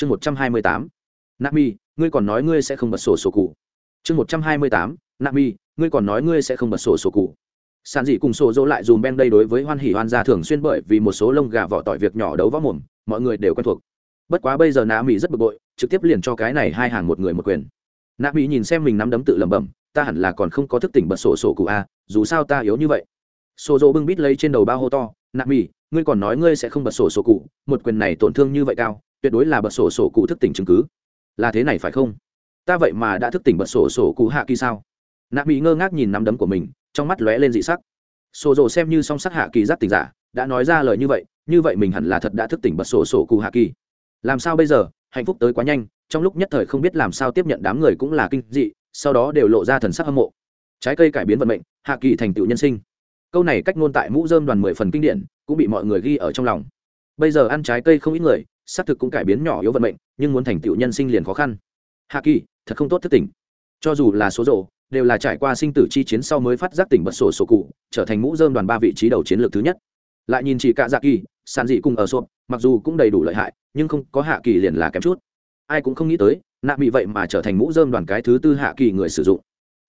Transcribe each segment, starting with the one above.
chương một trăm hai mươi tám, nami, ngươi còn nói ngươi sẽ không bật sổ sổ cụ. Chương một trăm hai mươi tám, nami, ngươi còn nói ngươi sẽ không bật sổ sổ cụ. Sàn dị cùng sổ dỗ lại dùm ben đây đối với hoan hỉ hoan gia thường xuyên bởi vì một số lông gà vỏ tỏi việc nhỏ đấu võ mồm, mọi người đều quen thuộc. Bất quá bây giờ nạ mỹ rất bực bội, trực tiếp liền cho cái này hai hàng một người một quyền. Nạ mỹ nhìn xem mình nắm đấm tự lẩm bẩm, ta hẳn là còn không có thức tỉnh bật sổ sổ cụ a dù sao ta yếu như vậy. Sổ dỗ bưng bít lấy trên đầu bao hô to nạ mỹ ngươi còn nói ngươi sẽ không bật sổ sổ cụ, một quyền này tổn thương như vậy cao tuyệt đối là bật sổ sổ cụ thức tỉnh chứng cứ. Là thế này phải không? Ta vậy mà đã thức tỉnh bật sổ sổ cụ hạ kỳ sao? Nạ mỹ ngơ ngác nhìn nắm đấm của mình, trong mắt lóe lên dị sắc. Sổ rồ xem như song sắc hạ kỳ giác tỉnh giả, đã nói ra lời như vậy như vậy mình hẳn là thật đã thức tỉnh bật sổ sổ cụ hạ kỳ. Làm sao bây giờ? Hạnh phúc tới quá nhanh, trong lúc nhất thời không biết làm sao tiếp nhận đám người cũng là kinh dị, sau đó đều lộ ra thần sắc hâm mộ. Trái cây cải biến vận mệnh, hạ kỳ thành tựu nhân sinh. Câu này cách ngôn tại mũ dơm đoàn mười phần kinh điển, cũng bị mọi người ghi ở trong lòng. Bây giờ ăn trái cây không ít người xác thực cũng cải biến nhỏ yếu vận mệnh, nhưng muốn thành tựu nhân sinh liền khó khăn. Hạ kỳ, thật không tốt thất tỉnh. Cho dù là số rộ đều là trải qua sinh tử chi chiến sau mới phát giác tỉnh bật sổ sổ cụ, trở thành mũ dơm đoàn ba vị trí đầu chiến lược thứ nhất. Lại nhìn chỉ cả dạ kỳ, sàn dị cùng ở sộp, mặc dù cũng đầy đủ lợi hại, nhưng không có hạ kỳ liền là kém chút. Ai cũng không nghĩ tới, nạ bị vậy mà trở thành mũ dơm đoàn cái thứ tư hạ kỳ người sử dụng.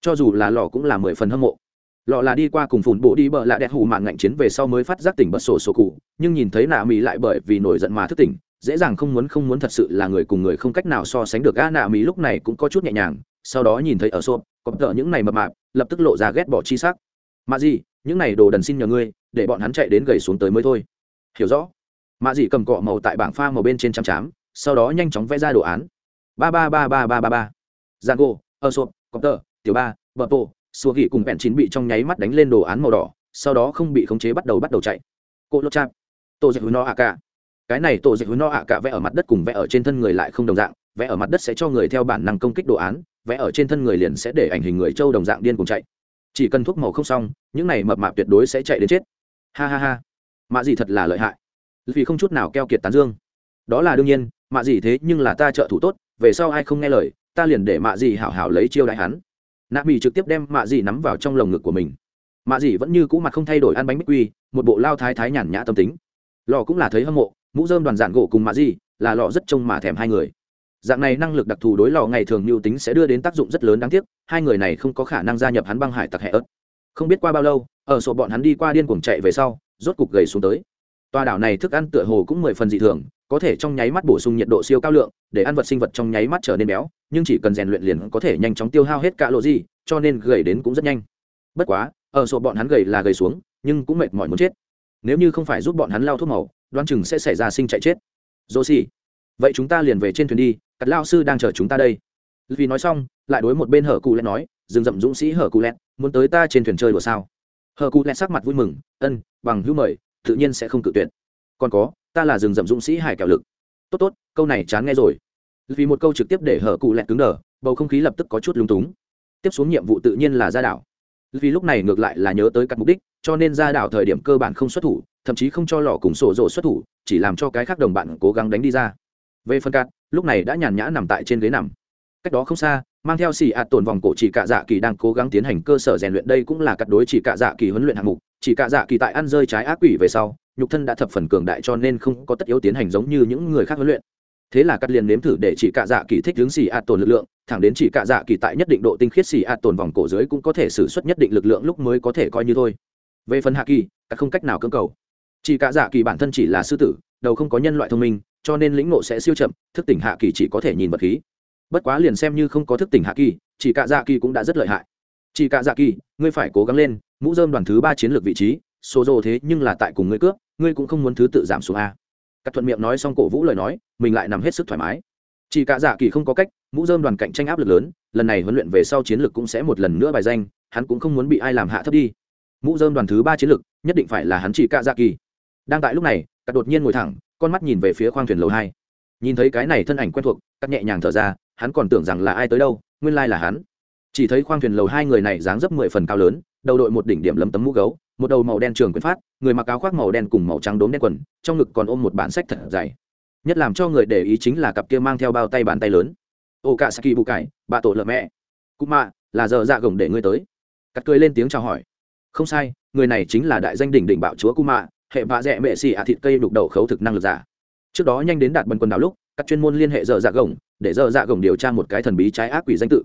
Cho dù là lò cũng là mười phần hâm mộ. Lọ là đi qua cùng phủn bộ đi bờ lạ đẹp hù mạng ngạnh chiến về sau mới phát giác tỉnh bật sổ sổ cụ, nhưng nhìn thấy nạ mỹ lại bởi vì nổi giận mà thức tỉnh dễ dàng không muốn không muốn thật sự là người cùng người không cách nào so sánh được. A nạ mỹ lúc này cũng có chút nhẹ nhàng, sau đó nhìn thấy ở xốp, có tợ những này mập mạp, lập tức lộ ra ghét bỏ chi sắc. Mạ gì những này đồ đần xin nhờ ngươi, để bọn hắn chạy đến gầy xuống tới mới thôi. Hiểu rõ. Mạ gì cầm cọ màu tại bảng pha màu bên trên chăm chám, sau đó nhanh chóng vẽ ra đồ án. Ba ba ba ba ba ba ba. Giang gô, ở xốp, có tợ tiểu ba bờ bộ xua gỉ cùng bẹn chín bị trong nháy mắt đánh lên đồ án màu đỏ, sau đó không bị khống chế bắt đầu bắt đầu chạy. Cô lô chạp, tô dạy hứa nó à cả cái này tổ dịch hứa no ạ cả vẽ ở mặt đất cùng vẽ ở trên thân người lại không đồng dạng, vẽ ở mặt đất sẽ cho người theo bản năng công kích đồ án, vẽ ở trên thân người liền sẽ để ảnh hình người trâu đồng dạng điên cùng chạy. Chỉ cần thuốc màu không xong, những này mập mạp tuyệt đối sẽ chạy đến chết. Ha ha ha. Mạ gì thật là lợi hại. Vì không chút nào keo kiệt tán dương. Đó là đương nhiên, mạ gì thế nhưng là ta trợ thủ tốt, về sau ai không nghe lời, ta liền để mạ gì hảo hảo lấy chiêu đại hắn. Nạ mỹ trực tiếp đem mạ gì nắm vào trong lồng ngực của mình. Mạ gì vẫn như cũ mặt không thay đổi ăn bánh bích quy, một bộ lao thái thái nhàn nhã tâm tính. Lò cũng là thấy hâm mộ mũ dơm đoàn dạn gỗ cùng mạ gì là lọ rất trông mà thèm hai người. Dạng này năng lực đặc thù đối lò ngày thường mưu tính sẽ đưa đến tác dụng rất lớn đáng tiếc, hai người này không có khả năng gia nhập hắn băng hải tặc hệ ớt. Không biết qua bao lâu, ở sổ bọn hắn đi qua điên cuồng chạy về sau, rốt cục gầy xuống tới. Tòa đảo này thức ăn tựa hồ cũng mười phần dị thường, có thể trong nháy mắt bổ sung nhiệt độ siêu cao lượng, để ăn vật sinh vật trong nháy mắt trở nên béo, nhưng chỉ cần rèn luyện liền có thể nhanh chóng tiêu hao hết cả lộ gì, cho nên gầy đến cũng rất nhanh. Bất quá, ở sổ bọn hắn gầy là gầy xuống, nhưng cũng mệt mỏi muốn chết. Nếu như không phải giúp bọn hắn lao thuốc màu đoán chừng sẽ xảy ra sinh chạy chết. Dô xì vậy chúng ta liền về trên thuyền đi cắt lao sư đang chờ chúng ta đây. Vì nói xong, lại đối một bên hở cụ lẹt nói dừng dậm dũng sĩ hở cụ lẹt, muốn tới ta trên thuyền chơi đùa sao? Hở cụ lẹt sắc mặt vui mừng, ân, bằng hữu mời, tự nhiên sẽ không cự tuyệt. Còn có, ta là rừng rậm dũng sĩ hải kẹo lực. Tốt tốt, câu này chán nghe rồi. Vì một câu trực tiếp để hở cụ lẹt cứng đờ, bầu không khí lập tức có chút lúng túng. Tiếp xuống nhiệm vụ tự nhiên là ra đảo vì lúc này ngược lại là nhớ tới các mục đích, cho nên ra đảo thời điểm cơ bản không xuất thủ, thậm chí không cho lò cùng sổ rộ xuất thủ, chỉ làm cho cái khác đồng bạn cố gắng đánh đi ra. Về phần cát, lúc này đã nhàn nhã nằm tại trên ghế nằm. Cách đó không xa, mang theo xì ạt tổn vòng cổ chỉ cạ dạ kỳ đang cố gắng tiến hành cơ sở rèn luyện, đây cũng là cắt đối chỉ cạ dạ kỳ huấn luyện hạng mục. Chỉ cạ dạ kỳ tại ăn rơi trái ác quỷ về sau, nhục thân đã thập phần cường đại cho nên không có tất yếu tiến hành giống như những người khác huấn luyện thế là cắt liền nếm thử để chỉ cạ dạ kỳ thích hướng xì ạt tồn lực lượng, thẳng đến chỉ cạ dạ kỳ tại nhất định độ tinh khiết xì ạt tồn vòng cổ dưới cũng có thể xử suất nhất định lực lượng lúc mới có thể coi như thôi. Về phần hạ kỳ, cắt không cách nào cưỡng cầu. Chỉ cạ dạ kỳ bản thân chỉ là sư tử, đầu không có nhân loại thông minh, cho nên lĩnh ngộ sẽ siêu chậm, thức tỉnh hạ kỳ chỉ có thể nhìn vật khí. Bất quá liền xem như không có thức tỉnh hạ kỳ, chỉ cạ dạ kỳ cũng đã rất lợi hại. Chỉ cạ dạ kỳ, ngươi phải cố gắng lên, mũ dơm đoàn thứ ba chiến lược vị trí, số dồ thế nhưng là tại cùng ngươi cướp, ngươi cũng không muốn thứ tự giảm xuống a các thuận miệng nói xong cổ vũ lời nói, mình lại nằm hết sức thoải mái. Chỉ Cả dạ kỳ không có cách, mũ dơm đoàn cạnh tranh áp lực lớn, lần này huấn luyện về sau chiến lược cũng sẽ một lần nữa bài danh, hắn cũng không muốn bị ai làm hạ thấp đi. Mũ dơm đoàn thứ ba chiến lược, nhất định phải là hắn chỉ Cả dạ kỳ. Đang tại lúc này các đột nhiên ngồi thẳng, con mắt nhìn về phía khoang thuyền lầu hai. Nhìn thấy cái này thân ảnh quen thuộc cắt nhẹ nhàng thở ra, hắn còn tưởng rằng là ai tới đâu, nguyên lai là hắn. Chỉ thấy khoang thuyền lầu hai người này dáng dấp mười phần cao lớn, đầu đội một đỉnh điểm lấm tấm mũ gấu, một đầu màu đen trường quyền phát người mặc áo khoác màu đen cùng màu trắng đốm đen quần, trong ngực còn ôm một bản sách thật dày. Nhất làm cho người để ý chính là cặp kia mang theo bao tay bàn tay lớn. Ô cả saki bù cải, bà tổ lợ mẹ. Cụ mạ là giờ dạ gồng để ngươi tới. Cắt cười lên tiếng chào hỏi. Không sai, người này chính là đại danh đỉnh đỉnh bạo chúa cụ mạ hệ vạ dẹ mẹ xì ạ thịt cây đục đầu khấu thực năng lực giả. Trước đó nhanh đến đạt bần quần đảo lúc các chuyên môn liên hệ dở dạ gồng, để dở dạ gồng điều tra một cái thần bí trái ác quỷ danh tự.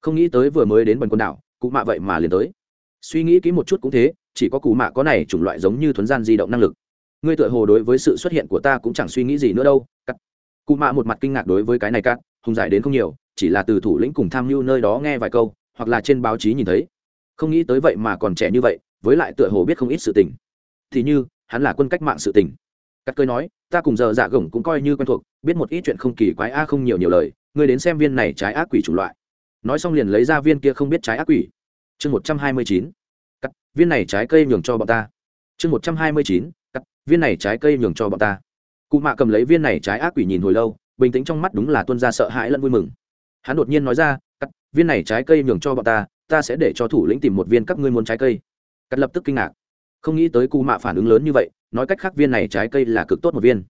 Không nghĩ tới vừa mới đến bần quần đảo cụ mạ vậy mà liền tới. Suy nghĩ kỹ một chút cũng thế chỉ có cụ mạ có này chủng loại giống như thuấn gian di động năng lực. Ngươi tựa hồ đối với sự xuất hiện của ta cũng chẳng suy nghĩ gì nữa đâu, cắt. Cụ mạ một mặt kinh ngạc đối với cái này cắt, hùng giải đến không nhiều, chỉ là từ thủ lĩnh cùng tham mưu nơi đó nghe vài câu, hoặc là trên báo chí nhìn thấy. Không nghĩ tới vậy mà còn trẻ như vậy, với lại tựa hồ biết không ít sự tình. Thì như, hắn là quân cách mạng sự tình. Cắt cơi nói, ta cùng giờ dạ gồng cũng coi như quen thuộc, biết một ít chuyện không kỳ quái, a không nhiều nhiều lời, ngươi đến xem viên này trái ác quỷ chủng loại. Nói xong liền lấy ra viên kia không biết trái ác quỷ. Chương một trăm hai mươi chín viên này trái cây nhường cho bọn ta. Chương một trăm hai mươi chín, cắt, viên này trái cây nhường cho bọn ta. Cụ mạ cầm lấy viên này trái ác quỷ nhìn hồi lâu, bình tĩnh trong mắt đúng là tuân ra sợ hãi lẫn vui mừng. Hắn đột nhiên nói ra, cắt, viên này trái cây nhường cho bọn ta ta sẽ để cho thủ lĩnh tìm một viên các ngươi muốn trái cây. Cắt lập tức kinh ngạc. Không nghĩ tới cụ mạ phản ứng lớn như vậy, nói cách khác viên này trái cây là cực tốt một viên.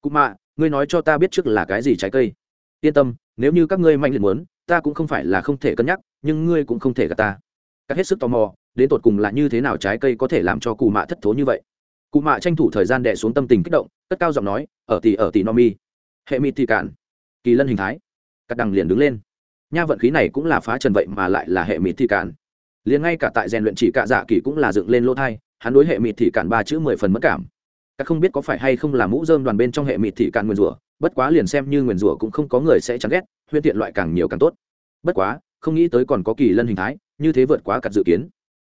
Cụ mạ, ngươi nói cho ta biết trước là cái gì trái cây? Yên tâm, nếu như các ngươi mạnh liệt muốn, ta cũng không phải là không thể cân nhắc, nhưng ngươi cũng không thể gạt ta. Cắt hết sức tò mò đến tột cùng là như thế nào trái cây có thể làm cho cụ mạ thất thố như vậy? Cụ mạ tranh thủ thời gian đẻ xuống tâm tình kích động, cất cao giọng nói, ở tỷ ở tỷ no mi. Hệ mi thì cạn. Kỳ lân hình thái. Cắt đằng liền đứng lên. Nha vận khí này cũng là phá trần vậy mà lại là hệ mi thì cạn. Liền ngay cả tại rèn luyện chỉ cạ dạ kỳ cũng là dựng lên lỗ thai, hắn đối hệ mịt thì cạn ba chữ mười phần mất cảm. Các không biết có phải hay không là mũ dơm đoàn bên trong hệ mịt thị cạn nguyền rủa, bất quá liền xem như nguyền rủa cũng không có người sẽ chán ghét huyên tiện loại càng nhiều càng tốt. Bất quá, không nghĩ tới còn có kỳ lân hình thái, như thế vượt quá cặt dự kiến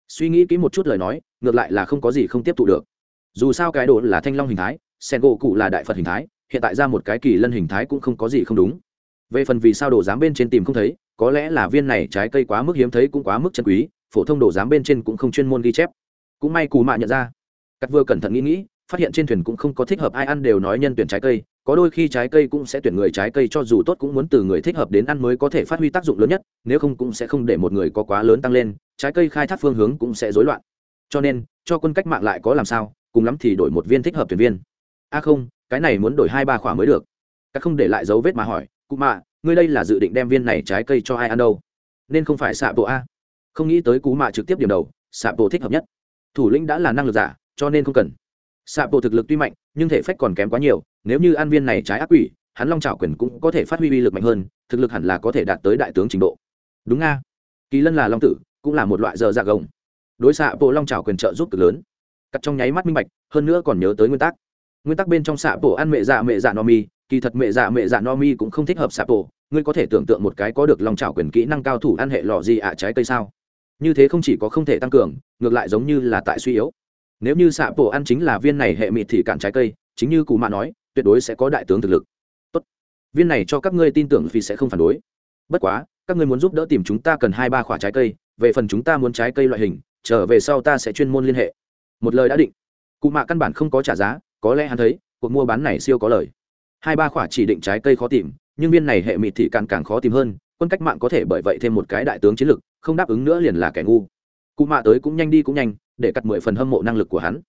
suy nghĩ kỹ một chút lời nói, ngược lại là không có gì không tiếp thụ được. Dù sao cái đồ là thanh long hình thái, sen gỗ cụ là đại phật hình thái, hiện tại ra một cái kỳ lân hình thái cũng không có gì không đúng. Về phần vì sao đồ dám bên trên tìm không thấy, có lẽ là viên này trái cây quá mức hiếm thấy cũng quá mức chân quý, phổ thông đồ dám bên trên cũng không chuyên môn ghi chép. Cũng may cù mạ nhận ra. Cắt vừa cẩn thận nghĩ nghĩ, phát hiện trên thuyền cũng không có thích hợp ai ăn đều nói nhân tuyển trái cây, có đôi khi trái cây cũng sẽ tuyển người trái cây cho dù tốt cũng muốn từ người thích hợp đến ăn mới có thể phát huy tác dụng lớn nhất, nếu không cũng sẽ không để một người có quá lớn tăng lên trái cây khai thác phương hướng cũng sẽ rối loạn. Cho nên, cho quân cách mạng lại có làm sao, cùng lắm thì đổi một viên thích hợp tuyển viên. A à không, cái này muốn đổi hai ba khỏa mới được. Các không để lại dấu vết mà hỏi, cụ mạ, ngươi đây là dự định đem viên này trái cây cho ai ăn đâu? Nên không phải xạ bộ a? Không nghĩ tới cú mạ trực tiếp điểm đầu xạ bộ thích hợp nhất. Thủ lĩnh đã là năng lực giả, cho nên không cần. Xạ bộ thực lực tuy mạnh, nhưng thể phách còn kém quá nhiều, nếu như an viên này trái ác quỷ, hắn long trào quyền cũng có thể phát huy uy lực mạnh hơn, thực lực hẳn là có thể đạt tới đại tướng trình độ. Đúng nga kỳ lân là long tử cũng là một loại giờ dạ gồng. Đối xạ bộ long trào quyền trợ giúp cực lớn. Cắt trong nháy mắt minh bạch, hơn nữa còn nhớ tới nguyên tắc. Nguyên tắc bên trong xạ bộ ăn mẹ dạ mẹ dạ no mi, kỳ thật mẹ dạ mẹ dạ no mi cũng không thích hợp xạ bộ. Ngươi có thể tưởng tượng một cái có được long trào quyền kỹ năng cao thủ ăn hệ lò gì ạ trái cây sao? Như thế không chỉ có không thể tăng cường, ngược lại giống như là tại suy yếu. Nếu như xạ bộ ăn chính là viên này hệ mịt thì cản trái cây, chính như cụ mạ nói, tuyệt đối sẽ có đại tướng thực lực. Tốt. viên này cho các ngươi tin tưởng vì sẽ không phản đối. Bất quá, các ngươi muốn giúp đỡ tìm chúng ta cần hai ba khoả trái cây về phần chúng ta muốn trái cây loại hình trở về sau ta sẽ chuyên môn liên hệ. Một lời đã định. Cụ mạ căn bản không có trả giá có lẽ hắn thấy cuộc mua bán này siêu có lời. Hai ba khoả chỉ định trái cây khó tìm nhưng viên này hệ mịt thị càng càng khó tìm hơn quân cách mạng có thể bởi vậy thêm một cái đại tướng chiến lược, không đáp ứng nữa liền là kẻ ngu. Cụ mạ tới cũng nhanh đi cũng nhanh để cắt mười phần hâm mộ năng lực của hắn.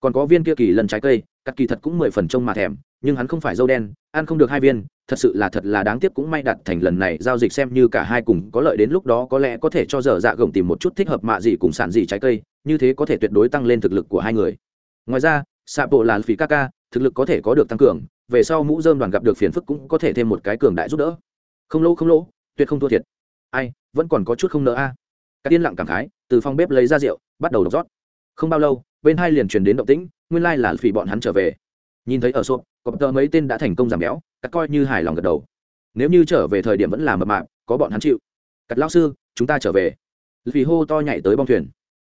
Còn có viên kia kỳ lần trái cây cắt kỳ thật cũng mười phần trông mà thèm nhưng hắn không phải dâu đen ăn không được hai viên thật sự là thật là đáng tiếc cũng may đặt thành lần này giao dịch xem như cả hai cùng có lợi đến lúc đó có lẽ có thể cho dở dạ gồng tìm một chút thích hợp mạ gì cùng sản gì trái cây, như thế có thể tuyệt đối tăng lên thực lực của hai người. Ngoài ra xạ bộ là phí ca ca, thực lực có thể có được tăng cường, về sau mũ dơm đoàn gặp được phiền phức cũng có thể thêm một cái cường đại giúp đỡ. Không lỗ không lỗ, tuyệt không thua thiệt. Ai, vẫn còn có chút không nỡ a. À. các tiên lặng cảm khái, từ phòng bếp lấy ra rượu, bắt đầu đọc rót. Không bao lâu, bên hai liền truyền đến động tĩnh, nguyên lai là phỉ bọn hắn trở về. Nhìn thấy ở sộp cọp tờ mấy tên đã thành công giảm béo cắt coi như hài lòng gật đầu. Nếu như trở về thời điểm vẫn là mập mạp, có bọn hắn chịu. Cắt lao sư, chúng ta trở về. Vì hô to nhảy tới bong thuyền.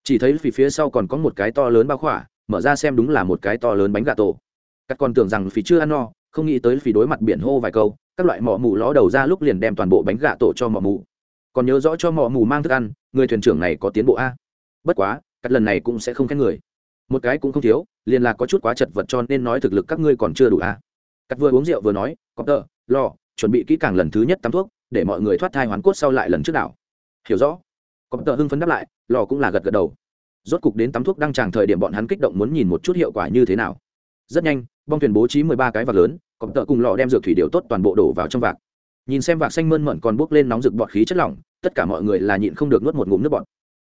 Chỉ thấy vì phía sau còn có một cái to lớn bao khỏa, mở ra xem đúng là một cái to lớn bánh gà tổ. Cắt còn tưởng rằng vì chưa ăn no, không nghĩ tới vì đối mặt biển hô vài câu, các loại mỏ mù ló đầu ra lúc liền đem toàn bộ bánh gà tổ cho mỏ mù. Còn nhớ rõ cho mỏ mù mang thức ăn, người thuyền trưởng này có tiến bộ a. Bất quá, cắt lần này cũng sẽ không khen người. Một cái cũng không thiếu, liền là có chút quá chật vật cho nên nói thực lực các ngươi còn chưa đủ a cắt vừa uống rượu vừa nói có tờ lo chuẩn bị kỹ càng lần thứ nhất tắm thuốc để mọi người thoát thai hoán cốt sau lại lần trước đảo. Hiểu rõ. Có tờ hưng phấn đáp lại lò cũng là gật gật đầu. Rốt cục đến tắm thuốc đang tràng thời điểm bọn hắn kích động muốn nhìn một chút hiệu quả như thế nào. Rất nhanh bong thuyền bố trí mười ba cái vạc lớn có tờ cùng lò đem dược thủy điều tốt toàn bộ đổ vào trong vạc. Nhìn xem vạc xanh mơn mận còn bốc lên nóng rực bọt khí chất lỏng tất cả mọi người là nhịn không được nuốt một ngụm nước bọt.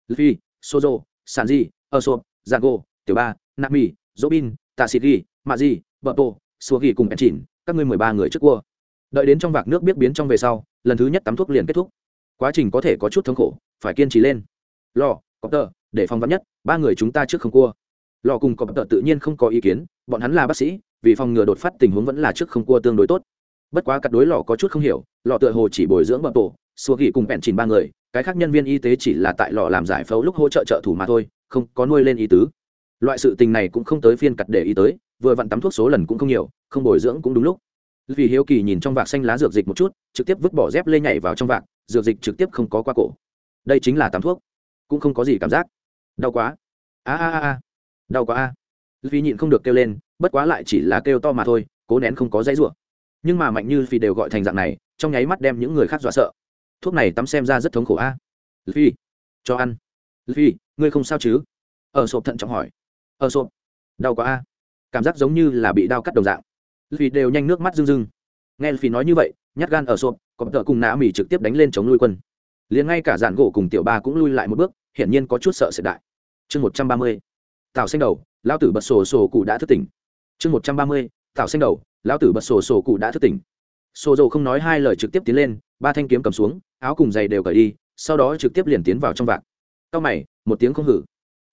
Luffy, sozo sanji ơ zago tiểu ba nami robin tạ sĩ ghi mạ di tô xua ghi cùng bèn chỉnh các ngươi mười ba người trước cua. Đợi đến trong vạc nước biết biến trong về sau, lần thứ nhất tắm thuốc liền kết thúc. Quá trình có thể có chút thống khổ, phải kiên trì lên. Lò có tờ, để phòng vắn nhất, ba người chúng ta trước không cua. Lò cùng có tờ tự nhiên không có ý kiến, bọn hắn là bác sĩ, vì phòng ngừa đột phát tình huống vẫn là trước không cua tương đối tốt. Bất quá cặp đối lò có chút không hiểu, lò tựa hồ chỉ bồi dưỡng bậc tổ, xua ghi cùng bẹn chìn ba người, cái khác nhân viên y tế chỉ là tại lò làm giải phẫu lúc hỗ trợ trợ thủ mà thôi, không có nuôi lên ý tứ. Loại sự tình này cũng không tới phiên cặt để ý tới vừa vặn tắm thuốc số lần cũng không nhiều, không bồi dưỡng cũng đúng lúc. Vì hiếu kỳ nhìn trong vạc xanh lá dược dịch một chút, trực tiếp vứt bỏ dép lê nhảy vào trong vạc, dược dịch trực tiếp không có qua cổ. Đây chính là tắm thuốc. Cũng không có gì cảm giác. Đau quá. A a a a. Đau quá a. Vì nhịn không được kêu lên, bất quá lại chỉ là kêu to mà thôi, cố nén không có dãy rủa. Nhưng mà mạnh như phi đều gọi thành dạng này, trong nháy mắt đem những người khác dọa sợ. Thuốc này tắm xem ra rất thống khổ a. Phi, cho ăn. Phi, ngươi không sao chứ? Ở sộp thận trọng hỏi. Ở sộp. Đau quá a cảm giác giống như là bị đao cắt đồng dạng. Phi đều nhanh nước mắt rưng rưng. Nghe phi nói như vậy, nhát gan ở sộp có tợ cùng nã mì trực tiếp đánh lên chống lui quân. Liền ngay cả dàn gỗ cùng tiểu ba cũng lui lại một bước, hiển nhiên có chút sợ sệt đại. Chương một trăm ba mươi, tào xanh đầu lao tử bật sổ sổ cụ đã thức tỉnh. Chương một trăm ba mươi, tào xanh đầu, lão tử bật sổ sổ cụ đã thức tỉnh. Sổ dầu không nói hai lời trực tiếp tiến lên, ba thanh kiếm cầm xuống, áo cùng giày đều cởi đi, sau đó trực tiếp liền tiến vào trong vạc. Cao mày, một tiếng không hử.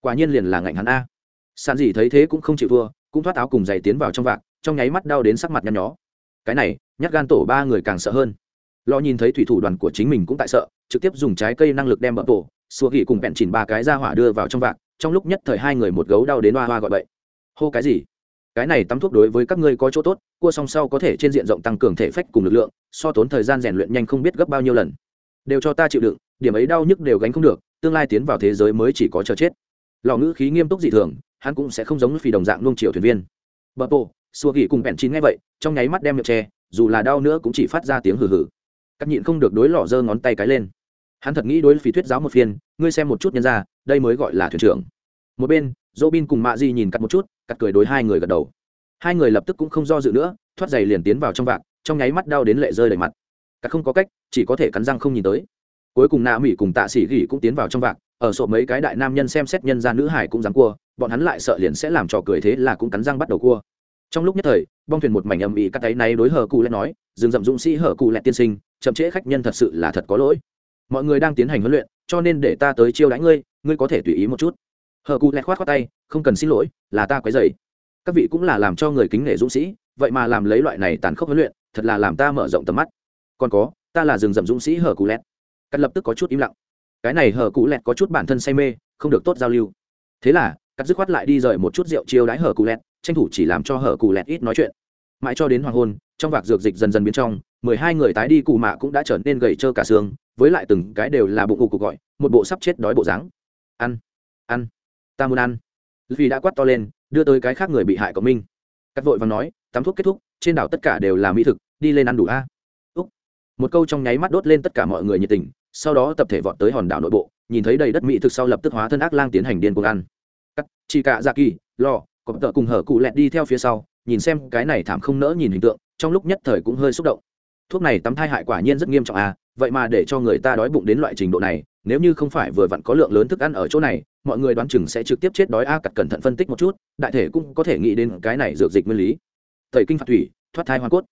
Quả nhiên liền là ngạnh hắn a. Sàn gì thấy thế cũng không chịu thua cũng thoát áo cùng giày tiến vào trong vạc, trong nháy mắt đau đến sắc mặt nhăn nhó. Cái này, nhát gan tổ ba người càng sợ hơn. Lo nhìn thấy thủy thủ đoàn của chính mình cũng tại sợ, trực tiếp dùng trái cây năng lực đem bậm tổ, xua gỉ cùng bẹn chìn ba cái ra hỏa đưa vào trong vạc, trong lúc nhất thời hai người một gấu đau đến hoa hoa gọi bậy. Hô cái gì? Cái này tắm thuốc đối với các ngươi có chỗ tốt, cua song sau có thể trên diện rộng tăng cường thể phách cùng lực lượng, so tốn thời gian rèn luyện nhanh không biết gấp bao nhiêu lần. Đều cho ta chịu đựng, điểm ấy đau nhức đều gánh không được, tương lai tiến vào thế giới mới chỉ có chờ chết. Lò ngữ khí nghiêm túc dị thường hắn cũng sẽ không giống phi đồng dạng luông chiều thuyền viên. Bờ bộ xua gỉ cùng bẹn chín nghe vậy, trong nháy mắt đem miệng tre dù là đau nữa cũng chỉ phát ra tiếng hừ hừ. Cắt nhịn không được đối lò giơ ngón tay cái lên. Hắn thật nghĩ đối phi thuyết giáo một phiên, ngươi xem một chút nhân ra, đây mới gọi là thuyền trưởng. Một bên dỗ bin cùng mạ di nhìn cắt một chút, cắt cười đối hai người gật đầu. Hai người lập tức cũng không do dự nữa, thoát giày liền tiến vào trong vạc, trong nháy mắt đau đến lệ rơi đầy mặt. Cắt không có cách, chỉ có thể cắn răng không nhìn tới. Cuối cùng nạ mỹ cùng tạ sĩ gỉ cũng tiến vào trong vạc ở sổ mấy cái đại nam nhân xem xét nhân ra nữ hải cũng dám cua, bọn hắn lại sợ liền sẽ làm trò cười thế là cũng cắn răng bắt đầu cua. Trong lúc nhất thời, bong thuyền một mảnh âm ỉ cắt tay này đối hở cụ lẹt nói dừng dậm dũng sĩ hở cụ lẹt tiên sinh, chậm trễ khách nhân thật sự là thật có lỗi. Mọi người đang tiến hành huấn luyện, cho nên để ta tới chiêu đãi ngươi ngươi có thể tùy ý một chút. Hờ cụ lẹt khoát khoát tay, không cần xin lỗi, là ta quấy dày các vị cũng là làm cho người kính nể dũng sĩ, vậy mà làm lấy loại này tàn khốc huấn luyện, thật là làm ta mở rộng tầm mắt. Còn có, ta là rừng rậm dũng sĩ hờ cụ lẹt. Cắt lập tức có chút im lặng cái này hở cụ lẹt có chút bản thân say mê, không được tốt giao lưu. Thế là, cắt dứt khoát lại đi rời một chút rượu chiêu đãi hở cụ lẹt, tranh thủ chỉ làm cho hở cụ lẹt ít nói chuyện. Mãi cho đến hoàng hôn, trong vạc dược dịch dần dần biến trong, mười hai người tái đi cụ mạ cũng đã trở nên gầy trơ cả xương, với lại từng cái đều là bụng cụ cụ gọi, một bộ sắp chết đói bộ dáng. Ăn ăn, ta muốn ăn. Vì đã quát to lên, đưa tới cái khác người bị hại của minh cắt vội và nói, tắm thuốc kết thúc, trên đảo tất cả đều là mỹ thực, đi lên ăn đủ a. Úc. Một câu trong nháy mắt đốt lên tất cả mọi người nhiệt tình sau đó tập thể vọt tới hòn đảo nội bộ, nhìn thấy đầy đất mỹ thực sau lập tức hóa thân ác lang tiến hành điên cuồng ăn. Cắt chỉ cả dạ kỳ lo cọp tợ cùng hở cụ lẹt đi theo phía sau, nhìn xem cái này thảm không nỡ nhìn hình tượng, trong lúc nhất thời cũng hơi xúc động. Thuốc này tắm thai hại quả nhiên rất nghiêm trọng à vậy mà để cho người ta đói bụng đến loại trình độ này, nếu như không phải vừa vặn có lượng lớn thức ăn ở chỗ này, mọi người đoán chừng sẽ trực tiếp chết đói. A cặt cẩn thận phân tích một chút, đại thể cũng có thể nghĩ đến cái này dược dịch nguyên lý. Tẩy kinh phạt thủy, thoát thai hoa cốt.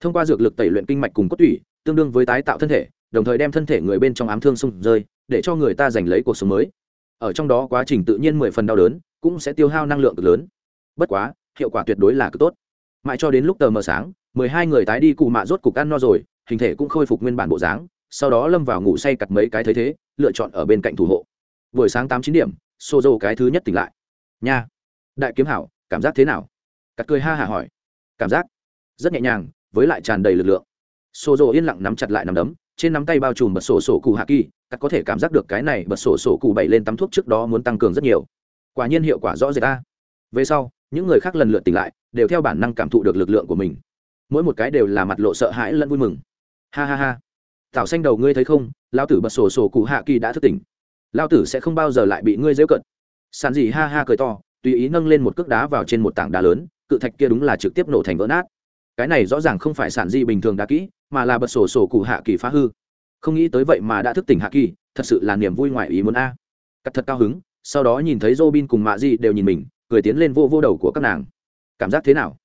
Thông qua dược lực tẩy luyện kinh mạch cùng cốt thủy, tương đương với tái tạo thân thể đồng thời đem thân thể người bên trong ám thương xung rơi, để cho người ta giành lấy cuộc sống mới. Ở trong đó quá trình tự nhiên mười phần đau đớn, cũng sẽ tiêu hao năng lượng cực lớn. Bất quá, hiệu quả tuyệt đối là cực tốt. Mãi cho đến lúc tờ mờ sáng, mười hai người tái đi cụ mạ rốt cục ăn no rồi, hình thể cũng khôi phục nguyên bản bộ dáng, sau đó lâm vào ngủ say cặt mấy cái thấy thế, lựa chọn ở bên cạnh thủ hộ. Buổi sáng tám chín điểm xô cái thứ nhất tỉnh lại. Nha. Đại kiếm hảo, cảm giác thế nào? Cặt cười ha hả hỏi. Cảm giác rất nhẹ nhàng, với lại tràn đầy lực lượng. Xô yên lặng nắm chặt lại nắm đấm trên nắm tay bao trùm bật sổ sổ cụ hạ kỳ, cắt có thể cảm giác được cái này bật sổ sổ cụ bậy lên tắm thuốc trước đó muốn tăng cường rất nhiều. Quả nhiên hiệu quả rõ rệt ta về sau, những người khác lần lượt tỉnh lại, đều theo bản năng cảm thụ được lực lượng của mình. Mỗi một cái đều là mặt lộ sợ hãi lẫn vui mừng. Ha ha ha. Tảo xanh đầu ngươi thấy không? Lao tử bật sổ sổ cụ hạ kỳ đã thức tỉnh. Lao tử sẽ không bao giờ lại bị ngươi dễu cận. Sàn gì ha ha cười to, tùy ý nâng lên một cước đá vào trên một tảng đá lớn, cự thạch kia đúng là trực tiếp nổ thành vỡ nát. Cái này rõ ràng không phải sản di bình thường đá kỹ mà là bật sổ sổ cụ hạ kỳ phá hư. Không nghĩ tới vậy mà đã thức tỉnh hạ kỳ, thật sự là niềm vui ngoài ý muốn a. À. cắt thật cao hứng, sau đó nhìn thấy robin cùng mạ di đều nhìn mình, cười tiến lên vô vô đầu của các nàng. Cảm giác thế nào?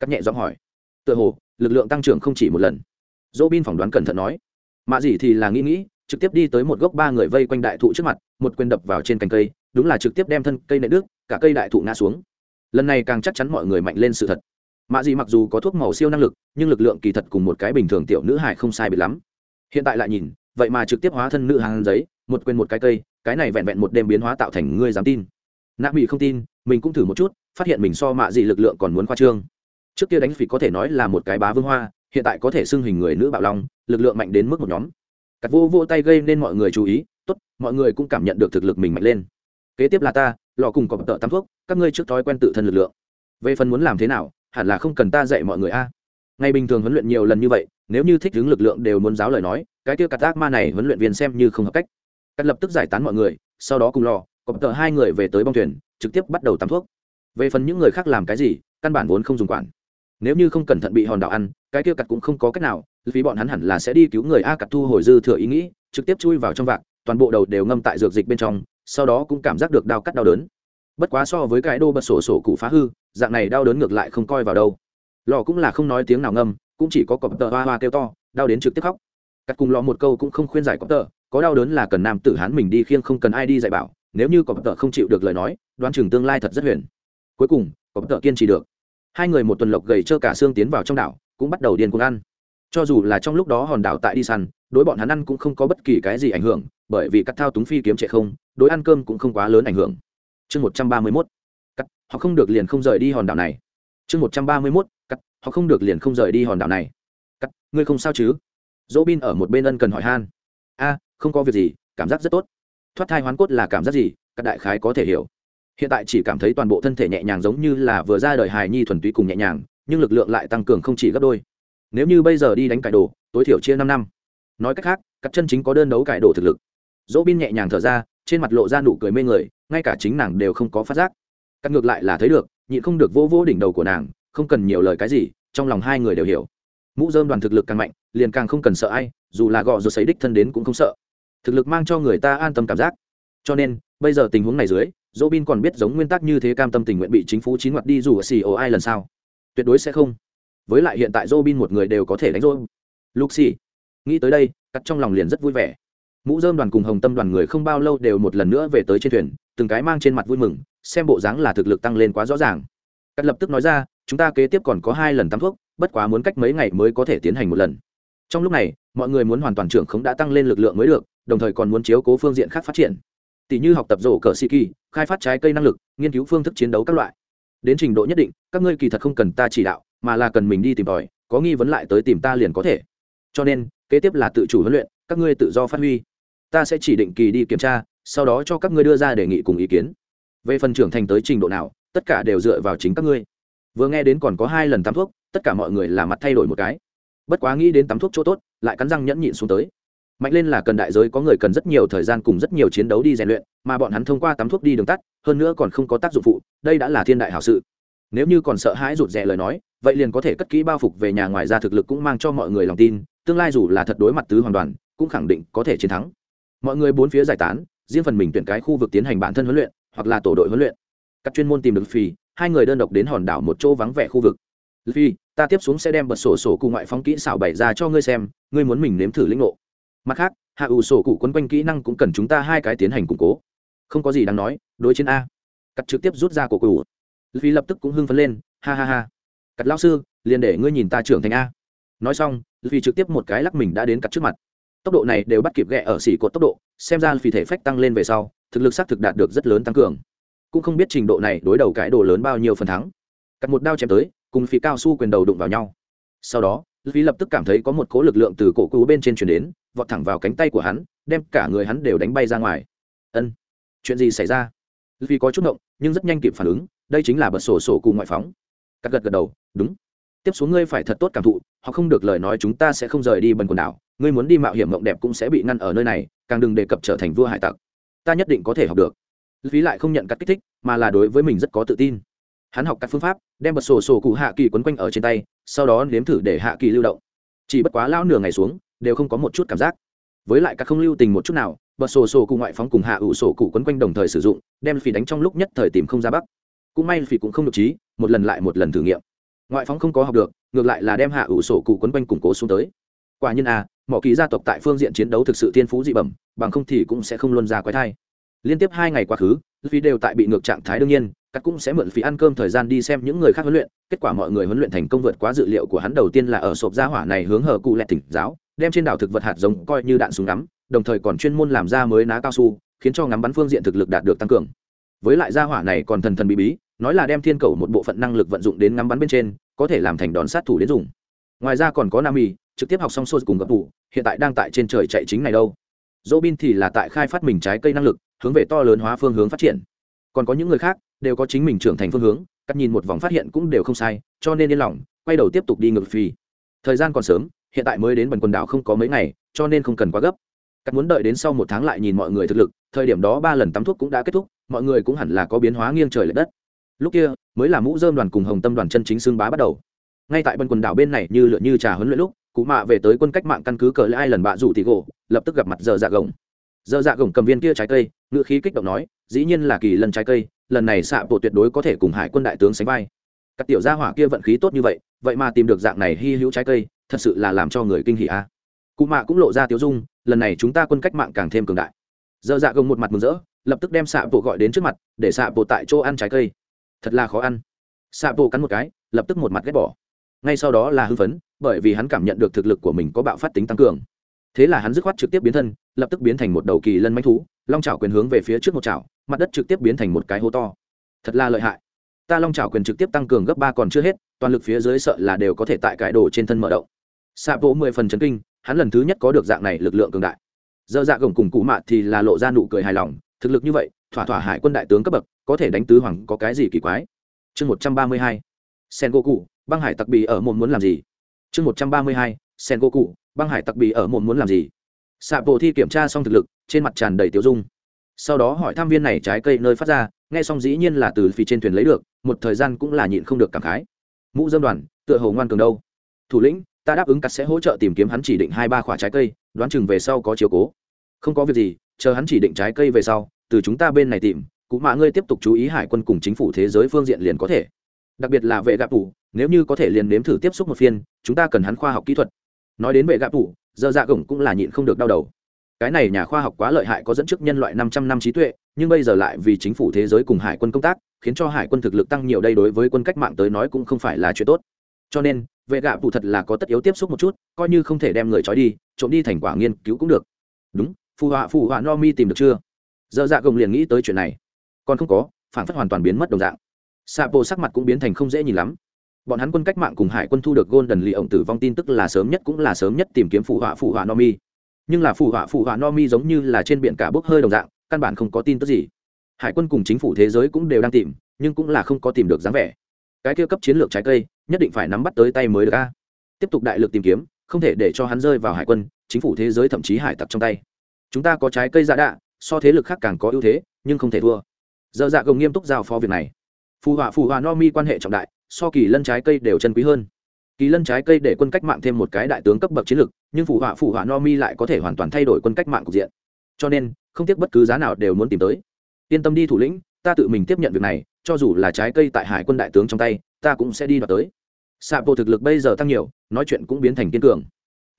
Cắt nhẹ giọng hỏi. Tựa hồ, lực lượng tăng trưởng không chỉ một lần. Robin bin phỏng đoán cẩn thận nói. Mạ di thì là nghĩ nghĩ, trực tiếp đi tới một gốc ba người vây quanh đại thụ trước mặt, một quyền đập vào trên cành cây, đúng là trực tiếp đem thân cây nệ nước cả cây đại thụ ngã xuống. Lần này càng chắc chắn mọi người mạnh lên sự thật mạ Dị mặc dù có thuốc màu siêu năng lực, nhưng lực lượng kỳ thật cùng một cái bình thường tiểu nữ hải không sai biệt lắm. Hiện tại lại nhìn, vậy mà trực tiếp hóa thân nữ hàng giấy, một quên một cái cây, cái này vẹn vẹn một đêm biến hóa tạo thành ngươi dám tin. Nạ bị không tin, mình cũng thử một chút, phát hiện mình so mạ Dị lực lượng còn muốn khoa trương. Trước kia đánh phỉ có thể nói là một cái bá vương hoa, hiện tại có thể xưng hình người nữ bạo long, lực lượng mạnh đến mức một nhóm. Cắt vô vô tay gây nên mọi người chú ý, tốt, mọi người cũng cảm nhận được thực lực mình mạnh lên. Kế tiếp là ta lò cùng có tợ tam thuốc, các ngươi trước thói quen tự thân lực lượng. Về phần muốn làm thế nào hẳn là không cần ta dạy mọi người a. Ngày bình thường huấn luyện nhiều lần như vậy, nếu như thích ứng lực lượng đều muốn giáo lời nói, cái kia cắt ác ma này huấn luyện viên xem như không hợp cách. Cắt lập tức giải tán mọi người, sau đó cùng lò, cọp tờ hai người về tới bong thuyền, trực tiếp bắt đầu tắm thuốc. Về phần những người khác làm cái gì, căn bản vốn không dùng quản. Nếu như không cẩn thận bị hòn đảo ăn, cái kia cặt cũng không có cách nào, vì bọn hắn hẳn là sẽ đi cứu người a cặt thu hồi dư thừa ý nghĩ, trực tiếp chui vào trong vạc, toàn bộ đầu đều ngâm tại dược dịch bên trong, sau đó cũng cảm giác được đau cắt đau đớn bất quá so với cái đô bật sổ sổ cụ phá hư, dạng này đau đớn ngược lại không coi vào đâu. Lò cũng là không nói tiếng nào ngâm, cũng chỉ có cọp tờ hoa hoa kêu to, đau đến trực tiếp khóc. Cắt cùng lò một câu cũng không khuyên giải cọp tờ, có đau đớn là cần nam tử hán mình đi khiêng không cần ai đi dạy bảo, nếu như cọp tờ không chịu được lời nói, đoán chừng tương lai thật rất huyền. Cuối cùng, cọp tờ kiên trì được. Hai người một tuần lộc gầy trơ cả xương tiến vào trong đảo, cũng bắt đầu điên cuồng ăn. Cho dù là trong lúc đó hòn đảo tại đi săn, đối bọn hắn ăn cũng không có bất kỳ cái gì ảnh hưởng, bởi vì cắt thao túng phi kiếm chạy không, đối ăn cơm cũng không quá lớn ảnh hưởng chương một trăm ba mươi mốt. Cắt, họ không được liền không rời đi hòn đảo này. Chương một trăm ba mươi mốt, cắt, họ không được liền không rời đi hòn đảo này. Cắt, ngươi không sao chứ? Dỗ bin ở một bên ân cần hỏi han. A, không có việc gì, cảm giác rất tốt. Thoát thai hoán cốt là cảm giác gì? Các đại khái có thể hiểu. Hiện tại chỉ cảm thấy toàn bộ thân thể nhẹ nhàng giống như là vừa ra đời hài nhi thuần túy cùng nhẹ nhàng, nhưng lực lượng lại tăng cường không chỉ gấp đôi. Nếu như bây giờ đi đánh cải đồ, tối thiểu chia năm năm. Nói cách khác các chân chính có đơn đấu cải đồ thực lực. Dỗ bin nhẹ nhàng thở ra trên mặt lộ ra nụ cười mê người, ngay cả chính nàng đều không có phát giác. Cắt ngược lại là thấy được, nhịn không được vô vô đỉnh đầu của nàng, không cần nhiều lời cái gì, trong lòng hai người đều hiểu. Mũ dơm đoàn thực lực càng mạnh, liền càng không cần sợ ai, dù là gọ rồi xấy đích thân đến cũng không sợ. Thực lực mang cho người ta an tâm cảm giác. Cho nên, bây giờ tình huống này dưới dỗ bin còn biết giống nguyên tắc như thế cam tâm tình nguyện bị chính phủ chín ngoặt đi dù ở xì ồ ai lần sau. Tuyệt đối sẽ không. Với lại hiện tại dỗ bin một người đều có thể đánh dỗ luxi nghĩ tới đây, cắt trong lòng liền rất vui vẻ mũ dơm đoàn cùng hồng tâm đoàn người không bao lâu đều một lần nữa về tới trên thuyền, từng cái mang trên mặt vui mừng, xem bộ dáng là thực lực tăng lên quá rõ ràng. Cắt lập tức nói ra, chúng ta kế tiếp còn có hai lần tắm thuốc, bất quá muốn cách mấy ngày mới có thể tiến hành một lần. Trong lúc này, mọi người muốn hoàn toàn trưởng không đã tăng lên lực lượng mới được, đồng thời còn muốn chiếu cố phương diện khác phát triển. Tỷ như học tập rổ cờ sĩ kỳ khai phát trái cây năng lực, nghiên cứu phương thức chiến đấu các loại. Đến trình độ nhất định, các ngươi kỳ thật không cần ta chỉ đạo, mà là cần mình đi tìm tòi, có nghi vấn lại tới tìm ta liền có thể. Cho nên, kế tiếp là tự chủ huấn luyện, các ngươi tự do phát huy ta sẽ chỉ định kỳ đi kiểm tra, sau đó cho các ngươi đưa ra đề nghị cùng ý kiến. Về phần trưởng thành tới trình độ nào, tất cả đều dựa vào chính các ngươi. Vừa nghe đến còn có hai lần tắm thuốc, tất cả mọi người là mặt thay đổi một cái. Bất quá nghĩ đến tắm thuốc chỗ tốt, lại cắn răng nhẫn nhịn xuống tới. Mạnh lên là cần đại giới có người cần rất nhiều thời gian cùng rất nhiều chiến đấu đi rèn luyện, mà bọn hắn thông qua tắm thuốc đi đường tắt, hơn nữa còn không có tác dụng phụ, đây đã là thiên đại hảo sự. Nếu như còn sợ hãi rụt rè lời nói, vậy liền có thể cất kỹ bao phục về nhà ngoài ra thực lực cũng mang cho mọi người lòng tin, tương lai dù là thật đối mặt tứ hoàn toàn cũng khẳng định có thể chiến thắng mọi người bốn phía giải tán, riêng phần mình tuyển cái khu vực tiến hành bản thân huấn luyện, hoặc là tổ đội huấn luyện. Các chuyên môn tìm được phi, hai người đơn độc đến hòn đảo một chỗ vắng vẻ khu vực. Phi, ta tiếp xuống sẽ đem bật sổ sổ cụ ngoại phóng kỹ xảo bày ra cho ngươi xem, ngươi muốn mình nếm thử lĩnh ngộ. Mặt khác, hạ ủ sổ cụ quấn quanh kỹ năng cũng cần chúng ta hai cái tiến hành củng cố. Không có gì đáng nói, đối chiến a. Cắt trực tiếp rút ra cổ cụ. Phi lập tức cũng hưng phấn lên, ha ha ha. Cắt lao sư, liền để ngươi nhìn ta trưởng thành a. Nói xong, phi trực tiếp một cái lắc mình đã đến cắt trước mặt tốc độ này đều bắt kịp ghẹ ở xỉ cột tốc độ, xem ra phi thể phách tăng lên về sau, thực lực xác thực đạt được rất lớn tăng cường. Cũng không biết trình độ này đối đầu cái đồ lớn bao nhiêu phần thắng. Cắt một đao chém tới, cùng phi cao su quyền đầu đụng vào nhau. Sau đó phi lập tức cảm thấy có một cố lực lượng từ cổ cú bên trên chuyển đến, vọt thẳng vào cánh tay của hắn, đem cả người hắn đều đánh bay ra ngoài. Ân, chuyện gì xảy ra? Phi có chút động nhưng rất nhanh kịp phản ứng, đây chính là bật sổ sổ cùng ngoại phóng. Cắt gật gật đầu, đúng tiếp xuống ngươi phải thật tốt cảm thụ họ không được lời nói chúng ta sẽ không rời đi bần quần đảo, ngươi muốn đi mạo hiểm mộng đẹp cũng sẽ bị ngăn ở nơi này, càng đừng đề cập trở thành vua hải tặc. Ta nhất định có thể học được. Phí lại không nhận các kích thích, mà là đối với mình rất có tự tin. Hắn học các phương pháp, đem bật sổ sổ cụ hạ kỳ quấn quanh ở trên tay, sau đó nếm thử để hạ kỳ lưu động. Chỉ bất quá lao nửa ngày xuống, đều không có một chút cảm giác. Với lại các không lưu tình một chút nào bật sổ sổ cụ ngoại phóng cùng hạ ủ sổ cụ quấn quanh đồng thời sử dụng, đem phỉ đánh trong lúc nhất thời tìm không ra bắc. Cũng may phỉ cũng không được trí, một lần lại một lần thử nghiệm ngoại phóng không có học được, ngược lại là đem hạ ủ sổ cụ quấn quanh củng cố xuống tới. Quả nhiên à mỏ kỳ gia tộc tại phương diện chiến đấu thực sự thiên phú dị bẩm, bằng không thì cũng sẽ không luôn ra quái thai. Liên tiếp hai ngày quá khứ phi đều tại bị ngược trạng thái đương nhiên cắt cũng sẽ mượn phí ăn cơm thời gian đi xem những người khác huấn luyện, kết quả mọi người huấn luyện thành công vượt quá dự liệu của hắn đầu tiên là ở sộp gia hỏa này hướng hờ cụ lẹt tỉnh giáo, đem trên đảo thực vật hạt giống coi như đạn súng ngắm, đồng thời còn chuyên môn làm ra mới ná cao su, khiến cho ngắm bắn phương diện thực lực đạt được tăng cường với lại gia hỏa này còn thần thần bí bí, nói là đem thiên cầu một bộ phận năng lực vận dụng đến ngắm bắn bên trên, có thể làm thành đòn sát thủ đến dùng. Ngoài ra còn có nam y trực tiếp học xong sô cùng gặp thủ hiện tại đang tại trên trời chạy chính này đâu. Dỗ bin thì là tại khai phát mình trái cây năng lực, hướng về to lớn hóa phương hướng phát triển. Còn có những người khác, đều có chính mình trưởng thành phương hướng cắt nhìn một vòng phát hiện cũng đều không sai, cho nên yên lòng, quay đầu tiếp tục đi ngược phi. Thời gian còn sớm, hiện tại mới đến bần quần đảo không có mấy ngày, cho nên không cần quá gấp. Cắt muốn đợi đến sau một tháng lại nhìn mọi người thực lực, thời điểm đó ba lần tắm thuốc cũng đã kết thúc mọi người cũng hẳn là có biến hóa nghiêng trời lệch đất. Lúc kia, mới là mũ dơm đoàn cùng hồng tâm đoàn chân chính xương bá bắt đầu. Ngay tại bần quần đảo bên này như lượn như trà huấn luyện lúc, cụ mạ về tới quân cách mạng căn cứ cờ lại ai lần bạ rủ thì gỗ, lập tức gặp mặt giờ dạ gồng. Giờ dạ gồng cầm viên kia trái cây, ngữ khí kích động nói, dĩ nhiên là kỳ lần trái cây, lần này xạ bộ tuyệt đối có thể cùng hải quân đại tướng sánh vai. Các tiểu gia hỏa kia vận khí tốt như vậy vậy mà tìm được dạng này hy hữu trái cây, thật sự là làm cho người kinh hỉ a. Cụ mạ cũng lộ ra tiếu dung, lần này chúng ta quân cách mạng càng thêm cường đại. Giờ dạ gồng một mặt mừng rỡ lập tức đem xạ bộ gọi đến trước mặt, để xạ bộ tại chỗ ăn trái cây. Thật là khó ăn. Xạ bộ cắn một cái, lập tức một mặt ghét bỏ. Ngay sau đó là hưng phấn, bởi vì hắn cảm nhận được thực lực của mình có bạo phát tính tăng cường. Thế là hắn dứt khoát trực tiếp biến thân, lập tức biến thành một đầu kỳ lân mánh thú, long trào quyền hướng về phía trước một chảo, mặt đất trực tiếp biến thành một cái hố to. Thật là lợi hại. Ta long trào quyền trực tiếp tăng cường gấp ba còn chưa hết, toàn lực phía dưới sợ là đều có thể tại cải đồ trên thân mở động. Xạ bộ mười phần chấn kinh, hắn lần thứ nhất có được dạng này lực lượng cường đại. Dơ dạ gồng cùng cụ mạ thì là lộ ra nụ cười hài lòng thực lực như vậy, thỏa thỏa hải quân đại tướng cấp bậc, có thể đánh tứ hoàng có cái gì kỳ quái? Chương một trăm ba mươi hai sen go cụ băng hải tặc bì ở mồm muốn làm gì? Chương một trăm ba mươi hai sen go cụ băng hải tặc bì ở mồm muốn làm gì? Xạ bộ thi kiểm tra xong thực lực, trên mặt tràn đầy tiêu dung. Sau đó hỏi tham viên này trái cây nơi phát ra, nghe xong dĩ nhiên là từ phì trên thuyền lấy được, một thời gian cũng là nhịn không được cảm khái. Mũ dâm đoàn, tựa hồ ngoan cường đâu? Thủ lĩnh, ta đáp ứng cắt sẽ hỗ trợ tìm kiếm hắn chỉ định hai ba khoả trái cây, đoán chừng về sau có chiều cố. Không có việc gì chờ hắn chỉ định trái cây về sau, từ chúng ta bên này tìm, cụ mạ ngươi tiếp tục chú ý hải quân cùng chính phủ thế giới phương diện liền có thể. Đặc biệt là vệ gạp tủ, nếu như có thể liền nếm thử tiếp xúc một phiên, chúng ta cần hắn khoa học kỹ thuật. Nói đến vệ gạp tủ, giờ dạ gồng cũng là nhịn không được đau đầu. Cái này nhà khoa học quá lợi hại có dẫn trước nhân loại năm trăm năm trí tuệ, nhưng bây giờ lại vì chính phủ thế giới cùng hải quân công tác, khiến cho hải quân thực lực tăng nhiều đây đối với quân cách mạng tới nói cũng không phải là chuyện tốt. Cho nên, vệ gạ phụ thật là có tất yếu tiếp xúc một chút, coi như không thể đem người trói đi, trộm đi thành quả nghiên cứu cũng được. Đúng phù họa phù họa no mi tìm được chưa? Dơ dạ gồng liền nghĩ tới chuyện này. Còn không có, phản phất hoàn toàn biến mất đồng dạng. Xạ bộ sắc mặt cũng biến thành không dễ nhìn lắm. Bọn hắn quân cách mạng cùng hải quân thu được golden lì ổng tử vong tin tức là sớm nhất cũng là sớm nhất tìm kiếm phù họa phù họa no mi. Nhưng là phù họa phù họa no mi giống như là trên biển cả bốc hơi đồng dạng, căn bản không có tin tức gì. Hải quân cùng chính phủ thế giới cũng đều đang tìm, nhưng cũng là không có tìm được dáng vẻ. Cái kia cấp chiến lược trái cây, nhất định phải nắm bắt tới tay mới được a. Tiếp tục đại lực tìm kiếm, không thể để cho hắn rơi vào hải quân, chính phủ thế giới thậm chí hải tặc trong tay chúng ta có trái cây dạ đạ, so thế lực khác càng có ưu thế, nhưng không thể thua. Dơ dạ gồng nghiêm túc giao phó việc này. Phù họa phù họa no mi quan hệ trọng đại, so kỳ lân trái cây đều chân quý hơn. Kỳ lân trái cây để quân cách mạng thêm một cái đại tướng cấp bậc chiến lược nhưng phù họa phù họa no mi lại có thể hoàn toàn thay đổi quân cách mạng cục diện. Cho nên, không tiếc bất cứ giá nào đều muốn tìm tới. Yên tâm đi thủ lĩnh, ta tự mình tiếp nhận việc này, cho dù là trái cây tại hải quân đại tướng trong tay, ta cũng sẽ đi đoạt tới. Xạ bộ thực lực bây giờ tăng nhiều, nói chuyện cũng biến thành kiên cường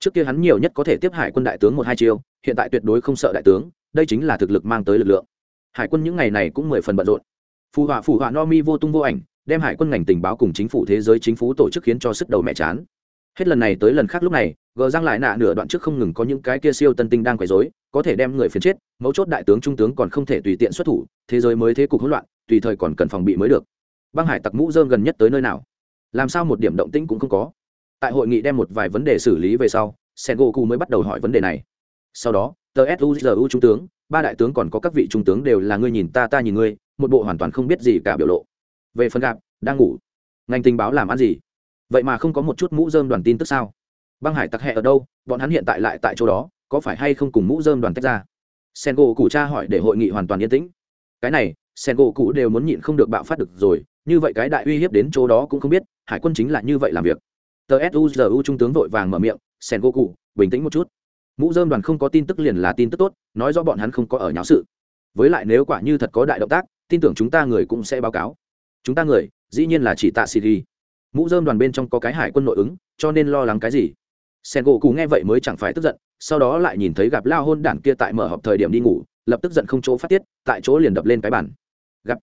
trước kia hắn nhiều nhất có thể tiếp hải quân đại tướng một hai chiêu, hiện tại tuyệt đối không sợ đại tướng, đây chính là thực lực mang tới lực lượng. Hải quân những ngày này cũng mười phần bận rộn. Phù họa phù họa no mi vô tung vô ảnh, đem hải quân ngành tình báo cùng chính phủ thế giới chính phủ tổ chức khiến cho sức đầu mẹ chán. Hết lần này tới lần khác lúc này gờ giang lại nạ nửa đoạn trước không ngừng có những cái kia siêu tân tinh đang quấy rối, có thể đem người phiến chết, mấu chốt đại tướng trung tướng còn không thể tùy tiện xuất thủ, thế giới mới thế cục hỗn loạn, tùy thời còn cần phòng bị mới được. Băng hải tặc mũ dơm gần nhất tới nơi nào? Làm sao một điểm động tĩnh cũng không có? Tại hội nghị đem một vài vấn đề xử lý về sau sen goku mới bắt đầu hỏi vấn đề này. Sau đó, tờ suzu trung tướng, ba đại tướng còn có các vị trung tướng đều là ngươi nhìn ta ta nhìn ngươi, một bộ hoàn toàn không biết gì cả biểu lộ. Về phần gạp đang ngủ. Ngành tình báo làm ăn gì? Vậy mà không có một chút mũ dơm đoàn tin tức sao? Băng hải tặc hẹ ở đâu? Bọn hắn hiện tại lại tại chỗ đó, có phải hay không cùng mũ dơm đoàn tách ra? Sen gỗ cụ cha hỏi để hội nghị hoàn toàn yên tĩnh. Cái này sen gỗ cụ đều muốn nhịn không được bạo phát được rồi, như vậy cái đại uy hiếp đến chỗ đó cũng không biết, hải quân chính là như vậy làm việc tờ suzu trung tướng vội vàng mở miệng, sen Goku cụ bình tĩnh một chút. Mũ dơm đoàn không có tin tức liền là tin tức tốt, nói do bọn hắn không có ở nháo sự. Với lại nếu quả như thật có đại động tác, tin tưởng chúng ta người cũng sẽ báo cáo. Chúng ta người, dĩ nhiên là chỉ tạ syri mũ dơm đoàn bên trong có cái hải quân nội ứng, cho nên lo lắng cái gì? Sen gỗ nghe vậy mới chẳng phải tức giận, sau đó lại nhìn thấy gặp lao hôn đản kia tại mở họp thời điểm đi ngủ, lập tức giận không chỗ phát tiết, tại chỗ liền đập lên cái bản gặp,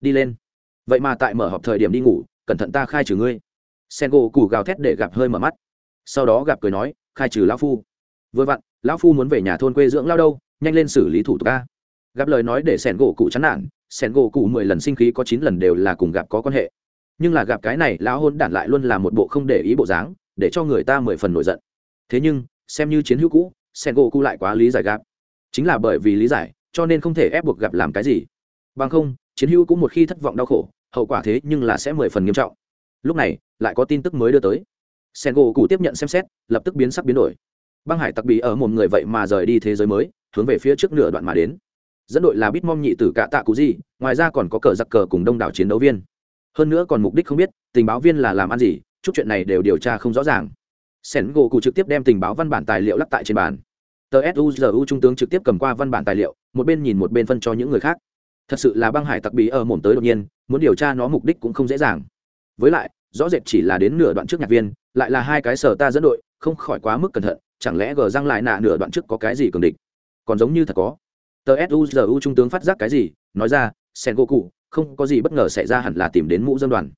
đi lên. Vậy mà tại mở họp thời điểm đi ngủ, cẩn thận ta khai trừ ngươi sen gỗ cụ gào thét để gặp hơi mở mắt. Sau đó gặp cười nói, khai trừ lão phu. Vừa vặn, lão phu muốn về nhà thôn quê dưỡng lao đâu, nhanh lên xử lý thủ tục a. Gặp lời nói để sẻn gỗ cụ chán nản sẻn gỗ cụ mười lần sinh khí có chín lần đều là cùng gặp có quan hệ. Nhưng là gặp cái này, lão hôn đản lại luôn là một bộ không để ý bộ dáng, để cho người ta mười phần nổi giận. Thế nhưng, xem như chiến hữu cũ sẻn gỗ cụ lại quá lý giải gặp chính là bởi vì lý giải, cho nên không thể ép buộc gặp làm cái gì. Bằng không, chiến hữu cũng một khi thất vọng đau khổ, hậu quả thế nhưng là sẽ mười phần nghiêm trọng. Lúc này lại có tin tức mới đưa tới. Sen gỗ cụ tiếp nhận xem xét, lập tức biến sắc biến đổi. Băng hải tặc bị ở một người vậy mà rời đi thế giới mới, hướng về phía trước nửa đoạn mà đến. Dẫn đội là bitmom nhị tử cạ tạ cụ gì ngoài ra còn có cờ giặc cờ cùng đông đảo chiến đấu viên. Hơn nữa còn mục đích không biết, tình báo viên là làm ăn gì, chút chuyện này đều điều tra không rõ ràng. Sen gỗ cụ trực tiếp đem tình báo văn bản tài liệu lắp tại trên bàn. Tờ suzu trung tướng trực tiếp cầm qua văn bản tài liệu, một bên nhìn một bên phân cho những người khác. Thật sự là băng hải tặc bí ở mồm tới đột nhiên, muốn điều tra nó mục đích cũng không dễ dàng. Với lại rõ rệt chỉ là đến nửa đoạn trước nhạc viên, lại là hai cái sở ta dẫn đội, không khỏi quá mức cẩn thận, chẳng lẽ gờ răng lại nạ nửa đoạn trước có cái gì cường địch? Còn giống như thật có. Tờ suzu trung tướng phát giác cái gì, nói ra sen gỗ cụ không có gì bất ngờ xảy ra hẳn là tìm đến mũ dơm đoàn.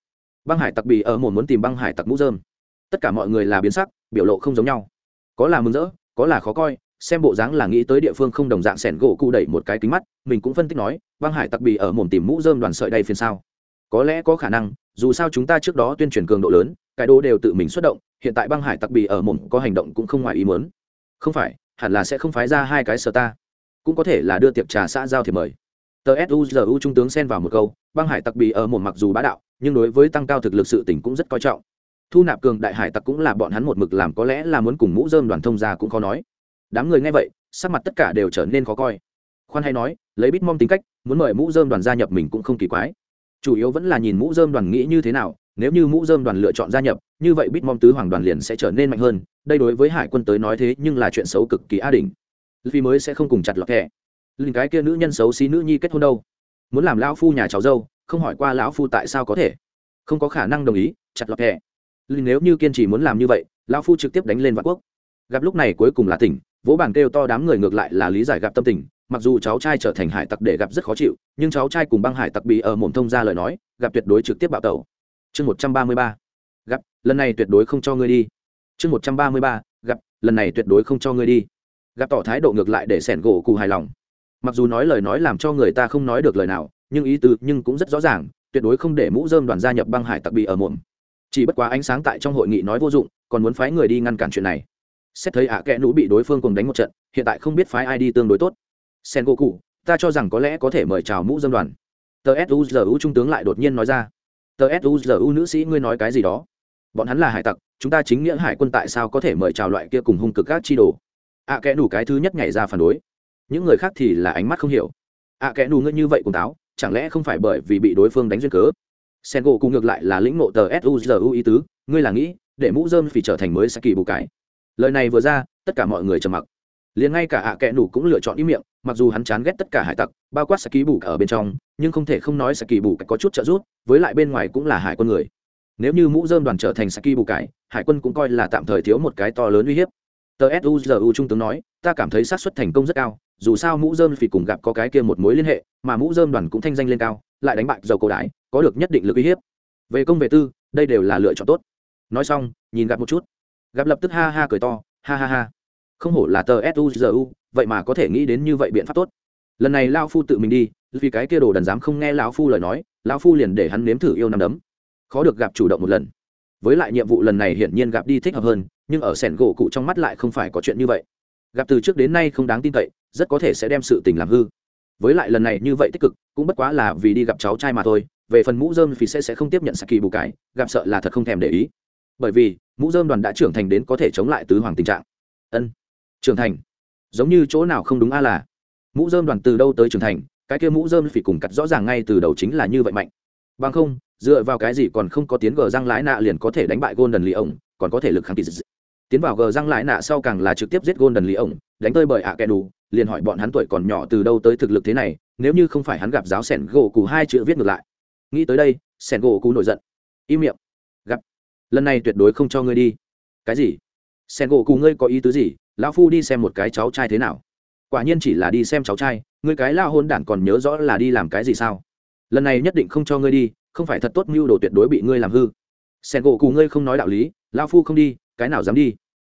Băng hải tặc bị ở một muốn tìm băng hải tặc mũ dơm tất cả mọi người là biến sắc, biểu lộ không giống nhau. Có là mừng rỡ, có là khó coi, xem bộ dáng là nghĩ tới địa phương không đồng dạng sẻn gỗ cụ đẩy một cái kính mắt, mình cũng phân tích nói, băng hải tặc bị ở mồm tìm mũ dơm đoàn sợi đây phiên sao? Có lẽ có khả năng dù sao chúng ta trước đó tuyên truyền cường độ lớn, cái đô đều tự mình xuất động, hiện tại băng hải tặc bì ở mồm có hành động cũng không ngoài ý muốn. Không phải, hẳn là sẽ không phái ra hai cái sở ta. Cũng có thể là đưa tiệc trà xã giao thì mời. Tờ suzu trung tướng xen vào một câu, băng hải tặc bì ở mồm mặc dù bá đạo, nhưng đối với tăng cao thực lực sự tỉnh cũng rất coi trọng. Thu nạp cường đại hải tặc cũng là bọn hắn một mực làm có lẽ là muốn cùng mũ dơm đoàn thông ra cũng khó nói. Đám người nghe vậy, sắc mặt tất cả đều trở nên khó coi. Khoan hay nói, lấy bít mong tính cách, muốn mời mũ dơm đoàn gia nhập mình cũng không kỳ quái chủ yếu vẫn là nhìn mũ dơm đoàn nghĩ như thế nào, nếu như mũ dơm đoàn lựa chọn gia nhập, như vậy bít mong tứ hoàng đoàn liền sẽ trở nên mạnh hơn, đây đối với hải quân tới nói thế nhưng là chuyện xấu cực kỳ a đình vì mới sẽ không cùng chặt lọt thẻ linh cái kia nữ nhân xấu xí nữ nhi kết hôn đâu? Muốn làm lão phu nhà cháu dâu, không hỏi qua lão phu tại sao có thể? Không có khả năng đồng ý, chặt lọt thẻ linh nếu như kiên trì muốn làm như vậy, lão phu trực tiếp đánh lên vạn quốc. Gặp lúc này cuối cùng là tỉnh, vỗ bàn kêu to đám người ngược lại là lý giải gặp tâm tình mặc dù cháu trai trở thành hải tặc để gặp rất khó chịu, nhưng cháu trai cùng băng hải tặc bị ở mồm thông ra lời nói, gặp tuyệt đối trực tiếp bạo tẩu. Chương một trăm ba mươi ba. Gặp, lần này tuyệt đối không cho ngươi đi. Chương một trăm ba mươi ba. Gặp, lần này tuyệt đối không cho ngươi đi. Gặp tỏ thái độ ngược lại để sẻn gỗ cụ hài lòng. Mặc dù nói lời nói làm cho người ta không nói được lời nào, nhưng ý tứ nhưng cũng rất rõ ràng, tuyệt đối không để mũ dơm đoàn gia nhập băng hải tặc bị ở mồm. Chỉ bất quá ánh sáng tại trong hội nghị nói vô dụng, còn muốn phái người đi ngăn cản chuyện này. Xét thấy ạ à kẽ nũ bị đối phương cùng đánh một trận, hiện tại không biết phái ai đi tương đối tốt sen gỗ cụ ta cho rằng có lẽ có thể mời chào mũ dân đoàn. Tờ suzu trung tướng lại đột nhiên nói ra. Tờ suzu nữ sĩ ngươi nói cái gì đó? Bọn hắn là hải tặc, chúng ta chính nghĩa hải quân tại sao có thể mời chào loại kia cùng hung cực các chi đồ? Ạ à kẽ đủ cái thứ nhất nhảy ra phản đối. Những người khác thì là ánh mắt không hiểu. Ạ à kẽ đủ ngươi như vậy cùng táo, chẳng lẽ không phải bởi vì bị đối phương đánh duyên cớ? Sen gỗ cụ ngược lại là lĩnh ngộ tờ suzu ý tứ, ngươi là nghĩ, để mũ dơm phì trở thành mới sa kỳ bù cái lời này vừa ra, tất cả mọi người trầm mặc liền ngay cả ạ à kẽ nủ cũng lựa chọn ý miệng, mặc dù hắn chán ghét tất cả hải tặc, bao quát sa kỳ bù ở bên trong, nhưng không thể không nói sa kỳ bù có chút trợ giúp, với lại bên ngoài cũng là hải quân người. Nếu như mũ dơm đoàn trở thành sa kỳ bù cải hải quân cũng coi là tạm thời thiếu một cái to lớn uy hiếp. Tờ suzu trung tướng nói, ta cảm thấy xác suất thành công rất cao, dù sao mũ dơm phì cùng gặp có cái kia một mối liên hệ, mà mũ dơm đoàn cũng thanh danh lên cao, lại đánh bại dầu cổ đái có được nhất định lực uy hiếp. Về công về tư, đây đều là lựa chọn tốt. Nói xong, nhìn gặp một chút. Gặp lập tức ha ha cười to, ha ha ha không hổ là tờ suzu vậy mà có thể nghĩ đến như vậy biện pháp tốt. Lần này lao phu tự mình đi, vì cái kia đồ đần dám không nghe lão phu lời nói, lão phu liền để hắn nếm thử yêu năm đấm. Khó được gặp chủ động một lần. Với lại nhiệm vụ lần này hiển nhiên gặp đi thích hợp hơn, nhưng ở sẻn gỗ cụ trong mắt lại không phải có chuyện như vậy. Gặp từ trước đến nay không đáng tin cậy, rất có thể sẽ đem sự tình làm hư. Với lại lần này như vậy tích cực, cũng bất quá là vì đi gặp cháu trai mà thôi, về phần mũ dơm thì sẽ sẽ không tiếp nhận saki bù cái, gặp sợ là thật không thèm để ý. Bởi vì, mũ dơm đoàn đã trưởng thành đến có thể chống lại tứ hoàng tình trạng. Ân trưởng thành. Giống như chỗ nào không đúng a là, mũ dơm đoàn từ đâu tới trưởng thành, cái kia mũ dơm phỉ cùng cắt rõ ràng ngay từ đầu chính là như vậy mạnh. Bằng không, dựa vào cái gì còn không có tiến gờ răng lái nạ liền có thể đánh bại golden lì ổng, còn có thể lực kháng kỳ tiến vào gờ răng lái nạ sau càng là trực tiếp giết golden lì ổng, đánh tơi bởi ạ kẻ đủ, liền hỏi bọn hắn tuổi còn nhỏ từ đâu tới thực lực thế này, nếu như không phải hắn gặp giáo sẻn gỗ cù hai chữ viết ngược lại. Nghĩ tới đây, sẻn gỗ cù nổi giận. Im miệng. Gặp. Lần này tuyệt đối không cho ngươi đi. Cái gì? Sẻn gỗ cù ngươi có ý tứ gì? Lão phu đi xem một cái cháu trai thế nào. Quả nhiên chỉ là đi xem cháu trai, ngươi cái lao hôn đản còn nhớ rõ là đi làm cái gì sao? Lần này nhất định không cho ngươi đi, không phải thật tốt mưu đồ tuyệt đối bị ngươi làm hư. Sen gỗ cù ngươi không nói đạo lý lao phu không đi, cái nào dám đi?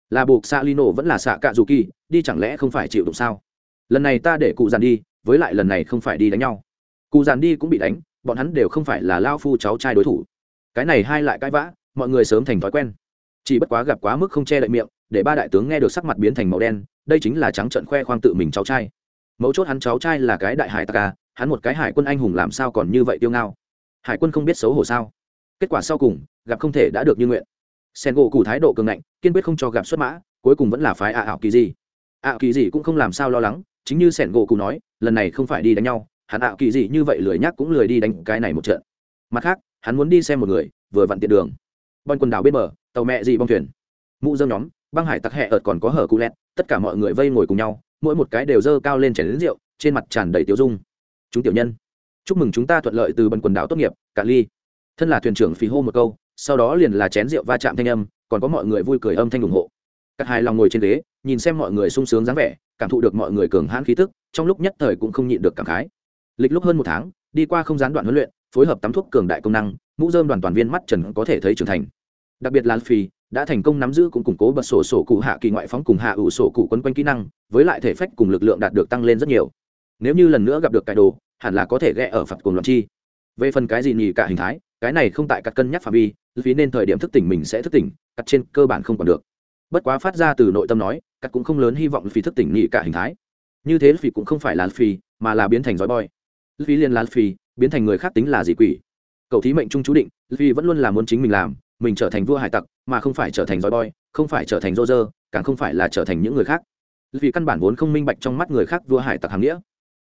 Là buộc xạ lino vẫn là xạ cạ dù kỳ, đi chẳng lẽ không phải chịu đụng sao? Lần này ta để cụ giàn đi, với lại lần này không phải đi đánh nhau. Cụ giàn đi cũng bị đánh, bọn hắn đều không phải là lao phu cháu trai đối thủ. Cái này hai lại cãi vã, mọi người sớm thành thói quen. Chỉ bất quá gặp quá mức không che đậy miệng để ba đại tướng nghe được sắc mặt biến thành màu đen, đây chính là trắng trận khoe khoang tự mình cháu trai. Mấu chốt hắn cháu trai là cái đại hải tặc à hắn một cái hải quân anh hùng làm sao còn như vậy tiêu ngao? Hải quân không biết xấu hổ sao? Kết quả sau cùng, gặp không thể đã được như nguyện. Sen gỗ cụ thái độ cường ngạnh, kiên quyết không cho gặp xuất mã, cuối cùng vẫn là phái ạ ảo kỳ gì ạ kỳ gì cũng không làm sao lo lắng, chính như sẻn gỗ cụ nói, lần này không phải đi đánh nhau, hắn ạ kỳ gì như vậy lười nhắc cũng lười đi đánh cái này một trận. Mặt khác, hắn muốn đi xem một người, vừa vặn tiện đường. Băng quần đảo bên bờ, tàu mẹ gì bong thuyền. Mụ dơm nhóm băng hải tặc hẹ ợt còn có hở cụ lẹt, tất cả mọi người vây ngồi cùng nhau, mỗi một cái đều dơ cao lên chảy đến rượu, trên mặt tràn đầy tiêu dung. Chúng tiểu nhân, chúc mừng chúng ta thuận lợi từ bần quần đảo tốt nghiệp, cả ly. Thân là thuyền trưởng phí hô một câu, sau đó liền là chén rượu va chạm thanh âm, còn có mọi người vui cười âm thanh ủng hộ. Các hai lòng ngồi trên ghế, nhìn xem mọi người sung sướng dáng vẻ, cảm thụ được mọi người cường hãn khí tức, trong lúc nhất thời cũng không nhịn được cảm khái. Lịch lúc hơn một tháng, đi qua không gián đoạn huấn luyện, phối hợp tắm thuốc cường đại công năng, mũ dơm đoàn toàn viên mắt trần có thể thấy trưởng thành. Đặc biệt là phi đã thành công nắm giữ cũng củng cố bật sổ sổ cụ hạ kỳ ngoại phóng cùng hạ ủ sổ cụ quấn quanh kỹ năng, với lại thể phách cùng lực lượng đạt được tăng lên rất nhiều. Nếu như lần nữa gặp được cải đồ, hẳn là có thể ghé ở phạt cùng loạn chi. Về phần cái gì nhì cả hình thái, cái này không tại cắt cân nhắc phạm vi, vì nên thời điểm thức tỉnh mình sẽ thức tỉnh, cắt trên cơ bản không còn được. Bất quá phát ra từ nội tâm nói, cắt cũng không lớn hy vọng phi thức tỉnh nhị cả hình thái. Như thế phi cũng không phải là phi mà là biến thành giói boy. Phi liên là phi biến thành người khác tính là gì quỷ. Cậu thí mệnh trung chú định phi vẫn luôn là muốn chính mình làm mình trở thành vua hải tặc, mà không phải trở thành roi boy, không phải trở thành rô rơ càng không phải là trở thành những người khác. Vì căn bản vốn không minh bạch trong mắt người khác vua hải tặc hàng nghĩa.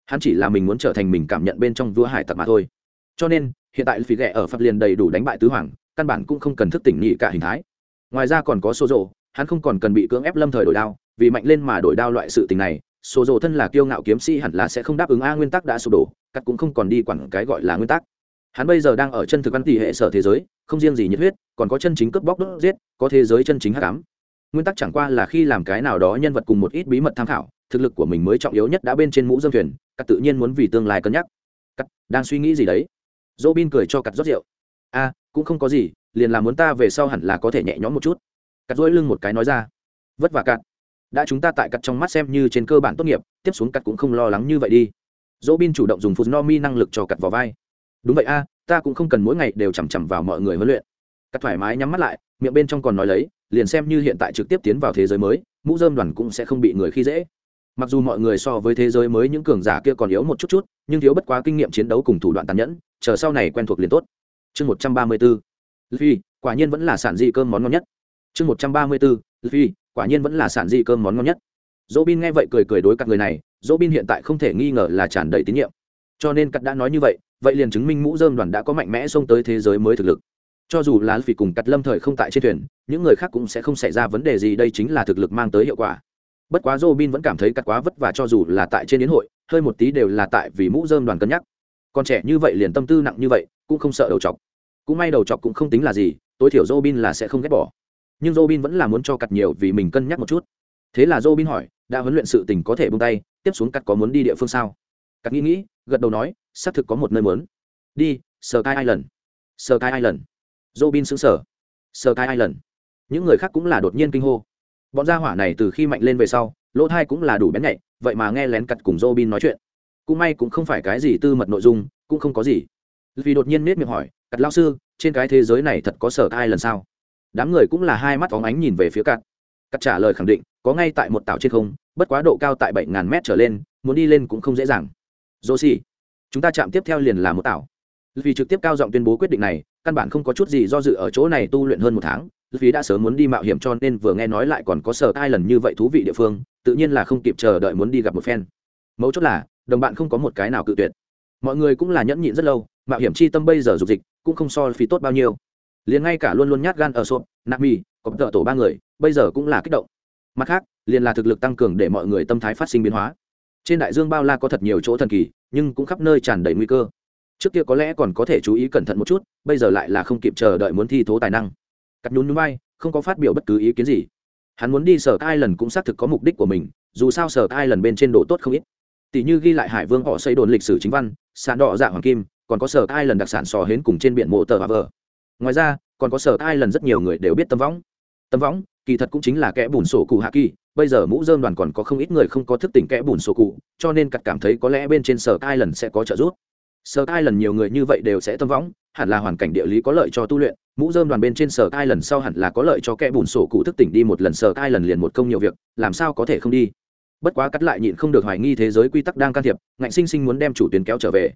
Hắn chỉ là mình muốn trở thành mình cảm nhận bên trong vua hải tặc mà thôi. Cho nên, hiện tại phí ghẹ ở pháp liền đầy đủ đánh bại tứ hoàng, căn bản cũng không cần thức tỉnh nhị cả hình thái. Ngoài ra còn có số rộ hắn không còn cần bị cưỡng ép lâm thời đổi đao, vì mạnh lên mà đổi đao loại sự tình này số rộ thân là kiêu ngạo kiếm sĩ hẳn là sẽ không đáp ứng a nguyên tắc đã sụp đổ, cắt cũng không còn đi quản cái gọi là nguyên tắc hắn bây giờ đang ở chân thực văn tỷ hệ sở thế giới, không riêng gì nhiệt huyết, còn có chân chính cướp bóc đốt giết, có thế giới chân chính hắc ám. Nguyên tắc chẳng qua là khi làm cái nào đó nhân vật cùng một ít bí mật tham khảo, thực lực của mình mới trọng yếu nhất đã bên trên mũ dâm thuyền, cắt tự nhiên muốn vì tương lai cân nhắc. Cắt, đang suy nghĩ gì đấy? Dỗ bin cười cho cắt rót rượu. A cũng không có gì, liền là muốn ta về sau hẳn là có thể nhẹ nhõm một chút. Cắt dỗi lưng một cái nói ra. Vất vả cắt. Đã chúng ta tại cắt trong mắt xem như trên cơ bản tốt nghiệp, tiếp xuống cắt cũng không lo lắng như vậy đi. Dỗ bin chủ động dùng phút no mi năng lực cho cắt vào vai đúng vậy a, ta cũng không cần mỗi ngày đều chằm chằm vào mọi người huấn luyện. Cắt thoải mái nhắm mắt lại, miệng bên trong còn nói lấy, liền xem như hiện tại trực tiếp tiến vào thế giới mới, mũ dơm đoàn cũng sẽ không bị người khi dễ. Mặc dù mọi người so với thế giới mới những cường giả kia còn yếu một chút chút, nhưng thiếu bất quá kinh nghiệm chiến đấu cùng thủ đoạn tàn nhẫn, chờ sau này quen thuộc liền tốt. Chương một trăm ba mươi bốn phi quả nhiên vẫn là sản dị cơm món ngon nhất. Chương một trăm ba mươi bốn phi quả nhiên vẫn là sản dị cơm món ngon nhất. Dỗ bin nghe vậy cười cười đối các người này dỗ bin hiện tại không thể nghi ngờ là tràn đầy tín nhiệm. Cho nên cắt đã nói như vậy vậy liền chứng minh mũ dơm đoàn đã có mạnh mẽ xông tới thế giới mới thực lực. Cho dù là vì cùng cắt lâm thời không tại trên thuyền, những người khác cũng sẽ không xảy ra vấn đề gì, đây chính là thực lực mang tới hiệu quả. Bất quá Robin vẫn cảm thấy cắt quá vất vả cho dù là tại trên đến hội, hơi một tí đều là tại vì mũ dơm đoàn cân nhắc. Còn trẻ như vậy liền tâm tư nặng như vậy, cũng không sợ đầu chọc. Cũng may đầu chọc cũng không tính là gì, tối thiểu Robin là sẽ không ghét bỏ. Nhưng Robin vẫn là muốn cho cắt nhiều vì mình cân nhắc một chút. Thế là Robin hỏi, đã huấn luyện sự tình có thể buông tay, tiếp xuống cắt có muốn đi địa phương sao? Cắt nghĩ nghĩ, gật đầu nói xác thực có một nơi muốn. Đi sờ cai island. Sờ cai dô Robin xứng sở sờ. Cai island. Những người khác cũng là đột nhiên kinh hô. Bọn gia hỏa này từ khi mạnh lên về sau, lỗ thai cũng là đủ bén nhạy, vậy mà nghe lén cặt cùng Robin nói chuyện. Cũng may cũng không phải cái gì tư mật nội dung, cũng không có gì. Vì đột nhiên nết miệng hỏi, cặt lao sư, trên cái thế giới này thật có sở thai lần sao? Đám người cũng là hai mắt phóng ánh nhìn về phía cặt. Cặt trả lời khẳng định, có ngay tại một tảo trên không, bất quá độ cao tại bảy ngàn mét trở lên, muốn đi lên cũng không dễ dàng. Dô xì chúng ta chạm tiếp theo liền là một tảo. Vì trực tiếp cao giọng tuyên bố quyết định này, căn bản không có chút gì do dự ở chỗ này tu luyện hơn một tháng. Vì đã sớm muốn đi mạo hiểm cho nên vừa nghe nói lại còn có sở ai lần như vậy thú vị địa phương, tự nhiên là không kịp chờ đợi muốn đi gặp một phen. Mấu chốt là, đồng bạn không có một cái nào cự tuyệt. Mọi người cũng là nhẫn nhịn rất lâu, mạo hiểm chi tâm bây giờ dục dịch, cũng không so phí tốt bao nhiêu. Liền ngay cả luôn luôn nhát gan ở sộp nạp mì có tợ tổ ba người, bây giờ cũng là kích động. Mặt khác, liền là thực lực tăng cường để mọi người tâm thái phát sinh biến hóa trên đại dương bao la có thật nhiều chỗ thần kỳ, nhưng cũng khắp nơi tràn đầy nguy cơ. Trước kia có lẽ còn có thể chú ý cẩn thận một chút, bây giờ lại là không kịp chờ đợi muốn thi thố tài năng. Cắt nhún núi bay không có phát biểu bất cứ ý kiến gì. Hắn muốn đi sở ai lần cũng xác thực có mục đích của mình, dù sao sở ai lần bên trên độ tốt không ít. Tỷ như ghi lại hải vương họ xây đồn lịch sử chính văn sàn đỏ dạ hoàng kim, còn có sở ai lần đặc sản sò hến cùng trên biển mộ tờ và vờ. Ngoài ra, còn có sở ai lần rất nhiều người đều biết tâm võng. Tâm võng, kỳ thật cũng chính là kẽ bùn sổ cụ hạ kỳ bây giờ mũ dơm đoàn còn có không ít người không có thức tỉnh kẽ bùn sổ cụ, cho nên cặt cảm thấy có lẽ bên trên sở cai lần sẽ có trợ giúp. Sở cai lần nhiều người như vậy đều sẽ tâm võng, hẳn là hoàn cảnh địa lý có lợi cho tu luyện, mũ dơm đoàn bên trên sở cai lần sau hẳn là có lợi cho kẽ bùn sổ cụ thức tỉnh đi một lần sở cai lần liền một công nhiều việc, làm sao có thể không đi? Bất quá cắt lại nhịn không được hoài nghi thế giới quy tắc đang can thiệp, ngạnh sinh sinh muốn đem chủ tuyến kéo trở về.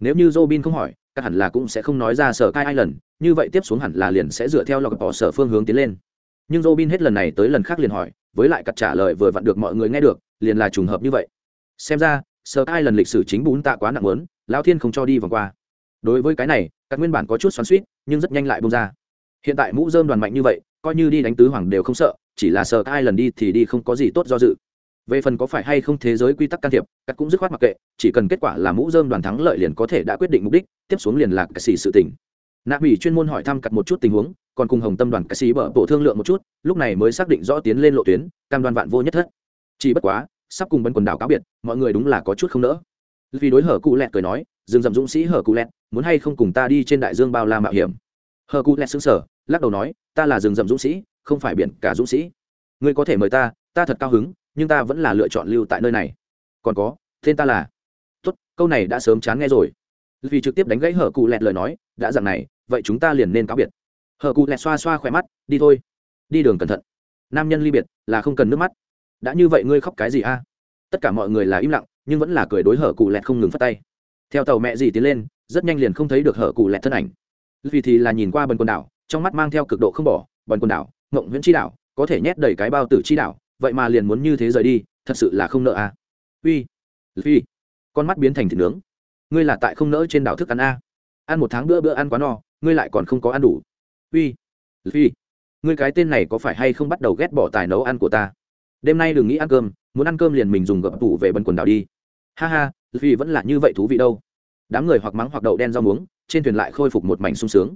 Nếu như Robin không hỏi các hẳn là cũng sẽ không nói ra sở cai lần như vậy tiếp xuống hẳn là liền sẽ dựa theo lọc bỏ sở phương hướng tiến lên. Nhưng Robin hết lần này tới lần khác liền hỏi với lại cặt trả lời vừa vặn được mọi người nghe được, liền là trùng hợp như vậy. Xem ra sở cai lần lịch sử chính bún tạ quá nặng lớn lao thiên không cho đi vòng qua. Đối với cái này, các nguyên bản có chút xoắn suýt nhưng rất nhanh lại bông ra. Hiện tại mũ dơm đoàn mạnh như vậy, coi như đi đánh tứ hoàng đều không sợ, chỉ là sở cai lần đi thì đi không có gì tốt do dự. Về phần có phải hay không thế giới quy tắc can thiệp, các cũng dứt khoát mặc kệ, chỉ cần kết quả là mũ dơm đoàn thắng lợi liền có thể đã quyết định mục đích, tiếp xuống liền lạc xì sự tình. Nạ mỹ chuyên môn hỏi thăm cặt một chút tình huống còn cùng hồng tâm đoàn ca sĩ bở bộ thương lượng một chút, lúc này mới xác định rõ tiến lên lộ tuyến, cam đoan vạn vô nhất thất. Chỉ bất quá, sắp cùng bân quần đảo cáo biệt, mọi người đúng là có chút không nỡ. Vì đối hở cụ lẹt cười nói dừng dậm dũng sĩ hở cụ lẹt, muốn hay không cùng ta đi trên đại dương bao la mạo hiểm? Hở cụ lẹt xứng sở lắc đầu nói, ta là rừng rậm dũng sĩ, không phải biển cả dũng sĩ. Ngươi có thể mời ta ta thật cao hứng, nhưng ta vẫn là lựa chọn lưu tại nơi này. Còn có, tên ta là? Tốt, câu này đã sớm chán nghe rồi. Vì trực tiếp đánh gãy hở cụ lẹt lời nói, đã dặn này, vậy chúng ta liền nên cáo biệt hờ cụ lẹt xoa xoa khỏe mắt, đi thôi, đi đường cẩn thận. Nam nhân ly biệt là không cần nước mắt. Đã như vậy ngươi khóc cái gì a? Tất cả mọi người là im lặng, nhưng vẫn là cười đối hở cụ lẹt không ngừng phát tay. Theo tàu mẹ gì tiến lên, rất nhanh liền không thấy được hở cụ lẹt thân ảnh. Vì thì là nhìn qua bần quần đảo, trong mắt mang theo cực độ không bỏ, bần quần đảo, ngộng nguyễn chi đảo, có thể nhét đầy cái bao tử chi đảo, vậy mà liền muốn như thế rời đi, thật sự là không nợ à uy phi con mắt biến thành thịt nướng. Ngươi là tại không nỡ trên đảo thức ăn a? Ăn một tháng bữa bữa ăn quá no, ngươi lại còn không có ăn đủ uy phi người cái tên này có phải hay không bắt đầu ghét bỏ tài nấu ăn của ta? Đêm nay đừng nghĩ ăn cơm, muốn ăn cơm liền mình dùng gập tủ về bần quần đảo đi. Ha ha phi vẫn là như vậy thú vị đâu. Đám người hoặc mắng hoặc đậu đen rau muống, trên thuyền lại khôi phục một mảnh sung sướng.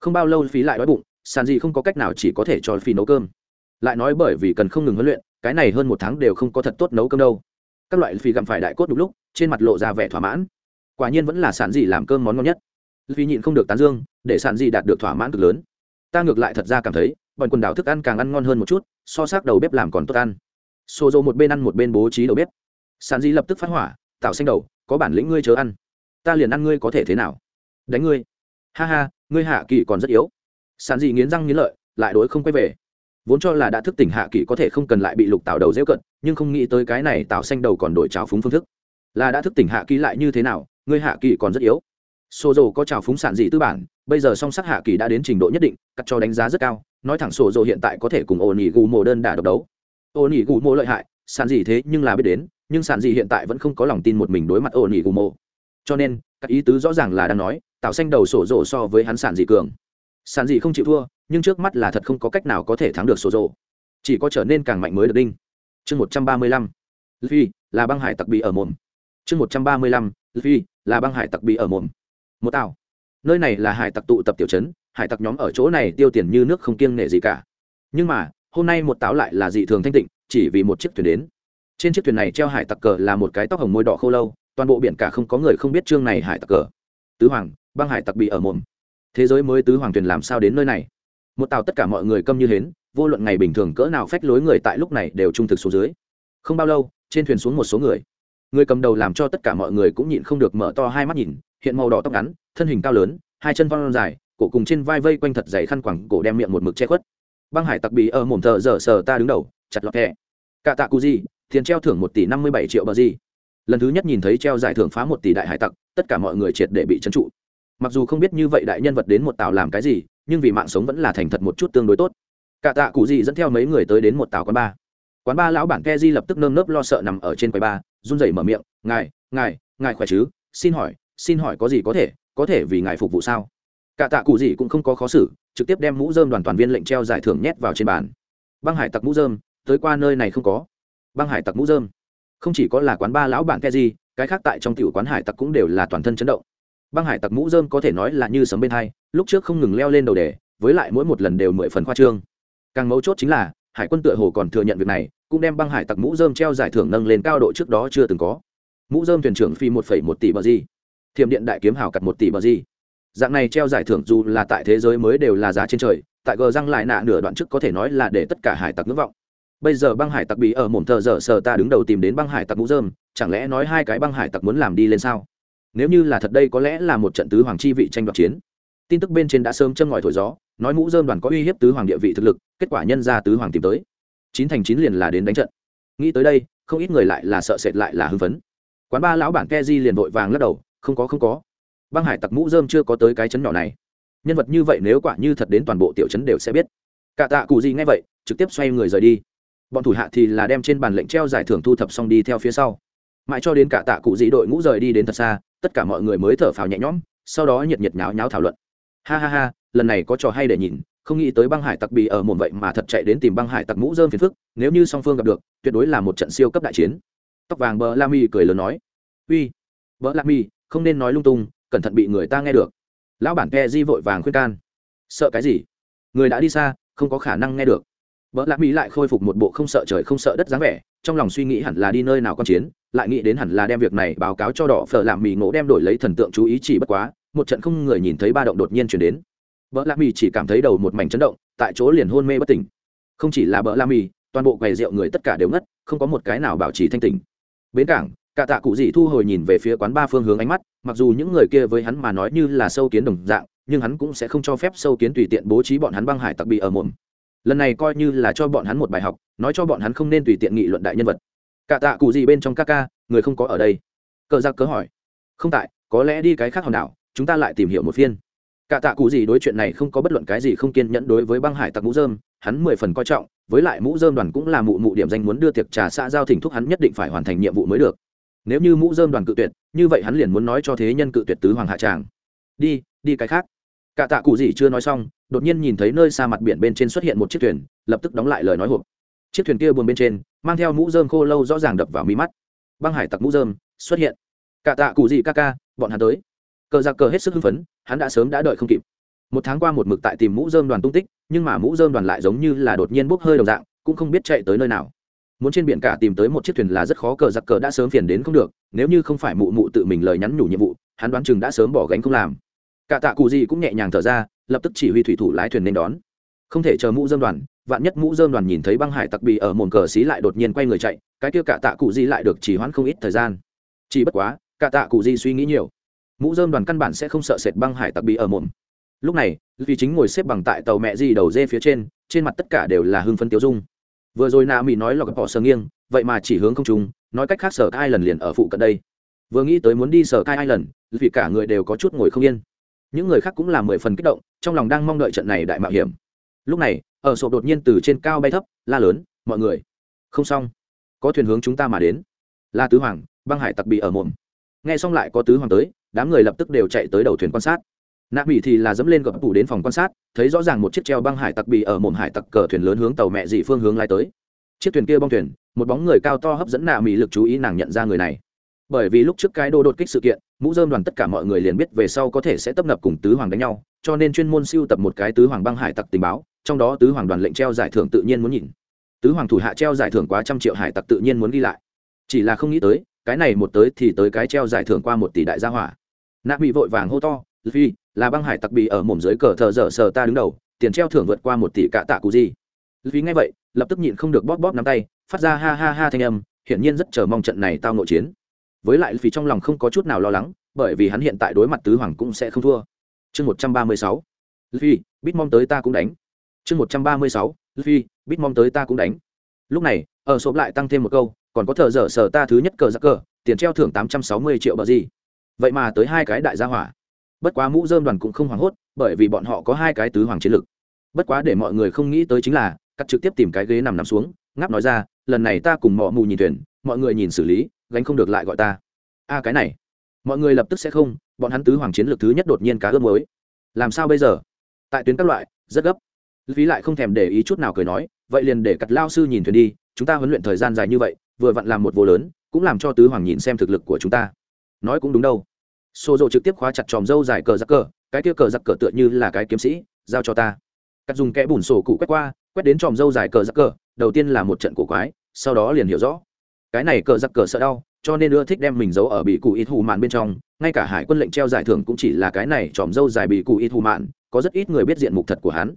Không bao lâu phí lại đói bụng, sàn gì không có cách nào chỉ có thể cho phi nấu cơm. Lại nói bởi vì cần không ngừng huấn luyện, cái này hơn một tháng đều không có thật tốt nấu cơm đâu. Các loại phi gặm phải đại cốt đúng lúc, trên mặt lộ ra vẻ thỏa mãn. Quả nhiên vẫn là sản dị làm cơm món ngon nhất. Vì nhịn không được tán dương, để sản dị đạt được thỏa mãn cực lớn ta ngược lại thật ra cảm thấy, bọn quần đảo thức ăn càng ăn ngon hơn một chút, so s đầu bếp làm còn tốt ăn. Xô dô một bên ăn một bên bố trí đầu bếp. Sàn di lập tức phát hỏa, tạo xanh đầu, có bản lĩnh ngươi chớ ăn. Ta liền ăn ngươi có thể thế nào? Đánh ngươi. Ha ha, ngươi hạ kỳ còn rất yếu. Sàn di nghiến răng nghiến lợi, lại đối không quay về. Vốn cho là đã thức tỉnh hạ kỳ có thể không cần lại bị lục tạo đầu dễ cận, nhưng không nghĩ tới cái này tạo xanh đầu còn đổi trào phúng phương thức. Là đã thức tỉnh hạ kỳ lại như thế nào, ngươi hạ kỳ còn rất yếu sổ dầu có trào phúng sản dị tư bản, bây giờ song sắc hạ kỳ đã đến trình độ nhất định, cắt cho đánh giá rất cao, nói thẳng sổ dầu hiện tại có thể cùng ổn ỉ gù mộ đơn đả độc đấu. Ổn ỉ gù mộ lợi hại, sản dị thế nhưng là biết đến, nhưng sản dị hiện tại vẫn không có lòng tin một mình đối mặt ổn ỉ gù mộ cho nên, các ý tứ rõ ràng là đang nói, tạo xanh đầu sổ dầu so với hắn sản dị cường. Sản dị không chịu thua, nhưng trước mắt là thật không có cách nào có thể thắng được sổ rộ chỉ có trở nên càng mạnh mới được đinh. Chương một trăm ba mươi lăm phi là băng hải tặc bị ở mồm. Chương một trăm ba mươi lăm phi là băng hải tặc bị ở mồm một tàu nơi này là hải tặc tụ tập tiểu chấn hải tặc nhóm ở chỗ này tiêu tiền như nước không kiêng nể gì cả. Nhưng mà, hôm nay một táo lại là dị thường thanh tịnh, chỉ vì một chiếc thuyền đến. Trên chiếc thuyền này treo hải tặc cờ là một cái tóc hồng môi đỏ khô lâu, toàn bộ biển cả không có người không biết chương này hải tặc cờ. Tứ hoàng, băng hải tặc bị ở mồm. Thế giới mới tứ hoàng thuyền làm sao đến nơi này? Một tàu tất cả mọi người câm như hến, vô luận ngày bình thường cỡ nào phách lối người tại lúc này đều trung thực xuống dưới. Không bao lâu, trên thuyền xuống một số người. Người cầm đầu làm cho tất cả mọi người cũng nhịn không được mở to hai mắt nhìn hiện màu đỏ tóc ngắn, thân hình cao lớn, hai chân văng dài, cổ cùng trên vai vây quanh thật dày khăn quẳng cổ đem miệng một mực che khuất. Băng hải tặc bị ở mồm thợ dở sờ ta đứng đầu, chặt lọt kẹ cả tạ cụ gì tiền treo thưởng một tỷ năm mươi bảy triệu bờ gì lần thứ nhất nhìn thấy treo giải thưởng phá một tỷ đại hải tặc, tất cả mọi người triệt để bị trấn trụ. Mặc dù không biết như vậy đại nhân vật đến một tàu làm cái gì, nhưng vì mạng sống vẫn là thành thật một chút tương đối tốt. Cả tạ cụ gì dẫn theo mấy người tới đến một tàu quán ba. Quán ba lão bản ke di lập tức nơm nớp lo sợ nằm ở trên quầy ba, run rẩy mở miệng, ngài ngài ngài khỏe chứ? Xin hỏi xin hỏi có gì có thể có thể vì ngài phục vụ sao? Cả tạ cụ gì cũng không có khó xử, trực tiếp đem mũ dơm đoàn toàn viên lệnh treo giải thưởng nhét vào trên bàn. Băng hải tặc mũ dơm tới qua nơi này không có. Băng hải tặc mũ dơm không chỉ có là quán ba lão bản ke gì cái khác tại trong tiểu quán hải tặc cũng đều là toàn thân chấn động. Băng hải tặc mũ dơm có thể nói là như sấm bên hai, lúc trước không ngừng leo lên đầu đề, với lại mỗi một lần đều mười phần khoa trương. Càng mấu chốt chính là, hải quân tựa hồ còn thừa nhận việc này, cũng đem băng hải tặc mũ dơm treo giải thưởng nâng lên cao độ trước đó chưa từng có. Mũ dơm thuyền trưởng phi một phẩy một tỷ bờ di thiểm điện đại kiếm hào cặt một tỷ bờ di dạng này treo giải thưởng dù là tại thế giới mới đều là giá trên trời, tại gờ răng lại nạ nửa đoạn trước có thể nói là để tất cả hải tặc ngưỡng vọng. Bây giờ băng hải tặc bị ở mồm thờ dở sờ ta đứng đầu tìm đến băng hải tặc mũ dơm chẳng lẽ nói hai cái băng hải tặc muốn làm đi lên sao? Nếu như là thật đây có lẽ là một trận tứ hoàng chi vị tranh đoạt chiến. Tin tức bên trên đã sớm châm ngòi thổi gió, nói mũ dơm đoàn có uy hiếp tứ hoàng địa vị thực lực, kết quả nhân ra tứ hoàng tìm tới. Chín thành chín liền là đến đánh trận. Nghĩ tới đây, không ít người lại là sợ sệt lại là hưng phấn. Quán ba lão bản ke di liền vội vàng lắc đầu không có không có. Băng hải tặc mũ dơm chưa có tới cái chấn nhỏ này. Nhân vật như vậy nếu quả như thật đến toàn bộ tiểu chấn đều sẽ biết. Cả tạ cụ gì ngay vậy, trực tiếp xoay người rời đi. Bọn thủ hạ thì là đem trên bàn lệnh treo giải thưởng thu thập xong đi theo phía sau. Mãi cho đến cả tạ cụ dĩ đội ngũ rời đi đến thật xa, tất cả mọi người mới thở phào nhẹ nhõm, sau đó nhiệt nhiệt nháo nháo thảo luận. Ha ha ha, lần này có trò hay để nhìn, không nghĩ tới băng hải tặc bị ở một vậy mà thật chạy đến tìm băng hải tặc mũ dơm phiền phức, nếu như song phương gặp được, tuyệt đối là một trận siêu cấp đại chiến. Tóc vàng bờ la mi cười lớn nói, uy, bờ la mi không nên nói lung tung, cẩn thận bị người ta nghe được. Lão bản ke di vội vàng khuyên can. Sợ cái gì? Người đã đi xa, không có khả năng nghe được. Vợ lạ mỹ lại khôi phục một bộ không sợ trời không sợ đất dáng vẻ, trong lòng suy nghĩ hẳn là đi nơi nào con chiến, lại nghĩ đến hẳn là đem việc này báo cáo cho đỏ phở làm mì ngộ đem đổi lấy thần tượng chú ý chỉ bất quá, một trận không người nhìn thấy ba động đột nhiên chuyển đến. Vợ lạ mì chỉ cảm thấy đầu một mảnh chấn động, tại chỗ liền hôn mê bất tỉnh. Không chỉ là vợ lạ mì toàn bộ quầy rượu người tất cả đều ngất, không có một cái nào bảo trì thanh tỉnh. Bến cảng cả tạ cụ dị thu hồi nhìn về phía quán ba phương hướng ánh mắt, mặc dù những người kia với hắn mà nói như là sâu kiến đồng dạng, nhưng hắn cũng sẽ không cho phép sâu kiến tùy tiện bố trí bọn hắn băng hải tặc bị ở mồm. Lần này coi như là cho bọn hắn một bài học, nói cho bọn hắn không nên tùy tiện nghị luận đại nhân vật. Cả tạ cụ gì bên trong ca ca, người không có ở đây. Cờ giặc cớ hỏi. Không tại, có lẽ đi cái khác hòn đảo, chúng ta lại tìm hiểu một phiên. Cả tạ cụ gì đối chuyện này không có bất luận cái gì không kiên nhẫn đối với băng hải tặc mũ dơm, hắn mười phần coi trọng, với lại mũ dơm đoàn cũng là mụ mụ điểm danh muốn đưa tiệc trà xã giao thỉnh thúc hắn nhất định phải hoàn thành nhiệm vụ mới được nếu như mũ dơm đoàn cự tuyệt, như vậy hắn liền muốn nói cho thế nhân cự tuyệt tứ hoàng hạ tràng. Đi đi cái khác. Cả tạ cụ gì chưa nói xong, đột nhiên nhìn thấy nơi xa mặt biển bên trên xuất hiện một chiếc thuyền, lập tức đóng lại lời nói hộp. Chiếc thuyền kia buồn bên trên, mang theo mũ dơm khô lâu rõ ràng đập vào mi mắt. Băng hải tặc mũ dơm xuất hiện. Cả tạ cụ gì ca ca, bọn hắn tới. Cờ giặc cờ hết sức hưng phấn, hắn đã sớm đã đợi không kịp. Một tháng qua một mực tại tìm mũ dơm đoàn tung tích, nhưng mà mũ dơm đoàn lại giống như là đột nhiên bốc hơi đồng dạng, cũng không biết chạy tới nơi nào muốn trên biển cả tìm tới một chiếc thuyền là rất khó, cờ giặc cờ đã sớm phiền đến không được, nếu như không phải mụ mụ tự mình lời nhắn nhủ nhiệm vụ, hắn đoán chừng đã sớm bỏ gánh không làm. Cả tạ cụ gì cũng nhẹ nhàng thở ra, lập tức chỉ huy thủy thủ lái thuyền nên đón. Không thể chờ mũ dơm đoàn, vạn nhất mũ dơm đoàn nhìn thấy băng hải tặc bì ở mồn cờ xí lại đột nhiên quay người chạy, cái kia cả tạ cụ gì lại được chỉ hoãn không ít thời gian. Chỉ bất quá, cả tạ cụ gì suy nghĩ nhiều. Mũ dơm đoàn căn bản sẽ không sợ sệt băng hải tặc bì ở mồn lúc này, vì chính ngồi xếp bằng tại tàu mẹ di đầu dê phía trên trên mặt tất cả đều là hưng phân tiêu dung vừa rồi nạ mỹ nói là gặp họ sờ nghiêng, vậy mà chỉ hướng không trung, nói cách khác sở cai lần liền ở phụ cận đây. Vừa nghĩ tới muốn đi sở cai lần vì cả người đều có chút ngồi không yên. Những người khác cũng là mười phần kích động, trong lòng đang mong đợi trận này đại mạo hiểm. Lúc này, ở sổ đột nhiên từ trên cao bay thấp, la lớn, mọi người, không xong. Có thuyền hướng chúng ta mà đến. La tứ hoàng, băng hải tặc bị ở mồm. Nghe xong lại có tứ hoàng tới, đám người lập tức đều chạy tới đầu thuyền quan sát nạ mỹ thì là dẫm lên gập tủ đến phòng quan sát, thấy rõ ràng một chiếc treo băng hải tặc bị ở mồm hải tặc cờ thuyền lớn hướng tàu mẹ dị phương hướng lai tới. Chiếc thuyền kia bong thuyền, một bóng người cao to hấp dẫn nạ mỹ lực chú ý nàng nhận ra người này. Bởi vì lúc trước cái đô đột kích sự kiện, mũ dơm đoàn tất cả mọi người liền biết về sau có thể sẽ tấp nập cùng tứ hoàng đánh nhau, cho nên chuyên môn siêu tập một cái tứ hoàng băng hải tặc tình báo, trong đó tứ hoàng đoàn lệnh treo giải thưởng tự nhiên muốn nhìn. Tứ hoàng thủ hạ treo giải thưởng quá trăm triệu hải tặc tự nhiên muốn ghi lại. Chỉ là không nghĩ tới, cái này một tới thì tới cái treo giải thưởng qua một tỷ đại gia hỏa. Nạ bị vội vàng hô to, phi là băng hải tặc bị ở mồm dưới cờ thờ dở sờ ta đứng đầu, tiền treo thưởng vượt qua một tỷ cạ tạ cụ gì. Vì ngay vậy, lập tức nhịn không được bóp bóp nắm tay, phát ra ha ha ha thanh âm, hiển nhiên rất chờ mong trận này tao nội chiến. Với lại vì trong lòng không có chút nào lo lắng, bởi vì hắn hiện tại đối mặt tứ hoàng cũng sẽ không thua. Chương một trăm ba mươi sáu vì bít mong tới ta cũng đánh. Chương một trăm ba mươi sáu vì bít mong tới ta cũng đánh. Lúc này, ở số lại tăng thêm một câu, còn có thợ dở sờ ta thứ nhất cờ giặc cờ, tiền treo thưởng tám trăm sáu mươi triệu bờ gì. Vậy mà tới hai cái đại gia hỏa bất quá mũ dơm đoàn cũng không hoảng hốt, bởi vì bọn họ có hai cái tứ hoàng chiến lực bất quá để mọi người không nghĩ tới chính là, cắt trực tiếp tìm cái ghế nằm nằm xuống, ngáp nói ra, lần này ta cùng mọ mù nhìn thuyền, mọi người nhìn xử lý, gánh không được lại gọi ta. A, cái này. Mọi người lập tức sẽ không, bọn hắn tứ hoàng chiến lược thứ nhất đột nhiên cá ướp mới làm sao bây giờ? Tại tuyến các loại, rất gấp. Phí lại không thèm để ý chút nào cười nói, vậy liền để cặt lao sư nhìn thuyền đi, chúng ta huấn luyện thời gian dài như vậy, vừa vặn làm một vô lớn, cũng làm cho tứ hoàng nhìn xem thực lực của chúng ta. Nói cũng đúng đâu xô dầu trực tiếp khóa chặt tròm dâu dài cờ giặc cờ, cái kia cờ giặc cờ tựa như là cái kiếm sĩ, giao cho ta. Cắt dùng kẽ bùn sổ cụ quét qua, quét đến tròm dâu dài cờ giặc cờ, đầu tiên là một trận cổ quái, sau đó liền hiểu rõ. Cái này cờ giặc cờ sợ đau, cho nên ưa thích đem mình giấu ở bị cụ ít hù mạn bên trong, ngay cả hải quân lệnh treo giải thưởng cũng chỉ là cái này tròm dâu dài bị cụ ít hù mạn, có rất ít người biết diện mục thật của hắn.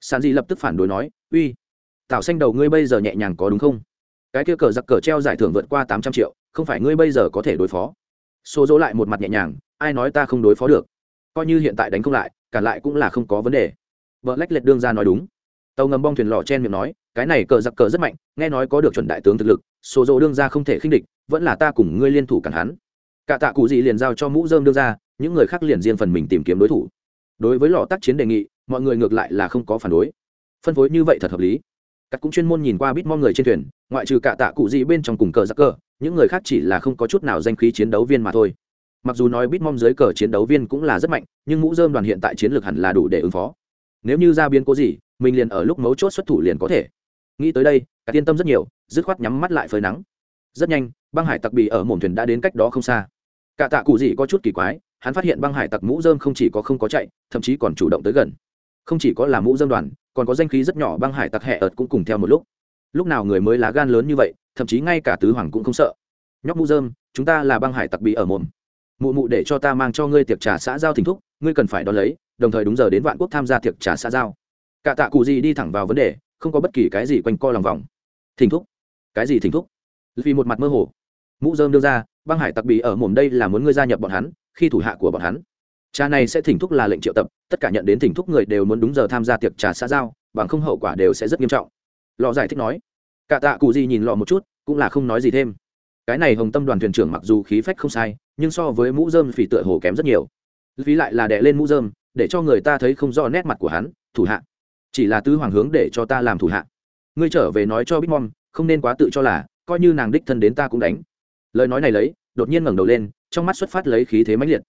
Sàn di lập tức phản đối nói, uy tạo xanh đầu ngươi bây giờ nhẹ nhàng có đúng không? Cái kia cờ giặc cờ treo giải thưởng vượt qua tám trăm triệu, không phải ngươi bây giờ có thể đối phó xô dỗ lại một mặt nhẹ nhàng, ai nói ta không đối phó được? Coi như hiện tại đánh không lại, cả lại cũng là không có vấn đề. Vợ lách lệch đương ra nói đúng. Tàu ngầm bong thuyền lò chen miệng nói, cái này cờ giặc cờ rất mạnh, nghe nói có được chuẩn đại tướng thực lực, xô dỗ đương ra không thể khinh địch, vẫn là ta cùng ngươi liên thủ cản hắn. Cả tạ cụ gì liền giao cho mũ dơm đương ra, những người khác liền riêng phần mình tìm kiếm đối thủ. Đối với lò tác chiến đề nghị, mọi người ngược lại là không có phản đối. Phân phối như vậy thật hợp lý cắt cũng chuyên môn nhìn qua bít mong người trên thuyền, ngoại trừ cả tạ cụ gì bên trong cùng cờ giặc cờ, những người khác chỉ là không có chút nào danh khí chiến đấu viên mà thôi. Mặc dù nói bít mong dưới cờ chiến đấu viên cũng là rất mạnh, nhưng mũ dơm đoàn hiện tại chiến lược hẳn là đủ để ứng phó. Nếu như ra biến cố gì, mình liền ở lúc mấu chốt xuất thủ liền có thể. Nghĩ tới đây, cả yên tâm rất nhiều, dứt khoát nhắm mắt lại phơi nắng. Rất nhanh, băng hải tặc bì ở mồm thuyền đã đến cách đó không xa. Cả tạ cụ gì có chút kỳ quái, hắn phát hiện băng hải tặc mũ dơm không chỉ có không có chạy, thậm chí còn chủ động tới gần. Không chỉ có là mũ dơm đoàn còn có danh khí rất nhỏ băng hải tặc hẹ ợt cũng cùng theo một lúc. Lúc nào người mới lá gan lớn như vậy, thậm chí ngay cả tứ hoàng cũng không sợ. Nhóc mũ dơm chúng ta là băng hải tặc bị ở mồm. Mụ mụ để cho ta mang cho ngươi tiệc trà xã giao thỉnh thúc, ngươi cần phải đón lấy, đồng thời đúng giờ đến vạn quốc tham gia tiệc trà xã giao. Cả tạ cụ gì đi thẳng vào vấn đề, không có bất kỳ cái gì quanh co lòng vòng. Thỉnh thúc? Cái gì thỉnh thúc? Vì một mặt mơ hồ. Mũ dơm đưa ra, băng hải tặc bị ở mồm đây là muốn ngươi gia nhập bọn hắn, khi thủ hạ của bọn hắn trà này sẽ thỉnh thúc là lệnh triệu tập, tất cả nhận đến thỉnh thúc người đều muốn đúng giờ tham gia tiệc trà xã giao, bằng không hậu quả đều sẽ rất nghiêm trọng. Lò giải thích nói, cả tạ cụ gì nhìn lọ một chút, cũng là không nói gì thêm. Cái này hồng tâm đoàn thuyền trưởng mặc dù khí phách không sai, nhưng so với mũ dơm phỉ tựa hồ kém rất nhiều. Phí lại là đè lên mũ dơm để cho người ta thấy không rõ nét mặt của hắn, thủ hạ, chỉ là tứ hoàng hướng để cho ta làm thủ hạ. Ngươi trở về nói cho bitmom không nên quá tự cho là, coi như nàng đích thân đến ta cũng đánh. Lời nói này lấy, đột nhiên ngẩng đầu lên, trong mắt xuất phát lấy khí thế mãnh liệt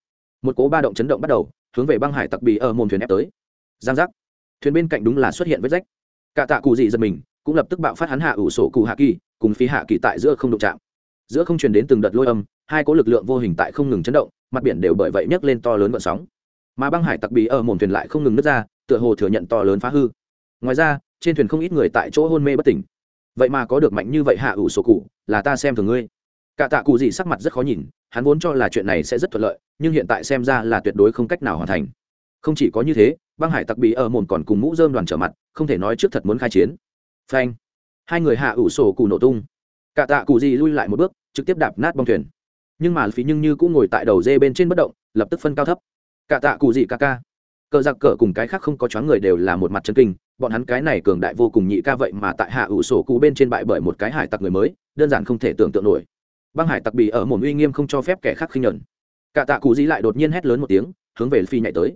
một cố ba động chấn động bắt đầu, hướng về băng hải tặc bì ở mồm thuyền ép tới. Giang giác. Thuyền bên cạnh đúng là xuất hiện vết rách. Cả tạ cụ dị giật mình, cũng lập tức bạo phát hắn hạ ủ sổ cụ hạ kỳ, cùng phí hạ kỳ tại giữa không đụng chạm. Giữa không truyền đến từng đợt lôi âm, hai có lực lượng vô hình tại không ngừng chấn động, mặt biển đều bởi vậy nhấc lên to lớn vận sóng. Mà băng hải tặc bì ở mồm thuyền lại không ngừng nứt ra, tựa hồ thừa nhận to lớn phá hư. Ngoài ra, trên thuyền không ít người tại chỗ hôn mê bất tỉnh. Vậy mà có được mạnh như vậy hạ ủ sổ cụ, là ta xem thường ngươi cả tạ cụ gì sắc mặt rất khó nhìn, hắn vốn cho là chuyện này sẽ rất thuận lợi, nhưng hiện tại xem ra là tuyệt đối không cách nào hoàn thành. Không chỉ có như thế, băng hải tặc bị ở mồn còn cùng mũ dơm đoàn trở mặt, không thể nói trước thật muốn khai chiến. Phanh. Hai người hạ ủ sổ cụ nổ tung. Cả tạ cụ gì lui lại một bước, trực tiếp đạp nát bong thuyền. Nhưng mà phí nhưng như cũng ngồi tại đầu dê bên trên bất động, lập tức phân cao thấp. Cả tạ cụ gì ca ca. Cờ giặc cờ cùng cái khác không có choáng người đều là một mặt chân kinh, bọn hắn cái này cường đại vô cùng nhị ca vậy mà tại hạ ủ sổ cụ bên trên bại bởi một cái hải tặc người mới, đơn giản không thể tưởng tượng nổi băng hải tặc bị ở một uy nghiêm không cho phép kẻ khác khinh nhẫn cả tạ cụ Dĩ lại đột nhiên hét lớn một tiếng, hướng về phi nhảy tới.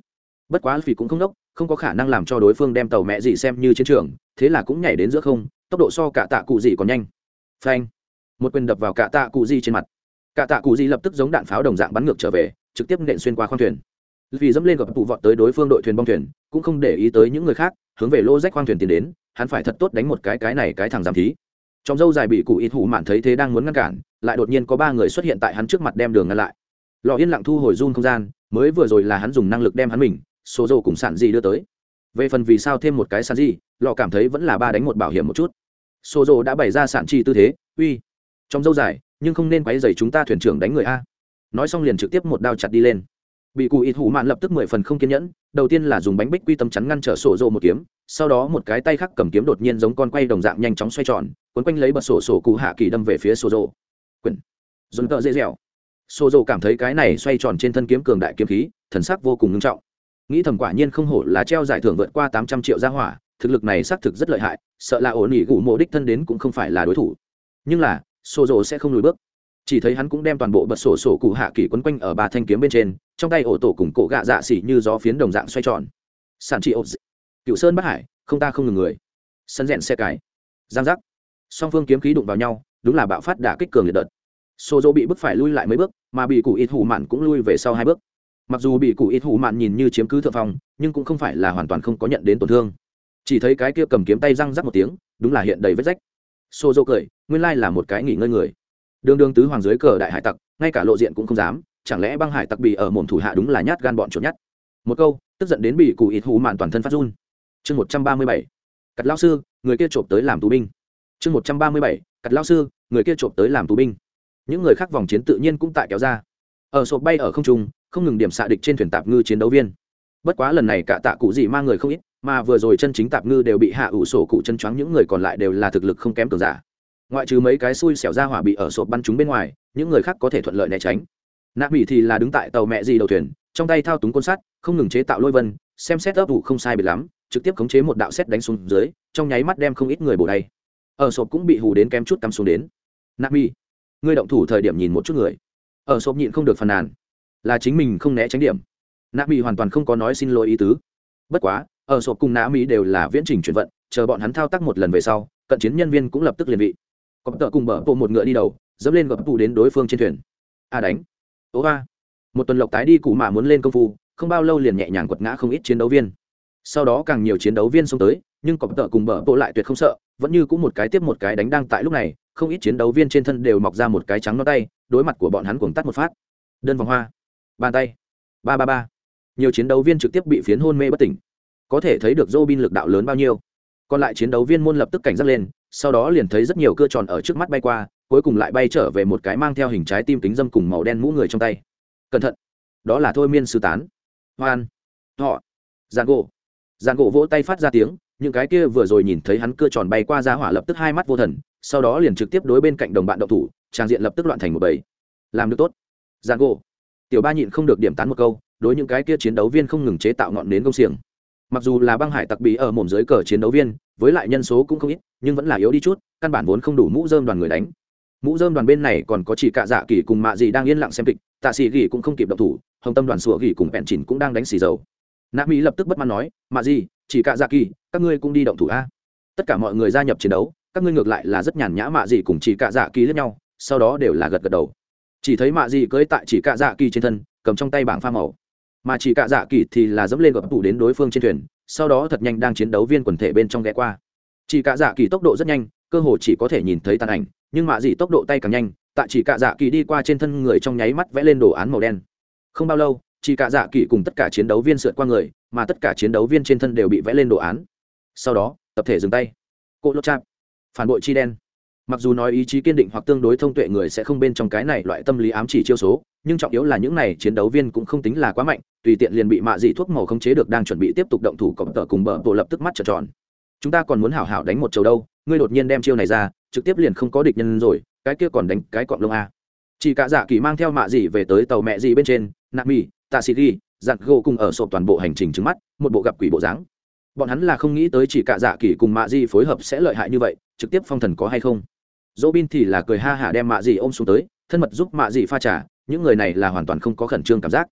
Bất quá phi cũng không đốc, không có khả năng làm cho đối phương đem tàu mẹ gì xem như chiến trường, thế là cũng nhảy đến giữa không, tốc độ so cả tạ cụ Dĩ còn nhanh. Phanh! Một quyền đập vào cả tạ cụ Dĩ trên mặt. Cả tạ cụ Dĩ lập tức giống đạn pháo đồng dạng bắn ngược trở về, trực tiếp nện xuyên qua khoang thuyền. Vì dẫm lên gặp tụ vọt tới đối phương đội thuyền bong thuyền, cũng không để ý tới những người khác, hướng về lô rách khoang thuyền tiến đến, hắn phải thật tốt đánh một cái cái này cái thằng giảm thí trong dâu dài bị cụ ít hủ mạn thấy thế đang muốn ngăn cản, lại đột nhiên có ba người xuất hiện tại hắn trước mặt đem đường ngăn lại. Lò yên lặng thu hồi run không gian, mới vừa rồi là hắn dùng năng lực đem hắn mình, số dầu cùng sản gì đưa tới. Về phần vì sao thêm một cái sản gì, lò cảm thấy vẫn là ba đánh một bảo hiểm một chút. Số dầu đã bày ra sản chi tư thế, uy. Trong dâu dài, nhưng không nên quấy dày chúng ta thuyền trưởng đánh người a. Nói xong liền trực tiếp một đao chặt đi lên. Bị cụ ít hủ mạn lập tức mười phần không kiên nhẫn, đầu tiên là dùng bánh bích quy tâm chắn ngăn trở sổ rộ một kiếm, sau đó một cái tay khác cầm kiếm đột nhiên giống con quay đồng dạng nhanh chóng xoay tròn quấn quanh lấy bật sổ sổ cụ hạ kỳ đâm về phía sổ rộ quyển dồn tợ dễ dẻo. Sổ rộ cảm thấy cái này xoay tròn trên thân kiếm cường đại kiếm khí, thần sắc vô cùng nghiêm trọng. Nghĩ thầm quả nhiên không hổ là treo giải thưởng vượt qua tám trăm triệu gia hỏa, thực lực này xác thực rất lợi hại, sợ là ổn ỉ gủ mộ đích thân đến cũng không phải là đối thủ. Nhưng là sổ rộ sẽ không lùi bước. Chỉ thấy hắn cũng đem toàn bộ bật sổ sổ cụ hạ kỳ quấn quanh ở ba thanh kiếm bên trên, trong tay ổ tổ cùng cổ gạ dạ xỉ như gió phiến đồng dạng xoay tròn. Sản trị ổ cựu sơn bắc hải, không ta không ngừng người. Sân rẽn xe cái. Giang giác song phương kiếm khí đụng vào nhau, đúng là bạo phát đả kích cường liệt đợt. Xô dỗ bị bức phải lui lại mấy bước, mà bị cụ ít hủ mạn cũng lui về sau hai bước. Mặc dù bị cụ ít hủ mạn nhìn như chiếm cứ thượng phong, nhưng cũng không phải là hoàn toàn không có nhận đến tổn thương. Chỉ thấy cái kia cầm kiếm tay răng rắc một tiếng, đúng là hiện đầy vết rách. Xô dỗ cười, nguyên lai là một cái nghỉ ngơi người. Đương đương tứ hoàng dưới cờ đại hải tặc, ngay cả lộ diện cũng không dám, chẳng lẽ băng hải tặc bị ở mồm thủ hạ đúng là nhát gan bọn chuột nhát? Một câu, tức giận đến bị cụ ít hủ mạn toàn thân phát run. Chương một trăm ba mươi bảy. Cặt lao sư, người kia trộm tới làm tù binh chương một trăm ba mươi bảy cặt lao sư, người kia trộm tới làm tù binh. Những người khác vòng chiến tự nhiên cũng tại kéo ra. Ở sộp bay ở không trung, không ngừng điểm xạ địch trên thuyền tạp ngư chiến đấu viên. Bất quá lần này cả tạ cụ gì mang người không ít, mà vừa rồi chân chính tạp ngư đều bị hạ ủ sổ cụ chân choáng, những người còn lại đều là thực lực không kém cường giả. Ngoại trừ mấy cái xui xẻo ra hỏa bị ở sộp bắn chúng bên ngoài, những người khác có thể thuận lợi né tránh. Nạ bỉ thì là đứng tại tàu mẹ gì đầu thuyền, trong tay thao túng côn sắt, không ngừng chế tạo lôi vân, xem xét ấp ủ không sai bị lắm, trực tiếp khống chế một đạo xét đánh xuống dưới, trong nháy mắt đem không ít người bổ đây ở sộp cũng bị hù đến kém chút cắm xuống đến. Nạp mi ngươi động thủ thời điểm nhìn một chút người. Ở sộp nhịn không được phàn nàn. Là chính mình không né tránh điểm. Nạp mi hoàn toàn không có nói xin lỗi ý tứ. Bất quá, ở sộp cùng nạ mỹ đều là viễn trình chuyển vận, chờ bọn hắn thao tác một lần về sau, cận chiến nhân viên cũng lập tức liền vị. Có tợ cùng bờ bộ một ngựa đi đầu, dẫm lên gập tụ đến đối phương trên thuyền. A đánh. Ố a một tuần lộc tái đi cụ mà muốn lên công phu, không bao lâu liền nhẹ nhàng quật ngã không ít chiến đấu viên. Sau đó càng nhiều chiến đấu viên xông tới, nhưng có tợ cùng bờ bộ lại tuyệt không sợ vẫn như cũng một cái tiếp một cái đánh đang tại lúc này, không ít chiến đấu viên trên thân đều mọc ra một cái trắng nó tay, đối mặt của bọn hắn cuồng tắt một phát. Đơn vòng hoa. Bàn tay. Ba ba ba. Nhiều chiến đấu viên trực tiếp bị phiến hôn mê bất tỉnh. Có thể thấy được dô bin lực đạo lớn bao nhiêu. Còn lại chiến đấu viên môn lập tức cảnh giác lên, sau đó liền thấy rất nhiều cưa tròn ở trước mắt bay qua, cuối cùng lại bay trở về một cái mang theo hình trái tim kính dâm cùng màu đen mũ người trong tay. Cẩn thận. Đó là thôi miên sư tán. Hoan. Họ. Giàn gỗ. Giàn gỗ vỗ tay phát ra tiếng những cái kia vừa rồi nhìn thấy hắn cưa tròn bay qua ra hỏa lập tức hai mắt vô thần, sau đó liền trực tiếp đối bên cạnh đồng bạn động thủ, trang diện lập tức loạn thành một bầy. Làm được tốt. Giang gỗ. Tiểu ba nhịn không được điểm tán một câu, đối những cái kia chiến đấu viên không ngừng chế tạo ngọn nến công xiềng. Mặc dù là băng hải tặc bí ở mồm dưới cờ chiến đấu viên, với lại nhân số cũng không ít, nhưng vẫn là yếu đi chút, căn bản vốn không đủ mũ dơm đoàn người đánh. Mũ dơm đoàn bên này còn có chỉ cạ dạ kỳ cùng mạ gì đang yên lặng xem kịch, tạ sĩ gỉ cũng không kịp động thủ, hồng tâm đoàn sủa gỉ cùng bẹn chỉnh cũng đang đánh xì dầu. Nạ mỹ lập tức bất mãn nói, mạ gì chỉ cả dạ kỳ, các ngươi cũng đi động thủ a. Tất cả mọi người gia nhập chiến đấu, các ngươi ngược lại là rất nhàn nhã mạ gì cùng chỉ cả dạ kỳ lẫn nhau, sau đó đều là gật gật đầu. Chỉ thấy mạ gì cưỡi tại chỉ cả dạ kỳ trên thân, cầm trong tay bảng pha màu. Mà chỉ cả dạ kỳ thì là dẫm lên gập tủ đến đối phương trên thuyền, sau đó thật nhanh đang chiến đấu viên quần thể bên trong ghé qua. Chỉ cả dạ kỳ tốc độ rất nhanh, cơ hồ chỉ có thể nhìn thấy tàn ảnh, nhưng mạ dị tốc độ tay càng nhanh, tại chỉ cả dạ kỳ đi qua trên thân người trong nháy mắt vẽ lên đồ án màu đen. Không bao lâu, chỉ cả dạ kỳ cùng tất cả chiến đấu viên sượt qua người mà tất cả chiến đấu viên trên thân đều bị vẽ lên đồ án. Sau đó, tập thể dừng tay. Cỗ lốt chạp, phản bội chi đen. Mặc dù nói ý chí kiên định hoặc tương đối thông tuệ người sẽ không bên trong cái này loại tâm lý ám chỉ chiêu số, nhưng trọng yếu là những này chiến đấu viên cũng không tính là quá mạnh, tùy tiện liền bị mạ dị thuốc màu không chế được đang chuẩn bị tiếp tục động thủ cọp tờ cùng bờ bộ lập tức mắt trợn tròn. Chúng ta còn muốn hảo hảo đánh một chầu đâu, ngươi đột nhiên đem chiêu này ra, trực tiếp liền không có địch nhân rồi, cái kia còn đánh cái cọng lông a. Chỉ cả dạ kỳ mang theo mạ dị về tới tàu mẹ dị bên trên, nạ mi, tạ sĩ ghi giặt gỗ cùng ở sộp toàn bộ hành trình trứng mắt, một bộ gặp quỷ bộ dáng. Bọn hắn là không nghĩ tới chỉ cả dạ kỳ cùng mạ Di phối hợp sẽ lợi hại như vậy, trực tiếp phong thần có hay không? Dỗ bin thì là cười ha hả đem mạ Di ôm xuống tới, thân mật giúp mạ Di pha trà, những người này là hoàn toàn không có khẩn trương cảm giác.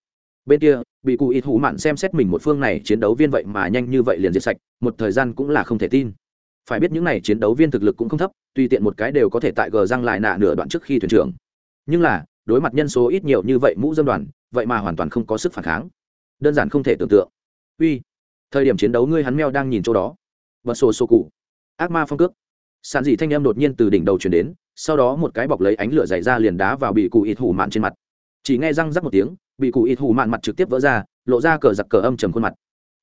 Bên kia, bị cụ ít hủ mạn xem xét mình một phương này chiến đấu viên vậy mà nhanh như vậy liền diệt sạch, một thời gian cũng là không thể tin. Phải biết những này chiến đấu viên thực lực cũng không thấp, tùy tiện một cái đều có thể tại gờ răng lại nạ nửa đoạn trước khi thuyền trưởng. Nhưng là, đối mặt nhân số ít nhiều như vậy mũ dân đoàn vậy mà hoàn toàn không có sức phản kháng. Đơn giản không thể tưởng tượng. Uy, thời điểm chiến đấu ngươi hắn meo đang nhìn chỗ đó. Bật sổ sổ cụ. Ác ma phong cước. Sàn dị thanh em đột nhiên từ đỉnh đầu chuyển đến, sau đó một cái bọc lấy ánh lửa dày ra liền đá vào bị cụ ít hủ mạn trên mặt. Chỉ nghe răng rắc một tiếng, bị cụ ít hủ mạn mặt trực tiếp vỡ ra, lộ ra cờ giặc cờ âm trầm khuôn mặt.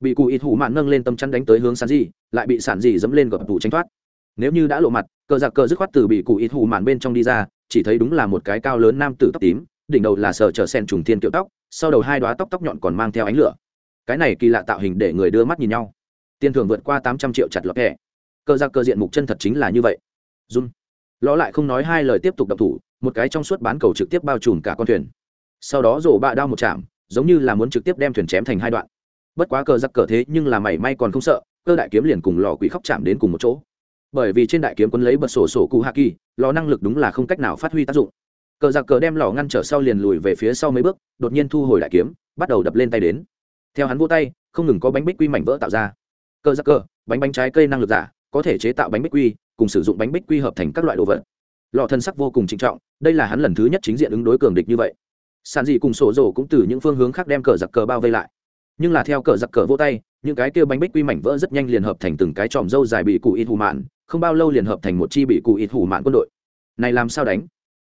Bị cụ ít hủ mạn nâng lên tâm chắn đánh tới hướng sàn dị, lại bị sản dị dẫm lên gập tủ tranh thoát. Nếu như đã lộ mặt, cờ giặc cờ dứt khoát từ bị cụ ít hủ mạn bên trong đi ra, chỉ thấy đúng là một cái cao lớn nam tử tóc tím đỉnh đầu là sờ chở sen trùng thiên kiểu tóc, sau đầu hai đoá tóc tóc nhọn còn mang theo ánh lửa. Cái này kỳ lạ tạo hình để người đưa mắt nhìn nhau. Tiền thưởng vượt qua tám trăm triệu chặt lọt kẻ cơ ra cơ diện mục chân thật chính là như vậy. Run. Ló lại không nói hai lời tiếp tục đập thủ, một cái trong suốt bán cầu trực tiếp bao trùm cả con thuyền. Sau đó rổ bạ đao một chạm, giống như là muốn trực tiếp đem thuyền chém thành hai đoạn. Bất quá cờ giặc cờ thế nhưng là mảy may còn không sợ, cơ đại kiếm liền cùng lò quỷ khóc chạm đến cùng một chỗ. Bởi vì trên đại kiếm quân lấy bật sổ sổ cụ hạ kỳ, lò năng lực đúng là không cách nào phát huy tác dụng cờ giặc cờ đem lò ngăn trở sau liền lùi về phía sau mấy bước, đột nhiên thu hồi đại kiếm, bắt đầu đập lên tay đến. Theo hắn vô tay, không ngừng có bánh bích quy mảnh vỡ tạo ra. Cờ giặc cờ, bánh bánh trái cây năng lực giả, có thể chế tạo bánh bích quy, cùng sử dụng bánh bích quy hợp thành các loại đồ vật. Lò thân sắc vô cùng trinh trọng, đây là hắn lần thứ nhất chính diện ứng đối cường địch như vậy. Sàn dị cùng sổ rổ cũng từ những phương hướng khác đem cờ giặc cờ bao vây lại. Nhưng là theo cờ giặc cờ vô tay, những cái kia bánh bích quy mảnh vỡ rất nhanh liền hợp thành từng cái tròm dâu dài bị cụ ít hù mạn, không bao lâu liền hợp thành một chi bị cụ ít hù mạn quân đội. Này làm sao đánh?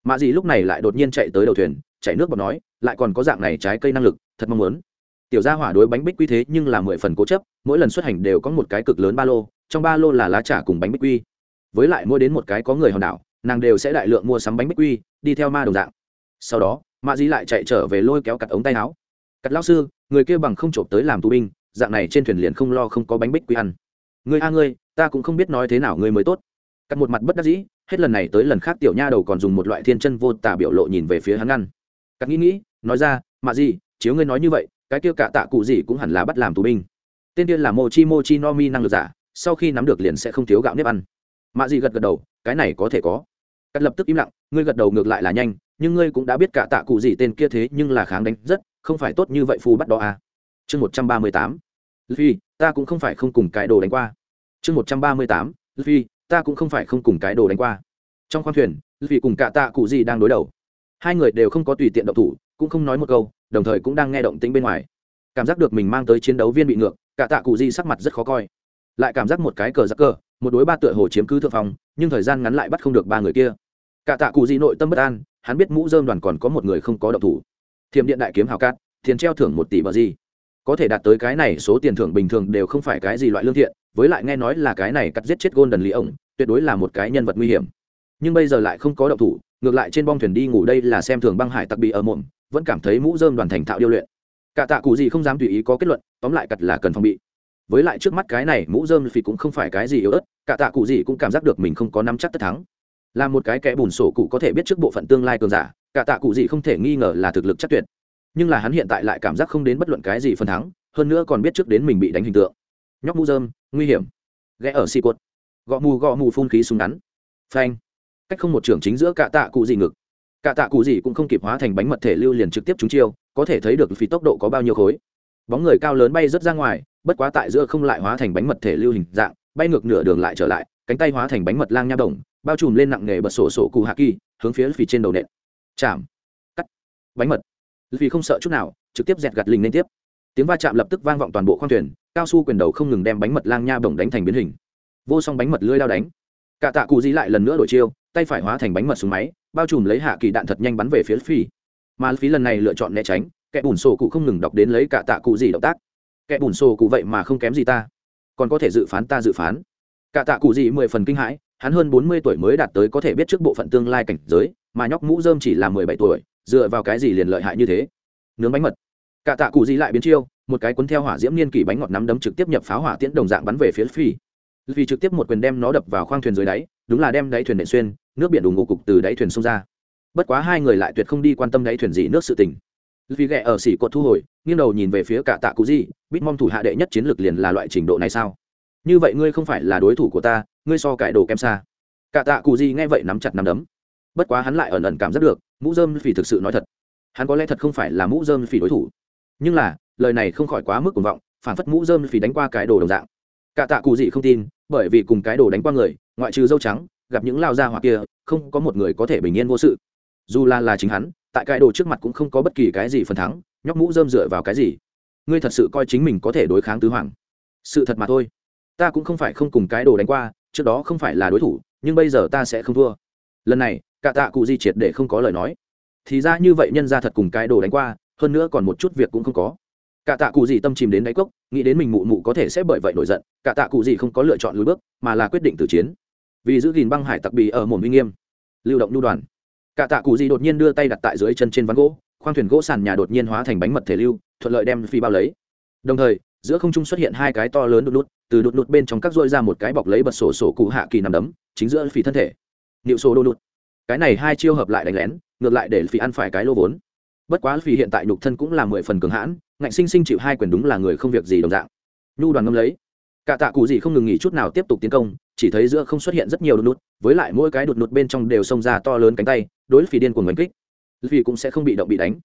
Mạ dị lúc này lại đột nhiên chạy tới đầu thuyền chạy nước bọt nói, lại còn có dạng này trái cây năng lực, thật mong muốn. Tiểu gia hỏa đối bánh bích quy thế nhưng là mười phần cố chấp, mỗi lần xuất hành đều có một cái cực lớn ba lô, trong ba lô là lá trà cùng bánh bích quy. Với lại mua đến một cái có người hòn đảo, nàng đều sẽ đại lượng mua sắm bánh bích quy, đi theo ma đồng dạng. Sau đó mạ dĩ lại chạy trở về lôi kéo cặt ống tay áo. Cặt lao sư, người kia bằng không trộm tới làm tù binh, dạng này trên thuyền liền không lo không có bánh bích quy ăn. Người a ngươi, ta cũng không biết nói thế nào ngươi mới tốt. Cặt một mặt bất đắc dĩ hết lần này tới lần khác tiểu nha đầu còn dùng một loại thiên chân vô tả biểu lộ nhìn về phía hắn ngăn. Cắt nghĩ nghĩ, nói ra mà gì chiếu ngươi nói như vậy, cái kia cả tạ cụ gì cũng hẳn là bắt làm tù binh. Tên kia là mochi mochi no mi năng lực giả, sau khi nắm được liền sẽ không thiếu gạo nếp ăn. Mạ gì gật gật đầu, cái này có thể có. Cắt lập tức im lặng, ngươi gật đầu ngược lại là nhanh, nhưng ngươi cũng đã biết cả tạ cụ gì tên kia thế nhưng là kháng đánh rất, không phải tốt như vậy phù bắt đó à. chương một trăm ba mươi tám. Phi ta cũng không phải không cùng cái đồ đánh qua. Chương một trăm ba mươi tám phi ta cũng không phải không cùng cái đồ đánh qua. Trong khoang thuyền, vì cùng cả tạ cụ gì đang đối đầu. Hai người đều không có tùy tiện động thủ, cũng không nói một câu, đồng thời cũng đang nghe động tĩnh bên ngoài. Cảm giác được mình mang tới chiến đấu viên bị ngược, cả tạ cụ di sắc mặt rất khó coi. Lại cảm giác một cái cờ giặc cờ một đối ba tựa hồ chiếm cứ thượng phòng nhưng thời gian ngắn lại bắt không được ba người kia. Cả tạ cụ di nội tâm bất an, hắn biết mũ dơm đoàn còn có một người không có động thủ. Thiềm điện đại kiếm hào cát tiền treo thưởng một tỷ bờ gì. Có thể đạt tới cái này, số tiền thưởng bình thường đều không phải cái gì loại lương thiện với lại nghe nói là cái này cắt giết chết golden lý ổng, tuyệt đối là một cái nhân vật nguy hiểm. Nhưng bây giờ lại không có động thủ, ngược lại trên bong thuyền đi ngủ đây là xem thường băng hải tặc bị ở mồm vẫn cảm thấy mũ rơm đoàn thành thạo điêu luyện. Cả tạ cụ gì không dám tùy ý có kết luận, tóm lại cật là cần phòng bị. Với lại trước mắt cái này mũ rơm phì cũng không phải cái gì yếu ớt, cả tạ cụ gì cũng cảm giác được mình không có nắm chắc tất thắng. Là một cái kẻ bùn sổ cụ có thể biết trước bộ phận tương lai cường giả, cả tạ cụ gì không thể nghi ngờ là thực lực chắc tuyệt. Nhưng là hắn hiện tại lại cảm giác không đến bất luận cái gì phần thắng, hơn nữa còn biết trước đến mình bị đánh hình tượng nhóc mũ dơm nguy hiểm. Ghé ở xì cuột gõ mù gõ mù phun khí súng ngắn. Phanh. Cách không một trường chính giữa cạ tạ cụ gì ngực. Cạ tạ cụ gì cũng không kịp hóa thành bánh mật thể lưu liền trực tiếp trúng chiêu, có thể thấy được phí tốc độ có bao nhiêu khối. Bóng người cao lớn bay rất ra ngoài, bất quá tại giữa không lại hóa thành bánh mật thể lưu hình dạng, bay ngược nửa đường lại trở lại, cánh tay hóa thành bánh mật lang nha đồng, bao trùm lên nặng nghề bật sổ sổ cụ hạ kỳ, hướng phía phì trên đầu nện. Chạm. Cắt. Bánh mật. Vì không sợ chút nào, trực tiếp dẹt gạt linh lên tiếp. Tiếng va chạm lập tức vang vọng toàn bộ khoang thuyền cao su quyền đầu không ngừng đem bánh mật lang nha bổng đánh thành biến hình. Vô song bánh mật lưới lao đánh. Cả tạ cụ di lại lần nữa đổi chiêu, tay phải hóa thành bánh mật xuống máy, bao trùm lấy hạ kỳ đạn thật nhanh bắn về phía phi. Mà phí lần này lựa chọn né tránh, kẻ bùn sổ cụ không ngừng đọc đến lấy cả tạ cụ gì động tác. Kẻ bùn sổ cụ vậy mà không kém gì ta. Còn có thể dự phán ta dự phán. Cả tạ cụ gì mười phần kinh hãi, hắn hơn bốn mươi tuổi mới đạt tới có thể biết trước bộ phận tương lai cảnh giới, mà nhóc mũ dơm chỉ là mười bảy tuổi, dựa vào cái gì liền lợi hại như thế? Nướng bánh mật. Cả tạ cụ gì lại biến chiêu một cái cuốn theo hỏa diễm niên kỷ bánh ngọt nắm đấm trực tiếp nhập pháo hỏa tiễn đồng dạng bắn về phía phi vì trực tiếp một quyền đem nó đập vào khoang thuyền dưới đáy, đúng là đem đáy thuyền nện xuyên, nước biển đủ ngủ cục từ đáy thuyền xông ra. Bất quá hai người lại tuyệt không đi quan tâm đáy thuyền gì nước sự tình. Vì ghẹ ở xỉ cột thu hồi, nghiêng đầu nhìn về phía cả tạ cụ di bít mong thủ hạ đệ nhất chiến lược liền là loại trình độ này sao? Như vậy ngươi không phải là đối thủ của ta, ngươi so cải đồ kem xa. Cả tạ cụ di nghe vậy nắm chặt nắm đấm. Bất quá hắn lại ẩn ẩn cảm giác được, mũ dơm phỉ thực sự nói thật. Hắn có lẽ thật không phải là mũ dơm phỉ đối thủ. Nhưng là lời này không khỏi quá mức cuồng vọng phản phất mũ dơm phì đánh qua cái đồ đồng dạng. Cả tạ cụ gì không tin, bởi vì cùng cái đồ đánh qua người, ngoại trừ dâu trắng, gặp những lao gia hoặc kia, không có một người có thể bình yên vô sự. Dù là là chính hắn, tại cái đồ trước mặt cũng không có bất kỳ cái gì phần thắng, nhóc mũ dơm dựa vào cái gì? Ngươi thật sự coi chính mình có thể đối kháng tứ hoàng. Sự thật mà thôi. Ta cũng không phải không cùng cái đồ đánh qua, trước đó không phải là đối thủ, nhưng bây giờ ta sẽ không thua. Lần này, cả tạ cụ di triệt để không có lời nói. Thì ra như vậy nhân ra thật cùng cái đồ đánh qua, hơn nữa còn một chút việc cũng không có cả tạ cụ gì tâm chìm đến đáy cốc, nghĩ đến mình mụ mụ có thể sẽ bởi vậy nổi giận, cả tạ cụ gì không có lựa chọn lùi bước, mà là quyết định từ chiến. Vì giữ gìn băng hải tặc bì ở mồm uy nghiêm. Lưu động nhu đoàn. Cả tạ cụ gì đột nhiên đưa tay đặt tại dưới chân trên ván gỗ, khoang thuyền gỗ sàn nhà đột nhiên hóa thành bánh mật thể lưu, thuận lợi đem phi bao lấy. Đồng thời, giữa không trung xuất hiện hai cái to lớn đột đút từ đột đút bên trong các dôi ra một cái bọc lấy bật sổ sổ cụ hạ kỳ nằm đấm, chính giữa phi thân thể. Liệu sổ đô đút cái này hai chiêu hợp lại đánh lén, ngược lại để phi ăn phải cái lô vốn. Bất quá phi hiện tại nhục thân cũng là mười phần cường hãn ngạnh sinh sinh chịu hai quyền đúng là người không việc gì đồng dạng. Nhu đoàn ngâm lấy. Cả tạ cụ gì không ngừng nghỉ chút nào tiếp tục tiến công, chỉ thấy giữa không xuất hiện rất nhiều đột nút, với lại mỗi cái đột nút bên trong đều xông ra to lớn cánh tay, đối phi điên của mình kích. Vì cũng sẽ không bị động bị đánh.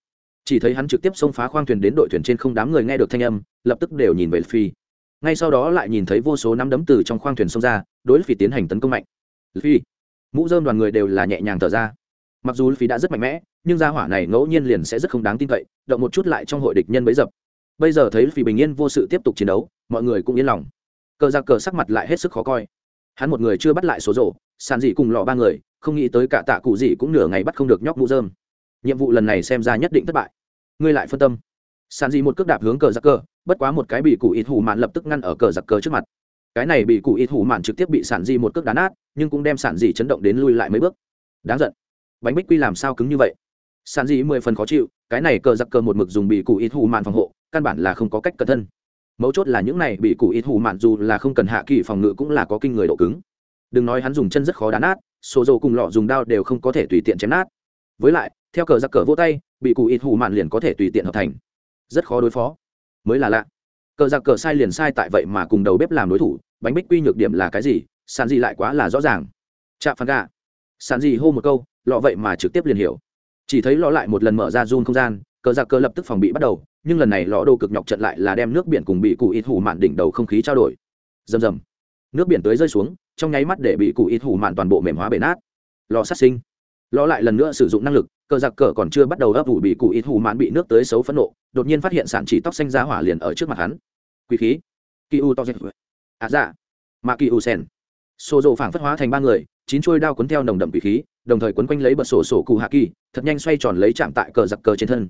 Chỉ thấy hắn trực tiếp xông phá khoang thuyền đến đội thuyền trên không đám người nghe được thanh âm, lập tức đều nhìn về phi ngay sau đó lại nhìn thấy vô số nắm đấm từ trong khoang thuyền xông ra, đối phi tiến hành tấn công mạnh. Phi mũ dơm đoàn người đều là nhẹ nhàng thở ra mặc dù phí đã rất mạnh mẽ, nhưng gia hỏa này ngẫu nhiên liền sẽ rất không đáng tin cậy, động một chút lại trong hội địch nhân bấy dập. Bây giờ thấy phí bình yên vô sự tiếp tục chiến đấu, mọi người cũng yên lòng. Cờ ra cờ sắc mặt lại hết sức khó coi. Hắn một người chưa bắt lại số rổ, sàn dị cùng lọ ba người, không nghĩ tới cả tạ cụ dị cũng nửa ngày bắt không được nhóc mũ dơm nhiệm vụ lần này xem ra nhất định thất bại. Ngươi lại phân tâm. Sàn dị một cước đạp hướng cờ giặc cờ, bất quá một cái bị cụ ít hủ mạn lập tức ngăn ở cờ giặc cờ trước mặt. Cái này bị cụ ít hủ mạn trực tiếp bị sản dị một cước đá nát, nhưng cũng đem sản dị chấn động đến lui lại mấy bước. Đáng giận bánh bích quy làm sao cứng như vậy? Sản dị mười phần khó chịu, cái này cờ giặc cờ một mực dùng bị cụ ít hù mạn phòng hộ, căn bản là không có cách cẩn thân. Mấu chốt là những này bị cụ ít hù mạn dù là không cần hạ kỳ phòng ngự cũng là có kinh người độ cứng. Đừng nói hắn dùng chân rất khó đá nát, số dầu cùng lọ dùng đao đều không có thể tùy tiện chém nát. Với lại, theo cờ giặc cờ vô tay, bị cụ ít hù mạn liền có thể tùy tiện hợp thành. Rất khó đối phó. Mới là lạ. Cờ giặc cờ sai liền sai tại vậy mà cùng đầu bếp làm đối thủ, bánh bích quy nhược điểm là cái gì? Sàn dị lại quá là rõ ràng. Chạm phán gà. Sàn dị hô một câu lọ vậy mà trực tiếp liền hiểu. Chỉ thấy lọ lại một lần mở ra run không gian, cờ giặc cờ lập tức phòng bị bắt đầu, nhưng lần này lọ đồ cực nhọc trận lại là đem nước biển cùng bị cụ ít hủ mạn đỉnh đầu không khí trao đổi. Rầm rầm. Nước biển tới rơi xuống, trong nháy mắt để bị cụ ít hủ mạn toàn bộ mềm hóa bể nát. Lò sát sinh. Lò lại lần nữa sử dụng năng lực, cờ giặc cờ còn chưa bắt đầu ấp ủ bị cụ ít hủ mạn bị nước tới xấu phẫn nộ, đột nhiên phát hiện sản chỉ tóc xanh ra hỏa liền ở trước mặt hắn. Quý khí. Kỳ u to dẹp à dạ. Mà kỳ u sen. Xô rộ phảng phất hóa thành ba người, chín chuôi đao cuốn theo nồng đậm quý khí đồng thời quấn quanh lấy bật sổ sổ cụ hạ kỳ, thật nhanh xoay tròn lấy chạm tại cờ giặc cờ trên thân.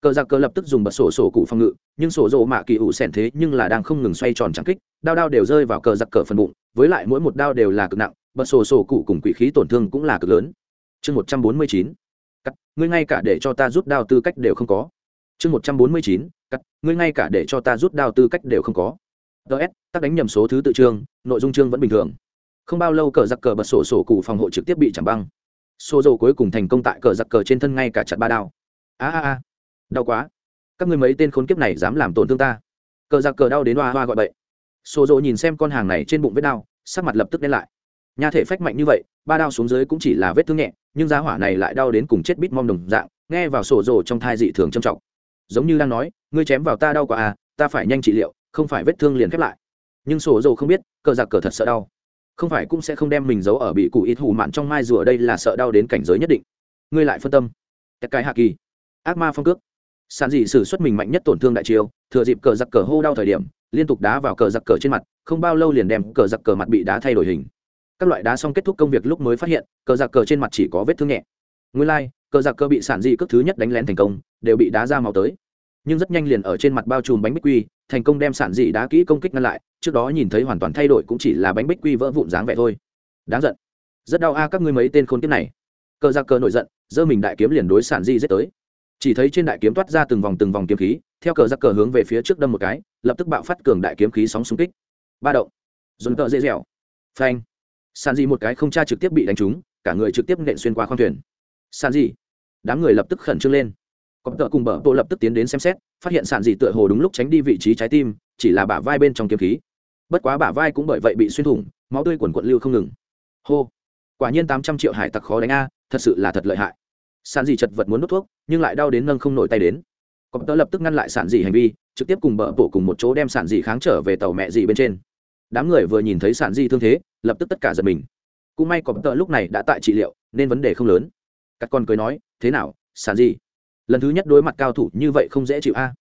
Cờ giặc cờ lập tức dùng bật sổ sổ cụ phòng ngự, nhưng sổ rộ mạ kỳ ủ sẻn thế nhưng là đang không ngừng xoay tròn trắng kích, đao đao đều rơi vào cờ giặc cờ phần bụng, với lại mỗi một đao đều là cực nặng, bật sổ sổ cụ cùng quỷ khí tổn thương cũng là cực lớn. Chương một trăm bốn mươi chín, cắt, ngươi ngay cả để cho ta rút đao tư cách đều không có. Chương một trăm bốn mươi chín, cắt, ngươi ngay cả để cho ta rút đao tư cách đều không có. Ts tắc đánh nhầm số thứ tự chương, nội dung chương vẫn bình thường. Không bao lâu cờ giặc cờ bật sổ sổ cụ phòng hộ trực tiếp bị chạm băng xô dầu cuối cùng thành công tại cờ giặc cờ trên thân ngay cả chặt ba đao. A a a, đau quá. Các người mấy tên khốn kiếp này dám làm tổn thương ta. Cờ giặc cờ đau đến hoa hoa gọi bậy. Xô dầu nhìn xem con hàng này trên bụng vết đau, sắc mặt lập tức đen lại. Nha thể phách mạnh như vậy, ba đao xuống dưới cũng chỉ là vết thương nhẹ, nhưng giá hỏa này lại đau đến cùng chết bít mong đồng dạng, nghe vào sổ rồ trong thai dị thường trầm trọng. Giống như đang nói, ngươi chém vào ta đau quá à ta phải nhanh trị liệu, không phải vết thương liền khép lại. Nhưng sổ rồ không biết, cờ giặc cờ thật sợ đau không phải cũng sẽ không đem mình giấu ở bị cụ ít hủ mạn trong mai rùa đây là sợ đau đến cảnh giới nhất định. Ngươi lại phân tâm. Tất cái hạ kỳ. Ác ma phong cước. Sàn dị sử xuất mình mạnh nhất tổn thương đại chiêu thừa dịp cờ giặc cờ hô đau thời điểm liên tục đá vào cờ giặc cờ trên mặt không bao lâu liền đem cờ giặc cờ mặt bị đá thay đổi hình. Các loại đá xong kết thúc công việc lúc mới phát hiện cờ giặc cờ trên mặt chỉ có vết thương nhẹ. Nguyên lai、like, cờ giặc cờ bị sản dị cước thứ nhất đánh lén thành công đều bị đá ra màu tới. Nhưng rất nhanh liền ở trên mặt bao trùm bánh bích quy thành công đem sản dị đá kỹ công kích ngăn lại trước đó nhìn thấy hoàn toàn thay đổi cũng chỉ là bánh bích quy vỡ vụn dáng vẻ thôi. Đáng giận. Rất đau a, các ngươi mấy tên khôn kiếp này. Cờ giặc cờ nổi giận, giơ mình đại kiếm liền đối sản di dết tới. Chỉ thấy trên đại kiếm toát ra từng vòng từng vòng kiếm khí, theo cờ giặc cờ hướng về phía trước đâm một cái, lập tức bạo phát cường đại kiếm khí sóng xung kích. Ba động. Dồn cờ dễ dẻo. Phanh. Sàn di một cái không cha trực tiếp bị đánh trúng, cả người trực tiếp nện xuyên qua khoang thuyền. Sàn di. Đám người lập tức khẩn trương lên. Có tợ cùng bờ bộ lập tức tiến đến xem xét, phát hiện sàn dị tựa hồ đúng lúc tránh đi vị trí trái tim, chỉ là bả vai bên trong kiếm khí bất quá bả vai cũng bởi vậy bị xuyên thủng, máu tươi quần quận lưu không ngừng. Hô, quả nhiên tám trăm triệu hải tặc khó đánh a, thật sự là thật lợi hại. Sản dị chật vật muốn đốt thuốc, nhưng lại đau đến nâng không nổi tay đến. Cọp tớ lập tức ngăn lại sản dị hành vi, trực tiếp cùng bờ bổ cùng một chỗ đem sản dị kháng trở về tàu mẹ dị bên trên. Đám người vừa nhìn thấy sản dì thương thế, lập tức tất cả giật mình. Cũng may cọp tớ lúc này đã tại trị liệu, nên vấn đề không lớn. Các con cười nói, thế nào, sản dì? lần thứ nhất đối mặt cao thủ như vậy không dễ chịu a. À?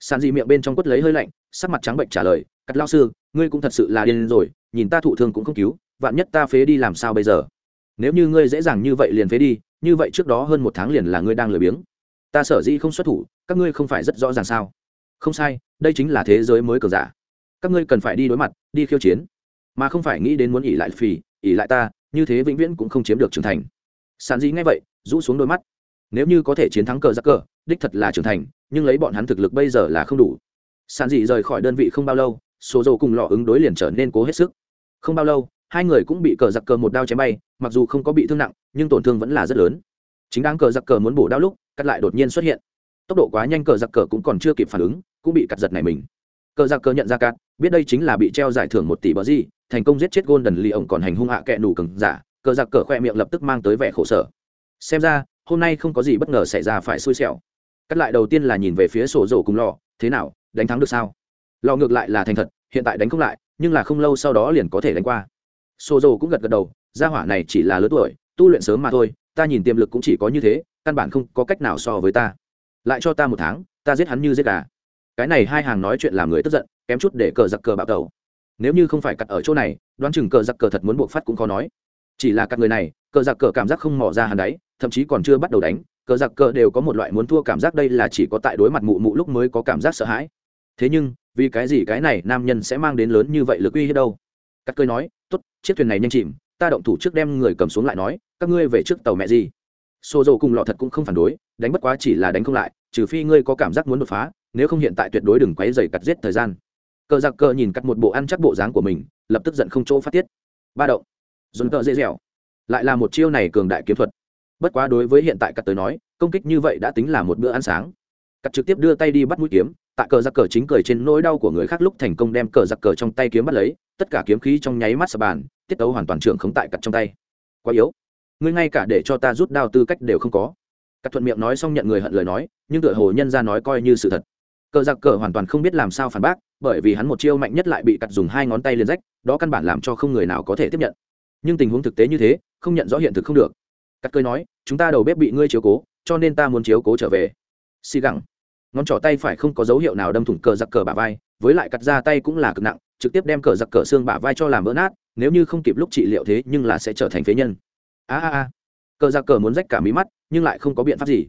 sản dì miệng bên trong quất lấy hơi lạnh sắc mặt trắng bệnh trả lời, cắt lao sư, ngươi cũng thật sự là điên rồi, nhìn ta thụ thương cũng không cứu, vạn nhất ta phế đi làm sao bây giờ? Nếu như ngươi dễ dàng như vậy liền phế đi, như vậy trước đó hơn một tháng liền là ngươi đang lười biếng. Ta sở dĩ không xuất thủ, các ngươi không phải rất rõ ràng sao? Không sai, đây chính là thế giới mới cờ giả. Các ngươi cần phải đi đối mặt, đi khiêu chiến. Mà không phải nghĩ đến muốn ỉ lại phì ỉ lại ta, như thế vĩnh viễn cũng không chiếm được trưởng thành. Sàn dĩ ngay vậy, rũ xuống đôi mắt. Nếu như có thể chiến thắng cờ giặc cờ, đích thật là trưởng thành, nhưng lấy bọn hắn thực lực bây giờ là không đủ sàn dị rời khỏi đơn vị không bao lâu, số dầu cùng lọ ứng đối liền trở nên cố hết sức. Không bao lâu, hai người cũng bị cờ giặc cờ một đao chém bay, mặc dù không có bị thương nặng, nhưng tổn thương vẫn là rất lớn. Chính đang cờ giặc cờ muốn bổ đao lúc, cắt lại đột nhiên xuất hiện. Tốc độ quá nhanh cờ giặc cờ cũng còn chưa kịp phản ứng, cũng bị cắt giật này mình. Cờ giặc cờ nhận ra cắt biết đây chính là bị treo giải thưởng một tỷ bờ gì, thành công giết chết golden lee ổng còn hành hung hạ kẹ nủ cừng giả, cờ giặc cờ khoe miệng lập tức mang tới vẻ khổ sở. Xem ra, hôm nay không có gì bất ngờ xảy ra phải xui xẻo. Cắt lại đầu tiên là nhìn về phía sổ rổ cùng lò thế nào đánh thắng được sao? Lò ngược lại là thành thật, hiện tại đánh không lại, nhưng là không lâu sau đó liền có thể đánh qua. Sô rổ cũng gật gật đầu, gia hỏa này chỉ là lớn tuổi, tu luyện sớm mà thôi, ta nhìn tiềm lực cũng chỉ có như thế, căn bản không có cách nào so với ta. Lại cho ta một tháng, ta giết hắn như giết gà. Cái này hai hàng nói chuyện làm người tức giận, kém chút để cờ giặc cờ bạo tẩu. Nếu như không phải cặt ở chỗ này, đoán chừng cờ giặc cờ thật muốn buộc phát cũng khó nói. Chỉ là các người này, cờ giặc cờ cảm giác không mò ra hàn đáy thậm chí còn chưa bắt đầu đánh, cờ giặc cờ đều có một loại muốn thua cảm giác đây là chỉ có tại đối mặt mụ mụ lúc mới có cảm giác sợ hãi thế nhưng, vì cái gì cái này nam nhân sẽ mang đến lớn như vậy lực uy hết đâu? Cắt cơi nói t ố t chiếc thuyền này nhanh chìm, ta động thủ trước đem người cầm xuống lại nói, các ngươi về trước tàu mẹ gì? Xô dầu cùng lọ thật cũng không phản đối, đánh bất quá chỉ là đánh không lại, trừ phi ngươi có cảm giác muốn đột phá, nếu không hiện tại tuyệt đối đừng quấy dày cắt giết thời gian. Cờ giặc cờ nhìn cắt một bộ ăn chắc bộ dáng của mình, lập tức giận không chỗ phát tiết. Ba động. Dồn cờ dễ dẻo. Lại là một chiêu này cường đại kiếm thuật. Bất quá đối với hiện tại cắt tới nói, công kích như vậy đã tính là một bữa ăn sáng. Cắt trực tiếp đưa tay đi bắt mũi kiếm tại cờ giặc cờ chính cười trên nỗi đau của người khác lúc thành công đem cờ giặc cờ trong tay kiếm bắt lấy, tất cả kiếm khí trong nháy mắt sập bàn, tiết tấu hoàn toàn trưởng không tại cắt trong tay. Quá yếu. Ngươi ngay cả để cho ta rút đao tư cách đều không có. Cắt thuận miệng nói xong nhận người hận lời nói, nhưng tựa hồ nhân ra nói coi như sự thật. Cờ giặc cờ hoàn toàn không biết làm sao phản bác, bởi vì hắn một chiêu mạnh nhất lại bị cắt dùng hai ngón tay liền rách, đó căn bản làm cho không người nào có thể tiếp nhận. Nhưng tình huống thực tế như thế, không nhận rõ hiện thực không được. Cắt cười nói, chúng ta đầu bếp bị ngươi chiếu cố, cho nên ta muốn chiếu cố trở về. Xì gẳng ngón trỏ tay phải không có dấu hiệu nào đâm thủng cờ giặc cờ bả vai, với lại cắt ra tay cũng là cực nặng, trực tiếp đem cờ giặc cờ xương bả vai cho làm vỡ nát, nếu như không kịp lúc trị liệu thế nhưng là sẽ trở thành phế nhân. A a a. Cờ giặc cờ muốn rách cả mí mắt, nhưng lại không có biện pháp gì.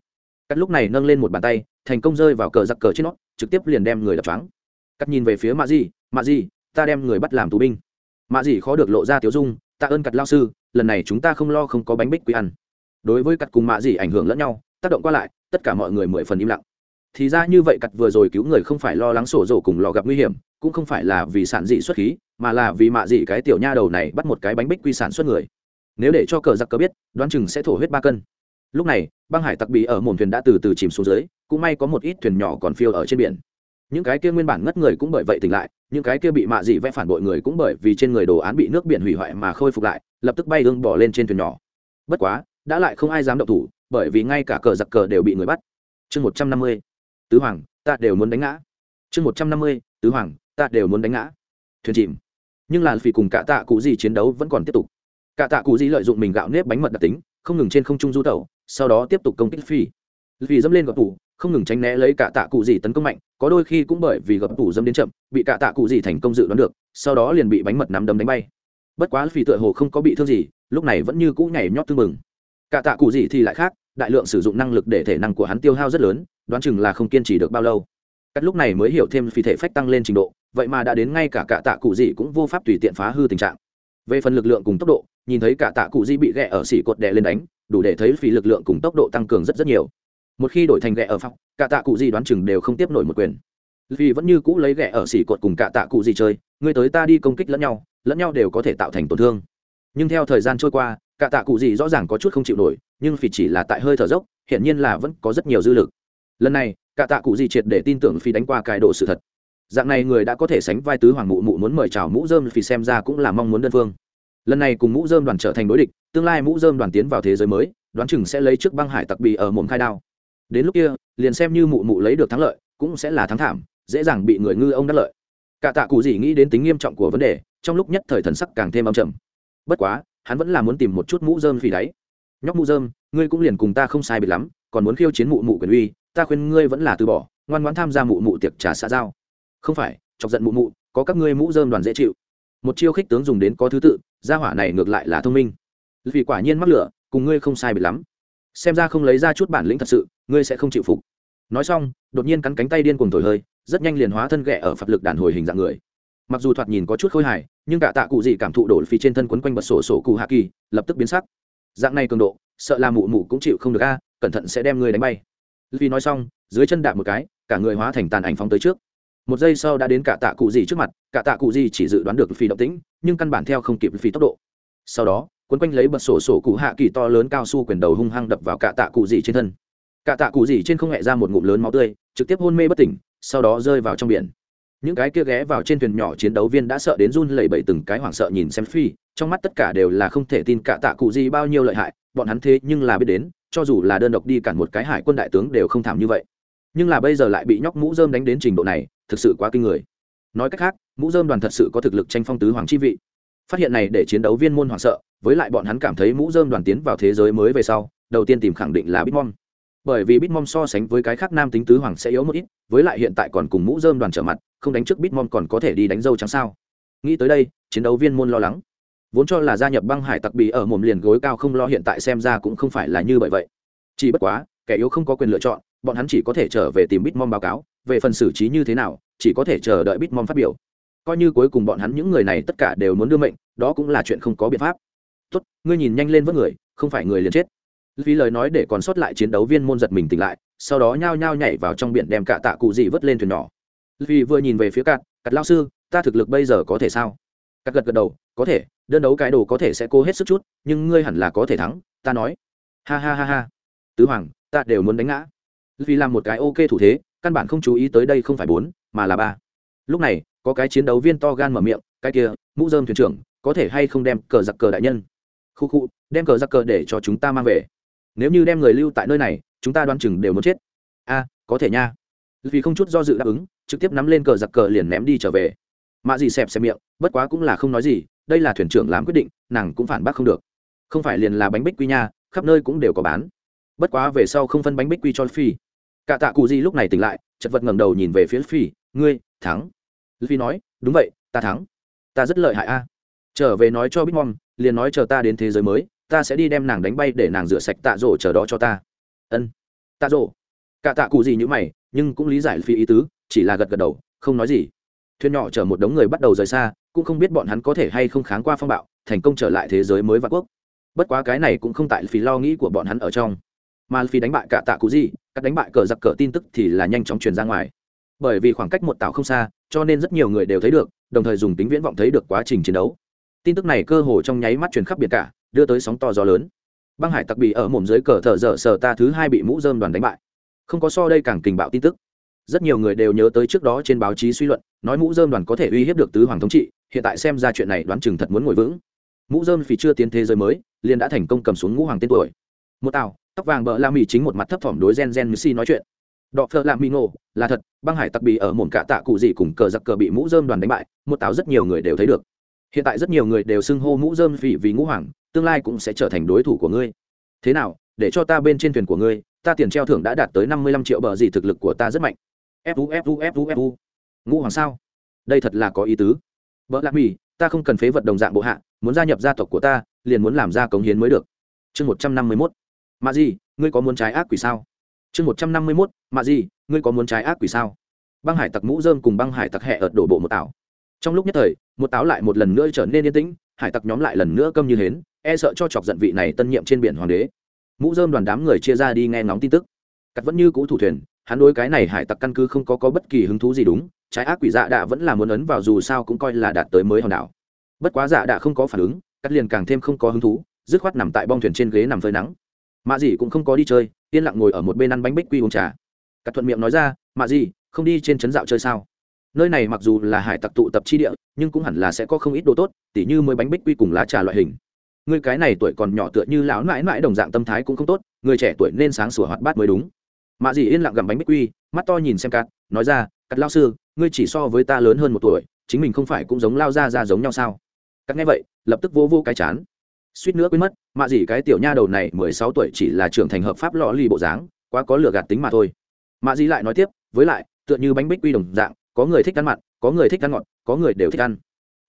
Cắt lúc này nâng lên một bàn tay, thành công rơi vào cờ giặc cờ trên nó, trực tiếp liền đem người đập trắng cắt nhìn về phía mạ di mạ di, ta đem người bắt làm tù binh. Mạ di khó được lộ ra tiếu dung, tạ ơn cắt lao sư, lần này chúng ta không lo không có bánh bích quý ăn. Đối với cắt cùng mạ di ảnh hưởng lẫn nhau, tác động qua lại, tất cả mọi người mười phần im lặng thì ra như vậy cặt vừa rồi cứu người không phải lo lắng sổ rổ cùng lò gặp nguy hiểm, cũng không phải là vì sản dị xuất khí, mà là vì mạ dị cái tiểu nha đầu này bắt một cái bánh bích quy sản xuất người. Nếu để cho cờ giặc cờ biết, đoán chừng sẽ thổ huyết ba cân. Lúc này, băng hải tặc bị ở mồm thuyền đã từ từ chìm xuống dưới, cũng may có một ít thuyền nhỏ còn phiêu ở trên biển. Những cái kia nguyên bản ngất người cũng bởi vậy tỉnh lại, những cái kia bị mạ dị vẽ phản bội người cũng bởi vì trên người đồ án bị nước biển hủy hoại mà khôi phục lại, lập tức bay ương bỏ lên trên thuyền nhỏ. Bất quá, đã lại không ai dám động thủ, bởi vì ngay cả cờ giặc cờ đều bị người bắt. Chương một trăm năm mươi tứ hoàng, ta đều muốn đánh ngã. Chương một trăm năm mươi, tứ hoàng, ta đều muốn đánh ngã. Thuyền chìm. Nhưng là vì cùng cả tạ cụ gì chiến đấu vẫn còn tiếp tục. Cả tạ cụ gì lợi dụng mình gạo nếp bánh mật đặc tính, không ngừng trên không trung du tẩu, sau đó tiếp tục công kích phi vì dẫm lên gập tủ, không ngừng tránh né lấy cả tạ cụ gì tấn công mạnh, có đôi khi cũng bởi vì gập tủ dâm đến chậm, bị cả tạ cụ gì thành công dự đoán được, sau đó liền bị bánh mật nắm đấm đánh bay. Bất quá phi tựa hồ không có bị thương gì, lúc này vẫn như cũ nhảy nhót tư mừng cả tạ cụ gì thì lại khác, đại lượng sử dụng năng lực để thể năng của hắn tiêu hao rất lớn đoán chừng là không kiên trì được bao lâu. Cắt lúc này mới hiểu thêm phi thể phách tăng lên trình độ, vậy mà đã đến ngay cả cả tạ cụ gì cũng vô pháp tùy tiện phá hư tình trạng. Về phần lực lượng cùng tốc độ, nhìn thấy cả tạ cụ di bị ghẹ ở xỉ cột đè lên đánh, đủ để thấy phi lực lượng cùng tốc độ tăng cường rất rất nhiều. Một khi đổi thành ghẹ ở phòng cả tạ cụ di đoán chừng đều không tiếp nổi một quyền. Vì vẫn như cũ lấy ghẹ ở xỉ cột cùng cả tạ cụ di chơi, người tới ta đi công kích lẫn nhau lẫn nhau đều có thể tạo thành tổn thương. Nhưng theo thời gian trôi qua cả tạ cụ gì rõ ràng có chút không chịu nổi, nhưng phi chỉ là tại hơi thở dốc hiện nhiên là vẫn có rất nhiều dư lực lần này, cả tạ cụ gì triệt để tin tưởng phi đánh qua cài độ sự thật. Dạng này người đã có thể sánh vai tứ hoàng mụ mụ muốn mời chào mũ dơm phi xem ra cũng là mong muốn đơn phương. Lần này cùng mũ dơm đoàn trở thành đối địch, tương lai mũ dơm đoàn tiến vào thế giới mới, đoán chừng sẽ lấy trước băng hải tặc bì ở mồm khai đao. Đến lúc kia, liền xem như mụ mụ lấy được thắng lợi, cũng sẽ là thắng thảm, dễ dàng bị người ngư ông đắc lợi. Cả tạ cụ gì nghĩ đến tính nghiêm trọng của vấn đề, trong lúc nhất thời thần sắc càng thêm âm trầm. Bất quá, hắn vẫn là muốn tìm một chút mũ dơm phi đáy nhóc mũ dơm, ngươi cũng liền cùng ta không sai biệt lắm, còn muốn khiêu chiến mụ mụ quyền uy ta khuyên ngươi vẫn là từ bỏ, ngoan ngoãn tham gia mụ mụ tiệc trà xã giao. Không phải, chọc giận mụ mụ, có các ngươi mũ dơm đoàn dễ chịu. Một chiêu khích tướng dùng đến có thứ tự, gia hỏa này ngược lại là thông minh. Vì quả nhiên mắc lửa, cùng ngươi không sai biệt lắm. Xem ra không lấy ra chút bản lĩnh thật sự, ngươi sẽ không chịu phục. Nói xong, đột nhiên cắn cánh tay điên cùng thổi hơi, rất nhanh liền hóa thân ghẹ ở phật lực đàn hồi hình dạng người. Mặc dù thoạt nhìn có chút khôi hài, nhưng cả tạ cụ gì cảm thụ đổ phí trên thân quấn quanh bật sổ sổ cụ hạ kỳ, lập tức biến sắc. Dạng này cường độ, sợ là mụ mụ cũng chịu không được a, cẩn thận sẽ đem ngươi đánh bay vì nói xong, dưới chân đạp một cái, cả người hóa thành tàn ảnh phóng tới trước. Một giây sau đã đến cả tạ cụ gì trước mặt, cả tạ cụ gì chỉ dự đoán được phi động tĩnh, nhưng căn bản theo không kịp phi tốc độ. Sau đó, quấn quanh lấy bật sổ sổ cụ hạ kỳ to lớn cao su quyền đầu hung hăng đập vào cả tạ cụ gì trên thân. Cả tạ cụ gì trên không hẹ ra một ngụm lớn máu tươi, trực tiếp hôn mê bất tỉnh, sau đó rơi vào trong biển. Những cái kia ghé vào trên thuyền nhỏ chiến đấu viên đã sợ đến run lẩy bẩy từng cái hoảng sợ nhìn xem phi trong mắt tất cả đều là không thể tin cả tạ cụ gì bao nhiêu lợi hại, bọn hắn thế nhưng là biết đến cho dù là đơn độc đi cản một cái hải quân đại tướng đều không thảm như vậy. Nhưng là bây giờ lại bị nhóc mũ dơm đánh đến trình độ này, thực sự quá kinh người. Nói cách khác, mũ dơm đoàn thật sự có thực lực tranh phong tứ hoàng chi vị. Phát hiện này để chiến đấu viên môn hoảng sợ, với lại bọn hắn cảm thấy mũ dơm đoàn tiến vào thế giới mới về sau, đầu tiên tìm khẳng định là bitmom. Bởi vì bitmom so sánh với cái khác nam tính tứ hoàng sẽ yếu một ít, với lại hiện tại còn cùng mũ dơm đoàn trở mặt, không đánh trước bitmom còn có thể đi đánh dâu trắng sao. Nghĩ tới đây, chiến đấu viên môn lo lắng vốn cho là gia nhập băng hải tặc bị ở mồm liền gối cao không lo hiện tại xem ra cũng không phải là như vậy vậy. Chỉ bất quá, kẻ yếu không có quyền lựa chọn, bọn hắn chỉ có thể trở về tìm bitmom báo cáo, về phần xử trí như thế nào, chỉ có thể chờ đợi bitmom phát biểu. Coi như cuối cùng bọn hắn những người này tất cả đều muốn đưa mệnh, đó cũng là chuyện không có biện pháp. Tốt, ngươi nhìn nhanh lên vớt người, không phải người liền chết. Vì lời nói để còn sót lại chiến đấu viên môn giật mình tỉnh lại, sau đó nhao nhao nhảy vào trong biển đem cả tạ cụ gì vớt lên thuyền nhỏ. Vì vừa nhìn về phía cạn cặt lao sư, ta thực lực bây giờ có thể sao? Cắt gật gật đầu, có thể đơn đấu cái đồ có thể sẽ cố hết sức chút, nhưng ngươi hẳn là có thể thắng, ta nói. Ha ha ha ha. Tứ hoàng, ta đều muốn đánh ngã. Vì làm một cái ok thủ thế, căn bản không chú ý tới đây không phải bốn, mà là ba. Lúc này, có cái chiến đấu viên to gan mở miệng, cái kia, mũ dơm thuyền trưởng, có thể hay không đem cờ giặc cờ đại nhân? Khu khu, đem cờ giặc cờ để cho chúng ta mang về. Nếu như đem người lưu tại nơi này, chúng ta đoan chừng đều muốn chết. A, có thể nha. Vì không chút do dự đáp ứng, trực tiếp nắm lên cờ giặc cờ liền ném đi trở về. Mạ gì xẹp xẹp miệng, bất quá cũng là không nói gì đây là thuyền trưởng làm quyết định, nàng cũng phản bác không được. Không phải liền là bánh bích quy nha, khắp nơi cũng đều có bán. Bất quá về sau không phân bánh bích quy cho phi cả tạ cụ di lúc này tỉnh lại, chật vật ngẩng đầu nhìn về phía phi ngươi, thắng. Phi nói, đúng vậy, ta thắng. Ta rất lợi hại a. Trở về nói cho bitmom liền nói chờ ta đến thế giới mới, ta sẽ đi đem nàng đánh bay để nàng rửa sạch tạ rổ chờ đó cho ta. Ân. Tạ rổ. Cả tạ cụ gì như mày, nhưng cũng lý giải phi ý tứ, chỉ là gật gật đầu, không nói gì thuyền nhỏ chở một đống người bắt đầu rời xa, cũng không biết bọn hắn có thể hay không kháng qua phong bạo, thành công trở lại thế giới mới vạn quốc. Bất quá cái này cũng không tại phí lo nghĩ của bọn hắn ở trong. Mà phí đánh bại cả tạ cụ gì, các đánh bại cờ giặc cờ tin tức thì là nhanh chóng truyền ra ngoài. Bởi vì khoảng cách một tảo không xa, cho nên rất nhiều người đều thấy được, đồng thời dùng tính viễn vọng thấy được quá trình chiến đấu. Tin tức này cơ hồ trong nháy mắt truyền khắp biệt cả, đưa tới sóng to gió lớn. Băng hải tặc bị ở mồm dưới cờ thợ dở sờ ta thứ hai bị mũ dơm đoàn đánh bại. Không có so đây càng kình bạo tin tức rất nhiều người đều nhớ tới trước đó trên báo chí suy luận, nói mũ dơm đoàn có thể uy hiếp được tứ hoàng thống trị, hiện tại xem ra chuyện này đoán chừng thật muốn ngồi vững. Mũ dơm vì chưa tiến thế giới mới, liền đã thành công cầm xuống ngũ hoàng tên tuổi. Một tàu tóc vàng bờ la mỹ chính một mặt thấp thỏm đối gen gen như si nói chuyện. Đọ phơ lạ mỹ ngộ, là thật, băng hải tặc bị ở mồn cạ tạ cụ gì cùng cờ giặc cờ bị mũ dơm đoàn đánh bại, một tàu rất nhiều người đều thấy được. Hiện tại rất nhiều người đều xưng hô mũ dơm vì vì ngũ hoàng, tương lai cũng sẽ trở thành đối thủ của ngươi. Thế nào, để cho ta bên trên thuyền của ngươi, ta tiền treo thưởng đã đạt tới năm mươi lăm triệu bờ gì thực lực của ta rất mạnh fu fu fu fu ngũ hoàng sao? Đây thật là có ý tứ. Vợ lạc mỹ ta không cần phế vật đồng dạng bộ hạ, muốn gia nhập gia tộc của ta, liền muốn làm ra cống hiến mới được. Chương một trăm năm mươi mốt. Mà gì ngươi có muốn trái ác quỷ sao? Chương một trăm năm mươi mốt. Mà gì ngươi có muốn trái ác quỷ sao? Băng hải tặc mũ dơm cùng băng hải tặc hẹ ợt đổ bộ một tảo. Trong lúc nhất thời, một táo lại một lần nữa trở nên yên tĩnh, hải tặc nhóm lại lần nữa câm như hến e sợ cho chọc giận vị này tân nhiệm trên biển hoàng đế. Mũ dơm đoàn đám người chia ra đi nghe ngóng tin tức. Cắt vẫn như cũ thủ thuyền hắn đối cái này hải tặc căn cứ không có có bất kỳ hứng thú gì đúng, trái ác quỷ dạ đạ vẫn là muốn ấn vào dù sao cũng coi là đạt tới mới hòn đảo. Bất quá dạ đạ không có phản ứng, cắt liền càng thêm không có hứng thú, dứt khoát nằm tại bong thuyền trên ghế nằm phơi nắng. Mạ dì cũng không có đi chơi, yên lặng ngồi ở một bên ăn bánh bích quy uống trà. Cắt thuận miệng nói ra, mạ dì không đi trên trấn dạo chơi sao? Nơi này mặc dù là hải tặc tụ tập chi địa, nhưng cũng hẳn là sẽ có không ít đồ tốt, tỉ như mới bánh bích quy cùng lá trà loại hình. Người cái này tuổi còn nhỏ tựa như lão mãi mãi đồng dạng tâm thái cũng không tốt, người trẻ tuổi nên sáng sủa hoạt bát mới đúng mạ dì yên lặng gặm bánh bích quy, mắt to nhìn xem cắt nói ra cắt lao sư, ngươi chỉ so với ta lớn hơn một tuổi, chính mình không phải cũng giống lao ra ra giống nhau sao? Cắt nghe vậy, lập tức vô vô cái chán. Suýt nữa quên mất, mạ dì cái tiểu nha đầu này mười sáu tuổi chỉ là trưởng thành hợp pháp lọ lì bộ dáng, quá có lửa gạt tính mà thôi. Mạ dì lại nói tiếp, với lại, tựa như bánh bích quy đồng dạng, có người thích ăn mặn, có người thích ăn ngọt, có người đều thích ăn.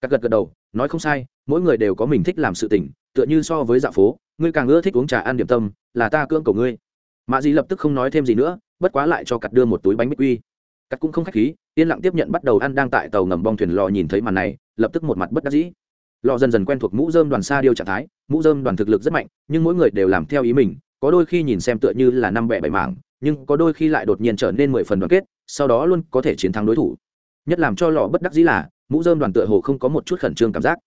Cắt gật gật đầu, nói không sai, mỗi người đều có mình thích làm sự tình, tựa như so với dạ phố, ngươi càng ưa thích uống trà ăn điểm tâm, là ta cưỡng cầu ngươi mạ dì lập tức không nói thêm gì nữa, bất quá lại cho cặt đưa một túi bánh bích quy. Cắt cũng không khách khí, yên lặng tiếp nhận bắt đầu ăn đang tại tàu ngầm bong thuyền lò nhìn thấy màn này, lập tức một mặt bất đắc dĩ. Lò dần dần quen thuộc mũ dơm đoàn xa điêu trạng thái, mũ dơm đoàn thực lực rất mạnh, nhưng mỗi người đều làm theo ý mình, có đôi khi nhìn xem tựa như là năm bẻ bảy mảng, nhưng có đôi khi lại đột nhiên trở nên mười phần đoàn kết, sau đó luôn có thể chiến thắng đối thủ. Nhất làm cho lò bất đắc dĩ là, mũ dơm đoàn tựa hồ không có một chút khẩn trương cảm giác.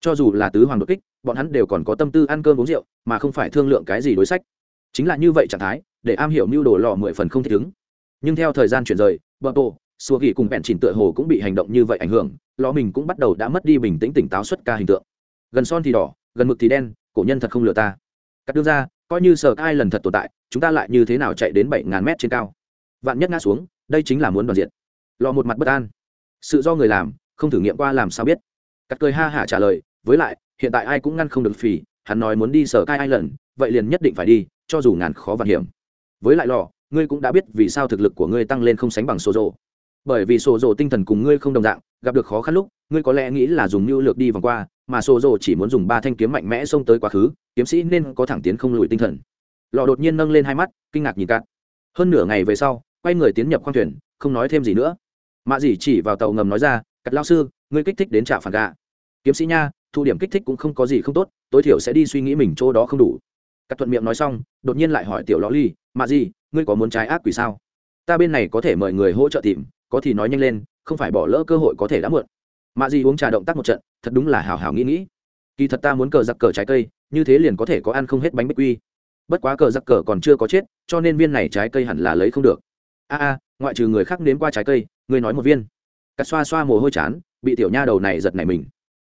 Cho dù là tứ hoàng đột kích, bọn hắn đều còn có tâm tư ăn cơm uống rượu, mà không phải thương lượng cái gì đối sách chính là như vậy trạng thái, để am hiểu mưu đồ lò mười phần không thể ứng. Nhưng theo thời gian chuyển rời, bờ tổ xua ghi cùng bẹn chỉnh tựa hồ cũng bị hành động như vậy ảnh hưởng, lò mình cũng bắt đầu đã mất đi bình tĩnh tỉnh táo xuất ca hình tượng. Gần son thì đỏ, gần mực thì đen, cổ nhân thật không lừa ta. Cắt đương ra, coi như sợ ai lần thật tồn tại, chúng ta lại như thế nào chạy đến bảy ngàn mét trên cao? Vạn nhất ngã xuống, đây chính là muốn đoàn diện. Lò một mặt bất an. Sự do người làm, không thử nghiệm qua làm sao biết. Cắt cười ha hả trả lời, với lại, hiện tại ai cũng ngăn không được phì, hắn nói muốn đi sở cai ai lần vậy liền nhất định phải đi cho dù ngàn khó vạn hiểm. Với lại lò ngươi cũng đã biết vì sao thực lực của ngươi tăng lên không sánh bằng sổ rồ bởi vì sổ rồ tinh thần cùng ngươi không đồng dạng, gặp được khó khăn lúc, ngươi có lẽ nghĩ là dùng mưu lược đi vòng qua, mà sổ rồ chỉ muốn dùng ba thanh kiếm mạnh mẽ xông tới quá khứ, kiếm sĩ nên có thẳng tiến không lùi tinh thần. Lò đột nhiên nâng lên hai mắt, kinh ngạc nhìn cạn. Hơn nửa ngày về sau, quay người tiến nhập khoang thuyền, không nói thêm gì nữa. Mạ dì chỉ vào tàu ngầm nói ra, cắt lao sư, ngươi kích thích đến trả phản gà kiếm sĩ nha, thu điểm kích thích cũng không có gì không tốt, tối thiểu sẽ đi suy nghĩ mình chỗ đó không đủ cắt thuận miệng nói xong đột nhiên lại hỏi tiểu ló ly mà gì, ngươi có muốn trái ác quỷ sao? Ta bên này có thể mời người hỗ trợ tìm có thì nói nhanh lên không phải bỏ lỡ cơ hội có thể đã muộn. Mạ gì uống trà động tác một trận thật đúng là hào hào nghĩ nghĩ. Kỳ thật ta muốn cờ giặc cờ trái cây như thế liền có thể có ăn không hết bánh bích quy. Bất quá cờ giặc cờ còn chưa có chết cho nên viên này trái cây hẳn là lấy không được. A a ngoại trừ người khác nếm qua trái cây ngươi nói một viên. Cắt xoa xoa mồ hôi chán bị tiểu nha đầu này giật này mình.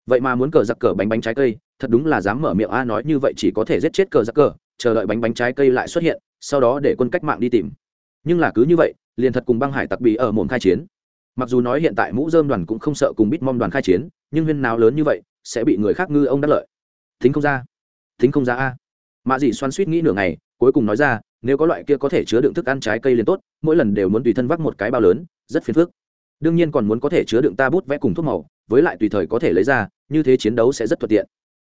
Vậy mà muốn cờ giặc cờ bánh bánh trái cây thật đúng là dám mở miệng a, nói như vậy chỉ có thể giết chết cờ giặc cờ, chờ đợi bánh bánh trái cây lại xuất hiện, sau đó để quân cách mạng đi tìm. Nhưng là cứ như vậy, liền thật cùng băng hải tặc bị ở mồm khai chiến. Mặc dù nói hiện tại mũ dơm đoàn cũng không sợ cùng bít mong đoàn khai chiến, nhưng huyên nào lớn như vậy, sẽ bị người khác ngư ông đắc lợi. Thính không ra. Thính không ra a. Mạ dị xoan suýt nghĩ nửa ngày, cuối cùng nói ra, nếu có loại kia có thể chứa đựng thức ăn trái cây liền tốt, mỗi lần đều muốn tùy thân vác một cái bao lớn, rất phiền phức. Đương nhiên còn muốn có thể chứa đựng ta bút vẽ cùng thuốc màu, với lại tùy thời có thể lấy ra, như thế chiến đấu sẽ rất thuận tiện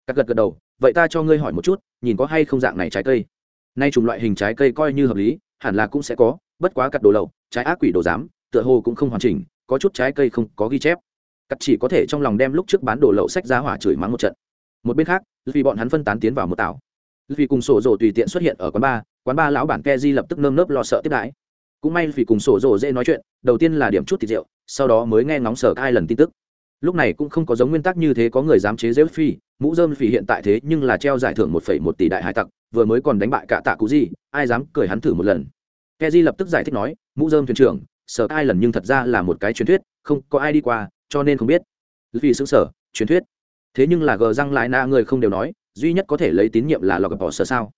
các gật gật đầu, vậy ta cho ngươi hỏi một chút, nhìn có hay không dạng này trái cây? Nay chủng loại hình trái cây coi như hợp lý, hẳn là cũng sẽ có, bất quá cặt đồ lậu, trái ác quỷ đồ giám, tựa hồ cũng không hoàn chỉnh, có chút trái cây không có ghi chép. Cắt chỉ có thể trong lòng đem lúc trước bán đồ lậu sách giá hỏa chửi mắng một trận. Một bên khác vì bọn hắn phân tán tiến vào một tảo. Vì cùng sổ rồ tùy tiện xuất hiện ở quán bar quán bar lão bản ke di lập tức nơm nớp lo sợ tiếp đãi. Cũng may vì cùng sổ rồ dễ nói chuyện, đầu tiên là điểm chút thịt rượu, sau đó mới nghe ngóng sở hai lần tin tức lúc này cũng không có giống nguyên tắc như thế có người dám chế dễ phi, mũ dơm phi hiện tại thế nhưng là treo giải thưởng một phẩy một tỷ đại hải tặc, vừa mới còn đánh bại cả tạ cụ gì, ai dám cười hắn thử một lần. Ke di lập tức giải thích nói, mũ dơm thuyền trưởng, sở hai lần nhưng thật ra là một cái truyền thuyết, không có ai đi qua, cho nên không biết. Vì xứng sở, truyền thuyết? Thế nhưng là gờ răng lại na người không đều nói, duy nhất có thể lấy tín nhiệm là lò gặp bỏ sở sao.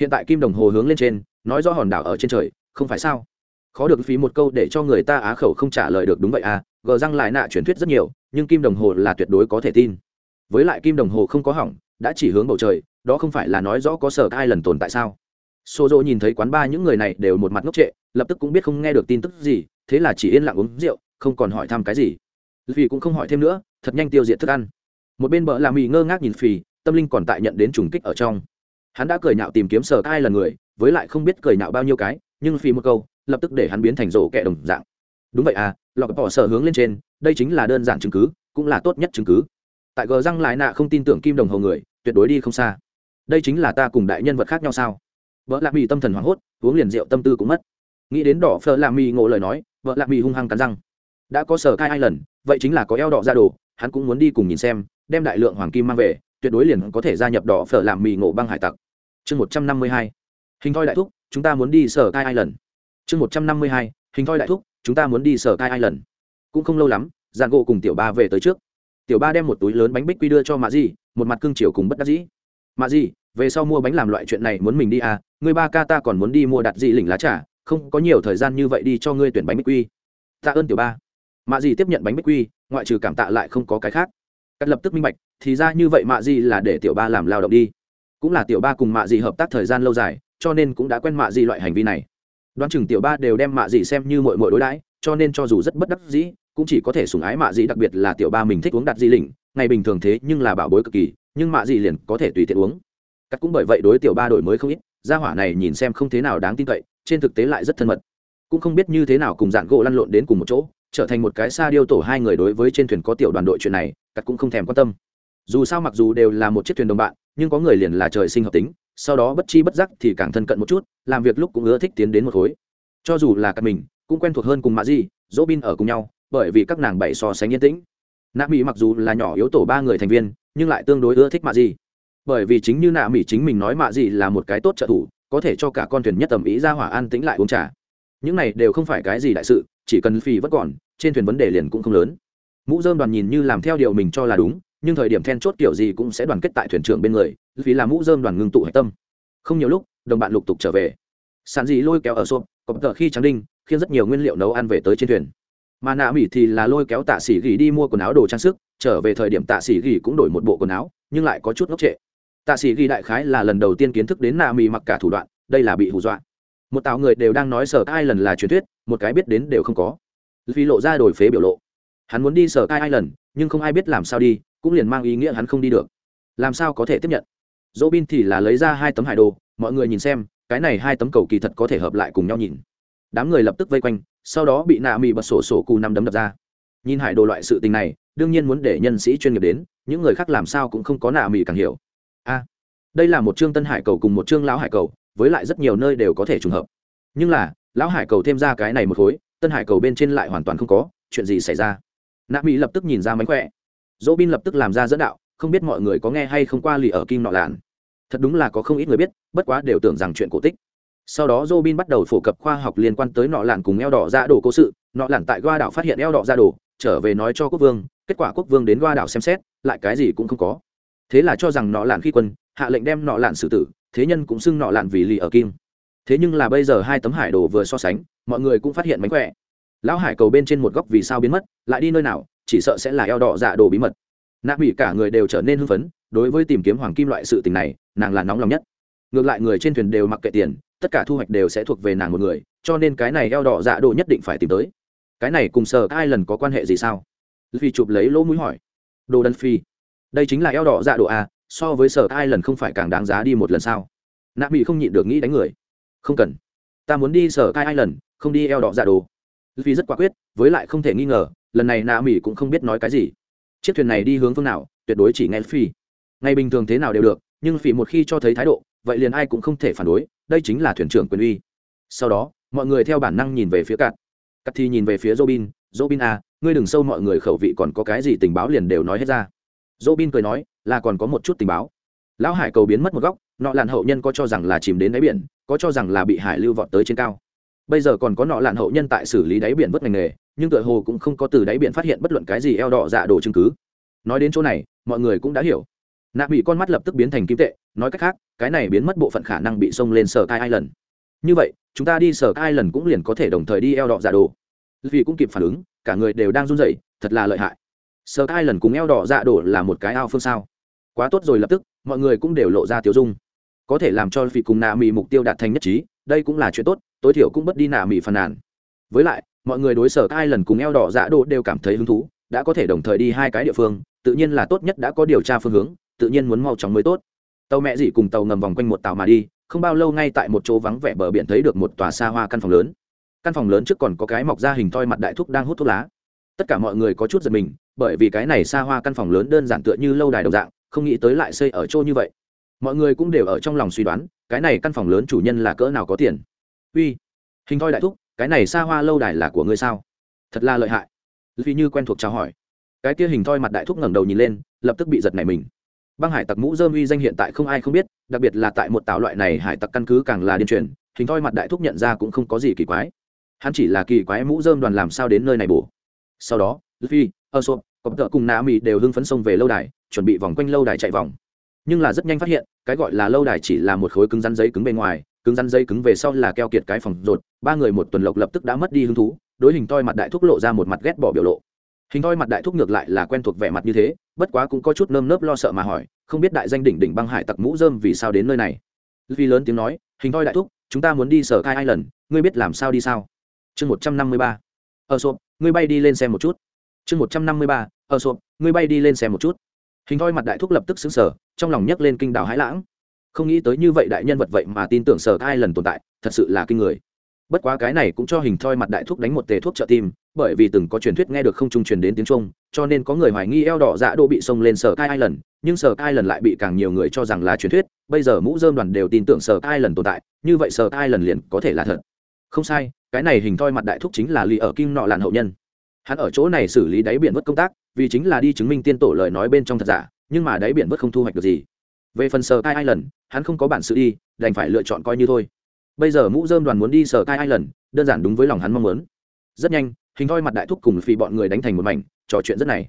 Hiện tại kim đồng hồ hướng lên trên, nói rõ hòn đảo ở trên trời, không phải sao? Khó được phí một câu để cho người ta á khẩu không trả lời được đúng vậy à? Gờ răng lại nạ truyền thuyết rất nhiều, nhưng kim đồng hồ là tuyệt đối có thể tin. Với lại kim đồng hồ không có hỏng, đã chỉ hướng bầu trời, đó không phải là nói rõ có sở ai lần tồn tại sao? Xô dỗ nhìn thấy quán ba những người này đều một mặt ngốc trệ, lập tức cũng biết không nghe được tin tức gì, thế là chỉ yên lặng uống rượu, không còn hỏi thăm cái gì. Vì cũng không hỏi thêm nữa, thật nhanh tiêu diệt thức ăn. Một bên bờ làm mì ngơ ngác nhìn phì tâm linh còn tại nhận đến trùng kích ở trong. Hắn đã cười nhạo tìm kiếm sở ai lần người, với lại không biết cười nhạo bao nhiêu cái, nhưng phì một câu, lập tức để hắn biến thành rổ kẻ đồng dạng. Đúng vậy à lọc bỏ sở hướng lên trên, đây chính là đơn giản chứng cứ, cũng là tốt nhất chứng cứ. Tại gờ răng lại nạ không tin tưởng kim đồng hồ người, tuyệt đối đi không xa. Đây chính là ta cùng đại nhân vật khác nhau sao? Vợ lạc mì tâm thần hoảng hốt, uống liền rượu tâm tư cũng mất. Nghĩ đến đỏ phở lạc mì ngộ lời nói, vợ lạc mì hung hăng cắn răng. Đã có sở cai hai lần, vậy chính là có eo đỏ ra đồ, hắn cũng muốn đi cùng nhìn xem, đem đại lượng hoàng kim mang về, tuyệt đối liền có thể gia nhập đỏ phở làm mì ngộ băng hải tặc. Chương một trăm năm mươi hai. Hình thoi đại thúc, chúng ta muốn đi sở cai hai lần. Chương một trăm năm mươi hai. Hình thoi đại thúc chúng ta muốn đi sở cai ai lần. Cũng không lâu lắm giàn gỗ cùng tiểu ba về tới trước. Tiểu ba đem một túi lớn bánh bích quy đưa cho mạ di, một mặt cương chiều cùng bất đắc dĩ. Mạ di, về sau mua bánh làm loại chuyện này muốn mình đi à? Người ba ca ta còn muốn đi mua đặt dị lỉnh lá trà, không có nhiều thời gian như vậy đi cho ngươi tuyển bánh bích quy. Tạ ơn tiểu ba. Mạ di tiếp nhận bánh bích quy, ngoại trừ cảm tạ lại không có cái khác. Cắt lập tức minh bạch, thì ra như vậy mạ di là để tiểu ba làm lao động đi. Cũng là tiểu ba cùng mạ di hợp tác thời gian lâu dài, cho nên cũng đã quen mạ di loại hành vi này đoán chừng tiểu ba đều đem mạ dị xem như mội mội đối đãi, cho nên cho dù rất bất đắc dĩ, cũng chỉ có thể sùng ái mạ dị, đặc biệt là tiểu ba mình thích uống đặt di lỉnh ngày bình thường thế nhưng là bảo bối cực kỳ, nhưng mạ dị liền có thể tùy tiện uống. Cắt cũng bởi vậy đối tiểu ba đổi mới không ít, gia hỏa này nhìn xem không thế nào đáng tin cậy, trên thực tế lại rất thân mật. Cũng không biết như thế nào cùng dạn gỗ lăn lộn đến cùng một chỗ, trở thành một cái xa điêu tổ hai người đối với trên thuyền có tiểu đoàn đội chuyện này, cắt cũng không thèm quan tâm. Dù sao mặc dù đều là một chiếc thuyền đồng bạn, nhưng có người liền là trời sinh hợp tính sau đó bất chi bất giác thì càng thân cận một chút, làm việc lúc cũng ưa thích tiến đến một khối. Cho dù là cắt mình, cũng quen thuộc hơn cùng mạ di, dỗ bin ở cùng nhau, bởi vì các nàng bảy so sánh yên tĩnh. Nạ mỹ mặc dù là nhỏ yếu tổ ba người thành viên, nhưng lại tương đối ưa thích mạ di. Bởi vì chính như nạ mỹ chính mình nói mạ di là một cái tốt trợ thủ, có thể cho cả con thuyền nhất tầm ý ra hỏa an tĩnh lại uống trà. Những này đều không phải cái gì đại sự, chỉ cần phi vẫn còn, trên thuyền vấn đề liền cũng không lớn. Mũ dơm đoàn nhìn như làm theo điều mình cho là đúng nhưng thời điểm then chốt kiểu gì cũng sẽ đoàn kết tại thuyền trưởng bên người, vì là mũ dơm đoàn ngưng tụ hạch tâm. Không nhiều lúc, đồng bạn lục tục trở về. Sàn dị lôi kéo ở xôm có tờ khi trắng đinh, khiến rất nhiều nguyên liệu nấu ăn về tới trên thuyền. Mà nạ mỹ thì là lôi kéo tạ sĩ gỉ đi mua quần áo đồ trang sức, trở về thời điểm tạ sĩ gỉ cũng đổi một bộ quần áo, nhưng lại có chút ngốc trệ. Tạ sĩ gỉ đại khái là lần đầu tiên kiến thức đến nạ mỹ mặc cả thủ đoạn, đây là bị hù dọa. Một tạo người đều đang nói sở ai lần là truyền thuyết, một cái biết đến đều không có. Vì lộ ra đổi phế biểu lộ. Hắn muốn đi sở ai lần nhưng không ai biết làm sao đi cũng liền mang ý nghĩa hắn không đi được. Làm sao có thể tiếp nhận? Dỗ bin thì là lấy ra hai tấm hải đồ, mọi người nhìn xem, cái này hai tấm cầu kỳ thật có thể hợp lại cùng nhau nhìn. Đám người lập tức vây quanh, sau đó bị nạ mị bật sổ sổ cù năm đấm đập ra. Nhìn hải đồ loại sự tình này, đương nhiên muốn để nhân sĩ chuyên nghiệp đến, những người khác làm sao cũng không có nạ mị càng hiểu. A, đây là một chương tân hải cầu cùng một chương lão hải cầu, với lại rất nhiều nơi đều có thể trùng hợp. Nhưng là, lão hải cầu thêm ra cái này một khối, tân hải cầu bên trên lại hoàn toàn không có, chuyện gì xảy ra? Nạ mỹ lập tức nhìn ra mánh khỏe dỗ bin lập tức làm ra dẫn đạo, không biết mọi người có nghe hay không qua lì ở kim nọ lạn. Thật đúng là có không ít người biết, bất quá đều tưởng rằng chuyện cổ tích. Sau đó dỗ bin bắt đầu phổ cập khoa học liên quan tới nọ lạn cùng eo đỏ ra đồ cố sự. Nọ lạn tại goa đảo phát hiện eo đỏ ra đồ, trở về nói cho quốc vương, kết quả quốc vương đến goa đảo xem xét, lại cái gì cũng không có. Thế là cho rằng nọ lạn khi quân, hạ lệnh đem nọ lạn xử tử, thế nhân cũng xưng nọ lạn vì lì ở kim. Thế nhưng là bây giờ hai tấm hải đồ vừa so sánh, mọi người cũng phát hiện mánh khỏe. Lão hải cầu bên trên một góc vì sao biến mất, lại đi nơi nào chỉ sợ sẽ là eo đỏ dạ đồ bí mật. Nạ mỹ cả người đều trở nên hưng phấn, đối với tìm kiếm hoàng kim loại sự tình này, nàng là nóng lòng nhất. Ngược lại người trên thuyền đều mặc kệ tiền, tất cả thu hoạch đều sẽ thuộc về nàng một người, cho nên cái này eo đỏ dạ đồ nhất định phải tìm tới. Cái này cùng sờ ai lần có quan hệ gì sao? Vì chụp lấy lỗ mũi hỏi. Đồ đần phi, đây chính là eo đỏ dạ đồ a so với sở ai lần không phải càng đáng giá đi một lần sao? Nạ mỹ không nhịn được nghĩ đánh người. Không cần. Ta muốn đi sở ai lần không đi eo đỏ dạ đồ. Vì rất quả quyết, với lại không thể nghi ngờ lần này nạ mỹ cũng không biết nói cái gì. Chiếc thuyền này đi hướng phương nào, tuyệt đối chỉ nghe phi. Ngày bình thường thế nào đều được, nhưng phi một khi cho thấy thái độ, vậy liền ai cũng không thể phản đối, đây chính là thuyền trưởng quyền uy. Sau đó, mọi người theo bản năng nhìn về phía cạn cắt thì nhìn về phía robin robin à ngươi đừng sâu mọi người khẩu vị còn có cái gì tình báo liền đều nói hết ra. Robin cười nói, là còn có một chút tình báo. Lão hải cầu biến mất một góc, nọ làn hậu nhân có cho rằng là chìm đến đáy biển, có cho rằng là bị hải lưu vọt tới trên cao bây giờ còn có nọ làn hậu nhân tại xử lý đáy biển vớt ngành nghề, nhưng tựa hồ cũng không có từ đáy biển phát hiện bất luận cái gì eo đỏ dạ đồ chứng cứ. Nói đến chỗ này, mọi người cũng đã hiểu. Nạ bị con mắt lập tức biến thành kim tệ, nói cách khác, cái này biến mất bộ phận khả năng bị xông lên sở kai lần như vậy, chúng ta đi sở kai lần cũng liền có thể đồng thời đi eo đỏ dạ đồ. Vì cũng kịp phản ứng, cả người đều đang run rẩy, thật là lợi hại. Sở kai lần cùng eo đỏ dạ đồ là một cái ao phương sao. Quá tốt rồi lập tức, mọi người cũng đều lộ ra tiêu dung. Có thể làm cho vị cùng nạ mỹ mục tiêu đạt thành nhất trí, đây cũng là chuyện tốt tối thiểu cũng bất đi nạ mỹ phàn nàn. Với lại, mọi người đối sở hai lần cùng eo đỏ dạ đồ đều cảm thấy hứng thú, đã có thể đồng thời đi hai cái địa phương, tự nhiên là tốt nhất đã có điều tra phương hướng, tự nhiên muốn mau chóng mới tốt. Tàu mẹ dị cùng tàu ngầm vòng quanh một tàu mà đi, không bao lâu ngay tại một chỗ vắng vẻ bờ biển thấy được một tòa xa hoa căn phòng lớn. Căn phòng lớn trước còn có cái mọc ra hình thoi mặt đại thúc đang hút thuốc lá. Tất cả mọi người có chút giật mình, bởi vì cái này xa hoa căn phòng lớn đơn giản tựa như lâu đài đồng dạng, không nghĩ tới lại xây ở chỗ như vậy. Mọi người cũng đều ở trong lòng suy đoán, cái này căn phòng lớn chủ nhân là cỡ nào có tiền uy, hình thoi đại thúc, cái này xa hoa lâu đài là của ngươi sao? Thật là lợi hại. Vì như quen thuộc chào hỏi. Cái kia hình thoi mặt đại thúc ngẩng đầu nhìn lên, lập tức bị giật nảy mình. Băng hải tặc mũ dơm uy danh hiện tại không ai không biết, đặc biệt là tại một tạo loại này hải tặc căn cứ càng là điên truyền, hình thoi mặt đại thúc nhận ra cũng không có gì kỳ quái. Hắn chỉ là kỳ quái mũ dơm đoàn làm sao đến nơi này bổ. Sau đó, luffy ơ sộp cọp tợ cùng nạ mỹ đều hưng phấn sông về lâu đài, chuẩn bị vòng quanh lâu đài chạy vòng. Nhưng là rất nhanh phát hiện, cái gọi là lâu đài chỉ là một khối cứng rắn giấy cứng bên ngoài cứng rắn dây cứng về sau là keo kiệt cái phòng rột, ba người một tuần lộc lập tức đã mất đi hứng thú, đối hình toi mặt đại thúc lộ ra một mặt ghét bỏ biểu lộ. Hình toi mặt đại thúc ngược lại là quen thuộc vẻ mặt như thế, bất quá cũng có chút nơm nớp lo sợ mà hỏi, không biết đại danh đỉnh đỉnh băng hải tặc mũ dơm vì sao đến nơi này? Vì lớn tiếng nói, hình toi đại thúc, chúng ta muốn đi sở khai hai lần ngươi biết làm sao đi sao? Chương một trăm năm mươi ba. Ờ Ở sộp ngươi bay đi lên xem một chút. Chương một trăm năm mươi ba. Ờ Ở sộp ngươi bay đi lên xem một chút. Hình thoi mặt đại thúc lập tức xứng sở trong lòng nhấc lên kinh đảo hãi lãng không nghĩ tới như vậy đại nhân vật vậy mà tin tưởng sở ai lần tồn tại, thật sự là kinh người. Bất quá cái này cũng cho hình thoi mặt đại thúc đánh một tề thuốc trợ tim, bởi vì từng có truyền thuyết nghe được không trung truyền đến tiếng trung, cho nên có người hoài nghi eo đỏ dạ đô bị xông lên sở cai lần nhưng sở cai lần lại bị càng nhiều người cho rằng là truyền thuyết, bây giờ mũ dơm đoàn đều tin tưởng sở cai lần tồn tại, như vậy sở cai lần liền có thể là thật. Không sai, cái này hình thoi mặt đại thúc chính là lì ở kim nọ làn hậu nhân. Hắn ở chỗ này xử lý đáy biển vớt công tác, vì chính là đi chứng minh tiên tổ lời nói bên trong thật giả, nhưng mà đáy biển vớt không thu hoạch được gì. Về phần sở cai lần hắn không có bản sự đi, đành phải lựa chọn coi như thôi. Bây giờ mũ dơm đoàn muốn đi sở cai ai lần đơn giản đúng với lòng hắn mong muốn. Rất nhanh, hình thoi mặt đại thúc cùng phi bọn người đánh thành một mảnh, trò chuyện rất này.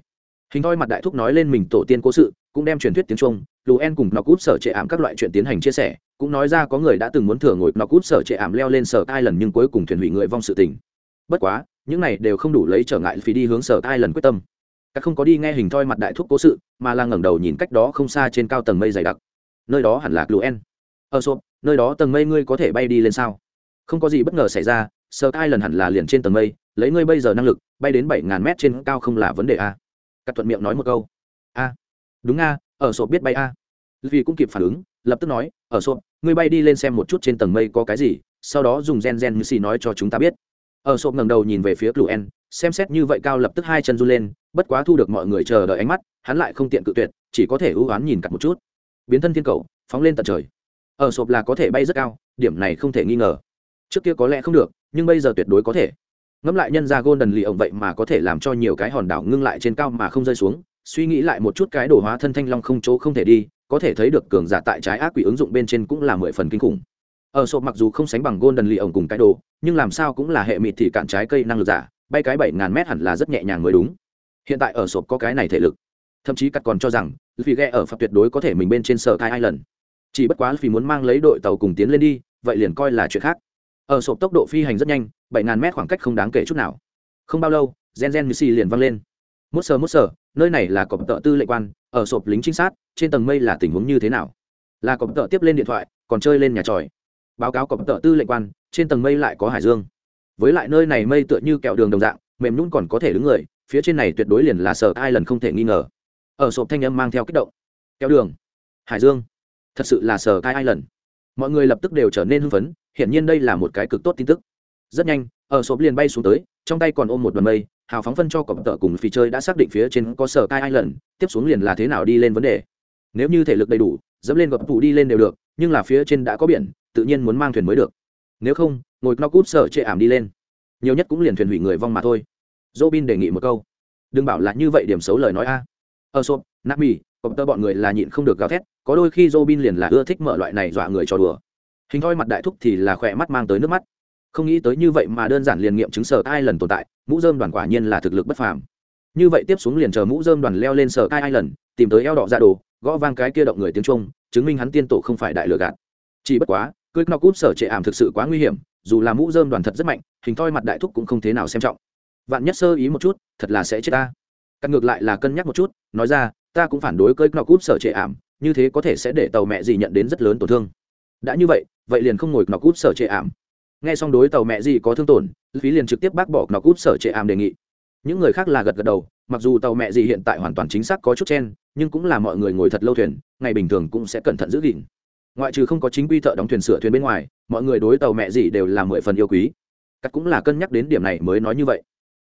Hình thoi mặt đại thúc nói lên mình tổ tiên cố sự, cũng đem truyền thuyết tiếng trung lù en cùng nọc cút sở trệ ảm các loại chuyện tiến hành chia sẻ, cũng nói ra có người đã từng muốn thừa ngồi nọc cút sở trệ ảm leo lên sở cai lần nhưng cuối cùng thuyền hủy người vong sự tình. Bất quá, những này đều không đủ lấy trở ngại phí đi hướng sở cai lần quyết tâm. Các không có đi nghe hình thoi mặt đại thúc cố sự, mà là ngẩng đầu nhìn cách đó không xa trên cao tầng mây dày đặc nơi đó hẳn là luen ở ờ, sộp nơi đó tầng mây ngươi có thể bay đi lên sao? Không có gì bất ngờ xảy ra sơ tai lần hẳn là liền trên tầng mây, lấy ngươi bây giờ năng lực, bay đến bảy ngàn mét trên cao không là vấn đề a cắt thuận miệng nói một câu. A đúng à, ờ, a ở sộp biết bay a vì cũng kịp phản ứng, lập tức nói ờ, ở sộp ngươi bay đi lên xem một chút trên tầng mây có cái gì, sau đó dùng gen gen như xì nói cho chúng ta biết. Ở sộp ngẩng đầu nhìn về phía cựu xem xét như vậy cao lập tức hai chân run lên, bất quá thu được mọi người chờ đợi ánh mắt, hắn lại không tiện cự tuyệt, chỉ có thể ưu oán nhìn cặp một chút biến thân thiên cầu, phóng lên tận trời. Ở sộp là có thể bay rất cao, điểm này không thể nghi ngờ. Trước kia có lẽ không được, nhưng bây giờ tuyệt đối có thể. Ngẫm lại nhân ra golden lì ổng vậy mà có thể làm cho nhiều cái hòn đảo ngưng lại trên cao mà không rơi xuống, suy nghĩ lại một chút cái đồ hóa thân thanh long không chỗ không thể đi, có thể thấy được cường giả tại trái ác quỷ ứng dụng bên trên cũng là mười phần kinh khủng. Ở sộp mặc dù không sánh bằng golden lì ổng cùng cái đồ, nhưng làm sao cũng là hệ mịt thì cạn trái cây năng lực giả, bay cái bảy ngàn mét hẳn là rất nhẹ nhàng mới đúng. Hiện tại ở sộp có cái này thể lực. Thậm chí cắt còn cho rằng vì ghe ở pháp tuyệt đối có thể mình bên trên sở thai hai lần chỉ bất quá vì muốn mang lấy đội tàu cùng tiến lên đi, vậy liền coi là chuyện khác. Ở sộp tốc độ phi hành rất nhanh, bảy ngàn mét khoảng cách không đáng kể chút nào. Không bao lâu, gen gen như liền văng lên. Mốt sờ mốt sờ, nơi này là cọp tợ tư lệ quan, ở sộp lính trinh sát, trên tầng mây là tình huống như thế nào? Là cọp tợ tiếp lên điện thoại, còn chơi lên nhà tròi. Báo cáo cọp tợ tư lệ quan, trên tầng mây lại có hải dương. Với lại nơi này mây tựa như kẹo đường đồng dạng, mềm nhún còn có thể đứng người, phía trên này tuyệt đối liền là sợ ai lần không thể nghi ngờ ở sộp thanh âm mang theo kích động. Kéo đường. Hải dương. Thật sự là sở cai ai lần. Mọi người lập tức đều trở nên hưng phấn, hiển nhiên đây là một cái cực tốt tin tức. Rất nhanh, ở sộp liền bay xuống tới, trong tay còn ôm một đoàn mây, hào phóng phân cho cọp tợ cùng phi chơi đã xác định phía trên có sở cai ai lần, tiếp xuống liền là thế nào đi lên vấn đề. Nếu như thể lực đầy đủ, dẫm lên gọp tủ đi lên đều được, nhưng là phía trên đã có biển, tự nhiên muốn mang thuyền mới được. Nếu không, ngồi no cút sở chệ ảm đi lên. Nhiều nhất cũng liền thuyền hủy người vong mà thôi. Dô bin đề nghị một câu. Đừng bảo là như vậy điểm xấu lời nói a. Ờ, ở sộp nát mì cộng tơ bọn người là nhịn không được gào thét, có đôi khi dô bin liền là ưa thích mở loại này dọa người cho đùa. Hình thoi mặt đại thúc thì là khỏe mắt mang tới nước mắt. Không nghĩ tới như vậy mà đơn giản liền nghiệm chứng sở ai lần tồn tại, mũ dơm đoàn quả nhiên là thực lực bất phàm. Như vậy tiếp xuống liền chờ mũ dơm đoàn leo lên sở ai ai lần tìm tới eo đỏ ra đồ, gõ vang cái kia động người tiếng trung, chứng minh hắn tiên tổ không phải đại lừa gạt. Chỉ bất quá cưới nó cút sở trệ ảm thực sự quá nguy hiểm, dù là mũ dơm đoàn thật rất mạnh, hình thoi mặt đại thúc cũng không thế nào xem trọng. Vạn nhất sơ ý một chút, thật là sẽ chết ta cắt ngược lại là cân nhắc một chút, nói ra, ta cũng phản đối cơi nọ cút sở trệ ảm, như thế có thể sẽ để tàu mẹ gì nhận đến rất lớn tổn thương. Đã như vậy vậy liền không ngồi nọ cút sở trệ ảm. Nghe xong đối tàu mẹ gì có thương tổn phí liền trực tiếp bác bỏ nọ cút sở trệ ảm đề nghị. Những người khác là gật gật đầu, mặc dù tàu mẹ gì hiện tại hoàn toàn chính xác có chút chen, nhưng cũng là mọi người ngồi thật lâu thuyền, ngày bình thường cũng sẽ cẩn thận giữ gìn. Ngoại trừ không có chính quy thợ đóng thuyền sửa thuyền bên ngoài, mọi người đối tàu mẹ gì đều là mười phần yêu quý. Cắt cũng là cân nhắc đến điểm này mới nói như vậy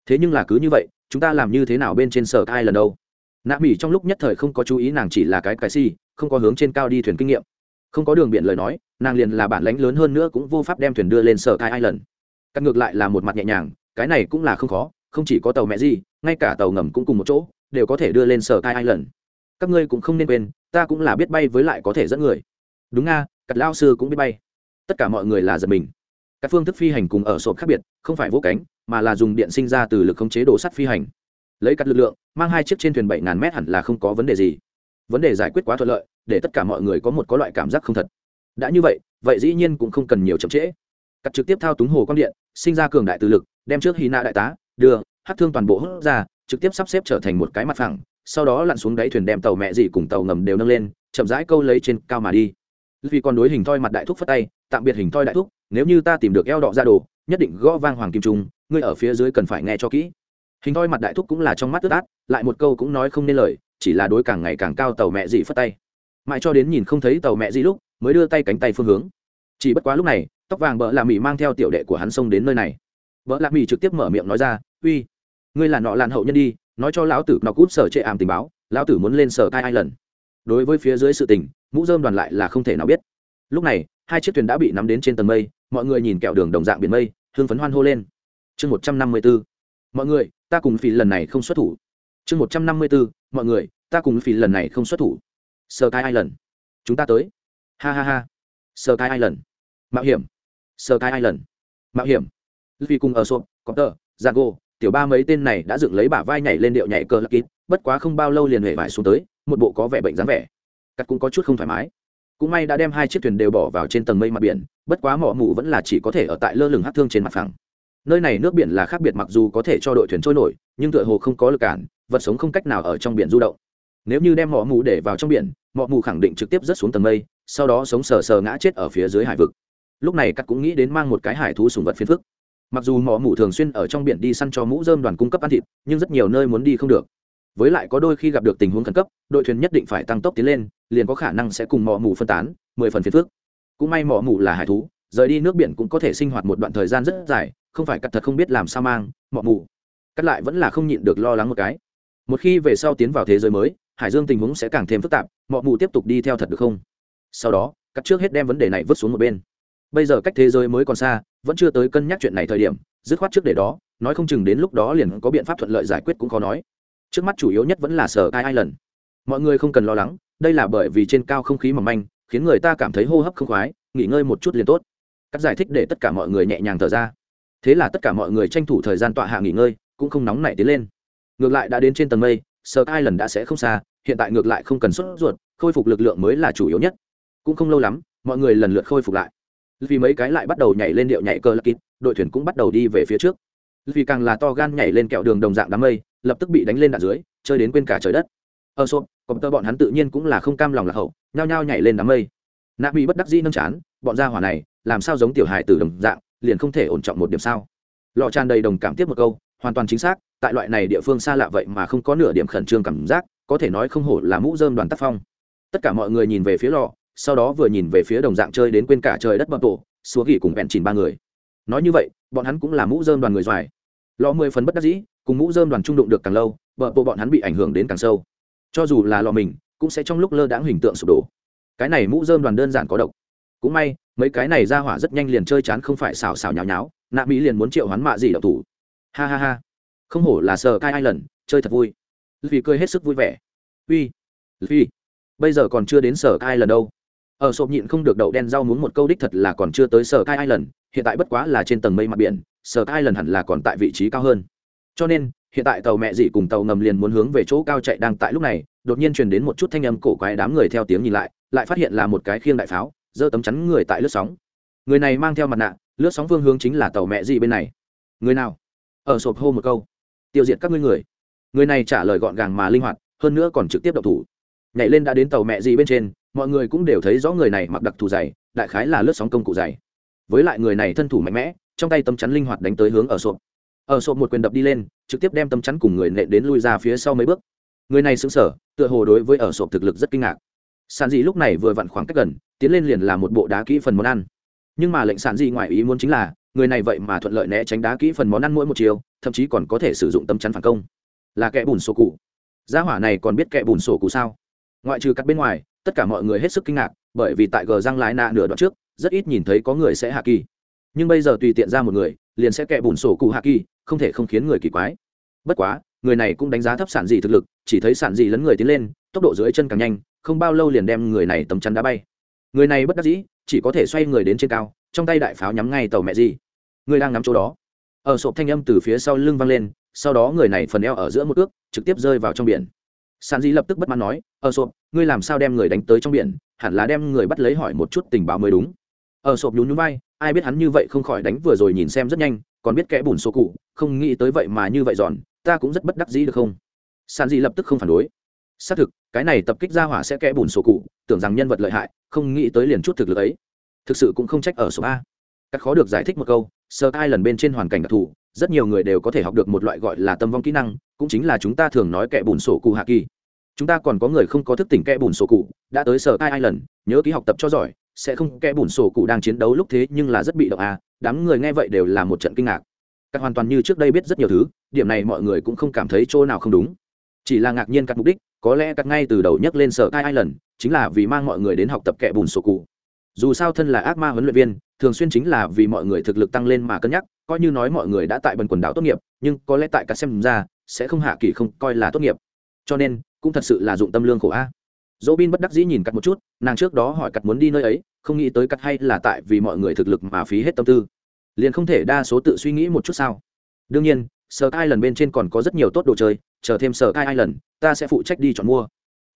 thế nhưng là cứ như vậy, chúng ta làm như thế nào bên trên sở ai lần đâu? Nạ mỹ trong lúc nhất thời không có chú ý nàng chỉ là cái cái si, không có hướng trên cao đi thuyền kinh nghiệm. Không có đường biển lời nói, nàng liền là bản lãnh lớn hơn nữa cũng vô pháp đem thuyền đưa lên sở thai lần cắt ngược lại là một mặt nhẹ nhàng, cái này cũng là không khó, không chỉ có tàu mẹ gì, ngay cả tàu ngầm cũng cùng một chỗ, đều có thể đưa lên sở thai lần các ngươi cũng không nên quên, ta cũng là biết bay với lại có thể dẫn người. Đúng nga cắt lao sư cũng biết bay. Tất cả mọi người là giật mình các phương thức phi hành cùng ở sộp khác biệt, không phải vô cánh, mà là dùng điện sinh ra từ lực khống chế đồ sắt phi hành. Lấy cắt lực lượng, mang hai chiếc trên thuyền bảy ngàn mét hẳn là không có vấn đề gì. Vấn đề giải quyết quá thuận lợi, để tất cả mọi người có một có loại cảm giác không thật. Đã như vậy vậy dĩ nhiên cũng không cần nhiều chậm trễ. Cắt trực tiếp thao túng hồ quang điện, sinh ra cường đại từ lực, đem trước hy nạ đại tá, đưa, hát thương toàn bộ hút ra, trực tiếp sắp xếp trở thành một cái mặt phẳng, sau đó lặn xuống đáy thuyền đem tàu mẹ gì cùng tàu ngầm đều nâng lên, chậm rãi câu lấy trên cao mà đi vì còn đối hình thoi mặt đại thúc phất tay, tạm biệt hình thoi đại thúc, nếu như ta tìm được eo đỏ ra đồ, nhất định gõ vang hoàng kim trung, ngươi ở phía dưới cần phải nghe cho kỹ. Hình thoi mặt đại thúc cũng là trong mắt tức át lại một câu cũng nói không nên lời, chỉ là đối càng ngày càng cao tàu mẹ dị phất tay. Mãi cho đến nhìn không thấy tàu mẹ dị lúc, mới đưa tay cánh tay phương hướng. Chỉ bất quá lúc này, tóc vàng bợ lạ mỹ mang theo tiểu đệ của hắn xông đến nơi này. Bợ lạ mỹ trực tiếp mở miệng nói ra, uy, ngươi là nọ làn hậu nhân đi, nói cho lão tử nó cút sở chệ ảm tình báo, lão tử muốn lên sở cai ai lần. Đối với phía dưới sự tình mũ dơm đoàn lại là không thể nào biết. Lúc này, hai chiếc thuyền đã bị nắm đến trên tầng mây, mọi người nhìn kẹo đường đồng dạng biển mây hương phấn hoan hô lên. Chương một trăm năm mươi bốn, mọi người, ta cùng phì lần này không xuất thủ. Chương một trăm năm mươi bốn, mọi người, ta cùng phì lần này không xuất thủ. Sơ cai ai lần chúng ta tới. Ha ha ha. Sơ cai ai lần mạo hiểm. Sơ cai ai lần mạo hiểm. Vì cùng ở sộp có tờ jago tiểu ba mấy tên này đã dựng lấy bả vai nhảy lên điệu nhảy cờ lạc kít bất quá không bao lâu liền huệ vải xuống tới, một bộ có vẻ bệnh dáng vẻ cắt cũng có chút không thoải mái. Cũng may đã đem hai chiếc thuyền đều bỏ vào trên tầng mây mặt biển, bất quá mỏ mù vẫn là chỉ có thể ở tại lơ lửng hát thương trên mặt phẳng. Nơi này nước biển là khác biệt mặc dù có thể cho đội thuyền trôi nổi, nhưng tựa hồ không có lực cản, vật sống không cách nào ở trong biển du động. Nếu như đem mỏ mù để vào trong biển, mỏ mù khẳng định trực tiếp rớt xuống tầng mây, sau đó sống sờ sờ ngã chết ở phía dưới hải vực. Lúc này cắt cũng nghĩ đến mang một cái hải thú sùng vật phiền phức. Mặc dù mỏ mù thường xuyên ở trong biển đi săn cho mũ dơm đoàn cung cấp ăn thịt, nhưng rất nhiều nơi muốn đi không được với lại có đôi khi gặp được tình huống khẩn cấp, đội thuyền nhất định phải tăng tốc tiến lên, liền có khả năng sẽ cùng mỏ mù phân tán, mười phần phiền phức. Cũng may mỏ mù là hải thú, rời đi nước biển cũng có thể sinh hoạt một đoạn thời gian rất dài, không phải cắt thật không biết làm sao mang mọ mù cắt lại vẫn là không nhịn được lo lắng một cái. Một khi về sau tiến vào thế giới mới, hải dương tình huống sẽ càng thêm phức tạp mọ mù tiếp tục đi theo thật được không? Sau đó, cắt trước hết đem vấn đề này vứt xuống một bên. Bây giờ cách thế giới mới còn xa, vẫn chưa tới cân nhắc chuyện này thời điểm, dứt khoát trước để đó, nói không chừng đến lúc đó liền có biện pháp thuận lợi giải quyết cũng khó nói trước mắt chủ yếu nhất vẫn là sở ai ai lần mọi người không cần lo lắng, đây là bởi vì trên cao không khí mỏng manh, khiến người ta cảm thấy hô hấp không khoái, nghỉ ngơi một chút liền tốt. Cắt giải thích để tất cả mọi người nhẹ nhàng thở ra. Thế là tất cả mọi người tranh thủ thời gian tọa hạ nghỉ ngơi, cũng không nóng nảy tiến lên. Ngược lại đã đến trên tầng mây sở ai lần đã sẽ không xa, hiện tại ngược lại không cần xuất ruột, khôi phục lực lượng mới là chủ yếu nhất. Cũng không lâu lắm, mọi người lần lượt khôi phục lại. Vì mấy cái lại bắt đầu nhảy lên điệu nhảy cơ lắc kịp đội thuyền cũng bắt đầu đi về phía trước. Vì càng là to gan nhảy lên kẹo đường đồng dạng đám mây lập tức bị đánh lên đạn dưới, chơi đến quên cả trời đất. Ờ, Ở sộp còn tơ bọn hắn tự nhiên cũng là không cam lòng lạc hậu, nhao nhao nhảy lên đám mây. Nạ bị bất đắc dĩ nâng chán, bọn gia hỏa này, làm sao giống tiểu hài từ đồng dạng, liền không thể ổn trọng một điểm sao? Lọ tràn đầy đồng cảm tiếp một câu, hoàn toàn chính xác, tại loại này địa phương xa lạ vậy mà không có nửa điểm khẩn trương cảm giác, có thể nói không hổ là mũ dơm đoàn tác phong. Tất cả mọi người nhìn về phía lọ, sau đó vừa nhìn về phía đồng dạng chơi đến quên cả trời đất bập tổ xúa gỉ cùng bẹn chìn ba người. Nói như vậy, bọn hắn cũng là mũ dơm đoàn người doài. Lọ mười phần bất đắc dĩ cùng mũ dơm đoàn trung đụng được càng lâu bờ bộ bọn hắn bị ảnh hưởng đến càng sâu. Cho dù là lò mình, cũng sẽ trong lúc lơ đãng hình tượng sụp đổ. Cái này mũ dơm đoàn đơn giản có độc. Cũng may, mấy cái này ra hỏa rất nhanh liền chơi chán không phải xào xào nháo nháo, nạ mỹ liền muốn triệu hoán mạ gì đậu thủ. Ha ha ha. Không hổ là sờ cai ai lần chơi thật vui. Vì cười hết sức vui vẻ. Uy vì bây giờ còn chưa đến sở cai lần đâu. Ở sộp nhịn không được đậu đen rau muốn một câu đích thật là còn chưa tới sở cai ai lần hiện tại bất quá là trên tầng mây mặt biển sở cai lần hẳn là còn tại vị trí cao hơn cho nên, hiện tại tàu mẹ dị cùng tàu ngầm liền muốn hướng về chỗ cao chạy đang tại lúc này, đột nhiên truyền đến một chút thanh âm cổ quái đám người theo tiếng nhìn lại lại phát hiện là một cái khiêng đại pháo, giơ tấm chắn người tại lướt sóng. Người này mang theo mặt nạ, lướt sóng phương hướng chính là tàu mẹ dị bên này. Người nào? Ở sộp hô một câu. Tiêu diệt các ngươi người. Người này trả lời gọn gàng mà linh hoạt, hơn nữa còn trực tiếp độc thủ. Nhảy lên đã đến tàu mẹ dị bên trên, mọi người cũng đều thấy rõ người này mặc đặc thù dày, đại khái là lướt sóng công cụ dày. Với lại người này thân thủ mạnh mẽ, trong tay tấm chắn linh hoạt đánh tới hướng ở sộp ở sộp một quyền đập đi lên, trực tiếp đem tấm chắn cùng người nện đến lui ra phía sau mấy bước. Người này xứng sở tựa hồ đối với ở sộp thực lực rất kinh ngạc. Sản dị lúc này vừa vặn khoảng cách gần, tiến lên liền là một bộ đá kỹ phần món ăn. Nhưng mà lệnh sản dị ngoài ý muốn chính là, người này vậy mà thuận lợi né tránh đá kỹ phần món ăn mỗi một chiều, thậm chí còn có thể sử dụng tâm chắn phản công. Là kẻ bùn sổ cụ. Gia hỏa này còn biết kẻ bùn sổ cụ sao? Ngoại trừ cắt bên ngoài, tất cả mọi người hết sức kinh ngạc, bởi vì tại gờ răng lái nạ nửa đoạn trước, rất ít nhìn thấy có người sẽ hạ kỳ nhưng bây giờ tùy tiện ra một người, liền sẽ kẻ bùn sổ cụ hạ kỳ, không thể không khiến người kỳ quái. Bất quá, người này cũng đánh giá thấp sản dị thực lực, chỉ thấy sản dị lấn người tiến lên, tốc độ dưới chân càng nhanh, không bao lâu liền đem người này tấm chắn đá bay. Người này bất đắc dĩ, chỉ có thể xoay người đến trên cao, trong tay đại pháo nhắm ngay tàu mẹ gì người đang nắm chỗ đó. Ở sộp thanh âm từ phía sau lưng văng lên, sau đó người này phần eo ở giữa một ước, trực tiếp rơi vào trong biển. Sản dĩ lập tức bất mãn nói, ở sộp, ngươi làm sao đem người đánh tới trong biển? Hẳn là đem người bắt lấy hỏi một chút tình báo mới đúng ở sộp nhún nhún vai, ai biết hắn như vậy không khỏi đánh vừa rồi nhìn xem rất nhanh, còn biết kẽ bùn số cụ, không nghĩ tới vậy mà như vậy giòn, ta cũng rất bất đắc dĩ được không? San Di lập tức không phản đối. Xác thực, cái này tập kích ra hỏa sẽ kẽ bùn số cụ, tưởng rằng nhân vật lợi hại, không nghĩ tới liền chút thực lực ấy. Thực sự cũng không trách ở số ba. các khó được giải thích một câu sơ hai lần bên trên hoàn cảnh đặc thù, rất nhiều người đều có thể học được một loại gọi là tâm vong kỹ năng, cũng chính là chúng ta thường nói kẻ bùn sổ cụ hạ kỳ. Chúng ta còn có người không có thức tỉnh kẽ bùn sổ cụ, đã tới sở tai ai lần nhớ ký học tập cho giỏi sẽ không kẽ bùn sổ cụ đang chiến đấu lúc thế nhưng là rất bị động à đám người nghe vậy đều là một trận kinh ngạc. Các hoàn toàn như trước đây biết rất nhiều thứ, điểm này mọi người cũng không cảm thấy chỗ nào không đúng. Chỉ là ngạc nhiên các mục đích, có lẽ các ngay từ đầu nhắc lên sở tai hai lần chính là vì mang mọi người đến học tập kẻ bùn sổ cụ. Dù sao thân là ác ma huấn luyện viên, thường xuyên chính là vì mọi người thực lực tăng lên mà cân nhắc, coi như nói mọi người đã tại bần quần đảo tốt nghiệp, nhưng có lẽ tại các xem ra, sẽ không hạ kỳ không coi là tốt nghiệp. Cho nên, cũng thật sự là dụng tâm lương khổ a dỗ bin bất đắc dĩ nhìn cắt một chút, nàng trước đó hỏi cắt muốn đi nơi ấy, không nghĩ tới cắt hay là tại vì mọi người thực lực mà phí hết tâm tư. Liền không thể đa số tự suy nghĩ một chút sao? Đương nhiên sở cai lần bên trên còn có rất nhiều tốt đồ chơi, chờ thêm sở ai lần ta sẽ phụ trách đi chọn mua.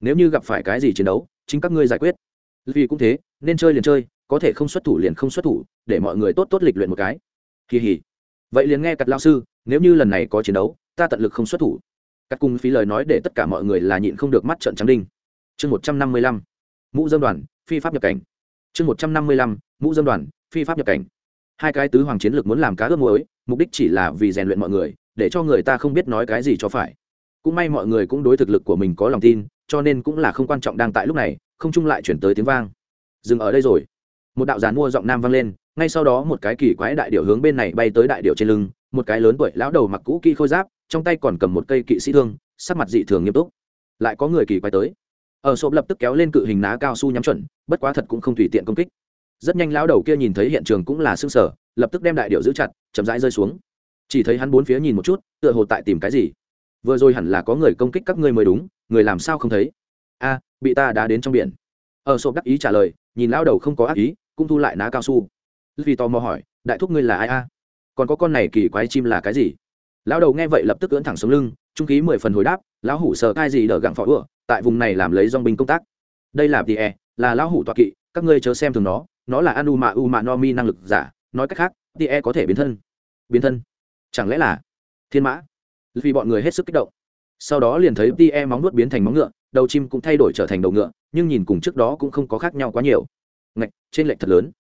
Nếu như gặp phải cái gì chiến đấu, chính các ngươi giải quyết. Vì cũng thế, nên chơi liền chơi, có thể không xuất thủ liền không xuất thủ, để mọi người tốt tốt lịch luyện một cái. Kỳ hỉ vậy liền nghe cặt lao sư, nếu như lần này có chiến đấu, ta tận lực không xuất thủ. Cắt cung phí lời nói để tất cả mọi người là nhịn không được mắt trận trắng đinh chương một trăm năm mươi lăm, mũ dâm đoàn, phi pháp nhập cảnh. Chương một trăm năm mươi lăm, mũ dâm đoàn, phi pháp nhập cảnh. Hai cái tứ hoàng chiến lược muốn làm cá ướp muối, mục đích chỉ là vì rèn luyện mọi người, để cho người ta không biết nói cái gì cho phải. Cũng may mọi người cũng đối thực lực của mình có lòng tin, cho nên cũng là không quan trọng đang tại lúc này, không chung lại chuyển tới tiếng vang. Dừng ở đây rồi. Một đạo giàn mua giọng nam vang lên, ngay sau đó một cái kỳ quái đại điệu hướng bên này bay tới đại điệu trên lưng, một cái lớn tuổi lão đầu mặc cũ kỹ khôi giáp, trong tay còn cầm một cây kỵ sĩ thương, sắc mặt dị thường nghiêm túc. Lại có người kỳ quái tới ở sộp lập tức kéo lên cự hình ná cao su nhắm chuẩn, bất quá thật cũng không tùy tiện công kích. Rất nhanh lão đầu kia nhìn thấy hiện trường cũng là xương sở lập tức đem đại điệu giữ chặt, chậm rãi rơi xuống. Chỉ thấy hắn bốn phía nhìn một chút, tựa hồ tại tìm cái gì. Vừa rồi hẳn là có người công kích các ngươi mới đúng, người làm sao không thấy? A, bị ta đá đến trong biển. Ở sộp đắc ý trả lời, nhìn lão đầu không có ác ý, cũng thu lại ná cao su. Vì tò mò hỏi, đại thúc ngươi là ai a? Còn có con này kỳ quái chim là cái gì? Lão đầu nghe vậy lập tức ưỡn thẳng xuống lưng, trung ký mười phần hồi đáp lão hủ sờ cai gì đỡ gặng phỏ ựa tại vùng này làm lấy dong binh công tác. Đây là tie là lão hủ tọa kỵ, các ngươi chớ xem thường nó nó là anu ma u ma no mi năng lực giả, nói cách khác tie có thể biến thân. Biến thân? Chẳng lẽ là thiên mã? Vì bọn người hết sức kích động. Sau đó liền thấy tie móng nuốt biến thành móng ngựa, đầu chim cũng thay đổi trở thành đầu ngựa, nhưng nhìn cùng trước đó cũng không có khác nhau quá nhiều. Ngạch, trên lệch thật lớn.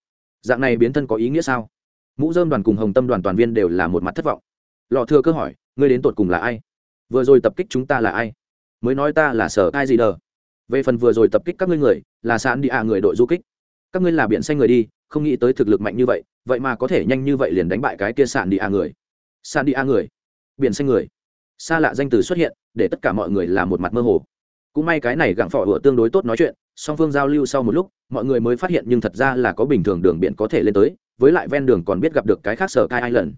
Dạng này biến thân có ý nghĩa sao? Mũ dơm đoàn cùng hồng tâm đoàn toàn viên đều là một mặt thất vọng. Lọ thừa cơ hỏi, ngươi đến tột cùng là ai? Vừa rồi tập kích chúng ta là ai? Mới nói ta là sở ai gì đờ? Về phần vừa rồi tập kích các ngươi người, là sàn đi à người đội du kích. Các ngươi là biển xanh người đi, không nghĩ tới thực lực mạnh như vậy vậy mà có thể nhanh như vậy liền đánh bại cái kia sàn đi à người. Sàn đi à người. Biển xanh người. Xa lạ danh từ xuất hiện, để tất cả mọi người là một mặt mơ hồ. Cũng may cái này gặng phỏ hựa tương đối tốt nói chuyện, song phương giao lưu sau một lúc, mọi người mới phát hiện nhưng thật ra là có bình thường đường biển có thể lên tới, với lại ven đường còn biết gặp được cái khác sở cai lần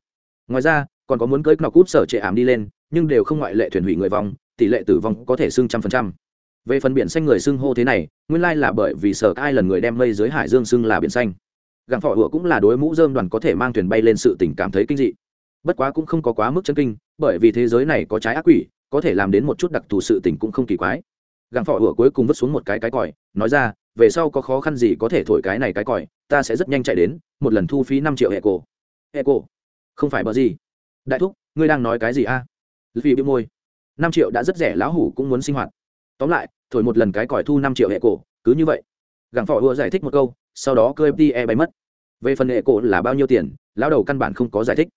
ngoài ra, còn có muốn cưới nọc cút sở trệ ảm đi lên, nhưng đều không ngoại lệ thuyền hủy người vong, tỷ lệ tử vong có thể xưng trăm phần trăm. Về phần biển xanh người xưng hô thế này, nguyên lai là bởi vì sở ai lần người đem mây dưới hải dương xưng là biển xanh. Gặng phỏ hựa cũng là đối mũ dơm đoàn có thể mang thuyền bay lên sự tình cảm thấy kinh dị. Bất quá cũng không có quá mức chân kinh, bởi vì thế giới này có trái ác quỷ, có thể làm đến một chút đặc thù sự tình cũng không kỳ quái. Gặng phỏ hựa cuối cùng vứt xuống một cái cái còi, nói ra, về sau có khó khăn gì có thể thổi cái này cái còi, ta sẽ rất nhanh chạy đến, một lần thu phí năm triệu hệ cổ hệ cổ không phải bờ gì. Đại thúc, ngươi đang nói cái gì a? À? vì bị môi. Năm triệu đã rất rẻ, lão hủ cũng muốn sinh hoạt. Tóm lại, thổi một lần cái còi thu năm triệu hệ cổ, cứ như vậy. Gặng phỏ ưa giải thích một câu, sau đó cơ fte bay mất. Về phần hệ cổ là bao nhiêu tiền, lão đầu căn bản không có giải thích.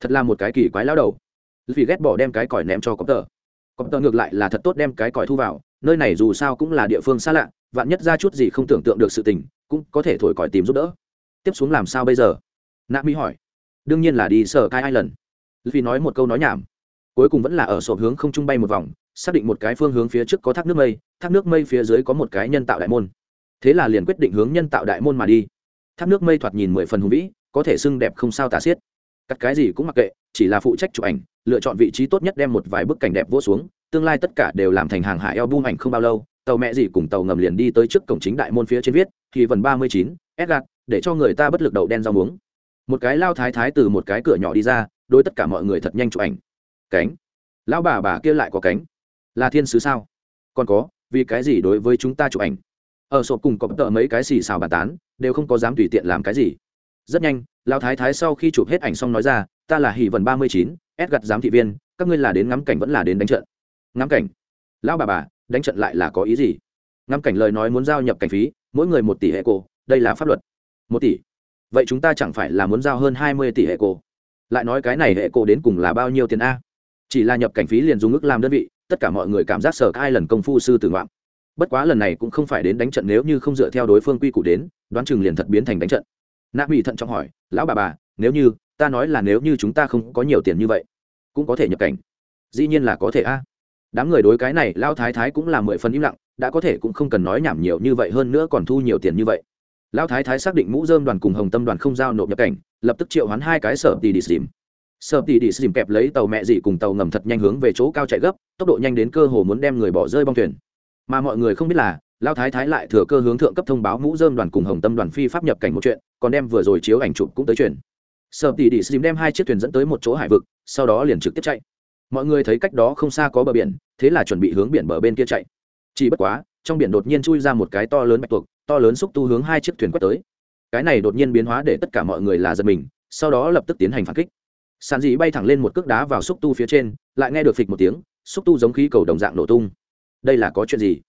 Thật là một cái kỳ quái lão đầu. Vì ghét bỏ đem cái còi ném cho cọp tờ. Cọp tờ ngược lại là thật tốt đem cái còi thu vào, nơi này dù sao cũng là địa phương xa lạ, vạn nhất ra chút gì không tưởng tượng được sự tình, cũng có thể thổi còi tìm giúp đỡ. Tiếp xuống làm sao bây giờ? Nạ mỹ hỏi đương nhiên là đi sở cai ai lần. Vì nói một câu nói nhảm. Cuối cùng vẫn là ở sổ hướng không trung bay một vòng, xác định một cái phương hướng phía trước có thác nước mây, thác nước mây phía dưới có một cái nhân tạo đại môn. Thế là liền quyết định hướng nhân tạo đại môn mà đi. Thác nước mây thoạt nhìn mười phần hùng vĩ, có thể xưng đẹp không sao tả xiết. Cắt cái gì cũng mặc kệ, chỉ là phụ trách chụp ảnh, lựa chọn vị trí tốt nhất đem một vài bức cảnh đẹp vỗ xuống, tương lai tất cả đều làm thành hàng hải eo bung ảnh không bao lâu, tàu mẹ gì cùng tàu ngầm liền đi tới trước cổng chính đại môn phía trên viết thì vần ba mươi chín, edgard, để cho người ta bất lực đầu đen rau muống một cái lao thái thái từ một cái cửa nhỏ đi ra, đối tất cả mọi người thật nhanh chụp ảnh. Cánh. Lão bà bà kia lại có cánh. Là thiên sứ sao? Còn có, vì cái gì đối với chúng ta chụp ảnh? Ở sộp cùng cọp tợ mấy cái xì xào bàn tán, đều không có dám tùy tiện làm cái gì. Rất nhanh, lão thái thái sau khi chụp hết ảnh xong nói ra, ta là hỷ vần ba mươi chín ép gặt giám thị viên, các ngươi là đến ngắm cảnh vẫn là đến đánh trận. Ngắm cảnh. Lão bà bà, đánh trận lại là có ý gì? Ngắm cảnh lời nói muốn giao nhập cảnh phí, mỗi người một tỷ hệ cổ, đây là pháp luật. Một tỷ vậy chúng ta chẳng phải là muốn giao hơn hai mươi tỷ hệ cổ? Lại nói cái này hệ cổ đến cùng là bao nhiêu tiền a? Chỉ là nhập cảnh phí liền dùng ước làm đơn vị, tất cả mọi người cảm giác sở ai lần công phu sư tử ngoạm. Bất quá lần này cũng không phải đến đánh trận nếu như không dựa theo đối phương quy củ đến, đoán chừng liền thật biến thành đánh trận. Nạ mỹ thận trọng hỏi, lão bà bà, nếu như, ta nói là nếu như chúng ta không có nhiều tiền như vậy, cũng có thể nhập cảnh. Dĩ nhiên là có thể a. Đám người đối cái này lao thái thái cũng là mười phần im lặng, đã có thể cũng không cần nói nhảm nhiều như vậy hơn nữa còn thu nhiều tiền như vậy. Lão thái thái xác định mũ dơm đoàn cùng hồng tâm đoàn không giao nộp nhập cảnh, lập tức triệu hoán hai cái sở tỷ đi xìm sở tỷ đi xìm kẹp lấy tàu mẹ dị cùng tàu ngầm thật nhanh hướng về chỗ cao chạy gấp, tốc độ nhanh đến cơ hồ muốn đem người bỏ rơi bong thuyền. Mà mọi người không biết là lao thái thái lại thừa cơ hướng thượng cấp thông báo mũ dơm đoàn cùng hồng tâm đoàn phi pháp nhập cảnh một chuyện, còn đem vừa rồi chiếu ảnh chụp cũng tới chuyển sở tỷ đi xìm đem hai chiếc thuyền dẫn tới một chỗ hải vực, sau đó liền trực tiếp chạy. Mọi người thấy cách đó không xa có bờ biển, thế là chuẩn bị hướng biển bờ bên kia chạy. Chỉ bất quá, trong biển đột nhiên chui ra một cái to lớn bạch tuộc to lớn xúc tu hướng hai chiếc thuyền quét tới. Cái này đột nhiên biến hóa để tất cả mọi người là giật mình, sau đó lập tức tiến hành phản kích. Sàn dị bay thẳng lên một cước đá vào xúc tu phía trên, lại nghe được phịch một tiếng, xúc tu giống khí cầu đồng dạng nổ tung. Đây là có chuyện gì?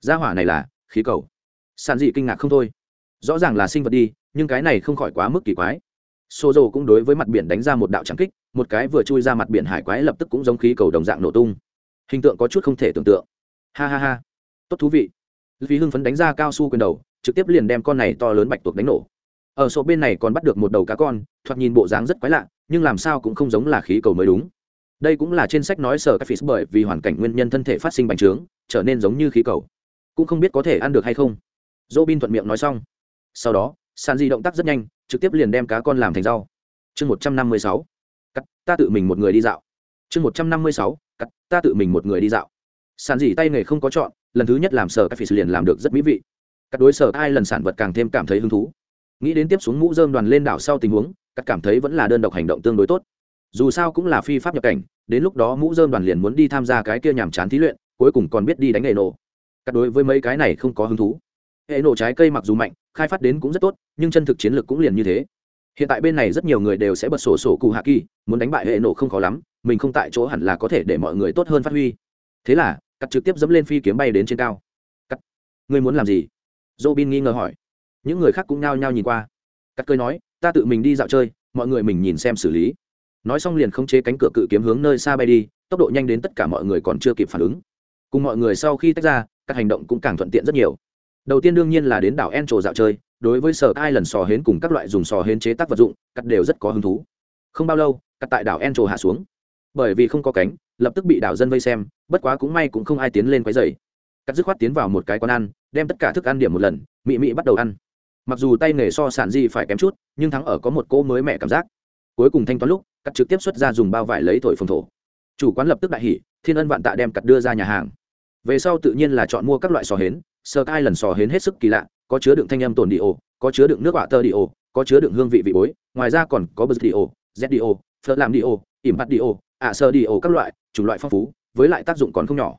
Gia hỏa này là khí cầu. Sàn dị kinh ngạc không thôi. Rõ ràng là sinh vật đi, nhưng cái này không khỏi quá mức kỳ quái. Xô dầu cũng đối với mặt biển đánh ra một đạo trắng kích, một cái vừa chui ra mặt biển hải quái lập tức cũng giống khí cầu đồng dạng nổ tung. Hình tượng có chút không thể tưởng tượng. Ha ha ha. Tốt thú vị vì hưng phấn đánh ra cao su quyền đầu, trực tiếp liền đem con này to lớn bạch tuộc đánh nổ. Ở số bên này còn bắt được một đầu cá con, thoạt nhìn bộ dáng rất quái lạ, nhưng làm sao cũng không giống là khí cầu mới đúng. Đây cũng là trên sách nói sở các phí bởi vì hoàn cảnh nguyên nhân thân thể phát sinh bành trướng, trở nên giống như khí cầu. Cũng không biết có thể ăn được hay không. Dỗ bin thuận miệng nói xong. Sau đó sàn di động tác rất nhanh, trực tiếp liền đem cá con làm thành rau. Chương một trăm năm mươi sáu. Cắt, ta tự mình một người đi dạo. Chương một trăm năm mươi sáu. Cắt, ta tự mình một người đi dạo. Sàn dì tay nghề không có chọn lần thứ nhất làm sở các phí liền làm được rất mỹ vị. Các đối sở ai lần sản vật càng thêm cảm thấy hứng thú. Nghĩ đến tiếp xuống mũ dơm đoàn lên đảo sau tình huống, các cảm thấy vẫn là đơn độc hành động tương đối tốt. Dù sao cũng là phi pháp nhập cảnh, đến lúc đó mũ dơm đoàn liền muốn đi tham gia cái kia nhàm chán thí luyện, cuối cùng còn biết đi đánh hệ nổ các đối với mấy cái này không có hứng thú. Hệ nổ trái cây mặc dù mạnh, khai phát đến cũng rất tốt, nhưng chân thực chiến lược cũng liền như thế. Hiện tại bên này rất nhiều người đều sẽ bật sổ sổ cụ hạ kỳ, muốn đánh bại hệ nổ không khó lắm, mình không tại chỗ hẳn là có thể để mọi người tốt hơn phát huy. Thế là cắt trực tiếp dẫm lên phi kiếm bay đến trên cao. Cắt. Ngươi muốn làm gì? Dô bin nghi ngờ hỏi. Những người khác cũng nhao nhao nhìn qua. Cắt cười nói, ta tự mình đi dạo chơi, mọi người mình nhìn xem xử lý. Nói xong liền khống chế cánh cửa cự kiếm hướng nơi xa bay đi, tốc độ nhanh đến tất cả mọi người còn chưa kịp phản ứng. Cùng mọi người sau khi tách ra, các hành động cũng càng thuận tiện rất nhiều. Đầu tiên đương nhiên là đến đảo en trổ dạo chơi, đối với sở ai lần sò hến cùng các loại dùng sò hến chế tác vật dụng, cắt đều rất có hứng thú. Không bao lâu, cắt tại đảo en trổ hạ xuống. Bởi vì không có cánh lập tức bị đảo dân vây xem, bất quá cũng may cũng không ai tiến lên quấy dày cắt dứt khoát tiến vào một cái quán ăn, đem tất cả thức ăn điểm một lần, mị mị bắt đầu ăn. Mặc dù tay nghề so sản di phải kém chút, nhưng thắng ở có một cô mới mẻ cảm giác. Cuối cùng thanh toán lúc, cắt trực tiếp xuất ra dùng bao vải lấy thổi phồng thổ. Chủ quán lập tức đại hỉ, thiên ân vạn tạ đem cắt đưa ra nhà hàng. Về sau tự nhiên là chọn mua các loại sò hến sơ cai lần sò hến hết sức kỳ lạ, có chứa đựng thanh âm tồn đi ổ có chứa đựng nước quả tơ đi ổ có chứa đựng hương vị vị bối, ngoài ra còn có bờ đi ổ z đi ổ phở làm đi ổ ỉm bắt đi ổ ạ sơ đi ổ các loại chủng loại phong phú, với lại tác dụng còn không nhỏ.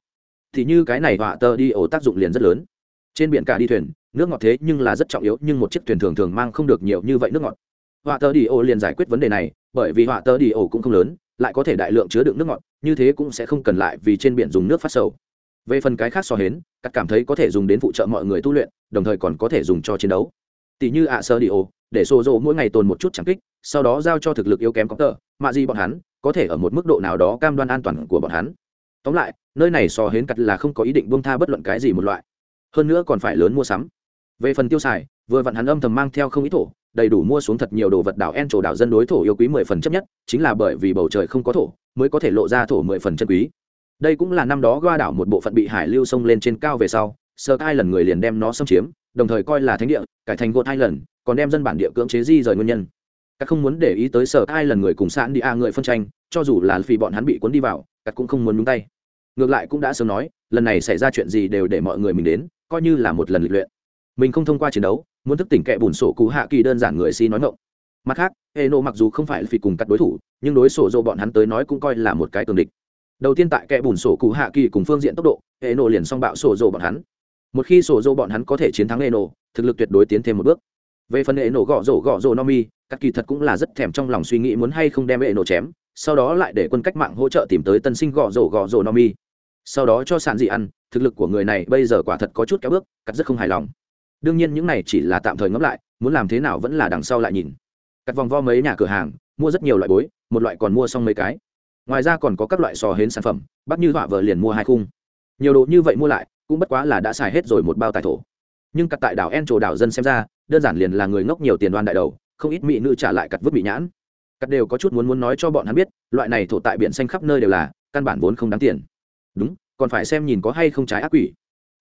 Thì như cái này họa tơ đi ổ tác dụng liền rất lớn. Trên biển cả đi thuyền, nước ngọt thế nhưng là rất trọng yếu, nhưng một chiếc thuyền thường thường mang không được nhiều như vậy nước ngọt. Họa tơ đi ổ liền giải quyết vấn đề này, bởi vì họa tơ đi ổ cũng không lớn, lại có thể đại lượng chứa đựng nước ngọt, như thế cũng sẽ không cần lại vì trên biển dùng nước phát sầu. Về phần cái khác so hến các cảm thấy có thể dùng đến phụ trợ mọi người tu luyện, đồng thời còn có thể dùng cho chiến đấu. Tỷ như ạ sơ đi ổ để xô rộ mỗi ngày tồn một chút chẳng kích, sau đó giao cho thực lực yếu kém có tờ mạ gì bọn hắn có thể ở một mức độ nào đó cam đoan an toàn của bọn hắn. Tóm lại, nơi này so hến cặt là không có ý định buông tha bất luận cái gì một loại. Hơn nữa còn phải lớn mua sắm. Về phần tiêu xài, vừa vặn hắn âm thầm mang theo không ít thổ, đầy đủ mua xuống thật nhiều đồ vật đảo en trổ đảo dân đối thổ yêu quý mười phần chấp nhất, chính là bởi vì bầu trời không có thổ, mới có thể lộ ra thổ mười phần chân quý. Đây cũng là năm đó goa đảo một bộ phận bị hải lưu sông lên trên cao về sau sơ hai lần người liền đem nó xâm chiếm, đồng thời coi là thánh địa, cải thành gột hai lần còn đem dân bản địa cưỡng chế di rời nguyên nhân. Các không muốn để ý tới sở hai lần người cùng sạn đi a người phân tranh, cho dù là vì bọn hắn bị cuốn đi vào, các cũng không muốn nhúng tay. Ngược lại cũng đã sớm nói, lần này xảy ra chuyện gì đều để mọi người mình đến, coi như là một lần lịch luyện. Mình không thông qua chiến đấu, muốn thức tỉnh kẻ bùn sổ cú hạ kỳ đơn giản người si nói ngộng mặt khác hệ nộ mặc dù không phải vì cùng cắt đối thủ, nhưng đối sổ dô bọn hắn tới nói cũng coi là một cái cường địch. Đầu tiên tại kẻ bùn sổ cú hạ kỳ cùng phương diện tốc độ hệ nộ liền song bạo sổ dô bọn hắn một khi sổ dô bọn hắn có thể chiến thắng Eno, thực lực tuyệt đối tiến thêm một bước. Về phần hệ nổ gõ rổ gõ rổ no mi các kỳ thật cũng là rất thèm trong lòng suy nghĩ muốn hay không đem hệ nổ chém sau đó lại để quân cách mạng hỗ trợ tìm tới tân sinh gõ rổ gõ rổ no mi. Sau đó cho sàn dị ăn thực lực của người này bây giờ quả thật có chút kéo bước cắt rất không hài lòng. Đương nhiên những này chỉ là tạm thời ngẫm lại muốn làm thế nào vẫn là đằng sau lại nhìn. Cắt vòng vo mấy nhà cửa hàng mua rất nhiều loại bối một loại còn mua xong mấy cái. Ngoài ra còn có các loại sò hến sản phẩm bắt như họa vợ liền mua hai khung. Nhiều đồ như vậy mua lại cũng bất quá là đã xài hết rồi một bao tài thổ. Nhưng cặt tại đảo en trổ đảo dân xem ra, đơn giản liền là người ngốc nhiều tiền đoan đại đầu, không ít mỹ nữ trả lại cặt vứt bị nhãn. Cặt đều có chút muốn muốn nói cho bọn hắn biết, loại này thổ tại biển xanh khắp nơi đều là, căn bản vốn không đáng tiền. Đúng, còn phải xem nhìn có hay không trái ác quỷ.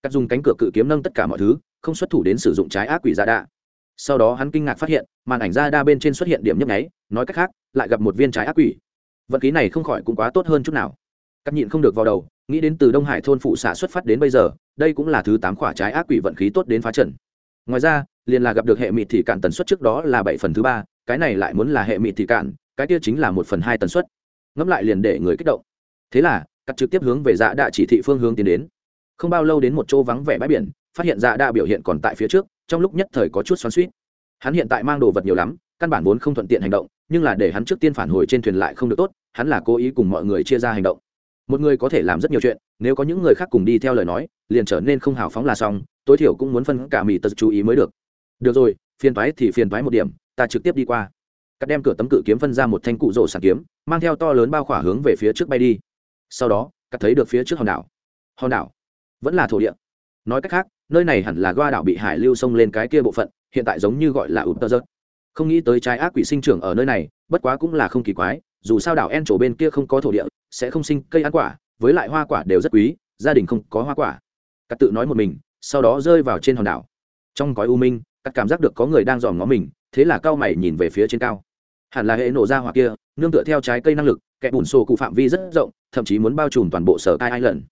Cắt dùng cánh cửa cự kiếm nâng tất cả mọi thứ, không xuất thủ đến sử dụng trái ác quỷ ra đa sau đó hắn kinh ngạc phát hiện, màn ảnh ra đa bên trên xuất hiện điểm nhấp nháy, nói cách khác, lại gặp một viên trái ác quỷ. Vận khí này không khỏi cũng quá tốt hơn chút nào. Cắt nhịn không được vào đầu nghĩ đến từ đông hải thôn phụ xạ xuất phát đến bây giờ, đây cũng là thứ tám quả trái ác quỷ vận khí tốt đến phá trần ngoài ra, liền là gặp được hệ mịt thị cản tần suất trước đó là bảy phần thứ ba, cái này lại muốn là hệ mịt thị cản cái kia chính là một phần hai tần suất. Ngẫm lại liền để người kích động. Thế là, cắt trực tiếp hướng về dạ đạ chỉ thị phương hướng tiến đến. Không bao lâu đến một chỗ vắng vẻ bãi biển, phát hiện dạ đạ biểu hiện còn tại phía trước, trong lúc nhất thời có chút xoắn suýt hắn hiện tại mang đồ vật nhiều lắm, căn bản vốn không thuận tiện hành động, nhưng là để hắn trước tiên phản hồi trên thuyền lại không được tốt, hắn là cố ý cùng mọi người chia ra hành động một người có thể làm rất nhiều chuyện, nếu có những người khác cùng đi theo lời nói, liền trở nên không hào phóng là xong, tối thiểu cũng muốn phân cả mỹ tật chú ý mới được. Được rồi, phiền thoái thì phiền thoái một điểm, ta trực tiếp đi qua. Cắt đem cửa tấm cự kiếm phân ra một thanh cụ rổ sàn kiếm, mang theo to lớn bao khỏa hướng về phía trước bay đi. Sau đó, cắt thấy được phía trước hòn đảo. Hòn đảo vẫn là thổ địa. Nói cách khác, nơi này hẳn là goa đảo bị hải lưu xông lên cái kia bộ phận, hiện tại giống như gọi là ụp tơ rớt. Không nghĩ tới trái ác quỷ sinh trưởng ở nơi này, bất quá cũng là không kỳ quái, dù sao đảo en chỗ bên kia không có thổ địa sẽ không sinh cây ăn quả, với lại hoa quả đều rất quý, gia đình không có hoa quả. Cắt tự nói một mình, sau đó rơi vào trên hòn đảo. Trong gói u minh cắt cảm giác được có người đang dòm ngó mình, thế là cao mày nhìn về phía trên cao. Hẳn là hệ nổ ra hoặc kia, nương tựa theo trái cây năng lực, kẻ bùn sổ cụ phạm vi rất rộng, thậm chí muốn bao trùm toàn bộ sở tai ai lần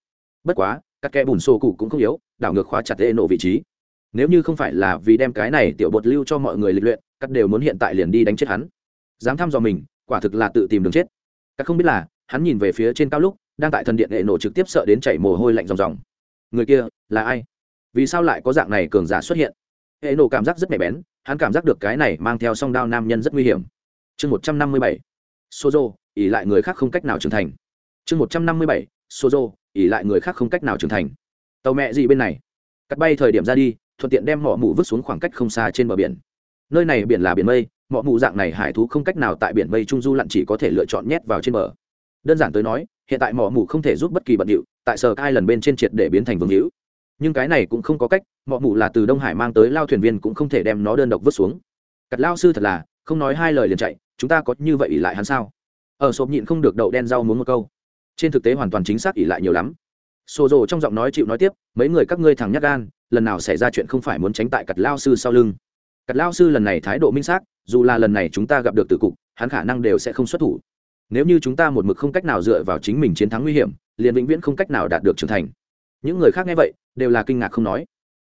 bất quá các kẻ bùn sổ cụ cũng không yếu, đảo ngược khóa chặt hệ nổ vị trí. Nếu như không phải là vì đem cái này tiểu bột lưu cho mọi người lịch luyện các đều muốn hiện tại liền đi đánh chết hắn. Dám thăm dò mình, quả thực là tự tìm đường chết. Các không biết là hắn nhìn về phía trên cao lúc, đang tại thần điện hệ nổ trực tiếp sợ đến chảy mồ hôi lạnh ròng ròng. Người kia là ai? Vì sao lại có dạng này cường giả xuất hiện? Hệ nổ cảm giác rất nhạy bén, hắn cảm giác được cái này mang theo song đao nam nhân rất nguy hiểm. Chương một trăm năm mươi bảy, sozo ỉ lại người khác không cách nào trưởng thành. Chương một trăm năm mươi bảy, sozo ỉ lại người khác không cách nào trưởng thành. Tàu mẹ gì bên này? Cắt bay thời điểm ra đi, thuận tiện đem mỏ mụ vứt xuống khoảng cách không xa trên bờ biển. Nơi này biển là biển mây, mỏ mụ dạng này hải thú không cách nào tại biển mây trung du lặn chỉ có thể lựa chọn nhét vào trên bờ đơn giản tới nói, hiện tại mỏ mù không thể giúp bất kỳ bận điệu, tại sở cai lần bên trên triệt để biến thành vương hữu. Nhưng cái này cũng không có cách, mỏ mù là từ đông hải mang tới lao thuyền viên cũng không thể đem nó đơn độc vứt xuống. Cặt lao sư thật là, không nói hai lời liền chạy, chúng ta có như vậy ỉ lại hắn sao? Ở sộp nhịn không được đậu đen rau muốn một câu. Trên thực tế hoàn toàn chính xác ỉ lại nhiều lắm. Xô rồ trong giọng nói chịu nói tiếp, mấy người các ngươi thằng nhắc gan, lần nào xảy ra chuyện không phải muốn tránh tại cặt lao sư sau lưng. Cặt lao sư lần này thái độ minh xác, dù là lần này chúng ta gặp được tử cục, hắn khả năng đều sẽ không xuất thủ nếu như chúng ta một mực không cách nào dựa vào chính mình chiến thắng nguy hiểm, liền vĩnh viễn không cách nào đạt được trưởng thành. Những người khác nghe vậy, đều là kinh ngạc không nói.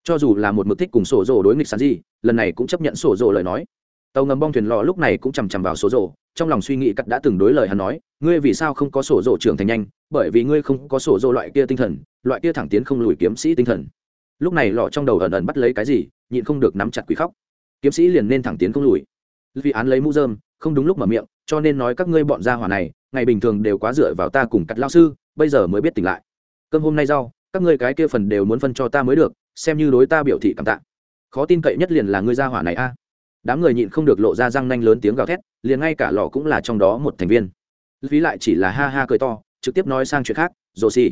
Cho dù là một mực thích cùng sổ rồ đối nghịch sàn gì lần này cũng chấp nhận sổ rồ lời nói. Tàu ngầm bong thuyền lò lúc này cũng chằm chằm vào sổ rồ trong lòng suy nghĩ cắt đã từng đối lời hắn nói, ngươi vì sao không có sổ rồ trưởng thành nhanh? Bởi vì ngươi không có sổ rồ loại kia tinh thần, loại kia thẳng tiến không lùi kiếm sĩ tinh thần. Lúc này lọ trong đầu ẩn ẩn bắt lấy cái gì, nhịn không được nắm chặt quỷ khóc. Kiếm sĩ liền nên thẳng tiến không lùi. Vì án lấy mũ dơm không đúng lúc mở miệng, cho nên nói các ngươi bọn gia hỏa này, ngày bình thường đều quá dựa vào ta cùng cắt lao sư, bây giờ mới biết tỉnh lại. Cơm hôm nay rau, các ngươi cái kia phần đều muốn phân cho ta mới được, xem như đối ta biểu thị cảm tạ. Khó tin cậy nhất liền là ngươi gia hỏa này a. Đám người nhịn không được lộ ra răng nanh lớn tiếng gào thét, liền ngay cả lò cũng là trong đó một thành viên. Phí lại chỉ là ha ha cười to, trực tiếp nói sang chuyện khác, rồ xì,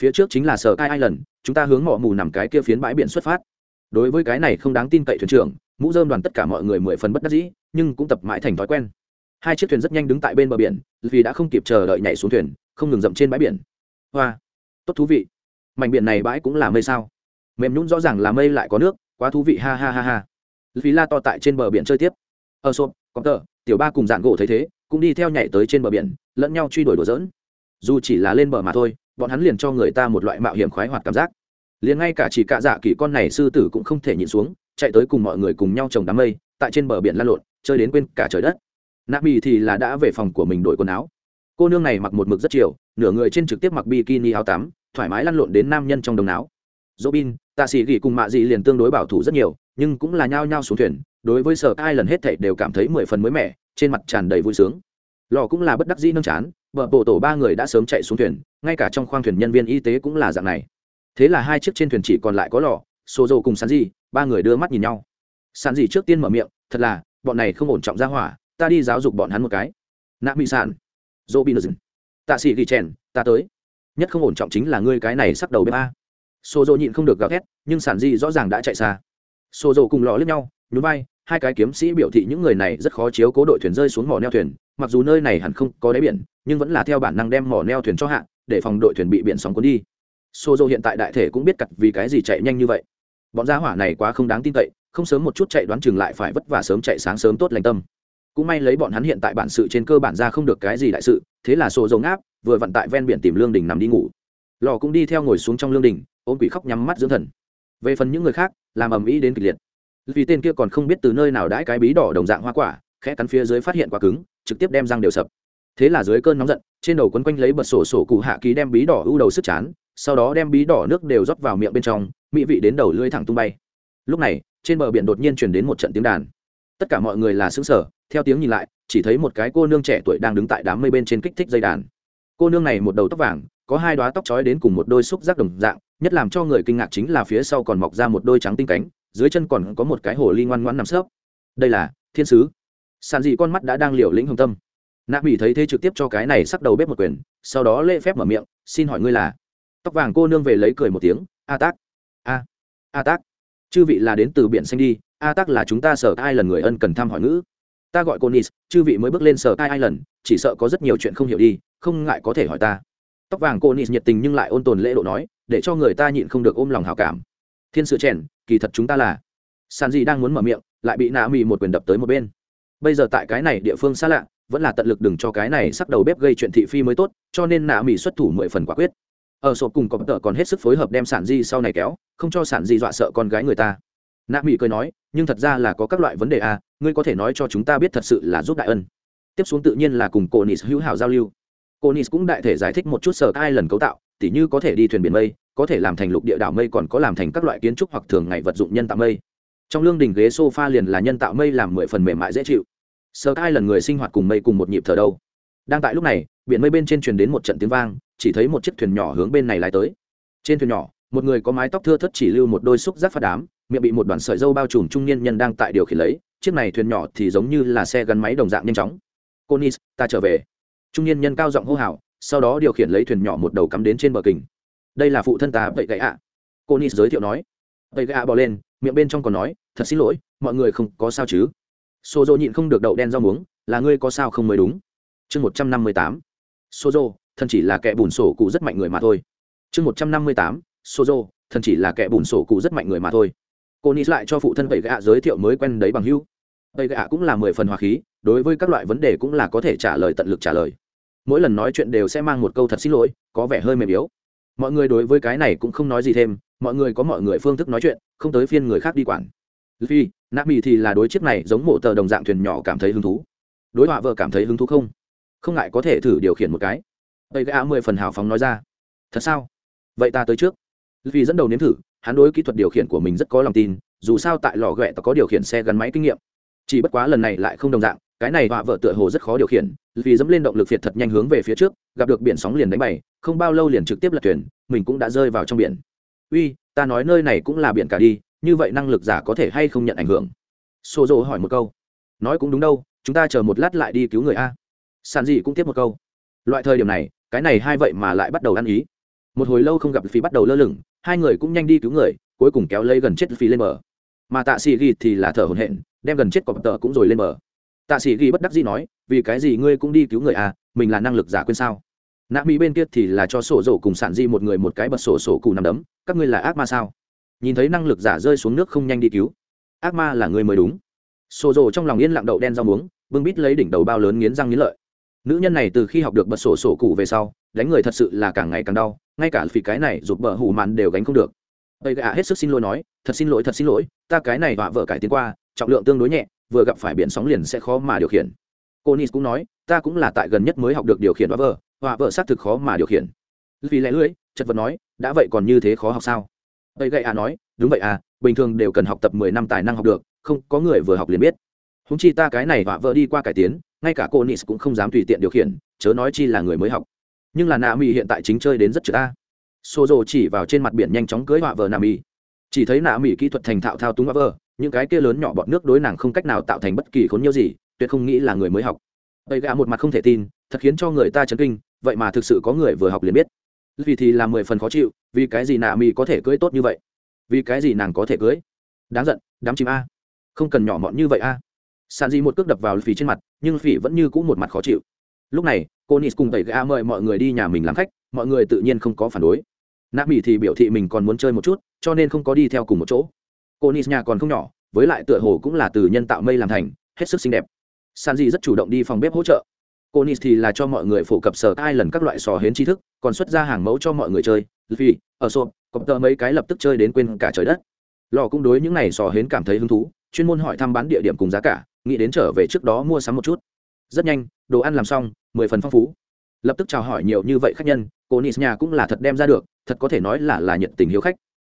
phía trước chính là sở cai ai lần chúng ta hướng mỏ mù nằm cái kia phiến bãi biển xuất phát. Đối với cái này không đáng tin cậy thuyền trưởng mũ dơm đoàn tất cả mọi người mười phần bất đắc dĩ, nhưng cũng tập mãi thành thói quen. Hai chiếc thuyền rất nhanh đứng tại bên bờ biển, vì đã không kịp chờ đợi nhảy xuống thuyền, không ngừng dậm trên bãi biển. Hoa, tốt thú vị. Mảnh biển này bãi cũng là mây sao. Mềm nhún rõ ràng là mây lại có nước, quá thú vị, ha ha ha ha. Vì la to tại trên bờ biển chơi tiếp. Ờ, Ở sộp có tờ, tiểu ba cùng dạn gỗ thấy thế, cũng đi theo nhảy tới trên bờ biển, lẫn nhau truy đuổi đùa dỡn dù chỉ là lên bờ mà thôi, bọn hắn liền cho người ta một loại mạo hiểm khoái hoạt cảm giác. Liền ngay cả chỉ cạ dạ kỳ con này sư tử cũng không thể nhịn xuống chạy tới cùng mọi người cùng nhau trồng đám mây, tại trên bờ biển lăn lộn, chơi đến quên cả trời đất. Nạ mì thì là đã về phòng của mình đổi quần áo. Cô nương này mặc một mực rất chiều, nửa người trên trực tiếp mặc bikini áo tắm, thoải mái lăn lộn đến nam nhân trong đồng áo. Robin tạ sĩ gỉ cùng mạ dị liền tương đối bảo thủ rất nhiều, nhưng cũng là nhao nhao xuống thuyền, đối với sở ai lần hết thảy đều cảm thấy mười phần mới mẻ, trên mặt tràn đầy vui sướng. Lò cũng là bất đắc dĩ nâng chán vợ bộ tổ ba người đã sớm chạy xuống thuyền, ngay cả trong khoang thuyền nhân viên y tế cũng là dạng này. Thế là hai chiếc trên thuyền chỉ còn lại có lò xô dầu cùng sán gì ba người đưa mắt nhìn nhau. Sán gì trước tiên mở miệng, thật là, bọn này không ổn trọng ra hỏa, ta đi giáo dục bọn hắn một cái. Nạ mỹ sản dỗ bị nợ tạ sĩ ghi chèn, ta tới. Nhất không ổn trọng chính là ngươi cái này sắc đầu bếp a. Xô dầu nhịn không được gào thét, nhưng sản gì rõ ràng đã chạy xa. Xô dầu cùng lò lướt nhau, nhún vai, hai cái kiếm sĩ biểu thị những người này rất khó chiếu cố đội thuyền rơi xuống mỏ neo thuyền, mặc dù nơi này hẳn không có đáy biển, nhưng vẫn là theo bản năng đem mỏ neo thuyền cho hạ, để phòng đội thuyền bị biển sóng cuốn đi. Xô dầu hiện tại đại thể cũng biết cặt vì cái gì chạy nhanh như vậy bọn gia hỏa này quá không đáng tin cậy, không sớm một chút chạy đoán chừng lại phải vất vả sớm chạy sáng sớm tốt lành tâm. Cũng may lấy bọn hắn hiện tại bản sự trên cơ bản ra không được cái gì đại sự, thế là sổ dầu ngáp vừa vận tại ven biển tìm lương đình nằm đi ngủ. Lò cũng đi theo ngồi xuống trong lương đình, ôm quỷ khóc nhắm mắt dưỡng thần. Về phần những người khác, làm ầm ĩ đến kịch liệt. Vì tên kia còn không biết từ nơi nào đãi cái bí đỏ đồng dạng hoa quả, khẽ cắn phía dưới phát hiện quá cứng, trực tiếp đem răng đều sập. Thế là dưới cơn nóng giận, trên đầu quấn quanh lấy bật sổ sổ cụ hạ ký đem bí đỏ ưu đầu sức chán sau đó đem bí đỏ nước đều rót vào miệng bên trong, mỹ vị đến đầu lưỡi thẳng tung bay. Lúc này, trên bờ biển đột nhiên truyền đến một trận tiếng đàn. Tất cả mọi người là xứng sở theo tiếng nhìn lại, chỉ thấy một cái cô nương trẻ tuổi đang đứng tại đám mây bên trên kích thích dây đàn. Cô nương này một đầu tóc vàng, có hai đoá tóc trói đến cùng một đôi xúc giác đồng dạng, nhất làm cho người kinh ngạc chính là phía sau còn mọc ra một đôi trắng tinh cánh, dưới chân còn có một cái hồ ly ngoan ngoãn nằm sấp. Đây là thiên sứ. Sàn dị con mắt đã đang liều lĩnh hồng tâm. Nạ mỹ thấy thế trực tiếp cho cái này sắc đầu bếp một quyền, sau đó lễ phép mở miệng, xin hỏi ngươi là tóc vàng cô nương về lấy cười một tiếng, a tác, a a tác, chư vị là đến từ biển xanh đi, a tác là chúng ta sở ai lần người ân cần thăm hỏi ngữ. Ta gọi cô nis chư vị mới bước lên sở tai lần chỉ sợ có rất nhiều chuyện không hiểu đi, không ngại có thể hỏi ta. Tóc vàng cô nis nhiệt tình nhưng lại ôn tồn lễ độ nói, để cho người ta nhịn không được ôm lòng hào cảm. Thiên sự chèn, kỳ thật chúng ta là. Sàn gì đang muốn mở miệng, lại bị nạ mì một quyền đập tới một bên. Bây giờ tại cái này địa phương xa lạ, vẫn là tận lực đừng cho cái này sắc đầu bếp gây chuyện thị phi mới tốt, cho nên nạ mì xuất thủ mười phần quả quyết ở sộp cùng cọp tợ còn hết sức phối hợp đem sản di sau này kéo, không cho sản di dọa sợ con gái người ta. Nạ mỹ cười nói, nhưng thật ra là có các loại vấn đề à ngươi có thể nói cho chúng ta biết thật sự là giúp đại ân. Tiếp xuống tự nhiên là cùng cô nis hữu hảo giao lưu. Cô nis cũng đại thể giải thích một chút sở ai lần cấu tạo, tỉ như có thể đi thuyền biển mây, có thể làm thành lục địa đảo mây còn có làm thành các loại kiến trúc hoặc thường ngày vật dụng nhân tạo mây. Trong lương đình ghế sofa liền là nhân tạo mây làm mười phần mềm mại dễ chịu. Sở ai lần người sinh hoạt cùng mây cùng một nhịp thở đâu. Đang tại lúc này, biển mây bên trên truyền đến một trận tiếng vang chỉ thấy một chiếc thuyền nhỏ hướng bên này lái tới. Trên thuyền nhỏ, một người có mái tóc thưa thất chỉ lưu một đôi xúc giác phát đám, miệng bị một đoàn sợi dâu bao trùm trung niên nhân đang tại điều khiển lấy, chiếc này thuyền nhỏ thì giống như là xe gắn máy đồng dạng nhanh chóng. Conis ta trở về. Trung niên nhân cao giọng hô hào, sau đó điều khiển lấy thuyền nhỏ một đầu cắm đến trên bờ kình. Đây là phụ thân ta, vậy gậy ạ. À. conis giới thiệu nói. Vậy gậy ạ bỏ lên, miệng bên trong còn nói, thật xin lỗi, mọi người không có sao chứ? Xô dô nhịn không được đậu đen rau muống, là ngươi có sao không mới đúng? Chương một trăm năm mươi tám. Xô dô thần chỉ là kẻ bùn sổ cụ rất mạnh người mà thôi. Chương một trăm năm mươi tám, sozo, thần chỉ là kẻ bùn sổ cụ rất mạnh người mà thôi. Cô nít lại cho phụ thân vậy gạ giới thiệu mới quen đấy bằng hưu vậy gạ cũng là mười phần hòa khí, đối với các loại vấn đề cũng là có thể trả lời tận lực trả lời. Mỗi lần nói chuyện đều sẽ mang một câu thật xin lỗi, có vẻ hơi mềm yếu. Mọi người đối với cái này cũng không nói gì thêm, mọi người có mọi người phương thức nói chuyện, không tới phiên người khác đi quản. Phi nạp mì thì là đối chiếc này giống mộ tờ đồng dạng thuyền nhỏ cảm thấy hứng thú. Đối họa vợ cảm thấy hứng thú không? Không ngại có thể thử điều khiển một cái tây gã mười phần hào phóng nói ra. Thật sao? Vậy ta tới trước. Vì dẫn đầu nếm thử, hắn đối kỹ thuật điều khiển của mình rất có lòng tin, dù sao tại lò ghẹ ta có điều khiển xe gắn máy kinh nghiệm. Chỉ bất quá lần này lại không đồng dạng, cái này họa vợ tựa hồ rất khó điều khiển, vì dẫm lên động lực phiệt thật nhanh hướng về phía trước, gặp được biển sóng liền đánh bày không bao lâu liền trực tiếp lật thuyền, mình cũng đã rơi vào trong biển. Uy, ta nói nơi này cũng là biển cả đi, như vậy năng lực giả có thể hay không nhận ảnh hưởng? Xô dô hỏi một câu. Nói cũng đúng đâu, chúng ta chờ một lát lại đi cứu người a. Sàn gì cũng tiếp một câu. Loại thời điểm này cái này hai vậy mà lại bắt đầu ăn ý. Một hồi lâu không gặp phí bắt đầu lơ lửng, hai người cũng nhanh đi cứu người, cuối cùng kéo lấy gần chết phí lên bờ. Mà tạ sĩ ghi thì là thở hổn hển, đem gần chết cọp tờ cũng rồi lên bờ. Tạ sĩ ghi bất đắc dĩ nói, vì cái gì ngươi cũng đi cứu người à mình là năng lực giả quên sao? Nạ mỹ bên kia thì là cho sổ rổ cùng sản di một người một cái bật sổ sổ cụ nằm đấm, các ngươi là ác ma sao? Nhìn thấy năng lực giả rơi xuống nước không nhanh đi cứu, ác ma là người mới đúng. Sổ rổ trong lòng yên lặng đậu đen rau muống, bưng bít lấy đỉnh đầu bao lớn nghiến răng nghiến lợi nữ nhân này từ khi học được bật sổ sổ cụ về sau, đánh người thật sự là càng ngày càng đau, ngay cả vì cái này rụt bờ hủ màn đều gánh không được. Tây gạ hết sức xin lỗi nói, thật xin lỗi, thật xin lỗi, ta cái này họa vợ cải tiến qua, trọng lượng tương đối nhẹ, vừa gặp phải biển sóng liền sẽ khó mà điều khiển. Cô nis cũng nói, ta cũng là tại gần nhất mới học được điều khiển họa vợ họa vợ xác thực khó mà điều khiển. Vì lẽ lưỡi, chật vật nói, đã vậy còn như thế khó học sao? Tây gậy à nói, đúng vậy à bình thường đều cần học tập mười năm tài năng học được, không có người vừa học liền biết. Húng chi ta cái này họa vợ đi qua cải tiến ngay cả cô nis cũng không dám tùy tiện điều khiển chớ nói chi là người mới học. Nhưng là nạ mỹ hiện tại chính chơi đến rất chữ ta xô rồ chỉ vào trên mặt biển nhanh chóng cưới họa vờ nạ mỹ chỉ thấy nạ mỹ kỹ thuật thành thạo thao túng họa vờ, những cái kia lớn nhỏ bọt nước đối nàng không cách nào tạo thành bất kỳ khốn nhiêu gì tuyệt không nghĩ là người mới học. Ấy gạ một mặt không thể tin thật khiến cho người ta chấn kinh vậy mà thực sự có người vừa học liền biết. Vì thì là mười phần khó chịu vì cái gì nạ mỹ có thể cưới tốt như vậy? Vì cái gì nàng có thể cưới đáng giận đám chim a. Không cần nhỏ mọn như vậy a sàn di một cước đập vào phì trên mặt, nhưng phì vẫn như cũ một mặt khó chịu. Lúc này, cô nis cùng tẩy gã mời mọi người đi nhà mình làm khách, mọi người tự nhiên không có phản đối. Nạ mỹ thì biểu thị mình còn muốn chơi một chút, cho nên không có đi theo cùng một chỗ. Cô nis nhà còn không nhỏ, với lại tựa hồ cũng là từ nhân tạo mây làm thành, hết sức xinh đẹp. San di rất chủ động đi phòng bếp hỗ trợ. Cô nis thì là cho mọi người phổ cập sở hai lần các loại sò hến tri thức, còn xuất ra hàng mẫu cho mọi người chơi vì ở sộp cọp tờ mấy cái lập tức chơi đến quên cả trời đất. Lò cũng đối những n à y sò hến cảm thấy hứng thú, chuyên môn hỏi thăm bán địa điểm cùng giá cả nghĩ đến trở về trước đó mua sắm một chút. Rất nhanh, đồ ăn làm xong, mười phần phong phú. Lập tức chào hỏi nhiều như vậy khách nhân, cô nis nhà cũng là thật đem ra được, thật có thể nói là là nhiệt tình hiếu khách.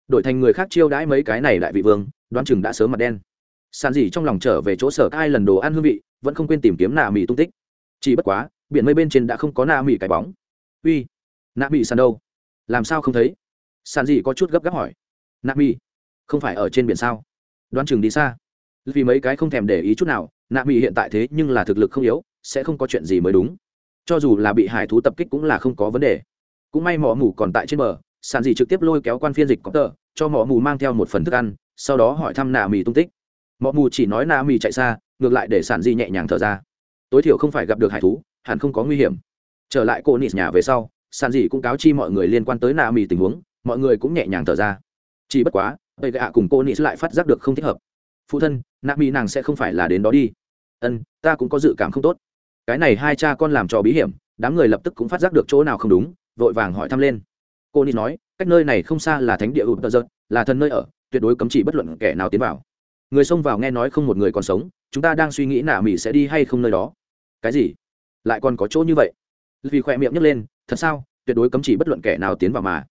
Đổi thành người khác chiêu đãi mấy cái này đại vị vương, đoán chừng đã sớm mặt đen. Sàn dỉ trong lòng trở về chỗ sở hai lần đồ ăn hương vị, vẫn không quên tìm kiếm nạ mì tung tích. Chỉ bất quá, biển mây bên trên đã không có nạ mì cái bóng. Uy, nạ mì sàn đâu? Làm sao không thấy? Sàn dỉ có chút gấp gáp hỏi. Nạ mì, không phải ở trên biển sao? Đoán chừng đi xa vì mấy cái không thèm để ý chút nào, nạ mỹ hiện tại thế nhưng là thực lực không yếu, sẽ không có chuyện gì mới đúng. Cho dù là bị hải thú tập kích cũng là không có vấn đề. Cũng may mỏ mù còn tại trên bờ, sàn dì trực tiếp lôi kéo quan phiên dịch có tờ cho mỏ mù mang theo một phần thức ăn, sau đó hỏi thăm nạ mỹ tung tích. Mỏ mù chỉ nói nạ mì chạy xa, ngược lại để sản dì nhẹ nhàng thở ra. Tối thiểu không phải gặp được hải thú, hẳn không có nguy hiểm. Trở lại cô nịt nhà về sau sản dì cũng cáo chi mọi người liên quan tới nạ mì tình huống, mọi người cũng nhẹ nhàng thở ra. Chỉ bất quá bầy gạ cùng cô nịt lại phát giác được không thích hợp phụ thân, nạ mỹ nàng sẽ không phải là đến đó đi. Ân, ta cũng có dự cảm không tốt. Cái này hai cha con làm trò bí hiểm, đám người lập tức cũng phát giác được chỗ nào không đúng, vội vàng hỏi thăm lên. Cô nịt nói, cách nơi này không xa là thánh địa ụt tờ giật, là thần nơi ở, tuyệt đối cấm chỉ bất luận kẻ nào tiến vào. Người xông vào nghe nói không một người còn sống, chúng ta đang suy nghĩ nạ mỹ sẽ đi hay không nơi đó. Cái gì? Lại còn có chỗ như vậy? Vì khỏe miệng nhấc lên, thật sao? Tuyệt đối cấm chỉ bất luận kẻ nào tiến vào mà.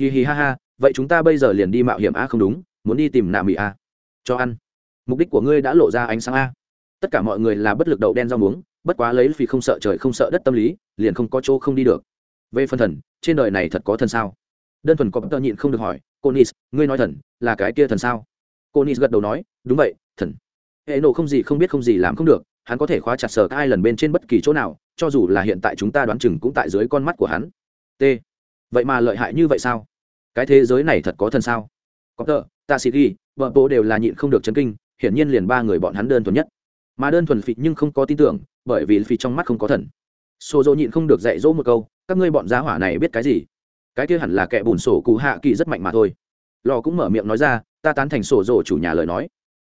Hì hì ha ha, vậy chúng ta bây giờ liền đi mạo hiểm a không đúng, muốn đi tìm nạ mỹ a. Cho ăn mục đích của ngươi đã lộ ra ánh sáng a. Tất cả mọi người là bất lực đậu đen rau muống, bất quá lấy vì không sợ trời không sợ đất tâm lý, liền không có chỗ không đi được. Về phân thần, trên đời này thật có thần sao? Đơn thuần có bất tờ nhịn không được hỏi cô nis ngươi nói thần là cái kia thần sao? Cô nis gật đầu nói, đúng vậy, thần. Hệ nộ không gì không biết không gì làm không được, hắn có thể khóa chặt sở hai lần bên trên bất kỳ chỗ nào, cho dù là hiện tại chúng ta đoán chừng cũng tại dưới con mắt của hắn. T. Vậy mà lợi hại như vậy sao? Cái thế giới này thật có thần sao? Có tờ ta sĩ ghi vợ bố đều là nhịn không được chấn kinh hiển nhiên liền ba người bọn hắn đơn thuần nhất. Mà đơn thuần phịt nhưng không có tin tưởng, bởi vì phịt trong mắt không có thần. Sô dỗ nhịn không được dạy dỗ một câu, các ngươi bọn giá hỏa này biết cái gì? Cái kia hẳn là kẻ bùn sổ cụ hạ kỳ rất mạnh mà thôi. Lò cũng mở miệng nói ra, ta tán thành sổ dỗ chủ nhà lời nói.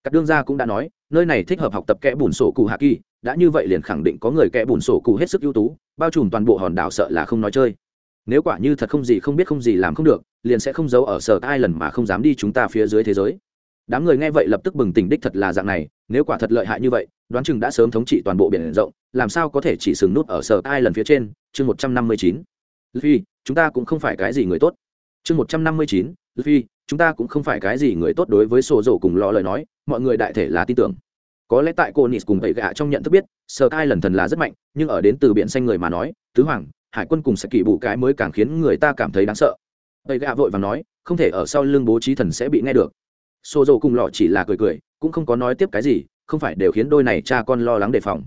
Các đương gia cũng đã nói, nơi này thích hợp học tập kẽ bùn sổ cụ hạ kỳ, đã như vậy liền khẳng định có người kẽ bùn sổ cụ hết sức ưu tú, bao trùm toàn bộ hòn đảo sợ là không nói chơi. Nếu quả như thật không gì không biết không gì làm không được, liền sẽ không giấu ở sở ai lần mà không dám đi chúng ta phía dưới thế giới đám người nghe vậy lập tức bừng tỉnh đích thật là dạng này, nếu quả thật lợi hại như vậy, đoán chừng đã sớm thống trị toàn bộ biển rộng, làm sao có thể chỉ sừng nút ở sở ai lần phía trên? Chương một trăm năm mươi chín. Vì chúng ta cũng không phải cái gì người tốt. Chương một trăm năm mươi chín. Vì chúng ta cũng không phải cái gì người tốt đối với sổ dầu cùng lo lời nói, mọi người đại thể là tin tưởng. Có lẽ tại cô nis cùng tẩy gạ trong nhận thức biết sở ai lần thần là rất mạnh, nhưng ở đến từ biển xanh người mà nói, tứ hoàng, hải quân cùng sẽ kỳ bụ cái mới càng khiến người ta cảm thấy đáng sợ. Tẩy gạ vội và nói, không thể ở sau lưng bố trí thần sẽ bị nghe được xô dầu cùng lọ chỉ là cười cười, cũng không có nói tiếp cái gì, không phải đều khiến đôi này cha con lo lắng đề phòng.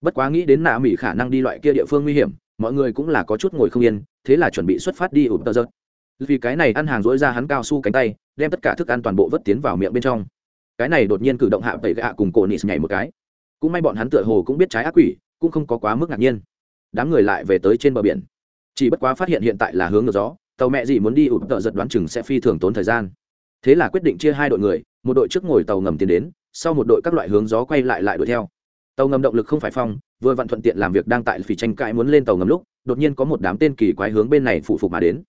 Bất quá nghĩ đến nạ mỹ khả năng đi loại kia địa phương nguy hiểm, mọi người cũng là có chút ngồi không yên, thế là chuẩn bị xuất phát đi ụp tơ giật vì cái này ăn hàng dỗi ra hắn cao su cánh tay, đem tất cả thức ăn toàn bộ vớt tiến vào miệng bên trong. Cái này đột nhiên cử động hạ tẩy gạ cùng cổ nịt nhảy một cái. Cũng may bọn hắn tựa hồ cũng biết trái ác quỷ, cũng không có quá mức ngạc nhiên. Đám người lại về tới trên bờ biển. Chỉ bất quá phát hiện hiện tại là hướng ngược gió, tàu mẹ gì muốn đi ụp tợ giật đoán chừng sẽ phi thường tốn thời gian thế là quyết định chia hai đội người, một đội trước ngồi tàu ngầm tiến đến, sau một đội các loại hướng gió quay lại lại đuổi theo. Tàu ngầm động lực không phải phong, vừa vặn thuận tiện làm việc đang tại phỉ tranh cãi muốn lên tàu ngầm lúc, đột nhiên có một đám tên kỳ quái hướng bên này phụ phục mà đến.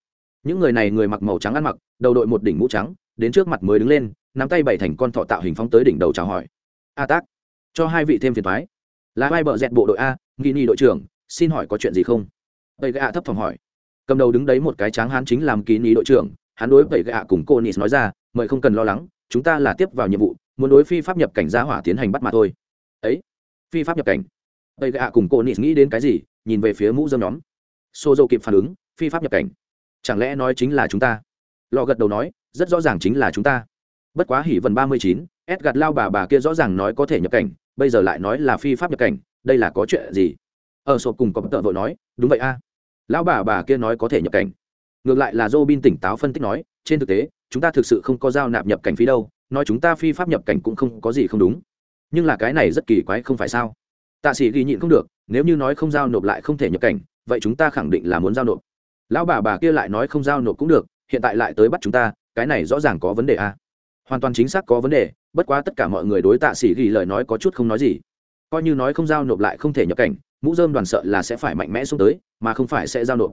Những người này người mặc màu trắng ăn mặc, đầu đội một đỉnh mũ trắng, đến trước mặt mới đứng lên, nắm tay bảy thành con thọ tạo hình phóng tới đỉnh đầu chào hỏi. A tác, cho hai vị thêm phiền thoái là vai bờ dẹt bộ đội a nghi ni đội trưởng, xin hỏi có chuyện gì không? Tây gạ thấp phòng hỏi. Cầm đầu đứng đấy một cái tráng hán chính làm kỳ ni đội trưởng, hắn đối với gạ cùng cô nis nói ra mời không cần lo lắng, chúng ta là tiếp vào nhiệm vụ, muốn đối phi pháp nhập cảnh giá hỏa tiến hành bắt mà thôi. Ấy, phi pháp nhập cảnh? Tây gạ cùng cô nịt nghĩ đến cái gì, nhìn về phía mũ dâm nhóm. Xô dâu kịp phản ứng, phi pháp nhập cảnh? Chẳng lẽ nói chính là chúng ta? Lò gật đầu nói, rất rõ ràng chính là chúng ta. Bất quá hỉ vần ba mươi chín ép gạt lao bà bà kia rõ ràng nói có thể nhập cảnh, bây giờ lại nói là phi pháp nhập cảnh, đây là có chuyện gì? Ở sộp cùng có tợ vội nói, đúng vậy a, lão bà bà kia nói có thể nhập cảnh. Ngược lại là dô bin tỉnh táo phân tích nói trên thực tế, chúng ta thực sự không có giao nạp nhập cảnh phí đâu, nói chúng ta phi pháp nhập cảnh cũng không có gì không đúng. Nhưng là cái này rất kỳ quái không phải sao? Tạ sĩ ghi nhịn không được, nếu như nói không giao nộp lại không thể nhập cảnh, vậy chúng ta khẳng định là muốn giao nộp. Lão bà bà kia lại nói không giao nộp cũng được, hiện tại lại tới bắt chúng ta, cái này rõ ràng có vấn đề à? hoàn toàn chính xác có vấn đề, bất quá tất cả mọi người đối tạ sĩ ghi lời nói có chút không nói gì. Coi như nói không giao nộp lại không thể nhập cảnh, mũ dơm đoàn sợ là sẽ phải mạnh mẽ xuống tới, mà không phải sẽ giao nộp.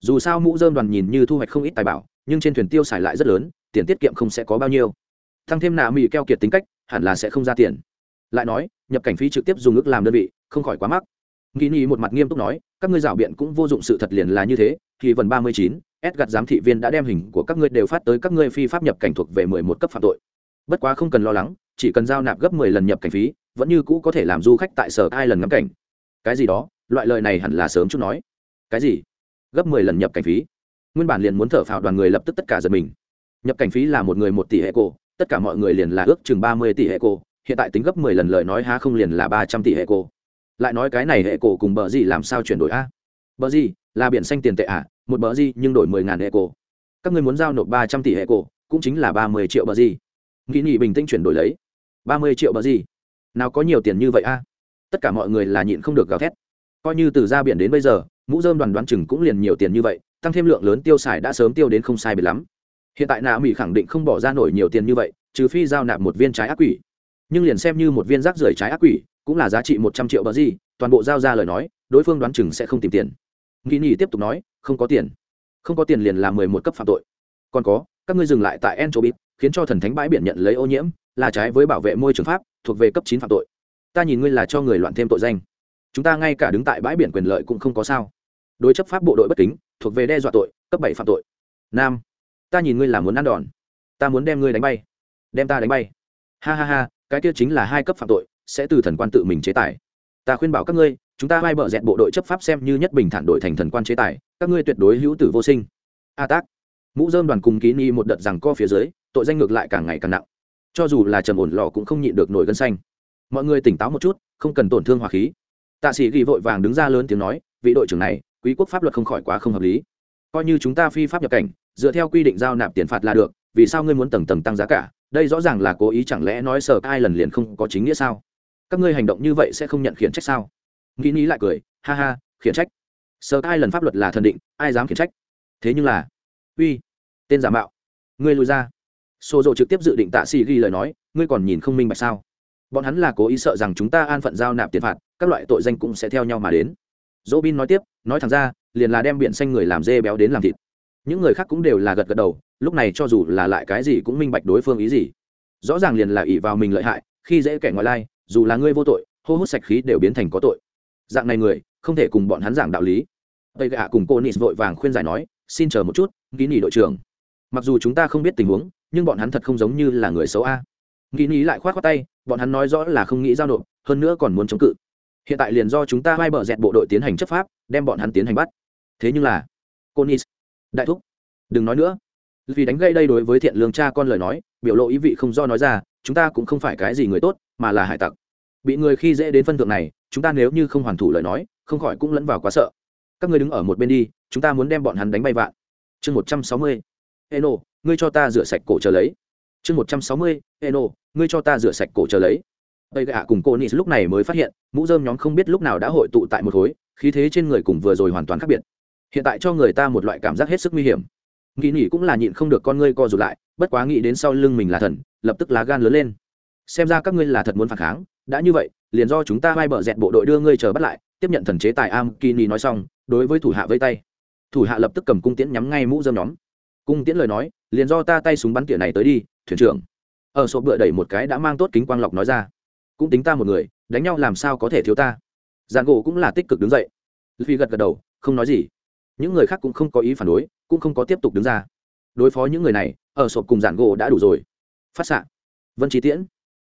Dù sao mũ dơm đoàn nhìn như thu hoạch không ít tài bảo nhưng trên thuyền tiêu xài lại rất lớn, tiền tiết kiệm không sẽ có bao nhiêu. Thăng thêm nạ mỹ keo kiệt tính cách, hẳn là sẽ không ra tiền. Lại nói, nhập cảnh phí trực tiếp dùng ước làm đơn vị, không khỏi quá mắc. Nghĩ nghĩ một mặt nghiêm túc nói, các ngươi rảo biện cũng vô dụng sự thật liền là như thế, thì vần ba mươi chín, s gặt giám thị viên đã đem hình của các ngươi đều phát tới các ngươi phi pháp nhập cảnh thuộc về mười một cấp phạm tội. Bất quá không cần lo lắng, chỉ cần giao nạp gấp mười lần nhập cảnh phí, vẫn như cũ có thể làm du khách tại sở hai lần ngắm cảnh. Cái gì đó, loại lời này hẳn là sớm chút nói. Cái gì? Gấp mười lần nhập cảnh phí? Nguyên bản liền muốn thở phào đoàn người lập tức tất cả giật mình. Nhập cảnh phí là một người một tỷ hệ cổ, tất cả mọi người liền là ước chừng ba mươi tỷ hệ cổ, hiện tại tính gấp mười lần lời nói há không liền là ba trăm tỷ hệ cổ. Lại nói cái này hệ cổ cùng bờ gì làm sao chuyển đổi a? Bờ gì, là biển xanh tiền tệ à một bờ gì nhưng đổi mười ngàn hệ cổ. Các người muốn giao nộp ba trăm tỷ hệ cổ, cũng chính là ba mươi triệu bờ gì. Nghĩ nghĩ bình tĩnh chuyển đổi lấy. ba mươi triệu bờ gì? Nào có nhiều tiền như vậy a? Tất cả mọi người là nhịn không được gào thét. Coi như từ ra biển đến bây giờ, mũ dơm đoàn đoán chừng cũng liền nhiều tiền như vậy tăng thêm lượng lớn tiêu xài đã sớm tiêu đến không sai biệt lắm hiện tại nạ mỹ khẳng định không bỏ ra nổi nhiều tiền như vậy trừ phi giao nạp một viên trái ác quỷ nhưng liền xem như một viên rác rưởi trái ác quỷ cũng là giá trị một trăm triệu bờ gì toàn bộ giao ra lời nói đối phương đoán chừng sẽ không tìm tiền nghĩ nhỉ tiếp tục nói không có tiền không có tiền liền là mười một cấp phạm tội còn có các ngươi dừng lại tại Enchobit, khiến cho thần thánh bãi biển nhận lấy ô nhiễm, là trái với bảo vệ môi trường pháp, thuộc về cấp chín phạm tội. Ta nhìn ngươi là cho người loạn thêm tội danh. Chúng ta ngay cả đứng tại bãi biển quyền lợi cũng không có sao. Đối chấp pháp bộ đội bất kính, thuộc về đe dọa tội, cấp bảy phạm tội. Nam, ta nhìn ngươi là muốn ăn đòn. Ta muốn đem ngươi đánh bay. Đem ta đánh bay. Ha ha ha, cái kia chính là hai cấp phạm tội, sẽ từ thần quan tự mình chế tài. Ta khuyên bảo các ngươi, chúng ta vai bờ dẹt bộ đội chấp pháp xem như nhất bình thản đội thành thần quan chế tài, các ngươi tuyệt đối hữu tử vô sinh. A tác mũ dơm đoàn cùng ký ni một đợt rằng co phía dưới tội danh ngược lại càng ngày càng nặng cho dù là trầm ổn lò cũng không nhịn được nổi gân xanh mọi người tỉnh táo một chút không cần tổn thương hòa khí tạ sĩ ghi vội vàng đứng ra lớn tiếng nói vị đội trưởng này quý quốc pháp luật không khỏi quá không hợp lý. Coi như chúng ta phi pháp nhập cảnh, dựa theo quy định giao nạp tiền phạt là được, vì sao ngươi muốn tầng tầng tăng giá cả? Đây rõ ràng là cố ý, chẳng lẽ nói sợ ai lần liền không có chính nghĩa sao? Các ngươi hành động như vậy sẽ không nhận khiển trách sao? Nghĩ nghĩ lại cười, ha ha, khiển trách. Sợ ai lần pháp luật là thần định, ai dám khiển trách? Thế nhưng là, uy, tên giả mạo, ngươi lùi ra. Xô rộ trực tiếp dự định tạ xì ghi lời nói, ngươi còn nhìn không minh bạch sao? Bọn hắn là cố ý sợ rằng chúng ta an phận giao nạp tiền phạt, các loại tội danh cũng sẽ theo nhau mà đến dỗ bin nói tiếp, nói thẳng ra, liền là đem biển xanh người làm dê béo đến làm thịt. Những người khác cũng đều là gật gật đầu, lúc này cho dù là lại cái gì cũng minh bạch đối phương ý gì. Rõ ràng liền là ỷ vào mình lợi hại, khi dễ kẻ ngoại lai, dù là ngươi vô tội, hô hút sạch khí đều biến thành có tội. Dạng này người, không thể cùng bọn hắn giảng đạo lý. Tây gạ cùng cô nịt vội vàng khuyên giải nói, xin chờ một chút nghĩ nỉ đội trưởng. Mặc dù chúng ta không biết tình huống, nhưng bọn hắn thật không giống như là người xấu a. Nghĩ nỉ lại k h o á t khoác tay, bọn hắn nói rõ là không nghĩ giao nộp, hơn nữa còn muốn chống cự hiện tại liền do chúng ta vai bờ dẹt bộ đội tiến hành chấp pháp, đem bọn hắn tiến hành bắt. Thế nhưng là conis đại thúc, đừng nói nữa. Vì đánh gây đây đối với thiện lương cha con lời nói, biểu lộ ý vị không do nói ra, chúng ta cũng không phải cái gì người tốt, mà là hải tặc. Bị người khi dễ đến phân thượng này, chúng ta nếu như không hoàn thủ lời nói, không khỏi cũng lẫn vào quá sợ. Các ngươi đứng ở một bên đi, chúng ta muốn đem bọn hắn đánh bay vạn. Chương một trăm sáu mươi, eno, ngươi cho ta rửa sạch cổ chờ lấy. Chương một trăm sáu mươi, eno, ngươi cho ta rửa sạch cổ chờ lấy tây gạ cùng cô nis lúc này mới phát hiện, mũ dơm nhóm không biết lúc nào đã hội tụ tại một khối, khí thế trên người cùng vừa rồi hoàn toàn khác biệt. Hiện tại cho người ta một loại cảm giác hết sức nguy hiểm. Nghĩ nghĩ cũng là nhịn không được con ngươi co rụt lại, bất quá nghĩ đến sau lưng mình là thần, lập tức lá gan lớn lên. Xem ra các ngươi là thật muốn phản kháng, đã như vậy, liền do chúng ta vai bờ dẹt bộ đội đưa ngươi chờ bắt lại, tiếp nhận thần chế tài am kini nói xong, đối với thủ hạ vây tay. Thủ hạ lập tức cầm cung tiễn nhắm ngay mũ dơm nhóm. Cung tiễn lời nói, liền do ta tay súng bắn tỉa này tới đi, thuyền trưởng. Ở sổ bựa đẩy một cái đã mang tốt kính quang lọc nói ra cũng tính ta một người, đánh nhau làm sao có thể thiếu ta? Giàn gỗ cũng là tích cực đứng dậy. Phi gật gật đầu, không nói gì. Những người khác cũng không có ý phản đối, cũng không có tiếp tục đứng ra. Đối phó những người này, ở sộp cùng giàn gỗ đã đủ rồi. Phát xạ. Vân trí tiễn.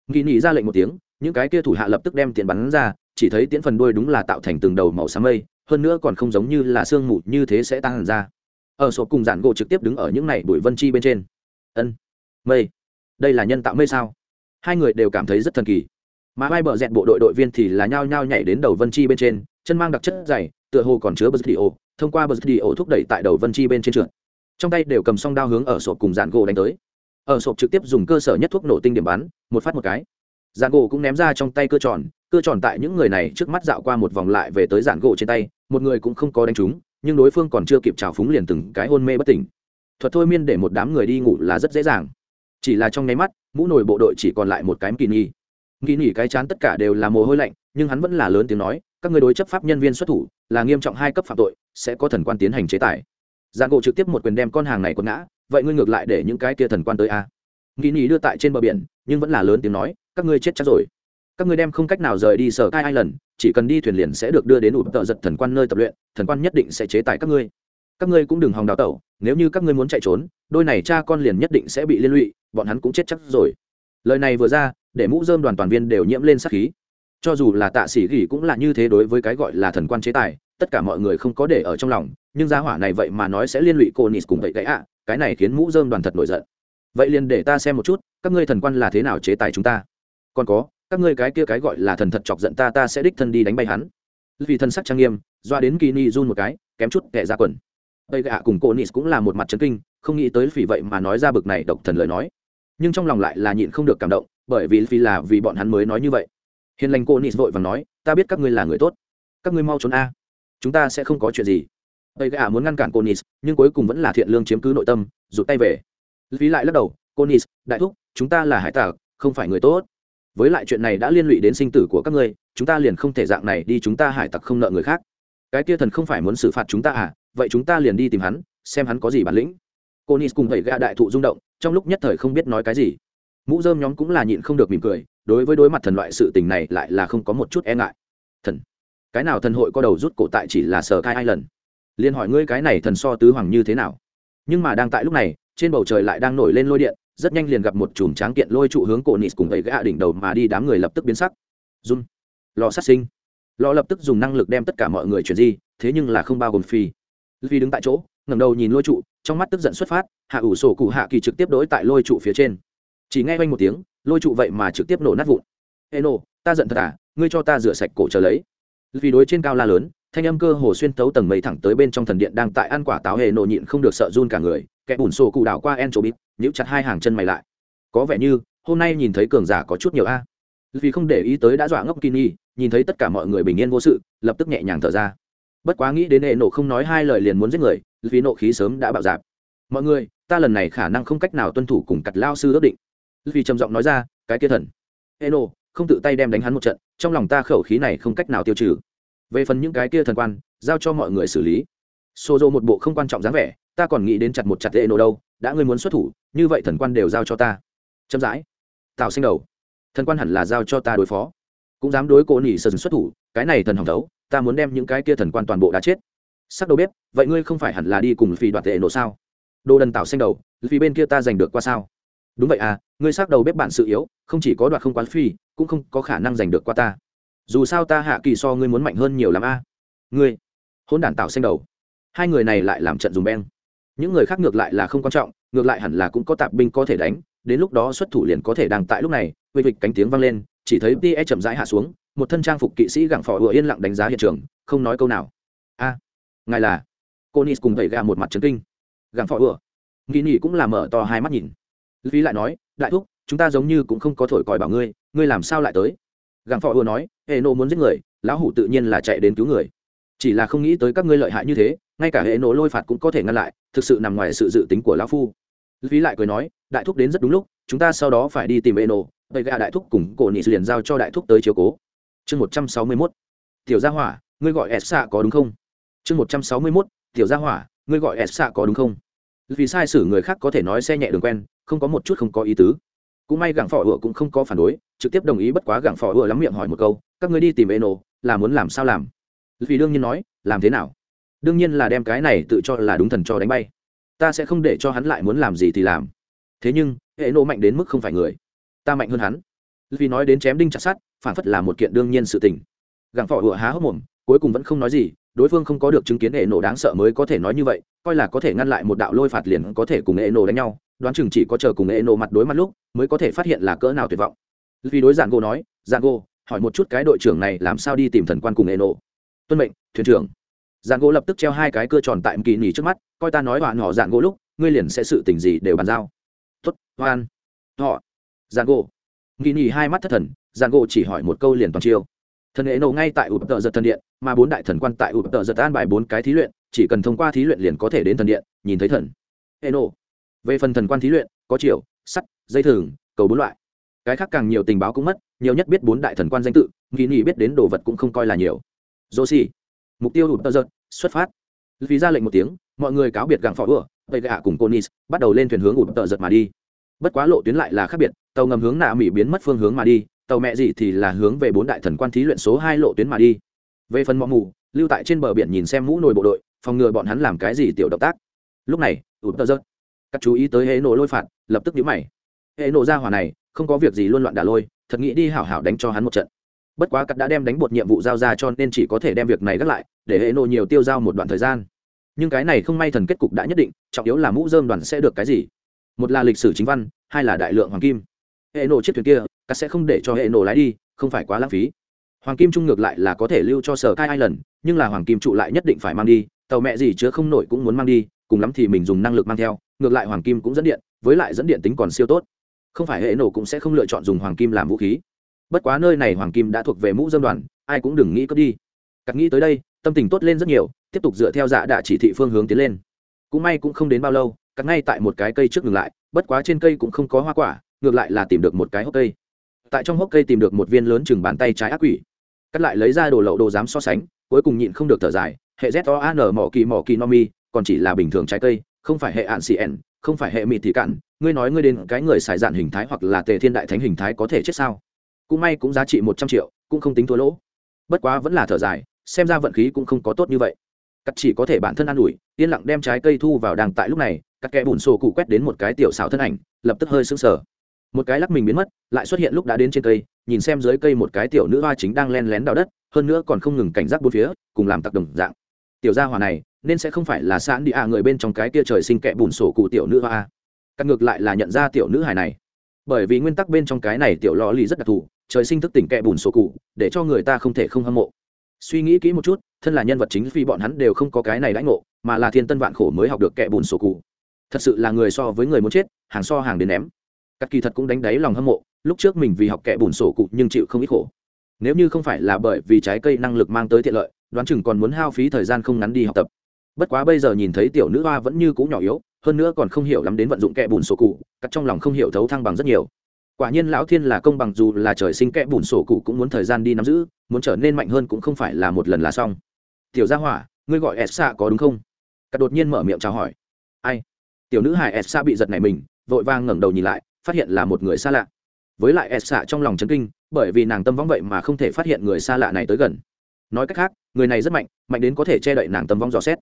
Nghi nhị ra lệnh một tiếng, những cái kia thủ hạ lập tức đem tiền bắn ra, chỉ thấy tiễn phần đuôi đúng là tạo thành từng đầu màu xám mây, hơn nữa còn không giống như là sương mù như thế sẽ tăng hẳn ra. Ở sộp cùng giản gỗ trực tiếp đứng ở những này bụi vân chi bên trên. Ân. Mây. Đây là nhân tạo mây sao? Hai người đều cảm thấy rất thần kỳ mà vai bờ dẹt bộ đội đội viên thì là nhao nhao nhảy đến đầu vân chi bên trên, chân mang đặc chất dày, tựa hồ còn chứa bờ đi ổ thông qua bờ đi ổ thúc đẩy tại đầu vân chi bên trên trượt. Trong tay đều cầm song đao hướng ở sộp cùng dàn gỗ đánh tới. Ở sộp trực tiếp dùng cơ sở nhất thuốc nổ tinh điểm bắn, một phát một cái. Dàn gỗ cũng ném ra trong tay cơ tròn cơ tròn tại những người này trước mắt dạo qua một vòng lại về tới dàn gỗ trên tay, một người cũng không có đánh trúng, nhưng đối phương còn chưa kịp trào phúng liền từng cái hôn mê bất tỉnh. Thuật thôi miên để một đám người đi ngủ là rất dễ dàng. Chỉ là trong nháy mắt, mũ nổi bộ đội chỉ còn lại một cái kỳ nghi nghĩ nghỉ cái chán tất cả đều là mồ hôi lạnh, nhưng hắn vẫn là lớn tiếng nói, các người đối chấp pháp nhân viên xuất thủ, là nghiêm trọng hai cấp phạm tội, sẽ có thần quan tiến hành chế tài. Giang gỗ trực tiếp một quyền đem con hàng này quật ngã, vậy ngươi ngược lại để những cái kia thần quan tới a? À? nghĩ nghĩ đưa tại trên bờ biển, nhưng vẫn là lớn tiếng nói, các ngươi chết chắc rồi. Các ngươi đem không cách nào rời đi sở cai ai lần chỉ cần đi thuyền liền sẽ được đưa đến ụp tợ giật thần quan nơi tập luyện, thần quan nhất định sẽ chế tài các ngươi. Các ngươi cũng đừng hòng đào tẩu, nếu như các ngươi muốn chạy trốn, đôi này cha con liền nhất định sẽ bị liên lụy, bọn hắn cũng chết chắc rồi. Lời này vừa ra để mũ dơm đoàn toàn viên đều nhiễm lên sát khí. Cho dù là tạ sĩ gỉ cũng là như thế đối với cái gọi là thần quan chế tài, tất cả mọi người không có để ở trong lòng, nhưng gia hỏa này vậy mà nói sẽ liên lụy cô nis cùng vậy cái ạ, cái này khiến mũ dơm đoàn thật nổi giận. Vậy liền để ta xem một chút, các ngươi thần quan là thế nào chế tài chúng ta? Còn có, các ngươi cái kia cái gọi là thần thật chọc giận ta ta sẽ đích thân đi đánh bay hắn. Vì thân sắc trang nghiêm, doa đến kỳ ni run một cái, kém chút kẻ ra quần. Tây gạ cùng cô nis cũng là một mặt trấn kinh, không nghĩ tới vì vậy mà nói ra bực này độc thần lời nói. Nhưng trong lòng lại là nhịn không được cảm động bởi vì vì là vì bọn hắn mới nói như vậy. Hiền lành cô nis vội và nói, ta biết các ngươi là người tốt. Các ngươi mau trốn a. Chúng ta sẽ không có chuyện gì. Tây gà muốn ngăn cản cô nis nhưng cuối cùng vẫn là thiện lương chiếm cứ nội tâm, rụt tay về. Phí lại lắc đầu, cô nis đại thúc, chúng ta là hải tặc, không phải người tốt. Với lại chuyện này đã liên lụy đến sinh tử của các ngươi, chúng ta liền không thể dạng này đi chúng ta hải tặc không nợ người khác. Cái kia thần không phải muốn xử phạt chúng ta à? Vậy chúng ta liền đi tìm hắn, xem hắn có gì bản lĩnh. Cô nis cùng thầy gạ đại thụ rung động, trong lúc nhất thời không biết nói cái gì mũ dơm nhóm cũng là nhịn không được mỉm cười, đối với đối mặt thần loại sự tình này lại là không có một chút e ngại. Thần, cái nào thần hội có đầu rút cổ tại chỉ là sở khai hai lần liền hỏi ngươi cái này thần so tứ hoàng như thế nào? Nhưng mà đang tại lúc này, trên bầu trời lại đang nổi lên lôi điện, rất nhanh liền gặp một chùm tráng kiện lôi trụ hướng cổ nịt cùng thầy gã đỉnh đầu mà đi, đám người lập tức biến sắc. Run. Lò sát sinh. Lò lập tức dùng năng lực đem tất cả mọi người chuyển di, thế nhưng là không bao gồm phi. Phi đứng tại chỗ, ngẩng đầu nhìn lôi trụ, trong mắt tức giận xuất phát, hạ ủ sổ cụ hạ kỳ trực tiếp đối tại lôi trụ phía trên chỉ nghe quanh một tiếng, lôi trụ vậy mà trực tiếp nổ nát vụn. Ê nổ ta giận thật à? Ngươi cho ta rửa sạch cổ trở lấy. Vì đối trên cao la lớn, thanh âm cơ hồ xuyên tấu tầng mây thẳng tới bên trong thần điện đang tại ăn quả táo hề nổ nhịn không được sợ run cả người, kẻ bùn sổ cụ đảo qua en chỗ bít, nhíu chặt hai hàng chân mày lại. Có vẻ như, hôm nay nhìn thấy cường giả có chút nhiều a. Vì không để ý tới đã dọa ngốc kini, nhìn thấy tất cả mọi người bình yên vô sự, lập tức nhẹ nhàng thở ra. Bất quá nghĩ đến hệ nổ không nói hai lời liền muốn giết người, vì nộ khí sớm đã bạo dạp. Mọi người, ta lần này khả năng không cách nào tuân thủ cùng cặt lao sư ước định vì trầm giọng nói ra, cái kia thần. Eno, không tự tay đem đánh hắn một trận, trong lòng ta khẩu khí này không cách nào tiêu trừ. Về phần những cái kia thần quan, giao cho mọi người xử lý. Xô dô một bộ không quan trọng dáng vẻ, ta còn nghĩ đến chặt một chặt eno đâu, đã ngươi muốn xuất thủ, như vậy thần quan đều giao cho ta. Chậm rãi tạo sinh đầu, thần quan hẳn là giao cho ta đối phó. Cũng dám đối cố nỉ sơn xuất thủ, cái này thần hỏng thấu, ta muốn đem những cái kia thần quan toàn bộ đã chết. Sắc đầu bếp, vậy ngươi không phải hẳn là đi cùng phi đoạt tệ nổ sao? Đồ đần tạo xanh đầu vì bên kia ta giành được qua sao? Đúng vậy à ngươi sắc đầu bếp bạn sự yếu, không chỉ có đoạt không quán phi, cũng không có khả năng giành được qua ta. Dù sao ta hạ kỳ so ngươi muốn mạnh hơn nhiều l ắ m a. Ngươi hôn đản tạo xanh đầu. Hai người này lại làm trận dùng beng. Những người khác ngược lại là không quan trọng, ngược lại hẳn là cũng có tạp binh có thể đánh, đến lúc đó xuất thủ liền có thể đang tại lúc này, vịch vịch cánh tiếng vang lên, chỉ thấy tia chậm rãi hạ xuống, một thân trang phục kỵ sĩ gặng phò vừa yên lặng đánh giá hiện trường, không nói câu nào. A, ngài là, cô nis cùng tẩy gà một mặt trấn kinh. Gặng phò vừa nghĩ nghỉ cũng là mở to hai mắt nhìn phí lại nói, đại thúc, chúng ta giống như cũng không có thổi còi bảo ngươi ngươi làm sao lại tới? Gặng phò vừa nói, hệ nộ muốn giết người, lão hủ tự nhiên là chạy đến cứu người. Chỉ là không nghĩ tới các ngươi lợi hại như thế, ngay cả hệ nộ lôi phạt cũng có thể ngăn lại, thực sự nằm ngoài sự dự tính của lão phu. Phí lại cười nói, đại thúc đến rất đúng lúc, chúng ta sau đó phải đi tìm hệ nộ vậy gà đại thúc cùng cổ nị liền giao cho đại thúc tới chiếu cố. Chương một trăm sáu mươi mốt, tiểu gia hỏa, ngươi gọi s xạ có đúng không? Chương một trăm sáu mươi mốt, tiểu gia hỏa, ngươi gọi s xạ có đúng không? Vì sai sử người khác có thể nói xe nhẹ đường quen không có một chút không có ý tứ. Cũng may gặng phò ựa cũng không có phản đối, trực tiếp đồng ý bất quá gặng phò ựa lắm miệng hỏi một câu, các ngươi đi tìm eno, là muốn làm sao làm? Vì đương nhiên nói, làm thế nào? Đương nhiên là đem cái này tự cho là đúng thần cho đánh bay. Ta sẽ không để cho hắn lại muốn làm gì thì làm. Thế nhưng hệ nộ mạnh đến mức không phải người. Ta mạnh hơn hắn. Vì nói đến chém đinh chặt sát phản phất là một kiện đương nhiên sự tình. Gặng phỏ hựa há hốc mồm, cuối cùng vẫn không nói gì, đối phương không có được chứng kiến hệ nổ đáng sợ mới có thể nói như vậy, coi là có thể ngăn lại một đạo lôi phạt liền có thể cùng hệ nổ đánh nhau đoán chừng chỉ có chờ cùng Eno nổ mặt đối mặt lúc, mới có thể phát hiện là cỡ nào tuyệt vọng. Vì đối giản gô nói giản gô, hỏi một chút cái đội trưởng này làm sao đi tìm thần quan cùng Eno. nổ tuân mệnh, thuyền trưởng. Giản gỗ lập tức treo hai cái cưa tròn tại kỳ nghỉ trước mắt, coi ta nói hoạn họ giản gỗ lúc, ngươi liền sẽ sự tình gì đều bàn giao. Tuất hoan, họ. Giản gỗ kỳ nhì hai mắt thất thần giản gỗ chỉ hỏi một câu liền toàn chiêu. Thần Eno nổ ngay tại ụp tợ giật thần điện, mà bốn đại thần quan tại ụp tợ giật an bài bốn cái thí luyện, chỉ cần thông qua thí luyện liền có thể đến thần điện, nhìn thấy thần. Eno. nổ về phần thần quan thí luyện, có chiều sắt, dây thừng cầu bốn loại. Cái khác càng nhiều tình báo cũng mất, nhiều nhất biết bốn đại thần quan danh tự nghi nghĩ biết đến đồ vật cũng không coi là nhiều. Dô xì mục tiêu hụt tơ giật, xuất phát. Vì ra lệnh một tiếng, mọi người cáo biệt gặng phỏ vừa vậy gạ cùng cô nis bắt đầu lên thuyền hướng hụt tơ giật mà đi. Bất quá lộ tuyến lại là khác biệt, tàu ngầm hướng nạ mỹ biến mất phương hướng mà đi, tàu mẹ gì thì là hướng về bốn đại thần quan thí luyện số hai lộ tuyến mà đi. Về phần mọ mù, lưu tại trên bờ biển nhìn xem mũ nồi bộ đội, phòng ngừa bọn hắn làm cái gì tiểu động tác. Lúc này ụt tơ giật các chú ý tới hệ nổ lôi phạt, lập tức nhíu mày. Hệ nổ ra hỏa này, không có việc gì luôn loạn đả lôi, thật nghĩ đi hảo hảo đánh cho hắn một trận. Bất quá cắt đã đem đánh bột nhiệm vụ giao ra cho nên chỉ có thể đem việc này gác lại, để hệ nổ nhiều tiêu giao một đoạn thời gian. Nhưng cái này không may thần kết cục đã nhất định, trọng yếu là mũ dơm đoàn sẽ được cái gì? Một là lịch sử chính văn, hai là đại lượng hoàng kim. Hệ nổ chiếc thuyền kia, cắt sẽ không để cho hệ nổ lái đi, không phải quá lãng phí. Hoàng kim trung ngược lại là có thể lưu cho sở cai hai lần nhưng là hoàng kim trụ lại nhất định phải mang đi, tàu mẹ gì chứa không nổi cũng muốn mang đi, cùng lắm thì mình dùng năng lực mang theo ngược lại hoàng kim cũng dẫn điện, với lại dẫn điện tính còn siêu tốt. Không phải hệ nổ cũng sẽ không lựa chọn dùng hoàng kim làm vũ khí. Bất quá nơi này hoàng kim đã thuộc về mũ dân đoàn, ai cũng đừng nghĩ cướp đi. Cặp nghĩ tới đây, tâm tình tốt lên rất nhiều, tiếp tục dựa theo dạ đạ chỉ thị phương hướng tiến lên. Cũng may cũng không đến bao lâu cặp ngay tại một cái cây trước ngừng lại, bất quá trên cây cũng không có hoa quả, ngược lại là tìm được một cái hốc cây. Tại trong hốc cây tìm được một viên lớn chừng bàn tay trái ác quỷ. Cắt lại lấy ra đồ lậu đồ dám so sánh, cuối cùng nhịn không được thở dài, hệ z o an mỏ kỳ mỏ kỳ no mi còn chỉ là bình thường trái cây không phải hệ ạn ẻn, không phải hệ mịt thì cạn ngươi nói ngươi đến cái người xài dạn hình thái hoặc là tề thiên đại thánh hình thái có thể chết sao? Cũng may cũng giá trị một trăm triệu cũng không tính thua lỗ. Bất quá vẫn là thở dài xem ra vận khí cũng không có tốt như vậy. Cắt chỉ có thể bản thân an ủi yên lặng đem trái cây thu vào đàng tại lúc này các kẻ bùn sổ cụ quét đến một cái tiểu xảo thân ảnh lập tức hơi sững sờ. Một cái lắc mình biến mất lại xuất hiện lúc đã đến trên cây nhìn xem dưới cây một cái tiểu nữ hoa chính đang len lén đào đất hơn nữa còn không ngừng cảnh giác bốn phía cùng làm tặc đồng dạng. Tiểu gia hỏa này nên sẽ không phải là sẵn đi à người bên trong cái kia trời sinh kẹ bùn sổ cụ tiểu nữ hoa. Cắt ngược lại là nhận ra tiểu nữ hài này. Bởi vì nguyên tắc bên trong cái này tiểu lò lì rất đặc thù, trời sinh thức tỉnh kẹ bùn sổ cụ, để cho người ta không thể không hâm mộ. Suy nghĩ kỹ một chút, thân là nhân vật chính vì bọn hắn đều không có cái này lãnh ngộ, mà là thiên tân vạn khổ mới học được kẹ bùn sổ cụ. Thật sự là người so với người muốn chết, hàng so hàng đến ném. Các kỳ thật cũng đánh đáy lòng hâm mộ, lúc trước mình vì học kẻ bùn sổ cụ nhưng chịu không ít khổ. Nếu như không phải là bởi vì trái cây năng lực mang tới tiện lợi, đoán chừng còn muốn hao phí thời gian không ngắn đi học tập bất quá bây giờ nhìn thấy tiểu nữ hoa vẫn như cũ nhỏ yếu, hơn nữa còn không hiểu lắm đến vận dụng kẹ bùn sổ cụ, cắt trong lòng không hiểu thấu thăng bằng rất nhiều. Quả nhiên lão thiên là công bằng dù là trời sinh kẽ bùn sổ cụ cũng muốn thời gian đi nắm giữ, muốn trở nên mạnh hơn cũng không phải là một lần là xong. Tiểu gia hỏa, ngươi gọi s xạ có đúng không? Cắt đột nhiên mở miệng chào hỏi. Ai? Tiểu nữ hải s xạ bị giật này mình, vội vang ngẩng đầu nhìn lại, phát hiện là một người xa lạ. Với lại s xạ trong lòng chấn kinh, bởi vì nàng tâm vong vậy mà không thể phát hiện người xa lạ này tới gần. Nói cách khác, người này rất mạnh mạnh đến có thể che đậy nàng tâm vong dò xét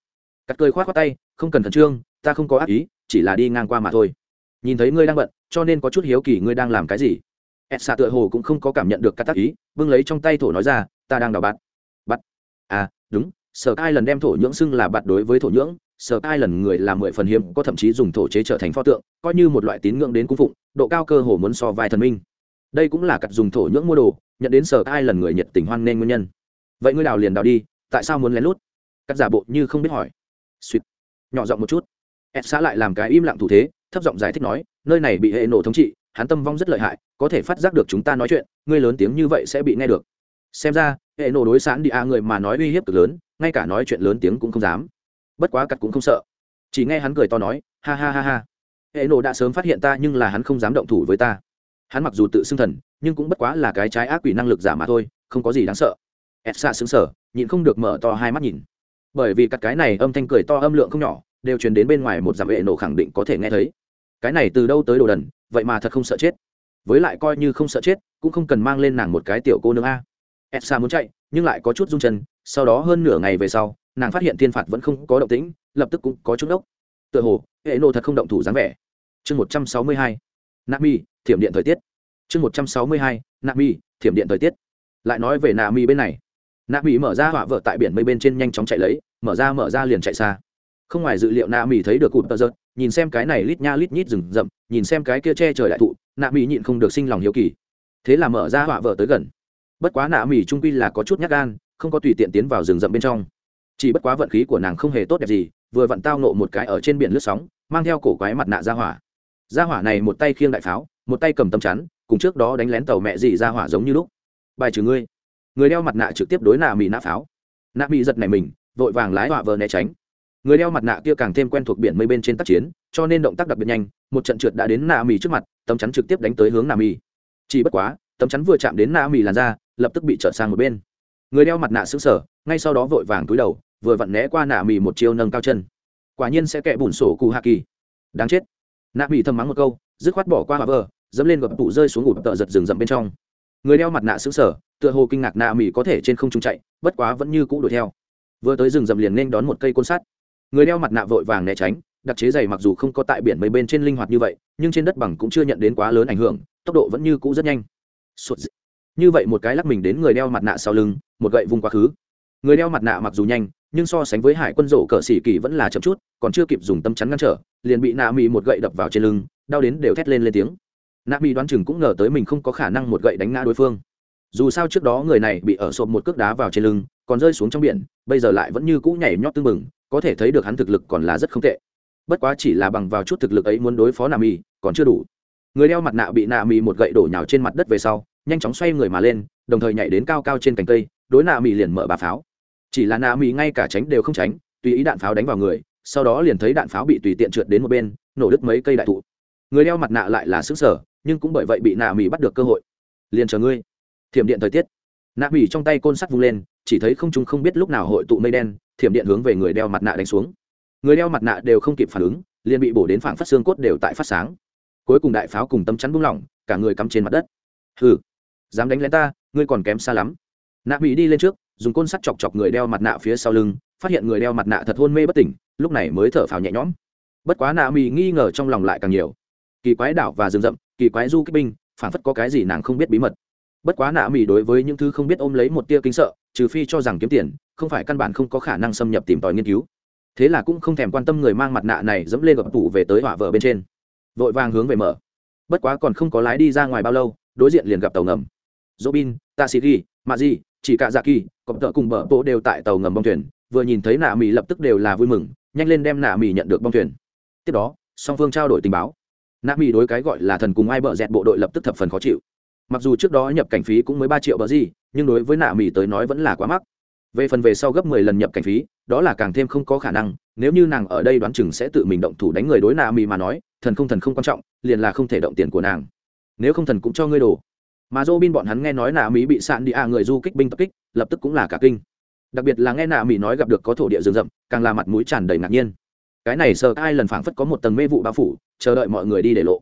cắt cười khoát khoát tay, không cần khẩn trương, ta không có ác ý, chỉ là đi ngang qua mà thôi. Nhìn thấy ngươi đang bận, cho nên có chút hiếu kỳ ngươi đang làm cái gì. Ed xạ tựa hồ cũng không có cảm nhận được cắt tác ý, bưng lấy trong tay thổ nói ra, ta đang đào bạt. Bắt à đúng sở ai lần đem thổ nhưỡng xưng là bạt đối với thổ nhưỡng sở ai lần người làm mười phần hiếm, có thậm chí dùng thổ chế trở thành pho tượng, coi như một loại tín ngưỡng đến cung phụng, độ cao cơ hồ muốn so vai thần minh. Đây cũng là cặp dùng thổ nhưỡng mua đồ, nhận đến sở ai lần người nhiệt tình hoan nên nguyên nhân. Vậy ngươi đào liền đào đi, tại sao muốn lén lút? Cắt giả bộ như không biết hỏi suýt. Nhỏ giọng một chút. Ed xã lại làm cái im lặng thủ thế, thấp giọng giải thích nói, nơi này bị hệ nổ thống trị, hắn tâm vong rất lợi hại, có thể phát giác được chúng ta nói chuyện, ngươi lớn tiếng như vậy sẽ bị nghe được. Xem ra, hệ nổ đối sẵn đi a người mà nói uy hiếp cực lớn, ngay cả nói chuyện lớn tiếng cũng không dám. Bất quá cặt cũng không sợ. Chỉ nghe hắn cười to nói, ha ha ha ha. Hệ nổ đã sớm phát hiện ta nhưng là hắn không dám động thủ với ta. Hắn mặc dù tự xưng thần, nhưng cũng bất quá là cái trái ác quỷ năng lực giả mà thôi, không có gì đáng sợ. Ed xạ xứng sở nhịn không được mở to hai mắt nhìn bởi vì các cái này âm thanh cười to âm lượng không nhỏ, đều truyền đến bên ngoài một dặm vệ nổ khẳng định có thể nghe thấy. Cái này từ đâu tới đồ đần, vậy mà thật không sợ chết. Với lại coi như không sợ chết, cũng không cần mang lên nàng một cái tiểu cô nương a. Edsa muốn chạy, nhưng lại có chút rung chân, sau đó hơn nửa ngày về sau, nàng phát hiện thiên phạt vẫn không có động tĩnh, lập tức cũng có chút đốc. Tựa hồ, hệ nổ thật không động thủ dáng vẻ. Chương một trăm sáu mươi hai, nami, thiểm điện thời tiết. Chương một trăm sáu mươi hai, nami, thiểm điện thời tiết. Lại nói về nami bên này nami mở ra họa vợ tại biển mây bên trên nhanh chóng chạy lấy, mở ra mở ra liền chạy xa. Không ngoài dự liệu nạ mỹ thấy được cụt tờ giật nhìn xem cái này lít nha lít nhít rừng rậm, nhìn xem cái kia che trời đại thụ, nạ mỹ nhịn không được sinh lòng hiếu kỳ. Thế là mở ra họa vợ tới gần. Bất quá nạ mỹ trung quy là có chút nhát gan, không có tùy tiện tiến vào rừng rậm bên trong. Chỉ bất quá vận khí của nàng không hề tốt đẹp gì, vừa vặn tao nộ một cái ở trên biển lướt sóng, mang theo cổ quái mặt nạ ra hỏa. Ra hỏa này một tay khiêng đại pháo, một tay cầm tấm chắn, cùng trước đó đánh lén tàu mẹ dị ra hỏa giống như lúc. Bài trừ ngươi người đeo mặt nạ trực tiếp đối nạ mỹ nã pháo. Nạ mỹ giật này mình, vội vàng lái họa vợ né tránh. Người đeo mặt nạ kia càng thêm quen thuộc biển mây bên trên tác chiến, cho nên động tác đặc biệt nhanh, một trận trượt đã đến nạ mỹ trước mặt, tấm chắn trực tiếp đánh tới hướng nạ mỹ chỉ bất quá, tấm chắn vừa chạm đến nạ mỹ làn ra lập tức bị trở sang một bên. Người đeo mặt nạ xứng sở ngay sau đó vội vàng túi đầu, vừa vặn né qua nạ mỹ một chiêu nâng cao chân. Quả nhiên sẽ kẹ bùn sổ cụ hạ kỳ. Đáng chết. Nạ mỹ thầm mắng một câu, dứt khoát bỏ qua hòa vờ, dẫm lên gập tụ rơi xuống ngủ tợ giật rừng rậm bên trong. Người đeo mặt nạ xứng sở tựa hồ kinh ngạc nạ mỹ có thể trên không trung chạy, bất quá vẫn như cũ đuổi theo. Vừa tới rừng rậm liền nên đón một cây côn sắt. Người đeo mặt nạ vội vàng né tránh, đặc chế giày mặc dù không có tại biển mấy bên trên linh hoạt như vậy, nhưng trên đất bằng cũng chưa nhận đến quá lớn ảnh hưởng, tốc độ vẫn như cũ rất nhanh. Sụt dị. như vậy một cái lắc mình đến người đeo mặt nạ sau lưng, một gậy vung quá khứ. Người đeo mặt nạ mặc dù nhanh, nhưng so sánh với hải quân rổ cờ xỉ kỳ vẫn là chậm chút, còn chưa kịp dùng tâm chắn ngăn trở, liền bị nạ mỹ một gậy đập vào trên lưng, đau đến đều thét lên lên tiếng. Nạ mỹ đoán chừng cũng ngờ tới mình không có khả năng một gậy đánh ngã đối phương dù sao trước đó người này bị ở sộp một cước đá vào trên lưng còn rơi xuống trong biển bây giờ lại vẫn như cũ nhảy nhót tưng bừng có thể thấy được hắn thực lực còn là rất không tệ. Bất quá chỉ là bằng vào chút thực lực ấy muốn đối phó nà mì, còn chưa đủ. Người đeo mặt nạ bị nà mì một gậy đổ nhào trên mặt đất về sau nhanh chóng xoay người mà lên đồng thời nhảy đến cao cao trên cành cây đối nà mì liền mở bà pháo. Chỉ là nà mì ngay cả tránh đều không tránh tùy ý đạn pháo đánh vào người sau đó liền thấy đạn pháo bị tùy tiện trượt đến một bên nổ đứt mấy cây đại thụ. Người đeo mặt nạ lại là xứng sở nhưng cũng bởi vậy bị nà mì bắt được cơ hội. Liền chờ ngươi thiểm điện thời tiết. Nạ mì trong tay côn sắt vung lên, chỉ thấy không chúng không biết lúc nào hội tụ mây đen, thiểm điện hướng về người đeo mặt nạ đánh xuống. Người đeo mặt nạ đều không kịp phản ứng, liền bị bổ đến phảng phát xương cốt đều tại phát sáng. Cuối cùng đại pháo cùng tấm chắn buông lỏng, cả người cắm trên mặt đất. Hừ, dám đánh lén ta, ngươi còn kém xa lắm. Nạ mỹ đi lên trước, dùng côn sắt chọc chọc người đeo mặt nạ phía sau lưng, phát hiện người đeo mặt nạ thật hôn mê bất tỉnh, lúc này mới thở phào nhẹ nhõm. Bất quá nạ mỹ nghi ngờ trong lòng lại càng nhiều. Kỳ quái đảo và rừng rậm, kỳ quái du kích binh, phảng phất có cái gì nàng không biết bí mật bất quá nạ mỹ đối với những thứ không biết ôm lấy một tia kinh sợ, trừ phi cho rằng kiếm tiền, không phải căn bản không có khả năng xâm nhập tìm tòi nghiên cứu. Thế là cũng không thèm quan tâm người mang mặt nạ này dẫm lên gập tủ về tới hỏa vợ bên trên. Vội vàng hướng về mở. Bất quá còn không có lái đi ra ngoài bao lâu, đối diện liền gặp tàu ngầm. Robin tasiri mạ di chỉ cả dạ kỳ cọp tợ cùng bờ bộ đều tại tàu ngầm bong thuyền, vừa nhìn thấy nạ mỹ lập tức đều là vui mừng, nhanh lên đem nạ mỹ nhận được bong thuyền. Tiếp đó, song phương trao đổi tình báo. Nạ mỹ đối cái gọi là thần cùng ai bợ dẹt bộ đội lập tức thập phần khó chịu mặc dù trước đó nhập cảnh phí cũng mới ba triệu bờ gì, nhưng đối với nạ mỹ tới nói vẫn là quá mắc. Về phần về sau gấp mười lần nhập cảnh phí, đó là càng thêm không có khả năng, nếu như nàng ở đây đoán chừng sẽ tự mình động thủ đánh người đối nạ mỹ mà nói, thần không thần không quan trọng, liền là không thể động tiền của nàng. Nếu không thần cũng cho ngươi đồ. Mà dô bin bọn hắn nghe nói nạ mỹ bị sạn đi à người du kích binh tập kích, lập tức cũng là cả kinh. Đặc biệt là nghe nạ mỹ nói gặp được có thổ địa rừng rậm, càng là mặt mũi tràn đầy ngạc nhiên. Cái này sợ ai lần phảng phất có một tầng mê vụ bao phủ, chờ đợi mọi người đi để lộ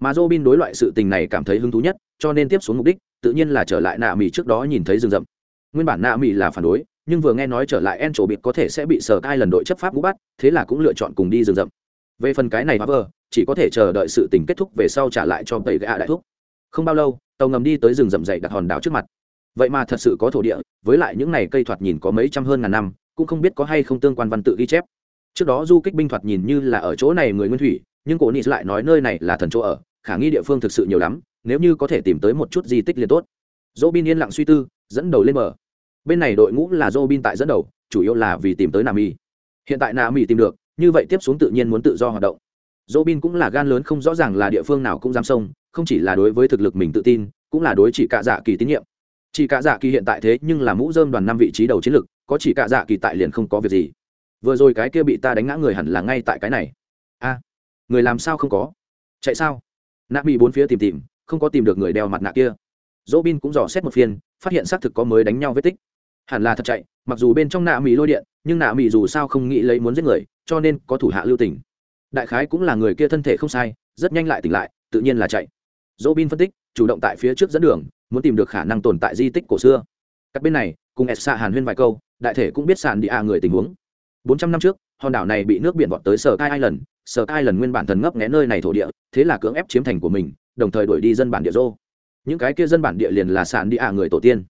mà Robin đối loại sự tình này cảm thấy hứng thú nhất, cho nên tiếp xuống mục đích, tự nhiên là trở lại nạ mỹ trước đó nhìn thấy rừng rậm. Nguyên bản nạ mỹ là phản đối, nhưng vừa nghe nói trở lại en trổ bịt có thể sẽ bị sở ai lần đội chấp pháp ngũ bắt, thế là cũng lựa chọn cùng đi rừng rậm. Về phần cái này hóa vờ chỉ có thể chờ đợi sự tình kết thúc về sau trả lại cho tẩy gạ đại thúc. Không bao lâu, tàu ngầm đi tới rừng rậm dậy đặt hòn đảo trước mặt. Vậy mà thật sự có thổ địa, với lại những này cây thoạt nhìn có mấy trăm hơn ngàn năm, cũng không biết có hay không tương quan văn tự ghi chép. Trước đó du kích binh thoạt nhìn như là ở chỗ này người nguyên thủy, nhưng cổ nị lại nói nơi này là thần chỗ ở khả nghi địa phương thực sự nhiều lắm, nếu như có thể tìm tới một chút di tích liền tốt. Dỗ bin yên lặng suy tư, dẫn đầu lên bờ. Bên này đội ngũ là dỗ bin tại dẫn đầu, chủ yếu là vì tìm tới nam y hiện tại nam y tìm được, như vậy tiếp xuống tự nhiên muốn tự do hoạt động. Dỗ bin cũng là gan lớn không rõ ràng là địa phương nào cũng dám xông, không chỉ là đối với thực lực mình tự tin, cũng là đối chỉ cả dạ kỳ tín nhiệm. Chỉ cả dạ kỳ hiện tại thế nhưng là mũ dơm đoàn năm vị trí đầu chiến lực, có chỉ cả dạ kỳ tại liền không có việc gì. Vừa rồi cái kia bị ta đánh ngã người hẳn là ngay tại cái này. A, người làm sao không có? Chạy sao? Nạ bị bốn phía tìm tìm, không có tìm được người đeo mặt nạ kia. Dỗ bin cũng dò xét một phiên, phát hiện xác thực có mới đánh nhau vết tích. Hẳn là thật chạy, mặc dù bên trong nạ mỹ lôi điện, nhưng nạ mỹ dù sao không nghĩ lấy muốn giết người, cho nên có thủ hạ lưu tình. Đại khái cũng là người kia thân thể không sai, rất nhanh lại tỉnh lại, tự nhiên là chạy. Dỗ bin phân tích, chủ động tại phía trước dẫn đường, muốn tìm được khả năng tồn tại di tích cổ xưa. Các bên này, cùng s xạ hàn huyên vài câu, đại thể cũng biết sàn đi a người tình huống. Bốn trăm năm trước hòn đảo này bị nước biển vọt tới sở cai island. Sở cai lần nguyên bản thần ngấp nghé nơi này thổ địa, thế là cưỡng ép chiếm thành của mình, đồng thời đuổi đi dân bản địa rô. Những cái kia dân bản địa liền là sàn đi a người tổ tiên.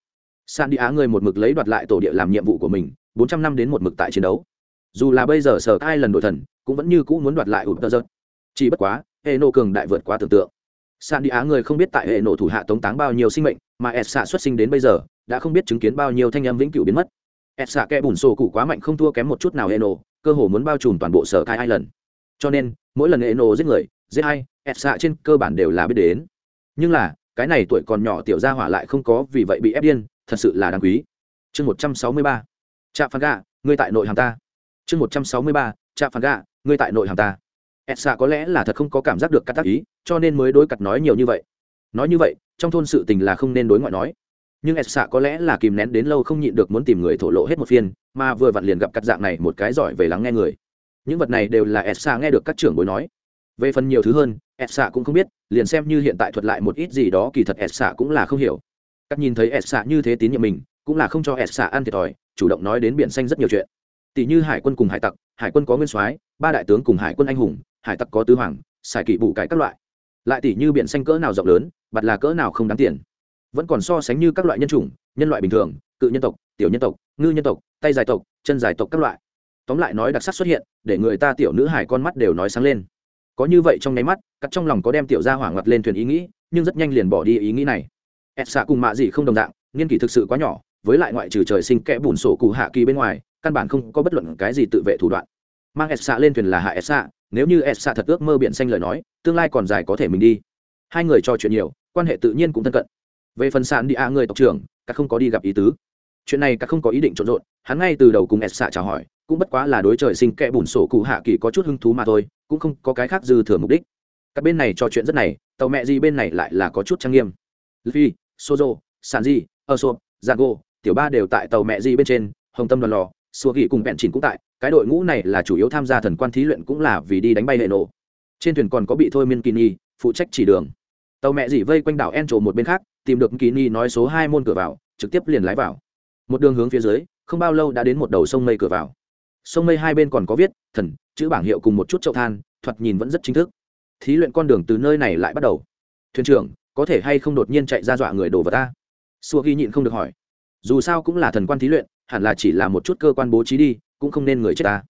Sàn đi a người một mực lấy đoạt lại tổ địa làm nhiệm vụ của mình, bốn trăm năm đến một mực tại chiến đấu. Dù là bây giờ sở cai lần đội thần, cũng vẫn như cũ muốn đoạt lại ụt tơ giật chỉ bất quá hệ nộ cường đại vượt quá tưởng tượng. Sàn đi á người không biết tại hệ nộ thủ hạ tống táng bao nhiêu sinh mệnh, mà s xạ xuất sinh đến bây giờ, đã không biết chứng kiến bao nhiêu thanh âm vĩnh cửu biến mất. S xạ kẽ bùn sổ cụ quá mạnh không thua kém một chút nào hệ nộ cơ hồ muốn bao trùm toàn bộ sở cai lần cho nên, mỗi lần hệ nộ giết người giết hay ép xạ trên cơ bản đều là biết đến. Nhưng là, cái này tuổi còn nhỏ tiểu gia hỏa lại không có vì vậy bị ép điên, thật sự là đáng quý. Chương một trăm sáu mươi ba trạm phán gà ngươi tại nội hàng ta. Chương một trăm sáu mươi ba trạm phán gà ngươi tại nội hàng ta. Ép xạ có lẽ là thật không có cảm giác được cắt tác ý, cho nên mới đối cặt nói nhiều như vậy. Nói như vậy, trong thôn sự tình là không nên đối ngoại nói nhưng s xạ có lẽ là kìm nén đến lâu không nhịn được muốn tìm người thổ lộ hết một phiên, mà vừa vặn liền gặp cắt dạng này một cái giỏi về lắng nghe người. Những vật này đều là s xạ nghe được các trưởng bối nói. Về phần nhiều thứ hơn s xạ cũng không biết, liền xem như hiện tại thuật lại một ít gì đó kỳ thật s xạ cũng là không hiểu. Các nhìn thấy s xạ như thế tín nhiệm mình, cũng là không cho s xạ ăn thiệt thòi, chủ động nói đến biển xanh rất nhiều chuyện. Tỷ như hải quân cùng hải tặc, hải quân có nguyên soái, ba đại tướng cùng hải quân anh hùng, hải tặc có tứ hoàng, xài kỵ bù cải các loại. Lại tỷ như biển xanh cỡ nào rộng lớn bặt là cỡ nào không đáng tiền vẫn còn so sánh như các loại nhân chủng, nhân loại bình thường, cự nhân tộc, tiểu nhân tộc, ngư nhân tộc, tay dài tộc, chân dài tộc các loại. Tóm lại nói đặc sắc xuất hiện, để người ta tiểu nữ hải con mắt đều nói sáng lên. Có như vậy trong nháy mắt, cắt trong lòng có đem tiểu ra hỏa ngặt lên thuyền ý nghĩ, nhưng rất nhanh liền bỏ đi ý nghĩ này. Ed xạ cùng mạ gì không đồng dạng, nghiên kỷ thực sự quá nhỏ, với lại ngoại trừ trời sinh kẽ bùn sổ cụ hạ kỳ bên ngoài, căn bản không có bất luận cái gì tự vệ thủ đoạn. Mang ed xạ lên thuyền là hạ ed xạ nếu như ed xạ thật ước mơ biển xanh lời nói, tương lai còn dài có thể mình đi. Hai người trò chuyện nhiều, quan hệ tự nhiên cũng thân cận về phần sàn đi a người tộc trưởng các không có đi gặp ý tứ. Chuyện này các không có ý định trộn rộn hắn ngay từ đầu cùng s xạ chào hỏi cũng bất quá là đối trời sinh kẽ bùn sổ cụ hạ kỳ có chút hứng thú mà thôi cũng không có cái khác dư thừa mục đích. Các bên này trò chuyện rất này tàu mẹ gì bên này lại là có chút trang nghiêm. Luffy, sozo sàn di ơ sộp zago tiểu ba đều tại tàu mẹ gì bên trên hồng tâm đoàn lò xua ghi cùng bẹn chỉnh cũng tại cái đội ngũ này là chủ yếu tham gia thần quan thí luyện cũng là vì đi đánh bay hệ nổ. Trên thuyền còn có bị thôi miên kỳ nhi phụ trách chỉ đường tàu mẹ dỉ vây quanh đảo en trổ một bên khác, tìm được kỳ ni nói số hai môn cửa vào, trực tiếp liền lái vào. Một đường hướng phía dưới, không bao lâu đã đến một đầu sông mây cửa vào. Sông mây hai bên còn có viết, thần, chữ bảng hiệu cùng một chút chậu than, thoạt nhìn vẫn rất chính thức. Thí luyện con đường từ nơi này lại bắt đầu. Thuyền trưởng, có thể hay không đột nhiên chạy ra dọa người đồ vào ta? Xua ghi nhịn không được hỏi. Dù sao cũng là thần quan thí luyện, hẳn là chỉ là một chút cơ quan bố trí đi, cũng không nên người chết ta.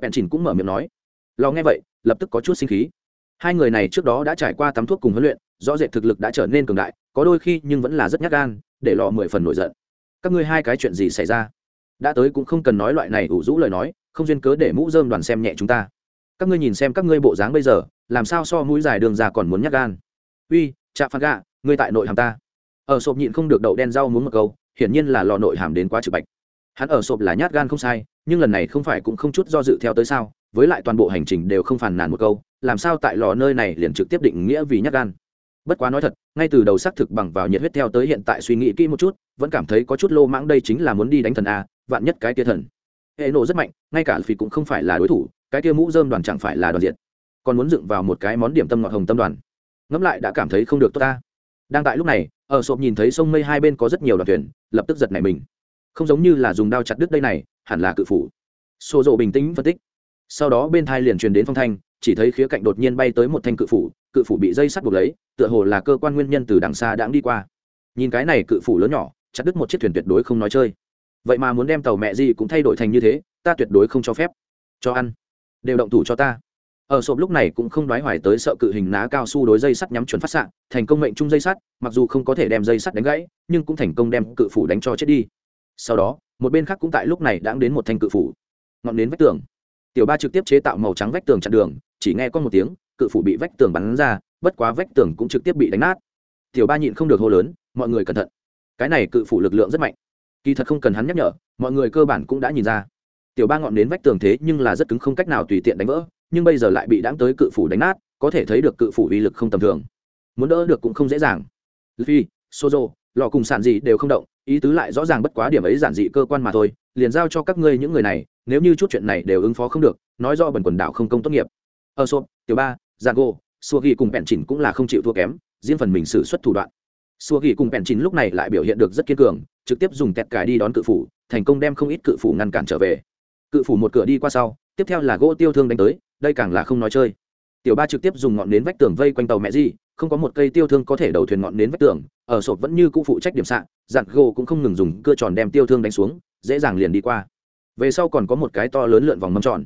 Bèn chỉnh cũng mở miệng nói. Lo nghe vậy, lập tức có chút sinh khí. Hai người này trước đó đã trải qua tắm thuốc cùng huấn luyện rõ rệt thực lực đã trở nên cường đại, có đôi khi nhưng vẫn là rất nhát gan, để lọ mười phần nổi giận. Các ngươi hai cái chuyện gì xảy ra? Đã tới cũng không cần nói loại này ủ rũ lời nói, không duyên cớ để mũ dơm đoàn xem nhẹ chúng ta. Các ngươi nhìn xem các ngươi bộ dáng bây giờ, làm sao so mũi dài đường ra còn muốn nhát gan? Uy chạ phan gạ, ngươi tại nội hàm ta. Ở sộp nhịn không được đậu đen rau muốn một câu, hiển nhiên là lò nội hàm đến quá trực bạch. Hắn ở sộp là nhát gan không sai, nhưng lần này không phải cũng không chút do dự theo tới sao, với lại toàn bộ hành trình đều không phàn nàn một câu, làm sao tại lò nơi này liền trực tiếp định nghĩa vì nhát gan? Bất quá nói thật, ngay từ đầu xác thực bằng vào nhiệt huyết theo tới hiện tại suy nghĩ kỹ một chút, vẫn cảm thấy có chút lô mãng đây chính là muốn đi đánh thần a, vạn nhất cái tia thần. Hệ nộ rất mạnh, ngay cả phi cũng không phải là đối thủ, cái tia mũ dơm đoàn chẳng phải là đoàn diện. Còn muốn dựng vào một cái món điểm tâm ngọt hồng tâm đoàn. Ngẫm lại đã cảm thấy không được tốt ta. Đang tại lúc này, ở sộp nhìn thấy sông mây hai bên có rất nhiều đoàn thuyền, lập tức giật nảy mình. Không giống như là dùng đao chặt đứt đây này, hẳn là cự phủ. Xô rộ bình tĩnh phân tích. Sau đó bên thai liền truyền đến phong thanh, chỉ thấy khía cạnh đột nhiên bay tới một thanh cự phủ cự phủ bị dây sắt buộc lấy, tựa hồ là cơ quan nguyên nhân từ đằng xa đãng đi qua. Nhìn cái này cự phủ lớn nhỏ, chặt đứt một chiếc thuyền tuyệt đối không nói chơi. Vậy mà muốn đem tàu mẹ gì cũng thay đổi thành như thế, ta tuyệt đối không cho phép. Cho ăn. Đều động thủ cho ta. Ở sộp lúc này cũng không đoái hoài tới sợ cự hình ná cao su đối dây sắt nhắm chuẩn phát sạng thành công mệnh chung dây sắt, mặc dù không có thể đem dây sắt đánh gãy, nhưng cũng thành công đem cự phủ đánh cho chết đi. Sau đó, một bên khác cũng tại lúc này đã đến một thanh cự phủ. Ngọn đến vách tường. Tiểu ba trực tiếp chế tạo màu trắng vách tường chặn đường, chỉ nghe có một tiếng cự phủ bị vách tường bắn ra, bất quá vách tường cũng trực tiếp bị đánh nát. Tiểu ba nhịn không được hô lớn, mọi người cẩn thận. Cái này cự phủ lực lượng rất mạnh. Kỳ thật không cần hắn nhắc nhở, mọi người cơ bản cũng đã nhìn ra. Tiểu ba ngọn đến vách tường thế nhưng là rất cứng không cách nào tùy tiện đánh vỡ, nhưng bây giờ lại bị đáng tới cự phủ đánh nát, có thể thấy được cự phủ uy lực không tầm thường. Muốn đỡ được cũng không dễ dàng. Phi sozo, lò cùng sản gì đều không động, ý tứ lại rõ ràng bất quá điểm ấy giản dị cơ quan mà thôi, liền giao cho các ngươi những người này, nếu như chút chuyện này đều ứng phó không được, nói do bẩn quần đảo không công tốt nghiệp. Ở sộp, tiểu ba giang gô xua ghi cùng bèn chỉnh cũng là không chịu thua kém riêng phần mình xử xuất thủ đoạn. Xua ghi cùng bèn chỉnh lúc này lại biểu hiện được rất kiên cường trực tiếp dùng tẹt cài đi đón cự phủ thành công đem không ít cự phủ ngăn cản trở về. Cự phủ một cửa đi qua sau tiếp theo là gỗ tiêu thương đánh tới đây càng là không nói chơi. Tiểu ba trực tiếp dùng ngọn nến vách tường vây quanh tàu mẹ di không có một cây tiêu thương có thể đầu thuyền ngọn nến vách tường ở sột vẫn như cũ phụ trách điểm sạn, dặn gỗ cũng không ngừng dùng cưa tròn đem tiêu thương đánh xuống dễ dàng liền đi qua. Về sau còn có một cái to lớn lượn vòng mâm tròn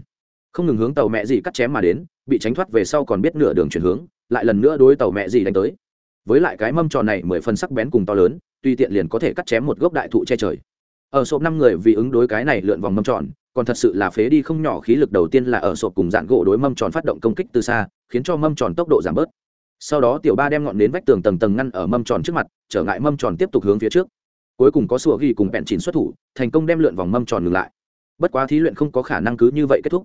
không ngừng hướng tàu mẹ gì cắt chém mà đến, bị tránh thoát về sau còn biết nửa đường chuyển hướng, lại lần nữa đối tàu mẹ gì đánh tới. Với lại cái mâm tròn này mười phần sắc bén cùng to lớn tuy tiện liền có thể cắt chém một gốc đại thụ che trời. Ở sộp năm người vì ứng đối cái này lượn vòng mâm tròn, còn thật sự là phế đi không nhỏ khí lực đầu tiên là ở sộp cùng dạn gỗ đối mâm tròn phát động công kích từ xa, khiến cho mâm tròn tốc độ giảm bớt. Sau đó tiểu ba đem ngọn nến vách tường tầng tầng ngăn ở mâm tròn trước mặt, trở ngại mâm tròn tiếp tục hướng phía trước. Cuối cùng có sùa ghi cùng bẹn chỉnh xuất thủ, thành công đem lượn vòng mâm tròn ngừng lại. Bất quá thí luyện không có khả năng cứ như vậy kết thúc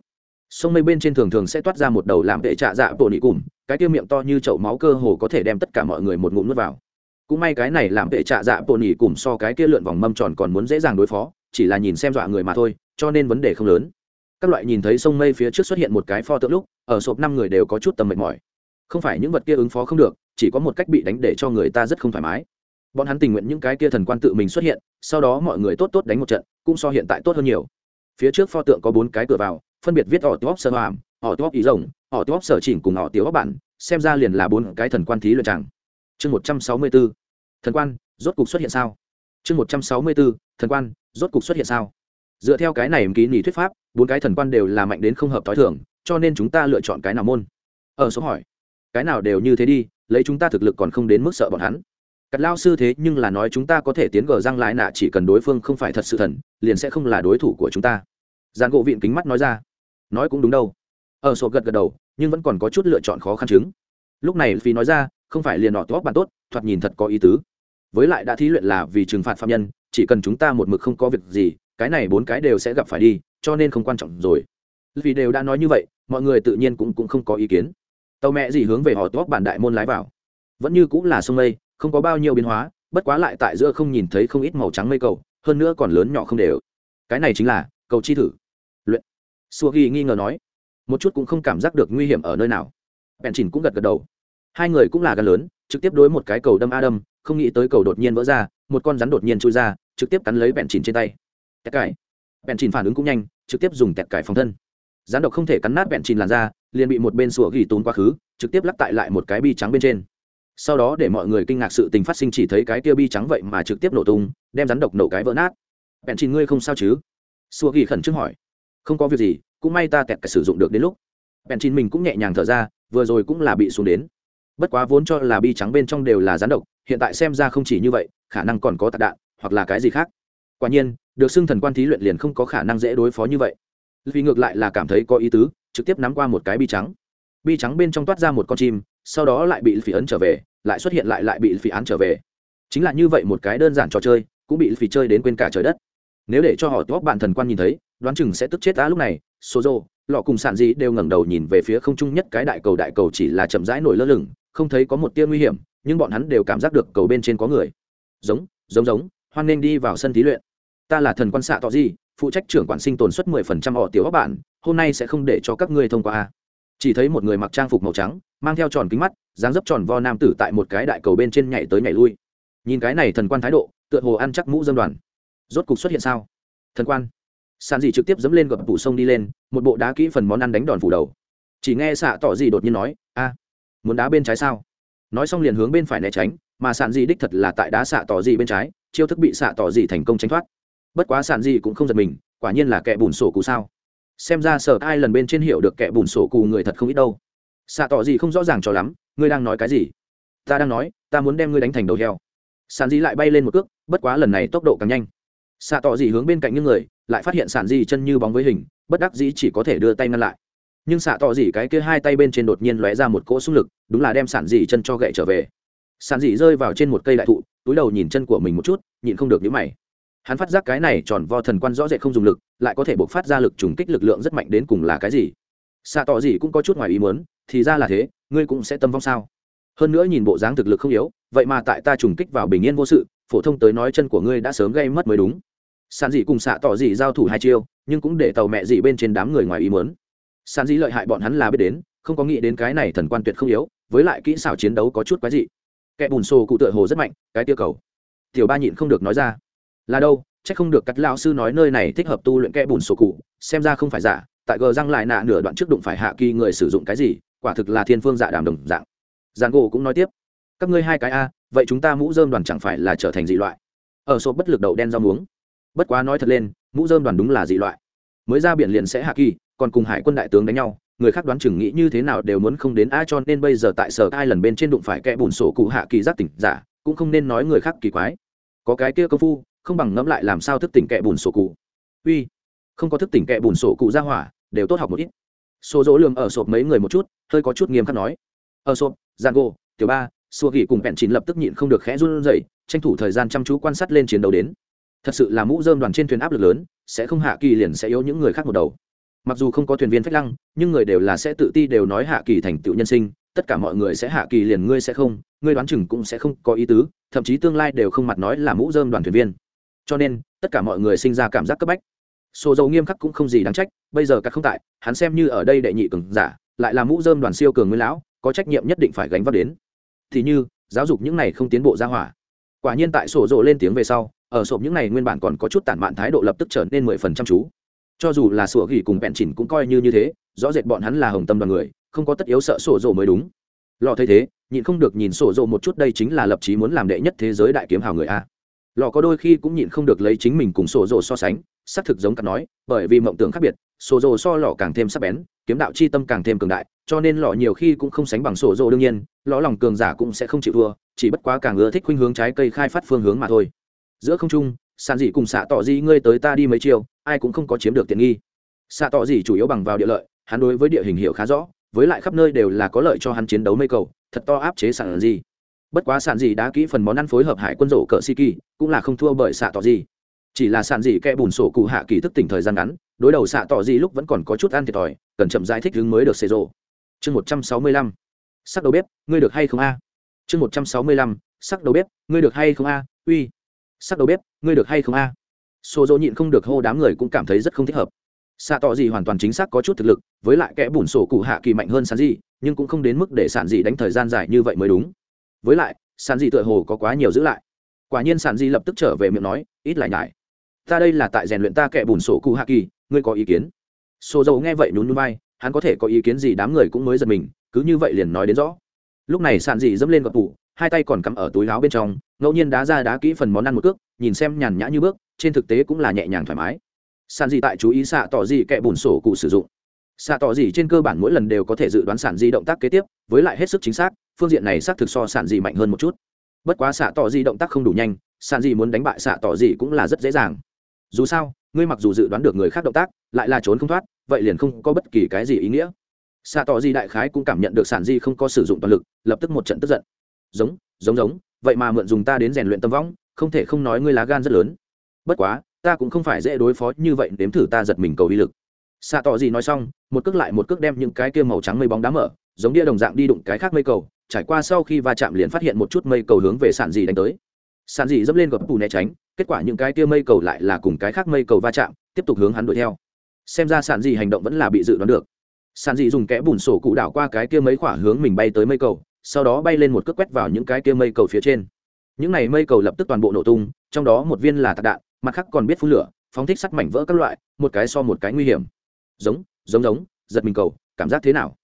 sông mây bên trên thường thường sẽ toát ra một đầu làm vệ trạ dạ bộ nị cùm, cái tiêu miệng to như chậu máu cơ hồ có thể đem tất cả mọi người một ngụm nuốt vào. Cũng may cái này làm vệ trạ dạ bộ nị cùm so cái kia lượn vòng mâm tròn còn muốn dễ dàng đối phó, chỉ là nhìn xem dọa người mà thôi, cho nên vấn đề không lớn. Các loại nhìn thấy sông mây phía trước xuất hiện một cái pho tượng lúc, ở sộp năm người đều có chút tầm mệt mỏi. Không phải những vật kia ứng phó không được, chỉ có một cách bị đánh để cho người ta rất không thoải mái. Bọn hắn tình nguyện những cái kia thần quan tự mình xuất hiện, sau đó mọi người tốt tốt đánh một trận, cũng so hiện tại tốt hơn nhiều. Phía trước pho tượng có bốn cái cửa vào phân biệt viết họ tiêu sơ hàm họ tiêu ý rồng, họ tiêu sở chỉnh cùng họ tiêu bản, xem ra liền là bốn cái thần quan thí luyện chẳng chương một trăm sáu mươi b ố thần quan, rốt cục xuất hiện sao? Chương một trăm sáu mươi b ố thần quan, rốt cục xuất hiện sao? Dựa theo cái này ký nỉ thuyết pháp, bốn cái thần quan đều là mạnh đến không hợp t h o i thưởng cho nên chúng ta lựa chọn cái nào môn? Ở số hỏi, cái nào đều như thế đi, lấy chúng ta thực lực còn không đến mức sợ bọn hắn. Cắt lao sư thế nhưng là nói chúng ta có thể tiến gờ răng lại nạ chỉ cần đối phương không phải thật sự thần, liền sẽ không là đối thủ của chúng ta. Giàn gỗ vịn kính mắt nói ra nói cũng đúng đâu. Ờ, Ở sổ gật gật đầu, nhưng vẫn còn có chút lựa chọn khó khăn chứng. Lúc này phi nói ra, không phải liền nọ tốt bạn tốt, thoạt nhìn thật có ý tứ. Với lại đã thí luyện là vì trừng phạt phạm nhân, chỉ cần chúng ta một mực không có việc gì, cái này bốn cái đều sẽ gặp phải đi, cho nên không quan trọng rồi. Vì đều đã nói như vậy, mọi người tự nhiên cũng cũng không có ý kiến. Tàu mẹ gì hướng về họ tốt bản đại môn lái vào. Vẫn như cũng là sông mây, không có bao nhiêu biến hóa, bất quá lại tại giữa không nhìn thấy không ít màu trắng mây cầu, hơn nữa còn lớn nhỏ không đều. Cái này chính là, cầu chi thử xua ghi nghi ngờ nói, một chút cũng không cảm giác được nguy hiểm ở nơi nào. Bèn chỉnh cũng gật gật đầu. Hai người cũng là gan lớn, trực tiếp đối một cái cầu đâm a đâm không nghĩ tới cầu đột nhiên vỡ ra, một con rắn đột nhiên chui ra, trực tiếp cắn lấy bèn chỉnh trên tay. Tẹt cải. Bèn chỉnh phản ứng cũng nhanh, trực tiếp dùng tẹt cải phòng thân. Rắn độc không thể cắn nát bèn chỉnh làn ra liền bị một bên sủa ghi tốn quá khứ, trực tiếp lắp tại lại một cái bi trắng bên trên. Sau đó để mọi người kinh ngạc sự tình phát sinh chỉ thấy cái kia bi trắng vậy mà trực tiếp nổ tung, đem rắn độc nổ cái vỡ nát. Bèn chỉnh ngươi không sao chứ? Sủa ghi khẩn trương hỏi không có việc gì, cũng may ta kẹt cả sử dụng được đến lúc. Bèn chín mình cũng nhẹ nhàng thở ra, vừa rồi cũng là bị xuống đến. Bất quá vốn cho là bi trắng bên trong đều là rán độc, hiện tại xem ra không chỉ như vậy, khả năng còn có tạc đạn, hoặc là cái gì khác. Quả nhiên, được xưng thần quan thí luyện liền không có khả năng dễ đối phó như vậy. Vì ngược lại là cảm thấy có ý tứ, trực tiếp nắm qua một cái bi trắng. Bi trắng bên trong toát ra một con chim, sau đó lại bị phỉ ấn trở về, lại xuất hiện lại lại bị phỉ án trở về. Chính là như vậy một cái đơn giản trò chơi, cũng bị phỉ chơi đến quên cả trời đất. Nếu để cho họ tốt bạn thần quan nhìn thấy đoán chừng sẽ tức chết ta lúc này số rô lọ cùng sản dị đều ngẩng đầu nhìn về phía không trung nhất cái đại cầu đại cầu chỉ là chậm rãi nổi lơ lửng, không thấy có một tia nguy hiểm, nhưng bọn hắn đều cảm giác được cầu bên trên có người. Giống giống giống, hoan nên đi vào sân thí luyện. Ta là thần quan xạ tỏ gì phụ trách trưởng quản sinh tồn suất mười phần trăm họ tiểu các bạn hôm nay sẽ không để cho các ngươi thông qua chỉ thấy một người mặc trang phục màu trắng, mang theo tròn kính mắt, dáng dấp tròn vo nam tử tại một cái đại cầu bên trên nhảy tới nhảy lui. Nhìn cái này thần quan thái độ, tựa hồ ăn chắc mũ dân đoàn. Rốt cục xuất hiện sao? Thần quan sàn dì trực tiếp dẫm lên gập phủ sông đi lên, một bộ đá kỹ phần món ăn đánh đòn phủ đầu. Chỉ nghe xạ tỏ dì đột nhiên nói, a, muốn đá bên trái sao? Nói xong liền hướng bên phải né tránh, mà sàn dì đích thật là tại đá xạ tỏ dì bên trái, chiêu thức bị xạ tỏ dì thành công tránh thoát. Bất quá sàn dì cũng không giật mình, quả nhiên là kẻ bùn sổ cụ sao. Xem ra sở ai lần bên trên hiểu được kẻ bùn sổ cụ người thật không ít đâu. Xạ tỏ dì không rõ ràng cho lắm, ngươi đang nói cái gì? Ta đang nói, ta muốn đem ngươi đánh thành đầu heo. Sàn dì lại bay lên một cước, bất quá lần này tốc độ càng nhanh. Xạ tỏ dì hướng bên cạnh những người lại phát hiện sản dị chân như bóng với hình, bất đắc dĩ chỉ có thể đưa tay ngăn lại. Nhưng xạ tỏ dỉ cái kia hai tay bên trên đột nhiên lóe ra một cỗ xung lực, đúng là đem sản dị chân cho gậy trở về. Sản dị rơi vào trên một cây đại thụ, túi đầu nhìn chân của mình một chút, nhịn không được nhữ mày. Hắn phát giác cái này tròn vo thần quan rõ rệt không dùng lực, lại có thể buộc phát ra lực trùng kích lực lượng rất mạnh đến cùng là cái gì? Xạ tỏ dỉ cũng có chút ngoài ý muốn, thì ra là thế, ngươi cũng sẽ tâm vong sao? Hơn nữa nhìn bộ dáng thực lực không yếu, vậy mà tại ta trùng kích vào bình yên vô sự, phổ thông tới nói chân của ngươi đã sớm gây mất mới đúng sàn dị cùng xạ tỏ dị giao thủ hai chiêu, nhưng cũng để tàu mẹ dị bên trên đám người ngoài ý mớn sàn dị lợi hại bọn hắn là biết đến, không có nghĩ đến cái này thần quan tuyệt không yếu, với lại kỹ xảo chiến đấu có chút quái dị. Kẻ bùn xô cụ tựa hồ rất mạnh, cái tiêu cầu. Tiểu ba nhịn không được nói ra. Là đâu c h ắ c không được cắt lao sư nói nơi này thích hợp tu luyện kẽ bùn sổ cụ, xem ra không phải giả, tại gờ răng lại nạ nửa đoạn trước đụng phải hạ kỳ người sử dụng cái gì, quả thực là thiên phương dạ đàm đồng dạng. Giàn gỗ cũng nói tiếp. Các ngươi hai cái a, vậy chúng ta mũ dơm đoàn chẳng phải là trở thành dị loại. Ở số bất lực đậu đen rau muống bất quá nói thật lên, mũ dơm đoàn đúng là dị loại. Mới ra biển liền sẽ hạ kỳ, còn cùng hải quân đại tướng đánh nhau, người khác đoán chừng nghĩ như thế nào đều muốn không đến a cho nên bây giờ tại sở hai lần bên trên đụng phải kẽ bùn sổ cụ hạ kỳ giác tỉnh giả, cũng không nên nói người khác kỳ quái. Có cái kia công phu, không bằng ngẫm lại làm sao thức tỉnh kẽ bùn sổ cụ. Uy, không có thức tỉnh kẽ bùn sổ cụ ra hỏa, đều tốt học một ít. Số dỗ lường ở sộp mấy người một chút, hơi có chút nghiêm khắc nói. Ở sộp, giang gô, tiểu ba xua gỉ cùng bẹn chín lập tức nhịn không được khẽ run rẩy, tranh thủ thời gian chăm chú quan sát lên chiến đấu đến thật sự là mũ dơm đoàn trên thuyền áp lực lớn, sẽ không hạ kỳ liền sẽ yếu những người khác một đầu. Mặc dù không có thuyền viên phách lăng, nhưng người đều là sẽ tự ti đều nói hạ kỳ thành tựu nhân sinh, tất cả mọi người sẽ hạ kỳ liền ngươi sẽ không, ngươi đoán chừng cũng sẽ không có ý tứ, thậm chí tương lai đều không mặt nói là mũ dơm đoàn thuyền viên. Cho nên, tất cả mọi người sinh ra cảm giác cấp bách. Số dầu nghiêm khắc cũng không gì đáng trách, bây giờ các không tại, hắn xem như ở đây đệ nhị cường giả, lại là mũ dơm đoàn siêu cường nguyên lão, có trách nhiệm nhất định phải gánh vác đến. Thì như, giáo dục những này không tiến bộ ra hỏa quả nhiên tại sổ rộ lên tiếng về sau, ở sộp những này nguyên bản còn có chút tản mạn thái độ lập tức trở nên mười phần chăm chú. Cho dù là sủa gỉ cùng bẹn chỉnh cũng coi như như thế, rõ rệt bọn hắn là hồng tâm đoàn người, không có tất yếu sợ sổ rộ mới đúng. Lò thấy thế, nhịn không được nhìn sổ rộ một chút đây chính là lập chí muốn làm đệ nhất thế giới đại kiếm hào người a. Lò có đôi khi cũng nhịn không được lấy chính mình cùng sổ rộ so sánh xác thực giống cặp nói, bởi vì mộng tưởng khác biệt, sổ dồ so lò càng thêm sắc bén, kiếm đạo chi tâm càng thêm cường đại, cho nên lò nhiều khi cũng không sánh bằng sổ dồ đương nhiên, lò lòng cường giả cũng sẽ không chịu thua, chỉ bất quá càng ưa thích khuynh hướng trái cây khai phát phương hướng mà thôi. Giữa không trung sàn dị cùng xạ tỏ dị ngươi tới ta đi mấy chiều ai cũng không có chiếm được tiện nghi. Xạ tỏ dị chủ yếu bằng vào địa lợi, hắn đối với địa hình hiệu khá rõ, với lại khắp nơi đều là có lợi cho hắn chiến đấu mây cầu, thật to áp chế sàn gì bất quá sàn dị đã kỹ phần món ăn phối hợp hải quân rổ cỡ si kỳ cũng là không thua bởi xạ tỏ gì chỉ là sản gì kẽ bùn sổ cụ hạ kỳ thức tỉnh thời gian ngắn, đối đầu xạ tỏ gì lúc vẫn còn có chút ăn thiệt thòi, cần chậm giải thích hướng mới được xê rộ chương một trăm sáu mươi lăm. Sắc đầu bếp, ngươi được hay không a? Chương một trăm sáu mươi lăm. Sắc đầu bếp, ngươi được hay không a? Uy. Sắc đầu bếp, ngươi được hay không a? Xô dỗ nhịn không được hô đám người cũng cảm thấy rất không thích hợp. Xạ tỏ gì hoàn toàn chính xác có chút thực lực, với lại kẽ bùn sổ cụ hạ kỳ mạnh hơn sản gì, nhưng cũng không đến mức để sản dị đánh thời gian dài như vậy mới đúng. Với lại sản dị tựa hồ có quá nhiều giữ lại. Quả nhiên sản dị lập tức trở về miệng nói, ít lại nhải ta đây là tại rèn luyện ta kẻ bùn sổ cụ hạ kỳ, ngươi có ý kiến? Sổ dầu nghe vậy nhún nhún vai, hắn có thể có ý kiến gì đám người cũng mới giật mình, cứ như vậy liền nói đến rõ. Lúc này sàn dị dẫm lên gọt tủ, hai tay còn cắm ở túi áo bên trong, ngẫu nhiên đá ra đá kỹ phần món ăn một cước, nhìn xem nhàn nhã như bước, trên thực tế cũng là nhẹ nhàng thoải mái. Sàn dị tại chú ý xạ tỏ dị kẻ bùn sổ cụ sử dụng. Xạ tỏ dị trên cơ bản mỗi lần đều có thể dự đoán sản dị động tác kế tiếp, với lại hết sức chính xác, phương diện này xác thực so sản dị mạnh hơn một chút. Bất quá xạ tỏ dị động tác không đủ nhanh sản dị muốn đánh bại xạ tỏ dị cũng là rất dễ dàng dù sao, ngươi mặc dù dự đoán được người khác động tác, lại là trốn không thoát, vậy liền không có bất kỳ cái gì ý nghĩa. Xạ tỏ gì đại khái cũng cảm nhận được sản di không có sử dụng toàn lực, lập tức một trận tức giận. Giống giống giống, vậy mà mượn dùng ta đến rèn luyện tâm võng không thể không nói ngươi lá gan rất lớn. Bất quá, ta cũng không phải dễ đối phó như vậy, đếm thử ta giật mình cầu uy lực. Xạ tỏ gì nói xong, một cước lại một cước đem những cái kia màu trắng mây bóng đá mở, giống đĩa đồng dạng đi đụng cái khác mây cầu, trải qua sau khi va chạm liền phát hiện một chút mây cầu hướng về sản dị đánh tới. Sản dị dẫm lên gập bù né tránh kết quả những cái kia mây cầu lại là cùng cái khác mây cầu va chạm, tiếp tục hướng hắn đuổi theo. Xem ra sản dị hành động vẫn là bị dự đoán được. Sản dị dùng kẽ bùn sổ cụ đảo qua cái kia mấy khỏa hướng mình bay tới mây cầu, sau đó bay lên một cước quét vào những cái kia mây cầu phía trên. Những này mây cầu lập tức toàn bộ nổ tung, trong đó một viên là tạc đạn, mặt khác còn biết phun lửa, phóng thích sắc mảnh vỡ các loại, một cái so một cái nguy hiểm. Giống giống giống, giật mình cầu, cảm giác thế nào?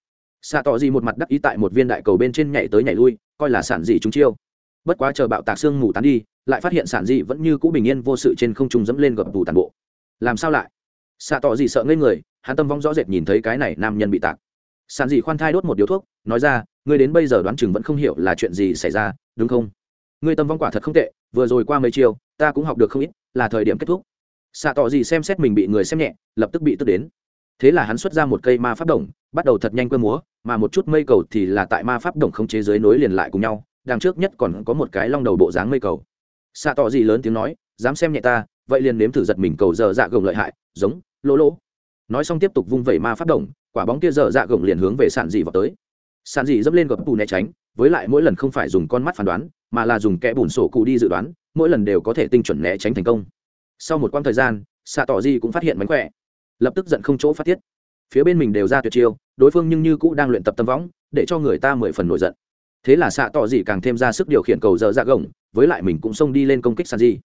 Xạ tỏ gì một mặt đắc ý tại một viên đại cầu bên trên nhảy tới nhảy lui, coi là sản dị chúng chiêu. Bất quá chờ bạo tạc xương mù tán đi lại phát hiện sản dị vẫn như cũ bình yên vô sự trên không trung dẫm lên gập tù tàn bộ. Làm sao lại? Xạ tỏ gì sợ ngây người, hắn tâm vong rõ rệt nhìn thấy cái này nam nhân bị tạc. Sản dị khoan thai đốt một điếu thuốc, nói ra, ngươi đến bây giờ đoán chừng vẫn không hiểu là chuyện gì xảy ra, đúng không? Ngươi tâm vong quả thật không tệ, vừa rồi qua mấy chiều, ta cũng học được không ít, là thời điểm kết thúc. Xạ tỏ gì xem xét mình bị người xem nhẹ, lập tức bị tức đến. Thế là hắn xuất ra một cây ma pháp đồng, bắt đầu thật nhanh quơ múa, mà một chút mây cầu thì là tại ma pháp đồng không chế giới nối liền lại cùng nhau, đằng trước nhất còn có một cái long đầu bộ dáng mây cầu xạ tỏ gì lớn tiếng nói dám xem nhẹ ta vậy liền nếm thử giật mình cầu dở dạ gồng lợi hại. Giống lỗ lỗ. Nói xong tiếp tục vung vẩy ma phát động, quả bóng kia dở dạ gồng liền hướng về sàn dị vào tới. Sàn dị dẫm lên gập bù né tránh với lại mỗi lần không phải dùng con mắt phán đoán mà là dùng kẽ bùn sổ cụ đi dự đoán mỗi lần đều có thể tinh chuẩn né tránh thành công. Sau một quãng thời gian xạ tỏ di cũng phát hiện mánh khỏe lập tức giận không chỗ phát tiết. Phía bên mình đều ra tuyệt chiêu đối phương nhưng như cũ đang luyện tập tâm võng để cho người ta mười phần nổi giận. Thế là xạ tỏ dị càng thêm ra sức điều khiển cầu dở dạ gồng với lại mình cũng xông đi lên công kích sàn di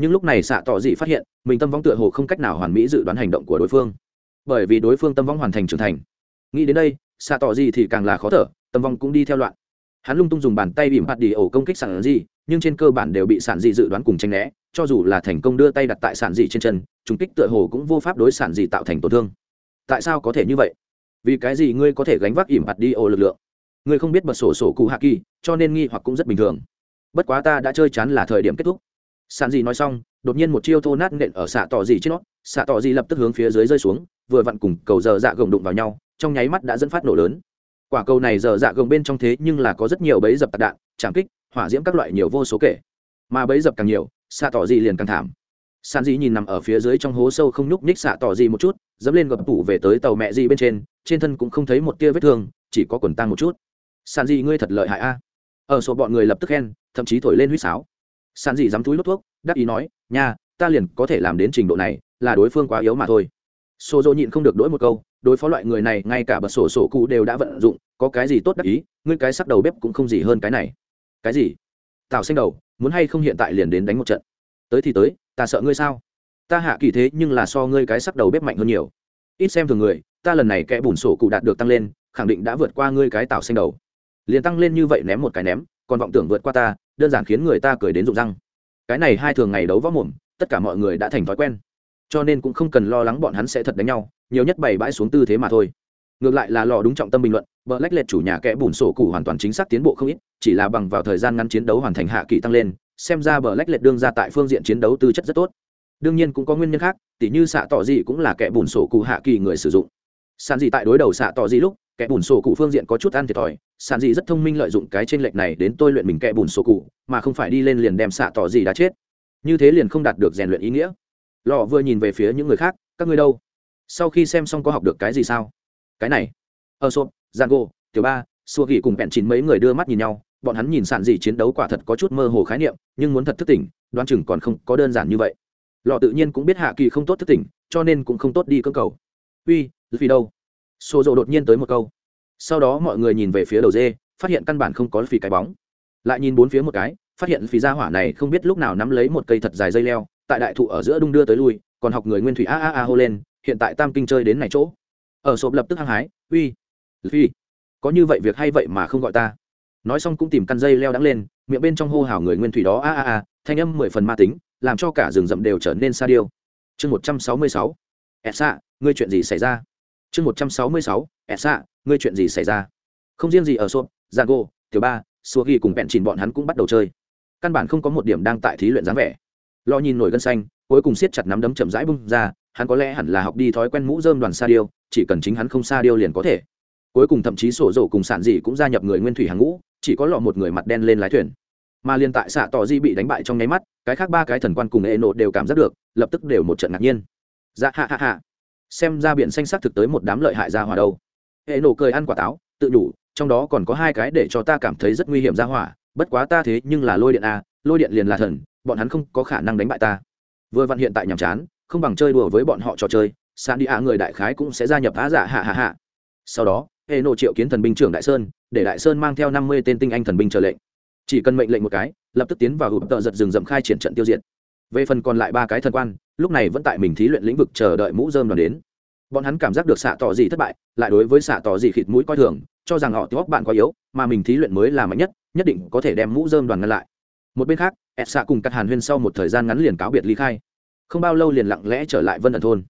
nhưng lúc này xạ tỏ dị phát hiện, mình tâm vong tựa hồ không cách nào hoàn mỹ dự đoán hành động của đối phương. Bởi vì đối phương tâm vong hoàn thành trưởng thành. Nghĩ đến đây xạ tỏ dị thì càng là khó thở, tâm vong cũng đi theo loạn. Hắn lung tung dùng bàn tay bìm hạt đi ổ công kích sản dị nhưng trên cơ bản đều bị sản dị dự đoán cùng tranh né, cho dù là thành công đưa tay đặt tại sản dị trên chân, trùng kích tựa hồ cũng vô pháp đối sản dị tạo thành tổn thương. Tại sao có thể như vậy? Vì cái gì ngươi có thể gánh vác ỉm hạt đi ổ lực lượng? Ngươi không biết bật sổ sổ cụ hạ kỳ cho nên nghi hoặc cũng rất bình thường bất quá ta đã chơi chán là thời điểm kết thúc. San Di nói xong, đột nhiên một chiêu thô nát nện ở xạ tỏ gì trên nó. Xạ tỏ gì lập tức hướng phía dưới rơi xuống, vừa vặn cùng cầu giờ dạ gồng đụng vào nhau, trong nháy mắt đã dẫn phát nổ lớn. Quả cầu này giờ dạ gồng bên trong thế nhưng là có rất nhiều bẫy dập tạc đạn, trảm kích, hỏa diễm các loại nhiều vô số kể. Mà bẫy dập càng nhiều, xạ tỏ gì liền càng thảm. San di nhìn nằm ở phía dưới trong hố sâu không nhúc nhích xạ tỏ gì một chút, dẫm lên gập tủ về tới tàu mẹ gì bên trên trên thân cũng không thấy một tia vết thương, chỉ có quần tang một chút. San di ngươi thật lợi hại a ở số bọn người lập tức khen, thậm chí thổi lên huýt sáo. San dị dám túi lút thuốc, đắc ý nói, nha, ta liền có thể làm đến trình độ này, là đối phương quá yếu mà thôi. Xô dỗ nhịn không được đỗi một câu, đối phó loại người này, ngay cả bật sổ sổ cụ đều đã vận dụng, có cái gì tốt đắc ý, ngươi cái sắc đầu bếp cũng không gì hơn cái này. Cái gì? Tào xanh đầu, muốn hay không hiện tại liền đến đánh một trận. Tới thì tới, ta sợ ngươi sao? Ta hạ kỳ thế, nhưng là so ngươi cái sắc đầu bếp mạnh hơn nhiều. Ít xem thường người, ta lần này kẽ bùn sổ cụ đạt được tăng lên, khẳng định đã vượt qua ngươi cái tào xanh đầu liền tăng lên như vậy ném một cái ném, còn vọng tưởng vượt qua ta, đơn giản khiến người ta cười đến rụng răng. Cái này hai thường ngày đấu võ mồm, tất cả mọi người đã thành thói quen. Cho nên cũng không cần lo lắng bọn hắn sẽ thật đánh nhau, nhiều nhất bảy bãi xuống tư thế mà thôi. Ngược lại là lò đúng trọng tâm bình luận vợ lách lệch chủ nhà kẽ bùn sổ cụ hoàn toàn chính xác tiến bộ không ít, chỉ là bằng vào thời gian ngắn chiến đấu hoàn thành hạ kỳ tăng lên, xem ra bờ lách lệch đương ra tại phương diện chiến đấu tư chất rất tốt. Đương nhiên cũng có nguyên nhân khác, tỉ như xạ tỏ gì cũng là kẻ bùn sổ cụ hạ kỳ người sử dụng. Sàn gì tại đối đầu xạ tỏ gì lúc, kẻ bùn sổ cụ phương diện có chút ăn thiệt thòi sản dị rất thông minh lợi dụng cái t r ê n lệch này đến tôi luyện mình kẽ bùn sổ cụ, mà không phải đi lên liền đem xạ tỏ gì đã chết. Như thế liền không đạt được rèn luyện ý nghĩa. Lò vừa nhìn về phía những người khác, các ngươi đâu? Sau khi xem xong có học được cái gì sao? Cái này. Ơ sộp giang gô tiểu ba, xua gỉ cùng bẹn chín mấy người đưa mắt nhìn nhau, bọn hắn nhìn sản dị chiến đấu quả thật có chút mơ hồ khái niệm, nhưng muốn thật thức tỉnh, đoán chừng còn không có đơn giản như vậy. Lọ tự nhiên cũng biết hạ kỳ không tốt thức tỉnh, cho nên cũng không tốt đi cơ cầu. Uy vì đâu? Xô rộ đột nhiên tới một câu sau đó mọi người nhìn về phía đầu dê, phát hiện căn bản không có phì cái bóng. Lại nhìn bốn phía một cái, phát hiện phí gia hỏa này không biết lúc nào nắm lấy một cây thật dài dây leo, tại đại thụ ở giữa đung đưa tới lui, còn học người nguyên thủy a a a hô lên, hiện tại tam kinh chơi đến này chỗ. Ở sộp lập tức hăng hái, uy phi có như vậy việc hay vậy mà không gọi ta. Nói xong cũng tìm căn dây leo đắng lên, miệng bên trong hô hào người nguyên thủy đó, a a a, thanh âm mười phần ma tính, làm cho cả rừng rậm đều trở nên xa điêu. Chương một trăm sáu mươi sáu. Ẹ xạ ngươi chuyện gì xảy ra? Chương một trăm sáu mươi sáu ẹ xạ ngươi chuyện gì xảy ra? Không riêng gì ở sộp giang o tiểu ba xua ghi cùng bẹn chìn bọn hắn cũng bắt đầu chơi. Căn bản không có một điểm đang tại thí luyện dáng vẻ. Lo nhìn nổi gân xanh, cuối cùng siết chặt nắm đấm chậm rãi bung ra, hắn có lẽ hẳn là học đi thói quen mũ dơm đoàn sa điêu, chỉ cần chính hắn không sa điêu liền có thể. Cuối cùng thậm chí sổ rổ cùng sản dị cũng gia nhập người nguyên thủy hàng ngũ, chỉ có lọ một người mặt đen lên lái thuyền. Mà liên tại xạ tỏ di bị đánh bại trong nháy mắt, cái khác ba cái thần quan cùng ê nộ đều cảm giác được, lập tức đều một trận ngạc nhiên. Dạ hạ hạ hạ xem ra biển xanh sắc thực tới một đám lợi hại ra hỏa đâu. Hệ nổ cười ăn quả táo, tự nhủ, trong đó còn có hai cái để cho ta cảm thấy rất nguy hiểm ra hỏa, bất quá ta thế nhưng là lôi điện a, lôi điện liền là thần, bọn hắn không có khả năng đánh bại ta. Vừa vặn hiện tại nhàm chán, không bằng chơi đùa với bọn họ trò chơi san đi ạ người đại khái cũng sẽ gia nhập á giả dạ hạ hạ hạ. Sau đó, hệ nộ triệu kiến thần binh trưởng đại sơn, để đại sơn mang theo năm mươi tên tinh anh thần binh trở lệnh. Chỉ cần mệnh lệnh một cái, lập tức tiến vào hụt tợ giật rừng rậm khai triển trận tiêu diệt về phần còn lại ba cái thần quan, lúc này vẫn tại mình thí luyện lĩnh vực chờ đợi mũ dơm đoàn đến. Bọn hắn cảm giác được xạ tỏ gì thất bại, lại đối với xạ tỏ gì khịt mũi coi thường, cho rằng họ tóc bạn quá yếu, mà mình thí luyện mới là mạnh nhất nhất định có thể đem mũ dơm đoàn ngăn lại. Một bên khác ẹt xạ cùng cắt hàn huyên sau một thời gian ngắn liền cáo biệt ly khai. Không bao lâu liền lặng lẽ trở lại vân ẩn thôn.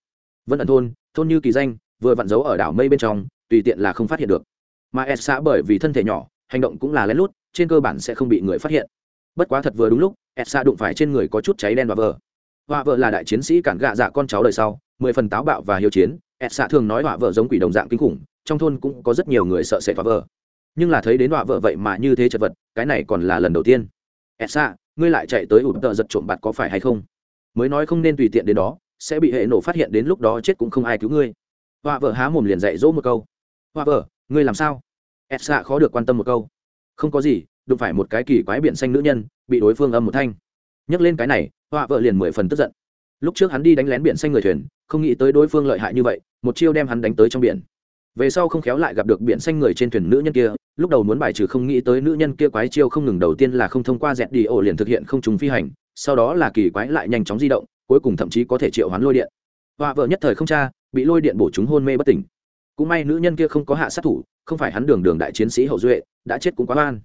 Vân ẩn thôn thôn như kỳ danh, vừa vặn giấu ở đảo mây bên trong, tùy tiện là không phát hiện được. Mà s xạ bởi vì thân thể nhỏ, hành động cũng là lén lút, trên cơ bản sẽ không bị người phát hiện. Bất quá thật vừa đúng lúc s đụng phải trên người có chút cháy đen và vợ họa vợ là đại chiến sĩ cản gạ dạ con cháu đời sau, mười phần táo bạo và hiếu chiến. S thường nói họa vợ giống quỷ đồng dạng kinh khủng, trong thôn cũng có rất nhiều người sợ sệt họa vợ. Nhưng là thấy đến họa vợ vậy mà như thế chật vật, cái này còn là lần đầu tiên. S ngươi lại chạy tới ụt tợ giật trộm bạt có phải hay không? Mới nói không nên tùy tiện đến đó, sẽ bị hệ nổ phát hiện đến lúc đó chết cũng không ai cứu ngươi. Họa vợ há mồm liền dạy dỗ một câu. Họa vợ, ngươi làm sao? Ed xạ khó được quan tâm một câu. Không có gì đụng phải một cái kỳ quái biển xanh nữ nhân, bị đối phương âm một thanh. Nhắc lên cái này, họa vợ liền mười phần tức giận. Lúc trước hắn đi đánh lén biển xanh người thuyền, không nghĩ tới đối phương lợi hại như vậy, một chiêu đem hắn đánh tới trong biển. Về sau không khéo lại gặp được biển xanh người trên thuyền nữ nhân kia, lúc đầu muốn bài trừ không nghĩ tới nữ nhân kia quái chiêu không ngừng đầu tiên là không thông qua dẹt đi ổ liền thực hiện không trùng phi hành, sau đó là kỳ quái lại nhanh chóng di động, cuối cùng thậm chí có thể triệu hoán lôi điện. Họa vợ nhất thời không cha bị lôi điện bổ chúng hôn mê bất tỉnh. Cũng may nữ nhân kia không có hạ sát thủ, không phải hắn đường đường đại chiến sĩ hậu duệ, đã chết cũng quá oan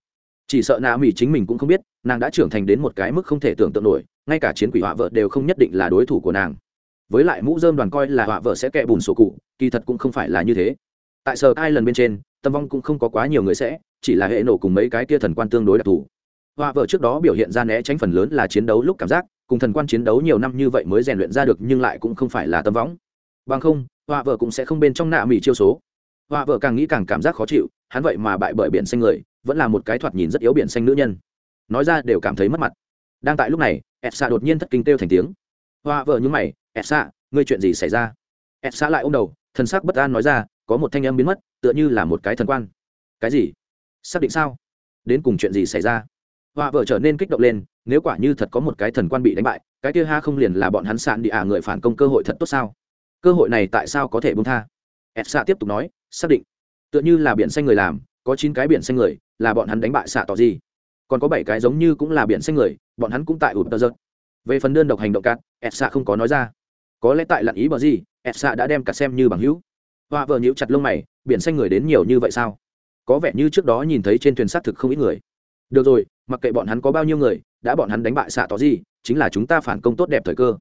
chỉ sợ nạ mỹ chính mình cũng không biết, nàng đã trưởng thành đến một cái mức không thể tưởng tượng nổi, ngay cả chiến quỷ họa vợ đều không nhất định là đối thủ của nàng. Với lại mũ dơm đoàn coi là họa vợ sẽ kẹ bùn sổ cụ, kỳ thật cũng không phải là như thế. Tại sở ai lần bên trên, tâm vong cũng không có quá nhiều người sẽ, chỉ là hệ nổ cùng mấy cái kia thần quan tương đối đặc thù. Họa vợ trước đó biểu hiện ra né tránh phần lớn là chiến đấu lúc cảm giác, cùng thần quan chiến đấu nhiều năm như vậy mới rèn luyện ra được nhưng lại cũng không phải là tâm võng bằng không, họa vợ cũng sẽ không bên trong nạ mỹ chiêu số họa vợ càng nghĩ càng cảm giác khó chịu, hắn vậy mà bại bởi biển xanh người, vẫn là một cái thoạt nhìn rất yếu biển xanh nữ nhân. Nói ra đều cảm thấy mất mặt. Đang tại lúc này ẹt xạ đột nhiên thất kinh têu thành tiếng. Họa vợ nhúng mày ẹt xạ ngươi chuyện gì xảy ra? Ẹt xạ lại ô m đầu, thần sắc bất an nói ra, có một thanh âm biến mất, tựa như là một cái thần quan. Cái gì? Xác định sao? Đến cùng chuyện gì xảy ra? Họa vợ trở nên kích động lên, nếu quả như thật có một cái thần quan bị đánh bại, cái kia ha không liền là bọn hắn sạn đi ả người phản công cơ hội thật tốt sao? Cơ hội này tại sao có thể bung tha? Ed xạ tiếp tục nói xác định. Tựa như là biển xanh người làm, có chín cái biển xanh người, là bọn hắn đánh bại xạ tỏ gì. Còn có bảy cái giống như cũng là biển xanh người, bọn hắn cũng tại ụt tờ giật về phần đơn độc hành động cát, ẹt xạ không có nói ra. Có lẽ tại lặn ý bờ gì, ẹt xạ đã đem cả xem như bằng hữu. Hoa vợ nhíu chặt lông mày, biển xanh người đến nhiều như vậy sao? Có vẻ như trước đó nhìn thấy trên thuyền xác thực không ít người. Được rồi, mặc kệ bọn hắn có bao nhiêu người, đã bọn hắn đánh bại xạ tỏ gì, chính là chúng ta phản công tốt đẹp thời cơ.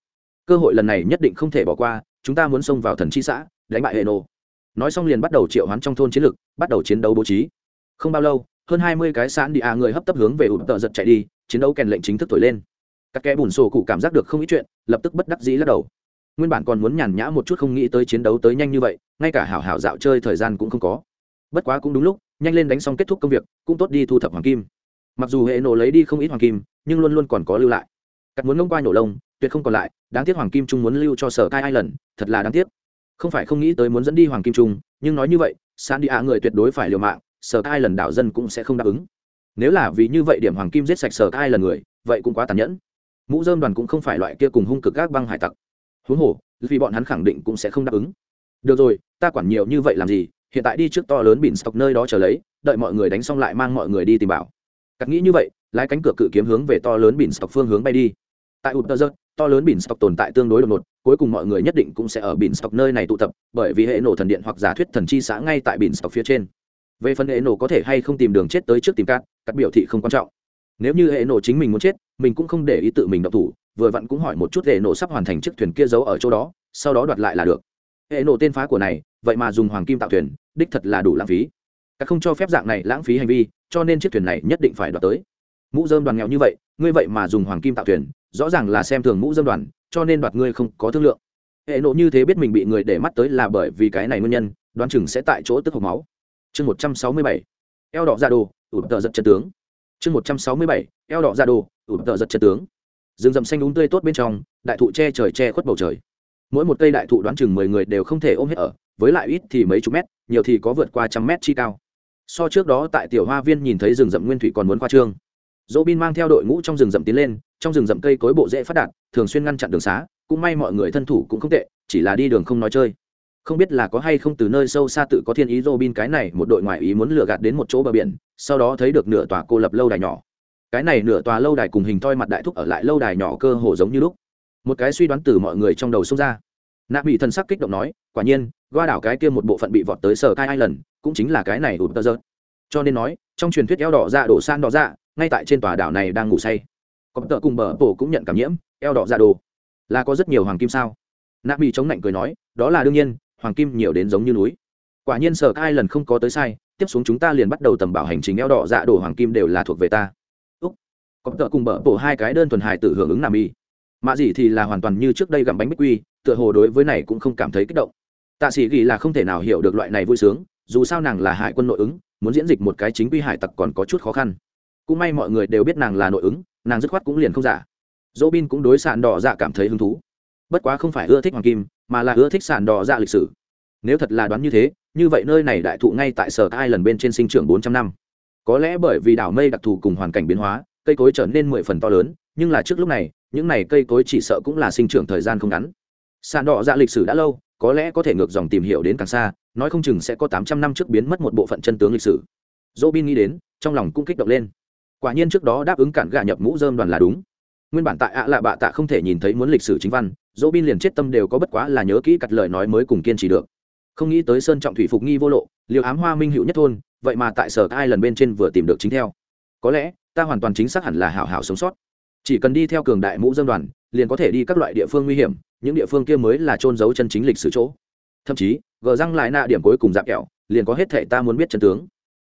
Cơ hội lần này nhất định không thể bỏ qua, chúng ta muốn xông vào thần chi xã, đánh bại hệ nổ nói xong liền bắt đầu triệu hoán trong thôn chiến lược bắt đầu chiến đấu bố trí. Không bao lâu, hơn hai mươi cái sạn đi à người hấp tấp hướng về ụt tợ giật chạy đi, chiến đấu kèn lệnh chính thức thổi lên. Các kẻ bùn sổ cụ cảm giác được không ít chuyện, lập tức bất đắc dĩ lắc đầu. Nguyên bản còn muốn nhàn nhã một chút không nghĩ tới chiến đấu tới nhanh như vậy, ngay cả hảo hảo dạo chơi thời gian cũng không có. Bất quá cũng đúng lúc, nhanh lên đánh xong kết thúc công việc, cũng tốt đi thu thập hoàng kim. Mặc dù hệ nổ lấy đi không ít hoàng kim, nhưng luôn luôn còn có lưu lại. Cắt muốn ngông qua nhổ lông, tuyệt không còn lại, đáng tiếc hoàng kim trung muốn lưu cho sở cai ai lần, thật là đáng tiếc không phải không nghĩ tới muốn dẫn đi hoàng kim trung, nhưng nói như vậy san đi ạ người tuyệt đối phải liều mạng, sở cai lần đảo dân cũng sẽ không đáp ứng. Nếu là vì như vậy điểm hoàng kim giết sạch sở cai lần người, vậy cũng quá tàn nhẫn. Mũ dơm đoàn cũng không phải loại kia cùng hung cực các băng hải tặc. Huống hồ, vì bọn hắn khẳng định cũng sẽ không đáp ứng. Được rồi, ta quản nhiều như vậy làm gì, hiện tại đi trước to lớn bỉn stock nơi đó chờ lấy, đợi mọi người đánh xong lại mang mọi người đi tìm bảo. Cắt nghĩ như vậy, lái cánh cửa cự kiếm hướng về to lớn bỉn stock phương hướng bay đi. Tại ụt tơ giật to lớn bỉn stock tồn tại tương đối đột ngột cuối cùng mọi người nhất định cũng sẽ ở biển stock nơi này tụ tập, bởi vì hệ nổ thần điện hoặc giả thuyết thần chi xã ngay tại biển stock phía trên. Về phần hệ nổ có thể hay không tìm đường chết tới trước tìm cát các biểu thị không quan trọng. Nếu như hệ nổ chính mình muốn chết, mình cũng không để ý tự mình độc thủ, vừa vặn cũng hỏi một chút hệ nổ sắp hoàn thành chiếc thuyền kia giấu ở chỗ đó, sau đó đoạt lại là được. Hệ nổ tên phá của này, vậy mà dùng hoàng kim tạo thuyền, đích thật là đủ lãng phí. Các không cho phép dạng này lãng phí hành vi, cho nên chiếc thuyền này nhất định phải đoạt tới. Mũ dơm đoàn nghèo như vậy, ngươi vậy mà dùng hoàng kim tạo thuyền, rõ ràng là xem thường mũ dơm đoàn cho nên đoạt ngươi không có thương lượng. Hệ nộ như thế biết mình bị người để mắt tới là bởi vì cái này nguyên nhân, đoán chừng sẽ tại chỗ tức hộc máu. Chương một trăm sáu mươi bảy, eo đỏ ra đồ ủn tờ giật chân tướng. Chương một trăm sáu mươi bảy, eo đỏ ra đồ ủn tờ giật chân tướng. Rừng rậm xanh đúng tươi tốt bên trong, đại thụ che trời che khuất bầu trời. Mỗi một cây đại thụ đoán chừng mười người đều không thể ôm hết ở, với lại ít thì mấy chục mét, nhiều thì có vượt qua trăm mét chi cao. So trước đó tại tiểu hoa viên nhìn thấy rừng rậm nguyên thủy còn muốn khoa trương dỗ bin mang theo đội ngũ trong rừng rậm tiến lên, trong rừng rậm cây cối bộ dễ phát đạt, thường xuyên ngăn chặn đường xá, cũng may mọi người thân thủ cũng không tệ, chỉ là đi đường không nói chơi. Không biết là có hay không từ nơi sâu xa tự có thiên ý dỗ bin cái này một đội ngoại ý muốn lừa gạt đến một chỗ bờ biển, sau đó thấy được nửa tòa cô lập lâu đài nhỏ. Cái này nửa tòa lâu đài cùng hình thoi mặt đại thúc ở lại lâu đài nhỏ cơ hồ giống như lúc. Một cái suy đoán từ mọi người trong đầu xông ra. Nạ bị thần sắc kích động nói, quả nhiên qua đảo cái kia một bộ phận bị vọt tới sở cai hai lần cũng chính là cái này ụt tơ dơ cho nên nói, trong truyền thuyết eo đỏ dạ đổ san đỏ dạ ngay tại trên tòa đảo này đang ngủ say. Có tợ cùng bờ bổ cũng nhận cảm nhiễm, eo đỏ ra đồ. Là có rất nhiều hoàng kim sao? Nạp bị chống lạnh cười nói, đó là đương nhiên, hoàng kim nhiều đến giống như núi. Quả nhiên sở cai lần không có tới sai, tiếp xuống chúng ta liền bắt đầu tầm bảo hành trình eo đỏ dạ đổ hoàng kim đều là thuộc về ta. Úc. Có tợ cùng bờ bổ hai cái đơn thuần hài tự hưởng ứng nạ bị mạ gì thì là hoàn toàn như trước đây gặm bánh bích quy, tựa hồ đối với này cũng không cảm thấy kích động. Tạ sĩ ghi là không thể nào hiểu được loại này vui sướng, dù sao nàng là hải quân nội ứng, muốn diễn dịch một cái chính quy hải tặc còn có chút khó khăn cũng may mọi người đều biết nàng là nội ứng, nàng dứt khoát cũng liền không giả. Dỗ bin cũng đối sàn đỏ dạ cảm thấy hứng thú. Bất quá không phải ưa thích hoàng kim, mà là ưa thích sàn đỏ dạ lịch sử. Nếu thật là đoán như thế, như vậy nơi này đại thụ ngay tại sở ai lần bên trên sinh trưởng bốn trăm năm. Có lẽ bởi vì đảo mây đặc thù cùng hoàn cảnh biến hóa, cây cối trở nên mười phần to lớn, nhưng là trước lúc này, những này cây cối chỉ sợ cũng là sinh trưởng thời gian không ngắn. Sàn đỏ dạ lịch sử đã lâu, có lẽ có thể ngược dòng tìm hiểu đến càng xa, nói không chừng sẽ có tám trăm năm trước biến mất một bộ phận chân tướng lịch sử. Dỗ bin nghĩ đến, trong lòng cũng kích động lên quả nhiên trước đó đáp ứng cản gà nhập mũ dơm đoàn là đúng. Nguyên bản tại ạ lạ bạ tạ không thể nhìn thấy muốn lịch sử chính văn, dỗ bin liền chết tâm đều có bất quá là nhớ kỹ cặt lời nói mới cùng kiên trì được. Không nghĩ tới sơn trọng thủy phục nghi vô lộ, liều ám hoa minh hữu nhất thôn, vậy mà tại sở ai lần bên trên vừa tìm được chính theo. Có lẽ, ta hoàn toàn chính xác hẳn là hảo hảo sống sót. Chỉ cần đi theo cường đại mũ dân đoàn, liền có thể đi các loại địa phương nguy hiểm, những địa phương kia mới là trôn giấu chân chính lịch sử chỗ. Thậm chí, gờ răng lại nạ điểm cuối cùng dạp kẹo, liền có hết thể ta muốn biết chân tướng.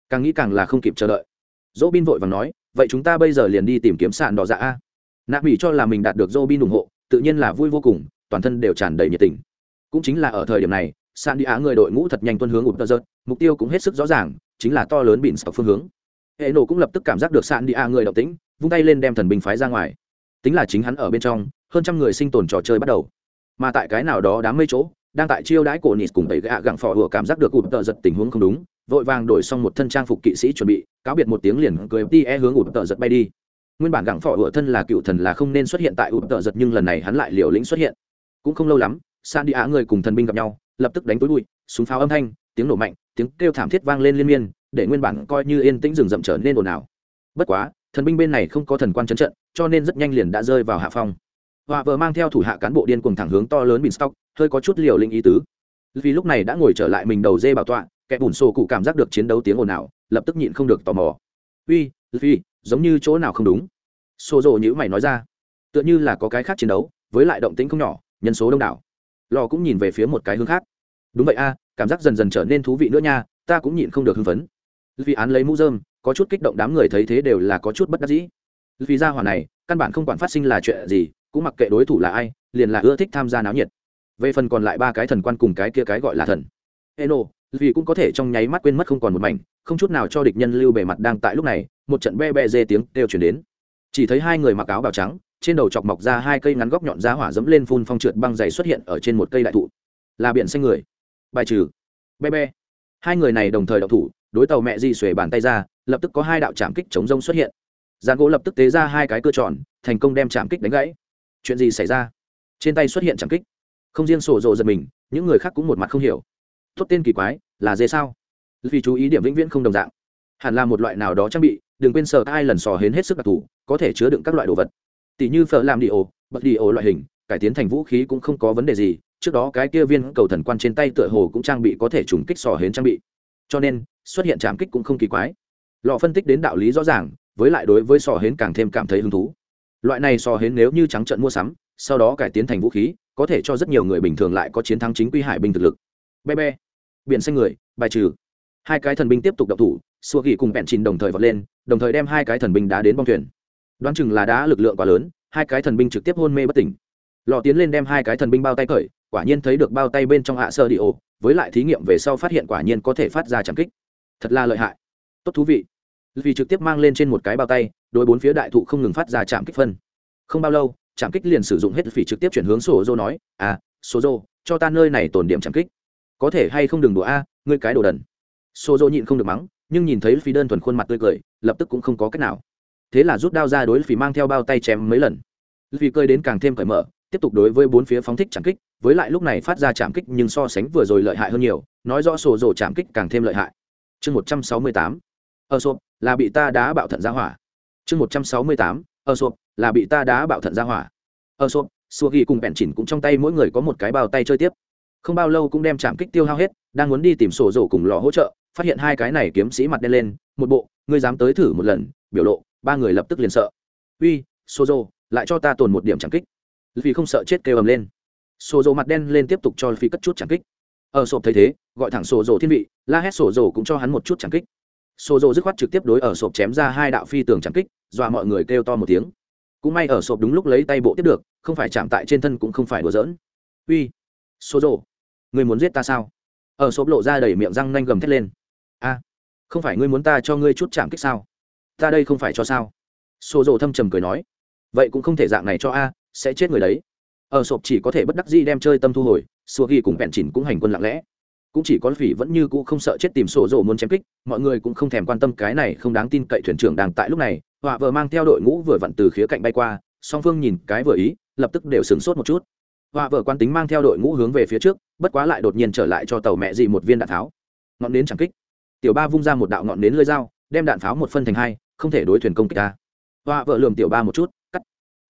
Càng nghĩ càng là không kịp chờ đợi. Dỗ bin vội và nói vậy chúng ta bây giờ liền đi tìm kiếm sàn đỏ dạ a. Nạ mỹ cho là mình đạt được dô bin ủng hộ, tự nhiên là vui vô cùng, toàn thân đều tràn đầy nhiệt tình. Cũng chính là ở thời điểm này sàn đi á người đội ngũ thật nhanh tuân hướng ụt tơ rớt, mục tiêu cũng hết sức rõ ràng, chính là to lớn bịn sọc phương hướng. Hệ nổ cũng lập tức cảm giác được sàn đi á người động tĩnh, vung tay lên đem thần binh phái ra ngoài. Tính là chính hắn ở bên trong, hơn trăm người sinh tồn trò chơi bắt đầu. Mà tại cái nào đó đám mây chỗ, đang tại chiêu đãi cổ nịt cùng tẩy gạ gặng phò hùa cảm giác được ụt tơ giật tình huống không đúng vội vàng đổi xong một thân trang phục kỵ sĩ chuẩn bị, cáo biệt một tiếng liền cười đi e hướng ụt tợ giật bay đi. Nguyên bản gặng phỏ hùa thân là cựu thần là không nên xuất hiện tại ụt tợ giật nhưng lần này hắn lại liều lĩnh xuất hiện. Cũng không lâu lắm, san đi á người cùng thần binh gặp nhau, lập tức đánh túi bụi súng pháo âm thanh, tiếng nổ mạnh, tiếng kêu thảm thiết vang lên liên miên, để nguyên bản coi như yên tĩnh rừng rậm trở nên ồn ào. Bất quá, thần binh bên này không có thần quan trấn trận, cho nên rất nhanh liền đã rơi vào hạ phong. Họa vợ mang theo thủ hạ cán bộ điên cùng thẳng hướng to lớn bình stock hơi có chút liều linh ý tứ. Vì lúc này đã ngồi trở lại mình đầu dê bảo tọa kẻ bùn sổ cụ cảm giác được chiến đấu tiếng ồn ào, lập tức nhịn không được tò mò. Uy phi giống như chỗ nào không đúng? Xô rộ nhữ mày nói ra. Tựa như là có cái khác chiến đấu, với lại động tĩnh không nhỏ, nhân số đông đảo. Lò cũng nhìn về phía một cái hướng khác. Đúng vậy a, cảm giác dần dần trở nên thú vị nữa nha, ta cũng nhịn không được hưng phấn. Vì án lấy mũ dơm có chút kích động đám người thấy thế đều là có chút bất đắc dĩ. Vì ra hỏa này, căn bản không quản phát sinh là chuyện gì, cũng mặc kệ đối thủ là ai, liền là ưa thích tham gia náo nhiệt. Về phần còn lại ba cái thần quan cùng cái kia cái gọi là thần. Eno vì cũng có thể trong nháy mắt quên mất không còn một mảnh, không chút nào cho địch nhân lưu bề mặt đang tại lúc này, một trận be be dê tiếng đều chuyển đến. Chỉ thấy hai người mặc áo bào trắng, trên đầu chọc mọc ra hai cây ngắn góc nhọn giá hỏa dẫm lên phun phong trượt băng dày xuất hiện ở trên một cây đại thụ. Là biển xanh người. Bài trừ. Be be. Hai người này đồng thời đậu thủ, đối tàu mẹ di xuề bàn tay ra, lập tức có hai đạo chạm kích chống rông xuất hiện. Giàn gỗ lập tức tế ra hai cái cơ tròn, thành công đem chạm kích đánh gãy. Chuyện gì xảy ra? Trên tay xuất hiện chạm kích. Không riêng sổ rộ giật mình, những người khác cũng một mặt không hiểu. Thốt tên kỳ quái là dê sao? Vì chú ý điểm vĩnh viễn không đồng dạng. Hẳn là một loại nào đó trang bị, đừng quên sợ ai lần sò hến hết sức đặc thù, có thể chứa đựng các loại đồ vật. Tỷ như phở làm đi ổ bật đi ổ loại hình, cải tiến thành vũ khí cũng không có vấn đề gì, trước đó cái kia viên cầu thần quan trên tay tựa hồ cũng trang bị có thể trùng kích sò hến trang bị. Cho nên, xuất hiện trạm kích cũng không kỳ quái. Lọ phân tích đến đạo lý rõ ràng, với lại đối với sò hến càng thêm cảm thấy hứng thú. Loại này sò hến nếu như trắng trận mua sắm, sau đó cải tiến thành vũ khí, có thể cho rất nhiều người bình thường lại có chiến thắng chính quy hải binh thực lực. Be be biển xanh người, bài trừ. Hai cái thần binh tiếp tục đậu thủ xua ghi cùng bẹn chìn đồng thời vọt lên, đồng thời đem hai cái thần binh đá đến bong thuyền. Đoán chừng là đá lực lượng quá lớn, hai cái thần binh trực tiếp hôn mê bất tỉnh. Lò tiến lên đem hai cái thần binh bao tay cởi, quả nhiên thấy được bao tay bên trong hạ sơ đi ô, với lại thí nghiệm về sau phát hiện quả nhiên có thể phát ra trảm kích. Thật là lợi hại. Tốt thú vị. Vì trực tiếp mang lên trên một cái bao tay đôi bốn phía đại thụ không ngừng phát ra trảm kích phân. Không bao lâu, trảm kích liền sử dụng hết phỉ trực tiếp chuyển hướng sổ dô nói à sổ dô, cho ta nơi này tồn điểm trảm kích có thể hay không đừng đùa a, ngươi cái đồ đần. Xô dô nhịn không được mắng, nhưng nhìn thấy phi đơn thuần khuôn mặt tươi cười, lập tức cũng không có cách nào. Thế là rút đao ra đối phi mang theo bao tay chém mấy lần. Vì cơi đến càng thêm cởi mở, tiếp tục đối với bốn phía phóng thích chạm kích, với lại lúc này phát ra chạm kích nhưng so sánh vừa rồi lợi hại hơn nhiều, nói rõ sổ rổ chạm kích càng thêm lợi hại. Chương một trăm sáu mươi tám ở sộp là bị ta đá bạo thận ra hỏa. Chương một trăm sáu mươi tám ở sộp là bị ta đá bạo thận ra hỏa. Ở sộp xua ghi cùng bẹn chỉnh cũng trong tay mỗi người có một cái bao tay chơi tiếp không bao lâu cũng đem chạm kích tiêu hao hết, đang muốn đi tìm sổ rổ cùng lò hỗ trợ, phát hiện hai cái này kiếm sĩ mặt đen lên, một bộ, ngươi dám tới thử một lần, biểu lộ, ba người lập tức liền sợ. Uy, sổ rổ, lại cho ta tồn một điểm chạm kích. Vì không sợ chết kêu ầm lên. Sổ rổ mặt đen lên tiếp tục cho phi cất chút chạm kích. Ở sộp thấy thế, gọi thẳng sổ rổ thiên vị, la hét sổ rổ cũng cho hắn một chút chạm kích. Sổ rổ dứt khoát trực tiếp đối ở sộp chém ra hai đạo phi tường chạm kích, dọa mọi người kêu to một tiếng. Cũng may ở sộp đúng lúc lấy tay bộ tiếp được, không phải chạm tại trên thân cũng không phải đùa giỡn. Uy, sổ rổ. Ngươi muốn giết ta sao? Ở sộp lộ ra đầy miệng răng nanh gầm thét lên. A, không phải ngươi muốn ta cho ngươi chút chạm kích sao? Ta đây không phải cho sao? Xô rộ thâm trầm cười nói. Vậy cũng không thể dạng này cho a, sẽ chết người đấy. Ở sộp chỉ có thể bất đắc dĩ đem chơi tâm thu hồi xua ghi cùng bẹn chỉnh cũng hành quân lặng lẽ. Cũng chỉ có phỉ vẫn như cũ không sợ chết tìm sổ rộ muốn chém kích, mọi người cũng không thèm quan tâm cái này không đáng tin cậy thuyền trưởng đang tại lúc này, họa vợ mang theo đội ngũ vừa vặn từ khía cạnh bay qua, song phương nhìn cái vừa ý, lập tức đều sửng sốt một chút. Họa vợ quan tính mang theo đội ngũ hướng về phía trước bất quá lại đột nhiên trở lại cho tàu mẹ dị một viên đạn tháo ngọn nến chẳng kích. Tiểu ba vung ra một đạo ngọn nến lơi dao, đem đạn pháo một phân thành hai, không thể đối thuyền công kích ta. Hoa vợ lườm tiểu ba một chút, cắt.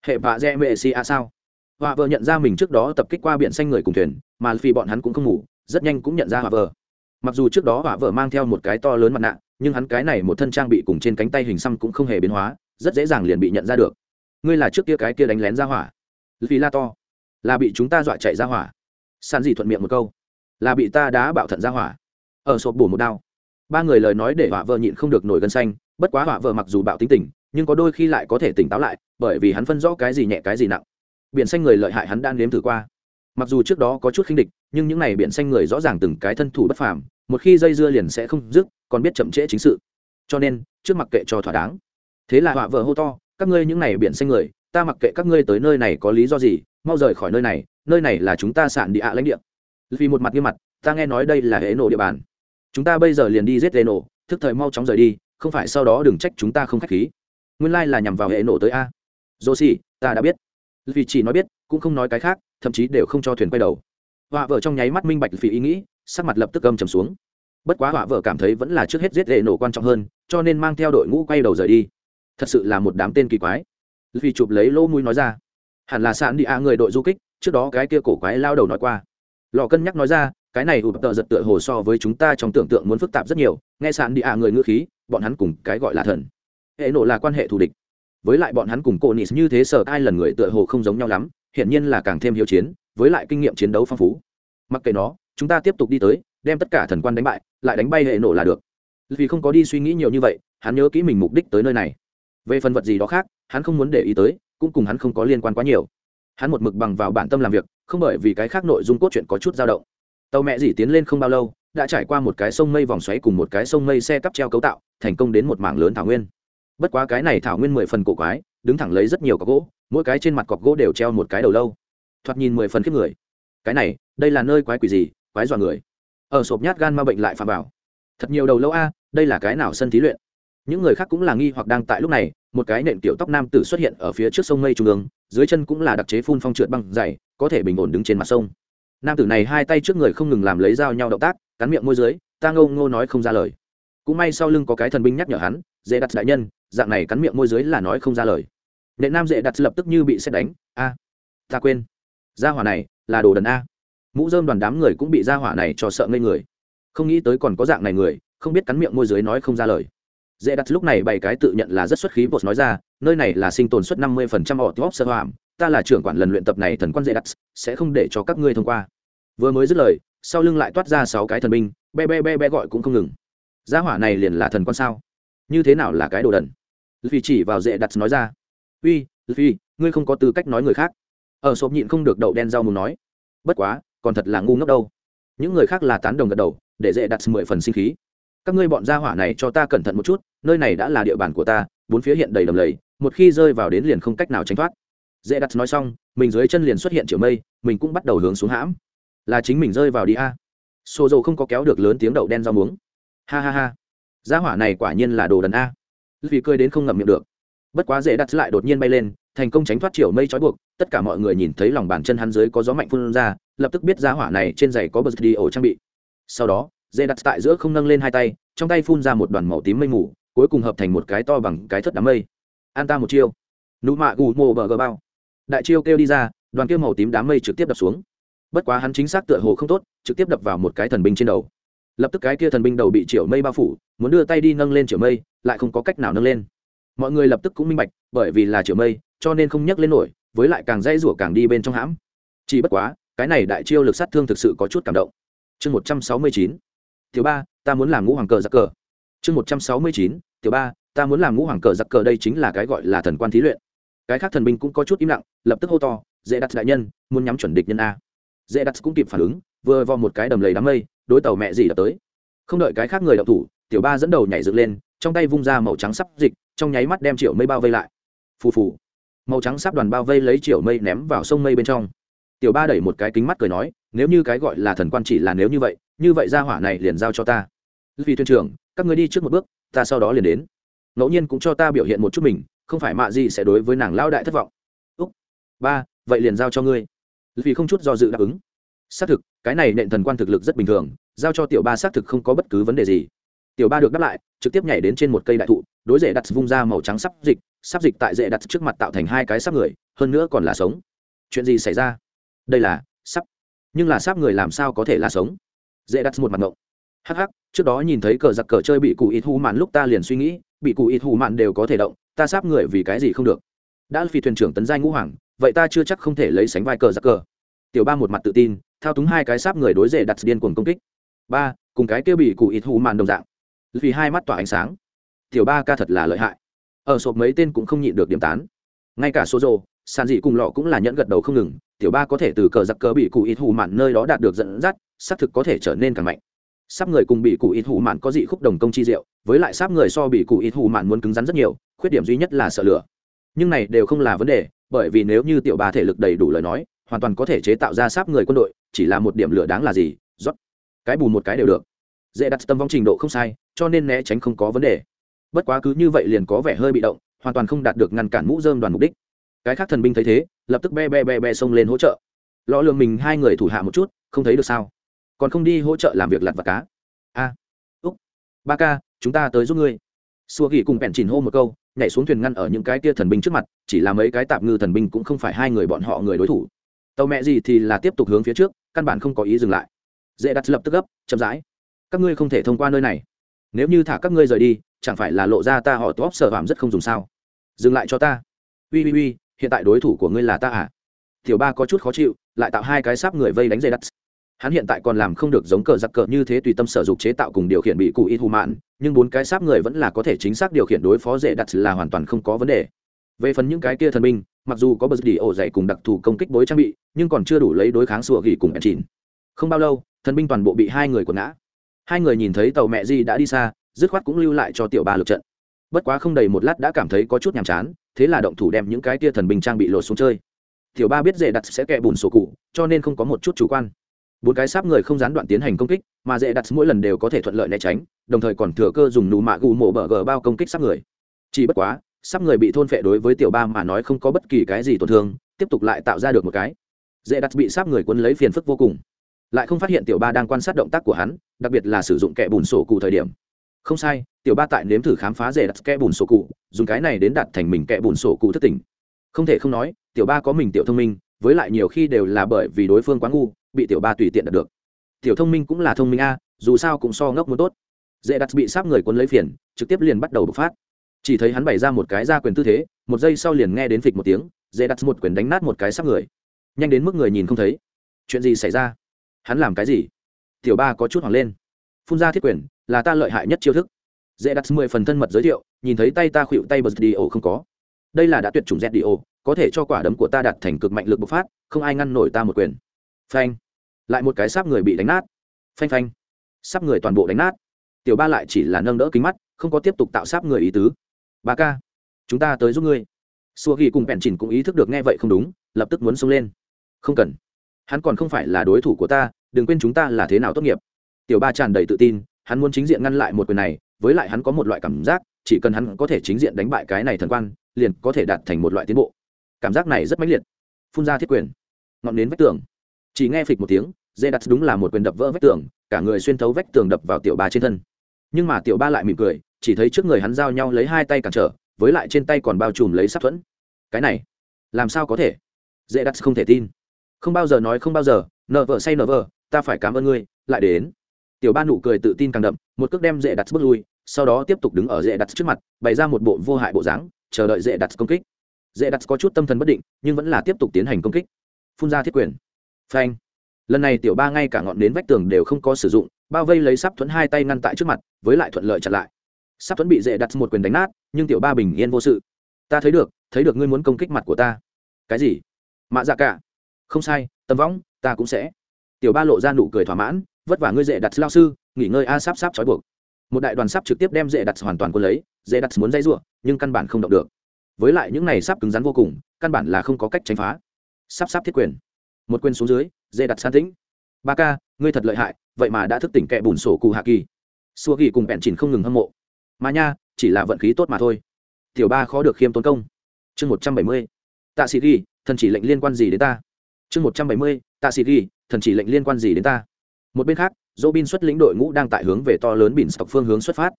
Hệ vạ dẹ mệ si a sao? Hoa vợ nhận ra mình trước đó tập kích qua biển xanh người cùng thuyền, mà vì bọn hắn cũng không ngủ, rất nhanh cũng nhận ra hoa vợ. Mặc dù trước đó hoa vợ mang theo một cái to lớn mặt nạ, nhưng hắn cái này một thân trang bị cùng trên cánh tay hình xăm cũng không hề biến hóa, rất dễ dàng liền bị nhận ra được. Ngươi là trước kia cái kia đánh lén ra hỏa. Vì la to. Là bị chúng ta dọa chạy ra hỏa san dị thuận miệng một câu. Là bị ta đá bạo thận ra hỏa. Ở sộp bổ một đao. Ba người lời nói để họa vợ nhịn không được nổi gân xanh, bất quá họa vợ mặc dù bạo tính tình, nhưng có đôi khi lại có thể tỉnh táo lại, bởi vì hắn phân rõ cái gì nhẹ cái gì nặng. Biển xanh người lợi hại hắn đang nếm thử qua. Mặc dù trước đó có chút khinh địch, nhưng những n à y biển xanh người rõ ràng từng cái thân thủ bất phàm, một khi dây dưa liền sẽ không dứt, còn biết chậm trễ chính sự. Cho nên, trước mặc kệ cho thỏa đáng. Thế là họa vợ hô to, các ngươi những n à y biển xanh người, ta mặc kệ các ngươi tới nơi này có lý do gì mau rời khỏi nơi này nơi này là chúng ta sạn địa ạ lãnh địa. Vì một mặt nghiêm mặt, ta nghe nói đây là hệ nổ địa bàn. Chúng ta bây giờ liền đi giết hệ nổ, thức thời mau chóng rời đi, không phải sau đó đừng trách chúng ta không k h á c h khí. Nguyên lai、like、là nhằm vào hệ nổ tới a. Dô xì ta đã biết. Vì chỉ nói biết, cũng không nói cái khác, thậm chí đều không cho thuyền quay đầu. Họa vợ trong nháy mắt minh bạch vì ý nghĩ, sắc mặt lập tức gầm trầm xuống. Bất quá họa vợ cảm thấy vẫn là trước hết giết hệ nổ quan trọng hơn, cho nên mang theo đội ngũ quay đầu rời đi. Thật sự là một đám tên kỳ quái. Vì chụp lấy lỗ mũi nói ra hẳn là sạn đi a người đội du kích, trước đó cái kia cổ quái lao đầu nói qua. Lò cân nhắc nói ra, cái này ụp tợ giật tựa hồ so với chúng ta trong tưởng tượng muốn phức tạp rất nhiều, nghe sạn đi a người ngữ khí, bọn hắn cùng cái gọi là thần. Hệ nộ là quan hệ thù địch. Với lại bọn hắn cùng cô nis như thế sợ ai lần người tựa hồ không giống nhau lắm, hiển nhiên là càng thêm hiếu chiến, với lại kinh nghiệm chiến đấu phong phú. Mặc kệ nó, chúng ta tiếp tục đi tới, đem tất cả thần quan đánh bại, lại đánh bay hệ nổ là được. Vì không có đi suy nghĩ nhiều như vậy, hắn nhớ kỹ mình mục đích tới nơi này. Về phần vật gì đó khác, hắn không muốn để ý tới cũng cùng hắn không có liên quan quá nhiều. Hắn một mực bằng vào bản tâm làm việc, không bởi vì cái khác nội dung cốt truyện có chút dao động. Tàu mẹ dỉ tiến lên không bao lâu, đã trải qua một cái sông mây vòng xoáy cùng một cái sông mây xe cắp treo cấu tạo, thành công đến một mảng lớn thảo nguyên. Bất quá cái này thảo nguyên mười phần cổ quái, đứng thẳng lấy rất nhiều cọc gỗ, mỗi cái trên mặt cọc gỗ đều treo một cái đầu lâu. Thoạt nhìn mười phần khiếp người. Cái này, đây là nơi quái quỷ gì, quái dọa người. Ở sộp nhát gan ma bệnh lại phạm bảo thật nhiều đầu lâu a, đây là cái nào sân thí luyện? Những người khác cũng là nghi hoặc đang tại lúc này, một cái nện kiểu tóc nam tử xuất hiện ở phía trước sông mây trung ương, dưới chân cũng là đặc chế phun phong trượt băng dày, có thể bình ổn đứng trên mặt sông. Nam tử này hai tay trước người không ngừng làm lấy dao nhau động tác, cắn miệng môi dưới, ta ngâu ngô nói không ra lời. Cũng may sau lưng có cái thần binh nhắc nhở hắn, dễ đặt đại nhân, dạng này cắn miệng môi dưới là nói không ra lời. Nệ nam dễ đặt lập tức như bị xét đánh, a, ta quên. Gia hỏa này là đồ đần a. Mũ dơm đoàn đám người cũng bị gia hỏa này cho sợ ngây người. Không nghĩ tới còn có dạng này người, không biết cắn miệng môi dưới nói không ra lời dễ đặt lúc này bảy cái tự nhận là rất xuất khí bột nói ra, nơi này là sinh tồn suất năm mươi phần trăm họ top sơ hoàm ta là trưởng quản lần luyện tập này thần quan dễ đặt sẽ không để cho các ngươi thông qua. Vừa mới dứt lời, sau lưng lại toát ra sáu cái thần binh, be be be be gọi cũng không ngừng. Gia hỏa này liền là thần quan sao? Như thế nào là cái đồ đần? Vì chỉ vào dễ đặt nói ra. Uy vì ngươi không có tư cách nói người khác. Ở sộp nhịn không được đậu đen rau mù nói. Bất quá, còn thật là ngu ngốc đâu. Những người khác là tán đồng gật đầu, để dễ đặt mười phần sinh khí các ngươi bọn gia hỏa này cho ta cẩn thận một chút, nơi này đã là địa bàn của ta, bốn phía hiện đầy đầm lầy, một khi rơi vào đến liền không cách nào tránh thoát. Dễ đặt nói xong, mình dưới chân liền xuất hiện triệu mây, mình cũng bắt đầu hướng xuống hãm. Là chính mình rơi vào đi a. Xô dầu không có kéo được lớn tiếng đậu đen rau muống. Ha ha ha. Gia hỏa này quả nhiên là đồ đần a. Vì cười đến không ngậm miệng được. Bất quá dễ đặt lại đột nhiên bay lên, thành công tránh thoát triệu mây trói buộc, tất cả mọi người nhìn thấy lòng bàn chân hắn dưới có gió mạnh phun ra, lập tức biết gia hỏa này trên giày có bờ đi ổ trang bị. Sau đó Dê đặt tại giữa không nâng lên hai tay, trong tay phun ra một đoàn màu tím mây mù, cuối cùng hợp thành một cái to bằng cái thất đám mây. An ta một chiêu. Nụ mạ gù mồ bờ gờ bao. Đại chiêu kêu đi ra, đoàn kia màu tím đám mây trực tiếp đập xuống. Bất quá hắn chính xác tựa hồ không tốt, trực tiếp đập vào một cái thần binh trên đầu. Lập tức cái kia thần binh đầu bị triệu mây bao phủ, muốn đưa tay đi nâng lên triệu mây, lại không có cách nào nâng lên. Mọi người lập tức cũng minh bạch, bởi vì là triệu mây, cho nên không nhấc lên nổi, với lại càng dây rủa càng đi bên trong hãm. Chỉ bất quá, cái này đại chiêu lực sát thương thực sự có chút cảm động. Chương một trăm sáu mươi chín tiểu ba, ta muốn làm ngũ hoàng cờ giặc cờ. Chương một trăm sáu mươi chín, tiểu ba, ta muốn làm ngũ hoàng cờ giặc cờ đây chính là cái gọi là thần quan thí luyện. Cái khác thần binh cũng có chút im lặng, lập tức hô to, dễ đặt đại nhân, muốn nhắm chuẩn địch nhân a. Dễ đặt cũng kịp phản ứng, vừa vào một cái đầm lầy đám mây, đối tàu mẹ gì đập tới. Không đợi cái khác người đậu thủ, tiểu ba dẫn đầu nhảy dựng lên, trong tay vung ra màu trắng sắp dịch, trong nháy mắt đem triệu mây bao vây lại. Phù phù. Màu trắng sắp đoàn bao vây lấy triệu mây ném vào sông mây bên trong tiểu ba đẩy một cái kính mắt cười nói, nếu như cái gọi là thần quan chỉ là nếu như vậy như vậy ra hỏa này liền giao cho ta. Vì thuyền trưởng, các người đi trước một bước, ta sau đó liền đến. Ngẫu nhiên cũng cho ta biểu hiện một chút mình, không phải mạ gì sẽ đối với nàng lao đại thất vọng. Úc, ba, vậy liền giao cho ngươi. Vì không chút do dự đáp ứng. Xác thực, cái này nện thần quan thực lực rất bình thường, giao cho tiểu ba xác thực không có bất cứ vấn đề gì. Tiểu ba được đáp lại, trực tiếp nhảy đến trên một cây đại thụ, đối rễ đặt vung ra màu trắng sắp dịch sắp dịch tại rễ đặt trước mặt tạo thành hai cái sắp người, hơn nữa còn là sống. Chuyện gì xảy ra? Đây là sắp. Nhưng là sắp người làm sao có thể là sống? Dễ đặt một mặt ngộng. Hắc hắc, trước đó nhìn thấy cờ giặc cờ chơi bị cụ ít hù mạn lúc ta liền suy nghĩ, bị cụ ít hù mạn đều có thể động, ta sắp người vì cái gì không được? Đã phi thuyền trưởng tấn giai ngũ hoàng, vậy ta chưa chắc không thể lấy sánh vai cờ giặc cờ. Tiểu ba một mặt tự tin, thao túng hai cái sáp người đối dễ đặt điên cuồng công kích. Ba, cùng cái kia bị cụ ít hù mạn đồng dạng. Vì hai mắt tỏa ánh sáng. Tiểu ba ca thật là lợi hại. Ở sộp mấy tên cũng không nhịn được điểm tán. Ngay cả số rồ sàn dị cùng lọ cũng là nhẫn gật đầu không ngừng tiểu ba có thể từ cờ giặc cờ bị cụ ít hủ mạn nơi đó đạt được dẫn dắt, xác thực có thể trở nên càng mạnh. Sắp người cùng bị cụ ít hủ mạn có dị khúc đồng công chi diệu, với lại sắp người so bị cụ ít hủ mạn muốn cứng rắn rất nhiều, khuyết điểm duy nhất là sợ lửa. Nhưng này đều không là vấn đề, bởi vì nếu như tiểu ba thể lực đầy đủ lời nói, hoàn toàn có thể chế tạo ra sắp người quân đội, chỉ là một điểm lửa đáng là gì, rót. Cái bù một cái đều được. Dễ đặt tâm vong trình độ không sai, cho nên né tránh không có vấn đề. Bất quá cứ như vậy liền có vẻ hơi bị động, hoàn toàn không đạt được ngăn cản mũ dơm đoàn mục đích. Cái khác thần binh thấy thế lập tức be be be be xông lên hỗ trợ. Lò lường mình hai người thủ hạ một chút, không thấy được sao? Còn không đi hỗ trợ làm việc lặt và cá. A. Úc. Ba ca, chúng ta tới giúp ngươi. Xua ghi cùng bèn chìn hô một câu, nhảy xuống thuyền ngăn ở những cái tia thần binh trước mặt, chỉ là mấy cái tạp ngư thần binh cũng không phải hai người bọn họ người đối thủ. Tàu mẹ gì thì là tiếp tục hướng phía trước, căn bản không có ý dừng lại. Dễ đặt lập tức gấp, chậm rãi. Các ngươi không thể thông qua nơi này. Nếu như thả các ngươi rời đi, chẳng phải là lộ ra ta họ tốt sợ hàm rất không dùng sao? Dừng lại cho ta. Ui ui ui hiện tại đối thủ của ngươi là ta à? Tiểu ba có chút khó chịu, lại tạo hai cái sáp người vây đánh dây đắt hắn hiện tại còn làm không được giống cờ giặc cờ như thế tùy tâm sở dục chế tạo cùng điều khiển bị cụ ít hù mạn, nhưng bốn cái sáp người vẫn là có thể chính xác điều khiển đối phó dễ đặt là hoàn toàn không có vấn đề. Về phần những cái kia thần binh, mặc dù có bờ đi ổ dày cùng đặc thù công kích bối trang bị, nhưng còn chưa đủ lấy đối kháng sủa gỉ cùng ẹn chín không bao lâu, thần binh toàn bộ bị hai người quật ngã. Hai người nhìn thấy tàu mẹ di đã đi xa, dứt khoát cũng lưu lại cho tiểu ba lực trận. Bất quá không đầy một lát đã cảm thấy có chút nhàm chán thế là động thủ đem những cái tia thần bình trang bị lột xuống chơi. Tiểu ba biết dễ đặt sẽ kẹ bùn sổ cụ, cho nên không có một chút chủ quan. Bốn cái sáp người không gián đoạn tiến hành công kích, mà dễ đặt mỗi lần đều có thể thuận lợi né tránh, đồng thời còn thừa cơ dùng nụ mạ gù mổ bờ gờ bao công kích sáp người. Chỉ bất quá, sáp người bị thôn phệ đối với tiểu ba mà nói không có bất kỳ cái gì tổn thương, tiếp tục lại tạo ra được một cái. Dễ đặt bị sáp người quân lấy phiền phức vô cùng. Lại không phát hiện tiểu ba đang quan sát động tác của hắn, đặc biệt là sử dụng kẻ bùn sổ cụ thời điểm. Không sai tiểu ba tại nếm thử khám phá dễ đặt kẽ bùn sổ cụ, dùng cái này đến đặt thành mình kẽ bùn sổ cụ thất tình. Không thể không nói, tiểu ba có mình tiểu thông minh, với lại nhiều khi đều là bởi vì đối phương quá ngu, bị tiểu ba tùy tiện đạt được. Tiểu thông minh cũng là thông minh a, dù sao cũng so ngốc muốn tốt. Dễ đặt bị sáp người quân lấy phiền, trực tiếp liền bắt đầu bộc phát. Chỉ thấy hắn bày ra một cái ra quyền tư thế, một giây sau liền nghe đến phịch một tiếng dễ đặt một quyền đánh nát một cái sáp người. Nhanh đến mức người nhìn không thấy. Chuyện gì xảy ra? Hắn làm cái gì? Tiểu ba có chút hoảng lên. Phun ra thiết quyền, là ta lợi hại nhất chiêu thức dễ đặt mười phần thân mật giới thiệu, nhìn thấy tay ta khuỵu tay bật đi ổ không có. Đây là đã tuyệt chủng z đi ổ, có thể cho quả đấm của ta đạt thành cực mạnh lực bộc phát, không ai ngăn nổi ta một quyền. Phanh. Lại một cái sáp người bị đánh nát. Phanh phanh. Sáp người toàn bộ đánh nát. Tiểu ba lại chỉ là nâng đỡ kính mắt, không có tiếp tục tạo sáp người ý tứ. Ba ca, chúng ta tới giúp ngươi. Xua ghi cùng bèn chỉnh cũng ý thức được nghe vậy không đúng, lập tức muốn xông lên. Không cần. Hắn còn không phải là đối thủ của ta, đừng quên chúng ta là thế nào tốt nghiệp. Tiểu ba tràn đầy tự tin, hắn muốn chính diện ngăn lại một quyền này với lại hắn có một loại cảm giác, chỉ cần hắn có thể chính diện đánh bại cái này thần quan, liền có thể đạt thành một loại tiến bộ. Cảm giác này rất mãnh liệt. Phun ra thiết quyền. Ngọn nến vách tường. Chỉ nghe phịch một tiếng dê đặt đúng là một quyền đập vỡ vách tường, cả người xuyên thấu vách tường đập vào tiểu ba trên thân. Nhưng mà tiểu ba lại mỉm cười, chỉ thấy trước người hắn giao nhau lấy hai tay cản trở, với lại trên tay còn bao trùm lấy sắp thuẫn. Cái này, làm sao có thể? Dễ đặt không thể tin. Không bao giờ nói không bao giờ, nợ vợ say nợ vợ, ta phải cảm ơn ngươi, lại đến. Tiểu ba nụ cười tự tin càng đậm, một cước đem dễ đặt bước lui sau đó tiếp tục đứng ở dễ đặt trước mặt, bày ra một bộ vô hại bộ dáng, chờ đợi dễ đặt công kích. Dễ đặt có chút tâm thần bất định, nhưng vẫn là tiếp tục tiến hành công kích. Phun ra thiết quyền. Phanh. Lần này tiểu ba ngay cả ngọn đến vách tường đều không có sử dụng, bao vây lấy sắp thuẫn hai tay ngăn tại trước mặt, với lại thuận lợi chặn lại. Sắp thuẫn bị dễ đặt một quyền đánh nát, nhưng tiểu ba bình yên vô sự. Ta thấy được thấy được ngươi muốn công kích mặt của ta. Cái gì? Mạ dạ cả. Không sai, tầm võng, ta cũng sẽ. Tiểu ba lộ ra nụ cười thỏa mãn, vất vả ngươi dễ đặt lao sư, nghỉ ngơi a, sắp sắp trói buộc một đại đoàn sắp trực tiếp đem dễ đặt hoàn toàn quân lấy, dễ đặt muốn dây r nhưng căn bản không động được. Với lại những này sắp cứng rắn vô cùng, căn bản là không có cách tránh phá. Sắp sắp thiết quyền. Một quyền xuống dưới, dễ đặt san tĩnh. Ba ca, ngươi thật lợi hại, vậy mà đã thức tỉnh kẻ bùn sổ cù hạ kỳ. Xua kỳ cùng bẹn chỉnh không ngừng hâm mộ. Mà nha, chỉ là vận khí tốt mà thôi. Tiểu ba khó được khiêm tốn công. Chương một trăm bảy mươi, tạ sĩ ghi, thần chỉ lệnh liên quan gì đến ta? Chương một trăm bảy mươi, tạ sĩ ghi, thần chỉ lệnh liên quan gì đến ta? Một bên khác Robin xuất lĩnh đội ngũ đang tại hướng về to lớn bỉn sọc phương hướng xuất phát.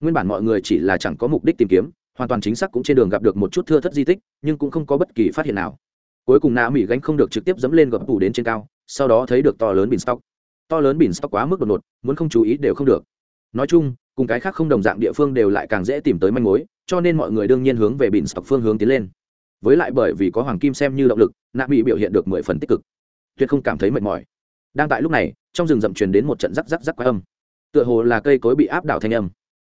Nguyên bản mọi người chỉ là chẳng có mục đích tìm kiếm, hoàn toàn chính xác cũng trên đường gặp được một chút thưa thất di tích, nhưng cũng không có bất kỳ phát hiện nào. Cuối cùng Na mỹ gánh không được trực tiếp dẫm lên gập tủ đến trên cao, sau đó thấy được to lớn bỉn tộc. to lớn bỉn tộc quá mức đột ngột, muốn không chú ý đều không được. Nói chung, cùng cái khác không đồng dạng địa phương đều lại càng dễ tìm tới manh mối, cho nên mọi người đương nhiên hướng về bỉn tộc phương hướng tiến lên. Với lại bởi vì có hoàng kim xem như động lực, Na mỹ biểu hiện được mười phần tích cực. Tuyệt không cảm thấy mệt mỏi đang tại lúc này, trong rừng rậm truyền đến một trận rắc rắc rắc quái âm. Tựa hồ là cây cối bị áp đảo thanh âm.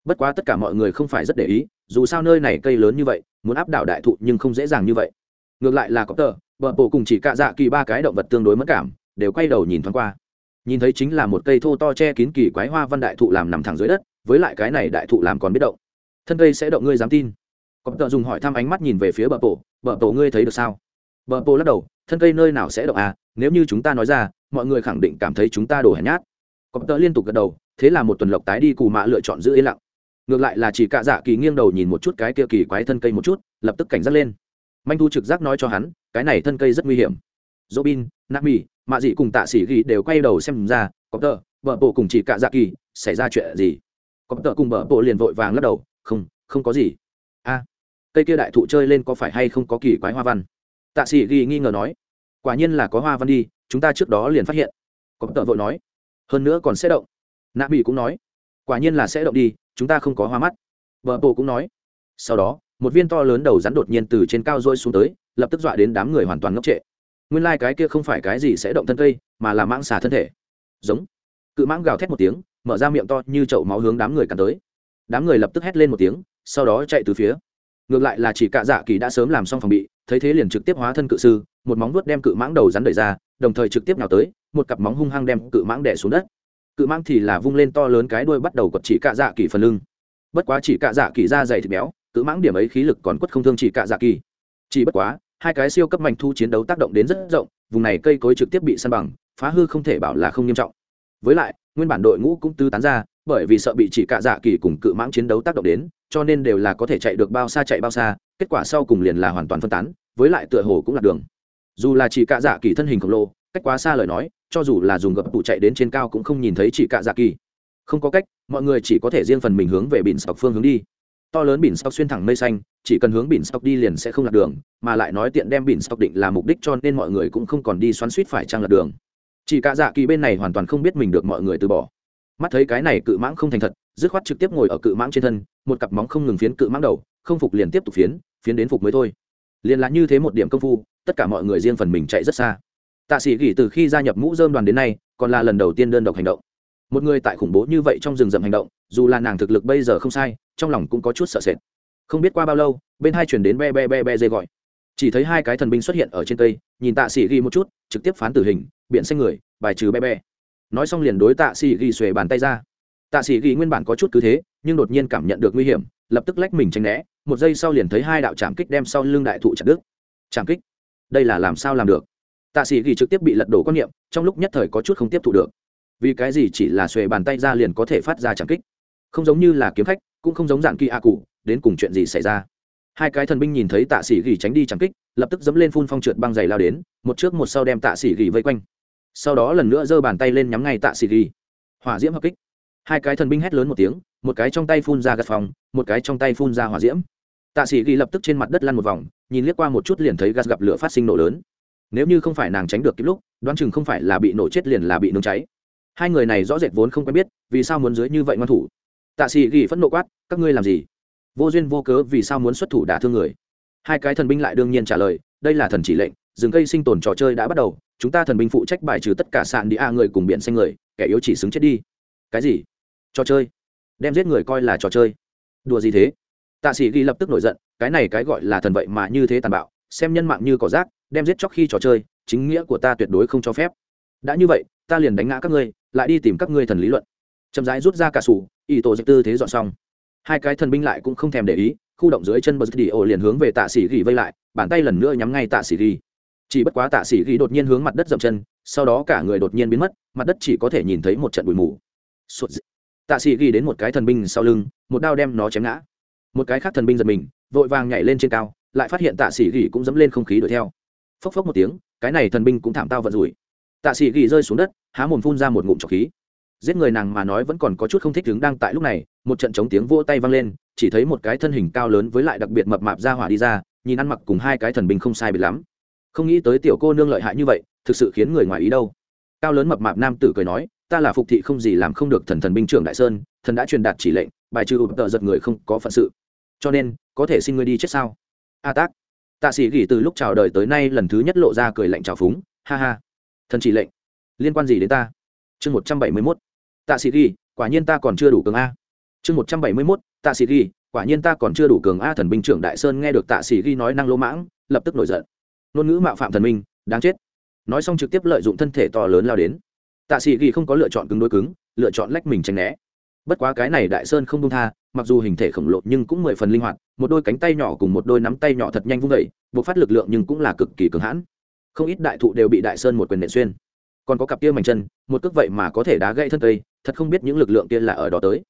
Bất quá tất cả mọi người không phải rất để ý, dù sao nơi này cây lớn như vậy, muốn áp đảo đại thụ nhưng không dễ dàng như vậy. Ngược lại là có tờ vợ bộ cùng chỉ cạ dạ kỳ ba cái động vật tương đối mất cảm, đều quay đầu nhìn thoáng qua. Nhìn thấy chính là một cây thô to che kín kỳ quái hoa văn đại thụ làm nằm thẳng dưới đất, với lại cái này đại thụ làm còn biết động. Thân cây sẽ động ngươi dám tin. Có tờ dùng hỏi thăm ánh mắt nhìn về phía bờ bộ bờ bộ ngươi thấy được sao? Bờ bộ lắc đầu thân cây nơi nào sẽ động à nếu như chúng ta nói ra, mọi người khẳng định cảm thấy chúng ta đổ hèn nhát. Có tờ liên tục gật đầu, thế là một tuần lộc tái đi cù mạ lựa chọn giữ yên lặng. Ngược lại là chỉ cạ dạ kỳ nghiêng đầu nhìn một chút cái kia kỳ quái thân cây một chút, lập tức cảnh giác lên. Manh thu trực giác nói cho hắn, cái này thân cây rất nguy hiểm. Robin, nami, mạ dị cùng tạ sĩ ghi đều quay đầu xem ra, có tờ, vợ bộ cùng chỉ cạ dạ kỳ, xảy ra chuyện gì? Có tờ cùng vợ bộ liền vội vàng lắc đầu, không không có gì. A cây kia đại thụ chơi lên có phải hay không có kỳ quái hoa văn? Tạ sĩ ghi nghi ngờ nói, quả nhiên là có hoa văn đi, chúng ta trước đó liền phát hiện. Có tợ vội nói, hơn nữa còn sẽ động. Nạ bị cũng nói, quả nhiên là sẽ động đi, chúng ta không có hoa mắt. Vợ bộ cũng nói, sau đó, một viên to lớn đầu rắn đột nhiên từ trên cao rôi xuống tới, lập tức dọa đến đám người hoàn toàn ngốc trệ. Nguyên lai、like、cái kia không phải cái gì sẽ động thân cây, mà là mãng xà thân thể. Giống. Cự mãng gào thét một tiếng, mở ra miệng to như chậu máu hướng đám người cắn tới. Đám người lập tức hét lên một tiếng, sau đó chạy từ phía. Ngược lại là chỉ cạ dạ kỳ đã sớm làm xong phòng bị thấy thế liền trực tiếp hóa thân cự sư, một móng vuốt đem cự mãng đầu rắn đẩy ra, đồng thời trực tiếp nào tới, một cặp móng hung hăng đem cự mãng đẻ xuống đất. Cự mãng thì là vung lên to lớn cái đuôi bắt đầu quật chỉ cạ dạ kỳ phần lưng. Bất quá chỉ cạ dạ kỳ da dày thịt béo, cự mãng điểm ấy khí lực còn quất không thương chỉ cạ dạ kỳ. Chỉ bất quá, hai cái siêu cấp mạnh thu chiến đấu tác động đến rất rộng, vùng này cây cối trực tiếp bị săn bằng, phá hư không thể bảo là không nghiêm trọng. Với lại nguyên bản đội ngũ cũng tư tán ra, bởi vì sợ bị chỉ cạ dạ kỳ cùng cự mãng chiến đấu tác động đến, cho nên đều là có thể chạy được bao xa chạy bao xa, kết quả sau cùng liền là hoàn toàn phân tán, với lại tựa hồ cũng là đường. Dù là chỉ cạ dạ kỳ thân hình khổng lồ, cách quá xa lời nói, cho dù là dùng gập tụ chạy đến trên cao cũng không nhìn thấy chỉ cạ dạ kỳ. Không có cách, mọi người chỉ có thể riêng phần mình hướng về biển sọc phương hướng đi. To lớn biển sọc xuyên thẳng mây xanh, chỉ cần hướng biển sọc đi liền sẽ không lạc đường, mà lại nói tiện đem biển sọc định là mục đích cho nên mọi người cũng không còn đi xoắn suýt phải trăng lạc đường chỉ cả dạ kỳ bên này hoàn toàn không biết mình được mọi người từ bỏ. Mắt thấy cái này cự mãng không thành thật, dứt khoát trực tiếp ngồi ở cự mãng trên thân, một cặp móng không ngừng phiến cự mãng đầu, không phục liền tiếp tục phiến phiến đến phục mới thôi. Liền là như thế một điểm công phu, tất cả mọi người riêng phần mình chạy rất xa. Tạ sĩ gỉ từ khi gia nhập mũ dơm đoàn đến nay, còn là lần đầu tiên đơn độc hành động. Một người tại khủng bố như vậy trong rừng rậm hành động, dù là nàng thực lực bây giờ không sai, trong lòng cũng có chút sợ sệt. Không biết qua bao lâu, bên hai chuyển đến be be be be dây gọi. Chỉ thấy hai cái thần binh xuất hiện ở trên cây, nhìn tạ sĩ ghi một chút, trực tiếp phán tử hình biện xanh người, bài trừ be be nói xong liền đối tạ sĩ ghi xuề bàn tay ra. Tạ sĩ ghi nguyên bản có chút cứ thế, nhưng đột nhiên cảm nhận được nguy hiểm, lập tức lách mình tránh né, một giây sau liền thấy hai đạo trảm kích đem sau lưng đại thụ chặt đứt. Trảm kích? Đây là làm sao làm được? Tạ sĩ ghi trực tiếp bị lật đổ quan niệm, trong lúc nhất thời có chút không tiếp thu được. Vì cái gì chỉ là xuề bàn tay ra liền có thể phát ra trảm kích? Không giống như là kiếm khách, cũng không giống dạng kỳ a cụ đến cùng chuyện gì xảy ra? Hai cái thần binh nhìn thấy tạ sĩ Gỉ tránh đi chẳng kích lập tức dẫm lên phun phong trượt băng dày lao đến một trước một sau đem tạ sĩ Gỉ vây quanh. Sau đó lần nữa giơ bàn tay lên nhắm ngay tạ sĩ Gỉ, hỏa diễm hợp kích. Hai cái thần binh hét lớn một tiếng một cái trong tay phun ra gạt phòng một cái trong tay phun ra hỏa diễm. Tạ sĩ ghi lập tức trên mặt đất lăn một vòng nhìn liếc qua một chút liền thấy gas gặp lửa phát sinh nổ lớn. Nếu như không phải nàng tránh được kịp lúc đoán chừng không phải là bị nổ chết liền là bị nướng cháy. Hai người này rõ rệt vốn không quen biết vì sao muốn dưới như vậy ngoan thủ? Tạ sĩ ghi phẫn nộ quát các ngươi làm gì? Vô duyên vô cớ vì sao muốn xuất thủ đả thương người? Hai cái thần binh lại đương nhiên trả lời, đây là thần chỉ lệnh, rừng cây sinh tồn trò chơi đã bắt đầu, chúng ta thần binh phụ trách bài trừ tất cả sạn đi a người cùng biển xanh người, kẻ yếu chỉ xứng chết đi. Cái gì? Trò chơi? Đem giết người coi là trò chơi? Đùa gì thế? Tạ sĩ ghi lập tức nổi giận, cái này cái gọi là thần vậy mà như thế tàn bạo, xem nhân mạng như cỏ rác, đem giết chóc khi trò chơi, chính nghĩa của ta tuyệt đối không cho phép. Đã như vậy, ta liền đánh ngã các ngươi, lại đi tìm các ngươi thần lý luận. Chậm rãi rút ra cả sủ ý tổ dịch tư thế dọn xong hai cái thần binh lại cũng không thèm để ý, khu động dưới chân bờ đi ổ liền hướng về tạ sĩ ghi vây lại, bàn tay lần nữa nhắm ngay tạ sĩ ghi. Chỉ bất quá tạ sĩ ghi đột nhiên hướng mặt đất dậm chân, sau đó cả người đột nhiên biến mất, mặt đất chỉ có thể nhìn thấy một trận bụi mù. Tạ sĩ ghi đến một cái thần binh sau lưng, một đao đem nó chém ngã. Một cái khác thần binh giật mình, vội vàng nhảy lên trên cao, lại phát hiện tạ sĩ ghi cũng dẫm lên không khí đuổi theo. Phốc phốc một tiếng, cái này thần binh cũng thảm tao vận rủi. Tạ sĩ ghi rơi xuống đất, há mồm phun ra một ngụm trọc khí giết người nàng mà nói vẫn còn có chút không thích đứng đang tại lúc này, một trận chống tiếng vỗ tay vang lên, chỉ thấy một cái thân hình cao lớn với lại đặc biệt mập mạp ra hỏa đi ra, nhìn ăn mặc cùng hai cái thần binh không sai biệt lắm. Không nghĩ tới tiểu cô nương lợi hại như vậy, thực sự khiến người ngoài ý đâu. Cao lớn mập mạp nam tử cười nói, ta là phục thị không gì làm không được thần thần binh trưởng đại sơn, thần đã truyền đạt chỉ lệnh, bài trừ ụp tợ giật người không có phận sự. Cho nên, có thể xin ngươi đi chết sao? A tác. Tạ sĩ gỉ từ lúc chào đời tới nay lần thứ nhất lộ ra cười lạnh trào phúng, ha ha, thần chỉ lệnh, liên quan gì đến ta? Chương một trăm bảy mươi mốt, tạ sĩ ghi, quả nhiên ta còn chưa đủ cường a. Chương một trăm bảy mươi mốt, tạ sĩ ghi, quả nhiên ta còn chưa đủ cường a thần binh trưởng đại sơn nghe được tạ sĩ ghi nói năng lỗ mãng, lập tức nổi giận. Ngôn ngữ mạo phạm thần minh, đáng chết. Nói xong trực tiếp lợi dụng thân thể to lớn lao đến. Tạ sĩ ghi không có lựa chọn cứng đối cứng, lựa chọn lách mình tránh né. Bất quá cái này đại sơn không đông tha, mặc dù hình thể khổng lồ nhưng cũng mười phần linh hoạt, một đôi cánh tay nhỏ cùng một đôi nắm tay nhỏ thật nhanh vung vẩy buộc phát lực lượng nhưng cũng là cực kỳ cường hãn. Không ít đại thụ đều bị đại sơn một quyền nện xuyên còn có cặp kia mảnh chân, một cước vậy mà có thể đá gãy thân cây, thật không biết những lực lượng kia là ở đó tới.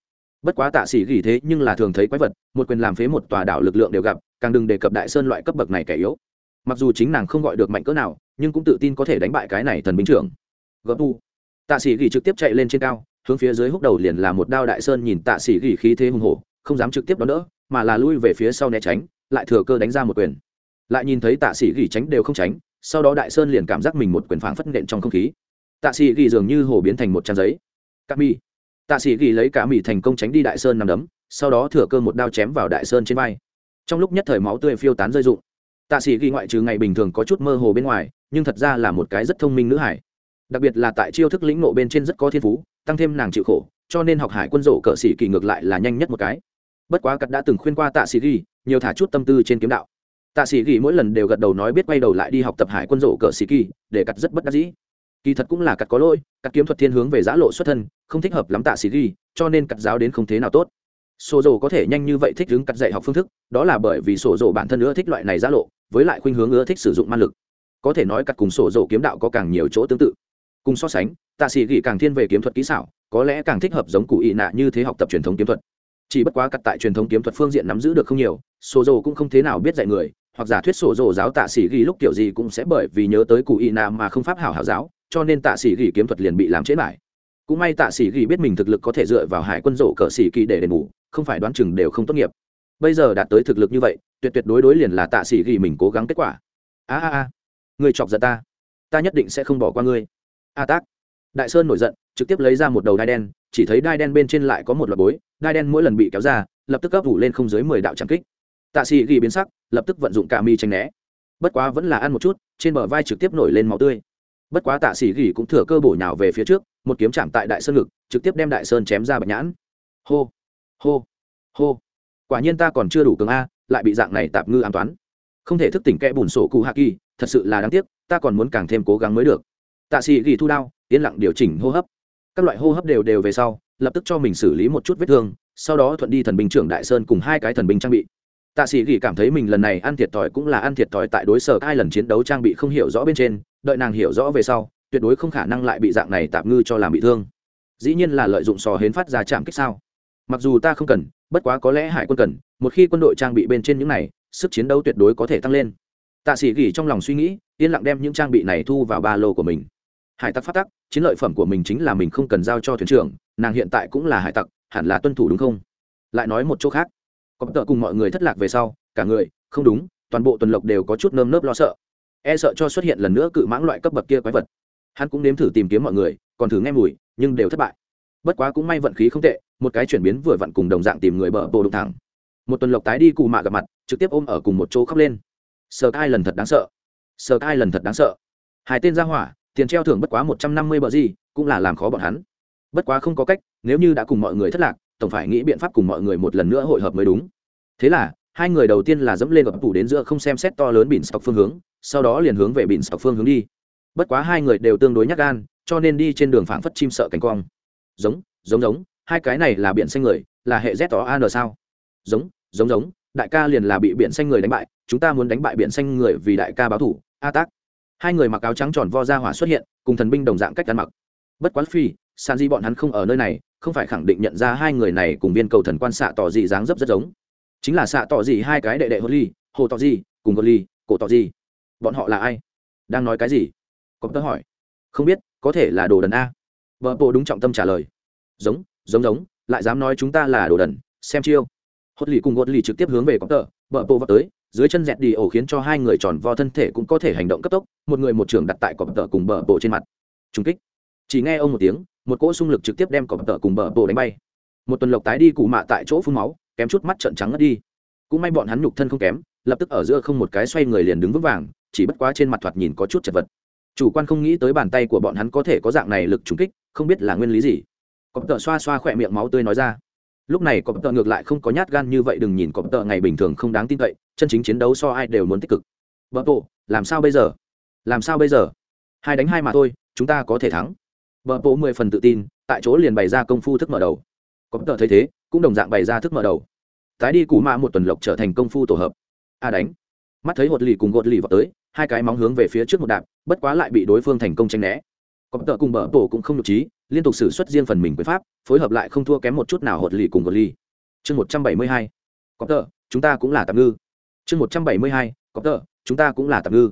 Bất quá tạ sĩ gỉ thế nhưng là thường thấy quái vật, một quyền làm phế một tòa đảo lực lượng đều gặp, càng đừng đề cập đại sơn loại cấp bậc này kẻ yếu. Mặc dù chính nàng không gọi được mạnh cỡ nào, nhưng cũng tự tin có thể đánh bại cái này thần binh trưởng. Gấp u. Tạ sĩ gỉ trực tiếp chạy lên trên cao, hướng phía dưới húc đầu liền là một đao đại sơn nhìn tạ sĩ gỉ khí thế hùng hổ, không dám trực tiếp đón đỡ, mà là lui về phía sau né tránh, lại thừa cơ đánh ra một quyền. Lại nhìn thấy tạ sĩ gỉ tránh đều không tránh, sau đó đại sơn liền cảm giác mình một quyền phảng phất nện trong không khí tạ sĩ ghi dường như hồ biến thành một trang giấy. Cả mi tạ sĩ ghi lấy cả mi thành công tránh đi đại sơn nằm đấm, sau đó thừa cơ một đao chém vào đại sơn trên vai. Trong lúc nhất thời máu tươi phiêu tán rơi rụng. Tạ sĩ ghi ngoại trừ ngày bình thường có chút mơ hồ bên ngoài, nhưng thật ra là một cái rất thông minh nữ hải. Đặc biệt là tại chiêu thức lĩnh nộ bên trên rất có thiên phú, tăng thêm nàng chịu khổ, cho nên học hải quân rộ cờ sĩ kỳ ngược lại là nhanh nhất một cái. Bất quá cắt đã từng khuyên qua tạ sĩ ghi, nhiều thả chút tâm tư trên kiếm đạo. Tạ sĩ ghi mỗi lần đều gật đầu nói biết quay đầu lại đi học tập hải quân rộ cờ sĩ kỳ để cắt rất bất đắc dĩ kỳ thật cũng là cắt có lỗi, cắt kiếm thuật thiên hướng về giã lộ xuất thân, không thích hợp lắm tạ sĩ ghi, cho nên cắt giáo đến không thế nào tốt. Sổ dồ có thể nhanh như vậy thích hướng cắt dạy học phương thức, đó là bởi vì sổ dồ bản thân ưa thích loại này giã lộ, với lại khuynh hướng ưa thích sử dụng man lực. Có thể nói cắt cùng sổ dồ kiếm đạo có càng nhiều chỗ tương tự. Cùng so sánh, tạ sĩ ghi càng thiên về kiếm thuật kỹ xảo, có lẽ càng thích hợp giống cụ ị nạ như thế học tập truyền thống kiếm thuật. Chỉ bất quá cắt tại truyền thống kiếm thuật phương diện nắm giữ được không nhiều, sổ dồ cũng không thế nào biết dạy người, hoặc giả thuyết sổ dồ giáo tạ sĩ ghi lúc kiểu gì cũng sẽ bởi vì nhớ tới cụ ị nạ mà không pháp hảo hảo giáo cho nên tạ sĩ gỉ kiếm thuật liền bị làm chết lại cũng may tạ sĩ gỉ biết mình thực lực có thể dựa vào hải quân rộ cờ sĩ kỳ để đền bù, không phải đoán chừng đều không tốt nghiệp. Bây giờ đạt tới thực lực như vậy, tuyệt tuyệt đối đối liền là tạ sĩ gỉ mình cố gắng kết quả. A a a, người chọc giận ta ta nhất định sẽ không bỏ qua ngươi. A tác, đại sơn nổi giận, trực tiếp lấy ra một đầu đai đen, chỉ thấy đai đen bên trên lại có một loạt bối, đai đen mỗi lần bị kéo ra, lập tức gấp vụ lên không dưới mười đạo trảm kích. Tạ sĩ ghi biến sắc, lập tức vận dụng cả mi tranh né. Bất quá vẫn là ăn một chút, trên bờ vai trực tiếp nổi lên máu tươi bất quá tạ sĩ Gỉ cũng thừa cơ bổ nhào về phía trước, một kiếm chạm tại đại sơn ngực, trực tiếp đem đại sơn chém ra bạch nhãn. Hô hô hô. Quả nhiên ta còn chưa đủ cường a, lại bị dạng này tạp ngư an toán. Không thể thức tỉnh kẽ bùn sổ cụ hạ kỳ, thật sự là đáng tiếc, ta còn muốn càng thêm cố gắng mới được. Tạ sĩ Gỉ thu đao, yên lặng điều chỉnh hô hấp. Các loại hô hấp đều đều về sau, lập tức cho mình xử lý một chút vết thương, sau đó thuận đi thần binh trưởng đại sơn cùng hai cái thần binh trang bị. Tạ sĩ Gỉ cảm thấy mình lần này ăn thiệt thòi cũng là ăn thiệt thòi tại đối sở hai lần chiến đấu trang bị không hiểu rõ bên trên đợi nàng hiểu rõ về sau, tuyệt đối không khả năng lại bị dạng này tạm ngư cho làm bị thương. Dĩ nhiên là lợi dụng sò hến phát ra chạm kích sao. Mặc dù ta không cần, bất quá có lẽ hải quân cần, một khi quân đội trang bị bên trên những này, sức chiến đấu tuyệt đối có thể tăng lên. Tạ sĩ gỉ trong lòng suy nghĩ, yên lặng đem những trang bị này thu vào ba lô của mình. Hải tặc phát tắc, chiến lợi phẩm của mình chính là mình không cần giao cho thuyền trưởng, nàng hiện tại cũng là hải tặc, hẳn là tuân thủ đúng không? Lại nói một chỗ khác. Có tợ cùng mọi người thất lạc về sau, cả người, không đúng, toàn bộ tuần lộc đều có chút nơm nớp lo sợ e sợ cho xuất hiện lần nữa cự mãng loại cấp bậc kia quái vật. Hắn cũng nếm thử tìm kiếm mọi người, còn thử nghe mùi, nhưng đều thất bại. Bất quá cũng may vận khí không tệ, một cái chuyển biến vừa vặn cùng đồng dạng tìm người bờ bộ đụng thẳng. Một tuần lộc tái đi cù mạ gặp mặt, trực tiếp ôm ở cùng một chỗ khóc lên. Sờ cai lần thật đáng sợ. Sờ cai lần thật đáng sợ. Hai tên ra hỏa, tiền treo thưởng bất quá một trăm năm mươi bờ gì, cũng là làm khó bọn hắn. Bất quá không có cách, nếu như đã cùng mọi người thất lạc, tổng phải nghĩ biện pháp cùng mọi người một lần nữa hội hợp mới đúng. Thế là, hai người đầu tiên là dẫm lên gập phủ đến giữa không xem xét to lớn bỉn sọc phương hướng sau đó liền hướng về bỉn sọc phương hướng đi. Bất quá hai người đều tương đối nhắc gan, cho nên đi trên đường phảng phất chim sợ cánh quang giống giống giống, hai cái này là biển xanh người, là hệ z tỏ an sao? Giống giống giống, đại ca liền là bị biển xanh người đánh bại, chúng ta muốn đánh bại biển xanh người vì đại ca báo thủ, a tác. Hai người mặc áo trắng tròn vo ra hỏa xuất hiện, cùng thần binh đồng dạng cách ăn mặc. Bất quán phi, san di bọn hắn không ở nơi này, không phải khẳng định nhận ra hai người này cùng viên cầu thần quan xạ tỏ dị dáng dấp rất giống. Chính là xạ tỏ dị hai cái đệ đệ hồ ly hồ tỏ dị cùng hồ ly cổ tỏ dị bọn họ là ai? Đang nói cái gì? Có tớ hỏi. Không biết, có thể là đồ đần a. Vợ bộ đúng trọng tâm trả lời. Giống giống giống, lại dám nói chúng ta là đồ đần, xem chiêu. Hốt lì cùng gột lì trực tiếp hướng về có tờ vợ bộ vào tới, dưới chân dẹt đi ổ khiến cho hai người tròn vo thân thể cũng có thể hành động cấp tốc, một người một trường đặt tại cọp tờ cùng bờ bộ trên mặt. Trung kích. Chỉ nghe ông một tiếng, một cỗ xung lực trực tiếp đem cọp tờ cùng bờ bộ đánh bay. Một tuần lộc tái đi cụ mạ tại chỗ phun máu, kém chút mắt trận trắng ngất đi. Cũng may bọn hắn nhục thân không kém, lập tức ở giữa không một cái xoay người liền đứng vững vàng chỉ bất quá trên mặt thoạt nhìn có chút chật vật. Chủ quan không nghĩ tới bàn tay của bọn hắn có thể có dạng này lực trúng kích, không biết là nguyên lý gì. Cọp tợ xoa xoa khỏe miệng máu tươi nói ra. Lúc này cọp tợ ngược lại không có nhát gan như vậy, đừng nhìn cọp tợ ngày bình thường không đáng tin cậy, chân chính chiến đấu so ai đều muốn tích cực. Vợ bộ làm sao bây giờ? Làm sao bây giờ? Hai đánh hai mà thôi, chúng ta có thể thắng. Vợ bộ mười phần tự tin, tại chỗ liền bày ra công phu thức mở đầu. Cọp tợ thấy thế, cũng đồng dạng bày ra thức mở đầu. Tái đi cú mã một tuần lộc trở thành công phu tổ hợp. A đánh. Mắt thấy hột lì cùng gột lì vào tới hai cái móng hướng về phía trước một đạp, bất quá lại bị đối phương thành công tranh né. Cọp tợ cùng bờ tổ cũng không nhục trí, liên tục xử xuất riêng phần mình quyền pháp, phối hợp lại không thua kém một chút nào hột lì cùng gột lì. Chương một trăm bảy mươi hai cọp tợ, chúng ta cũng là tạm ngư. Chương một trăm bảy mươi hai cọp tợ, chúng ta cũng là tạm ngư.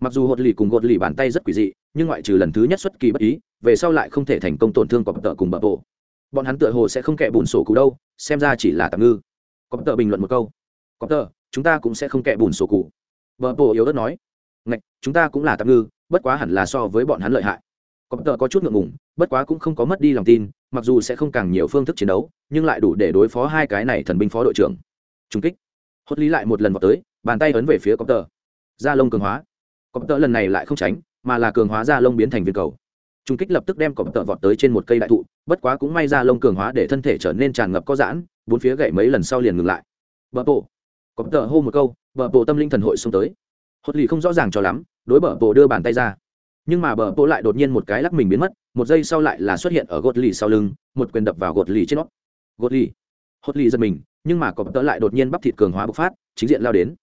Mặc dù hột lì cùng gột lì bàn tay rất quỷ dị, nhưng ngoại trừ lần thứ nhất xuất kỳ bất ý, về sau lại không thể thành công tổn thương cọp tợ cùng bờ tổ. bọn hắn tựa hồ sẽ không kẻ bùn sổ cụ đâu, xem ra chỉ là tạm ngư. Cọp tợ bình luận một câu. Cọp tợ, chúng ta cũng sẽ không kẻ bùn sổ cụ. Bờ tổ yếu đất nói ngạch, chúng ta cũng là tạm ngư, bất quá hẳn là so với bọn hắn lợi hại. Có tờ có chút ngượng ngùng, bất quá cũng không có mất đi lòng tin, mặc dù sẽ không càng nhiều phương thức chiến đấu, nhưng lại đủ để đối phó hai cái này thần binh phó đội trưởng. Trung kích. Hốt lý lại một lần vào tới, bàn tay ấn về phía cọp tờ. Da lông cường hóa. Cọp tờ lần này lại không tránh, mà là cường hóa da lông biến thành viên cầu. Trung kích lập tức đem cọp tờ vọt tới trên một cây đại thụ, bất quá cũng may da lông cường hóa để thân thể trở nên tràn ngập có giãn, bốn phía gậy mấy lần sau liền ngừng lại. Bờ bộ. Cọp tờ hô một câu, bờ bộ tâm linh thần hội xông tới hốt lì không rõ ràng cho lắm, đối bờ bộ đưa bàn tay ra. Nhưng mà bờ bộ lại đột nhiên một cái lắc mình biến mất, một giây sau lại là xuất hiện ở gột lì sau lưng, một quyền đập vào gột lì trên nó. Gột lì. Hốt lì giật mình, nhưng mà cọp tợ lại đột nhiên bắp thịt cường hóa bộc phát, chính diện lao đến.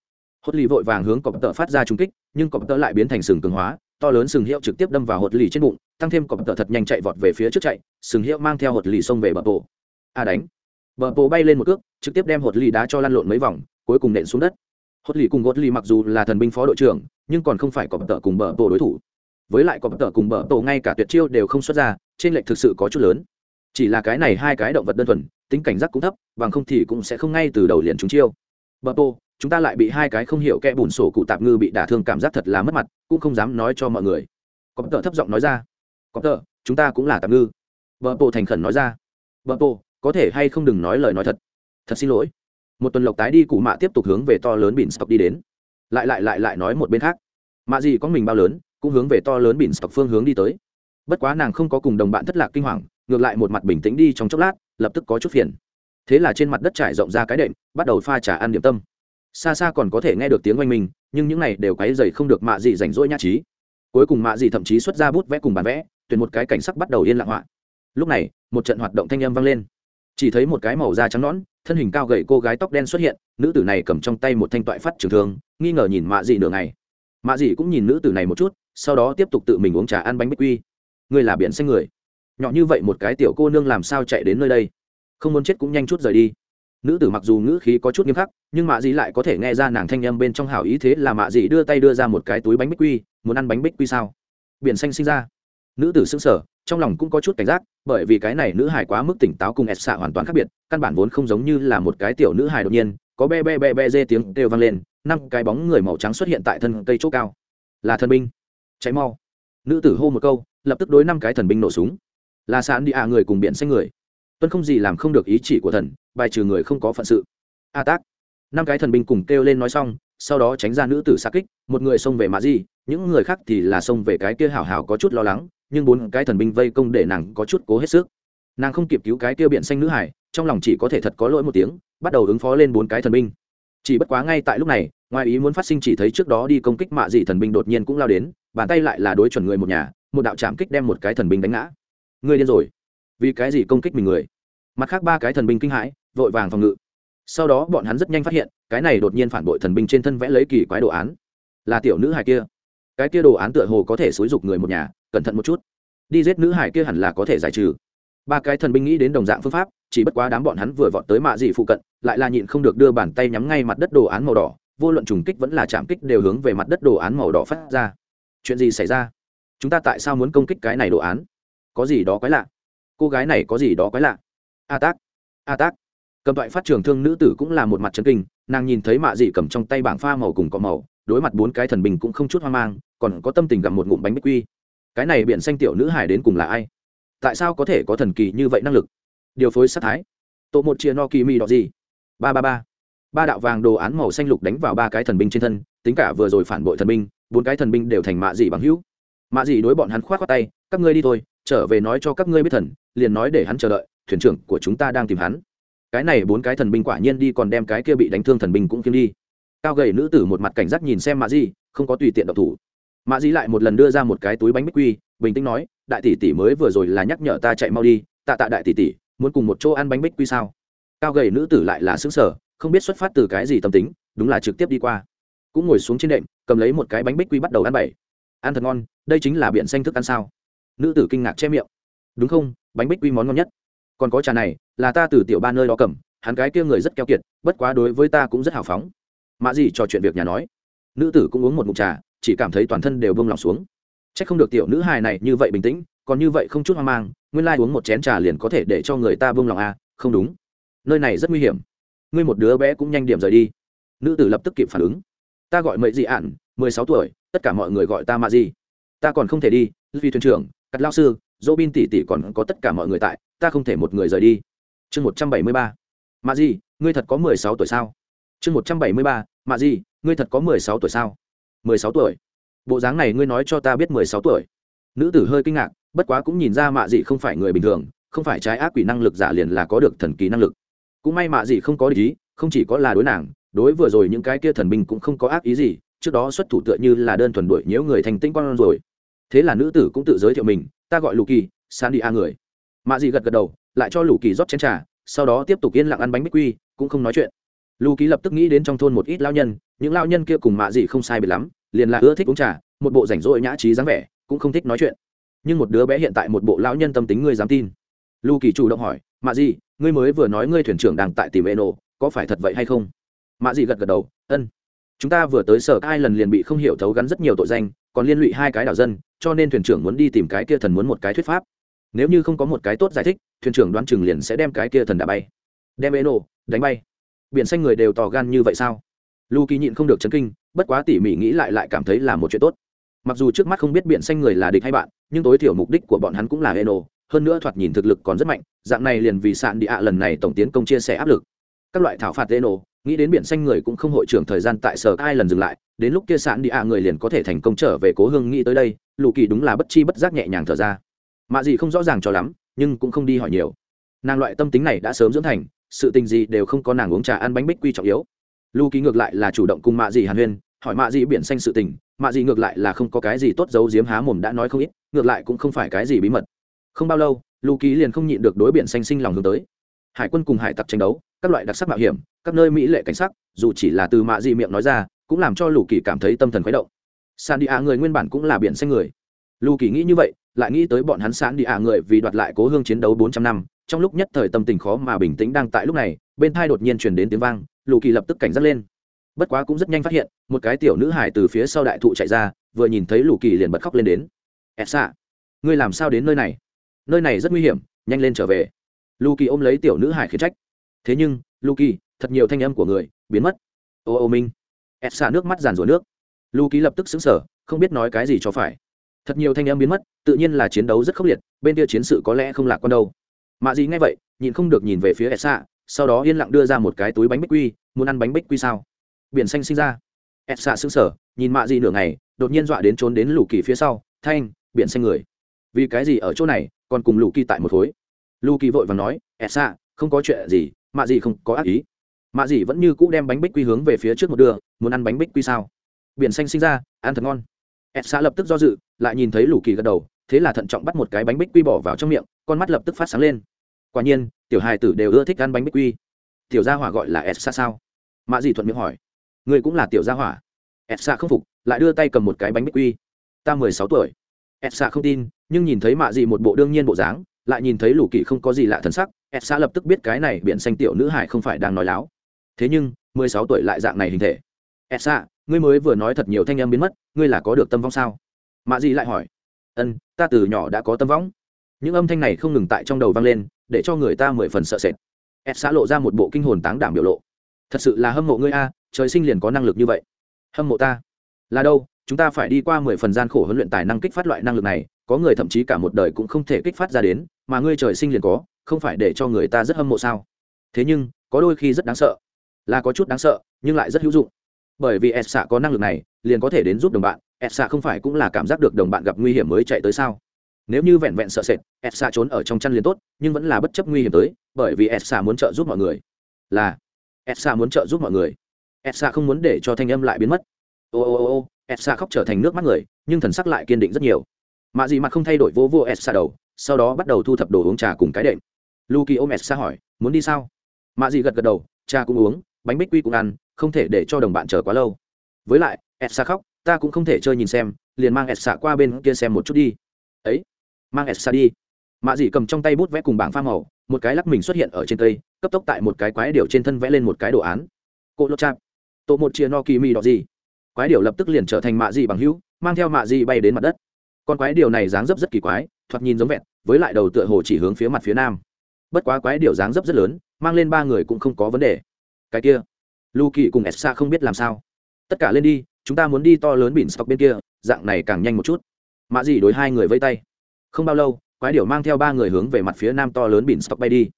Hốt lì vội vàng hướng cọp tợ phát ra trung kích, nhưng cọp tợ lại biến thành sừng cường hóa, to lớn sừng hiệu trực tiếp đâm vào hột lì trên bụng, tăng thêm cọp tợ thật nhanh chạy vọt về phía trước chạy, sừng hiệu mang theo hột lì xông về bờ bộ a à đánh. Bờ bộ bay lên một cước, trực tiếp đem hột lì đá cho lăn lộn mấy vòng, cuối cùng nện xuống đất hốt lì cùng hốt lì mặc dù là thần binh phó đội trưởng, nhưng còn không phải cọp tợ cùng bờ tổ đối thủ. Với lại cọp tợ cùng bờ tổ ngay cả tuyệt chiêu đều không xuất ra, trên lệnh thực sự có chút lớn. Chỉ là cái này hai cái động vật đơn thuần, tính cảnh giác cũng thấp, bằng không thì cũng sẽ không ngay từ đầu liền chúng chiêu. Bờ tô chúng ta lại bị hai cái không hiểu kẽ bùn sổ cụ tạp ngư bị đả thương cảm giác thật là mất mặt, cũng không dám nói cho mọi người. Có tờ thấp giọng nói ra. Có tờ chúng ta cũng là tạp ngư. Bờ tô thành khẩn nói ra. Bờ tô có thể hay không đừng nói lời nói thật. Thật xin lỗi một tuần lộc tái đi cụ mạ tiếp tục hướng về to lớn bỉn stock đi đến. Lại lại lại lại nói một bên khác. Mạ gì có mình bao lớn, cũng hướng về to lớn bỉn stock phương hướng đi tới. Bất quá nàng không có cùng đồng bạn thất lạc kinh hoàng, ngược lại một mặt bình tĩnh đi trong chốc lát, lập tức có chút phiền. Thế là trên mặt đất trải rộng ra cái đệm, bắt đầu pha trà ăn điểm tâm. Xa xa còn có thể nghe được tiếng oanh mình nhưng những này đều cái dày không được mạ gì rảnh rỗi nhã trí. Cuối cùng mạ gì thậm chí xuất ra bút vẽ cùng bàn vẽ, tuyển một cái cảnh sắc bắt đầu yên lặng họa. Lúc này, một trận hoạt động thanh âm vang lên chỉ thấy một cái màu da trắng nõn, thân hình cao gầy cô gái tóc đen xuất hiện, nữ tử này cầm trong tay một thanh toại phát trường thương, nghi ngờ nhìn mạ dị nửa ngày. Mạ dị cũng nhìn nữ tử này một chút, sau đó tiếp tục tự mình uống trà ăn bánh bích quy. Người là biển xanh người. Nhỏ như vậy một cái tiểu cô nương làm sao chạy đến nơi đây? Không muốn chết cũng nhanh chút rời đi. Nữ tử mặc dù ngữ khí có chút nghiêm khắc, nhưng mạ Dị lại có thể nghe ra nàng thanh â m bên trong hảo ý thế là mạ Dị đưa tay đưa ra một cái túi bánh bích quy, muốn ăn bánh bích quy sao? Biển xanh sinh ra. Nữ tử xứng sở trong lòng cũng có chút cảnh giác, bởi vì cái này nữ hài quá mức tỉnh táo cùng ẹt xạ hoàn toàn khác biệt, căn bản vốn không giống như là một cái tiểu nữ hài đột nhiên, có be be be be dê tiếng kêu vang lên, năm cái bóng người màu trắng xuất hiện tại thân cây chỗ cao. Là thần binh. Cháy mau. Nữ tử hô một câu, lập tức đối năm cái thần binh nổ súng. Là sàn đi à người cùng biển xanh người. Tuân không gì làm không được ý chỉ của thần, bài trừ người không có phận sự. A tác. Năm cái thần binh cùng kêu lên nói xong sau đó tránh ra nữ tử xa kích, một người xông về mạ di, những người khác thì là xông về cái kia hảo hảo có chút lo lắng, nhưng bốn cái thần binh vây công để nàng có chút cố hết sức. Nàng không kịp cứu cái kia biển xanh nữ hải, trong lòng chỉ có thể thật có lỗi một tiếng, bắt đầu ứng phó lên bốn cái thần binh. Chỉ bất quá ngay tại lúc này, ngoài ý muốn phát sinh chỉ thấy trước đó đi công kích mạ dị thần binh đột nhiên cũng lao đến, bàn tay lại là đối chuẩn người một nhà, một đạo chạm kích đem một cái thần binh đánh ngã. Người điên rồi. Vì cái gì công kích mình người? Mặt khác ba cái thần binh kinh hãi, vội vàng phòng ngự sau đó bọn hắn rất nhanh phát hiện, cái này đột nhiên phản bội thần binh trên thân vẽ lấy kỳ quái đồ án. Là tiểu nữ hải kia. Cái kia đồ án tựa hồ có thể xúi dục người một nhà, cẩn thận một chút. Đi giết nữ hải kia hẳn là có thể giải trừ. Ba cái thần binh nghĩ đến đồng dạng phương pháp, chỉ bất quá đám bọn hắn vừa vọt tới mạ dị phụ cận, lại là nhịn không được đưa bàn tay nhắm ngay mặt đất đồ án màu đỏ, vô luận trùng kích vẫn là chạm kích đều hướng về mặt đất đồ án màu đỏ phát ra. Chuyện gì xảy ra? Chúng ta tại sao muốn công kích cái này đồ án? Có gì đó quái lạ. Cô gái này có gì đó quái lạ. A tác. A tác cầm toại phát trường thương nữ tử cũng là một mặt chân kinh, nàng nhìn thấy mạ dị cầm trong tay bảng pha màu cùng có màu, đối mặt bốn cái thần bình cũng không chút hoang mang, còn có tâm tình gặp một ngụm bánh bích quy. Cái này biển xanh tiểu nữ hải đến cùng là ai? Tại sao có thể có thần kỳ như vậy năng lực? Điều phối sát thái. Tổ một chia no kỳ mi đỏ gì? Ba ba ba. Ba đạo vàng đồ án màu xanh lục đánh vào ba cái thần binh trên thân, tính cả vừa rồi phản bội thần binh bốn cái thần binh đều thành mạ dị bằng hữu. Mạ dị đối bọn hắn khoát khoát tay, các ngươi đi thôi, trở về nói cho các ngươi biết thần, liền nói để hắn chờ đợi, thuyền trưởng của chúng ta đang tìm hắn cái này bốn cái thần binh quả nhiên đi còn đem cái kia bị đánh thương thần binh cũng kiếm đi. Cao gầy nữ tử một mặt cảnh giác nhìn xem mạ di, không có tùy tiện độc thủ. Mạ di lại một lần đưa ra một cái túi bánh bích quy, bình tĩnh nói, đại tỷ tỷ mới vừa rồi là nhắc nhở ta chạy mau đi, tạ tạ đại tỷ tỷ, muốn cùng một chỗ ăn bánh bích quy sao? Cao gầy nữ tử lại là xứng sở không biết xuất phát từ cái gì tâm tính, đúng là trực tiếp đi qua. Cũng ngồi xuống trên đệm, cầm lấy một cái bánh bích quy bắt đầu ăn bảy ăn thật ngon, đây chính là biển xanh thức ăn sao? Nữ tử kinh ngạc che miệng. Đúng không, bánh bích quy món ngon nhất. Còn có trà này là ta từ tiểu ba nơi đó cầm, hắn cái kia người rất keo kiệt, bất quá đối với ta cũng rất hào phóng. Mạ gì trò chuyện việc nhà nói. Nữ tử cũng uống một mụn trà, chỉ cảm thấy toàn thân đều bông lòng xuống. C h ắ c không được tiểu nữ hài này như vậy bình tĩnh, còn như vậy không chút hoang mang, nguyên Lai uống một chén trà liền có thể để cho người ta bông lòng à không đúng. Nơi này rất nguy hiểm. Ngươi một đứa bé cũng nhanh điểm rời đi. Nữ tử lập tức kịp phản ứng. Ta gọi mậy dị ạn mười sáu tuổi, tất cả mọi người gọi ta mạ gì ta còn không thể đi vì thuyền trưởng, cắt lao sư, dỗ bin tỷ tỷ còn có tất cả mọi người tại, ta không thể một người rời đi chương một trăm bảy mươi ba. Mà gì ngươi thật có mười sáu tuổi sao? Chương một trăm bảy mươi ba mà gì ngươi thật có mười sáu tuổi sao? mười sáu tuổi. Bộ dáng này ngươi nói cho ta biết mười sáu tuổi. Nữ tử hơi kinh ngạc, bất quá cũng nhìn ra mạ dị không phải người bình thường, không phải trái ác quỷ năng lực giả liền là có được thần kỳ năng lực. Cũng may mạ dị không có ý, không chỉ có là đối nàng, đối vừa rồi những cái kia thần binh cũng không có ác ý gì, trước đó xuất thủ tựa như là đơn thuần đuổi nhiễu người thành tinh quan rồi. Thế là nữ tử cũng tự giới thiệu mình, ta gọi lù kỳ san đi a người. Mạ dị gật gật đầu lại cho lũ kỳ rót chén trà sau đó tiếp tục yên lặng ăn bánh bích quy cũng không nói chuyện. Lũ kỳ lập tức nghĩ đến trong thôn một ít lao nhân những lao nhân kia cùng mạ gì không sai biệt lắm liền là ưa thích uống trà một bộ rảnh rỗi nhã trí dáng vẻ cũng không thích nói chuyện. Nhưng một đứa bé hiện tại một bộ lão nhân tâm tính ngươi dám tin. Lũ kỳ chủ động hỏi mạ gì, ngươi mới vừa nói ngươi thuyền trưởng đang tại tìm ê nổ có phải thật vậy hay không? Mạ dị gật gật đầu ân. Chúng ta vừa tới sở ai lần liền bị không hiểu thấu gắn rất nhiều tội danh còn liên lụy hai cái đảo dân cho nên thuyền trưởng muốn đi tìm cái kia thần muốn một cái thuyết pháp. Nếu như không có một cái tốt giải thích thuyền trưởng đoán chừng liền sẽ đem cái kia thần đã bay. Đem ê nổ đánh bay. Biển xanh người đều tò gan như vậy sao? Lu kỳ nhịn không được chấn kinh, bất quá tỉ mỉ nghĩ lại lại cảm thấy là một chuyện tốt. Mặc dù trước mắt không biết biển xanh người là địch hay bạn, nhưng tối thiểu mục đích của bọn hắn cũng là eno, hơn nữa thoạt nhìn thực lực còn rất mạnh, dạng này liền vì sạn địa ạ lần này tổng tiến công chia sẻ áp lực. Các loại thảo phạt eno, nghĩ đến biển xanh người cũng không hội trưởng thời gian tại sở ai lần dừng lại, đến lúc kia sạn địa ạ người liền có thể thành công trở về cố hương nghĩ tới đây lù kỳ đúng là bất chi bất giác nhẹ nhàng thở ra. Mạ gì không rõ ràng cho lắm nhưng cũng không đi hỏi nhiều. Nàng loại tâm tính này đã sớm dưỡng thành, sự tình gì đều không có nàng uống trà ăn bánh bích quy trọng yếu. Lu ký ngược lại là chủ động cùng mạ dị hàn huyên, hỏi mạ dị biển xanh sự tình, mạ dị ngược lại là không có cái gì tốt giấu giếm há mồm đã nói không ít, ngược lại cũng không phải cái gì bí mật. Không bao lâu lu ký liền không nhịn được đối biển xanh sinh lòng hướng tới. Hải quân cùng hải tặc tranh đấu, các loại đặc sắc mạo hiểm, các nơi mỹ lệ cảnh sắc, dù chỉ là từ mạ dị miệng nói ra, cũng làm cho lù kỳ cảm thấy tâm thần khuấy động. San đi a người nguyên bản cũng là biển xanh người. Lù kỳ nghĩ như vậy lại nghĩ tới bọn hắn sẵn đi a người vì đoạt lại cố hương chiến đấu bốn trăm năm, trong lúc nhất thời tâm tình khó mà bình tĩnh đang tại lúc này, bên thai đột nhiên truyền đến tiếng vang, lù kỳ lập tức cảnh giác lên. Bất quá cũng rất nhanh phát hiện, một cái tiểu nữ hải từ phía sau đại thụ chạy ra, vừa nhìn thấy lù kỳ liền bật khóc lên đến. Ẹt xạ, ngươi làm sao đến nơi này? Nơi này rất nguy hiểm, nhanh lên trở về. Lù kỳ ôm lấy tiểu nữ hải khiển trách. Thế nhưng, lù kỳ, thật nhiều thanh âm của người biến mất. Ô ô minh. Ẹt xạ nước mắt giàn rủa nước. Lù kỳ lập tức xứng sở không biết nói cái gì cho phải thật nhiều thanh em biến mất, tự nhiên là chiến đấu rất khốc liệt, bên kia chiến sự có lẽ không lạc quan đâu. Mạ gì nghe vậy nhìn không được nhìn về phía ẹt xạ sau đó yên lặng đưa ra một cái túi bánh bích quy, muốn ăn bánh bích quy sao? Biển xanh sinh ra. Ẹt xạ xứng sở nhìn mạ gì nửa ngày, đột nhiên dọa đến trốn đến lù kỳ phía sau, thanh, biển xanh người, vì cái gì ở chỗ này, còn cùng lù kỳ tại một khối? Lù kỳ vội và nói ẹt xạ không có chuyện gì, mạ gì không có ác ý. Mạ gì vẫn như cũ đem bánh bích quy hướng về phía trước một đường, muốn ăn bánh bích quy sao? Biển xanh sinh ra, ăn thật ngon ẹt xạ lập tức do dự, lại nhìn thấy lù kỳ gật đầu, thế là thận trọng bắt một cái bánh bích quy bỏ vào trong miệng, con mắt lập tức phát sáng lên. Quả nhiên, tiểu hài tử đều ưa thích ăn bánh bích quy. Tiểu gia hỏa gọi là ẹt xạ sao? Mạ Dị thuận miệng hỏi. Người cũng là tiểu gia hỏa. Ẹt xạ không phục, lại đưa tay cầm một cái bánh bích quy. Ta mười sáu tuổi. Ẹt xạ không tin, nhưng nhìn thấy mạ Dị một bộ đương nhiên bộ dáng, lại nhìn thấy lũ kỳ không có gì lạ thân sắc ẹt xạ lập tức biết cái này biển xanh tiểu nữ hải không phải đang nói láo. Thế nhưng, mười sáu tuổi lại dạng này hình thể. Ẹt xạ ngươi mới vừa nói thật nhiều thanh em biến mất, ngươi là có được tâm vong sao? Mạ dị lại hỏi. Ân, ta từ nhỏ đã có tâm vong. Những âm thanh này không ngừng tại trong đầu vang lên, để cho người ta mười phần sợ sệt. Ed xã lộ ra một bộ kinh hồn táng đảm biểu lộ. Thật sự là hâm mộ ngươi a, trời sinh liền có năng lực như vậy. Hâm mộ ta? Là đâu, chúng ta phải đi qua mười phần gian khổ huấn luyện tài năng kích phát loại năng lực này, có người thậm chí cả một đời cũng không thể kích phát ra đến, mà ngươi trời sinh liền có, không phải để cho người ta rất hâm mộ sao? Thế nhưng, có đôi khi rất đáng sợ. Là có chút đáng sợ, nhưng lại rất hữu dụng bởi vì ed xạ có năng lực này, liền có thể đến giúp đồng bạn. ed xạ không phải cũng là cảm giác được đồng bạn gặp nguy hiểm mới chạy tới sao? Nếu như vẹn vẹn sợ sệt ed xạ trốn ở trong chăn liền tốt, nhưng vẫn là bất chấp nguy hiểm tới, bởi vì ed xạ muốn trợ giúp mọi người. Là ed xạ muốn trợ giúp mọi người. Ed xạ không muốn để cho thanh âm lại biến mất. Ô ô ô ô ed xạ khóc trở thành nước mắt người, nhưng thần sắc lại kiên định rất nhiều. Mạ gì mặt không thay đổi vô vô ed xạ đầu, sau đó bắt đầu thu thập đồ uống trà cùng cái đệm. Luki ôm ed xạ hỏi, muốn đi sao? Mạ gì gật gật đầu cha cũng uống, bánh bích quy cũng ăn không thể để cho đồng bạn chờ quá lâu. Với lại, ed xa khóc, ta cũng không thể chơi nhìn xem, liền mang ed xạ qua bên kia xem một chút đi. Ấy, mang essa đi. Mạ dị cầm trong tay bút vẽ cùng bảng pha màu, một cái lắc mình xuất hiện ở trên cây, cấp tốc tại một cái quái điệu trên thân vẽ lên một cái đồ án. Cỗ lốt chạp. Tổ một chia no kỳ mi đỏ gì. Quái điệu lập tức liền trở thành mạ dị bằng hữu, mang theo mạ dị bay đến mặt đất. Con quái điệu này dáng dấp rất kỳ quái, thoạt nhìn giống vẹn, với lại đầu tựa hồ chỉ hướng phía mặt phía nam. Bất quá quái điệu dáng dấp rất lớn, mang lên ba người cũng không có vấn đề. Cái kia lu kỳ cùng essa không biết làm sao. Tất cả lên đi, chúng ta muốn đi to lớn bỉn stock bên kia, dạng này càng nhanh một chút. Mạ dị đối hai người vây tay. Không bao lâu, quái điểu mang theo ba người hướng về mặt phía nam to lớn bỉn stock bay đi.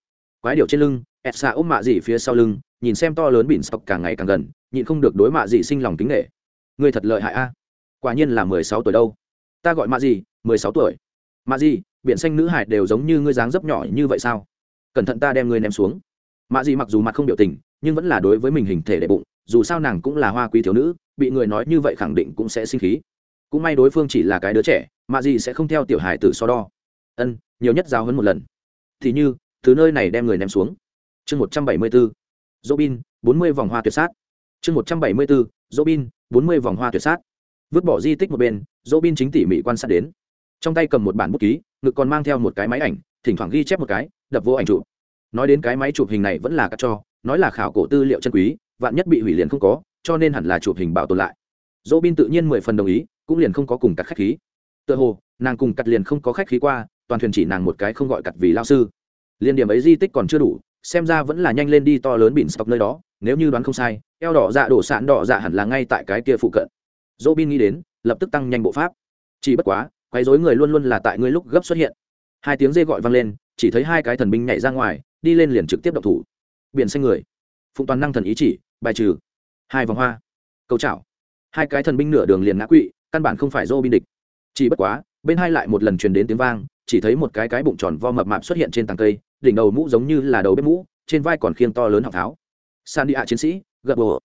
Quái điểu trên lưng ẹt ôm mạ dị phía sau lưng, nhìn xem to lớn bỉn stock càng ngày càng gần, nhịn không được đối mạ dị sinh lòng kính nghệ người thật lợi hại a. Quả nhiên là mười sáu tuổi đâu. Ta gọi mạ dị mười sáu tuổi. Mạ dị biển xanh nữ hải đều giống như ngươi dáng dấp nhỏ như vậy sao? Cẩn thận ta đem ngươi ném xuống. Mạ dị mặc dù mặt không biểu tình nhưng vẫn là đối với mình hình thể đệ bụng, dù sao nàng cũng là hoa quý thiếu nữ, bị người nói như vậy khẳng định cũng sẽ sinh khí. Cũng may đối phương chỉ là cái đứa trẻ, mà gì sẽ không theo tiểu hải tử so đo. Ân, nhiều nhất giáo hơn một lần. Thì như, từ nơi này đem người ném xuống. Chương một trăm bảy mươi bốn dỗ bin bốn mươi vòng hoa tuyệt sát. Chương một trăm bảy mươi bốn dỗ bin bốn mươi vòng hoa tuyệt sát. Vứt bỏ di tích một bên dỗ bin chính tỉ mỉ quan sát đến. Trong tay cầm một bản bút ký, ngực còn mang theo một cái máy ảnh, thỉnh thoảng ghi chép một cái, đập vô ảnh chụp. Nói đến cái máy chụp hình này vẫn là cắt cho nói là khảo cổ tư liệu chân quý, vạn nhất bị hủy liền không có, cho nên hẳn là chụp hình bảo tồn lại. Dỗ bin tự nhiên mười phần đồng ý, cũng liền không có cùng cặt khách khí. Tựa hồ, nàng cùng cặt liền không có khách khí qua, toàn thuyền chỉ nàng một cái không gọi cặt vì lao sư. Liên điểm ấy di tích còn chưa đủ, xem ra vẫn là nhanh lên đi to lớn bỉn sọc nơi đó, nếu như đoán không sai, eo đỏ dạ đổ sạn đỏ dạ hẳn là ngay tại cái kia phụ cận. Dỗ bin nghĩ đến, lập tức tăng nhanh bộ pháp. Chỉ bất quá, quấy rối người luôn luôn là tại ngươi lúc gấp xuất hiện. Hai tiếng dê gọi vang lên, chỉ thấy hai cái thần binh nhảy ra ngoài, đi lên liền trực tiếp động thủ biển xanh người. Phụng toàn năng thần ý chỉ, bài trừ. Hai vòng hoa. Cầu chảo. Hai cái thần binh nửa đường liền ngã quỵ, căn bản không phải dô bin địch. Chỉ bất quá, bên hai lại một lần truyền đến tiếng vang, chỉ thấy một cái cái bụng tròn vo mập mạp xuất hiện trên tàng cây, đỉnh đầu mũ giống như là đầu bếp mũ, trên vai còn khiêng to lớn học tháo. San đi ạ chiến sĩ gợp bồ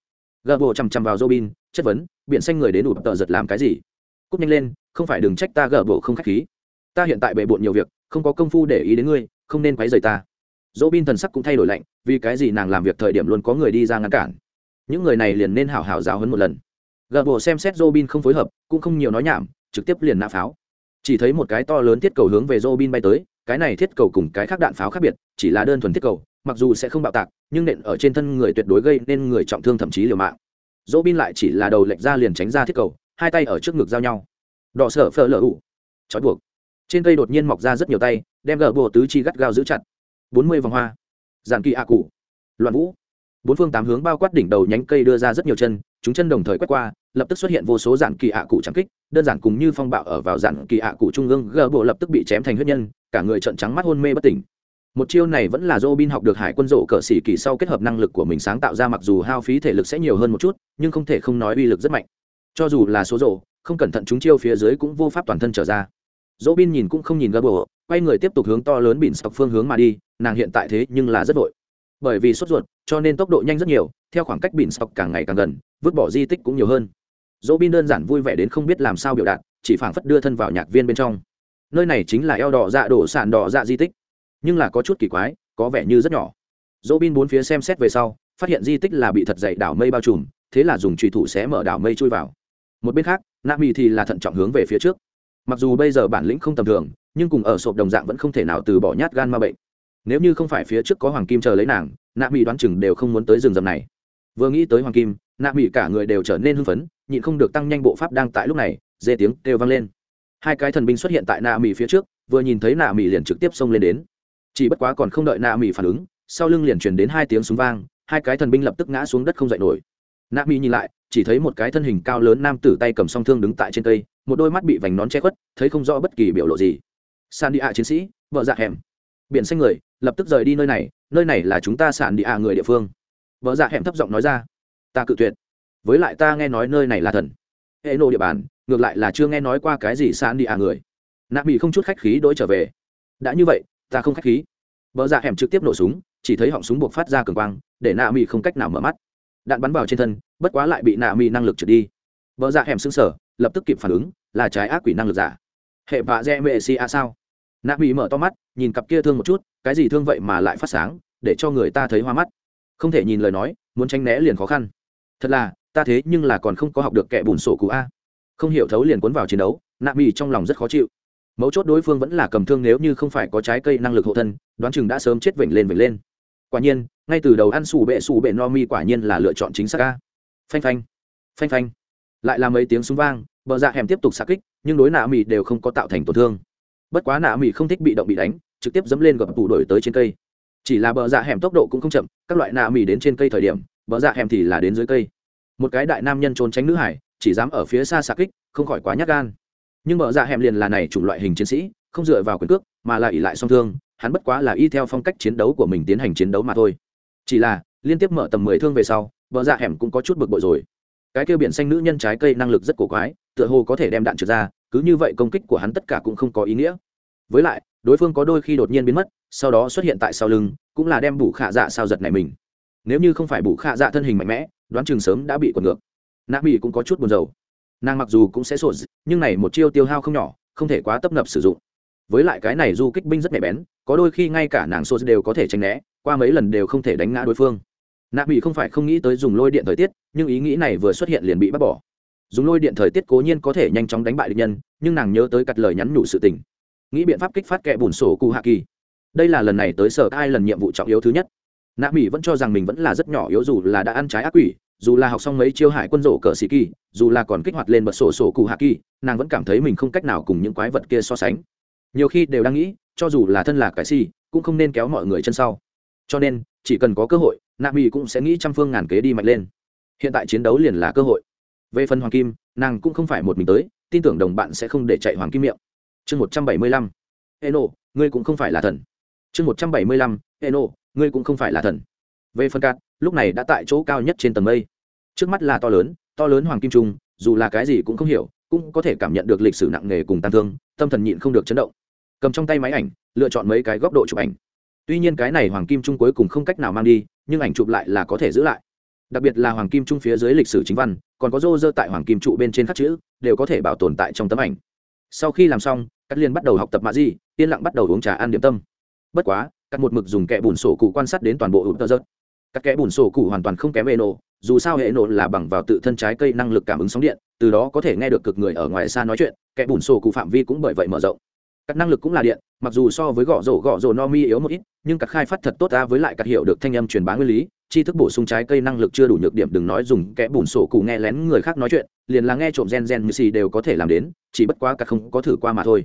gợp bồ chằm chằm vào dô bin chất vấn, biển xanh người đến đủ tợ giật làm cái gì? Cúp nhanh lên, không phải đừng trách ta gợp bồ không k h á c h khí. Ta hiện tại bề bộn nhiều việc, không có công phu để ý đến ngươi, không nên quấy rầy ta dỗ bin thần sắc cũng thay đổi lạnh, vì cái gì nàng làm việc thời điểm luôn có người đi ra ngăn cản? Những người này liền nên hảo hảo giáo hơn một lần. Gờ bộ xem xét dỗ bin không phối hợp, cũng không nhiều nói nhảm, trực tiếp liền nã pháo. Chỉ thấy một cái to lớn thiết cầu hướng về dỗ bin bay tới, cái này thiết cầu cùng cái khác đạn pháo khác biệt, chỉ là đơn thuần thiết cầu, mặc dù sẽ không bạo tạc, nhưng nện ở trên thân người tuyệt đối gây nên người trọng thương thậm chí liều mạng. Dỗ bin lại chỉ là đầu lệch ra liền tránh ra thiết cầu, hai tay ở trước ngực giao nhau. Đỏ sở phở lở ủ. Trói buộc. Trên cây đột nhiên mọc ra rất nhiều tay, đem gờ bộ tứ chi gắt gao giữ chặt bốn mươi vòng hoa. Giàn kỳ a cụ loạn vũ. Bốn phương tám hướng bao quát đỉnh đầu nhánh cây đưa ra rất nhiều chân, chúng chân đồng thời quét qua, lập tức xuất hiện vô số giản kỳ ạ cụ trắng kích, đơn giản cùng như phong bạo ở vào giản kỳ ạ cụ trung ương, gờ bộ lập tức bị chém thành huyết nhân, cả người trợn trắng mắt hôn mê bất tỉnh. Một chiêu này vẫn là Robin học được hải quân rộ cỡ sĩ kỳ sau kết hợp năng lực của mình sáng tạo ra mặc dù hao phí thể lực sẽ nhiều hơn một chút, nhưng không thể không nói uy lực rất mạnh. Cho dù là số rộ không cẩn thận chúng chiêu phía dưới cũng vô pháp toàn thân trở ra. Robin nhìn cũng không nhìn gờ bộ quay người tiếp tục hướng to lớn bỉn sọc phương hướng mà đi, nàng hiện tại thế nhưng là rất vội. Bởi vì sốt ruột, cho nên tốc độ nhanh rất nhiều, theo khoảng cách bỉn sọc càng ngày càng gần, vứt bỏ di tích cũng nhiều hơn. Dỗ bin đơn giản vui vẻ đến không biết làm sao biểu đạt, chỉ phảng phất đưa thân vào nhạc viên bên trong. Nơi này chính là eo đỏ dạ đổ sàn đỏ dạ di tích. Nhưng là có chút kỳ quái, có vẻ như rất nhỏ. Dỗ bin bốn phía xem xét về sau, phát hiện di tích là bị thật dày đảo mây bao trùm, thế là dùng trùy thủ sẽ mở đảo mây chui vào. Một bên khác nam mỹ thì là thận trọng hướng về phía trước. Mặc dù bây giờ bản lĩnh không tầm thường nhưng cùng ở sộp đồng dạng vẫn không thể nào từ bỏ nhát gan ma bệnh. Nếu như không phải phía trước có hoàng kim chờ lấy nàng, nạ mỹ đoán chừng đều không muốn tới rừng rầm này. Vừa nghĩ tới hoàng kim, nạ mỹ cả người đều trở nên hưng phấn, nhịn không được tăng nhanh bộ pháp đang tại lúc này, dê tiếng kêu vang lên. Hai cái thần binh xuất hiện tại nạ mỹ phía trước, vừa nhìn thấy nạ mỹ liền trực tiếp xông lên đến. Chỉ bất quá còn không đợi nạ mỹ phản ứng, sau lưng liền truyền đến hai tiếng súng vang, hai cái thần binh lập tức ngã xuống đất không dậy nổi. Nạ mỹ nhìn lại, chỉ thấy một cái thân hình cao lớn nam tử tay cầm song thương đứng tại trên cây, một đôi mắt bị vành nón che khuất, thấy không rõ bất kỳ biểu lộ gì sàn đi ạ chiến sĩ, vợ dạ hẻm. Biển xanh người, lập tức rời đi nơi này nơi này là chúng ta sàn đi ạ người địa phương. Vợ dạ hẻm thấp giọng nói ra. Ta cự tuyệt. Với lại ta nghe nói nơi này là thần. Hệ nộ địa bàn, ngược lại là chưa nghe nói qua cái gì sàn đi ạ người. Nạ bị không chút khách khí đ trở về. Đã như vậy, ta không khách khí. Vợ dạ hẻm trực tiếp nổ súng, chỉ thấy họng súng buộc phát ra cường quang, để nạ mỹ không cách nào mở mắt. Đạn bắn vào trên thân, bất quá lại bị nạ mỹ năng lực trượt đi. Vợ dạ hẻm xứng sở lập tức kịp phản ứng, là trái ác quỷ năng lực giả hệ vạ dẹ mệ si a sao? Nạ mỹ mở to mắt, nhìn cặp kia thương một chút, cái gì thương vậy mà lại phát sáng, để cho người ta thấy hoa mắt. Không thể nhìn lời nói, muốn tránh né liền khó khăn. Thật là, ta thế nhưng là còn không có học được kẻ bùn sổ cụ a. Không hiểu thấu liền cuốn vào chiến đấu, nạ mỹ trong lòng rất khó chịu. Mấu chốt đối phương vẫn là cầm thương nếu như không phải có trái cây năng lực hộ thân, đoán chừng đã sớm chết vểnh lên vểnh lên. Quả nhiên, ngay từ đầu ăn xù bệ xù bệ no mi quả nhiên là lựa chọn chính xác a. Phanh phanh phanh phanh. Lại là mấy tiếng súng vang, bờ dạ hẻm tiếp tục xa kích nhưng đối nạ mỹ đều không có tạo thành tổn thương. Bất quá nạ mỹ không thích bị động bị đánh, trực tiếp dẫm lên gập tủ đổi tới trên cây. Chỉ là bờ dạ hẻm tốc độ cũng không chậm, các loại nạ mỹ đến trên cây thời điểm, bờ dạ hẻm thì là đến dưới cây. Một cái đại nam nhân trốn tránh nữ hải, chỉ dám ở phía xa xa kích, không khỏi quá nhát gan. Nhưng bờ dạ hẻm liền là này chủng loại hình chiến sĩ, không dựa vào quyền cước, mà là ỉ lại song thương, hắn bất quá là y theo phong cách chiến đấu của mình tiến hành chiến đấu mà thôi. Chỉ là, liên tiếp mở tầm mười thương về sau, bờ dạ hẻm cũng có chút bực bội rồi. Cái kêu biển xanh nữ nhân trái cây năng lực rất cổ quái, tựa hồ có thể đem đạn trượt ra cứ như vậy công kích của hắn tất cả cũng không có ý nghĩa. Với lại, đối phương có đôi khi đột nhiên biến mất, sau đó xuất hiện tại sau lưng, cũng là đem bù khạ dạ sao giật này mình. Nếu như không phải bù khạ dạ thân hình mạnh mẽ, đoán chừng sớm đã bị quần ngược. Nạ mỹ cũng có chút buồn rầu. Nàng mặc dù cũng sẽ sột nhưng này một chiêu tiêu hao không nhỏ, không thể quá tấp nập sử dụng. Với lại cái này du kích binh rất nhạy bén, có đôi khi ngay cả nàng sô đều có thể tránh né, qua mấy lần đều không thể đánh ngã đối phương. Nạ mỹ không phải không nghĩ tới dùng lôi điện thời tiết, nhưng ý nghĩ này vừa xuất hiện liền bị bắt bỏ dùng lôi điện thời tiết cố nhiên có thể nhanh chóng đánh bại địch nhân, nhưng nàng nhớ tới cặt lời nhắn nhủ sự tình. Nghĩ biện pháp kích phát kẻ bùn sổ cụ hạ kỳ. Đây là lần này tới sở ai lần nhiệm vụ trọng yếu thứ nhất. Nạ mỹ vẫn cho rằng mình vẫn là rất nhỏ yếu dù là đã ăn trái ác quỷ, dù là học xong mấy chiêu hải quân rổ cờ sĩ kỳ, dù là còn kích hoạt lên bật sổ sổ cụ hạ kỳ, nàng vẫn cảm thấy mình không cách nào cùng những quái vật kia so sánh. Nhiều khi đều đang nghĩ, cho dù là thân là cái si, cũng không nên kéo mọi người chân sau. Cho nên, chỉ cần có cơ hội, nạ mỹ cũng sẽ nghĩ trăm phương ngàn kế đi mạnh lên. Hiện tại chiến đấu liền là cơ hội về phần hoàng kim, nàng cũng không phải một mình tới, tin tưởng đồng bạn sẽ không để chạy hoàng kim miệng. Chương một trăm bảy mươi lăm. Eno, ngươi cũng không phải là thần. Chương một trăm bảy mươi lăm, eno, ngươi cũng không phải là thần. Về phần cát, lúc này đã tại chỗ cao nhất trên tầng mây. Trước mắt là to lớn to lớn hoàng kim trung, dù là cái gì cũng không hiểu, cũng có thể cảm nhận được lịch sử nặng nề cùng tàn thương, tâm thần nhịn không được chấn động. Cầm trong tay máy ảnh, lựa chọn mấy cái góc độ chụp ảnh. Tuy nhiên cái này hoàng kim trung cuối cùng không cách nào mang đi, nhưng ảnh chụp lại là có thể giữ lại đặc biệt là hoàng kim trung phía dưới lịch sử chính văn, còn có rô rơ tại hoàng kim trụ bên trên khắc chữ, đều có thể bảo tồn tại trong tấm ảnh. Sau khi làm xong cắt liên bắt đầu học tập mạ di, yên lặng bắt đầu uống trà ăn điểm tâm. Bất quá cắt một mực dùng kẽ bùn sổ cụ quan sát đến toàn bộ hữu tơ rớt. Các kẽ bùn sổ cụ hoàn toàn không kém hệ nộ dù sao hệ nộ là bằng vào tự thân trái cây năng lực cảm ứng sóng điện, từ đó có thể nghe được cực người ở ngoài xa nói chuyện kẽ bùn sổ cụ phạm vi cũng bởi vậy mở rộng. Các năng lực cũng là điện, mặc dù so với gõ rổ gõ rổ no mi yếu một ít, nhưng các khai phát thật tốt ta với lại các hiệu được thanh âm truyền bá nguyên lý tri thức bổ sung trái cây năng lực chưa đủ nhược điểm, đừng nói dùng kẽ bùn sổ cụ nghe lén người khác nói chuyện, liền là nghe trộm gen gen như xì đều có thể làm đến, chỉ bất quá cả không có thử qua mà thôi.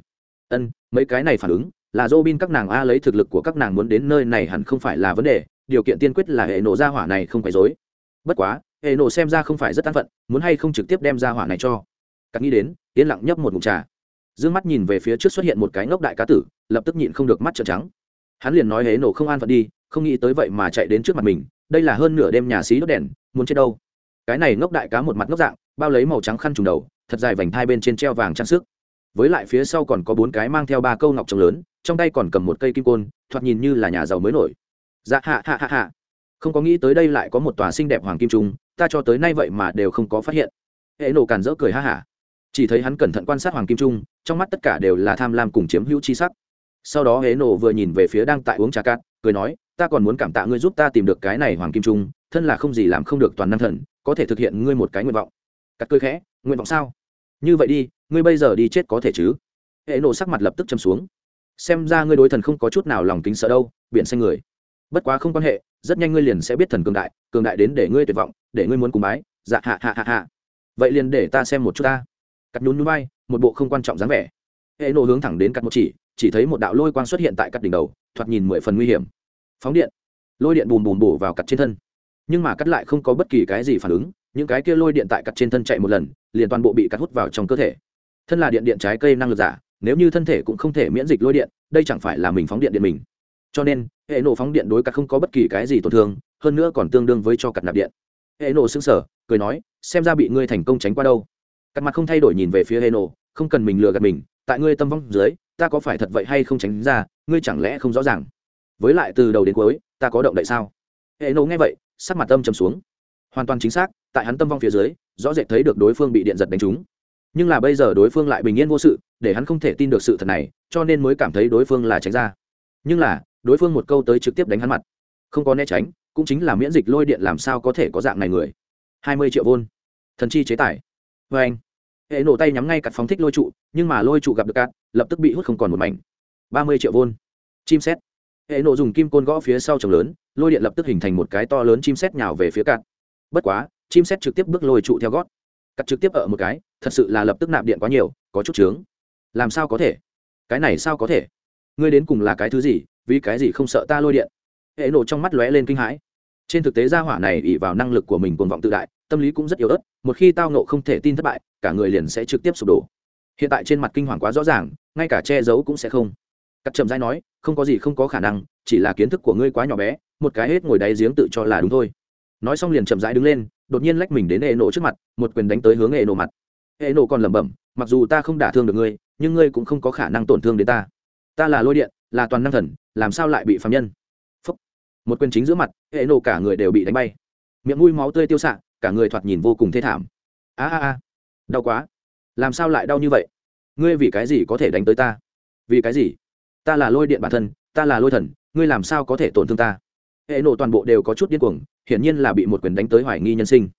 Ân, mấy cái này phản ứng, là dô bin các nàng a lấy thực lực của các nàng muốn đến nơi này hẳn không phải là vấn đề, điều kiện tiên quyết là hệ nổ ra hỏa này không phải dối bất quá, hệ nổ xem ra không phải rất an phận, muốn hay không trực tiếp đem ra hỏa này cho. Cắt nghĩ đến, yên lặng nhấp một mục trà. D ư ơ n g mắt nhìn về phía trước xuất hiện một cái ngốc đại cá tử, lập tức nhịn không được mắt trợn trắng. Hắn liền nói hệ nổ không an phận đi, không nghĩ tới vậy mà chạy đến trước mặt mình đây là hơn nửa đêm nhà xí đốt đèn, muốn chết đâu. Cái này ngốc đại cá một mặt ngốc dạng, bao lấy màu trắng khăn trùng đầu, thật dài vành hai bên trên treo vàng trang sức. Với lại phía sau còn có bốn cái mang theo ba câu ngọc trồng lớn, trong tay còn cầm một cây kim côn, thoạt nhìn như là nhà giàu mới nổi. Dạ hạ hạ hạ hạ. Không có nghĩ tới đây lại có một tòa xinh đẹp hoàng kim trung, ta cho tới nay vậy mà đều không có phát hiện. Hệ nổ càn rỡ cười ha hả. Chỉ thấy hắn cẩn thận quan sát hoàng kim trung, trong mắt tất cả đều là tham lam cùng chiếm hữu chi sắc. Sau đó hế nổ vừa nhìn về phía đang tại uống trà cát cười nói ta còn muốn cảm tạ ngươi giúp ta tìm được cái này hoàng kim trung, thân là không gì làm không được toàn năng thần, có thể thực hiện ngươi một cái nguyện vọng. Cắt cười khẽ, nguyện vọng sao? Như vậy đi, ngươi bây giờ đi chết có thể chứ? Hệ nổ sắc mặt lập tức châm xuống. Xem ra ngươi đối thần không có chút nào lòng kính sợ đâu, biển xanh người. Bất quá không quan hệ, rất nhanh ngươi liền sẽ biết thần cường đại cường đại đến để ngươi tuyệt vọng, để ngươi muốn cùng bái. Dạ hạ hạ hạ hạ vậy liền để ta xem một chút ta. Cắt nhún núi bay một bộ không quan trọng dáng vẻ. Hệ nổ hướng thẳng đến cắt một chỉ chỉ thấy một đạo lôi quang xuất hiện tại cắt đỉnh đầu, thoạt nhìn mười phần nguy hiểm phóng điện. Lôi điện bùm bùm bổ vào cắt trên thân. Nhưng mà cắt lại không có bất kỳ cái gì phản ứng, những cái kia lôi điện tại cắt trên thân chạy một lần, liền toàn bộ bị cắt hút vào trong cơ thể. Thân là điện điện trái cây năng lực giả, nếu như thân thể cũng không thể miễn dịch lôi điện, đây chẳng phải là mình phóng điện điện mình. Cho nên, hệ nổ phóng điện đối cắt không có bất kỳ cái gì tổn thương, hơn nữa còn tương đương với cho cắt nạp điện. Hệ nổ xứng sở cười nói, xem ra bị ngươi thành công tránh qua đâu. Cắt mặt không thay đổi nhìn về phía hệ nổ, không cần mình lừa gạt mình, tại ngươi tâm vong dưới, ta có phải thật vậy hay không tránh ra, ngươi chẳng lẽ không rõ ràng? Với lại từ đầu đến cuối, ta có động đậy sao? Hệ nổ nghe vậy, sắc mặt tâm trầm xuống. Hoàn toàn chính xác, tại hắn tâm vong phía dưới, rõ rệt thấy được đối phương bị điện giật đánh trúng. Nhưng là bây giờ đối phương lại bình yên vô sự, để hắn không thể tin được sự thật này, cho nên mới cảm thấy đối phương là tránh ra. Nhưng là, đối phương một câu tới trực tiếp đánh hắn mặt. Không có né tránh, cũng chính là miễn dịch lôi điện làm sao có thể có dạng này người. Hai mươi triệu vôn. Thần chi chế tải vê anh. Hệ nổ tay nhắm ngay cặt phóng thích lôi trụ, nhưng mà lôi trụ gặp được cát, lập tức bị hút không còn một mảnh. Ba mươi triệu vôn. Chim xét hệ nộ dùng kim côn gõ phía sau trồng lớn, lôi điện lập tức hình thành một cái to lớn chim xét nhào về phía cạn. Bất quá, chim xét trực tiếp bước lôi trụ theo gót. Cắt trực tiếp ở một cái, thật sự là lập tức nạp điện quá nhiều, có chút trướng làm sao có thể? Cái này sao có thể? Ngươi đến cùng là cái thứ gì, vì cái gì không sợ ta lôi điện? Hệ nổ trong mắt lóe lên kinh hãi. Trên thực tế gia hỏa này ỉ vào năng lực của mình cuồng vọng tự đại, tâm lý cũng rất yếu ớt, một khi tao nộ không thể tin thất bại, cả người liền sẽ trực tiếp sụp đổ. Hiện tại trên mặt kinh hoàng quá rõ ràng, ngay cả che giấu cũng sẽ không cắt chậm rãi nói, không có gì không có khả năng, chỉ là kiến thức của ngươi quá nhỏ bé, một cái hết ngồi đáy giếng tự cho là đúng thôi. Nói xong liền chậm rãi đứng lên, đột nhiên lách mình đến hệ nổ trước mặt, một quyền đánh tới hướng hệ nổ mặt. Hệ nổ còn lẩm bẩm, mặc dù ta không đả thương được ngươi, nhưng ngươi cũng không có khả năng tổn thương đến ta. Ta là lôi điện, là toàn năng thần, làm sao lại bị phạm nhân? Phúc. một quyền chính giữa mặt hệ nổ cả người đều bị đánh bay. Miệng mũi máu tươi tiêu xạ, cả người thoạt nhìn vô cùng thê thảm. A a a. Đau quá. Làm sao lại đau như vậy? Ngươi vì cái gì có thể đánh tới ta? Vì cái gì? Ta là lôi điện bản thân, ta là lôi thần, ngươi làm sao có thể tổn thương ta? Hệ nộ toàn bộ đều có chút điên cuồng, hiển nhiên là bị một quyền đánh tới hoài nghi nhân sinh.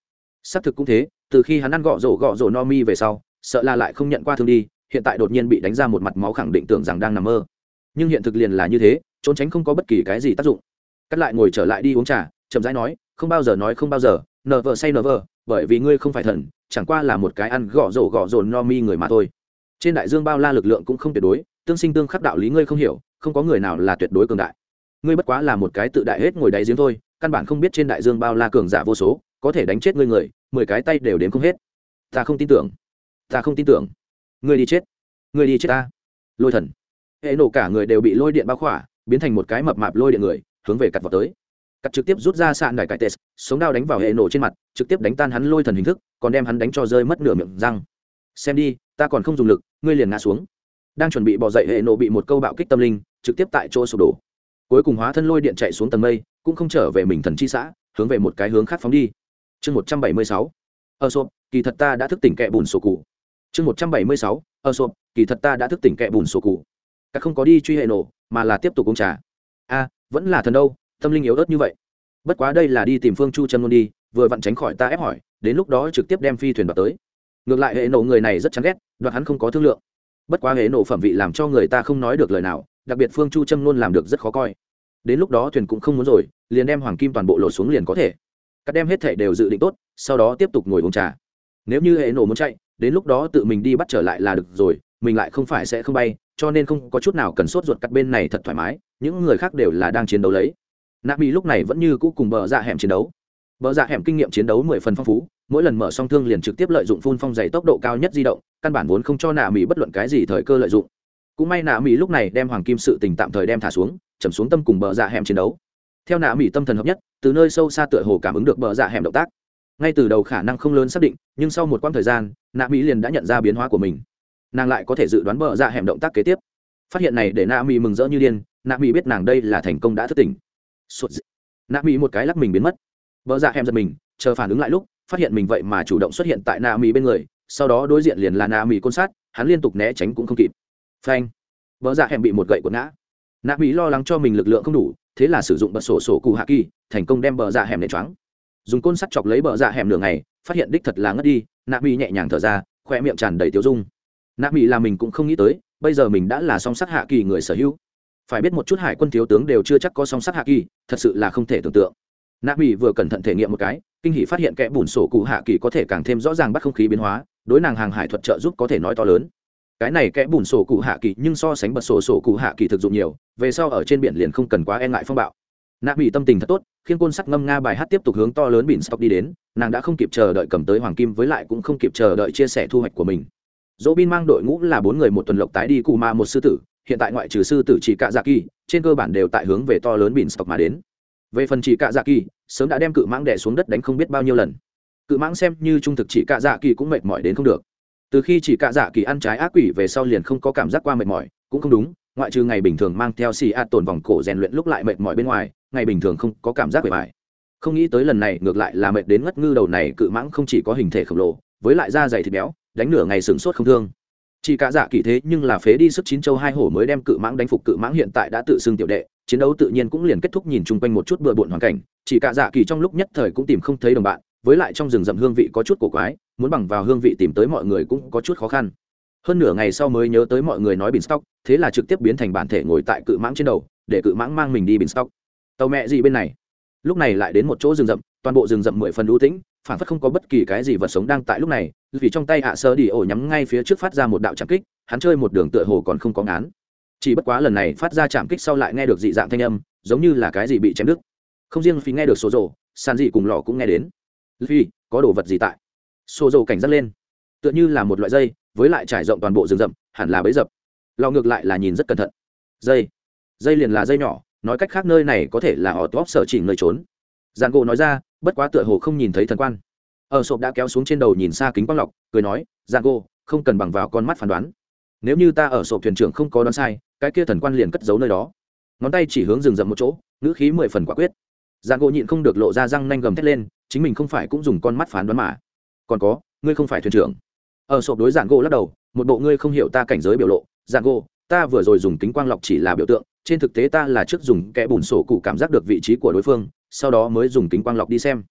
Xác thực cũng thế, từ khi hắn ăn gọ rổ gọ rổ no mi về sau, sợ là lại không nhận qua thương đi, hiện tại đột nhiên bị đánh ra một mặt máu khẳng định tưởng rằng đang nằm mơ. Nhưng hiện thực liền là như thế, trốn tránh không có bất kỳ cái gì tác dụng. Cắt lại ngồi trở lại đi uống trà, chậm rãi nói, không bao giờ nói không bao giờ, nờ vợ say nờ vợ bởi vì ngươi không phải thần, chẳng qua là một cái ăn gõ rổ gõ rồn no mi người mà thôi. Trên đại dương bao la lực lượng cũng không tuyệt đối tương sinh tương khắc đạo lý ngươi không hiểu, không có người nào là tuyệt đối cường đại. Ngươi bất quá là một cái tự đại hết ngồi đáy giếng thôi, căn bản không biết trên đại dương bao la cường giả vô số, có thể đánh chết ngươi người, mười cái tay đều đến không hết. Ta không tin tưởng. Ta không tin tưởng. Ngươi đi chết. Ngươi đi chết ta. Lôi thần. Hệ nổ cả người đều bị lôi điện bao khỏa, biến thành một cái mập mạp lôi điện người, hướng về cặt vào tới. Cắt trực tiếp rút ra sạn đài cải tes sống đao đánh vào hệ nổ trên mặt, trực tiếp đánh tan hắn lôi thần hình thức, còn đem hắn đánh cho rơi mất nửa miệng răng. Xem đi, ta còn không dùng lực, ngươi liền ngã xuống đang chuẩn bị bỏ dậy hệ nộ bị một câu bạo kích tâm linh, trực tiếp tại chỗ sụp đổ. Cuối cùng hóa thân lôi điện chạy xuống tầng mây, cũng không trở về mình thần chi xã, hướng về một cái hướng khác phóng đi. Chương một trăm bảy mươi sáu. Ở sộp, kỳ thật ta đã thức tỉnh kẹ bùn sổ cụ. Chương một trăm bảy mươi sáu. Ở sộp, kỳ thật ta đã thức tỉnh kẹ bùn sổ cụ. Các không có đi truy hệ nổ mà là tiếp tục uống trà. A, vẫn là thần đâu, tâm linh yếu ớt như vậy. Bất quá đây là đi tìm phương chu chân luôn đi, vừa vặn tránh khỏi ta ép hỏi, đến lúc đó trực tiếp đem phi thuyền đoạt tới. Ngược lại hệ nổ người này rất chán ghét, đoạt hắn không có thương lượng bất quá hệ nổ phẩm vị làm cho người ta không nói được lời nào, đặc biệt phương chu châm luôn làm được rất khó coi. Đến lúc đó thuyền cũng không muốn rồi, liền đem hoàng kim toàn bộ lột xuống liền có thể. Các đem hết thẻ đều dự định tốt, sau đó tiếp tục ngồi uống trà. Nếu như hệ nổ muốn chạy, đến lúc đó tự mình đi bắt trở lại là được rồi, mình lại không phải sẽ không bay, cho nên không có chút nào cần sốt ruột cắt bên này thật thoải mái, những người khác đều là đang chiến đấu lấy. Nạp mỹ lúc này vẫn như cũ cùng bờ dạ hẻm chiến đấu. Bờ dạ hẻm kinh nghiệm chiến đấu mười phần phong phú mỗi lần mở song thương liền trực tiếp lợi dụng phun phong dày tốc độ cao nhất di động, căn bản vốn không cho nạ mỹ bất luận cái gì thời cơ lợi dụng. Cũng may nạ mỹ lúc này đem hoàng kim sự tình tạm thời đem thả xuống chầm xuống tâm cùng bờ dạ hẻm chiến đấu. Theo nạ mỹ tâm thần hợp nhất, từ nơi sâu xa tựa hồ cảm ứng được bờ dạ hẻm động tác. Ngay từ đầu khả năng không lớn xác định, nhưng sau một quãng thời gian, nạ mỹ liền đã nhận ra biến hóa của mình. Nàng lại có thể dự đoán bờ dạ hẻm động tác kế tiếp. Phát hiện này để nạ mỹ mừng rỡ như điên, nạ mỹ biết nàng đây là thành công đã thất tỉnh. Nạ mỹ một cái lắc mình biến mất. Vợ dạ hẻm giật mình, chờ phản ứng lại lúc phát hiện mình vậy mà chủ động xuất hiện tại nạ mỹ bên người, sau đó đối diện liền là nạ mỹ côn sát, hắn liên tục né tránh cũng không kịp. Phanh. Vợ dạ hẻm bị một gậy quật ngã. Nạ mỹ lo lắng cho mình lực lượng không đủ, thế là sử dụng bật sổ sổ cụ hạ kỳ, thành công đem bờ dạ hẻm để choáng. Dùng côn sắt chọc lấy bờ dạ hẻm nửa ngày, phát hiện đích thật là ngất đi nạ mỹ nhẹ nhàng thở ra khoe miệng tràn đầy tiêu dung. Nạ mỹ là mình cũng không nghĩ tới, bây giờ mình đã là song sắt hạ kỳ người sở hữu. Phải biết một chút hải quân thiếu tướng đều chưa chắc có song sắt hạ kỳ, thật sự là không thể tưởng tượng nạ mỹ vừa cẩn thận thể nghiệm một cái, kinh hỷ phát hiện kẽ bùn sổ cụ hạ kỳ có thể càng thêm rõ ràng bắt không khí biến hóa, đối nàng hàng hải thuật trợ giúp có thể nói to lớn. Cái này kẽ bùn sổ cụ hạ kỳ nhưng so sánh bật sổ sổ cụ hạ kỳ thực dụng nhiều, về sau ở trên biển liền không cần quá e ngại phong bạo. Nạ mỹ tâm tình thật tốt khiến côn sắt ngâm nga bài hát tiếp tục hướng to lớn biển stock đi đến, nàng đã không kịp chờ đợi cầm tới hoàng kim với lại cũng không kịp chờ đợi chia sẻ thu hoạch của mình. Dỗ bin mang đội ngũ là bốn người một tuần lộc tái đi cù ma một sư tử, hiện tại ngoại trừ sư tử chỉ cạ dạ kỳ trên cơ bản đều tại hướng về to lớn bỉn stock mà đến về phần chỉ cạ dạ kỳ sớm đã đem cự mãng đẻ xuống đất đánh không biết bao nhiêu lần. Cự mãng xem như trung thực chỉ cạ dạ kỳ cũng mệt mỏi đến không được. Từ khi chỉ cạ dạ kỳ ăn trái ác quỷ về sau liền không có cảm giác qua mệt mỏi, cũng không đúng, ngoại trừ ngày bình thường mang theo xì ạt tồn vòng cổ rèn luyện lúc lại mệt mỏi bên ngoài, ngày bình thường không có cảm giác bề bài không nghĩ tới lần này ngược lại là mệt đến ngất ngư đầu này cự mãng không chỉ có hình thể khổng lồ, với lại da dày thịt béo, đánh nửa ngày sửng sốt không thương. Chỉ cả dạ kỳ thế nhưng là phế đi sức chín châu hai hổ mới đem cự mãng đánh phục cự mãng hiện tại đã tự xưng tiểu đệ chiến đấu tự nhiên cũng liền kết thúc nhìn chung quanh một chút bừa bộn hoàn cảnh, chỉ cả dạ kỳ trong lúc nhất thời cũng tìm không thấy đồng bạn, với lại trong rừng rậm hương vị có chút cổ quái, muốn bằng vào hương vị tìm tới mọi người cũng có chút khó khăn. Hơn nửa ngày sau mới nhớ tới mọi người nói bình stock thế là trực tiếp biến thành bản thể ngồi tại cự mãng trên đầu, để cự mãng mang mình đi bình stock tàu mẹ gì bên này? Lúc này lại đến một chỗ rừng rậm, toàn bộ rừng rậm mười phần ưu tĩnh, phản phất không có bất kỳ cái gì vật sống đang tại lúc này, vì trong tay hạ sơ đi ổ nhắm ngay phía trước phát ra một đạo trạm kích, hắn chơi một đường tựa hồ còn không có ngán chỉ bất quá lần này phát ra chạm kích sau lại nghe được dị dạng thanh âm, giống như là cái gì bị chém đứt. Không riêng phi nghe được số rồ sàn dị cùng lò cũng nghe đến. Phi, có đồ vật gì tại? Số rồ cảnh giác lên. Tựa như là một loại dây, với lại trải rộng toàn bộ rừng rậm, hẳn là bấy dập. Lò ngược lại là nhìn rất cẩn thận. Dây. Dây liền là dây nhỏ, nói cách khác nơi này có thể là họ top sở chỉ nơi trốn. Giàn gỗ nói ra, bất quá tựa hồ không nhìn thấy thần quan. Ở sộp đã kéo xuống trên đầu nhìn xa kính quang lọc, cười nói giàn gỗ, không cần bằng vào con mắt phán đoán. Nếu như ta ở sộp thuyền trưởng không có đoán sai cái kia thần quan liền cất giấu nơi đó. Ngón tay chỉ hướng rừng rậm một chỗ, ngữ khí mười phần quả quyết. Giang gỗ nhịn không được lộ ra răng nanh gầm thét lên, chính mình không phải cũng dùng con mắt phán đoán mà. Còn có, ngươi không phải thuyền trưởng. Ở sộp đối giảng gỗ lắc đầu, một bộ ngươi không hiểu ta cảnh giới biểu lộ. Giảng gỗ, ta vừa rồi dùng kính quang lọc chỉ là biểu tượng, trên thực tế ta là trước dùng kẽ bùn sổ cụ cảm giác được vị trí của đối phương, sau đó mới dùng kính quang lọc đi xem.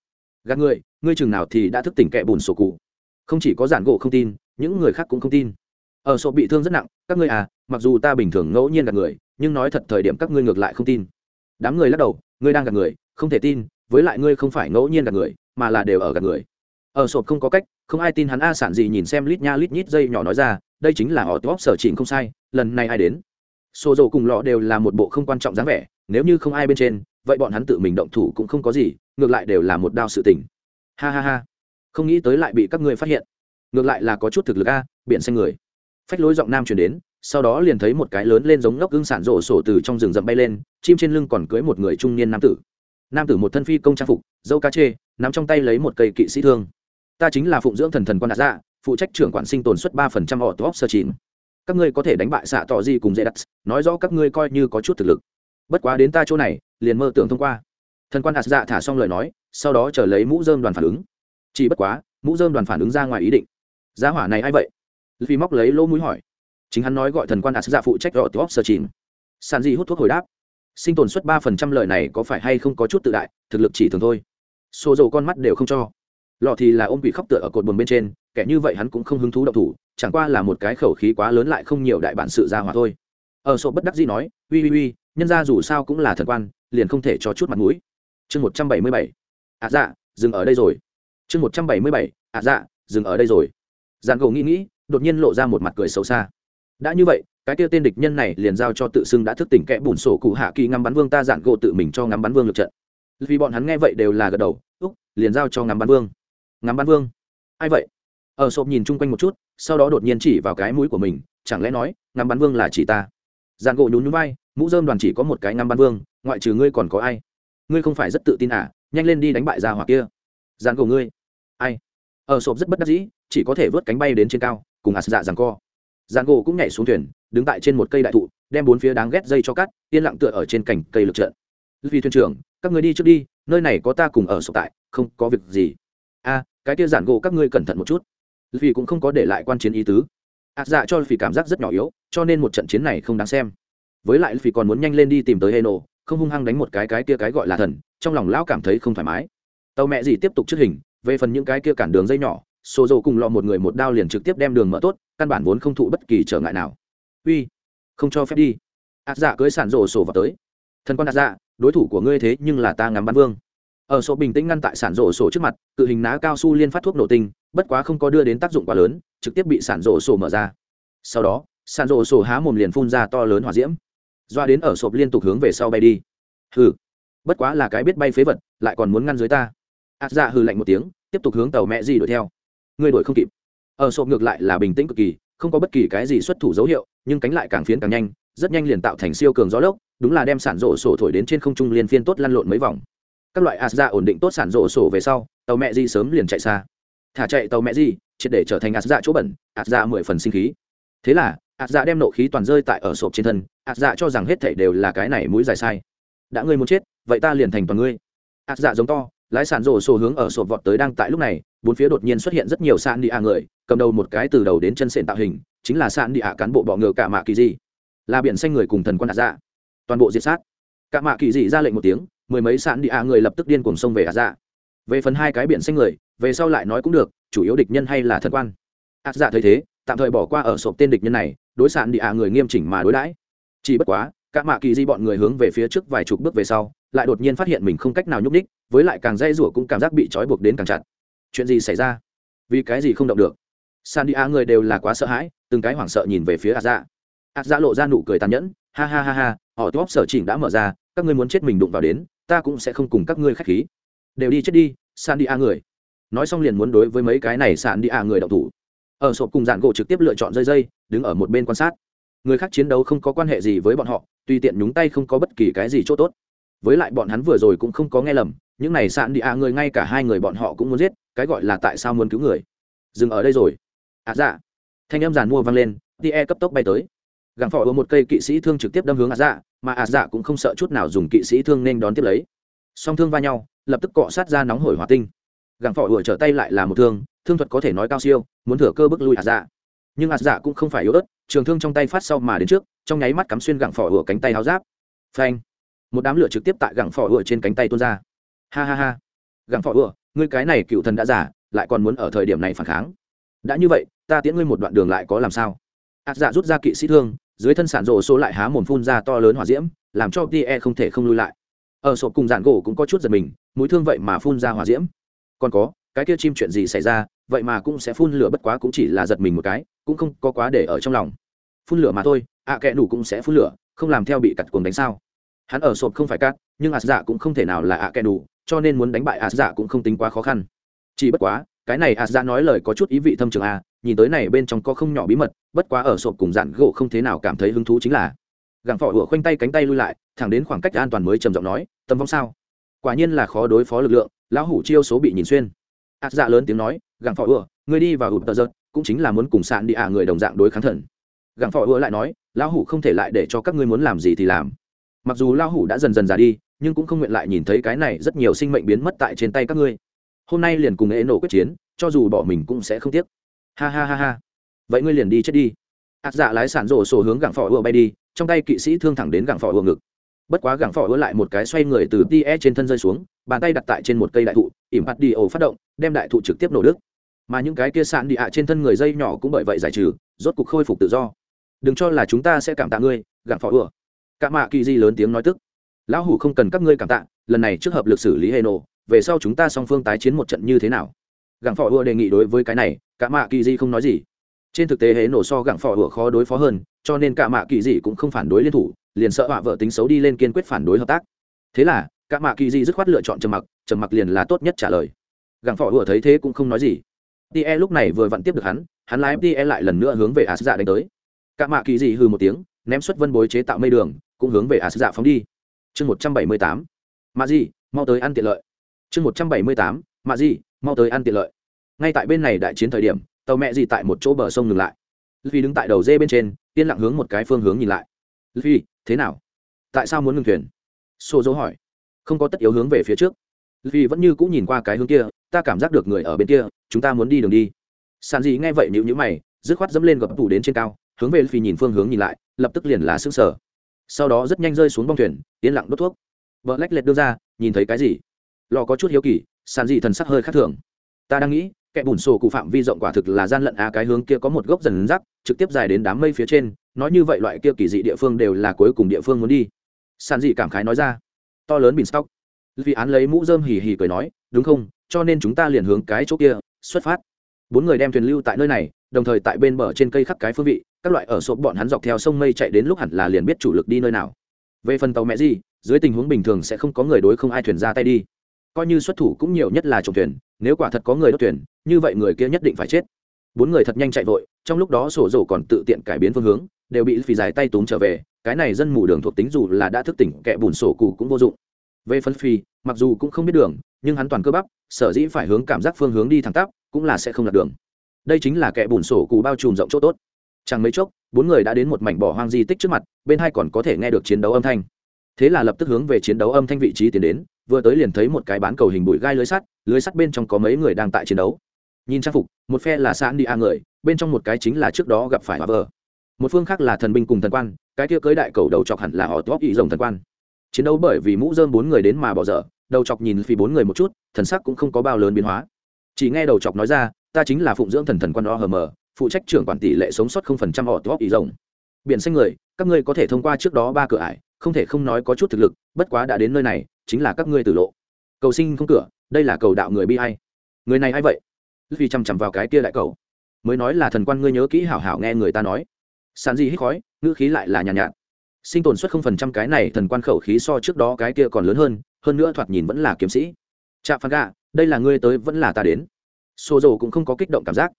Gạt người ngươi chừng nào thì đã thức tỉnh kẽ bùn sổ cụ. Không chỉ có giản gỗ không tin, những người khác cũng không tin ở sổ bị thương rất nặng, các ngươi à mặc dù ta bình thường ngẫu nhiên gặp người, nhưng nói thật thời điểm các ngươi ngược lại không tin. Đám người lắc đầu, ngươi đang gặp người, không thể tin, với lại ngươi không phải ngẫu nhiên gặp người, mà là đều ở gặp người. Ở sộp không có cách, không ai tin hắn a sản gì nhìn xem lít nha lít nhít dây nhỏ nói ra, đây chính là họ top sở chỉnh không sai, lần này ai đến? Xô dầu cùng lọ đều là một bộ không quan trọng dáng vẻ, nếu như không ai bên trên, vậy bọn hắn tự mình động thủ cũng không có gì, ngược lại đều là một đao sự tình. Ha ha ha. Không nghĩ tới lại bị các ngươi phát hiện. Ngược lại là có chút thực lực a, biển xanh người phách lối giọng nam chuyển đến, sau đó liền thấy một cái lớn lên giống ngốc gương sản rổ sổ từ trong rừng rậm bay lên, chim trên lưng còn cưới một người trung niên nam tử. Nam tử một thân phi công trang phục, dâu cá chê, nắm trong tay lấy một cây kỵ sĩ thương. Ta chính là phụng dưỡng thần thần quan đạt dạ phụ trách trưởng quản sinh tồn suất ba phần trăm họ top sơ chín các ngươi có thể đánh bại xạ tỏ gì cùng dễ đặt, nói rõ các ngươi coi như có chút thực lực. Bất quá đến ta chỗ này, liền mơ tưởng thông qua. Thần quan đạt dạ thả xong lời nói, sau đó chờ lấy mũ dơm đoàn phản ứng. Chỉ bất quá, mũ dơm đoàn phản ứng ra ngoài ý định. Giá hỏa này a i vậy? Vì móc lấy lỗ mũi hỏi. Chính hắn nói gọi thần quan đạt phụ trách họ top sơ chín hút thuốc hồi đáp. Sinh tồn suất ba phần trăm lời này có phải hay không có chút tự đại, thực lực chỉ thường thôi. Xô dầu con mắt đều không cho. Lọ thì là ôm bị khóc tựa ở cột buồn bên trên, kẻ như vậy hắn cũng không hứng thú động thủ, chẳng qua là một cái khẩu khí quá lớn lại không nhiều đại bản sự ra hòa thôi. Ở sổ bất đắc dĩ nói uy uy uy nhân ra dù sao cũng là thần quan, liền không thể cho chút mặt mũi. Chương một trăm bảy mươi bảy. Ạ dạ dừng ở đây rồi. Chương một trăm bảy mươi bảy. Ạ dạ dừng ở đây rồi. Giàn gỗ nghĩ nghĩ đột nhiên lộ ra một mặt cười xấu xa. Đã như vậy, cái tiêu tên địch nhân này liền giao cho tự xưng đã thức tỉnh kẽ bùn sổ cụ hạ kỳ ngắm bắn vương ta dạn gỗ tự mình cho ngắm bắn vương lượt trận. Vì bọn hắn nghe vậy đều là gật đầu, úc, liền giao cho ngắm bắn vương. Ngắm bắn vương? Ai vậy? Ở sộp nhìn chung quanh một chút, sau đó đột nhiên chỉ vào cái mũi của mình, chẳng lẽ nói, ngắm bắn vương là chỉ ta? Dàn gỗ nhún nhún vai, mũ dơm đoàn chỉ có một cái ngắm bắn vương, ngoại trừ ngươi còn có ai? Ngươi không phải rất tự tin à? Nhanh lên đi đánh bại ra hoặc kia. Dàn gỗ ngươi. Ai? Ở sộp rất bất đắc dĩ, chỉ có thể vớt cánh bay đến trên cao cùng ạt dạ rằng co. Giàn gỗ cũng nhảy xuống thuyền, đứng tại trên một cây đại thụ, đem bốn phía đáng ghét dây cho cắt, yên lặng tựa ở trên cành cây lực trận. Vì thuyền trưởng, các người đi trước đi, nơi này có ta cùng ở sổ tại, không có việc gì. A, cái kia giản gỗ các ngươi cẩn thận một chút. Vì cũng không có để lại quan chiến ý tứ. Ạt dạ cho vì cảm giác rất nhỏ yếu, cho nên một trận chiến này không đáng xem. Với lại vì còn muốn nhanh lên đi tìm tới heno, không hung hăng đánh một cái cái kia cái gọi là thần, trong lòng lão cảm thấy không thoải mái. Tàu mẹ gì tiếp tục trước hình, về phần những cái kia cản đường dây nhỏ xô dầu cùng lọ một người một đao liền trực tiếp đem đường mở tốt, căn bản vốn không thụ bất kỳ trở ngại nào. Uy, không cho phép đi. Ạt dạ cưới sản rổ sổ vào tới. Thần con ạt dạ đối thủ của ngươi thế nhưng là ta ngắm bắn vương. Ở sổ bình tĩnh ngăn tại sản rổ sổ trước mặt, cự hình ná cao su liên phát thuốc nổ tinh, bất quá không có đưa đến tác dụng quá lớn, trực tiếp bị sản rổ sổ mở ra. Sau đó, sản rổ sổ há mồm liền phun ra to lớn hỏa diễm. Doa đến ở sộp liên tục hướng về sau bay đi. Hừ, bất quá là cái biết bay phế vật, lại còn muốn ngăn dưới ta. Ạt dạ hừ lạnh một tiếng, tiếp tục hướng tàu mẹ gì đuổi theo ngươi đuổi không kịp. Ở sộp ngược lại là bình tĩnh cực kỳ, không có bất kỳ cái gì xuất thủ dấu hiệu, nhưng cánh lại càng phiến càng nhanh, rất nhanh liền tạo thành siêu cường gió lốc, đúng là đem sản rổ sổ thổi đến trên không trung liên phiên tốt lăn lộn mấy vòng. Các loại ạt ổn định tốt sản rổ sổ về sau, tàu mẹ di sớm liền chạy xa. Thả chạy tàu mẹ di, triệt để trở thành ạt chỗ bẩn ạt mười phần sinh khí. Thế là ạt đem nộ khí toàn rơi tại ở sộp trên thân ạt cho rằng hết thảy đều là cái này mũi dài sai. Đã ngươi muốn chết, vậy ta liền thành toàn ngươi. Ạt giống to lái sản rổ sổ hướng ở sộp vọt tới đang tại lúc này, bốn phía đột nhiên xuất hiện rất nhiều sạn đi a người, cầm đầu một cái từ đầu đến chân sện tạo hình, chính là sạn đi a cán bộ bọ ngựa cả mạ kỳ di là biển xanh người cùng thần quan ạt dạ. Toàn bộ diệt sát. Cả mạ kỳ dị ra lệnh một tiếng, mười mấy sạn đi ạ người lập tức điên cuồng xông về ạ dạ. Về phần hai cái biển xanh người, về sau lại nói cũng được, chủ yếu địch nhân hay là thần quan. Ạt dạ thấy thế, tạm thời bỏ qua ở sộp tên địch nhân này, đối sạn đi ạ người nghiêm chỉnh mà đối đãi. Chỉ bất quá cả mạ kỳ di bọn người hướng về phía trước vài chục bước về sau, lại đột nhiên phát hiện mình không cách nào nhúc ních với lại càng dây rủa cũng cảm giác bị trói buộc đến càng chặt. Chuyện gì xảy ra? Vì cái gì không động được? San đi a người đều là quá sợ hãi, từng cái hoảng sợ nhìn về phía A dạ A dạ lộ ra nụ cười tàn nhẫn, ha ha ha ha, họ top sở chỉnh đã mở ra, các ngươi muốn chết mình đụng vào đến, ta cũng sẽ không cùng các ngươi khách khí. Đều đi chết đi san đi a người. Nói xong liền muốn đối với mấy cái này san đi a người đậu thủ. Ở sộp cùng dạn gỗ trực tiếp lựa chọn dây dây, đứng ở một bên quan sát. Người khác chiến đấu không có quan hệ gì với bọn họ tùy tiện nhúng tay không có bất kỳ cái gì chỗ tốt. Với lại bọn hắn vừa rồi cũng không có nghe lầm, những này sạn đi à người ngay cả hai người bọn họ cũng muốn giết, cái gọi là tại sao muốn cứu người? Dừng ở đây rồi. À dạ. Thanh em giàn mua vang lên tie cấp tốc bay tới. Gặng phỏ ở một cây kỵ sĩ thương trực tiếp đâm hướng à dạ mà à dạ cũng không sợ chút nào dùng kỵ sĩ thương nên đón tiếp lấy. Song thương va nhau, lập tức cọ sát ra nóng hổi hỏa tinh. Gặng phỏ ủa trở tay lại là một thương thương thuật có thể nói cao siêu, muốn thừa cơ bức lui à dạ nhưng ạt dạ cũng không phải yếu ớt, trường thương trong tay phát sau mà đến trước, trong nháy mắt cắm xuyên gẳng phỏ ửa cánh tay háo giáp. Phanh. Một đám lửa trực tiếp tại gẳng phỏ ửa trên cánh tay tuôn ra. Ha ha ha. Gẳng phỏ ửa ngươi cái này cựu thần đã giả lại còn muốn ở thời điểm này phản kháng. Đã như vậy, ta tiễn ngươi một đoạn đường lại có làm sao? Ạt dạ rút ra kỵ sĩ thương, dưới thân sản rộ số lại há mồm phun ra to lớn hỏa diễm, làm cho tie không thể không lui lại. Ở sộp cùng dạn gỗ cũng có chút giật mình, mũi thương vậy mà phun ra hỏa diễm. Còn có, cái kia chim chuyện gì xảy ra vậy mà cũng sẽ phun lửa bất quá cũng chỉ là giật mình một cái cũng không có quá để ở trong lòng. Phun lửa mà thôi ạ à, kẽ đủ cũng sẽ phun lửa không làm theo bị cặt cuồng đánh sao. Hắn ở sộp không phải cắt nhưng ạt dạ cũng không thể nào là ạ kẽ đủ cho nên muốn đánh bại ạt dạ cũng không tính quá khó khăn. Chỉ bất quá cái này ạt dạ nói lời có chút ý vị thâm trường a nhìn tới này bên trong có không nhỏ bí mật bất quá ở sộp cùng dạn gỗ không thế nào cảm thấy hứng thú chính là. Gặng phỏ hửa khoanh tay cánh tay lui lại thẳng đến khoảng cách an toàn mới trầm giọng nói tầm vong sao? Quả nhiên là khó đối phó lực lượng lão hủ chiêu số bị nhìn xuyên. Ạt dạ lớn tiếng nói gặng phỏ Ưa, người đi vào ụt tờ giật cũng chính là muốn cùng sạn đi ạ người đồng dạng đối kháng thần. Gặng phỏ Ưa lại nói lão hủ không thể lại để cho các ngươi muốn làm gì thì làm. Mặc dù lão hủ đã dần dần già đi nhưng cũng không nguyện lại nhìn thấy cái này rất nhiều sinh mệnh biến mất tại trên tay các ngươi. Hôm nay liền cùng ế nổ quyết chiến cho dù bỏ mình cũng sẽ không tiếc. Ha ha ha ha. Vậy ngươi liền đi chết đi. Ạt dạ lái sản rổ sổ hướng gặng phỏ Ưa bay đi trong tay kỵ sĩ thương thẳng đến gặng phỏ Ưa ngực. Bất quá gặng phỏ Ưa lại một cái xoay người từ tie trên thân rơi xuống bàn tay đặt tại trên một cây đại thụ ỉm hạt đi ổ phát động đem đại thụ trực tiếp nổ đứt mà những cái kia sạn đi ạ trên thân người dây nhỏ cũng bởi vậy giải trừ, rốt cục khôi phục tự do. Đừng cho là chúng ta sẽ cảm tạ ngươi, gặng phỏ ửa cả mạ kỳ di lớn tiếng nói tức. Lão hủ không cần các ngươi cảm tạ, lần này trước hợp lực xử lý hệ nổ về sau chúng ta song phương tái chiến một trận như thế nào? Gặng phỏ ùa đề nghị đối với cái này, cả mạ kỳ di không nói gì. Trên thực tế hệ nổ so gặng phỏ hựa khó đối phó hơn, cho nên cả mạ kỳ dị cũng không phản đối liên thủ, liền sợ họa vợ tính xấu đi lên kiên quyết phản đối hợp tác. Thế là, cả mạ kỳ dị dứt khoát lựa chọn trầm mặc trầm mặc liền là tốt nhất trả lời. Gặng phỏ hựa thấy thế cũng không nói gì tie lúc này vừa vặn tiếp được hắn hắn lái tie lại lần nữa hướng về ás dạ đánh tới. Cả mạ kỳ dị hư một tiếng, ném xuất vân bối chế tạo mây đường, cũng hướng về ás dạ phóng đi. Chương một trăm bảy mươi tám. Mạ dị, mau tới ăn tiện lợi. Chương một trăm bảy mươi tám. Mạ dị, mau tới ăn tiện lợi. Ngay tại bên này đại chiến thời điểm, tàu mẹ gì tại một chỗ bờ sông ngừng lại. Vì đứng tại đầu dê bên trên, yên lặng hướng một cái phương hướng nhìn lại. Vì thế nào? Tại sao muốn ngừng thuyền? Xô dấu hỏi. Không có tất yếu hướng về phía trước vì vẫn như cũng nhìn qua cái hướng kia, ta cảm giác được người ở bên kia, chúng ta muốn đi đường đi. Sàn gì nghe vậy nhữ nhữ mày, dứt khoát dẫm lên gập tủ đến trên cao, hướng về phi nhìn phương hướng nhìn lại, lập tức liền là xương sở sau đó rất nhanh rơi xuống bong thuyền, yên lặng đốt thuốc. Vợ lách lệch đưa ra, nhìn thấy cái gì? Lò có chút hiếu kỳ, sàn dị thần sắc hơi khác thường. Ta đang nghĩ, kẻ bùn sổ cụ phạm vi rộng quả thực là gian lận á cái hướng kia có một gốc dần rắc, trực tiếp dài đến đám mây phía trên, nói như vậy loại kia kỳ dị địa phương đều là cuối cùng địa phương muốn đi. Sàn dị cảm khái nói ra. To lớn bình stock vì án lấy mũ rơm hì hì cười nói, đúng không? Cho nên chúng ta liền hướng cái chỗ kia, xuất phát. Bốn người đem thuyền lưu tại nơi này, đồng thời tại bên bờ trên cây khắc cái phương vị, các loại ở sộp bọn hắn dọc theo sông mây chạy đến lúc hẳn là liền biết chủ lực đi nơi nào. Về phần tàu mẹ gì, dưới tình huống bình thường sẽ không có người đối không ai thuyền ra tay đi. Coi như xuất thủ cũng nhiều nhất là trồng thuyền, nếu quả thật có người đốt thuyền, như vậy người kia nhất định phải chết. Bốn người thật nhanh chạy vội, trong lúc đó sổ rổ còn tự tiện cải biến phương hướng, đều bị phì dài tay túm trở về, cái này dân mù đường thuộc tính dù là đã thức tỉnh kẻ bùn sổ cụ cũng vô dụng về phân phi, mặc dù cũng không biết đường, nhưng hắn toàn cơ bắp, sở dĩ phải hướng cảm giác phương hướng đi thẳng tắp, cũng là sẽ không lạc đường. Đây chính là kẻ bùn sổ cụ bao trùm rộng chỗ tốt. Chẳng mấy chốc, bốn người đã đến một mảnh bỏ hoang di tích trước mặt, bên hai còn có thể nghe được chiến đấu âm thanh. Thế là lập tức hướng về chiến đấu âm thanh vị trí tiến đến, vừa tới liền thấy một cái bán cầu hình bụi gai lưới sắt lưới sắt bên trong có mấy người đang tại chiến đấu. Nhìn trang phục, một phe là sạn đi a người, bên trong một cái chính là trước đó gặp phải hòa vờ. Một phương khác là thần binh cùng thần quan, cái kia cưới đại cầu đầu chọc hẳn là họ top ý rồng thần quan chiến đấu bởi vì mũ dơm bốn người đến mà bỏ dở đầu chọc nhìn phì bốn người một chút thần sắc cũng không có bao lớn biến hóa. Chỉ nghe đầu chọc nói ra ta chính là phụng dưỡng thần thần quan o hờ phụ trách trưởng quản tỷ lệ sống sót không phần trăm họ top ý rồng. Biển xanh người các ngươi có thể thông qua trước đó ba cửa ải không thể không nói có chút thực lực bất quá đã đến nơi này chính là các ngươi tử lộ. Cầu sinh không cửa đây là cầu đạo người bi hay người này hay vậy? Vì chằm chằm vào cái kia đại cầu. Mới nói là thần quan ngươi nhớ kỹ hảo hảo nghe người ta nói. Sàn gì hít khói ngữ khí lại là nhàn nhạt, nhạt sinh tồn suất không phần trăm cái này thần quan khẩu khí so trước đó cái kia còn lớn hơn hơn nữa thoạt nhìn vẫn là kiếm sĩ. Trạm phán gạ, đây là ngươi tới vẫn là ta đến. Sổ dầu cũng không có kích động cảm giác.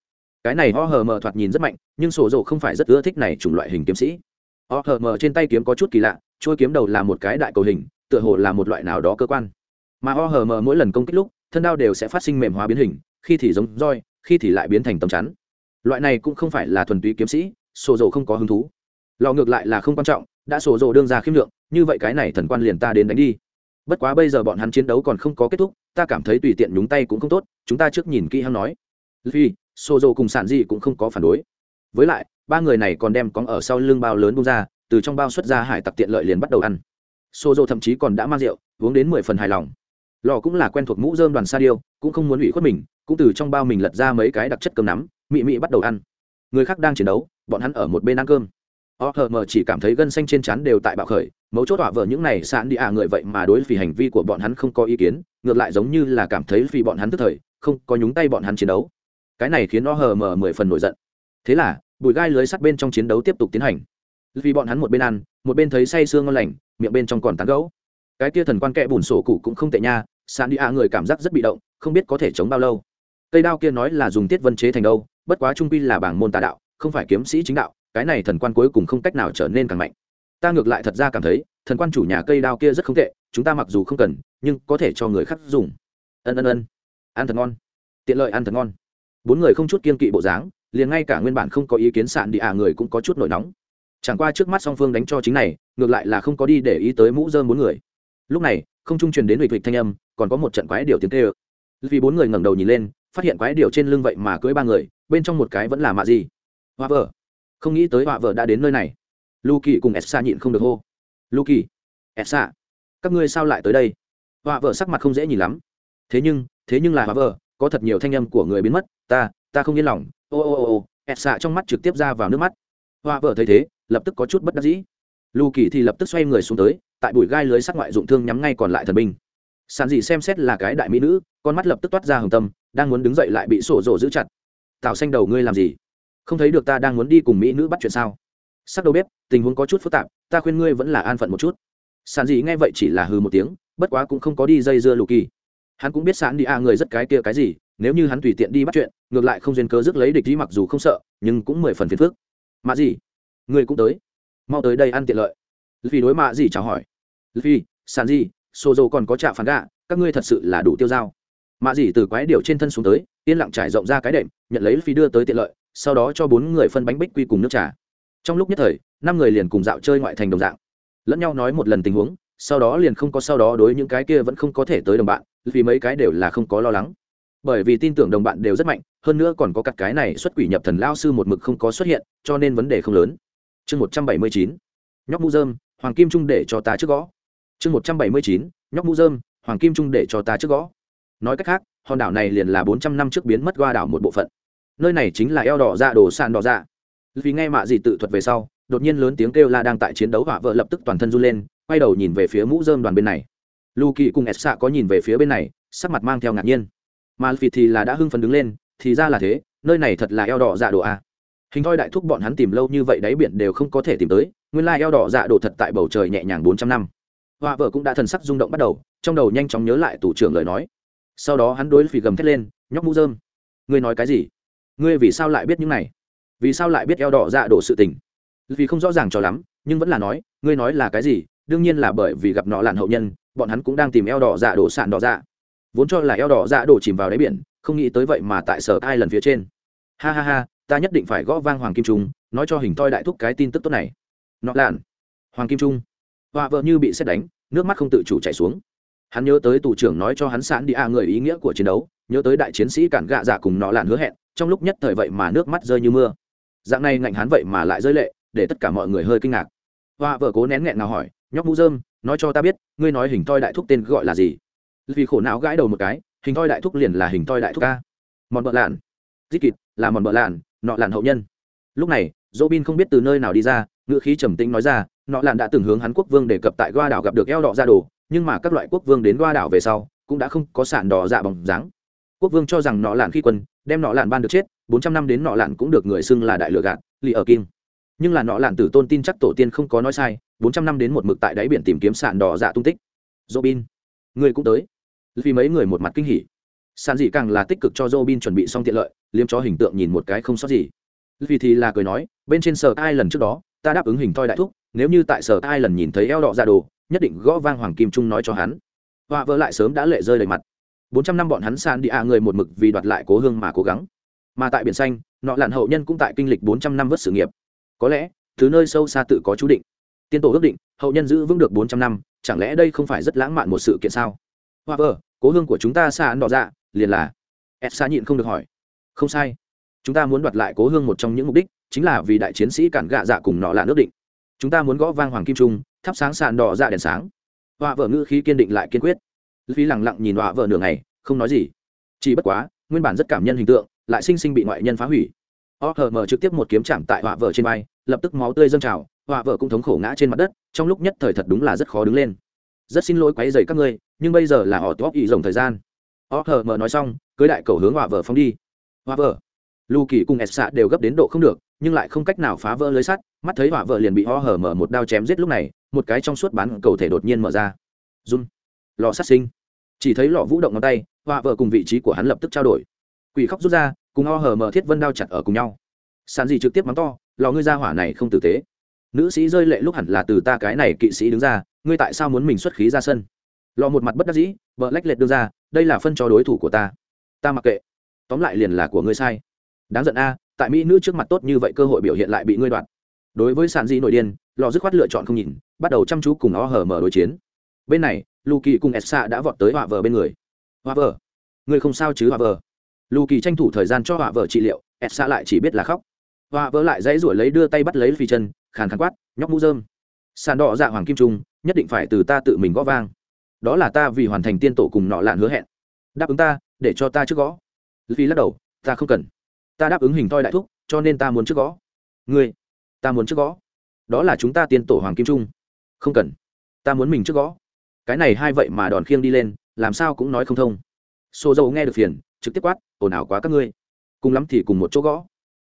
Cái này ho hờ mờ thoạt nhìn rất mạnh, nhưng sổ dầu không phải rất ưa thích này chủng loại hình kiếm sĩ. Ho hờ mờ trên tay kiếm có chút kỳ lạ trôi kiếm đầu là một cái đại cầu hình, tựa hồ là một loại nào đó cơ quan. Mà ho hờ mờ mỗi lần công kích lúc, thân đao đều sẽ phát sinh mềm hóa biến hình, khi thì giống roi, khi thì lại biến thành tầm chắn. Loại này cũng không phải là thuần túy kiếm sĩ, sổ dầu không có hứng thú. Lò ngược lại là không quan trọng đã sổ rồ đương ra khiêm lượng, như vậy cái này thần quan liền ta đến đánh đi. Bất quá bây giờ bọn hắn chiến đấu còn không có kết thúc, ta cảm thấy tùy tiện nhúng tay cũng không tốt, chúng ta trước nhìn kỹ hắn nói. Vì sổ rồ cùng sản gì cũng không có phản đối. Với lại, ba người này còn đem cóng ở sau lưng bao lớn bung ra, từ trong bao xuất ra hải tặc tiện lợi liền bắt đầu ăn. Sổ rồ thậm chí còn đã mang rượu, uống đến mười phần hài lòng. Lò cũng là quen thuộc mũ dơm đoàn sa điêu cũng không muốn ủy khuất mình, cũng từ trong bao mình lật ra mấy cái đặc chất cơm nắm, mị mị bắt đầu ăn. Người khác đang chiến đấu, bọn hắn ở một bên ăn cơm o hờ mờ chỉ cảm thấy gân xanh trên chắn đều tại bạo khởi, mấu chốt tọa vợ những này sạn đi à người vậy mà đối vì hành vi của bọn hắn không có ý kiến, ngược lại giống như là cảm thấy vì bọn hắn tức thời, không có nhúng tay bọn hắn chiến đấu. Cái này khiến o hờ mờ mười phần nổi giận. Thế là bụi gai lưới sắt bên trong chiến đấu tiếp tục tiến hành. Vì bọn hắn một bên ăn, một bên thấy say sương ngon lành, miệng bên trong còn tán gấu cái kia thần quan kệ bùn sổ cụ cũng không tệ nha, sạn đi à người cảm giác rất bị động, không biết có thể chống bao lâu. Cây đao kia nói là dùng tiết vân chế thành đâu, bất quá trung quy là bảng môn tà đạo, không phải kiếm sĩ chính đạo cái này thần quan cuối cùng không cách nào trở nên càng mạnh. Ta ngược lại thật ra cảm thấy, thần quan chủ nhà cây đao kia rất không tệ, chúng ta mặc dù không cần, nhưng có thể cho người khác dùng. Ân ân ân. Ăn thật ngon. Tiện lợi ăn thật ngon. Bốn người không chút kiên kỵ bộ dáng, liền ngay cả nguyên bản không có ý kiến sạn đi à người cũng có chút nổi nóng. Chẳng qua trước mắt song phương đánh cho chính này, ngược lại là không có đi để ý tới mũ dơm bốn người. Lúc này, không trung truyền đến huỵch huỵch thanh âm, còn có một trận quái điều tiếng tê ơ vì bốn người ngẩng đầu nhìn lên, phát hiện quái điều trên lưng vậy mà cưới ba người, bên trong một cái vẫn là mạ gì? Hoa vợ không nghĩ tới họa vợ đã đến nơi này. Lu kỳ cùng essa nhịn không được hô. Lu kỳ essa các ngươi sao lại tới đây? Họa vợ sắc mặt không dễ nhìn lắm. Thế nhưng thế nhưng là họa vợ, có thật nhiều thanh âm của người biến mất. Ta ta không yên lòng. Ô ô ô ô essa trong mắt trực tiếp ra vào nước mắt. Họa vợ thấy thế, lập tức có chút bất đắc dĩ. Lu kỳ thì lập tức xoay người xuống tới, tại bụi gai lưới sắc ngoại dụng thương nhắm ngay còn lại thần binh. Sàn dị xem xét là cái đại mỹ nữ, con mắt lập tức toát ra hồng tâm, đang muốn đứng dậy lại bị sổ rổ giữ chặt. Tạo xanh đầu ngươi làm gì? Không thấy được ta đang muốn đi cùng mỹ nữ bắt chuyện sao? Sắc đầu bếp, tình huống có chút phức tạp, ta khuyên ngươi vẫn là an phận một chút. Sàn dị nghe vậy chỉ là hư một tiếng, bất quá cũng không có đi dây dưa lù kỳ. Hắn cũng biết sàn đi a người rất cái kia cái gì, nếu như hắn tùy tiện đi bắt chuyện, ngược lại không duyên cớ rước lấy địch ý mặc dù không sợ, nhưng cũng mười phần phiền phức. Mạ gì ngươi cũng tới. Mau tới đây ăn tiện lợi. Vì đối mạ gì chào hỏi. Vì sàn gì xô dầu còn có trạ phản gạ, các ngươi thật sự là đủ tiêu dao. Mạ gì từ quái điệu trên thân xuống tới, yên lặng trải rộng ra cái đệm, nhận lấy phi đưa tới tiện lợi sau đó cho bốn người phân bánh bích quy cùng nước trà. Trong lúc nhất thời, năm người liền cùng dạo chơi ngoại thành đồng dạng. Lẫn nhau nói một lần tình huống, sau đó liền không có sau đó đối những cái kia vẫn không có thể tới đồng bạn, vì mấy cái đều là không có lo lắng. Bởi vì tin tưởng đồng bạn đều rất mạnh, hơn nữa còn có các cái này xuất quỷ nhập thần lao sư một mực không có xuất hiện, cho nên vấn đề không lớn. Chương một trăm bảy mươi chín, nhóc mũ dơm hoàng kim trung để cho ta trước gõ. Chương một trăm bảy mươi chín, nhóc mũ dơm hoàng kim trung để cho ta trước gõ. Nói cách khác, hòn đảo này liền là bốn trăm năm trước biến mất qua đảo một bộ phận nơi này chính là eo đỏ dạ đồ sàn đỏ dạ. Vì nghe mạ gì tự thuật về sau, đột nhiên lớn tiếng kêu la đang tại chiến đấu, hỏa vợ lập tức toàn thân run lên, quay đầu nhìn về phía mũ dơm đoàn bên này. Lu kỳ cùng s có nhìn về phía bên này, sắc mặt mang theo ngạc nhiên. Mà vì thì là đã hưng phấn đứng lên, thì ra là thế, nơi này thật là eo đỏ dạ đồ a. Hình thoi đại thúc bọn hắn tìm lâu như vậy đáy biển đều không có thể tìm tới, nguyên lai eo đỏ dạ đồ thật tại bầu trời nhẹ nhàng bốn trăm năm. Họa vợ cũng đã thần sắc rung động bắt đầu, trong đầu nhanh chóng nhớ lại tủ trưởng lời nói. Sau đó hắn đối phì gầm thét lên, nhóc mũ dơm ngươi nói cái gì? Ngươi vì sao lại biết những này? Vì sao lại biết eo đỏ dạ đổ sự tình? Vì không rõ ràng cho lắm, nhưng vẫn là nói, ngươi nói là cái gì? Đương nhiên là bởi vì gặp nọ lạn hậu nhân, bọn hắn cũng đang tìm eo đỏ dạ đổ sạn đỏ dạ. Vốn cho là eo đỏ dạ đổ chìm vào đáy biển, không nghĩ tới vậy mà tại sở ai lần phía trên. Ha ha ha, ta nhất định phải gõ vang hoàng kim trung, nói cho hình toi đại thúc cái tin tức tốt này. Nọ lạn. Hoàng kim trung. Họa vợ như bị xét đánh, nước mắt không tự chủ chảy xuống hắn nhớ tới tù trưởng nói cho hắn sẵn đi a người ý nghĩa của chiến đấu, nhớ tới đại chiến sĩ cản gạ dạ cùng nọ lạn hứa hẹn, trong lúc nhất thời vậy mà nước mắt rơi như mưa. Dạng này ngạnh hắn vậy mà lại rơi lệ, để tất cả mọi người hơi kinh ngạc. Hoa vợ cố nén nghẹn nào hỏi, nhóc mũ dơm nói cho ta biết, ngươi nói hình toi đại thúc tên gọi là gì? Vì khổ não gãi đầu một cái, hình toi đại thúc liền là hình toi đại thúc ca mòn bợ lạn. Dít kịt, là mòn bợ lạn, nọ lạn hậu nhân. Lúc này dỗ bin không biết từ nơi nào đi ra ngựa khí trầm tĩnh nói ra, nọ lạn đã từng hướng hắn quốc vương đề cập tại goa đảo gặp được eo đỏ ra đồ nhưng mà các loại quốc vương đến đoa đảo về sau, cũng đã không có sản đỏ dạ bóng dáng. Quốc vương cho rằng nọ lạn khi quân, đem nọ lạn ban được chết, bốn trăm năm đến nọ lạn cũng được người xưng là đại lựa gạt lì ở kim. Nhưng là nọ lạn tử tôn tin chắc tổ tiên không có nói sai, bốn trăm năm đến một mực tại đáy biển tìm kiếm sạn đỏ dạ tung tích. Robin, người cũng tới. Vì mấy người một mặt kinh hỉ. Sàn dị càng là tích cực cho robin chuẩn bị xong tiện lợi, liếm cho hình tượng nhìn một cái không sót gì. Vì thì là cười nói, bên trên sở ai lần trước đó, ta đáp ứng hình thoi đại thúc, nếu như tại sở ai lần nhìn thấy eo đỏ ra đồ nhất định gõ vang hoàng kim trung nói cho hắn. Họa vỡ lại sớm đã lệ rơi đầy mặt. Bốn trăm năm bọn hắn san đi a người một mực vì đoạt lại cố hương mà cố gắng. Mà tại biển xanh, nọ lạn hậu nhân cũng tại kinh lịch bốn trăm năm vớt sự nghiệp. Có lẽ, thứ nơi sâu xa tự có chú định. Tiên tổ ước định, hậu nhân giữ vững được bốn trăm năm, chẳng lẽ đây không phải rất lãng mạn một sự kiện sao? Hoa vợ, cố hương của chúng ta xa ấn đỏ dạ liền là, ed xa nhịn không được hỏi. Không sai. Chúng ta muốn đoạt lại cố hương một trong những mục đích, chính là vì đại chiến sĩ cản gạ dạ cùng nọ là nước định chúng ta muốn gõ vang hoàng kim trung, thắp sáng sàn đỏ dạ đèn sáng. Họa vợ ngữ khí kiên định lại kiên quyết. Phí lẳng lặng nhìn họa vợ nửa ngày, không nói gì. Chỉ bất quá, nguyên bản rất cảm nhân hình tượng, lại sinh sinh bị ngoại nhân phá hủy. O hờ mở trực tiếp một kiếm chạm tại họa vợ trên vai, lập tức máu tươi dâng trào, họa vợ cũng thống khổ ngã trên mặt đất, trong lúc nhất thời thật đúng là rất khó đứng lên. Rất xin lỗi quấy dày các ngươi, nhưng bây giờ là họ top ý rồng thời gian. O hờ mở nói xong, cưới đại cầu hướng họa vợ phóng đi. Họa vợ, lu kỳ cùng s xạ đều gấp đến độ không được nhưng lại không cách nào phá vỡ lưới sắt, mắt thấy hỏa vợ liền bị ho hở mở một đao chém giết lúc này, một cái trong suốt bán cầu thể đột nhiên mở ra. Run. Lò sát sinh. Chỉ thấy lọ vũ động ngón tay, hỏa vợ cùng vị trí của hắn lập tức trao đổi. Quỷ khóc rút ra, cùng ho hở mở thiết vân đao chặt ở cùng nhau. Sàn gì trực tiếp mắng to lò ngươi ra hỏa này không tử tế. Nữ sĩ rơi lệ lúc hẳn là từ ta cái này kỵ sĩ đứng ra, ngươi tại sao muốn mình xuất khí ra sân? Lò một mặt bất đắc dĩ, vợ lách lệch đưa ra, đây là phân cho đối thủ của ta. Ta mặc kệ. Tóm lại liền là của ngươi sai. Đáng giận a tại mỹ nữ trước mặt tốt như vậy cơ hội biểu hiện lại bị ngươi đoạt. Đối với sàn di nội điên, lò dứt khoát lựa chọn không nhìn, bắt đầu chăm chú cùng o hở mở đối chiến. Bên này lù kỳ cùng essa đã vọt tới họa vờ bên người. Họa vờ người không sao chứ họa vờ? Lù kỳ tranh thủ thời gian cho họa vờ trị liệu essa lại chỉ biết là khóc. Họa vờ lại dãy ruổi lấy đưa tay bắt lấy phi chân, khàn khàn quát, nhóc mũ dơm sàn đỏ dạ hoàng kim trung, nhất định phải từ ta tự mình gõ vang. Đó là ta vì hoàn thành tiên tổ cùng nọ lạn hứa hẹn. Đáp ứng ta, để cho ta trước gõ. Phi lắc đầu, ta không cần ta đáp ứng hình thoi đại thúc, cho nên ta muốn trước gõ. Ngươi, ta muốn trước gõ. Đó là chúng ta tiên tổ hoàng kim trung. Không cần. Ta muốn mình trước gõ. Cái này hai vậy mà đòn khiêng đi lên, làm sao cũng nói không thông. Xô dầu nghe được phiền, trực tiếp quát, ồn ào quá các ngươi. Cùng lắm thì cùng một chỗ gõ.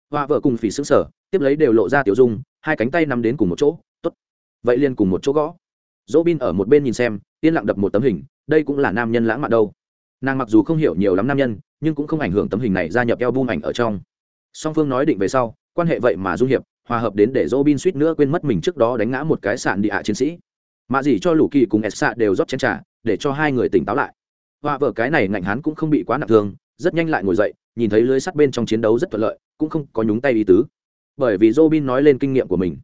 Hoa vợ cùng phỉ xứng sở tiếp lấy đều lộ ra tiểu dung, hai cánh tay nắm đến cùng một chỗ. T ố t vậy liền cùng một chỗ gõ. Dỗ bin ở một bên nhìn xem, yên lặng đập một tấm hình, đây cũng là nam nhân lãng mạn đâu nàng mặc dù không hiểu nhiều lắm nam nhân, nhưng cũng không ảnh hưởng tấm hình này gia nhập eo bung ảnh ở trong. Song phương nói định về sau, quan hệ vậy mà dung hiệp, hòa hợp đến để dỗ bin suýt nữa quên mất mình trước đó đánh ngã một cái sạn địa hạ chiến sĩ. Mạ gì cho lũ kỳ cùng s xạ đều rót chén trà, để cho hai người tỉnh táo lại. Hòa vợ cái này ngạnh hắn cũng không bị quá nặng thương, rất nhanh lại ngồi dậy, nhìn thấy lưới sắt bên trong chiến đấu rất thuận lợi, cũng không có nhúng tay ý tứ. Bởi vì Robin nói lên kinh nghiệm của mình.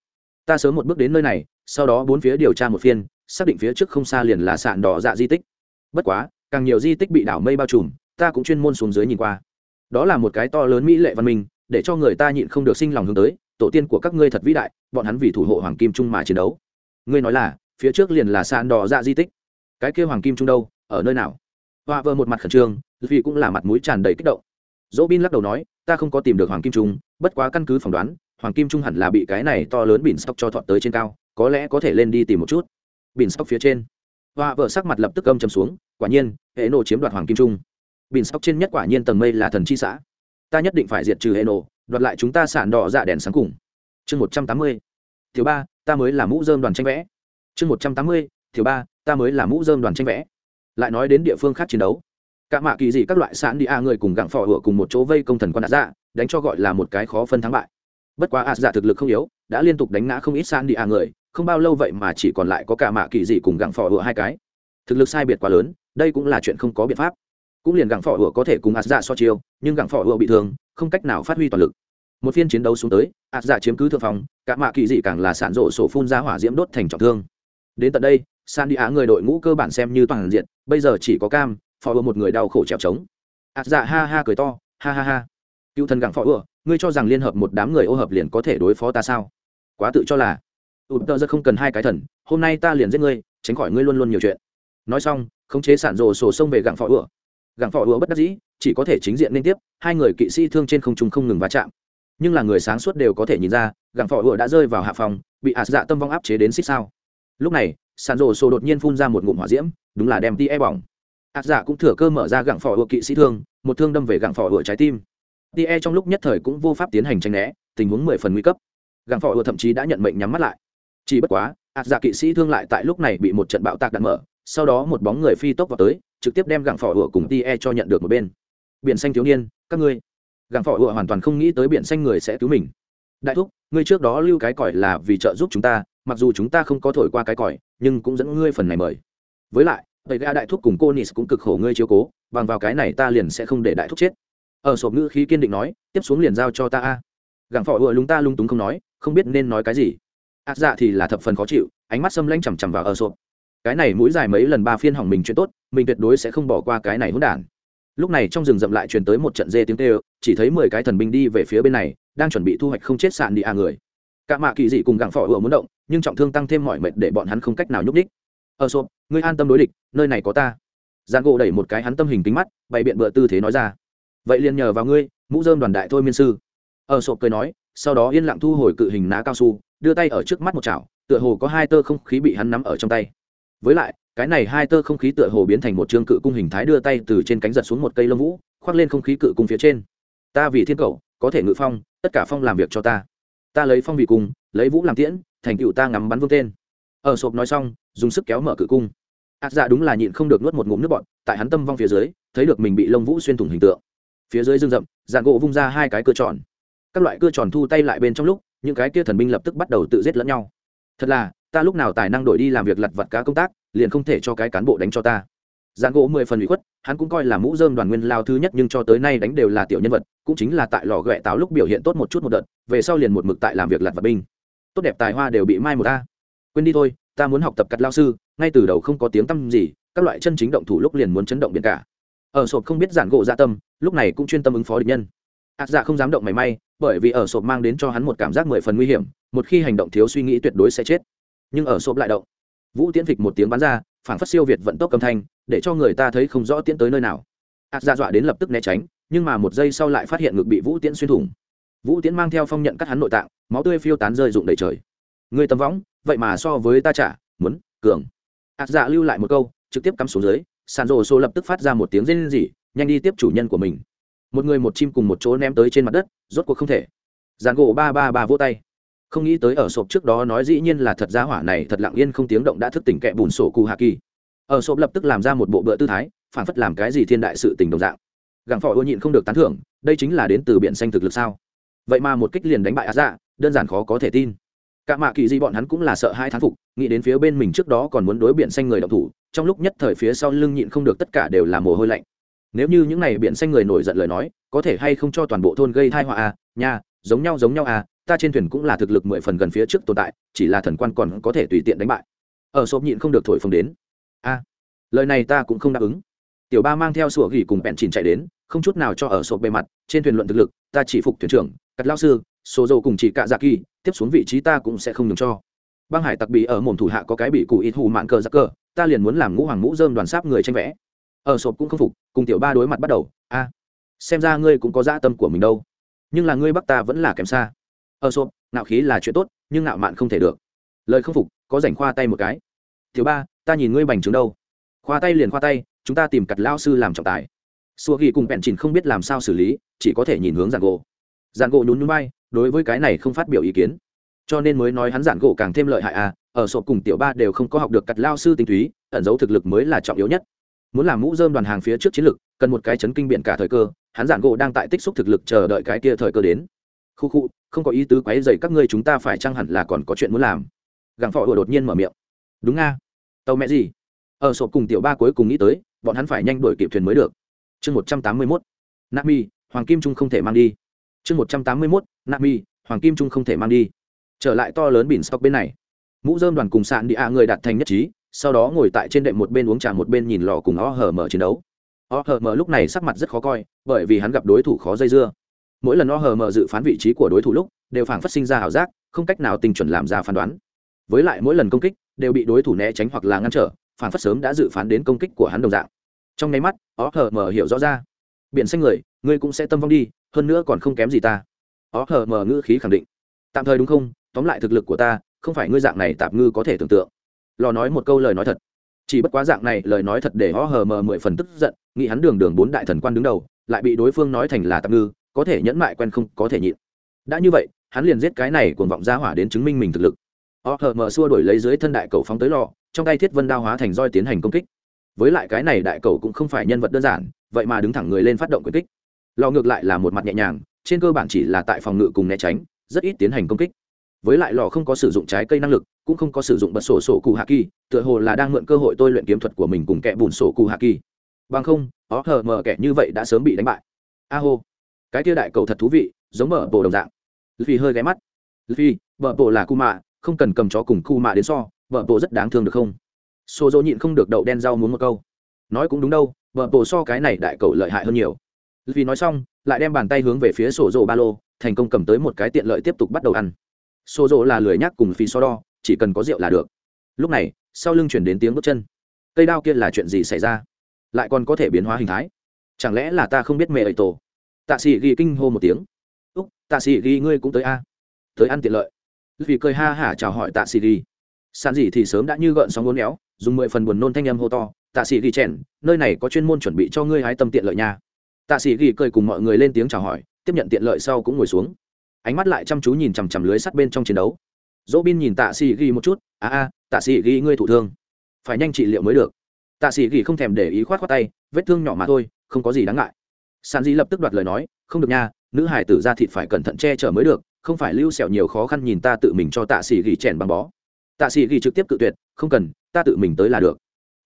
Ta sớm một bước đến nơi này, sau đó bốn phía điều tra một phiên, xác định phía trước không xa liền là sạn đỏ dạ di tích. Bất quá càng nhiều di tích bị đảo mây bao trùm, ta cũng chuyên môn xuống dưới nhìn qua. Đó là một cái to lớn mỹ lệ văn minh, để cho người ta nhịn không được sinh lòng hướng tới, tổ tiên của các ngươi thật vĩ đại, bọn hắn vì thủ hộ hoàng kim trung mà chiến đấu. Ngươi nói là, phía trước liền là sàn đỏ dạ di tích. Cái kêu hoàng kim trung đâu, ở nơi nào? Họa vợ một mặt khẩn trương, vì cũng là mặt mũi tràn đầy kích động. Dỗ bin lắc đầu nói, ta không có tìm được hoàng kim trung, bất quá căn cứ phỏng đoán, hoàng kim trung hẳn là bị cái này to lớn bỉn stock cho thọt tới trên cao, có lẽ có thể lên đi tìm một chút. Bỉn stock phía trên hoa vợ sắc mặt lập tức âm chầm xuống, quả nhiên, hệ nộ chiếm đoạt hoàng kim trung. Bình sóc trên nhất quả nhiên tầng mây là thần chi xã. Ta nhất định phải diệt trừ hệ nộ đoạt lại chúng ta sản đỏ dạ đèn sáng cùng. Chương một trăm tám mươi. Thiếu ba, ta mới là mũ dơm đoàn tranh vẽ. Chương một trăm tám mươi thiếu ba, ta mới là mũ dơm đoàn tranh vẽ. Lại nói đến địa phương khác chiến đấu. Cả mạ kỳ dị các loại sản đi a người cùng gặng phò hựa cùng một chỗ vây công thần quan đạt dạ đánh cho gọi là một cái khó phân thắng bại. Bất quá ạt dạ thực lực không yếu, đã liên tục đánh ngã không ít sản đi a người không bao lâu vậy mà chỉ còn lại có cả mạ kỳ dị cùng gặng phò hựa hai cái. Thực lực sai biệt quá lớn, đây cũng là chuyện không có biện pháp. Cũng liền gặng phò hựa có thể cùng ạt dạ so chiêu, nhưng gặng phò hựa bị thương, không cách nào phát huy toàn lực. Một phiên chiến đấu xuống tới ạt dạ chiếm cứ thượng phòng, cả mạ kỳ dị càng là sản rộ sổ phun ra hỏa diễm đốt thành trọng thương. Đến tận đây san đi á người đội ngũ cơ bản xem như toàn diện, bây giờ chỉ có cam, phò ưa một người đau khổ trèo trống. Ạt dạ ha ha cười to, ha ha ha. Cựu thần gặng phò ưa ngươi cho rằng liên hợp một đám người ô hợp liền có thể đối phó ta sao? Quá tự cho là ụt tờ rất không cần hai cái thần, hôm nay ta liền giết ngươi, tránh khỏi ngươi luôn luôn nhiều chuyện. Nói xong, khống chế sản rồ sổ sông về gặng phò ưa gặng phò ưa bất đắc dĩ, chỉ có thể chính diện liên tiếp, hai người kỵ sĩ thương trên không trung không ngừng va chạm. Nhưng là người sáng suốt đều có thể nhìn ra, gặng phò ưa đã rơi vào hạ phòng, bị ạt dạ tâm vong áp chế đến xích sao. Lúc này, sản rồ sổ đột nhiên phun ra một ngụm hỏa diễm, đúng là đem ti e bỏng. Ạt dạ cũng thừa cơ mở ra gặng phò ựa kỵ sĩ thương, một thương đâm về gặng phò ựa trái tim. Ti e trong lúc nhất thời cũng vô pháp tiến hành tranh né, tình huống mười phần nguy cấp. Gặng phò ựa thậm chí đã nhận mệnh nhắm mắt lại chỉ bất quá, ạt dạ kỵ sĩ thương lại tại lúc này bị một trận bạo tạc đạn mở, sau đó một bóng người phi tốc vào tới, trực tiếp đem gặng phò hựa cùng ti e cho nhận được một bên. Biển xanh thiếu niên, các ngươi. Gặng phò hựa hoàn toàn không nghĩ tới biển xanh người sẽ cứu mình. Đại thúc, ngươi trước đó lưu cái còi là vì trợ giúp chúng ta, mặc dù chúng ta không có thổi qua cái còi, nhưng cũng dẫn ngươi phần này mời. Với lại tẩy ga đại thúc cùng cô nis cũng cực khổ ngươi chiếu cố, bằng vào cái này ta liền sẽ không để đại thúc chết. Ở sộp ngữ khí kiên định nói, tiếp xuống liền giao cho ta a. Gặng phỏ hựa lúng ta lung túng không nói, không biết nên nói cái gì ạt dạ thì là thập phần khó chịu, ánh mắt xâm lanh chằm chằm vào ở sộp cái này mũi dài mấy lần ba phiên hỏng mình chuyện tốt, mình tuyệt đối sẽ không bỏ qua cái này hỗn đản. Lúc này trong rừng rậm lại truyền tới một trận dê tiếng tê chỉ thấy mười cái thần binh đi về phía bên này, đang chuẩn bị thu hoạch không chết sạn đi à người. Cả mạ kỳ dị cùng gặng phỏ ựa muốn động, nhưng trọng thương tăng thêm mọi mệt để bọn hắn không cách nào nhúc đích ở sộp ngươi an tâm đối địch, nơi này có ta. Giang gỗ đẩy một cái hắn tâm hình kính mắt, bày biện bựa tư thế nói ra. Vậy liền nhờ vào ngươi, mũ dơm đoàn đại thôi miên sư. Ở sộp cười nói, sau đó yên lặng thu hồi cự hình ná cao su đưa tay ở trước mắt một chảo, tựa hồ có hai tơ không khí bị hắn nắm ở trong tay. Với lại, cái này hai tơ không khí tựa hồ biến thành một chương cự cung hình thái đưa tay từ trên cánh giật xuống một cây lông vũ, khoác lên không khí cự cung phía trên. Ta vì thiên cầu, có thể ngự phong, tất cả phong làm việc cho ta. Ta lấy phong vì cung, lấy vũ làm tiễn, thành cựu ta ngắm bắn vương tên. Ở sộp nói xong, dùng sức kéo mở cự cung. Ác dạ đúng là nhịn không được nuốt một ngụm nước bọt, tại hắn tâm vong phía dưới, thấy được mình bị lông vũ xuyên thủng hình tượng. Phía dưới rừng rậm, dạng gỗ vung ra hai cái cơ tròn. Các loại cơ tròn thu tay lại bên trong lúc những cái kia thần binh lập tức bắt đầu tự giết lẫn nhau. Thật là, ta lúc nào tài năng đổi đi làm việc lặt vặt cá công tác, liền không thể cho cái cán bộ đánh cho ta. Giản gỗ mười phần ủy khuất, hắn cũng coi là mũ dơm đoàn nguyên lao thứ nhất nhưng cho tới nay đánh đều là tiểu nhân vật, cũng chính là tại lò ghẹ táo lúc biểu hiện tốt một chút một đợt, về sau liền một mực tại làm việc lặt vặt binh. Tốt đẹp tài hoa đều bị mai một ta. Quên đi thôi, ta muốn học tập cắt lao sư, ngay từ đầu không có tiếng tăm gì, các loại chân chính động thủ lúc liền muốn chấn động biển cả. Ở sộp không biết giản gỗ dạ tâm, lúc này cũng chuyên tâm ứng phó địch nhân. Ác dạ không dám động mảy may bởi vì ở sộp mang đến cho hắn một cảm giác mười phần nguy hiểm, một khi hành động thiếu suy nghĩ tuyệt đối sẽ chết. Nhưng ở sộp lại động, vũ tiễn vịch một tiếng bắn ra phản phát siêu việt vận tốc âm thanh, để cho người ta thấy không rõ tiễn tới nơi nào. Ác ra dọa đến lập tức né tránh, nhưng mà một giây sau lại phát hiện ngực bị vũ tiễn xuyên thủng. Vũ tiễn mang theo phong nhận cắt hắn nội tạng, máu tươi phiêu tán rơi rụng đầy trời. Người tầm võng, vậy mà so với ta trả muốn, cường. Ác dạ lưu lại một câu, trực tiếp cắm xuống dưới sàn rồ xô lập tức phát ra một tiếng rên rỉ, nhanh đi tiếp chủ nhân của mình một người một chim cùng một chỗ ném tới trên mặt đất, rốt cuộc không thể. Giàn gỗ ba ba ba vỗ tay. Không nghĩ tới ở sộp trước đó nói dĩ nhiên là thật giá hỏa này thật lặng yên không tiếng động đã thức tỉnh kẹ bùn sổ cù hạ kỳ. Ở sộp lập tức làm ra một bộ bữa tư thái, phản phất làm cái gì thiên đại sự tình đồng dạng. Gặng phỏ ô nhịn không được tán thưởng, đây chính là đến từ biển xanh thực lực sao? Vậy mà một kích liền đánh bại á dạ đơn giản khó có thể tin. Cả mạ kỳ di bọn hắn cũng là sợ hai thán phục, nghĩ đến phía bên mình trước đó còn muốn đối biển xanh người động thủ, trong lúc nhất thời phía sau lưng nhịn không được tất cả đều là mồ hôi lạnh nếu như những này biển xanh người nổi giận lời nói, có thể hay không cho toàn bộ thôn gây thai họa à? Nha, giống nhau giống nhau à? Ta trên thuyền cũng là thực lực mười phần gần phía trước tồn tại, chỉ là thần quan còn có thể tùy tiện đánh bại. Ở sộp nhịn không được thổi phồng đến. A lời này ta cũng không đáp ứng. Tiểu ba mang theo sủa gỉ cùng bẹn chìn chạy đến, không chút nào cho ở sộp bề mặt, trên thuyền luận thực lực, ta chỉ phục thuyền trưởng, cắt lao sư, số dầu cùng chỉ cạ dạ kỳ, tiếp xuống vị trí ta cũng sẽ không nhường cho. Băng hải tặc bị ở mồm thủ hạ có cái bị cụ ít hù mạn cờ giặc cờ, ta liền muốn làm ngũ hoàng ngũ dơm đoàn sáp người tranh vẽ ở sộp cũng không phục, cùng tiểu ba đối mặt bắt đầu, a, xem ra ngươi cũng có dã tâm của mình đâu. Nhưng là ngươi bắc ta vẫn là kém xa. Ở sộp nạo khí là chuyện tốt, nhưng nạo mạn không thể được. Lời không phục, có rảnh khoa tay một cái. Tiểu ba, ta nhìn ngươi bành trướng đâu. Khoa tay liền khoa tay, chúng ta tìm cặt lao sư làm trọng tài. Xua ghi cùng bẹn chìn không biết làm sao xử lý, chỉ có thể nhìn hướng giàn gỗ. Giàn gỗ nhún nhún bay đối với cái này không phát biểu ý kiến. Cho nên mới nói hắn giản gỗ càng thêm lợi hại à ở sộp cùng tiểu ba đều không có học được cặt lao sư tinh túy, ẩn dấu thực lực mới là trọng yếu nhất muốn làm mũ dơm đoàn hàng phía trước chiến lực cần một cái chấn kinh biện cả thời cơ, hắn giản gỗ đang tại tích xúc thực lực chờ đợi cái kia thời cơ đến. Khu khu, không có ý tứ quấy dày các ngươi chúng ta phải chăng hẳn là còn có chuyện muốn làm? Gặng phò đột nhiên mở miệng. Đúng nga. Tàu mẹ gì? Ở sộp cùng tiểu ba cuối cùng nghĩ tới, bọn hắn phải nhanh đuổi kịp thuyền mới được. Chương một trăm tám mươi mốt. Nami hoàng kim trung không thể mang đi. Chương một trăm tám mươi mốt nami hoàng kim trung không thể mang đi. Trở lại to lớn bỉn stock bên này. Mũ dơm đoàn cùng sạn đi ạ người đạt thành nhất trí sau đó ngồi tại trên đệm một bên uống trà một bên nhìn lò cùng o hờ mở chiến đấu. O hờ mở lúc này sắc mặt rất khó coi, bởi vì hắn gặp đối thủ khó dây dưa. Mỗi lần o hờ mở dự phán vị trí của đối thủ lúc, đều phảng phát sinh ra ảo giác, không cách nào tinh chuẩn làm ra phán đoán. Với lại mỗi lần công kích, đều bị đối thủ né tránh hoặc là ngăn trở phản phát sớm đã dự phán đến công kích của hắn đồng dạng. Trong nháy mắt, o hờ mờ hiểu rõ ra. Biển xanh người, ngươi cũng sẽ tâm vong đi, hơn nữa còn không kém gì ta. Ó hờ mờ ngữ khí khẳng định. Tạm thời đúng không? Tóm lại thực lực của ta, không phải ngươi dạng này tạp ngư có thể tưởng tượng lò nói một câu lời nói thật. Chỉ bất quá dạng này, lời nói thật để họ hờ mờ mười phần tức giận, nghĩ hắn đường đường bốn đại thần quan đứng đầu, lại bị đối phương nói thành là tạm ngư, có thể nhẫn mại quen không, có thể nhịn. Đã như vậy, hắn liền giết cái này cuồng vọng ra hỏa đến chứng minh mình thực lực. Họ hờ mờ xua đổi lấy dưới thân đại cầu phóng tới lò, trong tay thiết vân đao hóa thành roi tiến hành công kích. Với lại cái này đại cầu cũng không phải nhân vật đơn giản, vậy mà đứng thẳng người lên phát động quyền kích. Lò ngược lại là một mặt nhẹ nhàng, trên cơ bản chỉ là tại phòng ngự cùng né tránh, rất ít tiến hành công kích. Với lại lò không có sử dụng trái cây năng lực cũng không có sử dụng bật sổ sổ cụ hạ kỳ, tựa hồ là đang mượn cơ hội tôi luyện kiếm thuật của mình cùng kẻ bùn sổ cụ hạ kỳ. Bằng không, ó hờ mờ kẻ như vậy đã sớm bị đánh bại. A hô. Cái tia đại cầu thật thú vị, giống mở bộ đồng dạng. Vì hơi ghé mắt. Vì vợ bộ là cu mạ không cần cầm chó cùng cu mạ đến so vợ bộ rất đáng thương được không? Xô dỗ nhịn không được đậu đen rau muốn một câu. Nói cũng đúng đâu vợ bộ so cái này đại cầu lợi hại hơn nhiều. Vì nói xong, lại đem bàn tay hướng về phía sổ rộ ba lô, thành công cầm tới một cái tiện lợi tiếp tục bắt đầu ăn. Sổ rộ là lười nhắc cùng phi so đo chỉ cần có rượu là được. Lúc này, sau lưng chuyển đến tiếng bước chân. Cây đao kia là chuyện gì xảy ra? Lại còn có thể biến hóa hình thái? Chẳng lẽ là ta không biết mẹ ấy tổ? Tạ sĩ ghi kinh hô một tiếng. Úc, tạ sĩ ghi ngươi cũng tới a. Tới ăn tiện lợi. Vì cười ha hả chào hỏi tạ sĩ ghi. Sàn gì thì sớm đã như gợn sóng ngốn éo, dùng mười phần buồn nôn thanh âm hô to, tạ sĩ ghi chèn, nơi này có chuyên môn chuẩn bị cho ngươi hái tâm tiện lợi nha. Tạ sĩ ghi cười cùng mọi người lên tiếng chào hỏi, tiếp nhận tiện lợi sau cũng ngồi xuống. Ánh mắt lại chăm chú nhìn chằm chằm lưới sắt bên trong chiến đấu dỗ bin nhìn tạ sĩ ghi một chút, a a, tạ sĩ ghi ngươi thụ thương. Phải nhanh trị liệu mới được. Tạ sĩ ghi không thèm để ý khoát khoát tay, vết thương nhỏ mà thôi, không có gì đáng ngại. San di lập tức đoạt lời nói, không được nha, nữ hải tử ra thịt phải cẩn thận che chở mới được, không phải lưu sẹo nhiều khó khăn nhìn ta tự mình cho tạ sĩ ghi chèn băng bó. Tạ sĩ ghi trực tiếp cự tuyệt, không cần, ta tự mình tới là được.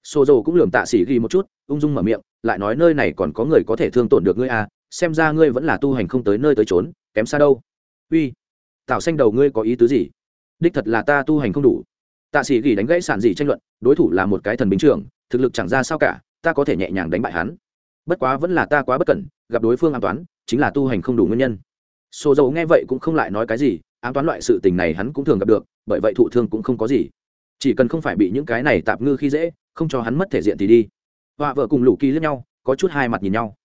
Xô dầu cũng lường tạ sĩ ghi một chút, ung dung mở miệng, lại nói, nơi này còn có người có thể thương tổn được ngươi à xem ra ngươi vẫn là tu hành không tới nơi tới trốn kém xa đâu. Uy tạo xanh đầu ngươi có ý tứ gì? Đích thật là ta tu hành không đủ. Tạ sĩ gỉ đánh gãy sản dị tranh luận, đối thủ là một cái thần binh trưởng, thực lực chẳng ra sao cả, ta có thể nhẹ nhàng đánh bại hắn. Bất quá vẫn là ta quá bất cẩn, gặp đối phương an toán, chính là tu hành không đủ nguyên nhân. Xô dầu nghe vậy cũng không lại nói cái gì, an toán loại sự tình này hắn cũng thường gặp được, bởi vậy thụ thương cũng không có gì. Chỉ cần không phải bị những cái này tạp ngư khi dễ, không cho hắn mất thể diện thì đi. Họa vợ cùng lũ kỳ lẫn nhau, có chút hai mặt nhìn nhau.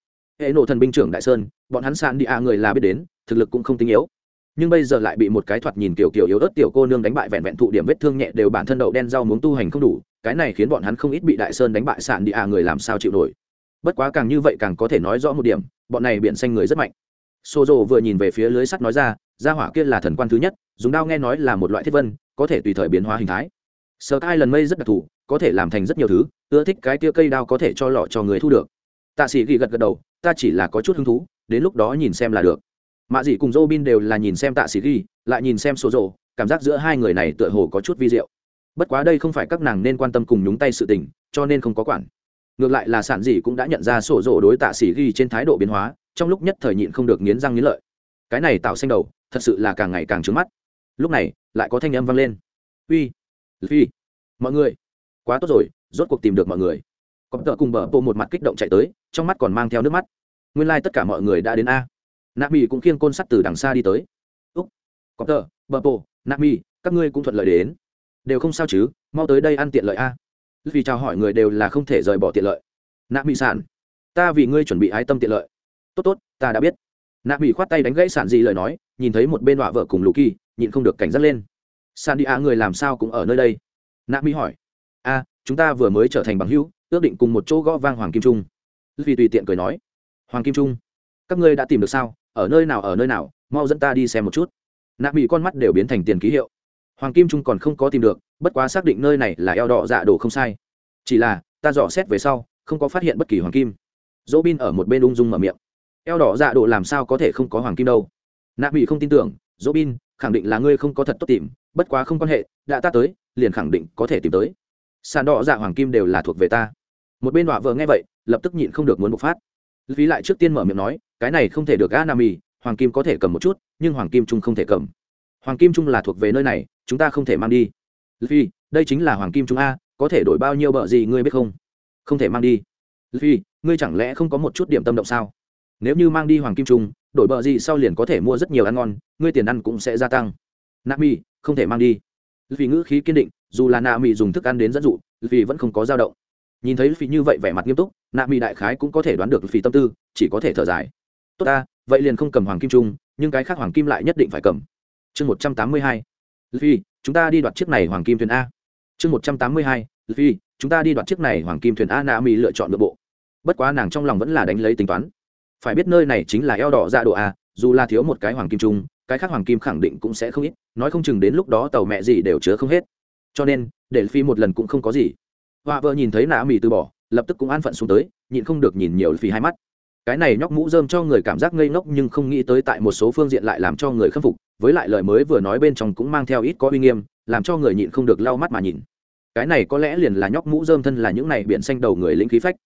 Hệ nộ thần binh trưởng đại sơn, bọn hắn sàn đi a người là biết đến, thực lực cũng không tinh yếu nhưng bây giờ lại bị một cái thoạt nhìn kiểu kiểu yếu ớt tiểu cô nương đánh bại vẹn vẹn thụ điểm vết thương nhẹ đều bản thân đậu đen rau muốn tu hành không đủ, cái này khiến bọn hắn không ít bị đại sơn đánh bại sàn đi à người làm sao chịu nổi. Bất quá càng như vậy càng có thể nói rõ một điểm, bọn này biển xanh người rất mạnh. Xô rộ vừa nhìn về phía lưới sắt nói ra, gia hỏa kia là thần quan thứ nhất, dùng đao nghe nói là một loại thiết vân, có thể tùy thời biến hóa hình thái. Sờ hai lần mây rất đặc thù, có thể làm thành rất nhiều thứ, ưa thích cái tia cây đao có thể cho lọ cho người thu được. Tạ sĩ ghi gật gật đầu, ta chỉ là có chút hứng thú, đến lúc đó nhìn xem là được mạ dị cùng dô bin đều là nhìn xem tạ sĩ ghi, lại nhìn xem số rộ cảm giác giữa hai người này tựa hồ có chút vi diệu. Bất quá đây không phải các nàng nên quan tâm cùng nhúng tay sự tình, cho nên không có quản. Ngược lại là sản dị cũng đã nhận ra sổ rộ đối tạ sĩ ghi trên thái độ biến hóa, trong lúc nhất thời nhịn không được nghiến răng nghiến lợi. Cái này tạo xanh đầu, thật sự là càng ngày càng trứng mắt. Lúc này, lại có thanh âm vang lên. Uy phi mọi người, quá tốt rồi, rốt cuộc tìm được mọi người. Có tợ cùng bờ bộ một mặt kích động chạy tới, trong mắt còn mang theo nước mắt. Nguyên lai、like、tất cả mọi người đã đến a nạ mỹ cũng khiêng côn sắt từ đằng xa đi tới. Úc cọp tờ bờ Bồ, nạ mỹ các ngươi cũng thuận lợi đến. Đều không sao chứ mau tới đây ăn tiện lợi a. Vì chào hỏi người đều là không thể rời bỏ tiện lợi. Nạ mỹ sản ta vì ngươi chuẩn bị ái tâm tiện lợi. Tốt tốt ta đã biết. Nạ mỹ khoát tay đánh gãy sản gì lời nói nhìn thấy một bên đọa vợ cùng lù kỳ nhịn không được cảnh giác lên. San đi a người làm sao cũng ở nơi đây? Nạ mỹ hỏi. A chúng ta vừa mới trở thành bằng hữu ước định cùng một chỗ gõ vang hoàng kim trung. Vì tùy tiện cười nói. Hoàng kim trung các ngươi đã tìm được sao? Ở nơi nào, ở nơi nào, mau dẫn ta đi xem một chút. Nạ mỹ con mắt đều biến thành tiền ký hiệu. Hoàng kim trung còn không có tìm được, bất quá xác định nơi này là eo đỏ dạ đồ không sai. Chỉ là, ta dò xét về sau, không có phát hiện bất kỳ hoàng kim. Dỗ bin ở một bên ung dung mở miệng. Eo đỏ dạ đồ làm sao có thể không có hoàng kim đâu? Nạ mỹ không tin tưởng, dỗ bin, khẳng định là ngươi không có thật tốt tìm, bất quá không quan hệ, đã ta tới, liền khẳng định có thể tìm tới. Sàn đỏ dạ hoàng kim đều là thuộc về ta. Một bên đọa vợ nghe vậy, lập tức nhịn không được muốn bộc phát phí lại trước tiên mở miệng nói cái này không thể được Anami, nam hoàng kim có thể cầm một chút nhưng hoàng kim trung không thể cầm. Hoàng kim trung là thuộc về nơi này chúng ta không thể mang đi. Luffy, đây chính là hoàng kim trung a có thể đổi bao nhiêu bợ gì ngươi biết không? Không thể mang đi. Luffy, ngươi chẳng lẽ không có một chút điểm tâm động sao? Nếu như mang đi hoàng kim trung đổi bợ gì sau liền có thể mua rất nhiều ăn ngon ngươi tiền ăn cũng sẽ gia tăng. Nami không thể mang đi. Luffy ngữ khí kiên định dù là Nami dùng thức ăn đến dẫn dụ Luffy vẫn không có dao động nhìn thấy phi như vậy vẻ mặt nghiêm túc, nạ mỹ đại khái cũng có thể đoán được phi tâm tư, chỉ có thể thở dài. Tốt ta, vậy liền không cầm hoàng kim trung nhưng cái khác hoàng kim lại nhất định phải cầm. Chương một trăm tám mươi hai. Phi chúng ta đi đoạt chiếc này hoàng kim thuyền a. Chương một trăm tám mươi hai. Phi chúng ta đi đoạt chiếc này hoàng kim thuyền a, nạ mỹ lựa chọn nội bộ. Bất quá nàng trong lòng vẫn là đánh lấy tính toán. Phải biết nơi này chính là eo đỏ ra độ a, dù là thiếu một cái hoàng kim trung cái khác hoàng kim khẳng định cũng sẽ không ít, nói không chừng đến lúc đó tàu mẹ gì đều chứa không hết. Cho nên, để phi một lần cũng không có gì họa vợ nhìn thấy nạ mỹ từ bỏ, lập tức cũng an phận xuống tới, nhịn không được nhìn nhiều phì hai mắt. Cái này nhóc mũ dơm cho người cảm giác ngây ngốc nhưng không nghĩ tới tại một số phương diện lại làm cho người khâm phục, với lại lời mới vừa nói bên trong cũng mang theo ít có uy nghiêm, làm cho người nhịn không được lau mắt mà nhìn. Cái này có lẽ liền là nhóc mũ dơm thân là những này biển xanh đầu người lĩnh khí phách.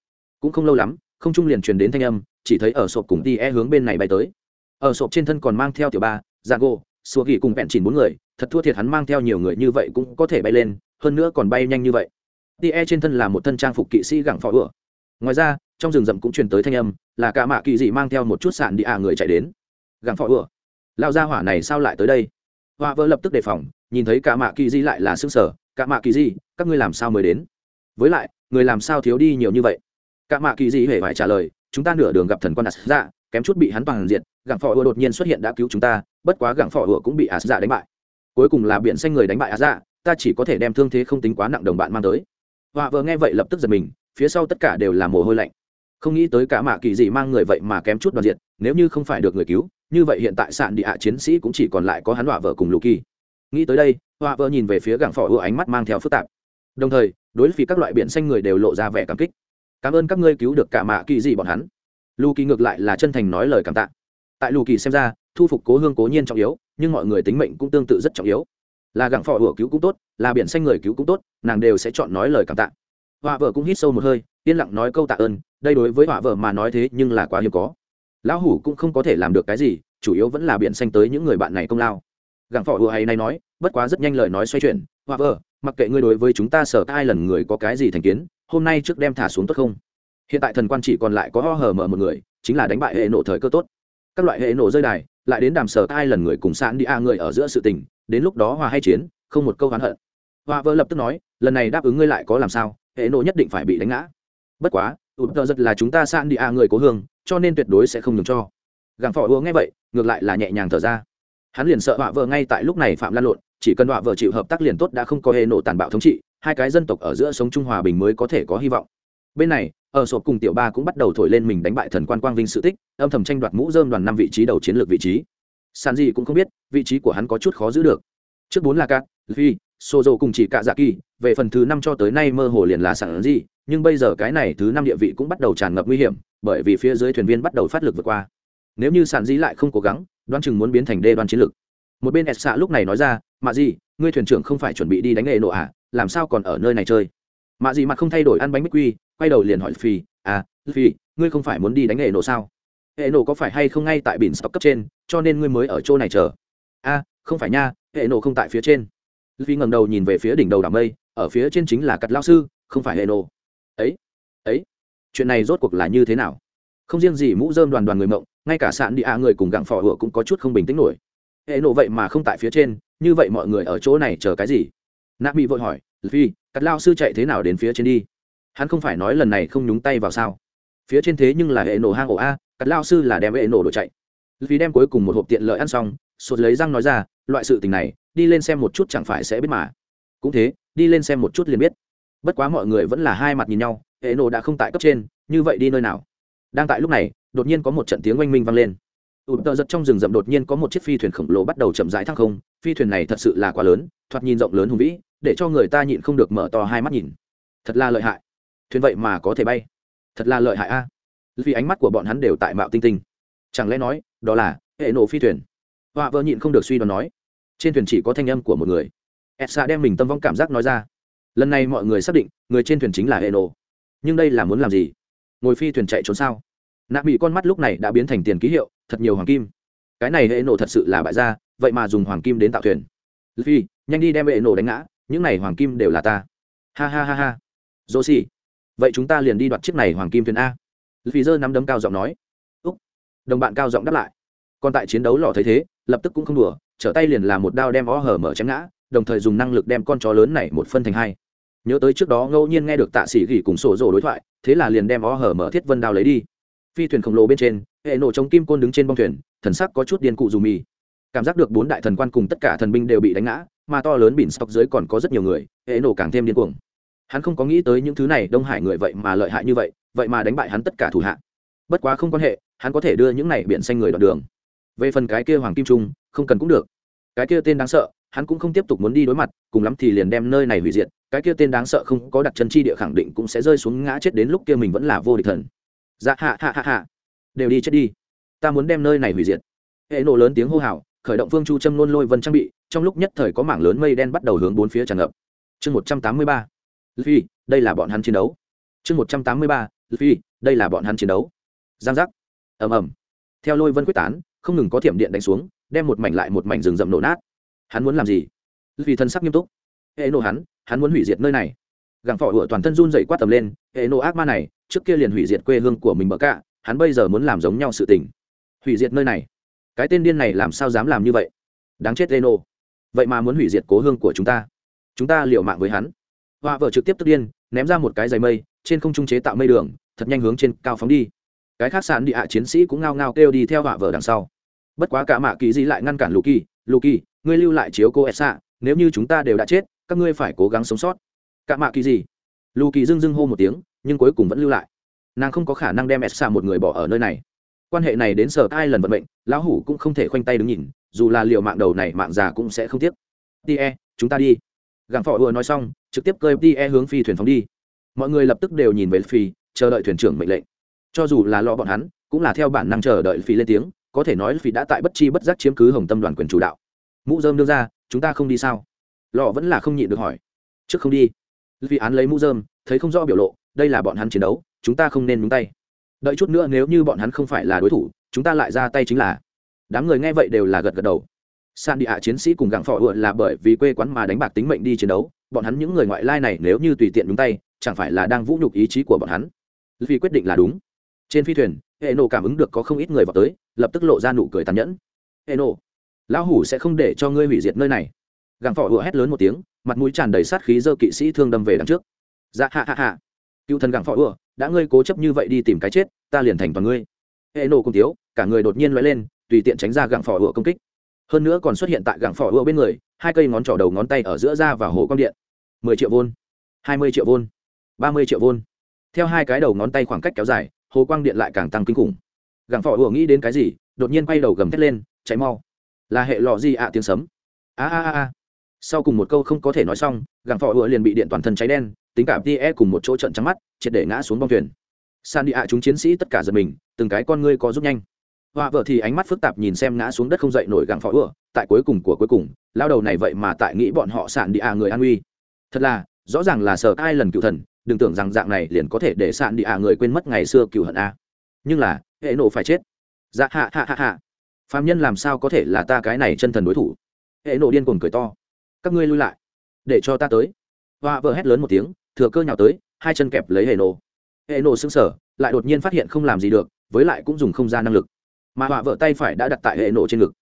Cũng không lâu lắm, không trung liền truyền đến thanh âm, chỉ thấy ở sộp cùng đi e hướng bên này bay tới. Ở sộp trên thân còn mang theo tiểu ba gia gô xua ghi cùng vẹn chỉnh bốn người, thật thua thiệt hắn mang theo nhiều người như vậy cũng có thể bay lên, hơn nữa còn bay nhanh như vậy tie trên thân là một thân trang phục kỵ sĩ gẳng phò ửa ngoài ra, trong rừng rậm cũng truyền tới thanh âm, là cả mạ kỳ dị mang theo một chút sạn đi à người chạy đến. Gặng phò ựa. Lao ra hỏa này sao lại tới đây? Hoa vợ lập tức đề phòng, nhìn thấy cả mạ kỳ dị lại là xương sở cả mạ kỳ dị, các ngươi làm sao mới đến? Với lại, người làm sao thiếu đi nhiều như vậy? Cả mạ kỳ dị hề phải trả lời, chúng ta nửa đường gặp thần quan ạt dạ kém chút bị hắn toàn diện gặng phò ựa đột nhiên xuất hiện đã cứu chúng ta, bất quá gặng phò ựa cũng bị ạt dạ đánh bại. Cuối cùng là biển xanh người đánh bại ạt dạ ta chỉ có thể đem thương thế không tính quá nặng đồng bạn mang tới họa vợ nghe vậy lập tức giật mình, phía sau tất cả đều là mồ hôi lạnh. Không nghĩ tới cả mạ kỳ dị mang người vậy mà kém chút đoàn diện nếu như không phải được người cứu, như vậy hiện tại sạn địa hạ chiến sĩ cũng chỉ còn lại có hắn họa vợ cùng lù kỳ nghĩ tới đây, họa vợ nhìn về phía gặng phỏ ưa ánh mắt mang theo phức tạp. Đồng thời, đối với các loại biển xanh người đều lộ ra vẻ cảm kích. Cảm ơn các ngươi cứu được cả mạ kỳ dị bọn hắn. Lù kỳ ngược lại là chân thành nói lời cảm tạ. Tại lù kỳ xem ra, thu phục cố hương cố nhiên trọng yếu, nhưng mọi người tính mệnh cũng tương tự rất trọng yếu là gặng phò ửa cứu cũng tốt, là biển xanh người cứu cũng tốt, nàng đều sẽ chọn nói lời cảm tạ. Họa vợ cũng hít sâu một hơi, yên lặng nói câu tạ ơn, đây đối với họa vợ mà nói thế nhưng là quá hiếm có. Lão hủ cũng không có thể làm được cái gì, chủ yếu vẫn là biển xanh tới những người bạn này công lao. Gặng phỏ ửa hay này nói, bất quá rất nhanh lời nói xoay chuyển, họa vợ, mặc kệ ngươi đối với chúng ta sở ai lần người có cái gì thành kiến, hôm nay trước đem thả xuống tốt không? Hiện tại thần quan chỉ còn lại có ho hờ mở một người, chính là đánh bại hệ nộ thời cơ tốt. Các loại hệ nộ rơi đài lại đến đàm sở tai lần người cùng sạn đi a người ở giữa sự tình, đến lúc đó hòa hay chiến, không một câu oán hận. Hòa vợ lập tức nói, lần này đáp ứng ngươi lại có làm sao, hệ nộ nhất định phải bị đánh ngã. Bất quá, ụt tờ giật là chúng ta sạn đi a người cố hương, cho nên tuyệt đối sẽ không nhường cho. Gàng phỏ uống nghe vậy, ngược lại là nhẹ nhàng thở ra. Hắn liền sợ họa vợ ngay tại lúc này phạm lan lộn, chỉ cần họa vợ chịu hợp tác liền tốt, đã không có hệ nộ tàn bạo thống trị, hai cái dân tộc ở giữa sống trung hòa bình mới có thể có hy vọng. Bên này ở sộp cùng tiểu ba cũng bắt đầu thổi lên mình đánh bại thần quan quang vinh sự tích, âm thầm tranh đoạt mũ dơm đoàn năm vị trí đầu chiến lược vị trí. Sàn gì cũng không biết, vị trí của hắn có chút khó giữ được. Trước bốn là cát phi sô dô cùng chỉ cạ dạ kỳ, về phần thứ năm cho tới nay mơ hồ liền là sàn gì, nhưng bây giờ cái này thứ năm địa vị cũng bắt đầu tràn ngập nguy hiểm, bởi vì phía dưới thuyền viên bắt đầu phát lực vượt qua. Nếu như sàn gì lại không cố gắng đoan chừng muốn biến thành đê đoan chiến lược. Một bên ẹt xạ lúc này nói ra mà gì ngươi thuyền trưởng không phải chuẩn bị đi đánh nghề nộ à? Làm sao còn ở nơi này chơi? Mạ gì mặt không thay đổi ăn bánh bích quy, quay đầu liền hỏi phi à phi ngươi không phải muốn đi đánh hệ nổ sao? Hệ nổ có phải hay không ngay tại biển stock cấp trên, cho nên ngươi mới ở chỗ này chờ? A không phải nha hệ nổ không tại phía trên. Phi ngầm đầu nhìn về phía đỉnh đầu đảo mây, ở phía trên chính là cặt lao sư, không phải hệ nổ ấy ấy, chuyện này rốt cuộc là như thế nào? Không riêng gì mũ dơm đoàn đoàn người mộng, ngay cả sạn đi a người cùng gặng phò hựa cũng có chút không bình tĩnh nổi. Hệ nổ vậy mà không tại phía trên, như vậy mọi người ở chỗ này chờ cái gì? Nạ bị vội hỏi phi cắt lao sư chạy thế nào đến phía trên đi? Hắn không phải nói lần này không nhúng tay vào sao? Phía trên thế nhưng là hệ nổ hang ổ a cắt lao sư là đem hệ nổ đổ chạy. Vì đem cuối cùng một hộp tiện lợi ăn xong sột lấy răng nói ra, loại sự tình này, đi lên xem một chút chẳng phải sẽ biết mà. Cũng thế, đi lên xem một chút liền biết. Bất quá mọi người vẫn là hai mặt nhìn nhau, hệ nổ đã không tại cấp trên, như vậy đi nơi nào? Đang tại lúc này, đột nhiên có một trận tiếng oanh minh vang lên. Ụt tờ giật trong rừng rậm đột nhiên có một chiếc phi thuyền khổng lồ bắt đầu chậm rãi thăng không, phi thuyền này thật sự là quá lớn, thoạt nhìn rộng lớn hùng vĩ để cho người ta nhịn không được mở to hai mắt nhìn. Thật là lợi hại. Thuyền vậy mà có thể bay. Thật là lợi hại a. Vì ánh mắt của bọn hắn đều tại mạo tinh tinh. Chẳng lẽ nói, đó là hệ nổ phi thuyền? Họa vợ nhịn không được suy đoán nói. Trên thuyền chỉ có thanh âm của một người. Edsa đem mình tâm vong cảm giác nói ra. Lần này mọi người xác định, người trên thuyền chính là hệ nổ. Nhưng đây là muốn làm gì? Ngồi phi thuyền chạy trốn sao? Nạ bị con mắt lúc này đã biến thành tiền ký hiệu, thật nhiều hoàng kim. Cái này hệ nổ thật sự là bại gia, vậy mà dùng hoàng kim đến tạo thuyền. Phi nhanh đi đem hệ nổ đánh ngã những này hoàng kim đều là ta. Ha ha ha ha. Dô xì vậy chúng ta liền đi đoạt chiếc này hoàng kim thuyền a. Vì dơ nắm đấm cao giọng nói. Úc. Đồng bạn cao giọng đáp lại. Còn tại chiến đấu lò thấy thế, lập tức cũng không đùa, trở tay liền làm một đao đem ó hở mở chém ngã, đồng thời dùng năng lực đem con chó lớn này một phân thành hai. Nhớ tới trước đó ngẫu nhiên nghe được tạ sĩ gỉ cùng sổ rồ đối thoại, thế là liền đem ó hở mở thiết vân đao lấy đi. Phi thuyền khổng lồ bên trên, hệ nổ chống kim côn đứng trên bông thuyền, thần sắc có chút điên cụ dù mì. Cảm giác được bốn đại thần quan cùng tất cả thần binh đều bị đánh ngã mà to lớn bỉn stock dưới còn có rất nhiều người, hệ nổ càng thêm điên cuồng. Hắn không có nghĩ tới những thứ này, đông hải người vậy mà lợi hại như vậy vậy mà đánh bại hắn tất cả thủ hạ. Bất quá không quan hệ, hắn có thể đưa những này biển xanh người đoạn đường. Về phần cái kia hoàng kim trung, không cần cũng được. Cái kia tên đáng sợ, hắn cũng không tiếp tục muốn đi đối mặt, cùng lắm thì liền đem nơi này hủy diệt. Cái kia tên đáng sợ không có đặt chân chi địa khẳng định cũng sẽ rơi xuống ngã chết đến lúc kia mình vẫn là vô địch thần. Dạ hạ hạ hạ hạ đều đi chết đi. Ta muốn đem nơi này hủy diệt. Hệ nổ lớn tiếng hô hào khởi động phương chu châm nôn lôi vân trang bị, trong lúc nhất thời có mảng lớn mây đen bắt đầu hướng bốn phía tràn ngập. Chương một trăm tám mươi ba phi đây là bọn hắn chiến đấu. Chương một trăm tám mươi ba phi đây là bọn hắn chiến đấu. Giang giác. Ầm ầm. Theo lôi vân quyết tán, không ngừng có thiểm điện đánh xuống, đem một mảnh lại một mảnh rừng rậm nổ nát. Hắn muốn làm gì? Vì thân sắc nghiêm túc. Hệ nổ hắn hắn muốn hủy diệt nơi này. Gặng phỏ hựa toàn thân run dậy quát tầm lên, hệ nộ ác ma này, trước kia liền hủy diệt quê hương của mình bờ cạ, hắn bây giờ muốn làm giống nhau sự tình. Hủy diệt nơi này cái tên điên này làm sao dám làm như vậy? Đáng chết hệ vậy mà muốn hủy diệt cố hương của chúng ta. Chúng ta liều mạng với hắn. Họa vợ trực tiếp tức điên, ném ra một cái giày mây, trên không trung chế tạo mây đường, thật nhanh hướng trên cao phóng đi. Cái khác sạn địa hạ chiến sĩ cũng ngao ngao kêu đi theo họa vợ đằng sau. Bất quá cả mạ kỳ di lại ngăn cản lù kỳ lù kỳ ngươi lưu lại chiếu cô ed xạ nếu như chúng ta đều đã chết, các ngươi phải cố gắng sống sót. Cả mạ kỳ gì lù kỳ dưng dưng hô một tiếng, nhưng cuối cùng vẫn lưu lại. Nàng không có khả năng đem ed xạ một người bỏ ở nơi này quan hệ này đến sở ai lần vận mệnh, lão hủ cũng không thể khoanh tay đứng nhìn, dù là liệu mạng đầu này mạng già cũng sẽ không tiếc. Tie chúng ta đi. Gặng phỏ vừa nói xong, trực tiếp cơi tie hướng phi thuyền phóng đi. Mọi người lập tức đều nhìn về phi, chờ đợi thuyền trưởng mệnh lệnh. Cho dù là lo bọn hắn, cũng là theo bản năng chờ đợi phi lên tiếng, có thể nói phi đã tại bất chi bất giác chiếm cứ hồng tâm đoàn quyền chủ đạo. Mũ dơm đưa ra, chúng ta không đi sao? Lọ vẫn là không nhịn được hỏi. Trước không đi. Vì án lấy mũ dơm thấy không rõ biểu lộ, đây là bọn hắn chiến đấu, chúng ta không nên nhúng tay đợi chút nữa nếu như bọn hắn không phải là đối thủ, chúng ta lại ra tay chính là. Đám người nghe vậy đều là gật gật đầu. San địa hạ chiến sĩ cùng gặng phò ựa là bởi vì quê quán mà đánh bạc tính mệnh đi chiến đấu, bọn hắn những người ngoại lai này nếu như tùy tiện đúng tay, chẳng phải là đang vũ nhục ý chí của bọn hắn. Vì quyết định là đúng. Trên phi thuyền hệ nổ cảm ứng được có không ít người vào tới, lập tức lộ ra nụ cười tàn nhẫn. Hệ nổ lão hủ sẽ không để cho ngươi hủy diệt nơi này. Gặng phò ựa hét lớn một tiếng, mặt mũi tràn đầy sát khí dơ kỵ sĩ thương đâm về đằng trước. Dạ hạ hạ hạ cựu thần gặng phò ựa đã ngươi cố chấp như vậy đi tìm cái chết, ta liền thành toàn ngươi. Hệ nổ cùng tiếu cả người đột nhiên loại lên, tùy tiện tránh ra gặng phò ựa công kích. Hơn nữa còn xuất hiện tại gặng phò ựa bên người, hai cây ngón trỏ đầu ngón tay ở giữa ra và hồ quang điện. Mười triệu vôn, hai mươi triệu vôn, ba mươi triệu vôn. Theo hai cái đầu ngón tay khoảng cách kéo dài, hồ quang điện lại càng tăng kinh khủng. Gặng phò ựa nghĩ đến cái gì, đột nhiên quay đầu gầm thét lên cháy mau. Là hệ lọ gì ạ, tiếng sấm? A a a. Sau cùng một câu không có thể nói xong, gặng phò ựa liền bị điện toàn thân cháy đen tính cả tie cùng một chỗ trận trắng mắt triệt để ngã xuống bong thuyền. San đi ạ chúng chiến sĩ tất cả giật mình từng cái con ngươi có giúp nhanh. Họa vợ thì ánh mắt phức tạp nhìn xem ngã xuống đất không dậy nổi gặng phò ưa, tại cuối cùng của cuối cùng lao đầu này vậy mà tại nghĩ bọn họ sạn đi ạ người an uy thật là rõ ràng là sợ ai lần cựu thần đừng tưởng rằng dạng này liền có thể để sạn đi ạ người quên mất ngày xưa cựu hận a. Nhưng là hệ nổ phải chết. Dạ hạ hạ hạ hạ phạm nhân làm sao có thể là ta cái này chân thần đối thủ? Hệ nổ điên cuồng cười to. Các ngươi lui lại để cho ta tới. Họa vợ hét lớn một tiếng thừa cơ nhào tới hai chân kẹp lấy hệ nổ hệ nổ sững sở, lại đột nhiên phát hiện không làm gì được với lại cũng dùng không ra năng lực. Mà họa vợ tay phải đã đặt tại hệ nổ trên ngực.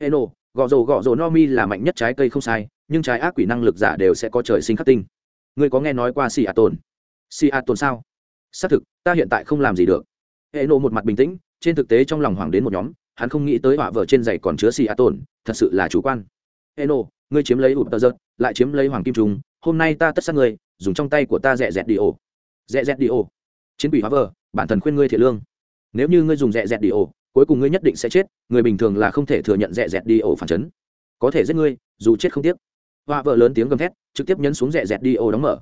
Hệ nổ gõ rồ gõ rồ no mi là mạnh nhất trái cây không sai nhưng trái ác quỷ năng lực giả đều sẽ có trời sinh khắc tinh. Ngươi có nghe nói qua xì a tồn? Xì a tồn sao? Xác thực ta hiện tại không làm gì được. Hệ nổ một mặt bình tĩnh trên thực tế trong lòng hoàng đến một nhóm hắn không nghĩ tới họa vợ trên giày còn chứa xì a tồn thật sự là chủ quan. Hệ nổ ngươi chiếm lấy ụt tờ giật lại chiếm lấy hoàng kim trùng hôm nay ta tất sát ngươi dùng trong tay của ta rẻ rẹt đi ổ. Rẻ rẹt đi ổ. Chiến quỷ hóa vờ, bản thân khuyên ngươi thiệt lương. Nếu như ngươi dùng rẻ rẹt đi ổ, cuối cùng ngươi nhất định sẽ chết, người bình thường là không thể thừa nhận rẻ rẹt đi ổ phản chấn. Có thể giết ngươi, dù chết không tiếc. Hoa vợ lớn tiếng gầm thét, trực tiếp nhấn xuống rẻ rẹt đi ổ đóng mở.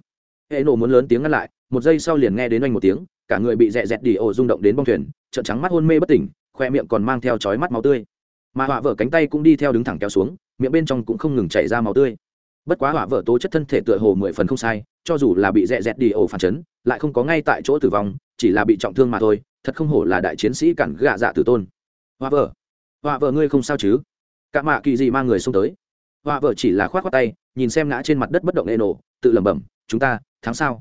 Hệ nổ muốn lớn tiếng ngăn lại, một giây sau liền nghe đến oanh một tiếng, cả người bị rẻ rẹt đi ổ rung động đến bong thuyền, trợn trắng mắt hôn mê bất tỉnh, khoe miệng còn mang theo chói mắt máu tươi. Mà họa vợ cánh tay cũng đi theo đứng thẳng kéo xuống, miệng bên trong cũng không ngừng chảy ra máu tươi bất quá hỏa vợ tố chất thân thể tựa hồ mười phần không sai, cho dù là bị dẹ dẹt đi ổ phản chấn, lại không có ngay tại chỗ tử vong, chỉ là bị trọng thương mà thôi, thật không hổ là đại chiến sĩ cản gạ dạ tử tôn. Hòa vợ hòa vợ ngươi không sao chứ? Cả mạ kỳ gì mang người xông tới. Hòa vợ chỉ là khoát khoát tay, nhìn xem ngã trên mặt đất bất động nê nổ tự lẩm bẩm, chúng ta, thắng sao?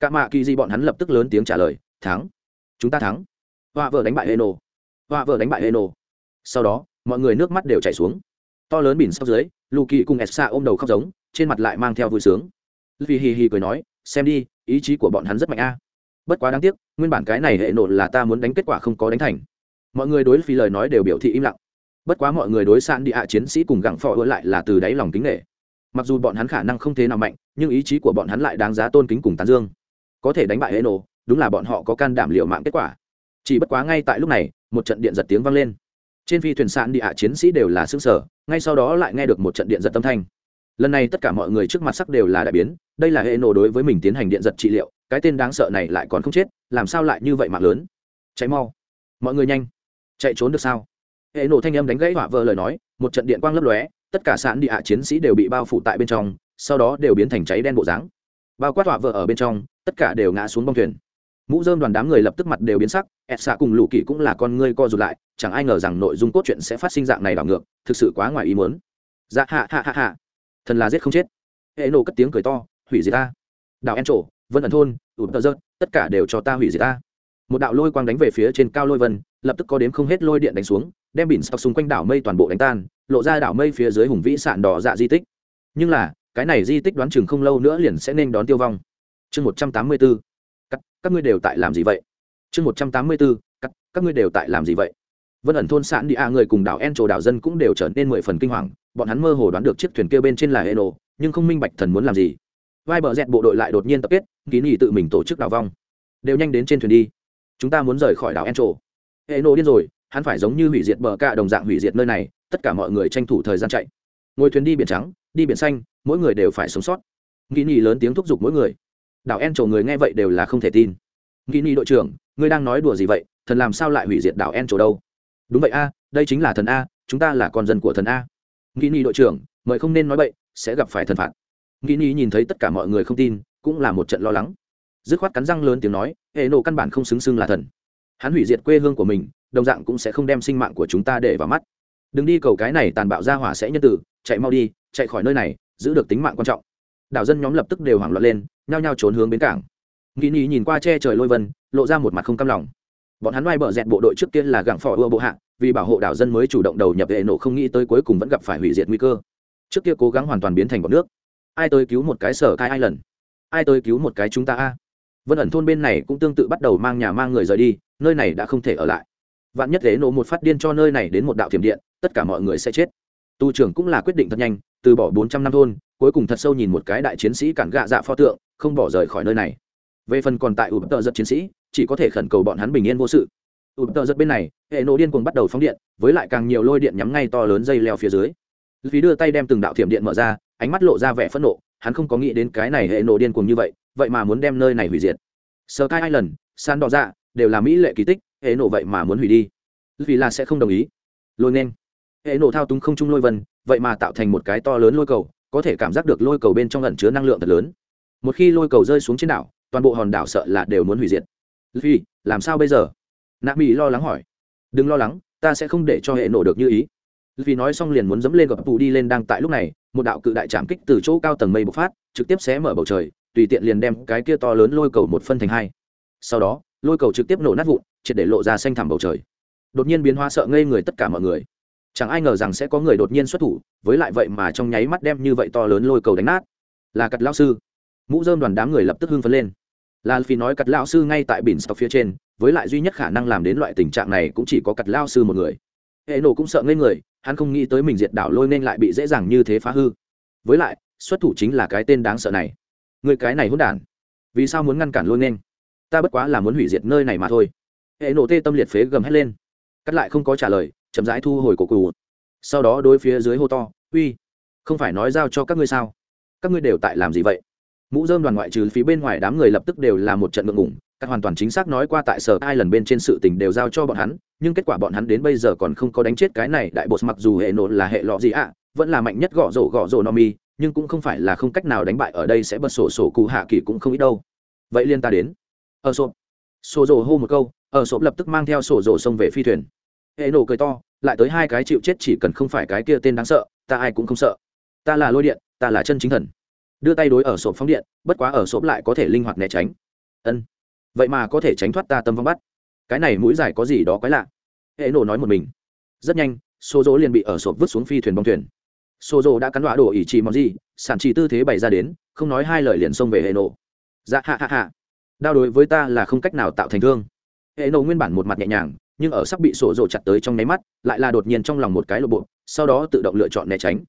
Cả mạ kỳ gì bọn hắn lập tức lớn tiếng trả lời, thắng, chúng ta thắng. Hòa vợ đánh bại ê nổ họa vợ đánh bại ê nổ sau đó, mọi người nước mắt đều chảy xuống. To lớn bỉn sau dưới lù kỳ cùng essa ôm đầu khóc giống trên mặt lại mang theo vui sướng. Vì hì hì cười nói, xem đi, ý chí của bọn hắn rất mạnh a. Bất quá đáng tiếc, nguyên bản cái này hệ nộ là ta muốn đánh kết quả không có đánh thành. Mọi người đối phi lời nói đều biểu thị im lặng. Bất quá mọi người đối sạn địa hạ chiến sĩ cùng gặng phò ứa lại là từ đáy lòng kính nghệ mặc dù bọn hắn khả năng không thế nào mạnh, nhưng ý chí của bọn hắn lại đáng giá tôn kính cùng tán dương. Có thể đánh bại hệ nộ đúng là bọn họ có can đảm liệu mạng kết quả. Chỉ bất quá ngay tại lúc này, một trận điện giật tiếng vang lên. Trên phi thuyền sạn địa hạ chiến sĩ đều là xương sở ngay sau đó lại nghe được một trận điện giật tâm thanh lần này tất cả mọi người trước mặt sắc đều là đại biến, đây là hệ nổ đối với mình tiến hành điện giật trị liệu, cái tên đáng sợ này lại còn không chết, làm sao lại như vậy mạng lớn? Cháy mau. Mọi người nhanh. Chạy trốn được sao? Hệ nổ thanh âm đánh gãy họa vợ lời nói, một trận điện quang lấp lóe, tất cả sạn địa hạ chiến sĩ đều bị bao phủ tại bên trong, sau đó đều biến thành cháy đen bộ dáng. Bao quát họa vợ ở bên trong, tất cả đều ngã xuống bông thuyền. Mũ dơm đoàn đám người lập tức mặt đều biến sắc ẹt xạ cùng lũ kỵ cũng là con ngươi co rụt lại, chẳng ai ngờ rằng nội dung cốt truyện sẽ phát sinh dạng này đảo ngược, thực sự quá ngoài ý muốn. Dạ hạ hạ hạ hạ thần là giết không chết. Hệ nổ cất tiếng cười to hủy diệt ta. Đảo en trổ vân ẩn thôn ụt tờ rớt tất cả đều cho ta hủy diệt ta. Một đạo lôi quang đánh về phía trên cao lôi vân lập tức có đếm không hết lôi điện đánh xuống đem bỉn sọc xung quanh đảo mây toàn bộ đánh tan lộ ra đảo mây phía dưới hùng vĩ sạn đỏ dạ di tích. Nhưng là cái này di tích đoán chừng không lâu nữa liền sẽ nên đón tiêu vong. Chương một trăm tám mươi bốn. Các, các ngươi đều tại làm gì vậy? Chương một trăm tám mươi bốn. Các, các ngươi đều tại làm gì vậy? Vân ẩn thôn sạn đi a người cùng đảo en trổ đảo dân cũng đều trở nên mười phần kinh hoàng bọn hắn mơ hồ đoán được chiếc thuyền kia bên trên là hệ nổ nhưng không minh bạch thần muốn làm gì. Vai bờ dẹt bộ đội lại đột nhiên tập kết, ký nghỉ tự mình tổ chức đào vong. Đều nhanh đến trên thuyền đi. Chúng ta muốn rời khỏi đảo en trổ hệ nổ điên rồi, hắn phải giống như hủy diệt bờ cạ đồng dạng hủy diệt nơi này, tất cả mọi người tranh thủ thời gian chạy. Ngồi thuyền đi biển trắng, đi biển xanh, mỗi người đều phải sống sót. Nghĩ nhì lớn tiếng thúc giục mỗi người. Đảo en trổ người nghe vậy đều là không thể tin. Nghĩ nhì đội trưởng, ngươi đang nói đùa gì vậy? Thần làm sao lại hủy diệt đảo en trổ đâu? Đúng vậy a, đây chính là thần a, chúng ta là con dân của thần a nghĩ ni đội trưởng, mời không nên nói bậy, sẽ gặp phải thần phạt. Nghĩ ni nhìn thấy tất cả mọi người không tin, cũng là một trận lo lắng. Dứt khoát cắn răng lớn tiếng nói, hệ nổ căn bản không xứng xưng là thần. Hắn hủy diệt quê hương của mình, đồng dạng cũng sẽ không đem sinh mạng của chúng ta để vào mắt. Đừng đi cầu cái này tàn bạo ra hỏa sẽ nhân tử, chạy mau đi, chạy khỏi nơi này, giữ được tính mạng quan trọng. Đảo dân nhóm lập tức đều hoảng loạn lên, nhao nhao trốn hướng bến cảng. Nghĩ nghĩ nhìn qua che trời lôi vân, lộ ra một mặt không cam lòng. Bọn hắn oai bờ dẹt bộ đội trước tiên là gặng phò ưa bộ hạ vì bảo hộ đảo dân mới chủ động đầu nhập hệ nổ không nghĩ tới cuối cùng vẫn gặp phải hủy diệt nguy cơ. Trước kia cố gắng hoàn toàn biến thành bọn nước. Ai tới cứu một cái sở cai ai lần? Ai tới cứu một cái chúng ta a? Vân ẩn thôn bên này cũng tương tự bắt đầu mang nhà mang người rời đi, nơi này đã không thể ở lại. Vạn nhất hệ nổ một phát điên cho nơi này đến một đạo thiểm điện, tất cả mọi người sẽ chết. Tu trưởng cũng là quyết định thật nhanh, từ bỏ bốn trăm năm thôn, cuối cùng thật sâu nhìn một cái đại chiến sĩ cản gạ dạ pho tượng, không bỏ rời khỏi nơi này. Về phần còn tại ủ tợ giật chiến sĩ, chỉ có thể khẩn cầu bọn hắn bình yên vô sự ụp tợ giật bên này, hệ nổ điên cuồng bắt đầu phóng điện, với lại càng nhiều lôi điện nhắm ngay to lớn dây leo phía dưới. Vì đưa tay đem từng đạo thiểm điện mở ra, ánh mắt lộ ra vẻ phẫn nộ, hắn không có nghĩ đến cái này hệ nổ điên cuồng như vậy vậy mà muốn đem nơi này hủy diệt. Sơ cai island, san đỏ dạ đều là mỹ lệ kỳ tích, hệ nổ vậy mà muốn hủy đi. Vì là sẽ không đồng ý. Lôi nên hệ nổ thao túng không trung lôi vân, vậy mà tạo thành một cái to lớn lôi cầu, có thể cảm giác được lôi cầu bên trong ẩn chứa năng lượng thật lớn. Một khi lôi cầu rơi xuống trên đảo, toàn bộ hòn đảo sợ là đều muốn hủy diệt. Vì làm sao bây giờ? Nạ mỹ lo lắng hỏi. Đừng lo lắng, ta sẽ không để cho hệ nổ được như ý. Vì nói xong liền muốn dẫm lên gập tù đi lên đang tại lúc này, một đạo cự đại trảm kích từ chỗ cao tầng mây bộc phát, trực tiếp xé mở bầu trời, tùy tiện liền đem cái kia to lớn lôi cầu một phân thành hai. Sau đó, lôi cầu trực tiếp nổ nát vụn, triệt để lộ ra xanh thẳm bầu trời. Đột nhiên biến hóa sợ ngây người tất cả mọi người. Chẳng ai ngờ rằng sẽ có người đột nhiên xuất thủ, với lại vậy mà trong nháy mắt đem như vậy to lớn lôi cầu đánh nát. Là cặt lao sư. Mũ dơm đoàn đám người lập tức hưng phấn lên. Là vì nói cặt lao sư ngay tại bỉn stock phía trên với lại duy nhất khả năng làm đến loại tình trạng này cũng chỉ có cặt lao sư một người. Hệ nổ cũng sợ ngây người, hắn không nghĩ tới mình diệt đảo lôi nên lại bị dễ dàng như thế phá hư. Với lại, xuất thủ chính là cái tên đáng sợ này. Người cái này hôn đản. Vì sao muốn ngăn cản lôi nên? Ta bất quá là muốn hủy diệt nơi này mà thôi. Hệ nổ tê tâm liệt phế gầm hét lên. Cắt lại không có trả lời, chậm rãi thu hồi cổ cù sau đó đối phía dưới hô to, uy, không phải nói giao cho các ngươi sao? Các ngươi đều tại làm gì vậy? Mũ dơm đoàn ngoại trừ phía bên ngoài đám người lập tức đều là một trận ngượng ngủng các hoàn toàn chính xác nói qua tại sở hai lần bên trên sự tình đều giao cho bọn hắn, nhưng kết quả bọn hắn đến bây giờ còn không có đánh chết cái này đại bột mặc dù hệ nổ là hệ lọ gì ạ, vẫn là mạnh nhất gõ rổ gõ rổ no mi nhưng cũng không phải là không cách nào đánh bại ở đây sẽ bật sổ sổ cụ hạ kỳ cũng không ít đâu. Vậy liên ta đến. Ở sộp. Sổ rổ hô một câu ở sộp lập tức mang theo sổ rổ xông về phi thuyền. Hệ nổ cười to, lại tới hai cái chịu chết chỉ cần không phải cái kia tên đáng sợ, ta ai cũng không sợ. Ta là lôi điện, ta là chân chính thần. Đưa tay đối ở sộp phóng điện, bất quá ở sộp lại có thể linh hoạt né tránh. Ân vậy mà có thể tránh thoát ta tâm vong bắt. Cái này mũi dài có gì đó quái lạ. Hệ nổ nói một mình. Rất nhanh xô dỗ liền bị ở sộp vứt xuống phi thuyền bong thuyền. Xô dỗ đã cắn đọa đổ ỷ trì mong gì, sản trì tư thế bày ra đến, không nói hai lời liền xông về hệ nổ. Dạ hạ hạ hạ đao đối với ta là không cách nào tạo thành thương. Hệ nổ nguyên bản một mặt nhẹ nhàng, nhưng ở sắp bị sổ rộ chặt tới trong nháy mắt, lại là đột nhiên trong lòng một cái lộ bộ, sau đó tự động lựa chọn né tránh.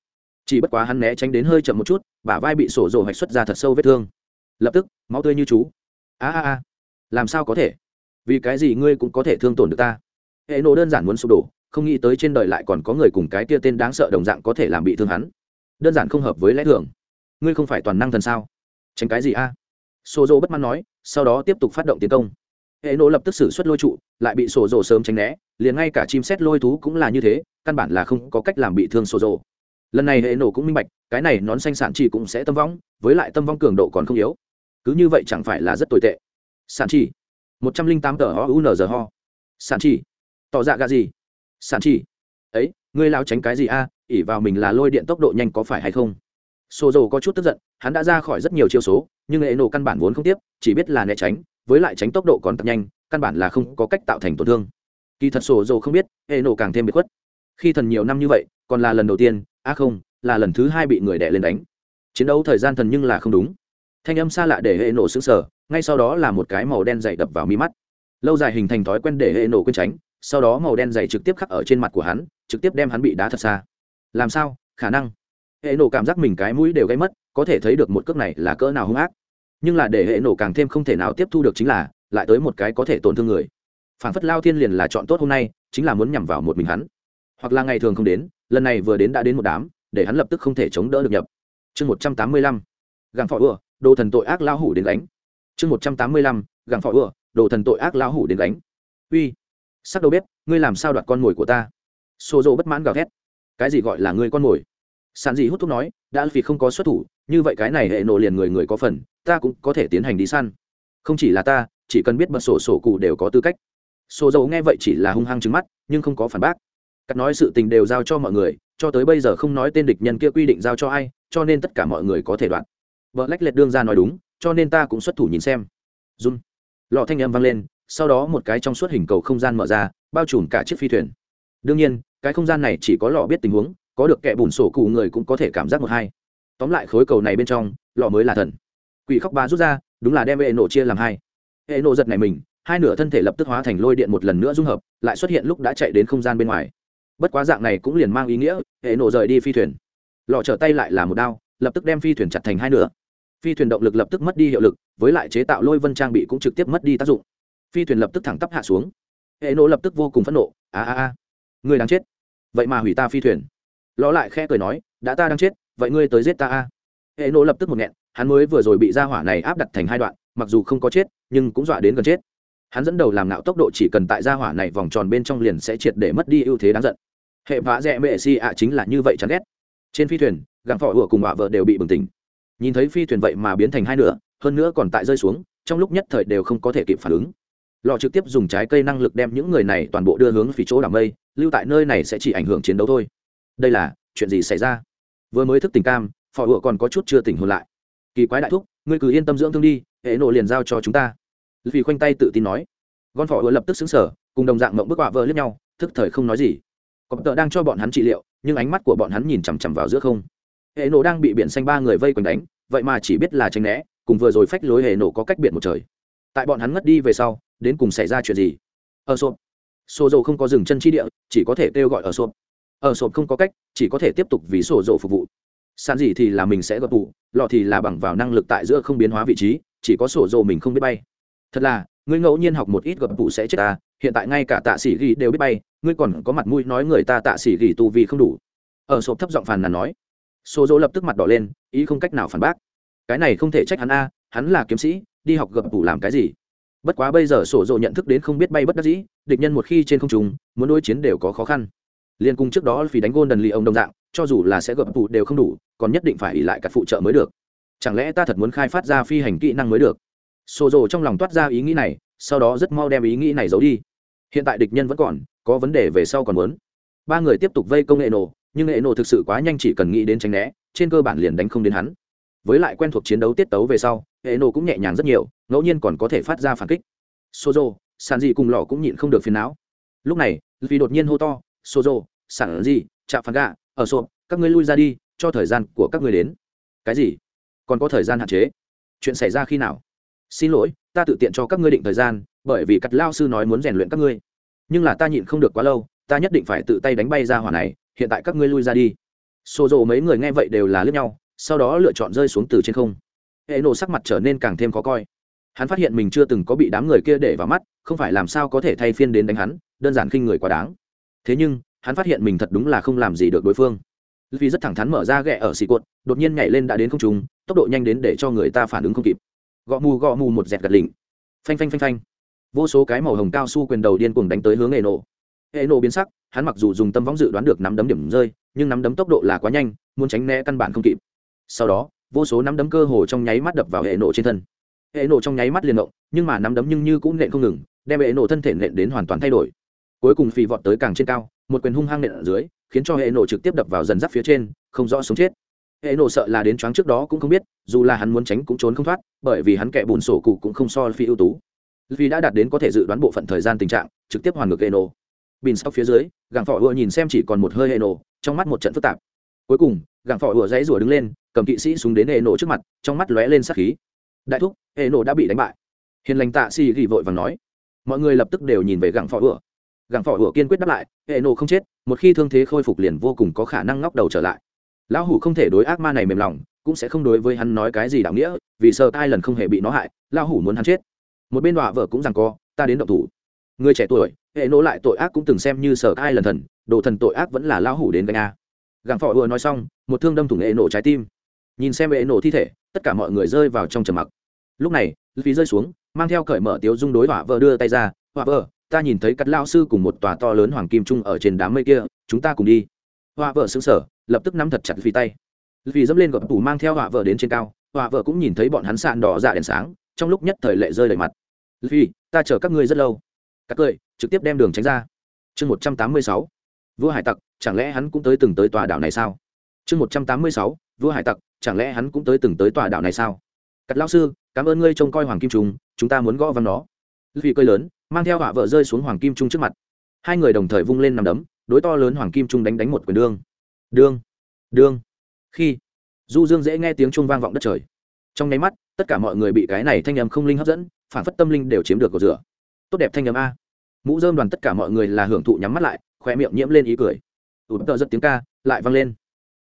Chỉ bất quá hắn né tránh đến hơi chậm một chút, bả vai bị sổ rộ hạch xuất ra thật sâu vết thương. Lập tức, máu tươi như chú. A a a làm sao có thể? Vì cái gì ngươi cũng có thể thương tổn được ta? Hệ nộ đơn giản muốn sụp đổ, không nghĩ tới trên đời lại còn có người cùng cái kia tên đáng sợ đồng dạng có thể làm bị thương hắn. Đơn giản không hợp với lẽ thường. Ngươi không phải toàn năng thần sao? Tránh cái gì a? À? sổ dỗ bất mãn nói, sau đó tiếp tục phát động tiến công. Hệ nộ lập tức xử suất lôi trụ, lại bị sổ dỗ sớm tránh né, liền ngay cả chim xét lôi thú cũng là như thế, căn bản là không có cách làm bị thương sổ dỗ. lần này hệ nổ cũng minh bạch, cái này nón xanh sản chỉ cũng sẽ tâm vong, với lại tâm vong cường độ còn không yếu. Cứ như vậy chẳng phải là rất tồi tệ sản chỉ. một trăm linh tám tờ ho u n giờ ho sản chỉ. Tỏ dạ gà gì? Sản chỉ. Ấy, ngươi lao tránh cái gì a? Ỉ vào mình là lôi điện tốc độ nhanh có phải hay không? Sô dầu có chút tức giận, hắn đã ra khỏi rất nhiều chiêu số, nhưng hệ nổ căn bản vốn không tiếp, chỉ biết là né tránh, với lại tránh tốc độ còn tập nhanh, căn bản là không có cách tạo thành tổn thương. Kỳ thật sổ dầu không biết hệ nổ càng thêm bị khuất. Khi thần nhiều năm như vậy, còn là lần đầu tiên, a à không, là lần thứ hai bị người đẻ lên đánh. Chiến đấu thời gian thần nhưng là không đúng. Thanh âm xa lạ để hệ nổ xứng sở ngay sau đó là một cái màu đen dày đập vào mi mắt. Lâu dài hình thành thói quen để hệ nổ quên tránh, sau đó màu đen dày trực tiếp khắc ở trên mặt của hắn, trực tiếp đem hắn bị đá thật xa. Làm sao? Khả năng. Hệ nổ cảm giác mình cái mũi đều gây mất, có thể thấy được một cước này là cỡ nào hung ác. Nhưng là để hệ nổ càng thêm không thể nào tiếp thu được chính là, lại tới một cái có thể tổn thương người. Phản phất lao thiên liền là chọn tốt hôm nay, chính là muốn nhằm vào một mình hắn. Hoặc là ngày thường không đến, lần này vừa đến đã đến một đám, để hắn lập tức không thể chống đỡ được nhập. Chương một trăm tám mươi lăm. Gàng phỏ ưa đồ thần tội ác lao hủ đến đánh chương một trăm tám mươi lăm, gặng phỏ ựa đồ thần tội ác lão hủ đến đánh uy, sắc đầu bếp, ngươi làm sao đoạt con mồi của ta? Xô dỗ bất mãn gào thét. Cái gì gọi là ngươi con mồi? Sàn dị hút thuốc nói, đã vì không có xuất thủ, như vậy cái này hệ nộ liền người người có phần, ta cũng có thể tiến hành đi săn. Không chỉ là ta, chỉ cần biết bật sổ sổ cụ đều có tư cách. Sổ dầu nghe vậy chỉ là hung hăng trứng mắt, nhưng không có phản bác. Cắt nói sự tình đều giao cho mọi người, cho tới bây giờ không nói tên địch nhân kia quy định giao cho ai, cho nên tất cả mọi người có thể đoạn vợ lách lệch đương ra nói đúng cho nên ta cũng xuất thủ nhìn xem. Run. Lọ thanh âm vang lên, sau đó một cái trong suốt hình cầu không gian mở ra, bao trùm cả chiếc phi thuyền. Đương nhiên, cái không gian này chỉ có lọ biết tình huống, có được kẻ bùn sổ cụ người cũng có thể cảm giác một hai. Tóm lại khối cầu này bên trong, lọ mới là thần. Quỷ khóc ba rút ra, đúng là đem hệ nổ chia làm hai. Hệ nổ giật này mình, hai nửa thân thể lập tức hóa thành lôi điện một lần nữa dung hợp, lại xuất hiện lúc đã chạy đến không gian bên ngoài. Bất quá dạng này cũng liền mang ý nghĩa, hệ nổ rời đi phi thuyền. Lọ trở tay lại là một đao, lập tức đem phi thuyền chặt thành hai nửa phi thuyền động lực lập tức mất đi hiệu lực, với lại chế tạo lôi vân trang bị cũng trực tiếp mất đi tác dụng. Phi thuyền lập tức thẳng tắp hạ xuống. Hệ nộ lập tức vô cùng phẫn nộ. A a a, người đang chết. Vậy mà hủy ta phi thuyền. Lọ lại khẽ cười nói, đã ta đang chết, vậy ngươi tới giết ta a. Hệ nộ lập tức một nghẹn, hắn mới vừa rồi bị ra hỏa này áp đặt thành hai đoạn, mặc dù không có chết, nhưng cũng dọa đến gần chết. Hắn dẫn đầu làm nạo tốc độ chỉ cần tại gia hỏa này vòng tròn bên trong liền sẽ triệt để mất đi ưu thế đáng giận. Hệ vã rẽ mệ si ạ chính là như vậy chán ghét. Trên phi thuyền, gặng phỏ ủa cùng họa vợ đều bị bừng tỉnh nhìn thấy phi thuyền vậy mà biến thành hai nửa, hơn nữa còn tại rơi xuống, trong lúc nhất thời đều không có thể kịp phản ứng. Lò trực tiếp dùng trái cây năng lực đem những người này toàn bộ đưa hướng phía chỗ đảo mây, lưu tại nơi này sẽ chỉ ảnh hưởng chiến đấu thôi. Đây là chuyện gì xảy ra? Vừa mới thức tình cam, phò ủa còn có chút chưa tỉnh hồn lại. Kỳ quái đại thúc, ngươi cứ yên tâm dưỡng thương đi, hệ nộ liền giao cho chúng ta. Vì khoanh tay tự tin nói. Con phò ủa lập tức xứng sở cùng đồng dạng mộng bức họa vỡ lướt nhau, thức thời không nói gì. Cọp tợ đang cho bọn hắn trị liệu, nhưng ánh mắt của bọn hắn nhìn chằm chằm vào giữa không hệ nổ đang bị biển xanh ba người vây quanh đánh, vậy mà chỉ biết là tranh né, cùng vừa rồi phách lối hệ nổ có cách biển một trời. Tại bọn hắn ngất đi về sau, đến cùng xảy ra chuyện gì? Ở sộp. Sổ dầu không có dừng chân chi địa, chỉ có thể kêu gọi ở sộp. Ở sộp không có cách, chỉ có thể tiếp tục vì sổ dầu phục vụ. Sàn gì thì là mình sẽ gập tụ lọ thì là bằng vào năng lực tại giữa không biến hóa vị trí, chỉ có sổ dầu mình không biết bay. Thật là, ngươi ngẫu nhiên học một ít gập tụ sẽ chết ta, hiện tại ngay cả tạ sĩ ghi đều biết bay, ngươi còn có mặt mũi nói người ta tạ sĩ ghi tu vì không đủ. Ở sộp thấp giọng phàn nàn nói. Sô Dỗ lập tức mặt đỏ lên, ý không cách nào phản bác. Cái này không thể trách hắn a, hắn là kiếm sĩ, đi học gặp tụ làm cái gì? Bất quá bây giờ Sô Dỗ nhận thức đến không biết bay bất đắc dĩ, địch nhân một khi trên không trung, muốn đối chiến đều có khó khăn. Liên cung trước đó vì đánh gôn đần ông đồng dạng, cho dù là sẽ gặp tụ đều không đủ, còn nhất định phải ỷ lại cả phụ trợ mới được. Chẳng lẽ ta thật muốn khai phát ra phi hành kỹ năng mới được? Sô Dỗ trong lòng toát ra ý nghĩ này, sau đó rất mau đem ý nghĩ này giấu đi. Hiện tại địch nhân vẫn còn, có vấn đề về sau còn muốn. Ba người tiếp tục vây công nghệ nổ nhưng nghệ nổ thực sự quá nhanh chỉ cần nghĩ đến tránh né, trên cơ bản liền đánh không đến hắn. Với lại quen thuộc chiến đấu tiết tấu về sau hệ nổ cũng nhẹ nhàng rất nhiều, ngẫu nhiên còn có thể phát ra phản kích. Sozo sàn dị cùng lò cũng nhịn không được phiền não. Lúc này vì đột nhiên hô to, sozo sàn dị chạm phản gạ ở sộp, các ngươi lui ra đi, cho thời gian của các ngươi đến. Cái gì? Còn có thời gian hạn chế? Chuyện xảy ra khi nào? Xin lỗi, ta tự tiện cho các ngươi định thời gian, bởi vì cắt lao sư nói muốn rèn luyện các ngươi. Nhưng là ta nhịn không được quá lâu, ta nhất định phải tự tay đánh bay ra hỏa này hiện tại các ngươi lui ra đi. Xô rộ mấy người nghe vậy đều là lướt nhau, sau đó lựa chọn rơi xuống từ trên không. Hệ nổ sắc mặt trở nên càng thêm khó coi. Hắn phát hiện mình chưa từng có bị đám người kia để vào mắt, không phải làm sao có thể thay phiên đến đánh hắn, đơn giản khinh người quá đáng. Thế nhưng, hắn phát hiện mình thật đúng là không làm gì được đối phương. Vì rất thẳng thắn mở ra ghẹ ở xì cột, đột nhiên nhảy lên đã đến không trung, tốc độ nhanh đến để cho người ta phản ứng không kịp. Gõ mù gõ mù một dẹt gật lỉnh phanh phanh phanh phanh. Vô số cái màu hồng cao su quyền đầu điên cuồng đánh tới hướng hệ nổ hệ nổ biến sắc, hắn mặc dù dùng tâm võng dự đoán được nắm đấm điểm rơi, nhưng nắm đấm tốc độ là quá nhanh, muốn tránh né căn bản không kịp. Sau đó, vô số nắm đấm cơ hồ trong nháy mắt đập vào hệ nổ trên thân. Hệ nổ trong nháy mắt liền động, nhưng mà nắm đấm nhưng như cũng nện không ngừng, đem hệ nổ thân thể nện đến hoàn toàn thay đổi. Cuối cùng phì vọt tới càng trên cao, một quyền hung hăng nện ở dưới, khiến cho hệ nổ trực tiếp đập vào dần giáp phía trên, không rõ sống chết. Hệ nổ sợ là đến choáng trước đó cũng không biết, dù là hắn muốn tránh cũng trốn không thoát, bởi vì hắn kẻ bùn sổ cụ cũng không so phi ưu tú. Vì đã đạt đến có thể dự đoán bộ phận thời gian tình trạng, trực tiếp hoàn ngược hệ nổ bin sau phía dưới, gàng phỏ ùa nhìn xem chỉ còn một hơi hệ nổ, trong mắt một trận phức tạp. Cuối cùng, gàng phỏ ùa dãy rủa đứng lên, cầm kỵ sĩ xuống đến hệ nổ trước mặt, trong mắt lóe lên sắc khí. Đại thúc, hệ nổ đã bị đánh bại. Hiền lành tạ xì ghi vội và nói. Mọi người lập tức đều nhìn về gàng phỏ ùa. Gàng phỏ ùa kiên quyết đáp lại, hệ nổ không chết, một khi thương thế khôi phục liền vô cùng có khả năng ngóc đầu trở lại. Lão hủ không thể đối ác ma này mềm lòng, cũng sẽ không đối với hắn nói cái gì đạo nghĩa, vì sợ tai lần không hề bị nó hại, lão hủ muốn hắn chết. Một bên đọa vợ cũng rằng co, ta đến động thủ. Người trẻ tuổi hệ nỗ lại tội ác cũng từng xem như sở ai lần thần, đồ thần tội ác vẫn là lão hủ đến gánh a. Gàng phò vừa nói xong, một thương đâm thủng hệ nổ trái tim. Nhìn xem hệ nổ thi thể, tất cả mọi người rơi vào trong trầm mặc. Lúc này, phí rơi xuống, mang theo cởi mở tiếu dung đối hỏa vợ đưa tay ra hỏa vợ, ta nhìn thấy cắt lao sư cùng một tòa to lớn hoàng kim trung ở trên đám mây kia, chúng ta cùng đi. Hỏa vợ xứng sở lập tức nắm thật chặt phí tay. Vì dẫm lên gọt tủ mang theo hỏa vợ đến trên cao hỏa vợ cũng nhìn thấy bọn hắn sạn đỏ dạ đèn sáng, trong lúc nhất thời lệ rơi đầy mặt. Vì ta chờ các ngươi rất lâu các cười, trực tiếp đem đường tránh ra. Chương một trăm tám mươi sáu. Vua hải tặc, chẳng lẽ hắn cũng tới từng tới tòa đảo này sao? Chương một trăm tám mươi sáu. Vua hải tặc, chẳng lẽ hắn cũng tới từng tới tòa đảo này sao? Cắt lao sư, cảm ơn ngươi trông coi hoàng kim trung, chúng ta muốn gõ văn nó. Vì cơi lớn, mang theo họa vợ rơi xuống hoàng kim trung trước mặt. Hai người đồng thời vung lên nằm đấm, đối to lớn hoàng kim trung đánh đánh một quyền đương. Đương đương. Khi, du dương dễ nghe tiếng trung vang vọng đất trời. Trong nháy mắt, tất cả mọi người bị cái này thanh âm không linh hấp dẫn, phản phất tâm linh đều chiếm được cầu rửa tốt đẹp thanh âm a. Mũ dơm đoàn tất cả mọi người là hưởng thụ nhắm mắt lại khoe miệng nhiễm lên ý cười. Ủ tợ giật tiếng ca, lại vang lên.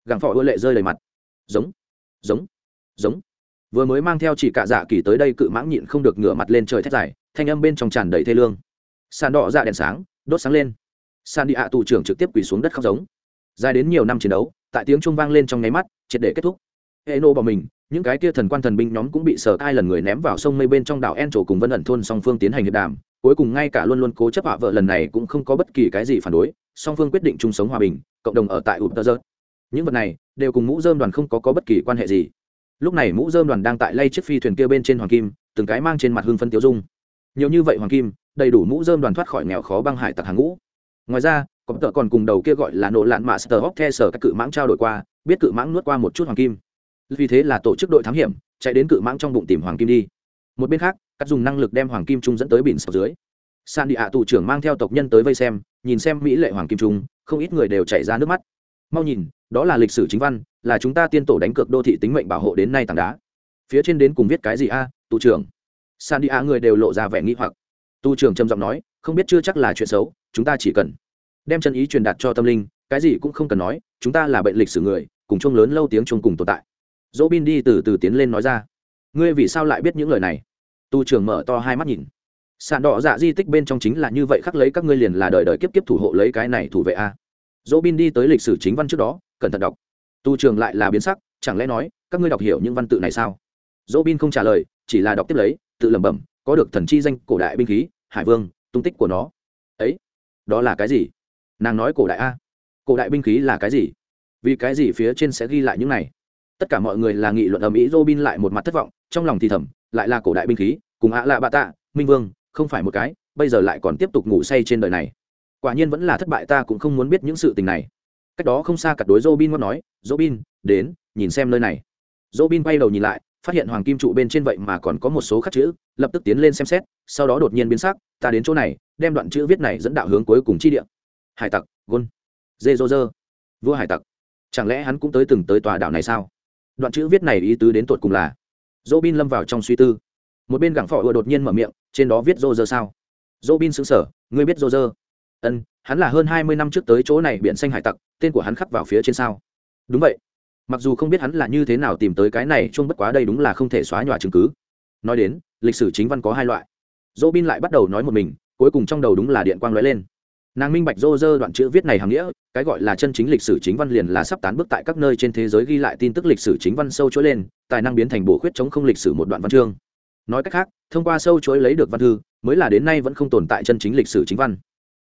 Gàng phỏ ưa lệ rơi đầy mặt. Giống giống giống. Vừa mới mang theo chỉ cả dạ kỳ tới đây cự mãng nhịn không được ngửa mặt lên trời thét dài, thanh âm bên trong tràn đầy thê lương. Sàn đỏ dạ đèn sáng, đốt sáng lên. Sàn đi ạ tù trưởng trực tiếp quỳ xuống đất khóc giống. Dài đến nhiều năm chiến đấu, tại tiếng trung vang lên trong nháy mắt, triệt để kết thúc. Hệ nô bỏ mình những cái kia thần quan thần binh nhóm cũng bị sở ai lần người ném vào sông mây bên trong đảo en trổ cùng vân ẩn thôn song phương tiến hành hiệp đàm. Cuối cùng ngay cả luôn luôn cố chấp hạ vợ lần này cũng không có bất kỳ cái gì phản đối song phương quyết định chung sống hòa bình cộng đồng ở tại ụt tơ những vật này đều cùng mũ dơm đoàn không có, có bất kỳ quan hệ gì. Lúc này mũ dơm đoàn đang tại lay chiếc phi thuyền kia bên trên hoàng kim từng cái mang trên mặt hương phân tiêu dung. Nhiều như vậy hoàng kim đầy đủ mũ dơm đoàn thoát khỏi nghèo khó băng hải tặc hàng ngũ. Ngoài ra có tợ còn cùng đầu kia gọi là nộ lạn mạ sờ hóc the sở các cự mãng trao đổi qua biết cự mãng nuốt qua một chút hoàng kim vì thế là tổ chức đội thám hiểm, chạy đến cự mãng trong bụng tìm hoàng kim đi. Một bên khác, cắt dùng năng lực đem hoàng kim trung dẫn tới bỉn sập dưới. San đi ạ tù trưởng mang theo tộc nhân tới vây xem, nhìn xem mỹ lệ hoàng kim trung, không ít người đều chảy ra nước mắt. Mau nhìn, đó là lịch sử chính văn, là chúng ta tiên tổ đánh cược đô thị tính mệnh bảo hộ đến nay tảng đá. Phía trên đến cùng viết cái gì a, tù trưởng? San đi ạ người đều lộ ra vẻ nghĩ hoặc. Tu trưởng trầm giọng nói, không biết chưa chắc là chuyện xấu, chúng ta chỉ cần đem chân ý truyền đạt cho tâm linh, cái gì cũng không cần nói, chúng ta là bệnh lịch sử người, cùng chung lớn lâu tiếng chung cùng tồn tại dỗ bin đi từ từ tiến lên nói ra. Ngươi vì sao lại biết những lời này? Tu trường mở to hai mắt nhìn. Sàn đỏ dạ di tích bên trong chính là như vậy, khắc lấy các ngươi liền là đời đời kiếp kiếp thủ hộ lấy cái này thủ vệ a. Dỗ bin đi tới lịch sử chính văn trước đó, cẩn thận đọc. Tu trường lại là biến sắc, chẳng lẽ nói, các ngươi đọc hiểu những văn tự này sao? Dỗ bin không trả lời, chỉ là đọc tiếp lấy, tự lẩm bẩm, có được thần chi danh, cổ đại binh khí, hải vương, tung tích của nó. Ấy, đó là cái gì? Nàng nói cổ đại a. Cổ đại binh khí là cái gì? Vì cái gì phía trên sẽ ghi lại những này? Tất cả mọi người là nghị luận ầm ĩ, robin lại một mặt thất vọng, trong lòng thì thầm, lại là cổ đại binh khí, cùng ạ lạ bạ tạ, minh vương, không phải một cái, bây giờ lại còn tiếp tục ngủ say trên đời này. Quả nhiên vẫn là thất bại, ta cũng không muốn biết những sự tình này. Cách đó không xa cặt đối robin ngon nói, robin, đến, nhìn xem nơi này. Robin quay đầu nhìn lại, phát hiện hoàng kim trụ bên trên vậy mà còn có một số khắc chữ, lập tức tiến lên xem xét, sau đó đột nhiên biến sắc, ta đến chỗ này, đem đoạn chữ viết này dẫn đạo hướng cuối cùng chi địa. Hải tặc, gôn. Dê dô dơ vua hải tặc. Chẳng lẽ hắn cũng tới từng tới tòa đảo này sao? Đoạn chữ viết này ý tứ đến tột cùng là dỗ bin lâm vào trong suy tư. Một bên gẳng phỏ ựa đột nhiên mở miệng, trên đó viết rô rơ sao? Dỗ bin xứng sở ngươi biết rô rơ ân, hắn là hơn hai mươi năm trước tới chỗ này biển xanh hải tặc, tên của hắn khắc vào phía trên sao? Đúng vậy. Mặc dù không biết hắn là như thế nào tìm tới cái này chung bất quá đây đúng là không thể xóa nhòa chứng cứ. Nói đến, lịch sử chính văn có hai loại. Dỗ bin lại bắt đầu nói một mình, cuối cùng trong đầu đúng là điện quang lóe lên nàng minh bạch rô rơ đoạn chữ viết này hàng nghĩa, cái gọi là chân chính lịch sử chính văn liền là sắp tán bước tại các nơi trên thế giới ghi lại tin tức lịch sử chính văn sâu chuỗi lên, tài năng biến thành bổ khuyết chống không lịch sử một đoạn văn chương. Nói cách khác, thông qua sâu chuỗi lấy được văn thư, mới là đến nay vẫn không tồn tại chân chính lịch sử chính văn.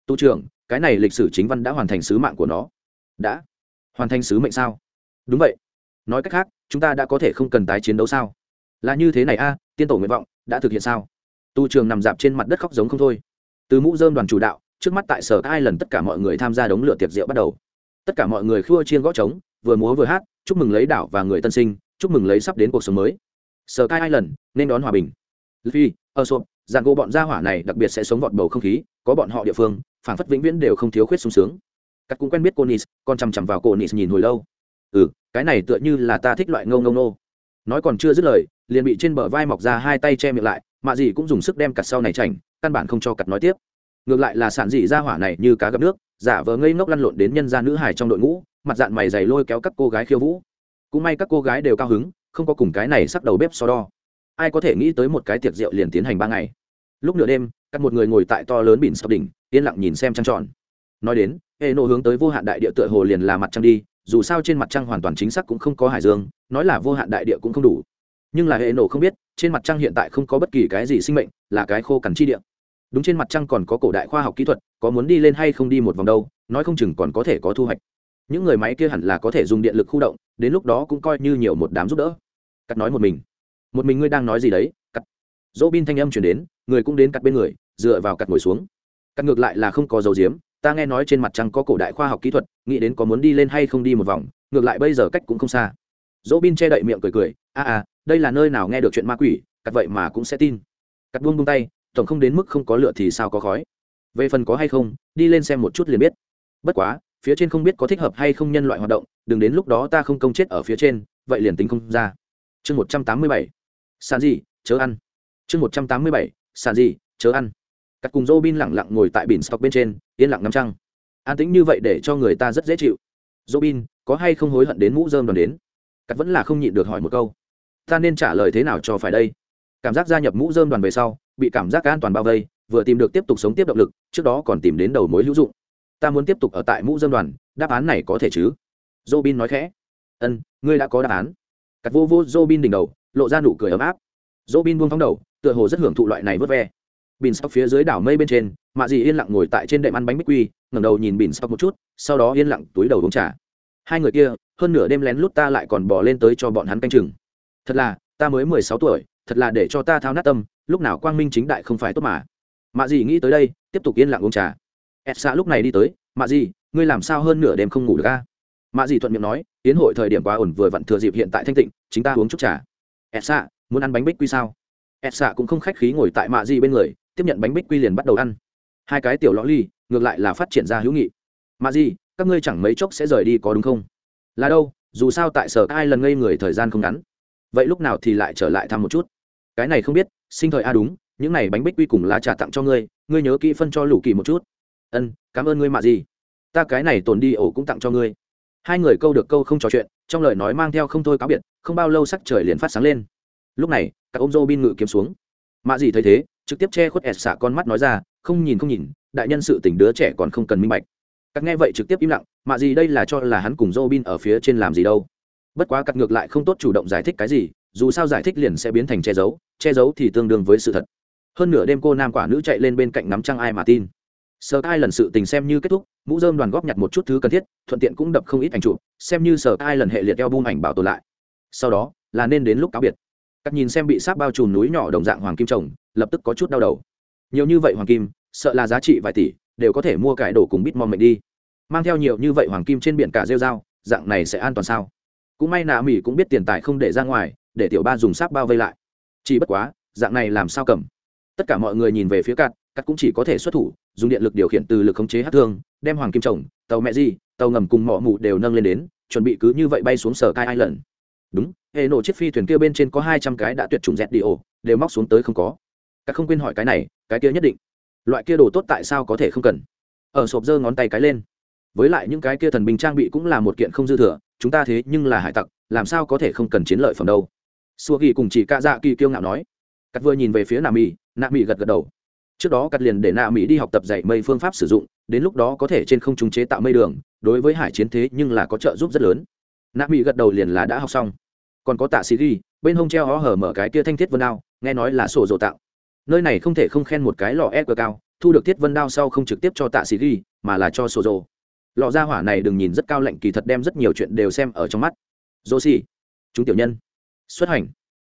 Tu trưởng, cái này lịch sử chính văn đã hoàn thành sứ mạng của nó. Đã. Hoàn thành sứ mệnh sao? Đúng vậy. Nói cách khác, chúng ta đã có thể không cần tái chiến đấu sao? Là như thế này a, tiên tổ nguyện vọng đã thực hiện sao? Tu trường nằm dạp trên mặt đất khóc giống không thôi. Từ mũ dơm đoàn chủ đạo trước mắt tại sở ai lần tất cả mọi người tham gia đống lửa tiệc rượu bắt đầu. Tất cả mọi người khua chiên gõ trống, vừa múa vừa hát, chúc mừng lấy đảo và người tân sinh, chúc mừng lấy sắp đến cuộc sống mới. Sở cai lần nên đón hòa bình. Phi ở sộp dàn gỗ bọn gia hỏa này đặc biệt sẽ sống vọt bầu không khí, có bọn họ địa phương phản phất vĩnh viễn đều không thiếu khuyết sung sướng. Các cũng quen biết cô nis còn chằm chằm vào cô nis nhìn hồi lâu. Ừ cái này tựa như là ta thích loại ngâu ngâu nô. Nói còn chưa dứt lời, liền bị trên bờ vai mọc ra hai tay che miệng lại mạ gì cũng dùng sức đem cặt sau này chảnh, căn bản không cho cặt nói tiếp ngược lại là sản dị ra hỏa này như cá gặp nước, giả vờ ngây ngốc lăn lộn đến nhân gia nữ hải trong đội ngũ, mặt dạng mày dày lôi kéo các cô gái khiêu vũ. Cũng may các cô gái đều cao hứng, không có cùng cái này sắc đầu bếp so đo. Ai có thể nghĩ tới một cái tiệc rượu liền tiến hành ba ngày. Lúc nửa đêm, các một người ngồi tại to lớn bỉn sập đỉnh, yên lặng nhìn xem trăng tròn. Nói đến hệ nộ hướng tới vô hạn đại địa tựa hồ liền là mặt trăng đi, dù sao trên mặt trăng hoàn toàn chính xác cũng không có hải dương, nói là vô hạn đại địa cũng không đủ. Nhưng là hệ nộ không biết, trên mặt trăng hiện tại không có bất kỳ cái gì sinh mệnh, là cái khô cằn chi địa đúng trên mặt trăng còn có cổ đại khoa học kỹ thuật, có muốn đi lên hay không đi một vòng đâu, nói không chừng còn có thể có thu hoạch. Những người máy kia hẳn là có thể dùng điện lực khu động, đến lúc đó cũng coi như nhiều một đám giúp đỡ. Cắt nói một mình. Một mình ngươi đang nói gì đấy? Cắt. Dỗ bin thanh âm chuyển đến, người cũng đến cắt bên người, dựa vào cắt ngồi xuống. Cắt ngược lại là không có dầu diếm, ta nghe nói trên mặt trăng có cổ đại khoa học kỹ thuật, nghĩ đến có muốn đi lên hay không đi một vòng, ngược lại bây giờ cách cũng không xa. Dỗ bin che đậy miệng cười cười, a à đây là nơi nào nghe được chuyện ma quỷ, cắt vậy mà cũng sẽ tin. Cắt buông buông tay tổng không đến mức không có lửa thì sao có khói. Về phần có hay không, đi lên xem một chút liền biết. Bất quá, phía trên không biết có thích hợp hay không nhân loại hoạt động, đừng đến lúc đó ta không công chết ở phía trên, vậy liền tính không ra. Chương một trăm tám mươi bảy. Sàn gì, chớ ăn. Chương một trăm tám mươi bảy. Sàn gì, chớ ăn. Cắt cùng dô bin lẳng lặng ngồi tại biển stock bên trên, yên lặng ngắm trăng. An tĩnh như vậy để cho người ta rất dễ chịu. Dô bin có hay không hối hận đến mũ dơm đoàn đến? Cắt vẫn là không nhịn được hỏi một câu. Ta nên trả lời thế nào cho phải đây? Cảm giác gia nhập mũ dơm đoàn về sau bị cảm giác an toàn bao vây, vừa tìm được tiếp tục sống tiếp động lực, trước đó còn tìm đến đầu mối hữu dụng. Ta muốn tiếp tục ở tại mũ dân đoàn, đáp án này có thể chứ? Dô bin nói khẽ. Ân, ngươi đã có đáp án. Cắt vô vô dô bin đỉnh đầu, lộ ra nụ cười ấm áp. Dô bin buông thóng đầu, tựa hồ rất hưởng thụ loại này vớt ve. Bin sóc phía dưới đảo mây bên trên, mạ dì yên lặng ngồi tại trên đệm ăn bánh bích quy, ngẩng đầu nhìn bin sóc một chút, sau đó yên lặng túi đầu uống trà. Hai người kia, hơn nửa đêm lén lút ta lại còn bỏ lên tới cho bọn hắn canh chừng. Thật là, ta mới mười sáu tuổi, thật là để cho ta thao nát tâm lúc nào quang minh chính đại không phải tốt mà. Mạ dì nghĩ tới đây, tiếp tục yên lặng uống trà. Ed xạ lúc này đi tới, mạ dì ngươi làm sao hơn nửa đêm không ngủ được ca mạ dì thuận miệng nói tiến hội thời điểm quá ổn, vừa vặn thừa dịp hiện tại thanh tịnh, chính ta uống chút trà. Ed xạ muốn ăn bánh bích quy sao? Ed xạ cũng không khách khí ngồi tại mạ dì bên người, tiếp nhận bánh bích quy liền bắt đầu ăn. Hai cái tiểu lõ ly, ngược lại là phát triển ra hữu nghị. Mạ dì các ngươi chẳng mấy chốc sẽ rời đi có đúng không? Là đâu, dù sao tại sở ai lần ngây người thời gian không ngắn. Vậy lúc nào thì lại trở lại thăm một chút? Cái này không biết, sinh thời a à đúng, những này bánh bích quy cùng lá trà tặng cho ngươi ngươi nhớ kỹ phân cho lũ kỳ một chút. Ân, cảm ơn ngươi mạ gì. Ta cái này tồn đi ổ cũng tặng cho ngươi. Hai người câu được câu không trò chuyện, trong lời nói mang theo không thôi cáo biệt, không bao lâu sắc trời liền phát sáng lên. Lúc này, các ông dô bin ngự kiếm xuống. Mạ gì thấy thế, trực tiếp che khuất ẹt xả con mắt nói ra, không nhìn không nhìn, đại nhân sự tình đứa trẻ còn không cần minh bạch. Các nghe vậy trực tiếp im lặng, mạ gì đây là cho là hắn cùng dô bin ở phía trên làm gì đâu. Bất quá cặp ngược lại không tốt chủ động giải thích cái gì dù sao giải thích liền sẽ biến thành che giấu che giấu thì tương đương với sự thật. Hơn nửa đêm cô nam quả nữ chạy lên bên cạnh nắm trăng ai mà tin. Sở ai lần sự tình xem như kết thúc, mũ dơm đoàn góp nhặt một chút thứ cần thiết, thuận tiện cũng đập không ít ảnh chụp, xem như sở ai lần hệ liệt eo bung ảnh bảo tồn lại. Sau đó, là nên đến lúc cáo biệt. Cắt nhìn xem bị sáp bao trùm núi nhỏ đồng dạng hoàng kim trồng, lập tức có chút đau đầu. Nhiều như vậy hoàng kim, sợ là giá trị vài tỷ, đều có thể mua cải đổ cùng bít mong mệnh đi. Mang theo nhiều như vậy hoàng kim trên biển cả rêu dao dạng này sẽ an toàn sao? Cũng may nạ mỹ cũng biết tiền tài không để ra ngoài để tiểu ba dùng sáp bao vây lại. Chỉ bất quá, dạng này làm sao cầm? Tất cả mọi người nhìn về phía cát cát cũng chỉ có thể xuất thủ, dùng điện lực điều khiển từ lực khống chế hát thương, đem hoàng kim trồng tàu mẹ di tàu ngầm cùng mỏ mụ đều nâng lên đến, chuẩn bị cứ như vậy bay xuống sở cai hai lần đúng, hệ nổ chiếc phi thuyền kia bên trên có hai trăm cái đã tuyệt chủng dẹt đi ổ đều móc xuống tới không có. Các không quên hỏi cái này, cái kia nhất định. Loại kia đồ tốt tại sao có thể không cần? Ở sộp giơ ngón tay cái lên. Với lại những cái kia thần binh trang bị cũng là một kiện không dư thừa, chúng ta thế nhưng là hải tặc, làm sao có thể không cần chiến lợi phẩm đâu? Xua ghi cùng chỉ cạ dạ kỳ kiêu ngạo nói. Cắt vừa nhìn về phía nà mỹ nà mỹ gật gật đầu. Trước đó cắt liền để nà mỹ đi học tập dạy mây phương pháp sử dụng, đến lúc đó có thể trên không trung chế tạo mây đường, đối với hải chiến thế nhưng là có trợ giúp rất lớn. Nà mỹ gật đầu liền là đã học xong. Còn có tạ sĩ ghi, bên hông treo hó hở mở cái kia thanh thiết vân đao, nghe nói là sổ dồ tạo. Nơi này không thể không khen một cái lò e cờ cao, thu được thiết vân đao sau không trực tiếp cho tạ sĩ ghi, mà là cho sổ dồ lò ra hỏa này đừng nhìn rất cao lệnh kỳ thật đem rất nhiều chuyện đều xem ở trong mắt. Dô xì chúng tiểu nhân xuất hành.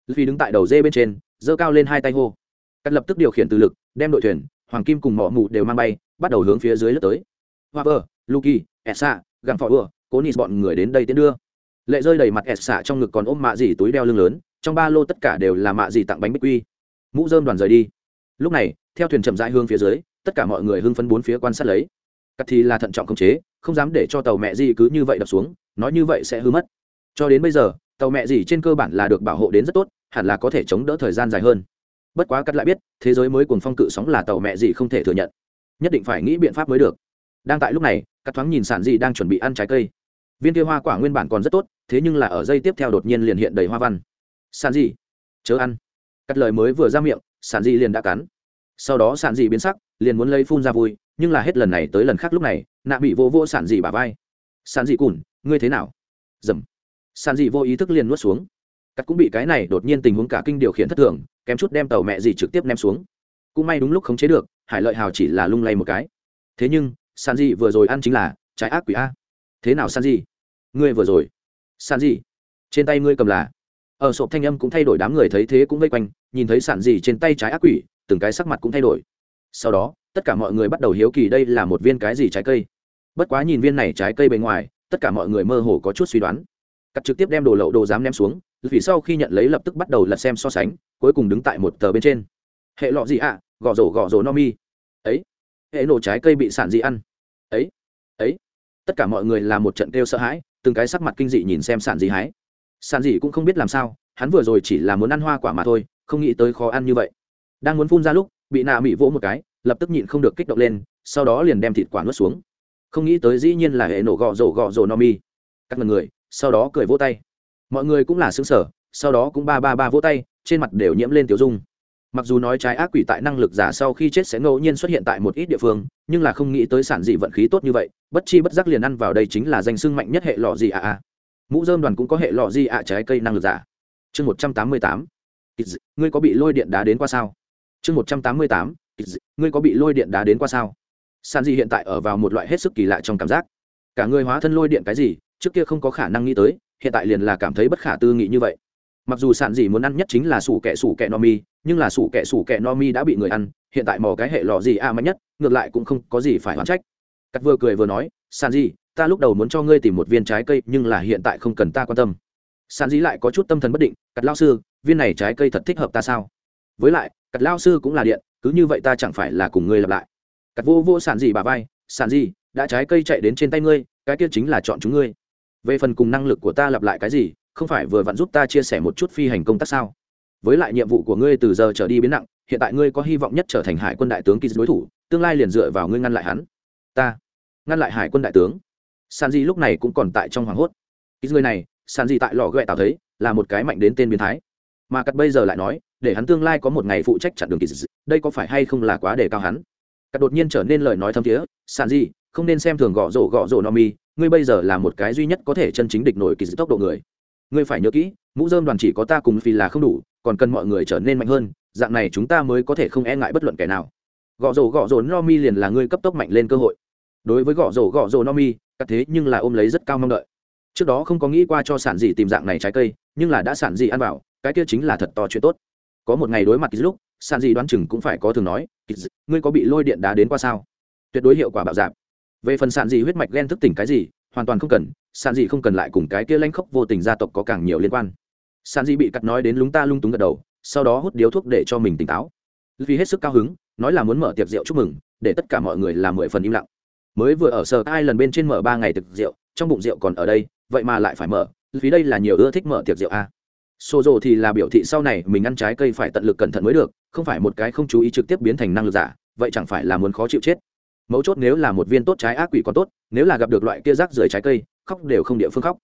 Vì đứng tại đầu dê bên trên giơ cao lên hai tay hô. Cắt lập tức điều khiển từ lực đem đội thuyền hoàng kim cùng mỏ mụ đều mang bay bắt đầu hướng phía dưới lướt tới. Hoa vơ luki esa gặng phò ưa, cố nịt bọn người đến đây tiến đưa. Lệ rơi đầy mặt Esa trong ngực còn ôm mạ dì túi đeo lưng lớn trong ba lô tất cả đều là mạ dì tặng bánh bích quy. Mũ dơm đoàn rời đi. Lúc này theo thuyền chậm rãi hương phía dưới tất cả mọi người hưng phấn bốn phía quan sát lấy. Cắt thì là thận trọng khống chế không dám để cho tàu mẹ gì cứ như vậy đập xuống nói như vậy sẽ hư mất. Cho đến bây giờ tàu mẹ gì trên cơ bản là được bảo hộ đến rất tốt, hẳn là có thể chống đỡ thời gian dài hơn. Bất quá cắt lại biết, thế giới mới cùng phong cự sóng là tàu mẹ gì không thể thừa nhận. Nhất định phải nghĩ biện pháp mới được. Đang tại lúc này, cắt thoáng nhìn sản gì đang chuẩn bị ăn trái cây. Viên kia hoa quả nguyên bản còn rất tốt, thế nhưng là ở dây tiếp theo đột nhiên liền hiện đầy hoa văn. Sản gì? Chớ ăn. Cắt lời mới vừa ra miệng, sản gì liền đã cắn. Sau đó sản gì biến sắc, liền muốn lấy phun ra vui, nhưng là hết lần này tới lần khác lúc này, nạ bị vô vô sản gì bà vai. Sản dị cùn, ngươi thế nào? Dầm. San dị vô ý thức liền nuốt xuống. Cắt cũng bị cái này đột nhiên tình huống cả kinh điều khiển thất thường, kém chút đem tàu mẹ gì trực tiếp ném xuống. Cũng may đúng lúc khống chế được, hải lợi hào chỉ là lung lay một cái. Thế nhưng, San dị vừa rồi ăn chính là trái ác quỷ a. Thế nào San dị? Ngươi vừa rồi. San dị. Trên tay ngươi cầm là. Ở sộp thanh âm cũng thay đổi đám người thấy thế cũng vây quanh, nhìn thấy sản dị trên tay trái ác quỷ, từng cái sắc mặt cũng thay đổi. Sau đó, tất cả mọi người bắt đầu hiếu kỳ đây là một viên cái gì trái cây. Bất quá nhìn viên này trái cây bề ngoài, tất cả mọi người mơ hồ có chút suy đoán cắt trực tiếp đem đồ lậu đồ dám ném xuống, vì sau khi nhận lấy lập tức bắt đầu lật xem so sánh, cuối cùng đứng tại một tờ bên trên. Hệ lọ gì ạ? À? gõ rổ gõ rổ no mi. Ấy. Hệ nổ trái cây bị sản gì ăn? Ấy. Ấy. Tất cả mọi người là một trận kêu sợ hãi, từng cái sắc mặt kinh dị nhìn xem sản gì hái. Sản gì cũng không biết làm sao, hắn vừa rồi chỉ là muốn ăn hoa quả mà thôi, không nghĩ tới khó ăn như vậy. Đang muốn phun ra lúc, bị nạ mỹ vỗ một cái, lập tức nhịn không được kích động lên, sau đó liền đem thịt quả nuốt xuống. Không nghĩ tới dĩ nhiên là hệ nổ gọ rổ gọ rổ no mi. Các người sau đó cười vỗ tay. Mọi người cũng là xứng sở sau đó cũng ba ba ba vỗ tay, trên mặt đều nhiễm lên tiểu dung. Mặc dù nói trái ác quỷ tại năng lực giả sau khi chết sẽ ngẫu nhiên xuất hiện tại một ít địa phương, nhưng là không nghĩ tới sản dị vận khí tốt như vậy, bất chi bất giác liền ăn vào đây chính là danh sưng mạnh nhất hệ lọ gì ạ à mũ dơm đoàn cũng có hệ lọ gì ạ trái cây năng lực giả. Chương một trăm tám mươi tám. Ngươi có bị lôi điện đá đến qua sao? Chương một trăm tám mươi tám. Ngươi có bị lôi điện đá đến qua sao? Sản dị hiện tại ở vào một loại hết sức kỳ lạ trong cảm giác. Cả người hóa thân lôi điện cái gì? Trước kia không có khả năng nghĩ tới hiện tại liền là cảm thấy bất khả tư nghị như vậy. Mặc dù sản gì muốn ăn nhất chính là sủ kẹ sủ kẹ no mi nhưng là sủ kẹ sủ kẹ no mi đã bị người ăn hiện tại mò cái hệ lò gì a à mạnh nhất ngược lại cũng không có gì phải hoán trách. Cắt vừa cười vừa nói sản gì, ta lúc đầu muốn cho ngươi tìm một viên trái cây nhưng là hiện tại không cần ta quan tâm. Sản dị lại có chút tâm thần bất định cắt lao sư viên này trái cây thật thích hợp ta sao? Với lại cắt lao sư cũng là điện cứ như vậy ta chẳng phải là cùng ngươi lặp lại. Cắt vô vô sản gì bà vai sản gì đã trái cây chạy đến trên tay ngươi cái kia chính là chọn chúng ngươi về phần cùng năng lực của ta lặp lại cái gì, không phải vừa vặn giúp ta chia sẻ một chút phi hành công tác sao? Với lại nhiệm vụ của ngươi từ giờ trở đi biến nặng, hiện tại ngươi có hy vọng nhất trở thành hải quân đại tướng kỳ đối thủ, tương lai liền dựa vào ngươi ngăn lại hắn. Ta ngăn lại hải quân đại tướng. San di lúc này cũng còn tại trong hoảng hốt. Kỳ người này san di tại lò ghẹ tạo thấy, là một cái mạnh đến tên biến thái. Mà cắt bây giờ lại nói, để hắn tương lai có một ngày phụ trách chặn đường kỳ đây có phải hay không là quá đề cao hắn? Cắt đột nhiên trở nên lời nói thâm thiế san di không nên xem thường gõ rổ gõ rổ no mi ngươi bây giờ là một cái duy nhất có thể chân chính địch nổi kỳ dị tốc độ người. Ngươi phải nhớ kỹ, mũ dơm đoàn chỉ có ta cùng phi là không đủ, còn cần mọi người trở nên mạnh hơn, dạng này chúng ta mới có thể không e ngại bất luận kẻ nào. Gõ rổ gõ rổ no mi liền là ngươi cấp tốc mạnh lên cơ hội. Đối với gõ rổ gõ rổ no mi cắt thế nhưng là ôm lấy rất cao mong đợi. Trước đó không có nghĩ qua cho sản dị tìm dạng này trái cây, nhưng là đã sản dị ăn vào, cái kia chính là thật to chuyện tốt. Có một ngày đối mặt lúc, sản dị đoán chừng cũng phải có thường nói ngươi có bị lôi điện đá đến qua sao? Tuyệt đối hiệu quả bạo dạp về phần sản dị huyết mạch ghen thức tỉnh cái gì, hoàn toàn không cần sản dị không cần lại cùng cái kia lanh khốc vô tình gia tộc có càng nhiều liên quan. Sản dị bị cắt nói đến lúng ta lung túng gật đầu, sau đó hút điếu thuốc để cho mình tỉnh táo. Vì hết sức cao hứng, nói là muốn mở tiệc rượu chúc mừng, để tất cả mọi người làm mười phần im lặng. Mới vừa ở sở ai lần bên trên mở ba ngày tiệc rượu, trong bụng rượu còn ở đây, vậy mà lại phải mở, vì đây là nhiều ưa thích mở tiệc rượu a. Xô rộ thì là biểu thị sau này mình ăn trái cây phải tận lực cẩn thận mới được, không phải một cái không chú ý trực tiếp biến thành năng lực giả, vậy chẳng phải là muốn khó chịu chết mấu chốt nếu là một viên tốt trái ác quỷ còn tốt, nếu là gặp được loại kia rác rưởi trái cây, khóc đều không địa phương khóc.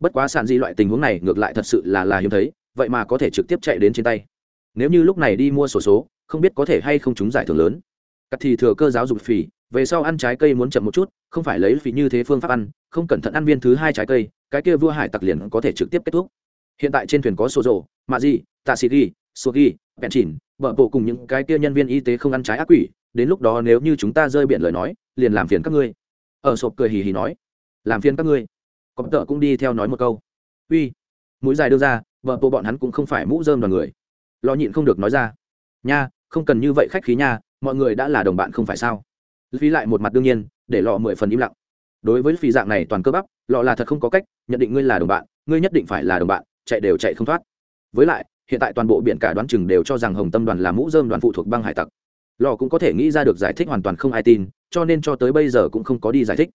Bất quá sản di loại tình huống này ngược lại thật sự là là hiếm thấy, vậy mà có thể trực tiếp chạy đến trên tay. Nếu như lúc này đi mua sổ số, không biết có thể hay không chúng giải thưởng lớn. Cắt thì thừa cơ giáo dục phì, về sau ăn trái cây muốn chậm một chút, không phải lấy phì như thế phương pháp ăn, không cẩn thận ăn viên thứ hai trái cây, cái kia vua hải tặc liền có thể trực tiếp kết thúc. Hiện tại trên thuyền có sổ rồ mạ di tạ sĩ ghi sô ghi bèn chỉn bờ bộ cùng những cái kia nhân viên y tế không ăn trái ác quỷ đến lúc đó nếu như chúng ta rơi biển lời nói, liền làm phiền các ngươi. Ở sộp cười hì hì nói, làm phiền các ngươi. Có tợ cũng đi theo nói một câu. Uy. Mũi dài đưa ra, vợ bộ bọn hắn cũng không phải mũ dơm đoàn người. Lo nhịn không được nói ra, nha, không cần như vậy khách khí nha, mọi người đã là đồng bạn không phải sao? Phí lại một mặt đương nhiên, để lọ mười phần im lặng. Đối với phí dạng này toàn cơ bắp lọ là thật không có cách, nhận định ngươi là đồng bạn, ngươi nhất định phải là đồng bạn, chạy đều chạy không thoát. Với lại, hiện tại toàn bộ biển cả đoán chừng đều cho rằng hồng tâm đoàn là mũ dơm đoàn phụ thuộc băng hải tặc lò cũng có thể nghĩ ra được giải thích hoàn toàn không ai tin, cho nên cho tới bây giờ cũng không có đi giải thích.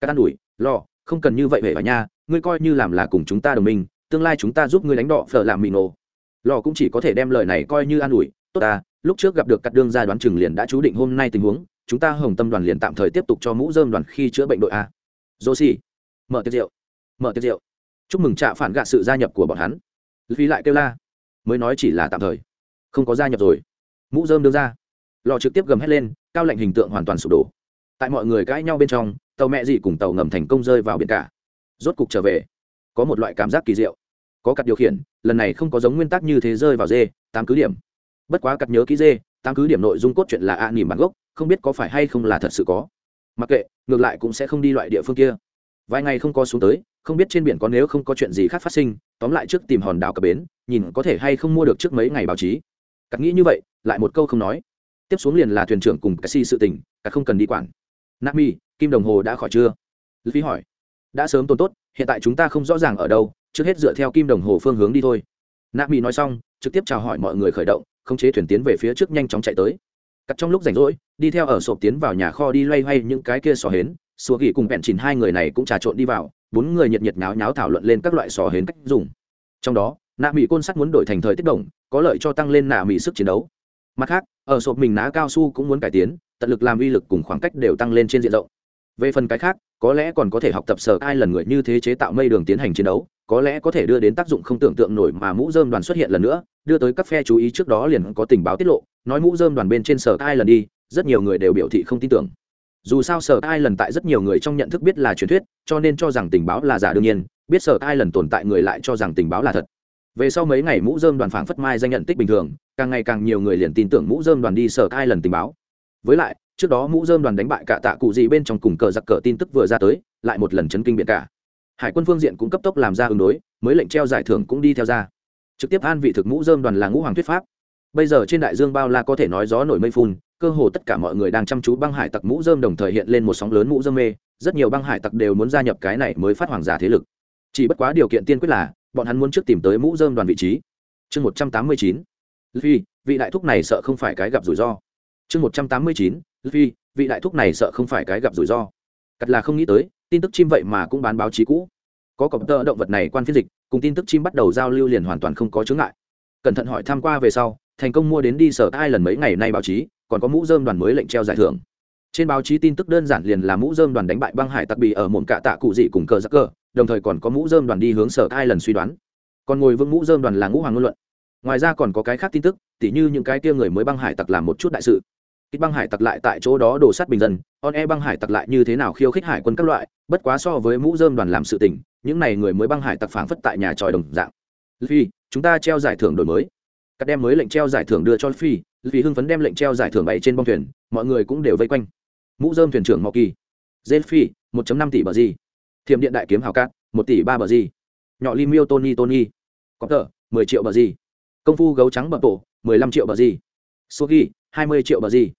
Các an ủi, lò, không cần như vậy về vào nha, ngươi coi như làm là cùng chúng ta đồng minh, tương lai chúng ta giúp ngươi đánh đọ phở làm mì nổ lò cũng chỉ có thể đem lời này coi như an ủi, tốt ta, lúc trước gặp được cắt đương gia đoán chừng liền đã chú định hôm nay tình huống, chúng ta hồng tâm đoàn liền tạm thời tiếp tục cho mũ dơm đoàn khi chữa bệnh đội a. Dô xì mở tiệc rượu, mở tiệc rượu. Chúc mừng trạ phản gạ sự gia nhập của bọn hắn. Phí lại kêu la, mới nói chỉ là tạm thời, không có gia nhập rồi. Mũ dơm đưa ra lò trực tiếp gầm hét lên, cao lạnh hình tượng hoàn toàn sụp đổ. Tại mọi người cãi nhau bên trong, tàu mẹ gì cùng tàu ngầm thành công rơi vào biển cả. Rốt cục trở về. Có một loại cảm giác kỳ diệu. Có cặp điều khiển, lần này không có giống nguyên tắc như thế rơi vào dê, tám cứ điểm. Bất quá cặp nhớ ký dê, tám cứ điểm nội dung cốt truyện là a nỉm bản gốc, không biết có phải hay không là thật sự có. Mặc kệ, ngược lại cũng sẽ không đi loại địa phương kia. Vài ngày không có xuống tới, không biết trên biển có nếu không có chuyện gì khác phát sinh, tóm lại trước tìm hòn đảo cập bến, nhìn có thể hay không mua được trước mấy ngày báo chí. Cặp nghĩ như vậy, lại một câu không nói tiếp xuống liền là thuyền trưởng cùng cái si sự tình, cả không cần đi quản. Nami, kim đồng hồ đã khỏi chưa? Phí hỏi. Đã sớm tồn tốt, hiện tại chúng ta không rõ ràng ở đâu, trước hết dựa theo kim đồng hồ phương hướng đi thôi. Nami nói xong, trực tiếp chào hỏi mọi người khởi động, khống chế thuyền tiến về phía trước nhanh chóng chạy tới. Cắt trong lúc rảnh rỗi, đi theo ở sộp tiến vào nhà kho đi loay hoay những cái kia sò hến xua ghi cùng bẹn chìn hai người này cũng trà trộn đi vào, bốn người nhiệt nhiệt náo nháo thảo luận lên các loại sò hến cách dùng. Trong đó nạ mỹ côn sắt muốn đổi thành thời tiết đồng, có lợi cho tăng lên nạ mỹ sức chiến đấu mặt khác, ở sộp mình ná cao su cũng muốn cải tiến, tận lực làm uy lực cùng khoảng cách đều tăng lên trên diện rộng. Về phần cái khác, có lẽ còn có thể học tập sở ai lần người như thế chế tạo mây đường tiến hành chiến đấu, có lẽ có thể đưa đến tác dụng không tưởng tượng nổi mà mũ dơm đoàn xuất hiện lần nữa, đưa tới các phe chú ý trước đó liền có tình báo tiết lộ, nói mũ dơm đoàn bên trên sở ai lần đi, rất nhiều người đều biểu thị không tin tưởng. Dù sao sở ai lần tại rất nhiều người trong nhận thức biết là truyền thuyết, cho nên cho rằng tình báo là giả đương nhiên, biết sở ai lần tồn tại người lại cho rằng tình báo là thật về sau mấy ngày mũ dơm đoàn phảng phất mai danh nhận tích bình thường, càng ngày càng nhiều người liền tin tưởng mũ dơm đoàn đi sở thai lần tình báo. Với lại, trước đó mũ dơm đoàn đánh bại cả tạ cụ gì bên trong cùng cờ giặc cờ tin tức vừa ra tới, lại một lần chấn kinh biển cả. Hải quân phương diện cũng cấp tốc làm ra ứng đối, mới lệnh treo giải thưởng cũng đi theo ra. Trực tiếp an vị thực mũ dơm đoàn là ngũ hoàng thuyết pháp. Bây giờ trên đại dương bao la có thể nói gió nổi mây phun, cơ hồ tất cả mọi người đang chăm chú băng hải tặc mũ dơm đồng thời hiện lên một sóng lớn mũ dơm mê. Rất nhiều băng hải tặc đều muốn gia nhập cái này mới phát hoàng giả thế lực. Chỉ bất quá điều kiện tiên quyết là bọn hắn muốn trước tìm tới mũ dơm đoàn vị trí. Chương một trăm tám mươi chín vì vị đại thúc này sợ không phải cái gặp rủi ro. Chương một trăm tám mươi chín vì vị đại thúc này sợ không phải cái gặp rủi ro. Cắt là không nghĩ tới, tin tức chim vậy mà cũng bán báo chí cũ. Có cọp tơ động vật này quan phiên dịch, cùng tin tức chim bắt đầu giao lưu liền hoàn toàn không có chướng ngại. Cẩn thận hỏi tham q u a về sau, thành công mua đến đi sở ai lần mấy ngày nay báo chí, còn có mũ dơm đoàn mới lệnh treo giải thưởng trên báo chí tin tức đơn giản liền là mũ dơm đoàn đánh bại băng hải tặc bì ở mồm cạ tạ cụ dị cùng cờ giặc cờ, đồng thời còn có mũ dơm đoàn đi hướng sở hai lần suy đoán. Còn ngồi vững mũ dơm đoàn là ngũ hoàng ngôn luận. Ngoài ra còn có cái khác tin tức, tỉ như những cái kia người mới băng hải tặc làm một chút đại sự. Ít băng hải tặc lại tại chỗ đó đổ sát bình dân, on e băng hải tặc lại như thế nào khiêu khích hải quân các loại, bất quá so với mũ dơm đoàn làm sự tình, những này người mới băng hải tặc phảng phất tại nhà tròi đồng dạng. Phi, chúng ta treo giải thưởng đổi mới. Các đem mới lệnh treo giải thưởng đưa cho phi vì hưng phấn đem lệnh treo giải thưởng bày trên bong thuyền, mọi người cũng đều vây quanh mũ dơm thuyền trưởng mò kỳ dê phi một năm tỷ bờ gì. Thiềm điện đại kiếm hào cát, một tỷ ba bờ gì. Nhọ li miêu tony tony. Có tờ mười triệu bờ gì. Công phu gấu trắng bờ tổ, mười lăm triệu bờ gì. Số ghi hai mươi triệu bờ gì.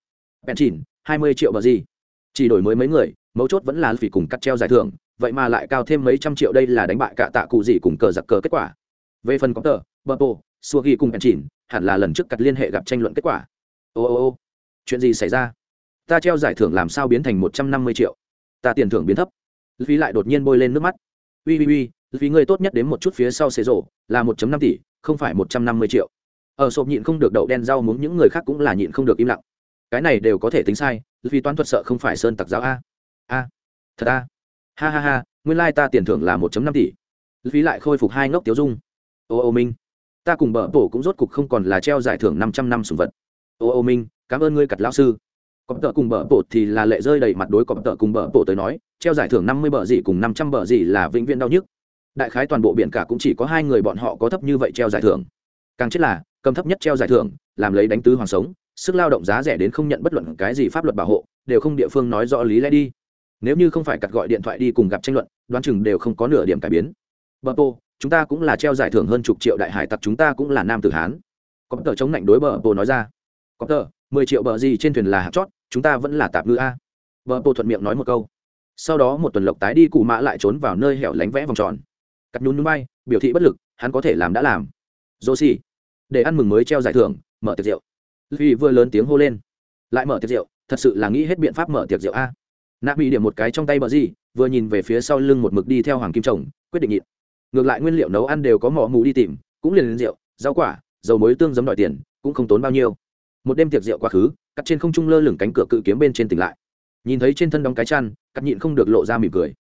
Bèn chỉn hai mươi triệu bờ gì. Chỉ đổi mới mấy người, mấu chốt vẫn là vì cùng cắt treo giải thưởng, vậy mà lại cao thêm mấy trăm triệu đây là đánh bại cả tạ cụ gì cùng cờ giặc cờ kết quả. Về phần có tờ bờ tổ số ghi cùng bèn chỉn hẳn là lần trước cắt liên hệ gặp tranh luận kết quả. Ô ô ô, chuyện gì xảy ra? Ta treo giải thưởng làm sao biến thành một trăm năm mươi triệu? Ta tiền thưởng biến thấp. Phí lại đột nhiên bôi lên nước mắt. Ui ui ui vì người tốt nhất đến một chút phía sau xế rổ, là một năm tỷ, không phải một trăm năm mươi triệu. Ở sộp nhịn không được đậu đen rau muốn những người khác cũng là nhịn không được im lặng. Cái này đều có thể tính sai vì toán thuật sợ không phải sơn tặc giáo a. A, thật a. Ha ha ha, nguyên lai ta tiền thưởng là một năm tỷ. Phí lại khôi phục hai ngốc tiếu dung. Ô ô, minh. Ta cùng bờ tổ cũng rốt cục không còn là treo giải thưởng năm trăm năm sùng vật. Ô ô, minh, cảm ơn ngươi cặt lão sư cọp tợ cùng bờ bộ thì là lệ rơi đầy mặt đối cọp tợ cùng bờ bộ tới nói, treo giải thưởng năm mươi bờ gì cùng năm trăm bờ gì là vĩnh viễn đau nhức. Đại khái toàn bộ biển cả cũng chỉ có hai người bọn họ có thấp như vậy treo giải thưởng. Càng chết là, cầm thấp nhất treo giải thưởng, làm lấy đánh tứ hoàng sống, sức lao động giá rẻ đến không nhận bất luận cái gì pháp luật bảo hộ, đều không địa phương nói rõ lý lẽ đi. Nếu như không phải cặt gọi điện thoại đi cùng gặp tranh luận, đoán chừng đều không có nửa điểm cải biến. Bờ bộ chúng ta cũng là treo giải thưởng hơn chục triệu đại hải tặc, chúng ta cũng là nam tử hán. Có tờ chống lạnh đối bờ bộ nói ra. Có tờ mười triệu bờ gì trên thuyền là hạt chót chúng ta vẫn là tạp ngư a. Vợ bộ thuận miệng nói một câu. Sau đó một tuần lộc tái đi cụ mã lại trốn vào nơi hẻo lánh vẽ vòng tròn. Cắt nhún núi bay, biểu thị bất lực, hắn có thể làm đã làm. Dô xì để ăn mừng mới treo giải thưởng, mở tiệc rượu. Vì vừa lớn tiếng hô lên. Lại mở tiệc rượu, thật sự là nghĩ hết biện pháp mở tiệc rượu a. Nạp bị điểm một cái trong tay bờ gì, vừa nhìn về phía sau lưng một mực đi theo hoàng kim chồng, quyết định nhịn. Ngược lại nguyên liệu nấu ăn đều có mỏ mù đi tìm, cũng liền lên rượu, rau quả, dầu muối tương giấm đòi tiền, cũng không tốn bao nhiêu. Một đêm tiệc rượu quá khứ cắt trên không trung lơ lửng cánh cửa cự kiếm bên trên tỉnh lại. Nhìn thấy trên thân đóng cái chăn, cắt nhịn không được lộ ra mỉm cười.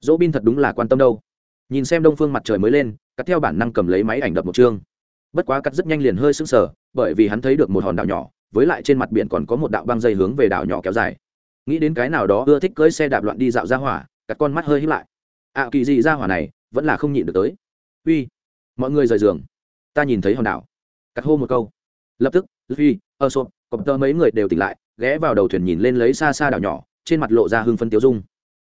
Dỗ bin thật đúng là quan tâm đâu. Nhìn xem đông phương mặt trời mới lên, cắt theo bản năng cầm lấy máy ảnh đập một chương. Bất quá cắt rất nhanh liền hơi sững sờ, bởi vì hắn thấy được một hòn đảo nhỏ, với lại trên mặt biển còn có một đạo băng dây hướng về đảo nhỏ kéo dài. Nghĩ đến cái nào đó ưa thích cưỡi xe đạp loạn đi dạo ra hỏa, cắt con mắt hơi hít lại. Ạ kỳ gì ra hỏa này, vẫn là không nhịn được tới. Uy, mọi người rời giường. Ta nhìn thấy hòn đảo. Cắt hô một câu. Lập tức phi ơ sộp cọp tơ mấy người đều tỉnh lại, ghé vào đầu thuyền nhìn lên lấy xa xa đảo nhỏ, trên mặt lộ ra hưng phân tiêu dung.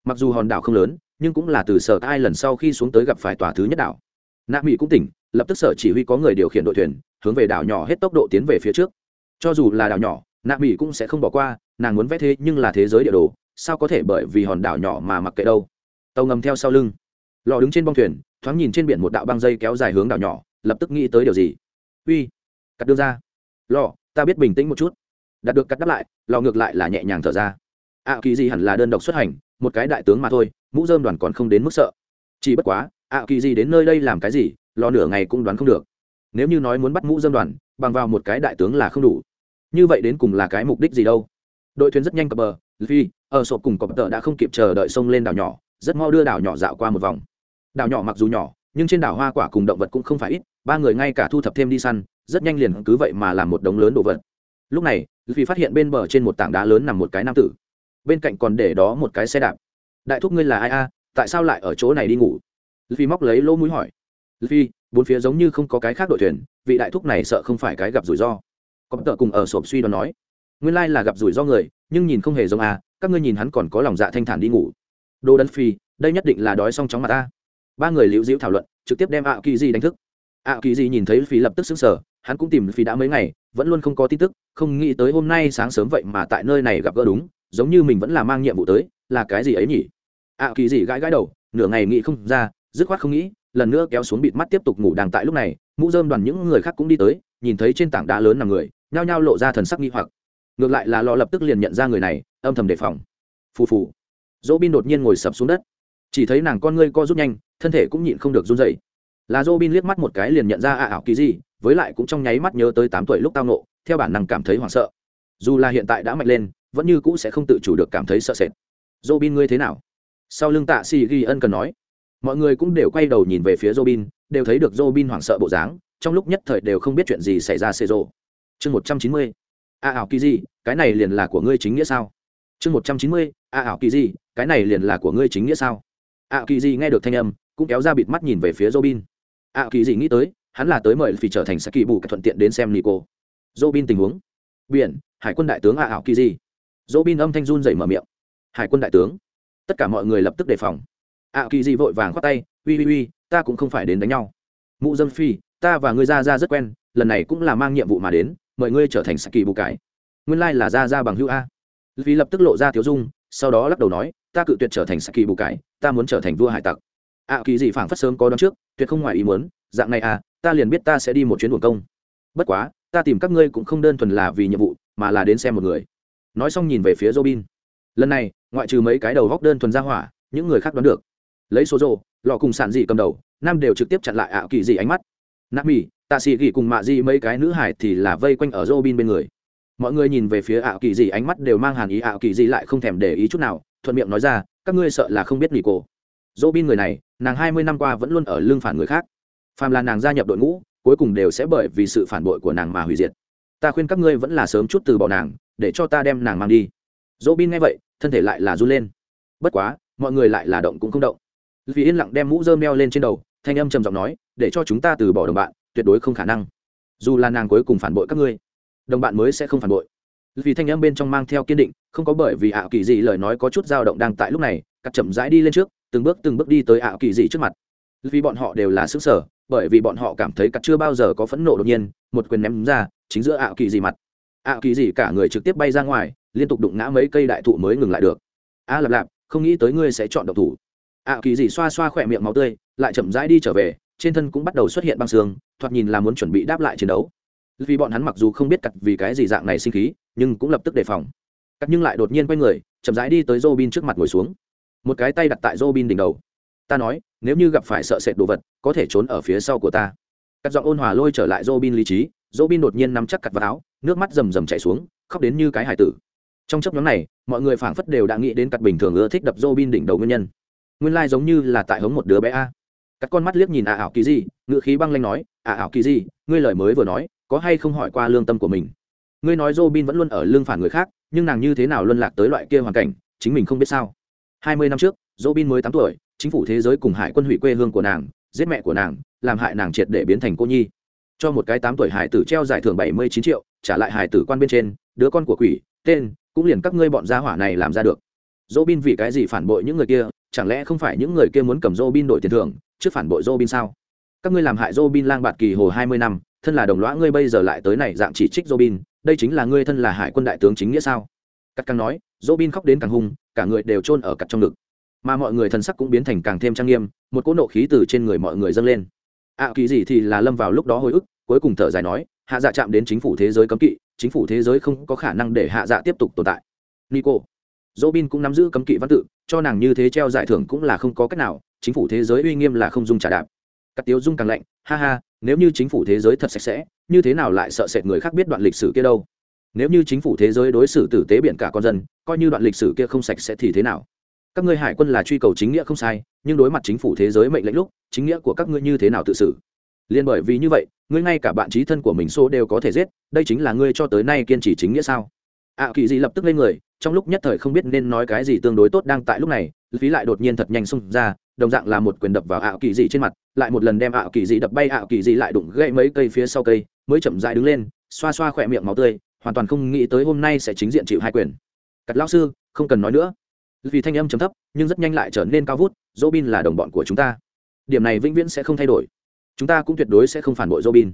Mặc dù hòn đảo không lớn, nhưng cũng là từ sở ai lần sau khi xuống tới gặp phải tòa thứ nhất đảo. Nạ mỹ cũng tỉnh, lập tức sở chỉ huy có người điều khiển đội thuyền, hướng về đảo nhỏ hết tốc độ tiến về phía trước. Cho dù là đảo nhỏ, nạ mỹ cũng sẽ không bỏ qua, nàng muốn vẽ thế nhưng là thế giới địa đồ, sao có thể bởi vì hòn đảo nhỏ mà mặc kệ đâu. Tàu ngầm theo sau lưng. Lò đứng trên bong thuyền, thoáng nhìn trên biển một đạo băng dây kéo dài hướng đảo nhỏ, lập tức nghĩ tới điều gì? Uy, cắt đưa ra. Lò ta biết bình tĩnh một chút. Đạt được cắt đáp lại, lò ngược lại là nhẹ nhàng thở ra. Ạ kỳ di hẳn là đơn độc xuất hành, một cái đại tướng mà thôi, mũ dơm đoàn còn không đến mức sợ. Chỉ bất quá ạ kỳ di đến nơi đây làm cái gì, lò nửa ngày cũng đoán không được. Nếu như nói muốn bắt mũ dơm đoàn, bằng vào một cái đại tướng là không đủ. Như vậy đến cùng là cái mục đích gì đâu? Đội thuyền rất nhanh cập bờ phi ở sộp cùng cọp tợ đã không kịp chờ đợi sông lên đảo nhỏ, rất mau đưa đảo nhỏ dạo qua một vòng. Đảo nhỏ mặc dù nhỏ, nhưng trên đảo hoa quả cùng động vật cũng không phải ít, ba người ngay cả thu thập thêm đi săn rất nhanh liền cứ vậy mà làm một đống lớn đồ vật. Lúc này phi phát hiện bên bờ trên một tảng đá lớn nằm một cái nam tử. Bên cạnh còn để đó một cái xe đạp. Đại thúc ngươi là ai a? Tại sao lại ở chỗ này đi ngủ? Phi móc lấy lỗ mũi hỏi. Phi bốn phía giống như không có cái khác đội thuyền, vị đại thúc này sợ không phải cái gặp rủi ro. Có tợ cùng ở sộp suy đoán nói. Nguyên lai là gặp rủi ro người, nhưng nhìn không hề giống a, các ngươi nhìn hắn còn có lòng dạ thanh thản đi ngủ. Đồ đần phi, đây nhất định là đói xong chóng mặt ta. Ba người liễu diễu thảo luận, trực tiếp đem ạ kỳ di đánh thức ạ, kỳ gì nhìn thấy phi lập tức xứng sở hắn cũng tìm phi đã mấy ngày, vẫn luôn không có tin tức, không nghĩ tới hôm nay sáng sớm vậy mà tại nơi này gặp gỡ đúng, giống như mình vẫn là mang nhiệm vụ tới, là cái gì ấy nhỉ? ạ, kỳ gì gãi gãi đầu, nửa ngày nghĩ không ra, dứt khoát không nghĩ, lần nữa kéo xuống bịt mắt tiếp tục ngủ đang tại lúc này, mũ dơm đoàn những người khác cũng đi tới, nhìn thấy trên tảng đá lớn nằm người, nhao nhao lộ ra thần sắc nghi hoặc. Ngược lại là lò lập tức liền nhận ra người này, âm thầm đề phòng. Phù phù. Dỗ bin đột nhiên ngồi sập xuống đất. Chỉ thấy nàng con ngươi co rút nhanh, thân thể cũng nhịn không được run dậy là Robin liếc mắt một cái liền nhận ra ạ ảo kỳ gì với lại cũng trong nháy mắt nhớ tới tám tuổi lúc tao nộ theo bản năng cảm thấy hoảng sợ dù là hiện tại đã mạnh lên vẫn như cũ sẽ không tự chủ được cảm thấy sợ sệt Robin ngươi thế nào sau lưng tạ xì ghi ân cần nói mọi người cũng đều quay đầu nhìn về phía Robin, đều thấy được Robin hoảng sợ bộ dáng, trong lúc nhất thời đều không biết chuyện gì xảy ra xê rộ. Chương một trăm chín mươi A ảo kỳ gì, cái này liền là của ngươi chính nghĩa sao? Chương một trăm chín mươi A ảo kỳ gì, cái này liền là của ngươi chính nghĩa sao? A kỳ gì nghe được thanh âm, cũng kéo ra bịt mắt nhìn về phía Robin ạ kỳ gì nghĩ tới, hắn là tới mời phi trở thành Saki bù thuận tiện đến xem Nico. Bin tình huống. Biển, Hải quân đại tướng ạ ảo kỳ gì? Bin âm thanh run rẩy mở miệng. Hải quân đại tướng. Tất cả mọi người lập tức đề phòng ạ kỳ gì vội vàng khoát tay uy uy uy ta cũng không phải đến đánh nhau mụ dâm phi ta và ngươi ra ra rất quen lần này cũng là mang nhiệm vụ mà đến mời ngươi trở thành saki bù cải nguyên lai、like、là ra ra bằng hữu a vì lập tức lộ ra thiếu dung sau đó lắc đầu nói ta cự tuyệt trở thành saki bù cải ta muốn trở thành vua hải tặc ạ kỳ gì phảng phất sớm có đón trước, tuyệt không ngoài ý muốn, dạng này à ta liền biết ta sẽ đi một chuyến buồn công. Bất quá, ta tìm các ngươi cũng không đơn thuần là vì nhiệm vụ, mà là đến xem một người. Nói xong nhìn về phía robin. Lần này, ngoại trừ mấy cái đầu góc đơn thuần ra hỏa, những người khác đoán được. Lấy số rồ, lọ cùng sản dị cầm đầu, nam đều trực tiếp chặn lại ảo kỳ dị ánh mắt. Nạp mỹ tạ sĩ gỉ cùng mạ dị mấy cái nữ hải thì là vây quanh ở robin bên người. Mọi người nhìn về phía ảo kỳ dị ánh mắt đều mang hàn ý ảo kỳ dị lại không thèm để ý chút nào, thuận miệng nói ra, các ngươi sợ là không biết nghỉ cổ. Robin người này nàng hai mươi năm qua vẫn luôn ở lưng phản người khác. Phàm là nàng gia nhập đội ngũ, cuối cùng đều sẽ bởi vì sự phản bội của nàng mà hủy diệt. Ta khuyên các ngươi vẫn là sớm chút từ bỏ nàng, để cho ta đem nàng mang đi. Robin nghe vậy, thân thể lại là run lên. Bất quá, mọi người lại là động cũng không động. Vì yên lặng đem mũ dơ meo lên trên đầu, thanh âm trầm giọng nói, để cho chúng ta từ bỏ đồng bạn, tuyệt đối không khả năng. Dù là nàng cuối cùng phản bội các ngươi, đồng bạn mới sẽ không phản bội. Vì thanh âm bên trong mang theo kiên định, không có bởi vì ảo kỳ gì lời nói có chút dao động đang tại lúc này cắt chậm rãi đi lên trước từng bước từng bước đi tới ảo kỳ dị trước mặt. Vì bọn họ đều là sức sở, bởi vì bọn họ cảm thấy cặp chưa bao giờ có phẫn nộ đột nhiên, một quyền ném ra, chính giữa ảo kỳ dị mặt. Ảo kỳ dị cả người trực tiếp bay ra ngoài, liên tục đụng ngã mấy cây đại thụ mới ngừng lại được. A lạp lạp, không nghĩ tới ngươi sẽ chọn độc thủ. Ạ kỳ dị xoa xoa khỏe miệng máu tươi, lại chậm rãi đi trở về, trên thân cũng bắt đầu xuất hiện băng xương, thoạt nhìn là muốn chuẩn bị đáp lại chiến đấu. Vì bọn hắn mặc dù không biết cặt vì cái gì dạng này sinh khí, nhưng cũng lập tức đề phòng. Cắt nhưng lại đột nhiên quay người, chậm rãi đi tới Robin trước mặt ngồi xuống một cái tay đặt tại Robin đỉnh đầu. Ta nói, nếu như gặp phải sợ sệt đồ vật, có thể trốn ở phía sau của ta. Cắt giọng ôn hòa lôi trở lại Robin lý trí, Robin đột nhiên nắm chắc cặt vào áo, nước mắt rầm rầm chảy xuống, khóc đến như cái hải tử. Trong chấp nhóm này, mọi người phảng phất đều đã nghĩ đến cặt bình thường ưa thích đập Robin đỉnh đầu nguyên nhân. Nguyên lai giống như là tại hống một đứa bé a. Cắt con mắt liếc nhìn ả ảo kỳ gì ngự khí băng lanh nói ả ảo kỳ gì ngươi lời mới vừa nói, có hay không hỏi qua lương tâm của mình? Ngươi nói Robin vẫn luôn ở lương phản người khác, nhưng nàng như thế nào luân lạc tới loại kia hoàn cảnh, chính mình không biết sao hai mươi năm trước, Robin mới tám tuổi, chính phủ thế giới cùng hải quân hủy quê hương của nàng, giết mẹ của nàng, làm hại nàng triệt để biến thành cô nhi. Cho một cái tám tuổi hải tử treo giải thưởng bảy mươi chín triệu, trả lại hải tử quan bên trên, đứa con của quỷ, tên, cũng liền các ngươi bọn gia hỏa này làm ra được. Robin vì cái gì phản bội những người kia, chẳng lẽ không phải những người kia muốn cầm Robin đổi tiền thưởng, trước phản bội Robin sao? Các ngươi làm hại Robin lang bạt kỳ hồ hai mươi năm, thân là đồng lõa ngươi bây giờ lại tới này dạng chỉ trích Robin, đây chính là ngươi thân là hải quân đại tướng chính nghĩa sao? Cắt càng nói, Robin khóc đến càng hung cả người đều chôn ở cặt trong ngực. Mà mọi người thần sắc cũng biến thành càng thêm trang nghiêm một cỗ nộ khí từ trên người mọi người dâng lên. Ạ à, kỳ gì thì là lâm vào lúc đó hồi ức cuối cùng thở dài nói hạ dạ chạm đến chính phủ thế giới cấm kỵ chính phủ thế giới không có khả năng để hạ dạ tiếp tục tồn tại. Nico Robin cũng nắm giữ cấm kỵ văn tự cho nàng như thế treo giải thưởng cũng là không có cách nào chính phủ thế giới uy nghiêm là không dung trả đạp. Các tiếu dung càng lạnh ha ha nếu như chính phủ thế giới thật sạch sẽ như thế nào lại sợ sệt người khác biết đoạn lịch sử kia đâu? Nếu như chính phủ thế giới đối xử tử tế biện cả con dân coi như đoạn lịch sử kia không sạch sẽ thì thế nào? Các ngươi hải quân là truy cầu chính nghĩa không sai nhưng đối mặt chính phủ thế giới mệnh lệnh lúc chính nghĩa của các ngươi như thế nào tự xử? Liên bởi vì như vậy ngươi ngay cả bạn trí thân của mình số đều có thể giết đây chính là ngươi cho tới nay kiên trì chính nghĩa sao? Ạ à, kỳ dị lập tức lên người trong lúc nhất thời không biết nên nói cái gì tương đối tốt đang tại lúc này phí lại đột nhiên thật nhanh xung ra đồng dạng là một quyền đập vào ạ kỳ dị trên mặt lại một lần đem ạ kỳ dị đập bay ạ kỳ dị lại đụng gãy mấy cây phía sau cây mới chậm dại đứng lên xoa xoa khỏe miệng máu tươi hoàn toàn không nghĩ tới hôm nay sẽ chính diện chịu hai quyền. Cắt lão sư, không cần nói nữa. Vì thanh âm chấm thấp, nhưng rất nhanh lại trở nên cao vút dỗ bin là đồng bọn của chúng ta. Điểm này vĩnh viễn sẽ không thay đổi. Chúng ta cũng tuyệt đối sẽ không phản bội dỗ bin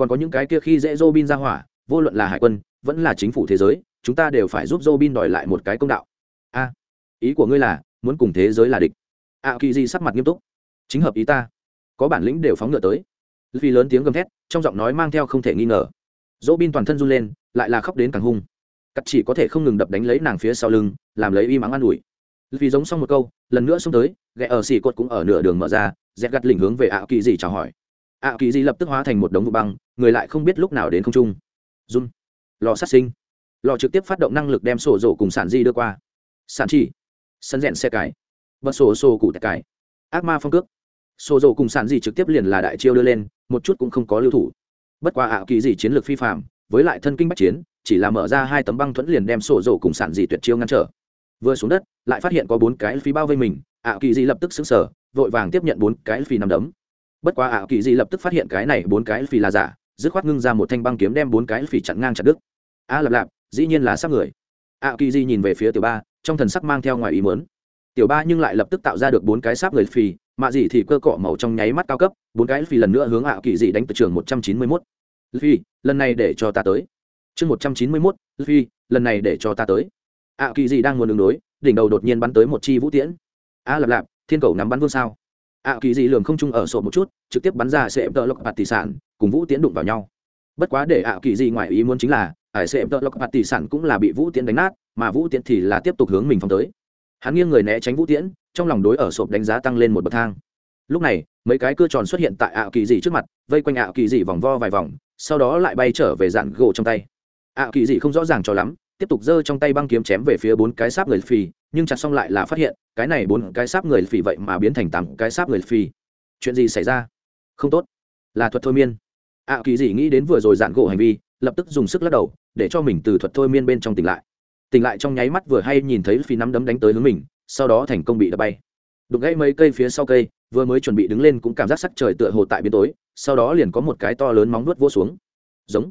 còn có những cái kia khi dễ dỗ bin ra hỏa, vô luận là hải quân, vẫn là chính phủ thế giới, chúng ta đều phải giúp dỗ bin đòi lại một cái công đạo. A, ý của ngươi là, muốn cùng thế giới là địch. A kỳ di sắc mặt nghiêm túc. Chính hợp ý ta. Có bản lĩnh đều phóng ngựa tới. Vì lớn tiếng gầm thét, trong giọng nói mang theo không thể nghi ngờ. Dỗ bin toàn thân run lên lại là khóc đến càng hung. Cắt chỉ có thể không ngừng đập đánh lấy nàng phía sau lưng, làm lấy y mắng an ủi. Vì giống xong một câu, lần nữa xông tới ghẹ ở xì cột cũng ở nửa đường mở ra, dẹt gặt lỉnh hướng về ạ kỳ dị chào hỏi. ạ kỳ dị lập tức hóa thành một đống vụ băng, người lại không biết lúc nào đến không trung. Run. Lò sát sinh. Lò trực tiếp phát động năng lực đem sổ rổ cùng sản di đưa qua. Sản chỉ. Sân rẽn xe cải bật sổ sổ cụ tạch cải ác ma phong cước. Sổ rổ cùng sản di trực tiếp liền là đại chiêu đưa lên, một chút cũng không có lưu thủ. Bất qua ạ kỳ dị chiến lược phi phạm với lại thân kinh bắc chiến, chỉ là mở ra hai tấm băng thuẫn liền đem sổ rổ cùng sản dị tuyệt chiêu ngăn trở. Vừa xuống đất, lại phát hiện có bốn cái phi bao vây mình, ạ kỳ dị lập tức xứng sở vội vàng tiếp nhận bốn cái phi nằm đấm. Bất quá ạ kỳ dị lập tức phát hiện cái này bốn cái phi là giả, dứt khoát ngưng ra một thanh băng kiếm đem bốn cái phi chặn ngang chặt đứt. A lạp lạp, dĩ nhiên là sát người. Ạ kỳ dị nhìn về phía tiểu ba, trong thần sắc mang theo ngoài ý muốn. Tiểu ba nhưng lại lập tức tạo ra được bốn cái sáp người phi, mạ dị thì cơ cọ màu trong nháy mắt cao cấp, bốn cái phi lần nữa hướng ạ kỳ dị đánh từ trường một trăm chín mươi mốt phi lần này để cho ta tới. Chương một trăm chín mươi mốt phi lần này để cho ta tới. Ạ kỳ gì đang muốn đường đối, đỉnh đầu đột nhiên bắn tới một chi vũ tiễn. A lạp lạp, thiên cầu nắm bắn vương sao? Ạ kỳ dị lường không trung ở sổ một chút, trực tiếp bắn ra sẽ tợ lộc bạt tỷ sản, cùng vũ tiễn đụng vào nhau. Bất quá để ạ kỳ dị ngoài ý muốn chính là, ải sẽ tợ lộc bạt tỷ sản cũng là bị vũ tiễn đánh nát, mà vũ tiễn thì là tiếp tục hướng mình phóng tới. Hắn nghiêng người né tránh vũ tiễn, trong lòng đối ở sộp đánh giá tăng lên một bậc thang. Lúc này, mấy cái cưa tròn xuất hiện tại ạ kỳ dị trước mặt, vây quanh ạ kỳ dị vòng vo vài vòng sau đó lại bay trở về dạn gỗ trong tay. Ạ kỳ dị không rõ ràng cho lắm, tiếp tục giơ trong tay băng kiếm chém về phía bốn cái sáp người phì, nhưng chặt xong lại là phát hiện, cái này bốn cái sáp người phì vậy mà biến thành tám cái sáp người phì. Chuyện gì xảy ra? Không tốt. Là thuật thôi miên. Ạ kỳ dị nghĩ đến vừa rồi dạn gỗ hành vi, lập tức dùng sức lắc đầu, để cho mình từ thuật thôi miên bên trong tỉnh lại. Tỉnh lại trong nháy mắt vừa hay nhìn thấy phi nắm đấm đánh tới hướng mình, sau đó thành công bị đập bay. Đục gãy mấy cây phía sau cây, vừa mới chuẩn bị đứng lên cũng cảm giác sắc trời tựa hồ tại biến tối sau đó liền có một cái to lớn móng vuốt vỗ xuống. Giống.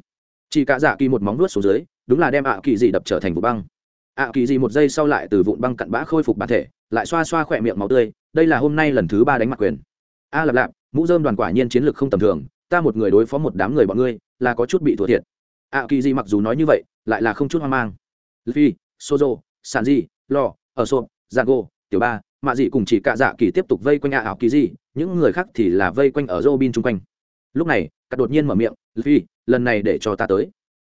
Chỉ cả dạ kỳ một móng vuốt xuống dưới đúng là đem ạ kỳ dị đập trở thành vụ băng. Ạ kỳ dị một giây sau lại từ vụn băng cặn bã khôi phục bản thể lại xoa xoa khỏe miệng máu tươi đây là hôm nay lần thứ ba đánh mặt quyền. A lạp lạp mũ dơm đoàn quả nhiên chiến lược không tầm thường ta một người đối phó một đám người bọn ngươi là có chút bị thua thiệt. Ạ kỳ dị mặc dù nói như vậy lại là không chút hoang mang. Luffy, sozo sanji lo ở sộp zago tiểu ba mạ dị cùng chỉ cả dạ kỳ tiếp tục vây quanh ạ ảo kỳ dị những người khác thì là vây quanh ở robin chung quanh lúc này cắt đột nhiên mở miệng vì lần này để cho ta tới.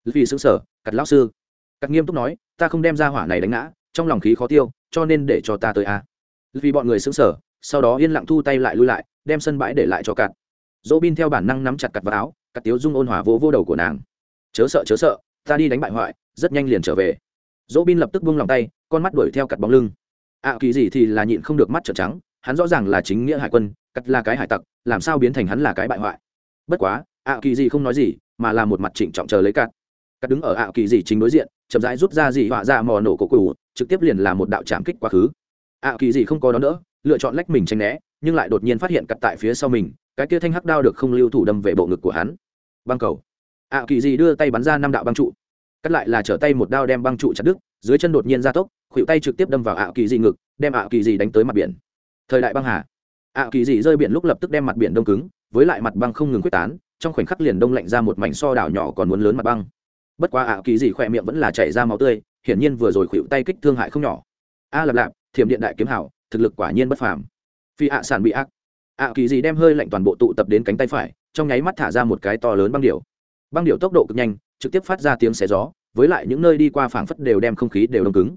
Vì xứng sở cắt lão sư. Cắt nghiêm túc nói ta không đem ra hỏa này đánh ngã trong lòng khí khó tiêu cho nên để cho ta tới a. À. vì bọn người xứng sở sau đó yên lặng thu tay lại lui lại đem sân bãi để lại cho cắt dỗ bin theo bản năng nắm chặt cặt vào áo cắt tiếu dung ôn hòa vô vô đầu của nàng. Chớ sợ chớ sợ ta đi đánh bại hoại rất nhanh liền trở về. Dỗ bin lập tức buông lòng tay con mắt đuổi theo cặt bóng lưng. Ạ à, kỳ gì thì là nhịn không được mắt trợn trắng hắn rõ ràng là chính nghĩa hải quân cắt là cái hải tặc làm sao biến thành hắn là cái bại hoại? Bất quá, ạ kỳ gì không nói gì, mà là một mặt trịnh trọng chờ lấy cắt cắt đứng ở ạ kỳ gì chính đối diện, chậm rãi rút ra dị họa ra mò nổ cổ cụ trực tiếp liền là một đạo trảm kích quá khứ. Ạ kỳ gì không có đó nữa lựa chọn lách mình tranh né, nhưng lại đột nhiên phát hiện cắt tại phía sau mình, cái kia thanh hắc đao được không lưu thủ đâm về bộ ngực của hắn. Băng cầu. Ạ kỳ gì đưa tay bắn ra năm đạo băng trụ. Cắt lại là trở tay một đao đem băng trụ chặt đứt, dưới chân đột nhiên ra tốc khuỵu tay trực tiếp đâm vào ạ kỳ dị ngực, đem ạ kỳ dị đánh tới mặt biển. Thời đại băng hà. Ạ kỳ dị rơi biển lúc lập tức đem mặt biển đông cứng với lại mặt băng không ngừng quyết tán, trong khoảnh khắc liền đông lạnh ra một mảnh so đảo nhỏ còn muốn lớn mặt băng. Bất quá ạ, kỳ dị khỏe miệng vẫn là chảy ra máu tươi, hiển nhiên vừa rồi khuỵu tay kích thương hại không nhỏ. A lạp lạp, thiểm điện đại kiếm hảo, thực lực quả nhiên bất phàm. Phi ạ, sản bị ác. Ạ kỳ dị đem hơi lạnh toàn bộ tụ tập đến cánh tay phải, trong nháy mắt thả ra một cái to lớn băng điệu băng điệu tốc độ cực nhanh, trực tiếp phát ra tiếng xé gió, với lại những nơi đi qua phảng phất đều đem không khí đều đông cứng.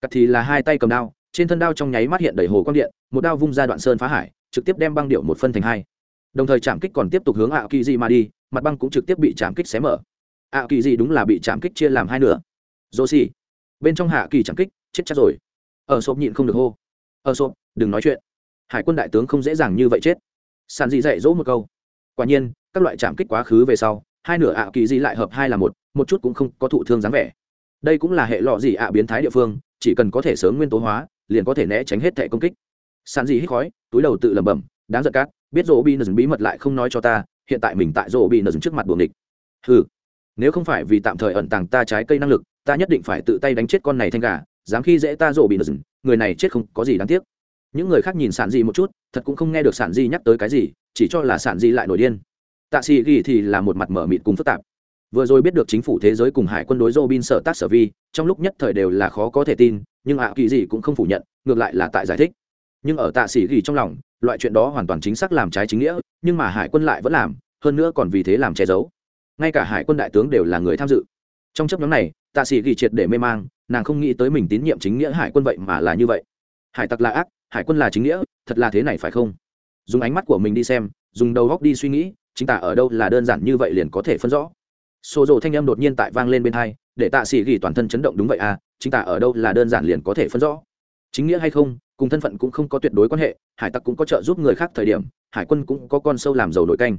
Cắt thì là hai tay cầm đao, trên thân đao trong nháy mắt hiện đầy hồ quang điện, một đao vung ra đoạn sơn phá hải, trực tiếp đem băng điệu một phân thành hai đồng thời chạm kích còn tiếp tục hướng ạ kỳ di mà đi, mặt băng cũng trực tiếp bị chạm kích xé mở. Ạ kỳ di đúng là bị chạm kích chia làm hai nửa. Dô xì bên trong hạ kỳ chạm kích, chết chắc rồi. Ở sộp nhịn không được hô. Ở sộp, đừng nói chuyện. Hải quân đại tướng không dễ dàng như vậy chết. Sàn dị dạy dỗ một câu. Quả nhiên, các loại chạm kích quá khứ về sau, hai nửa ạ kỳ di lại hợp hai là một một chút cũng không có thụ thương dáng vẻ. Đây cũng là hệ lọ gì ạ biến thái địa phương, chỉ cần có thể sớm nguyên tố hóa, liền có thể né tránh hết thẻ công kích. Sàn gì hít khói, túi đầu tự lẩm bẩm, đáng giận cát biết rỗ bị nờ bí mật lại không nói cho ta, hiện tại mình tại rỗ bị nờ trước mặt buồng địch ừ nếu không phải vì tạm thời ẩn tàng ta trái cây năng lực, ta nhất định phải tự tay đánh chết con này thanh gà, dám khi dễ ta rỗ bị nờ người này chết không có gì đáng tiếc. Những người khác nhìn sản di một chút, thật cũng không nghe được sản di nhắc tới cái gì, chỉ cho là sản di lại nổi điên. Tạ sĩ ghi thì là một mặt mở mịt cùng phức tạp. Vừa rồi biết được chính phủ thế giới cùng hải quân đối robin sở tác sở vi, trong lúc nhất thời đều là khó có thể tin, nhưng ạ kỳ gì cũng không phủ nhận, ngược lại là tại giải thích nhưng ở tạ sĩ ghi trong lòng, loại chuyện đó hoàn toàn chính xác làm trái chính nghĩa, nhưng mà hải quân lại vẫn làm, hơn nữa còn vì thế làm che giấu. Ngay cả hải quân đại tướng đều là người tham dự. Trong chấp nhóm này, tạ sĩ ghi triệt để mê mang, nàng không nghĩ tới mình tín nhiệm chính nghĩa hải quân vậy mà là như vậy. Hải tặc là ác, hải quân là chính nghĩa, thật là thế này phải không? Dùng ánh mắt của mình đi xem, dùng đầu góc đi suy nghĩ, chính tả ở đâu là đơn giản như vậy liền có thể phân rõ. Xô rộ thanh âm đột nhiên tại vang lên bên hai, để tạ sĩ ghi toàn thân chấn động đúng vậy à chính tả ở đâu là đơn giản liền có thể phân rõ. Chính nghĩa hay không cùng thân phận cũng không có tuyệt đối quan hệ, hải tặc cũng có trợ giúp người khác thời điểm, hải quân cũng có con sâu làm giàu nổi canh.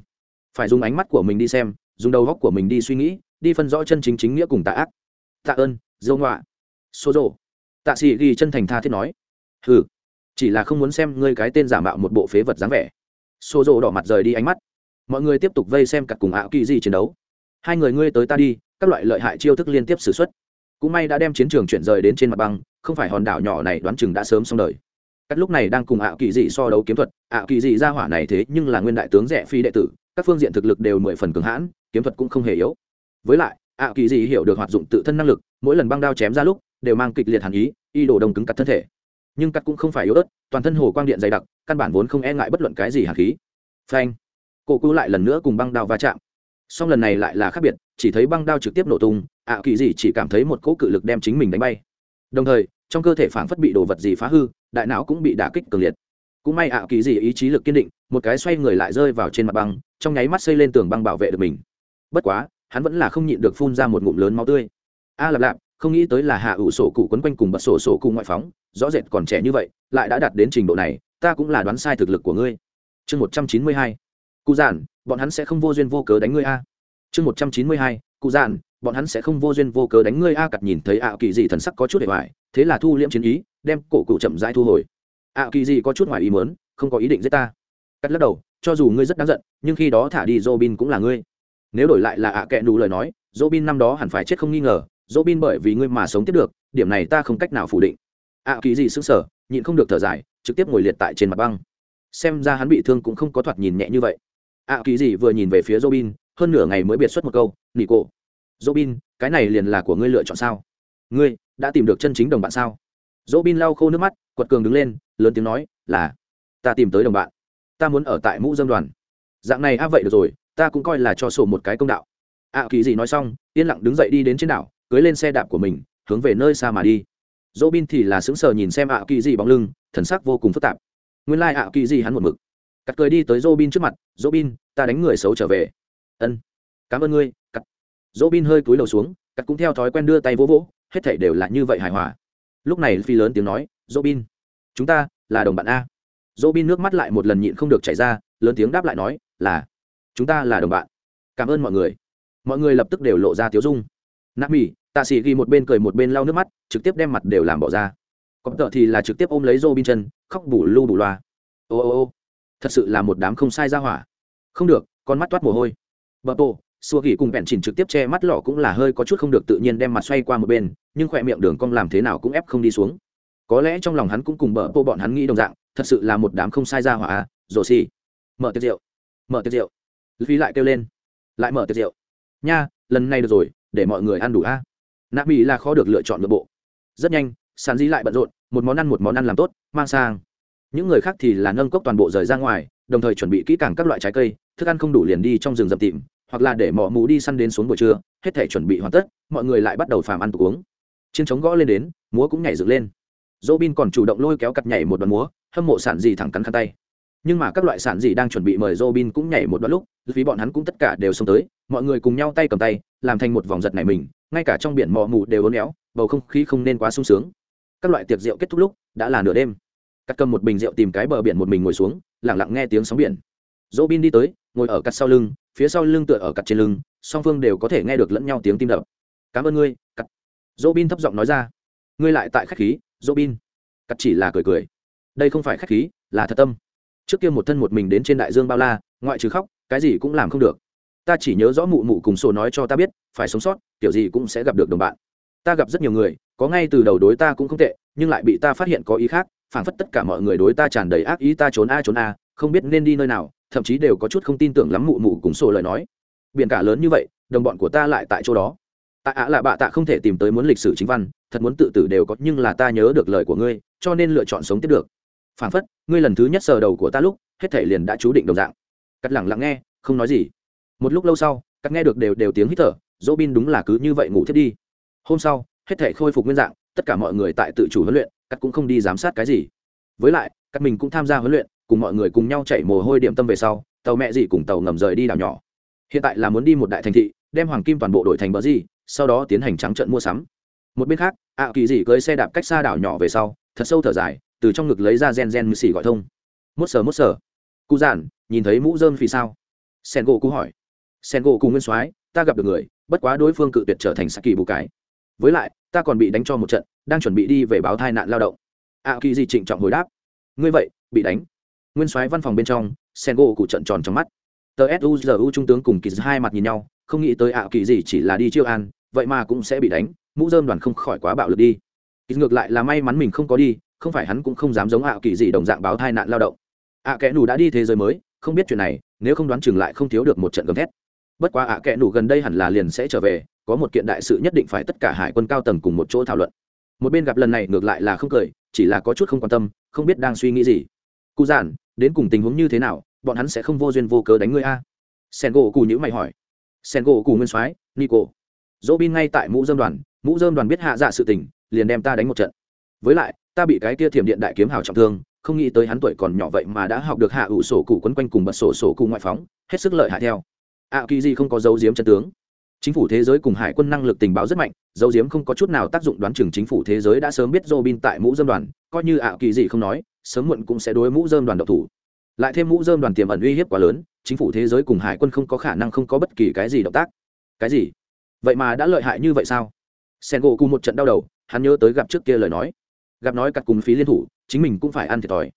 Phải dùng ánh mắt của mình đi xem, dùng đầu góc của mình đi suy nghĩ, đi phân rõ chân chính chính nghĩa cùng tạ ác. Tạ ơn dâu ngoạ xô rộ tạ sĩ ghi chân thành tha thiết nói. Ừ chỉ là không muốn xem ngươi cái tên giả mạo một bộ phế vật dáng vẻ. Xô rộ đỏ mặt rời đi ánh mắt. Mọi người tiếp tục vây xem cặp cùng ảo kỳ di chiến đấu. Hai người ngươi tới ta đi, các loại lợi hại chiêu thức liên tiếp xử x u ấ t cũng may đã đem chiến trường chuyển rời đến trên mặt băng, không phải hòn đảo nhỏ này đoán chừng đã sớm xong đời các lúc này đang cùng ảo kỳ dị so đấu kiếm thuật ảo kỳ dị ra hỏa này thế nhưng là nguyên đại tướng rẻ phi đệ tử, các phương diện thực lực đều mười phần cường hãn, kiếm thuật cũng không hề yếu. Với lại ảo kỳ dị hiểu được hoạt dụng tự thân năng lực, mỗi lần băng đao chém ra lúc, đều mang kịch liệt hàn ý, y đổ đồng cứng cắt thân thể. Nhưng cắt cũng không phải yếu ớt, toàn thân hồ quang điện dày đặc, căn bản vốn không e ngại bất luận cái gì hàn khí. Phanh! Cổ cứu lại lần nữa cùng băng đao va chạm. Song lần này lại là khác biệt, chỉ thấy băng đao trực tiếp nổ tung, ạ kỳ dị chỉ cảm thấy một cỗ cự lực đem chính mình đánh bay đồng thời trong cơ thể phảng phất bị đồ vật gì phá hư đại não cũng bị đả kích cường liệt. Cũng may ạ kỳ gì ý chí lực kiên định một cái xoay người lại rơi vào trên mặt băng trong nháy mắt xây lên tường băng bảo vệ được mình. Bất quá hắn vẫn là không nhịn được phun ra một ngụm lớn máu tươi. A à, lạp lạp không nghĩ tới là hạ ủ sổ cụ quấn quanh cùng bật sổ sổ cụ ngoại phóng rõ rệt còn trẻ như vậy lại đã đạt đến trình độ này ta cũng là đoán sai thực lực của ngươi. Chương một trăm chín mươi hai. Cụ giản bọn hắn sẽ không vô duyên vô cớ đánh ngươi a. Chương một trăm chín mươi hai cụ dạn bọn hắn sẽ không vô duyên vô cớ đánh ngươi. A cặt nhìn thấy ạ kỳ dị thần sắc có chút để hoài thế là thu liễm chiến ý, đem cổ cụ chậm rãi thu hồi. ạ kỳ dị có chút ngoài ý mớn không có ý định giết ta. Cắt lắc đầu, cho dù ngươi rất đáng giận, nhưng khi đó thả đi Robin cũng là ngươi. Nếu đổi lại là ạ kệ đủ lời nói, Robin năm đó hẳn phải chết không nghi ngờ. Robin bởi vì ngươi mà sống tiếp được, điểm này ta không cách nào phủ định. ạ kỳ dị sững sờ, nhịn không được thở dài, trực tiếp ngồi liệt tại trên mặt băng. Xem ra hắn bị thương cũng không có thoạt nhìn nhẹ như vậy. ạ kỳ dị vừa nhìn về phía robin hơn nửa ngày mới biệt xuất một câu nị cổ, robin, cái này liền là của ngươi lựa chọn sao? Ngươi đã tìm được chân chính đồng bạn sao? Dỗ bin lau khô nước mắt, quật cường đứng lên, lớn tiếng nói, là, ta tìm tới đồng bạn. Ta muốn ở tại mũ dâm đoàn. Dạng này a vậy được rồi, ta cũng coi là cho sổ một cái công đạo. Ạ kỳ gì nói xong, yên lặng đứng dậy đi đến trên đảo, cưới lên xe đạp của mình, hướng về nơi xa mà đi. Dỗ bin thì là sững sờ nhìn xem ạ kỳ gì bóng lưng, thần sắc vô cùng phức tạp. Nguyên lai、like、ạ kỳ gì hắn một mực. Cắt cười đi tới dỗ bin trước mặt dỗ bin ta đánh người xấu trở về ân, cảm ơn ngươi, cắt. Dỗ bin hơi cúi đầu xuống, cắt cũng theo thói quen đưa tay vỗ vỗ, hết thảy đều là như vậy hài hòa. Lúc này phi lớn tiếng nói dỗ bin chúng ta là đồng bạn a. Dỗ bin nước mắt lại một lần nhịn không được chảy ra, lớn tiếng đáp lại nói, là, chúng ta là đồng bạn. Cảm ơn mọi người. Mọi người lập tức đều lộ ra tiếu dung. Nạp mỹ tạ sĩ ghi một bên cười một bên lau nước mắt, trực tiếp đem mặt đều làm bỏ ra. Còn tợ thì là trực tiếp ôm lấy dô bin chân, khóc bù lu bù loa. Ô ô ô, thật sự là một đám không sai ra hỏa. Không được, con mắt toát mồ hôi bờ bộ xua gỉ cùng bẹn chỉnh trực tiếp che mắt lỏ cũng là hơi có chút không được tự nhiên đem mặt xoay qua một bên, nhưng khỏe miệng đường cong làm thế nào cũng ép không đi xuống. Có lẽ trong lòng hắn cũng cùng bờ bộ bọn hắn nghĩ đồng dạng, thật sự là một đám không sai ra hỏa. À rồ xì. Mở tiệc rượu. Mở tiệc rượu. Phí lại kêu lên. Lại mở tiệc rượu. Nha, lần này được rồi, để mọi người ăn đủ a. Nạp mỹ là khó được lựa chọn nội bộ. Rất nhanh, sàn di lại bận rộn, một món ăn một món ăn làm tốt, mang sang. Những người khác thì là nâng cốc toàn bộ rời ra ngoài, đồng thời chuẩn bị kỹ càng các loại trái cây thức ăn không đủ liền đi trong rừng dập tìm hoặc là để mỏ mù đi săn đến xuống buổi trưa hết thể chuẩn bị hoàn tất mọi người lại bắt đầu phàm ăn tục uống chiến trống gõ lên đến múa cũng nhảy dựng lên dỗ bin còn chủ động lôi kéo cặt nhảy một đoạn múa hâm mộ sản gì thẳng cắn khăn tay nhưng mà các loại sản gì đang chuẩn bị mời Robin cũng nhảy một đoạn lúc, vì bọn hắn cũng tất cả đều xông tới, mọi người cùng nhau tay cầm tay, làm thành một vòng giật này mình, ngay cả trong biển mò mù đều uốn éo, bầu không khí không nên quá sung sướng. Các loại tiệc rượu kết thúc lúc, đã là nửa đêm. Cắt cầm một bình rượu tìm cái bờ biển một mình ngồi xuống, lặng lặng nghe tiếng sóng biển. Robin đi tới, ngồi ở cặt sau lưng, phía sau lưng tựa ở cặt trên lưng, song phương đều có thể nghe được lẫn nhau tiếng tim đập. "Cảm ơn ngươi." cặt dỗ bin thấp giọng nói ra. "Ngươi lại tại khách khí." dỗ bin cặt chỉ là cười cười. "Đây không phải khách khí, là thật tâm." trước kia một thân một mình đến trên đại dương bao la ngoại trừ khóc cái gì cũng làm không được ta chỉ nhớ rõ mụ mụ cùng sổ nói cho ta biết phải sống sót kiểu gì cũng sẽ gặp được đồng bạn ta gặp rất nhiều người có ngay từ đầu đối ta cũng không tệ nhưng lại bị ta phát hiện có ý khác phảng phất tất cả mọi người đối ta tràn đầy ác ý ta trốn a trốn a không biết nên đi nơi nào thậm chí đều có chút không tin tưởng lắm mụ mụ cùng sổ lời nói. Biển cả lớn như vậy, đồng bọn của ta lại tại chỗ đó. Tạ ạ là bạ tạ không thể tìm tới muốn lịch sử chính văn, thật muốn tự tử đều có, nhưng là ta nhớ được lời của ngươi, cho nên lựa chọn sống tiếp được. Phản phất, ngươi lần thứ nhất sờ đầu của ta lúc, hết thể liền đã chú định đồng dạng. Cắt lẳng lặng nghe, không nói gì. Một lúc lâu sau, cắt nghe được đều đều tiếng hít thở, dỗ bin đúng là cứ như vậy ngủ thiết đi. Hôm sau, hết thể khôi phục nguyên dạng, tất cả mọi người tại tự chủ huấn luyện, cắt cũng không đi giám sát cái gì. Với lại, cắt mình cũng tham gia huấn luyện cùng mọi người cùng nhau chạy mồ hôi điểm tâm về sau, tàu mẹ gì cùng tàu ngầm rời đi đảo nhỏ. Hiện tại là muốn đi một đại thành thị, đem hoàng kim toàn bộ đổi thành bờ gì sau đó tiến hành trắng trận mua sắm. Một bên khác, ạ kỳ dị cưới xe đạp cách xa đảo nhỏ về sau, thật sâu thở dài, từ trong ngực lấy ra gen gen mười xì gọi thông. Mốt sờ mốt sờ. Cụ giản, nhìn thấy mũ dơm vì sao? Sen gỗ cụ hỏi. Sen gỗ cụ nguyên soái, ta gặp được người, bất quá đối phương cự tuyệt trở thành saki bù cái. Với lại, ta còn bị đánh cho một trận, đang chuẩn bị đi về báo thai nạn lao động. Ạ kỳ di trịnh trọng hồi đáp. Ngươi vậy, bị đánh nguyên soái văn phòng bên trong, sen gỗ cụ trận tròn trong mắt. Tờ suzu trung tướng cùng kỳ hai mặt nhìn nhau, không nghĩ tới ạ, kỳ gì chỉ là đi chiêu an, vậy mà cũng sẽ bị đánh, mũ dơm đoàn không khỏi quá bạo lực đi. Kỳ ngược lại là may mắn mình không có đi, không phải hắn cũng không dám giống ạ, kỳ gì đồng dạng báo tai nạn lao động. Ạ kẽ nù đã đi thế giới mới, không biết chuyện này, nếu không đoán chừng lại không thiếu được một trận gầm thét. Bất quá ạ kẽ nù gần đây hẳn là liền sẽ trở về, có một kiện đại sự nhất định phải tất cả hải quân cao tầng cùng một chỗ thảo luận. Một bên gặp lần này ngược lại là không cười, chỉ là có chút không quan tâm, không biết đang suy nghĩ gì. Cụ giản đến cùng tình huống như thế nào, bọn hắn sẽ không vô duyên vô cớ đánh ngươi a? Sen gỗ cù nhữ mày hỏi. Sen gỗ cù nguyên soái, nico. Dỗ bin ngay tại mũ dơm đoàn, mũ dơm đoàn biết hạ dạ sự tình, liền đem ta đánh một trận. Với lại, ta bị cái kia thiểm điện đại kiếm hào trọng thương, không nghĩ tới hắn tuổi còn nhỏ vậy mà đã học được hạ ủ sổ cụ quấn quanh cùng bật sổ sổ cụ ngoại phóng, hết sức lợi hại theo. Ạ kỳ gì không có dấu diếm chân tướng chính phủ thế giới cùng hải quân năng lực tình báo rất mạnh, dấu diếm không có chút nào tác dụng đoán chừng chính phủ thế giới đã sớm biết robin tại mũ dơm đoàn, coi như ảo kỳ gì không nói, sớm muộn cũng sẽ đối mũ dơm đoàn độc thủ. Lại thêm mũ dơm đoàn tiềm ẩn uy hiếp quá lớn, chính phủ thế giới cùng hải quân không có khả năng không có bất kỳ cái gì động tác. Cái gì? Vậy mà đã lợi hại như vậy sao? Sen gỗ cùng một trận đau đầu, hắn nhớ tới gặp trước kia lời nói. Gặp nói cặt cùng phí liên thủ, chính mình cũng phải ăn thiệt thòi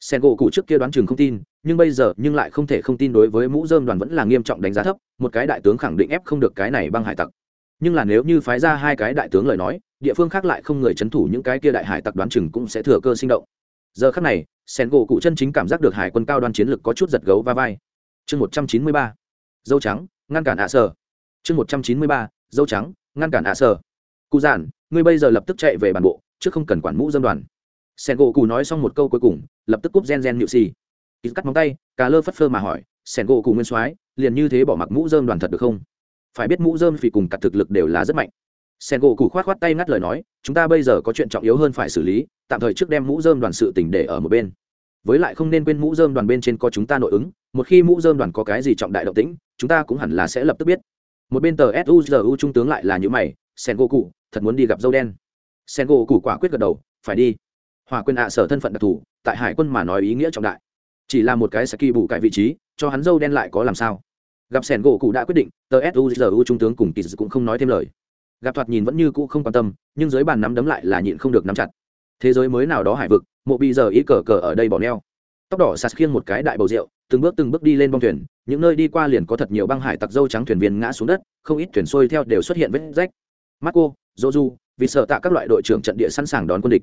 sen gỗ cụ trước kia đoán chừng không tin, nhưng bây giờ nhưng lại không thể không tin đối với mũ dơm đoàn vẫn là nghiêm trọng đánh giá thấp, một cái đại tướng khẳng định ép không được cái này băng hải tặc. Nhưng là nếu như phái ra hai cái đại tướng lời nói, địa phương khác lại không người c h ấ n thủ những cái kia đại hải tặc đoán chừng cũng sẽ thừa cơ sinh động. Giờ khác này, sen gỗ cụ chân chính cảm giác được hải quân cao đoan chiến lực có chút giật gấu va vai. Chương một trăm chín mươi ba, dâu trắng, ngăn cản ạ à sở. Chương một trăm chín mươi ba, dâu trắng, ngăn cản ạ à sở. Cụ giản, ngươi bây giờ lập tức chạy về bản bộ, chứ không cần quản mũ dâm đoàn sen gỗ cụ nói xong một câu cuối cùng, lập tức cúp gen gen nhự xì ít cắt móng tay, cà lơ phất phơ mà hỏi, sen gỗ cụ nguyên soái, liền như thế bỏ mặc mũ dơm đoàn thật được không? Phải biết mũ dơm vì cùng cặt thực lực đều là rất mạnh. Sen gỗ cụ khoát khoát tay ngắt lời nói, chúng ta bây giờ có chuyện trọng yếu hơn phải xử lý, tạm thời trước đem mũ dơm đoàn sự tỉnh để ở một bên. Với lại không nên quên mũ dơm đoàn bên trên có chúng ta nội ứng, một khi mũ dơm đoàn có cái gì trọng đại động tĩnh, chúng ta cũng hẳn là sẽ lập tức biết. Một bên tờ suzu trung tướng lại là những mày, sen gỗ cụ thật muốn đi gặp dâu đen. Sen gỗ cụ quả quyết gật đầu, phải đi hòa quyền ạ sở thân phận đặc thù, tại hải quân mà nói ý nghĩa trọng đại. Chỉ là một cái saki bù cải vị trí, cho hắn dâu đen lại có làm sao? Gặp Sẻn gỗ cụ đã quyết định, tờ suzu trung tướng cùng kỳ cũng không nói thêm lời. Gặp thoạt nhìn vẫn như cũ không quan tâm, nhưng dưới bàn nắm đấm lại là nhịn không được nắm chặt. Thế giới mới nào đó hải vực, mộ bị giờ ý cờ cờ ở đây bỏ neo. Tóc đỏ sạt khiêng một cái đại bầu rượu, từng bước từng bước đi lên bong thuyền, những nơi đi qua liền có thật nhiều băng hải tặc dâu trắng thuyền viên ngã xuống đất, không ít thuyền xuôi theo đều xuất hiện vết rách. Marco joju vì sợ tạ các loại đội trưởng trận địa sẵn sàng đón quân địch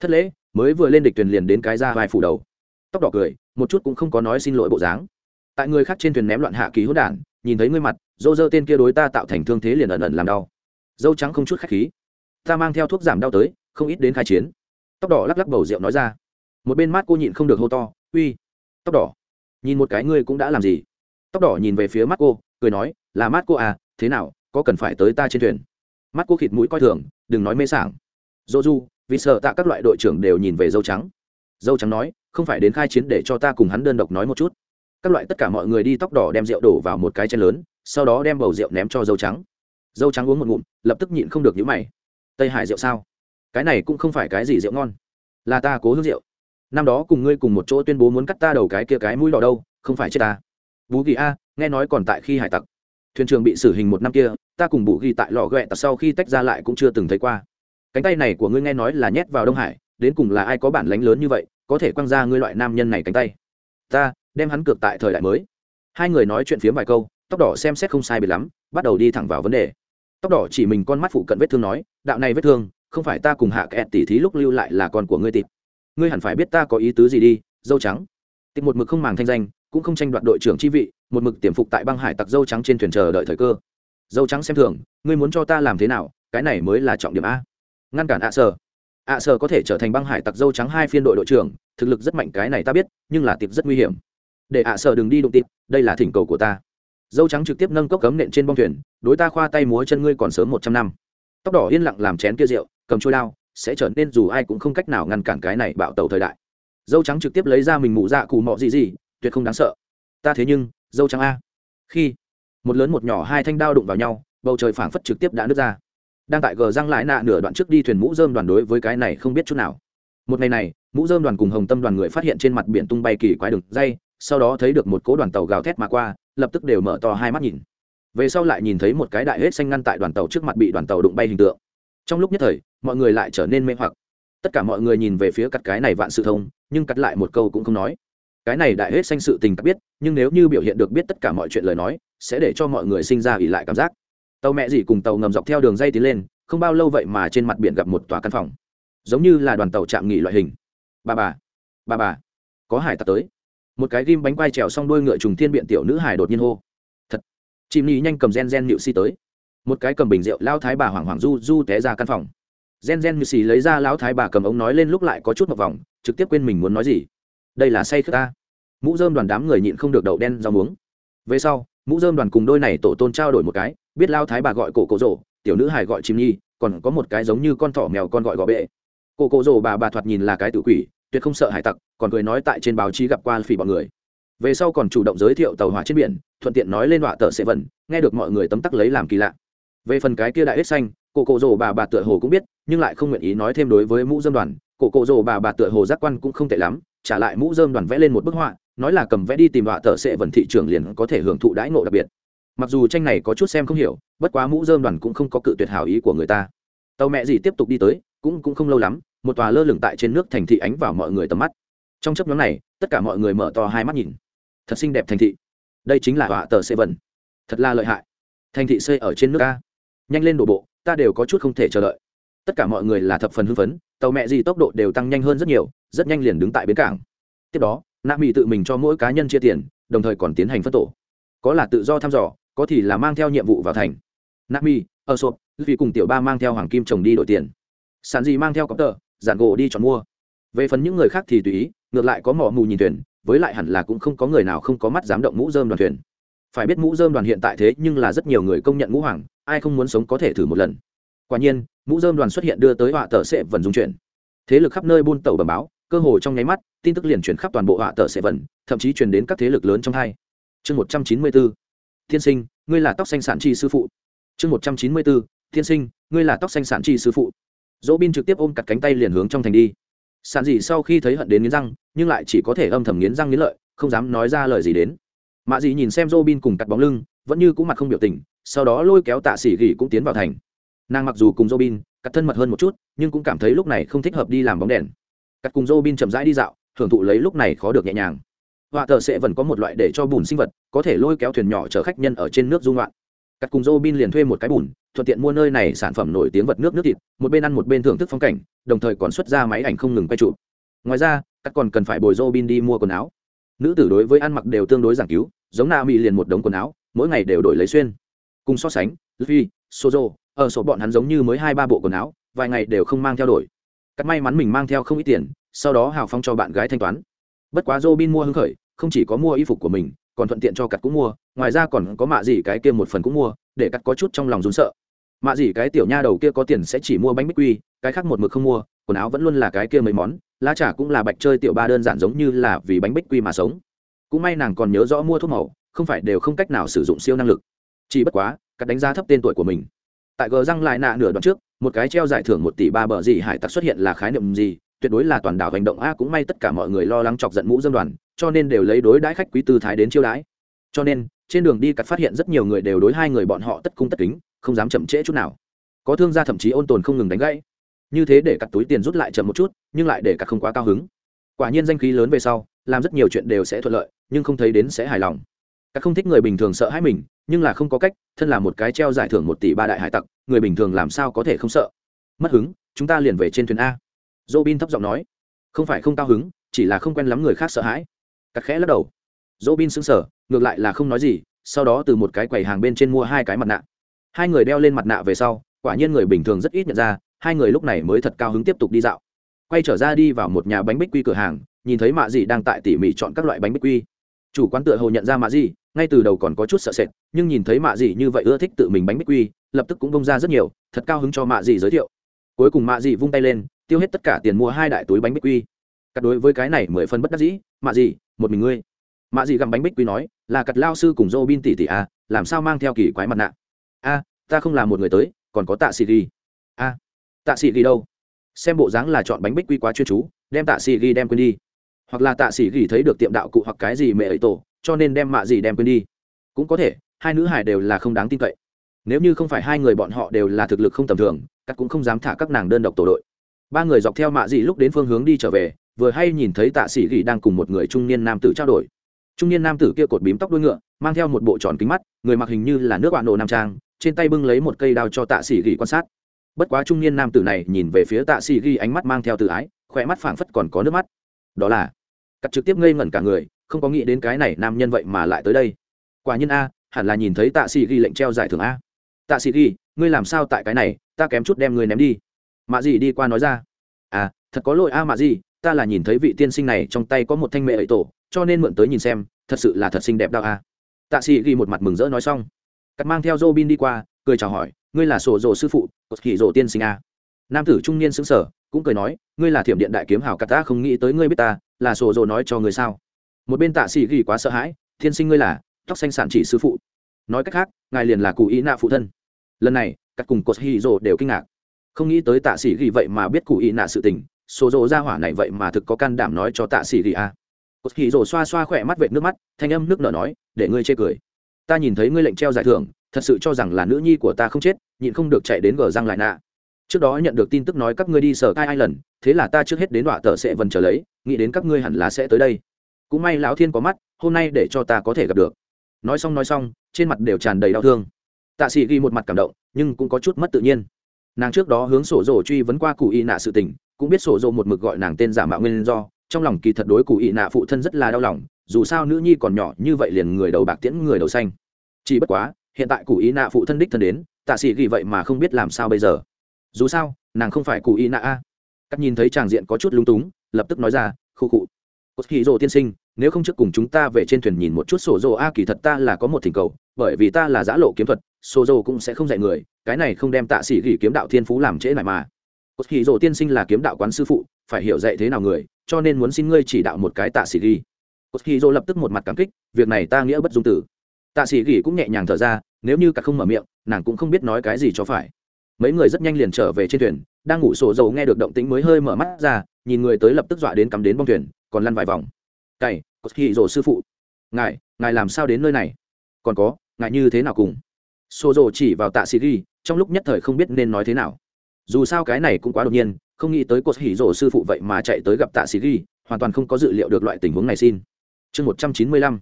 thất lễ, mới vừa lên địch thuyền liền đến cái ra vai phủ đầu. Tóc đỏ cười, một chút cũng không có nói xin lỗi bộ dáng. Tại người khác trên thuyền ném loạn hạ ký hốt đản, nhìn thấy ngươi mặt, dô dơ tên kia đối ta tạo thành thương thế liền ẩn ẩn làm đau. Dâu trắng không chút khách khí. Ta mang theo thuốc giảm đau tới, không ít đến khai chiến. Tóc đỏ lắc lắc bầu rượu nói ra. Một bên mắt cô nhịn không được hô to, uy, tóc đỏ. Nhìn một cái ngươi cũng đã làm gì? Tóc đỏ nhìn về phía mắt cô, cười nói, là mắt cô à thế nào, có cần phải tới ta trên thuyền? Mắt cô khịt mũi coi thường, đừng nói mê sảng. Dô du vì sợ tạ các loại đội trưởng đều nhìn về dâu trắng. Dâu trắng nói, không phải đến khai chiến để cho ta cùng hắn đơn độc nói một chút. Các loại tất cả mọi người đi tóc đỏ đem rượu đổ vào một cái chén lớn, sau đó đem bầu rượu ném cho dâu trắng. Dâu trắng uống một ngụm, lập tức nhịn không được nhữ mày. Tây hải rượu sao? Cái này cũng không phải cái gì rượu ngon. Là ta cố hương rượu. Năm đó cùng ngươi cùng một chỗ tuyên bố muốn cắt ta đầu cái kia cái mũi đỏ đâu, không phải chết ta. Bú ghi a, nghe nói còn tại khi hải tặc. Thuyền trưởng bị xử hình một năm kia, ta cùng bù ghi tại lò ghẹ tặc sau khi tách ra lại cũng chưa từng thấy qua cánh tay này của ngươi nghe nói là nhét vào đông hải, đến cùng là ai có bản lánh lớn như vậy, có thể quăng ra ngươi loại nam nhân này cánh tay? Ta, đem hắn cược tại thời đại mới. Hai người nói chuyện phía vài câu, tóc đỏ xem xét không sai biệt lắm, bắt đầu đi thẳng vào vấn đề. Tóc đỏ chỉ mình con mắt phụ cận vết thương nói, đạo này vết thương, không phải ta cùng hạ kẹt tỉ thí lúc lưu lại là con của ngươi tịp ngươi hẳn phải biết ta có ý tứ gì đi, dâu trắng. Tịp một mực không màng thanh danh, cũng không tranh đoạt đội trưởng chi vị, một mực tiềm phục tại băng hải tặc dâu trắng trên thuyền chờ đợi thời cơ. Dâu trắng xem thường, ngươi muốn cho ta làm thế nào? Cái này mới là trọng điểm a ngăn cản ạ à sở ạ sở có thể trở thành băng hải tặc dâu trắng hai phiên đội đội trưởng, thực lực rất mạnh, cái này ta biết, nhưng là tiệp rất nguy hiểm. Để ạ sở đừng đi đụng tiệp đây là thỉnh cầu của ta. Dâu trắng trực tiếp nâng cốc cấm nện trên bông thuyền, đối ta khoa tay múa chân ngươi còn sớm một trăm năm. Tóc đỏ yên lặng làm chén kia rượu, cầm trôi đao, sẽ trở nên dù ai cũng không cách nào ngăn cản cái này bạo tàu thời đại. Dâu trắng trực tiếp lấy ra mình mụ dạ cù mọ gì gì tuyệt không đáng sợ. Ta thế nhưng, dâu trắng a. Khi, một lớn một nhỏ hai thanh đao đụng vào nhau, bầu trời phảng phất trực tiếp đã nứt ra đang tại gờ răng lại nạ nửa đoạn trước đi thuyền mũ dơm đoàn đối với cái này không biết chút nào. Một ngày này, mũ dơm đoàn cùng hồng tâm đoàn người phát hiện trên mặt biển tung bay kỳ quái đường dây, sau đó thấy được một cố đoàn tàu gào thét mà qua, lập tức đều mở to hai mắt nhìn. Về sau lại nhìn thấy một cái đại hết xanh ngăn tại đoàn tàu trước mặt bị đoàn tàu đụng bay hình tượng. Trong lúc nhất thời, mọi người lại trở nên mê hoặc. Tất cả mọi người nhìn về phía cắt cái này vạn sự thông, nhưng cắt lại một câu cũng không nói. Cái này đại hết xanh sự tình cắt biết, nhưng nếu như biểu hiện được biết tất cả mọi chuyện lời nói, sẽ để cho mọi người sinh ra ỉ lại cảm giác tàu mẹ gì cùng tàu ngầm dọc theo đường dây tiến lên, không bao lâu vậy mà trên mặt biển gặp một tòa căn phòng. Giống như là đoàn tàu chạm nghỉ loại hình. Bà bà bà bà, có hải tặc tới. Một cái ghim bánh quai trèo xong đôi ngựa trùng thiên biện tiểu nữ hải đột nhiên hô. Thật. Chim ni nhanh cầm gen gen nhự si tới. Một cái cầm bình rượu lao thái bà hoảng hoảng du du té ra căn phòng. Gen gen nhự xì lấy ra lão thái bà cầm ống nói lên lúc lại có chút một vòng, trực tiếp quên mình muốn nói gì. Đây là say khước ta. Mũ dơm đoàn đám người nhịn không được đậu đen rau muống. Về sau mũ dơm đoàn cùng đôi này tổ tôn trao đổi một cái, biết lao thái bà gọi cổ cổ rổ tiểu nữ hải gọi chim nhi, còn có một cái giống như con thỏ mèo con gọi gò bệ cổ cổ rổ bà bà thoạt nhìn là cái tự quỷ, tuyệt không sợ hải tặc, còn cười nói tại trên báo chí gặp qua phỉ bọn người. Về sau còn chủ động giới thiệu tàu hỏa trên biển, thuận tiện nói lên họa tờ sẽ vần nghe được mọi người tấm tắc lấy làm kỳ lạ. Về phần cái kia đại hết xanh, cổ cổ rồ bà bà tựa hồ cũng biết, nhưng lại không nguyện ý nói thêm đối với mũ dơm đoàn, cổ cổ rồ bà bà tựa hồ giác quan cũng không tệ lắm, trả lại mũ dơm đoàn vẽ lên một bức họa nói là cầm vẽ đi tìm họa tờ sẽ vần thị trường liền có thể hưởng thụ đãi ngộ đặc biệt. Mặc dù tranh này có chút xem không hiểu, bất quá mũ dơm đoàn cũng không có cự tuyệt hảo ý của người ta. Tàu mẹ gì tiếp tục đi tới, cũng cũng không lâu lắm, một tòa lơ lửng tại trên nước thành thị ánh vào mọi người tầm mắt. Trong chấp nhóm này, tất cả mọi người mở to hai mắt nhìn. Thật xinh đẹp thành thị. Đây chính là họa tờ xê vần. Thật là lợi hại. Thành thị xây ở trên nước ta nhanh lên đổ bộ, ta đều có chút không thể chờ đợi. Tất cả mọi người là thập phần hưng phấn, tàu mẹ gì tốc độ đều tăng nhanh hơn rất nhiều, rất nhanh liền đứng tại bến cảng. Tiếp đó nạ mỹ tự mình cho mỗi cá nhân chia tiền, đồng thời còn tiến hành phân tổ. Có là tự do thăm dò, có thì là mang theo nhiệm vụ vào thành. Nạ mỹ, ở sộp vì cùng tiểu ba mang theo hoàng kim chồng đi đổi tiền. Sản gì mang theo cọp tờ, giản gỗ đi chọn mua. Về phần những người khác thì tùy ý, ngược lại có mỏ mù nhìn thuyền, với lại hẳn là cũng không có người nào không có mắt dám động mũ dơm đoàn thuyền. Phải biết mũ dơm đoàn hiện tại thế nhưng là rất nhiều người công nhận ngũ hoàng, ai không muốn sống có thể thử một lần. Quả nhiên, mũ dơm đoàn xuất hiện đưa tới họa tờ sẽ vần dung chuyển thế lực khắp nơi buôn tàu bẩm báo cơ hồ trong nháy mắt, tin tức liền chuyển khắp toàn bộ họa tờ sẽ vần thậm chí chuyển đến các thế lực lớn trong hai. Chương một trăm chín mươi bốn thiên sinh, ngươi là tóc xanh sản chi sư phụ. Chương một trăm chín mươi bốn thiên sinh, ngươi là tóc xanh sản chi sư phụ. Dỗ bin trực tiếp ôm cặt cánh tay liền hướng trong thành đi. Sản dị sau khi thấy hận đến nghiến răng, nhưng lại chỉ có thể âm thầm nghiến răng nghiến lợi, không dám nói ra lời gì đến. Mạ dị nhìn xem dỗ bin cùng cặt bóng lưng, vẫn như cũng mặt không biểu tình, sau đó lôi kéo tạ sĩ gỉ cũng tiến vào thành. Nàng mặc dù cùng dỗ bin cặt thân mật hơn một chút, nhưng cũng cảm thấy lúc này không thích hợp đi làm bóng đèn cắt cùng dô bin chậm rãi đi dạo, hưởng thụ lấy lúc này khó được nhẹ nhàng. Họa thợ sẽ vẫn có một loại để cho bùn sinh vật có thể lôi kéo thuyền nhỏ chở khách nhân ở trên nước dung loạn cắt cùng dô bin liền thuê một cái bùn, thuận tiện mua nơi này sản phẩm nổi tiếng vật nước nước thịt, một bên ăn một bên thưởng thức phong cảnh, đồng thời còn xuất ra máy ảnh không ngừng quay trụ ngoài ra, cắt còn cần phải bồi dô bin đi mua quần áo. Nữ tử đối với ăn mặc đều tương đối giảng cứu, giống na mỹ liền một đống quần áo, mỗi ngày đều đổi lấy xuyên. Cùng so sánh, luffy, sozo, ở số bọn hắn giống như mới hai ba bộ quần áo, vài ngày đều không mang theo đổi cắt may mắn mình mang theo không ít tiền, sau đó hào phong cho bạn gái thanh toán. Bất quá robin mua hứng khởi, không chỉ có mua y phục của mình, còn thuận tiện cho cắt cũng mua, ngoài ra còn có mạ gì cái kia một phần cũng mua, để cắt có chút trong lòng rún sợ. Mạ gì cái tiểu nha đầu kia có tiền sẽ chỉ mua bánh bích quy, cái khác một mực không mua, quần áo vẫn luôn là cái kia mấy món, lá trà cũng là bạch chơi tiểu ba đơn giản giống như là vì bánh bích quy mà sống. Cũng may nàng còn nhớ rõ mua thuốc màu, không phải đều không cách nào sử dụng siêu năng lực. Chỉ bất quá, cắt đánh giá thấp tên tuổi của mình tại gờ răng lại nạ nửa đoạn trước, một cái treo giải thưởng một tỷ ba bờ gì hải tặc xuất hiện là khái niệm gì, tuyệt đối là toàn đảo hành động a cũng may tất cả mọi người lo lắng chọc giận mũ dân đoàn, cho nên đều lấy đối đãi khách quý tư thái đến chiêu đãi. Cho nên, trên đường đi cắt phát hiện rất nhiều người đều đối hai người bọn họ tất cung tất kính, không dám chậm trễ chút nào. Có thương gia thậm chí ôn tồn không ngừng đánh gãy. Như thế để cắt túi tiền rút lại chậm một chút, nhưng lại để cắt không quá cao hứng. Quả nhiên danh khí lớn về sau, làm rất nhiều chuyện đều sẽ thuận lợi, nhưng không thấy đến sẽ hài lòng các không thích người bình thường sợ hãi mình, nhưng là không có cách, thân là một cái treo giải thưởng một tỷ ba đại hải tặc, người bình thường làm sao có thể không sợ? Mất hứng, chúng ta liền về trên thuyền a. Dô bin thấp giọng nói. Không phải không cao hứng, chỉ là không quen lắm người khác sợ hãi. Cắt khẽ lắc đầu. Dô bin xứng sở ngược lại là không nói gì, sau đó từ một cái quầy hàng bên trên mua hai cái mặt nạ. Hai người đeo lên mặt nạ về sau, quả nhiên người bình thường rất ít nhận ra, hai người lúc này mới thật cao hứng tiếp tục đi dạo. Quay trở ra đi vào một nhà bánh bích quy cửa hàng, nhìn thấy mạ dì đang tại tỉ mỉ chọn các loại bánh bích quy chủ quán tựa hồ nhận ra mạ dì, ngay từ đầu còn có chút sợ sệt, nhưng nhìn thấy mạ dì như vậy ưa thích tự mình bánh bích quy, lập tức cũng bông ra rất nhiều, thật cao hứng cho mạ dì giới thiệu. Cuối cùng mạ dì vung tay lên, tiêu hết tất cả tiền mua hai đại túi bánh bích quy. Cắt đối với cái này mười phân bất đắc dĩ, mạ dì, một mình ngươi. Mạ dì gặm bánh bích quy nói, là cặt lao sư cùng dô bin tỷ tỷ à làm sao mang theo kỳ quái mặt nạ? A, ta không là một người tới, còn có tạ xì ghi. A, tạ xì ghi đâu? Xem bộ dáng là chọn bánh bích quy quá chuyên chú, đem tạ xì ghi đem quên đi hoặc là tạ sĩ gỉ thấy được tiệm đạo cụ hoặc cái gì mẹ ấy tổ, cho nên đem mạ gì đem quên đi. Cũng có thể, hai nữ hải đều là không đáng tin cậy. Nếu như không phải hai người bọn họ đều là thực lực không tầm thường, các cũng không dám thả các nàng đơn độc tổ đội. Ba người dọc theo mạ dị lúc đến phương hướng đi trở về, vừa hay nhìn thấy tạ sĩ gỉ đang cùng một người trung niên nam tử trao đổi. Trung niên nam tử kia cột bím tóc đuôi ngựa, mang theo một bộ tròn kính mắt, người mặc hình như là nước bạn nổ nam trang, trên tay bưng lấy một cây đao cho tạ sĩ gỉ quan sát. Bất quá trung niên nam tử này nhìn về phía tạ sĩ gỉ ánh mắt mang theo tự ái, khỏe mắt phảng phất còn có nước mắt. Đó là cắt trực tiếp ngây ngẩn cả người, không có nghĩ đến cái này nam nhân vậy mà lại tới đây. Quả nhiên a, hẳn là nhìn thấy tạ sĩ ghi lệnh treo giải thưởng a. Tạ sĩ ghi, ngươi làm sao tại cái này, ta kém chút đem ngươi ném đi. Mạ gì đi qua nói ra. À thật có lỗi a mạ gì ta là nhìn thấy vị tiên sinh này trong tay có một thanh mệ ấy tổ, cho nên mượn tới nhìn xem, thật sự là thật xinh đẹp đạo a. Tạ sĩ ghi một mặt mừng rỡ nói xong. Cắt mang theo dô bin đi qua, cười chào hỏi, ngươi là sổ rồ sư phụ, cột kỳ rồ tiên sinh a. Nam tử trung niên xứng sở cũng cười nói, ngươi là thiểm điện đại kiếm hảo cắt ta không nghĩ tới ngươi biết ta là sổ rồ nói cho người sao? Một bên tạ sĩ ghi quá sợ hãi, thiên sinh ngươi là, tóc xanh sản chỉ sư phụ. Nói cách khác, ngài liền là cụ ý nạ phụ thân. Lần này, các cùng cột hy rồ đều kinh ngạc. Không nghĩ tới tạ sĩ ghi vậy mà biết cụ ý nạ sự tình số rồ ra hỏa này vậy mà thực có can đảm nói cho tạ sĩ ghi a à. cột hy rồ xoa xoa khỏe mắt vệt nước mắt, thanh âm nước nở nói, để ngươi chê cười. Ta nhìn thấy ngươi lệnh treo giải thưởng, thật sự cho rằng là nữ nhi của ta không chết, nhịn không được chạy đến gờ răng lại nạ trước đó nhận được tin tức nói các ngươi đi sở cai ai lần thế là ta trước hết đến đọa tờ sẽ vần trở lấy, nghĩ đến các ngươi hẳn là sẽ tới đây. Cũng may lão thiên có mắt, hôm nay để cho ta có thể gặp được. Nói xong nói xong, trên mặt đều tràn đầy đau thương. Tạ sĩ ghi một mặt cảm động, nhưng cũng có chút mất tự nhiên. Nàng trước đó hướng sổ rồ truy vấn qua cụ y nạ sự tình, cũng biết sổ rồ một mực gọi nàng tên giả mạo nguyên do, trong lòng kỳ thật đối cụ y nạ phụ thân rất là đau lòng, dù sao nữ nhi còn nhỏ, như vậy liền người đầu bạc tiễn người đầu xanh. Chỉ bất quá, hiện tại cụ y nạ phụ thân đích thân đến, tạ sĩ ghi vậy mà không biết làm sao bây giờ dù sao, nàng không phải cụ y nạ a. Cắt nhìn thấy tràng diện có chút lung túng, lập tức nói ra, khu cụ cốt hì rồ tiên sinh, nếu không trước cùng chúng ta về trên thuyền nhìn một chút sổ rồ a, kỳ thật ta là có một thỉnh cầu, bởi vì ta là giã lộ kiếm thuật sổ rồ cũng sẽ không dạy người, cái này không đem tạ sĩ gỉ kiếm đạo thiên phú làm trễ lại mà. Cốt hì rồ tiên sinh là kiếm đạo quán sư phụ, phải hiểu dạy thế nào người, cho nên muốn xin ngươi chỉ đạo một cái tạ sĩ gỉ. Cốt hì rồ lập tức một mặt cảm kích, việc này ta nghĩa bất dung tử. Tạ sĩ gỉ cũng nhẹ nhàng thở ra, nếu như cả không mở miệng, nàng cũng không biết nói cái gì cho phải mấy người rất nhanh liền trở về trên thuyền, đang ngủ sổ dầu nghe được động tĩnh mới hơi mở mắt ra, nhìn người tới lập tức dọa đến cắm đến bong thuyền, còn lăn vài vòng. Cày, có khi rồ sư phụ. Ngài ngài làm sao đến nơi này? Còn có, ngài như thế nào cùng? Sổ dầu chỉ vào tạ sĩ ghi trong lúc nhất thời không biết nên nói thế nào. Dù sao cái này cũng quá đột nhiên, không nghĩ tới cột hỉ rồ sư phụ vậy mà chạy tới gặp tạ sĩ ghi hoàn toàn không có dự liệu được loại tình huống này xin. Chương một trăm chín mươi lăm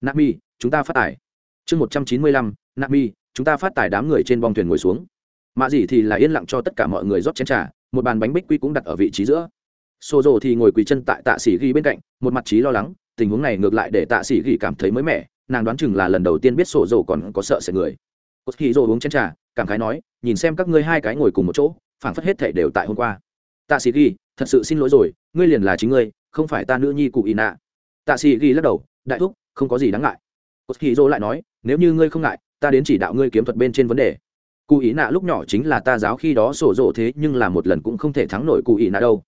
nami chúng ta phát tải. Chương một trăm chín mươi lăm nami chúng ta phát tải đám người trên bong thuyền ngồi xuống mạ gì thì là yên lặng cho tất cả mọi người rót chén trà, một bàn bánh bích quy cũng đặt ở vị trí giữa. Xô rồ thì ngồi quỳ chân tại tạ sĩ ghi bên cạnh, một mặt trí lo lắng, tình huống này ngược lại để tạ sĩ ghi cảm thấy mới mẻ, nàng đoán chừng là lần đầu tiên biết sổ rồ còn có sợ sệt người. Cốt khi rồ uống chén trà, cảm khái nói, nhìn xem các ngươi hai cái ngồi cùng một chỗ, phảng phất hết thể đều tại hôm qua. Tạ sĩ ghi, thật sự xin lỗi rồi, ngươi liền là chính ngươi, không phải ta nữ nhi cụ y nạ tạ sĩ ghi lắc đầu, đại thúc, không có gì đáng ngại. Cốt khi rồ lại nói, nếu như ngươi không ngại, ta đến chỉ đạo ngươi kiếm thuật bên trên vấn đề cụ ý nạ lúc nhỏ chính là ta giáo khi đó sổ dỗ thế nhưng là một lần cũng không thể thắng nổi cụ ý nạ đâu.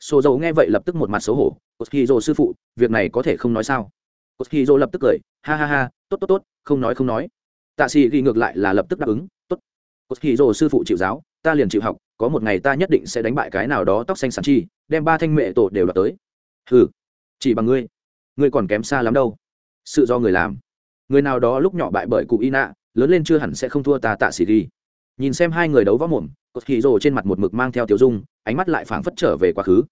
Sổ dỗ nghe vậy lập tức một mặt xấu hổ. Cốt khi dỗ sư phụ, việc này có thể không nói sao? Cốt khi dỗ lập tức cười. Ha ha ha, tốt tốt tốt, không nói không nói. Tạ sĩ ghi ngược lại là lập tức đáp ứng. Tốt. Cốt khi dỗ sư phụ chịu giáo, ta liền chịu học, có một ngày ta nhất định sẽ đánh bại cái nào đó tóc xanh sản chi, đem ba thanh mệ tổ đều đọc tới. Ừ chỉ bằng ngươi. Ngươi còn kém xa lắm đâu. Sự do người làm. Người nào đó lúc nhỏ bại bởi cụ y nạ, lớn lên chưa hẳn sẽ không thua ta tạ sĩ ghi nhìn xem hai người đấu võ mồm cột hì rồ trên mặt một mực mang theo tiểu dung ánh mắt lại phảng phất trở về quá khứ.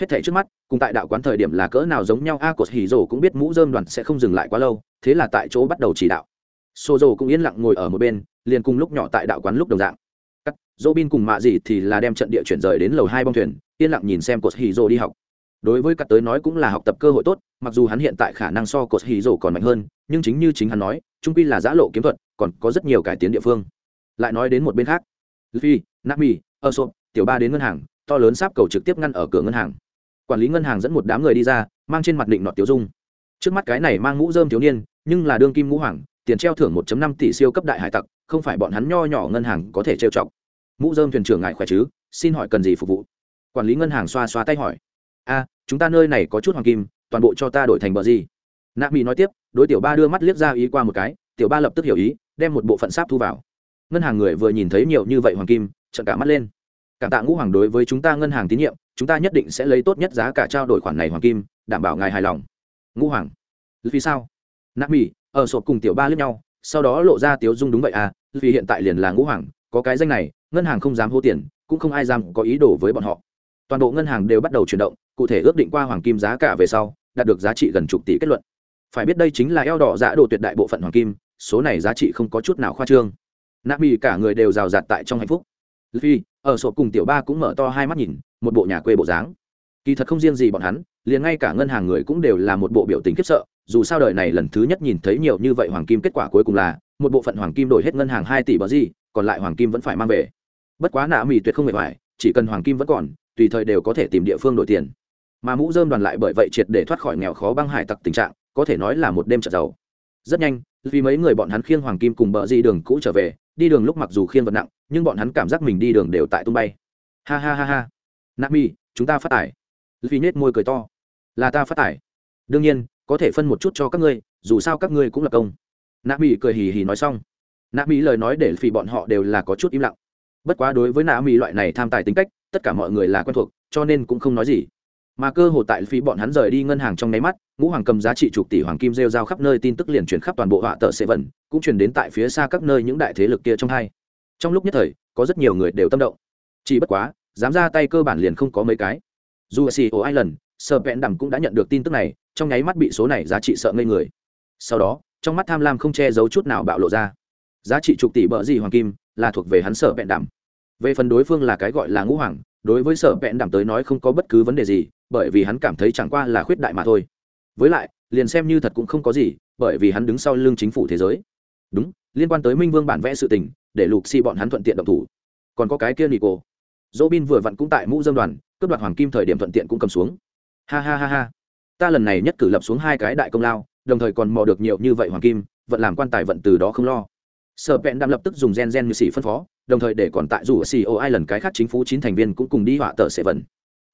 Hết thảy trước mắt cùng tại đạo quán thời điểm là cỡ nào giống nhau a à, cột hì rồ cũng biết mũ dơm đoàn sẽ không dừng lại quá lâu thế là tại chỗ bắt đầu chỉ đạo. Xô rồ cũng yên lặng ngồi ở một bên liền cùng lúc nhỏ tại đạo quán lúc đồng dạng. Cắt dỗ bin cùng mạ gì thì là đem trận địa chuyển rời đến lầu hai bong thuyền yên lặng nhìn xem cột hì rồ đi học. Đối với cắt tới nói cũng là học tập cơ hội tốt mặc dù hắn hiện tại khả năng so cột hì rồ còn mạnh hơn nhưng chính như chính hắn nói trung quy là giã lộ kiếm thuật còn có rất nhiều cải tiến địa phương lại nói đến một bên khác. Phi nami ơ sộp tiểu ba đến ngân hàng, to lớn sáp cầu trực tiếp ngăn ở cửa ngân hàng. Quản lý ngân hàng dẫn một đám người đi ra, mang trên mặt định nọt tiểu dung. Trước mắt cái này mang mũ dơm thiếu niên, nhưng là đương kim ngũ hoàng, tiền treo thưởng 1 năm tỷ siêu cấp đại hải tặc, không phải bọn hắn nho nhỏ ngân hàng có thể trêu chọc. Mũ dơm thuyền trưởng ngài khỏe chứ, xin hỏi cần gì phục vụ? Quản lý ngân hàng xoa xoa tay hỏi. A, chúng ta nơi này có chút hoàng kim, toàn bộ cho ta đổi thành bờ gì? Nạ mỹ nói tiếp, đối tiểu ba đưa mắt liếc ra ý qua một cái, tiểu ba lập tức hiểu ý, đem một bộ phận sáp thu vào ngân hàng người vừa nhìn thấy nhiều như vậy hoàng kim trận cả mắt lên. Cảm tạ ngũ hoàng đối với chúng ta ngân hàng tín nhiệm, chúng ta nhất định sẽ lấy tốt nhất giá cả trao đổi khoản này hoàng kim, đảm bảo ngài hài lòng. Ngũ hoàng. Vì sao? Nạp mỹ ở sộp cùng tiểu ba lướt nhau, sau đó lộ ra tiếu dung đúng vậy à vì hiện tại liền là ngũ hoàng, có cái danh này, ngân hàng không dám hô tiền, cũng không ai dám có ý đồ với bọn họ. Toàn bộ ngân hàng đều bắt đầu chuyển động, cụ thể ước định qua hoàng kim giá cả về sau, đạt được giá trị gần chục tỷ kết luận. Phải biết đây chính là eo đỏ giã đồ tuyệt đại bộ phận hoàng kim, số này giá trị không có chút nào khoa trương nạ mỹ cả người đều rào rạt tại trong hạnh phúc. Phi ở sổ cùng tiểu ba cũng mở to hai mắt nhìn, một bộ nhà quê bộ dáng. Kỳ thật không riêng gì bọn hắn, liền ngay cả ngân hàng người cũng đều là một bộ biểu tình khiếp sợ, dù sao đời này lần thứ nhất nhìn thấy nhiều như vậy hoàng kim kết quả cuối cùng là, một bộ phận hoàng kim đổi hết ngân hàng hai tỷ bờ gì, còn lại hoàng kim vẫn phải mang về. Bất quá nạ mỹ tuyệt không hề phải chỉ cần hoàng kim vẫn còn, tùy thời đều có thể tìm địa phương đổi tiền. Mà mũ dơm đoàn lại bởi vậy triệt để thoát khỏi nghèo khó băng hải tặc tình trạng, có thể nói là một đêm trận giàu. Rất nhanh, vì mấy người bọn hắn khiêng hoàng kim cùng bờ di đường cũ trở về đi đường lúc mặc dù khiên vật nặng, nhưng bọn hắn cảm giác mình đi đường đều tại tung bay. Ha ha ha ha. Nami, chúng ta phát tải. Vì nết môi cười to. Là ta phát tải. Đương nhiên, có thể phân một chút cho các ngươi, dù sao các ngươi cũng là công. Nami cười hì hì nói xong. Nami lời nói để phì bọn họ đều là có chút im lặng. Bất quá đối với nami loại này tham tài tính cách, tất cả mọi người là quen thuộc, cho nên cũng không nói gì mà cơ hội tại phí bọn hắn rời đi ngân hàng trong nháy mắt ngũ hoàng cầm giá trị chục tỷ hoàng kim rêu rao khắp nơi tin tức liền chuyển khắp toàn bộ họa tờ sệ vần cũng chuyển đến tại phía xa các nơi những đại thế lực kia trong hai trong lúc nhất thời có rất nhiều người đều tâm động chỉ bất quá dám ra tay cơ bản liền không có mấy cái dù ở Island, Sir Vẹn đẳng cũng đã nhận được tin tức này, trong nháy mắt bị số này giá trị sợ ngây người. Sau đó, trong mắt tham lam không che giấu chút nào bạo lộ ra. Giá trị chục tỷ bợ gì hoàng kim, là thuộc về hắn sợ Vẹn Đầm. Về phần đối phương là cái gọi là ngũ hoàng, đối với Sở Vẹn Đầm tới nói không có bất cứ vấn đề gì, bởi vì hắn cảm thấy chẳng qua là khuyết đại mà thôi. Với lại, liền xem như thật cũng không có gì, bởi vì hắn đứng sau lưng chính phủ thế giới. Đúng, liên quan tới Minh Vương bản vẽ sự tình, để Lục Si bọn hắn thuận tiện động thủ. Còn có cái kia Nico, dỗ bin vừa vặn cũng tại mũ dâm đoàn cướp đoạt hoàng kim thời điểm thuận tiện cũng cầm xuống ha ha ha ha ta lần này nhất cử lập xuống hai cái đại công lao đồng thời còn mò được nhiều như vậy hoàng kim vận làm quan tài vận từ đó không lo sở vẹn đam lập tức dùng gen gen như xỉ phân phó đồng thời để còn tại rủ xì ô ai lần cái khác chính phủ chín thành viên cũng cùng đi họa tờ sẽ vận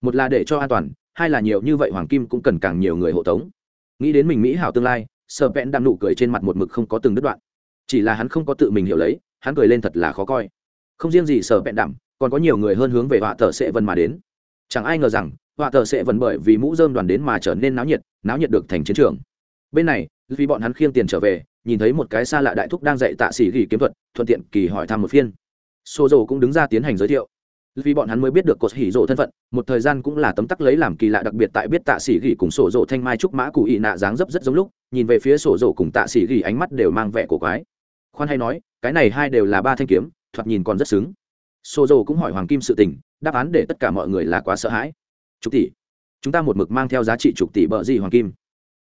một là để cho an toàn hai là nhiều như vậy hoàng kim cũng cần càng nhiều người hộ tống. Nghĩ đến mình mỹ hảo tương lai, sở vẹn đam nụ cười trên mặt một mực không có từng đứt đoạn. Chỉ là hắn không có tự mình hiểu lấy, hắn cười lên thật là khó coi. Không riêng gì sở vẹn đam còn có nhiều người hơn hướng về họa tờ sệ vân mà đến. Chẳng ai ngờ rằng, họa tờ sệ vân bởi vì mũ dơm đoàn đến mà trở nên náo nhiệt náo nhiệt được thành chiến trường. Bên này, vì bọn hắn khiêng tiền trở về, nhìn thấy một cái xa lạ đại thúc đang dạy tạ sĩ ghi kiếm thuật, thuận tiện kỳ hỏi thăm một phiên. Xô dầu cũng đứng ra tiến hành giới thiệu vì bọn hắn mới biết được cột hỉ rộ thân phận, một thời gian cũng là tấm tắc lấy làm kỳ lạ đặc biệt tại biết tạ sĩ gỉ cùng sổ rộ thanh mai trúc mã cụ ị nạ dáng dấp rất giống lúc, nhìn về phía sổ rộ cùng tạ sĩ gỉ ánh mắt đều mang vẻ cổ quái. Khoan hay nói, cái này hai đều là ba thanh kiếm, thoạt nhìn còn rất xứng. Sổ rộ cũng hỏi hoàng kim sự tình, đáp án để tất cả mọi người là quá sợ hãi. Chục tỷ, chúng ta một mực mang theo giá trị chục tỷ bợ gì hoàng kim?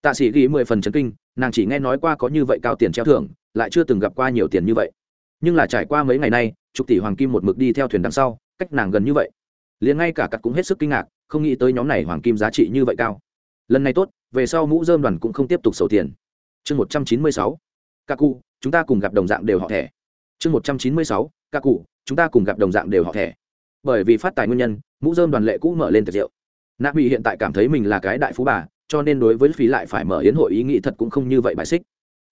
Tạ sĩ gỉ mười phần chấn kinh, nàng chỉ nghe nói qua có như vậy cao tiền treo thưởng, lại chưa từng gặp qua nhiều tiền như vậy. Nhưng là trải qua mấy ngày nay chục tỷ hoàng kim một mực đi theo thuyền đằng sau cách nàng gần như vậy. Liền ngay cả cặp cũng hết sức kinh ngạc, không nghĩ tới nhóm này hoàng kim giá trị như vậy cao. Lần này tốt, về sau mũ dơm đoàn cũng không tiếp tục sầu tiền. Chương một trăm chín mươi sáu, ca cụ, chúng ta cùng gặp đồng dạng đều họ thẻ. Chương một trăm chín mươi sáu, ca cụ, chúng ta cùng gặp đồng dạng đều họ thẻ. Bởi vì phát tài nguyên nhân, mũ dơm đoàn lệ cũ mở lên tiệc rượu. Nạ mỹ hiện tại cảm thấy mình là cái đại phú bà, cho nên đối với phí lại phải mở hiến hội ý nghĩ thật cũng không như vậy bài xích.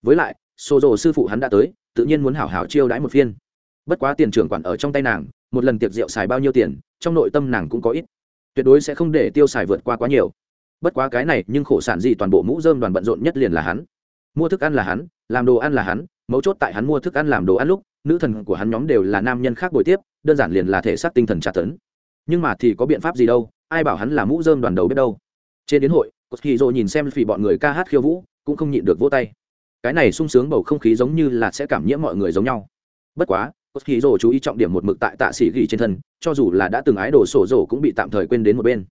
Với lại xô rồ sư phụ hắn đã tới, tự nhiên muốn hảo hảo chiêu đãi một phiên. Bất quá tiền trưởng quản ở trong tay nàng một lần tiệc rượu xài bao nhiêu tiền, trong nội tâm nàng cũng có ít. Tuyệt đối sẽ không để tiêu xài vượt qua quá nhiều. Bất quá cái này, nhưng khổ sản gì toàn bộ mũ dơm đoàn bận rộn nhất liền là hắn. Mua thức ăn là hắn, làm đồ ăn là hắn, mấu chốt tại hắn mua thức ăn làm đồ ăn lúc, nữ thần của hắn nhóm đều là nam nhân khác buổi tiếp, đơn giản liền là thể xác tinh thần tra tấn. Nhưng mà thì có biện pháp gì đâu, ai bảo hắn là mũ dơm đoàn đầu biết đâu. Trên đến hội cột hì nhìn xem phỉ bọn người ca hát khiêu vũ, cũng không nhịn được vỗ tay. Cái này sung sướng bầu không khí giống như là sẽ cảm nhiễm mọi người giống nhau. Bất quá cốt hì rồ chú ý trọng điểm một mực tại tạ sĩ ghi trên thân, cho dù là đã từng ái đồ sổ rồ cũng bị tạm thời quên đến một bên.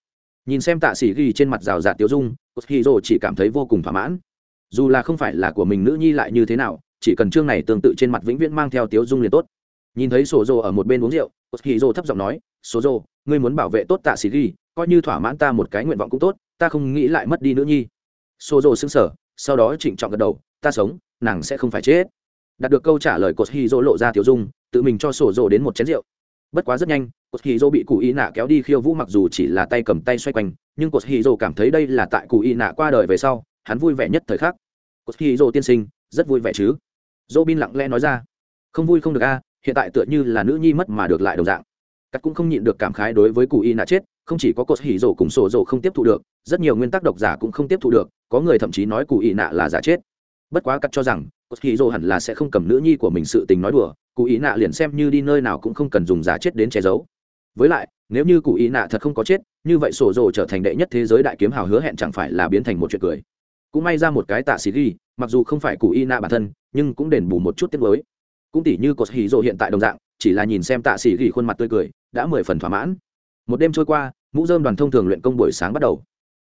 Nhìn xem tạ sĩ ghi trên mặt rào rạt tiêu dung, cốt hì rồ chỉ cảm thấy vô cùng thỏa mãn. Dù là không phải là của mình nữ nhi lại như thế nào, chỉ cần chương này tương tự trên mặt vĩnh viễn mang theo tiếu dung liền tốt. Nhìn thấy sổ rồ ở một bên uống rượu, cốt hì rồ thấp giọng nói, sổ rồ ngươi muốn bảo vệ tốt tạ sĩ ghi, coi như thỏa mãn ta một cái nguyện vọng cũng tốt, ta không nghĩ lại mất đi nữ nhi. Sổ rồ sững sờ, sau đó trịnh trọng gật đầu, ta sống, nàng sẽ không phải chết. Đạt được câu trả lời cột hy dỗ lộ ra tiểu dung tự mình cho sổ rồ đến một chén rượu. Bất quá rất nhanh, cột hì dỗ bị cụ y nạ kéo đi khiêu vũ mặc dù chỉ là tay cầm tay xoay quanh, nhưng cột hì dỗ cảm thấy đây là tại cụ y nạ qua đời về sau, hắn vui vẻ nhất thời khắc. Cột hì dỗ tiên sinh, rất vui vẻ chứ? Dỗ bin lặng lẽ nói ra. Không vui không được a, hiện tại tựa như là nữ nhi mất mà được lại đồng dạng. Cắt cũng không nhịn được cảm khái đối với cụ y nạ chết, không chỉ có cột hỉ rổ cùng sổ rổ không tiếp thu được, rất nhiều nguyên tắc độc giả cũng không tiếp thu được, có người thậm chí nói cụ y nạ là giả chết. Bất quá cắt cho rằng, cột hỉ rổ hẳn là sẽ không cầm nữ nhi của mình sự tình nói đùa cụ ý nạ liền xem như đi nơi nào cũng không cần dùng giả chết đến che giấu. Với lại, nếu như cụ ý nạ thật không có chết, như vậy sổ rồ trở thành đệ nhất thế giới đại kiếm hào hứa hẹn chẳng phải là biến thành một chuyện cười. Cũng may ra một cái tạ xì ghi, mặc dù không phải cụ ý nạ bản thân, nhưng cũng đền bù một chút tiết mới. Cũng tỉ như cột hì rồ hiện tại đồng dạng, chỉ là nhìn xem tạ xì ghi khuôn mặt tươi cười, đã mười phần thỏa mãn. Một đêm trôi qua, mũ dơm đoàn thông thường luyện công buổi sáng bắt đầu.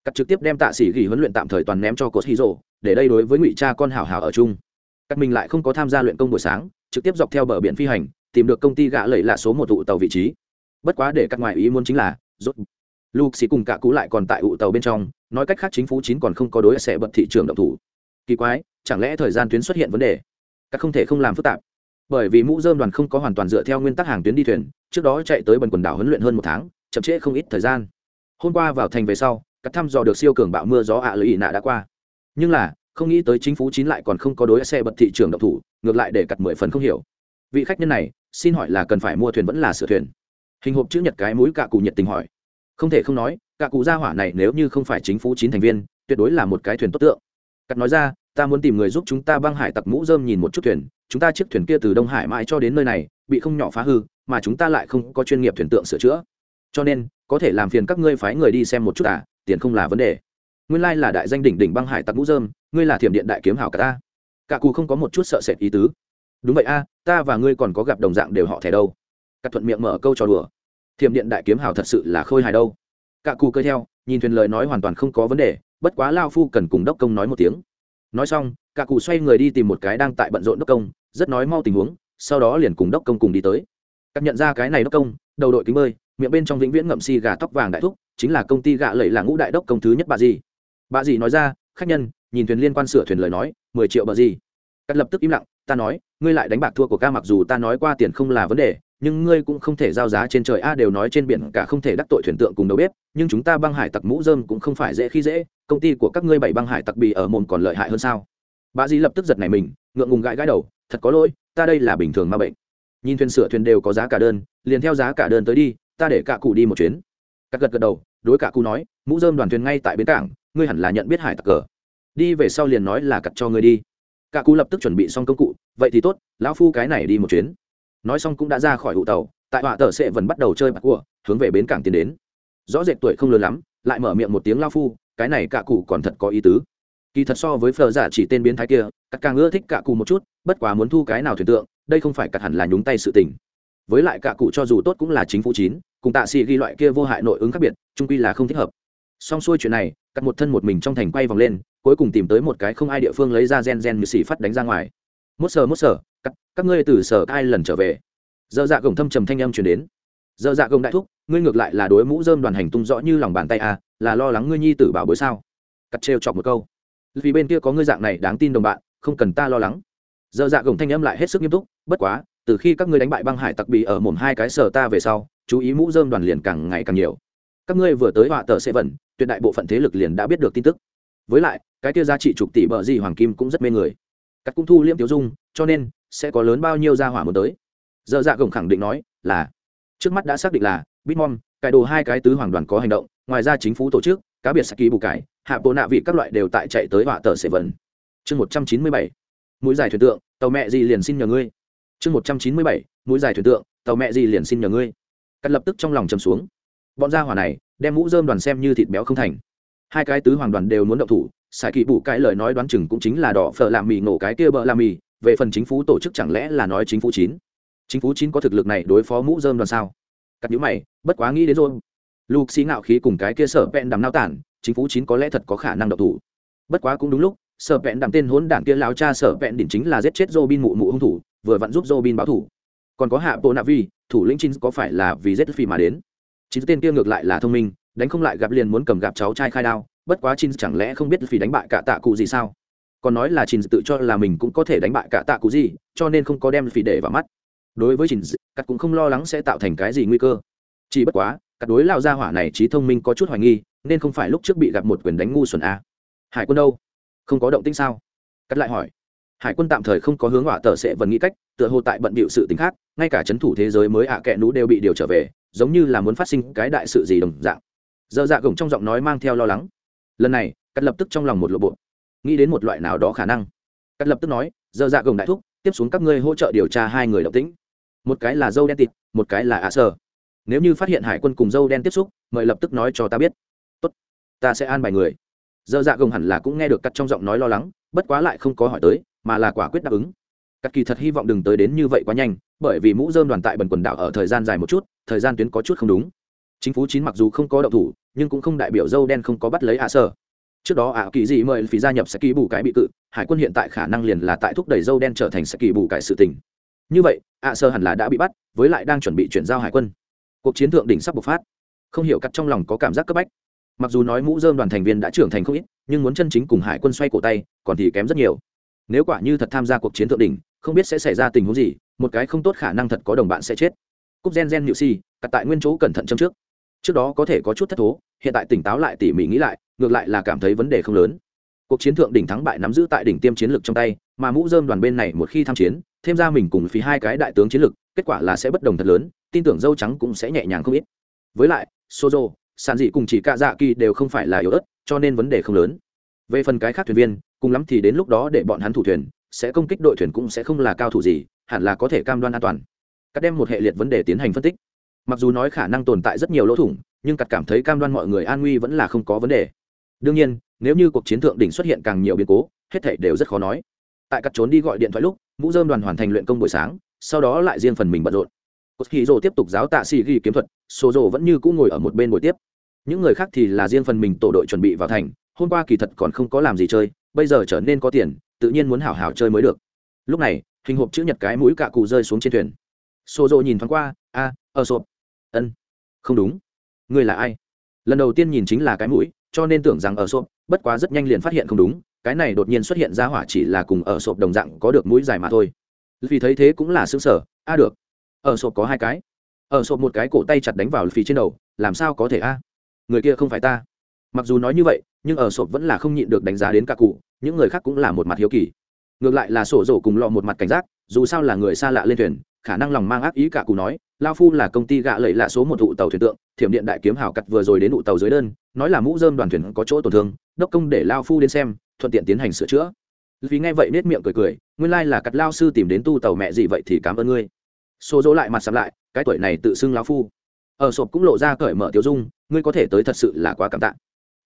Cắt trực tiếp đem tạ xỉ ghi huấn luyện tạm thời toàn ném cho cột hì rồ, để đây đối với ngụy cha con hảo hảo ở chung. Cắt mình lại không có tham gia luyện công buổi sáng trực tiếp dọc theo bờ biển phi hành, tìm được công ty gạ lẩy là số một tụ tàu vị trí. Bất quá để các ngoại ý muốn chính là, rốt lục xì cùng cả cũ lại còn tại ụ tàu bên trong, nói cách khác chính phủ chín còn không có đối sẽ bật thị trường động thủ. Kỳ quái, chẳng lẽ thời gian tuyến xuất hiện vấn đề? Các không thể không làm phức tạp. Bởi vì mũ dơm đoàn không có hoàn toàn dựa theo nguyên tắc hàng tuyến đi thuyền, trước đó chạy tới bần quần đảo huấn luyện hơn một tháng, chậm trễ không ít thời gian. Hôm qua vào thành về sau, các thăm dò được siêu cường bạo mưa gió ạ à lưỡi nạ đã qua. Nhưng là, không nghĩ tới chính phủ chín lại còn không có đối xe bật thị trường độc thủ ngược lại để cặt mười phần không hiểu. Vị khách nhân này, xin hỏi là cần phải mua thuyền vẫn là sửa thuyền? Hình hộp chữ nhật cái mũi cạ cụ nhiệt tình hỏi. Không thể không nói, cạ cụ gia hỏa này nếu như không phải chính phủ chín thành viên, tuyệt đối là một cái thuyền tốt tượng. Cắt nói ra, ta muốn tìm người giúp chúng ta băng hải tặc mũ dơm nhìn một chút thuyền. Chúng ta chiếc thuyền kia từ đông hải mãi cho đến nơi này, bị không nhỏ phá hư, mà chúng ta lại không có chuyên nghiệp thuyền tượng sửa chữa. Cho nên, có thể làm phiền các ngươi phái người đi xem một chút à tiền không là vấn đề. Nguyên lai là đại danh đỉnh đỉnh băng hải tặc mũ dơm ngươi là thiểm điện đại kiếm hảo cả ta cả cù không có một chút sợ sệt ý tứ. Đúng vậy a, ta và ngươi còn có gặp đồng dạng đều họ thẻ đâu. Cắt thuận miệng mở câu trò đùa. Thiểm điện đại kiếm hào thật sự là khôi hài đâu. Cả cù cơi theo, nhìn thuyền lời nói hoàn toàn không có vấn đề, bất quá lao phu cần cùng đốc công nói một tiếng. Nói xong, cả cụ xoay người đi tìm một cái đang tại bận rộn đốc công, rất nói mau tình huống, sau đó liền cùng đốc công cùng đi tới. Cắt nhận ra cái này đốc công, đầu đội kính bơi, miệng bên trong vĩnh viễn ngậm si gà tóc vàng đại thúc, chính là công ty gạ lẫy là ngũ đại đốc công thứ nhất bà gì bà gì nói ra, khách nhân nhìn thuyền liên quan sửa thuyền lời nói, mười triệu bờ gì? Cắt lập tức im lặng, ta nói, ngươi lại đánh bạc thua của ca mặc dù ta nói qua tiền không là vấn đề, nhưng ngươi cũng không thể giao giá trên trời a, đều nói trên biển cả không thể đắc tội thuyền tượng cùng đầu bếp, nhưng chúng ta băng hải tặc mũ dơm cũng không phải dễ khi dễ, công ty của các ngươi bảy băng hải tặc bì ở môn còn lợi hại hơn sao? Bà dì lập tức giật này mình, ngượng ngùng gãi gãi đầu, thật có lỗi, ta đây là bình thường ma bệnh. Nhìn thuyền sửa thuyền đều có giá cả đơn, liền theo giá cả đơn tới đi, ta để cả cụ đi một chuyến. Các gật gật đầu, đối cả cụ nói, mũ dơm đoàn thuyền ngay tại bến cảng, ngươi hẳn là nhận biết hải tặc cờ đi về sau liền nói là cặt cho ngươi đi. Cả cụ lập tức chuẩn bị xong công cụ, vậy thì tốt, lão phu cái này đi một chuyến. Nói xong cũng đã ra khỏi hụ tàu, tại họa tờ sẽ vẫn bắt đầu chơi bạc cua hướng về bến cảng tiến đến. Rõ rệt tuổi không lớn lắm, lại mở miệng một tiếng lao phu, cái này cả cụ còn thật có ý tứ. Kỳ thật so với phờ giả chỉ tên biến thái kia, cắt càng ưa thích cả cụ một chút, bất quá muốn thu cái nào thuyền tượng, đây không phải cắt hẳn là nhúng tay sự tình. Với lại cả cụ cho dù tốt cũng là chính phủ chín, cùng tạ sĩ ghi loại kia vô hại nội ứng khác biệt trung quy là không thích hợp xong xuôi chuyện này cắt một thân một mình trong thành quay vòng lên cuối cùng tìm tới một cái không ai địa phương lấy ra gen gen như xì phát đánh ra ngoài. Mốt sờ mốt sờ các, các ngươi từ sở ai lần trở về. Dơ dạ gồng thâm trầm thanh âm chuyển đến. Dơ dạ gồng đại thúc ngươi ngược lại là đối mũ dơm đoàn hành tung rõ như lòng bàn tay à là lo lắng ngươi nhi tử bảo bối sao? Cắt trêu chọc một câu. Vì bên kia có ngươi dạng này đáng tin đồng bạn không cần ta lo lắng. Dơ dạ gồng thanh âm lại hết sức nghiêm túc bất quá từ khi các ngươi đánh bại băng hải tặc bị ở mồm hai cái sở ta về sau chú ý mũ dơm đoàn liền càng ngày càng nhiều. Các ngươi vừa tới họa tờ sẽ vẩn tuyệt đại bộ phận thế lực liền đã biết được tin tức. Với lại, cái kia giá trị chục tỷ bờ gì hoàng kim cũng rất mê người. Cắt cũng thu liêm tiêu dung, cho nên sẽ có lớn bao nhiêu gia hỏa muốn tới. Giờ dạ gồng khẳng định nói là, trước mắt đã xác định là bitmom cải đồ hai cái tứ hoàng đoàn có hành động, ngoài ra chính phủ tổ chức, cá biệt saki bù cải, hạ bộ nạ vị các loại đều tại chạy tới họa tờ sẽ vần. chương một trăm chín mươi bảy, mũi dài thuyền tượng, tàu mẹ gì liền xin nhờ ngươi. Chương một trăm chín mươi bảy, mũi dài thuyền tượng, tàu mẹ gì liền xin nhờ ngươi. Cắt lập tức trong lòng chầm xuống. Bọn gia hỏa này đem mũ dơm đoàn xem như thịt béo không thành. Hai cái tứ hoàng đoàn đều muốn động thủ sai kỳ bù cái lời nói đoán chừng cũng chính là đỏ phở làm mì nổ cái kia bợ làm mì, về phần chính phủ tổ chức chẳng lẽ là nói chính phủ chín? Chính phủ chín có thực lực này đối phó mũ dơm đoàn sao? Cặp nhíu mày, bất quá nghĩ đến rồi. Lục xí ngạo khí cùng cái kia sở vẹn đàm nao tản, chính phủ chín có lẽ thật có khả năng động thủ. Bất quá cũng đúng lúc, sở vẹn đàm tên hốn đảng kia láo cha sở vẹn đỉnh chính là giết chết robin mụ mụ hung thủ, vừa vặn giúp robin báo thủ còn có hạ bộ nạ vi, thủ lĩnh chín có phải là vì giết phi mà đến? Chín tên kia ngược lại là thông minh, đánh không lại gặp liền muốn cầm gặp cháu trai khai đao, bất quá chín chẳng lẽ không biết vì đánh bại cả tạ cụ gì sao? Còn nói là chín tự cho là mình cũng có thể đánh bại cả tạ cụ gì, cho nên không có đem phỉ để vào mắt. Đối với chín, cắt cũng không lo lắng sẽ tạo thành cái gì nguy cơ. Chỉ bất quá, cắt đối lao ra hỏa này trí thông minh có chút hoài nghi, nên không phải lúc trước bị gặp một quyền đánh ngu xuẩn a hải quân đâu? Không có động tĩnh sao? Cắt lại hỏi. Hải quân tạm thời không có hướng hỏa tờ sẽ vẫn nghĩ cách, tựa hồ tại bận bịu sự tính khác, ngay cả c h ấ n thủ thế giới mới ạ à kẹ nú đều bị điều trở về giống như là muốn phát sinh cái đại sự gì đồng dạng. Dơ dạ gồng trong giọng nói mang theo lo lắng. Lần này, cắt lập tức trong lòng một lộ bộ. Nghĩ đến một loại nào đó khả năng. Cắt lập tức nói dơ dạ gồng đại thúc, tiếp xuống các ngươi hỗ trợ điều tra hai người động tĩnh. Một cái là dâu đen tịt, một cái là ạ sơ nếu như phát hiện hải quân cùng dâu đen tiếp xúc, mời lập tức nói cho ta biết. Tốt, ta sẽ an bài người. Dơ dạ gồng hẳn là cũng nghe được cắt trong giọng nói lo lắng, bất quá lại không có hỏi tới, mà là quả quyết đáp ứng. Cắt kỳ thật hy vọng đừng tới đến như vậy quá nhanh bởi vì mũ dơm đoàn tại bần quần đảo ở thời gian dài một chút, thời gian tuyến có chút không đúng. Chính phủ chín mặc dù không có đậu thủ, nhưng cũng không đại biểu dâu đen không có bắt lấy ạ sở trước đó ạ kỳ dị mời phí gia nhập sẽ kỳ bù cái bị cự, hải quân hiện tại khả năng liền là tại thúc đẩy dâu đen trở thành sẽ kỳ bù cái sự tình. Như vậy, ạ sở hẳn là đã bị bắt, với lại đang chuẩn bị chuyển giao hải quân. Cuộc chiến thượng đỉnh sắp bộc phát. Không hiểu cắt trong lòng có cảm giác cấp bách. Mặc dù nói mũ dơm đoàn thành viên đã trưởng thành không ít, nhưng muốn chân chính cùng hải quân xoay cổ tay, còn thì kém rất nhiều. Nếu quả như thật tham gia cuộc chiến thượng đỉnh, không biết sẽ xảy ra tình huống gì một cái không tốt khả năng thật có đồng bạn sẽ chết. Cúp gen gen nhự si cặt tại nguyên chỗ cẩn thận châm trước. Trước đó có thể có chút thất thố, hiện tại tỉnh táo lại tỉ mỉ nghĩ lại, ngược lại là cảm thấy vấn đề không lớn. Cuộc chiến thượng đỉnh thắng bại nắm giữ tại đỉnh tiêm chiến lược trong tay, mà mũ dơm đoàn bên này một khi tham chiến, thêm ra mình cùng phí hai cái đại tướng chiến lược, kết quả là sẽ bất đồng thật lớn, tin tưởng dâu trắng cũng sẽ nhẹ nhàng không ít. Với lại sozo sàn dị cùng chỉ cạ dạ kỳ đều không phải là yếu ớt, cho nên vấn đề không lớn. Về phần cái khác thuyền viên, cùng lắm thì đến lúc đó để bọn hắn thủ thuyền, sẽ công kích đội thuyền cũng sẽ không là cao thủ gì hẳn là có thể cam đoan an toàn. Cắt đem một hệ liệt vấn đề tiến hành phân tích. Mặc dù nói khả năng tồn tại rất nhiều lỗ thủng, nhưng cắt cảm thấy cam đoan mọi người an nguy vẫn là không có vấn đề. Đương nhiên, nếu như cuộc chiến thượng đỉnh xuất hiện càng nhiều biến cố, hết thể đều rất khó nói. Tại cắt trốn đi gọi điện thoại lúc, mũ dơm đoàn hoàn thành luyện công buổi sáng, sau đó lại riêng phần mình bận rộn. Cột khí rồ tiếp tục giáo tạ xì ghi kiếm thuật số rồ vẫn như cũ ngồi ở một bên buổi tiếp. Những người khác thì là riêng phần mình tổ đội chuẩn bị vào thành, hôm qua kỳ thật còn không có làm gì chơi, bây giờ trở nên có tiền, tự nhiên muốn hảo hảo chơi mới được. Lúc này hình hộp chữ nhật cái mũi cạ cụ rơi xuống trên thuyền. Xô rộ nhìn thoáng qua, a, ở sộp. Ân, không đúng. Ngươi là ai? Lần đầu tiên nhìn chính là cái mũi, cho nên tưởng rằng ở sộp, bất quá rất nhanh liền phát hiện không đúng, cái này đột nhiên xuất hiện ra hỏa chỉ là cùng ở sộp đồng dạng có được mũi dài mà thôi. Vì thấy thế cũng là xứng sở a, được. Ở sộp có hai cái. Ở sộp một cái cổ tay chặt đánh vào phì trên đầu, làm sao có thể a? Người kia không phải ta. Mặc dù nói như vậy, nhưng ở sộp vẫn là không nhịn được đánh giá đến cả cụ, những người khác cũng là một mặt hiếu kỳ ngược lại là sổ rổ cùng lọ một mặt cảnh giác, dù sao là người xa lạ lên thuyền, khả năng lòng mang ác ý cả cụ nói, lao phu là công ty gạ lẫy lạ số một thụ tàu thuyền tượng, thiểm điện đại kiếm hào cặt vừa rồi đến vụ tàu dưới đơn, nói là mũ dơm đoàn thuyền có chỗ tổn thương, đốc công để lao phu đến xem, thuận tiện tiến hành sửa chữa. Vì nghe vậy nết miệng cười cười, nguyên lai là cặt lao sư tìm đến tu tàu mẹ gì vậy thì cảm ơn ngươi. Sổ dỗ lại mặt sắm lại, cái tuổi này tự xưng lao phu. Ở sộp cũng lộ ra cởi mở tiêu dung, ngươi có thể tới thật sự là quá cảm tạ.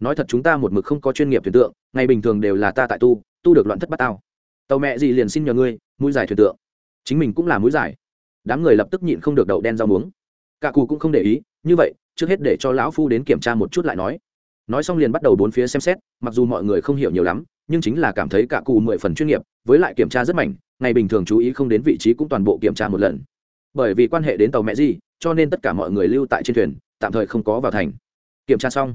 Nói thật chúng ta một mực không có chuyên nghiệp thuyền tượng, ngày bình thường đều là ta tại tu tu được loạn thất bát tao tàu mẹ gì liền xin nhờ ngươi, mũi dài thuyền tượng. Chính mình cũng là mũi dài đám người lập tức nhịn không được đậu đen rau muống. Cả cù cũng không để ý, như vậy, trước hết để cho lão phu đến kiểm tra một chút lại nói. Nói xong liền bắt đầu bốn phía xem xét, mặc dù mọi người không hiểu nhiều lắm, nhưng chính là cảm thấy cả cù mười phần chuyên nghiệp, với lại kiểm tra rất mạnh, ngày bình thường chú ý không đến vị trí cũng toàn bộ kiểm tra một lần. Bởi vì quan hệ đến tàu mẹ gì, cho nên tất cả mọi người lưu tại trên thuyền, tạm thời không có vào thành. Kiểm tra xong,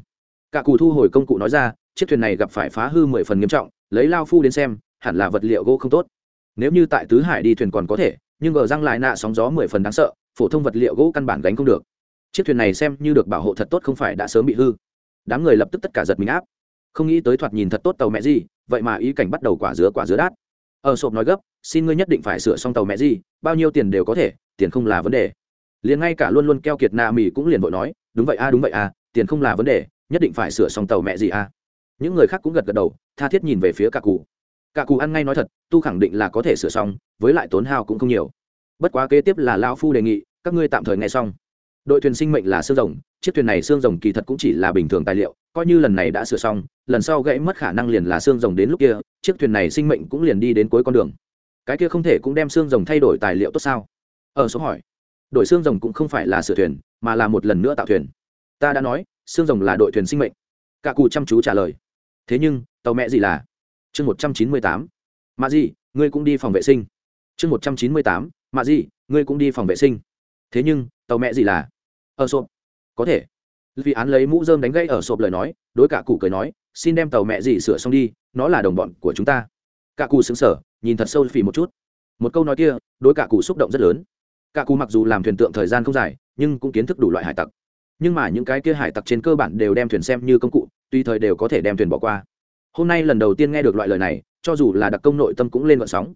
cả cù thu hồi công cụ nói ra, chiếc thuyền này gặp phải phá hư mười phần nghiêm trọng, lấy lao phu đến xem hẳn là vật liệu gỗ không tốt. Nếu như tại tứ hải đi thuyền còn có thể, nhưng ở răng lại nạ sóng gió mười phần đáng sợ, phổ thông vật liệu gỗ căn bản gánh không được. Chiếc thuyền này xem như được bảo hộ thật tốt không phải đã sớm bị hư. Đám người lập tức tất cả giật mình áp. Không nghĩ tới thoạt nhìn thật tốt tàu mẹ gì, vậy mà ý cảnh bắt đầu quả dứa quả dứa đát. Ở sộp nói gấp, xin ngươi nhất định phải sửa xong tàu mẹ gì, bao nhiêu tiền đều có thể, tiền không là vấn đề. Liền ngay cả luôn luôn keo kiệt nạ mì cũng liền vội nói, đúng vậy a đúng vậy a tiền không là vấn đề, nhất định phải sửa xong tàu mẹ gì a những người khác cũng gật gật đầu, tha thiết nhìn về phía cả cụ cả cụ ăn ngay nói thật, tu khẳng định là có thể sửa xong, với lại tốn hao cũng không nhiều. Bất quá kế tiếp là lao phu đề nghị, các ngươi tạm thời nghe xong. Đội thuyền sinh mệnh là xương rồng, chiếc thuyền này xương rồng kỳ thật cũng chỉ là bình thường tài liệu, coi như lần này đã sửa xong, lần sau gãy mất khả năng liền là xương rồng đến lúc kia, chiếc thuyền này sinh mệnh cũng liền đi đến cuối con đường. Cái kia không thể cũng đem xương rồng thay đổi tài liệu tốt sao? Ở số hỏi. Đổi xương rồng cũng không phải là sửa thuyền, mà là một lần nữa tạo thuyền. Ta đã nói, xương rồng là đội thuyền sinh mệnh. Cả cụ chăm chú trả lời. Thế nhưng, tàu mẹ gì là? Chương một trăm chín mươi tám. Mạ gì ngươi cũng đi phòng vệ sinh. Chương một trăm chín mươi tám. Mạ gì ngươi cũng đi phòng vệ sinh. Thế nhưng, tàu mẹ gì là? Ở sộp. Có thể. Vì án lấy mũ dơm đánh gãy ở sộp lời nói, đối cả cụ cười nói, xin đem tàu mẹ gì sửa xong đi, nó là đồng bọn của chúng ta. Cả cụ xứng sở nhìn thật sâu phì một chút. Một câu nói kia, đối cả cụ xúc động rất lớn. Cả cụ mặc dù làm thuyền tượng thời gian không dài, nhưng cũng kiến thức đủ loại hải tặc. Nhưng mà những cái kia hải tặc trên cơ bản đều đem thuyền xem như công cụ, tùy thời đều có thể đem thuyền bỏ qua hôm nay lần đầu tiên nghe được loại lời này, cho dù là đặc công nội tâm cũng lên vận sóng.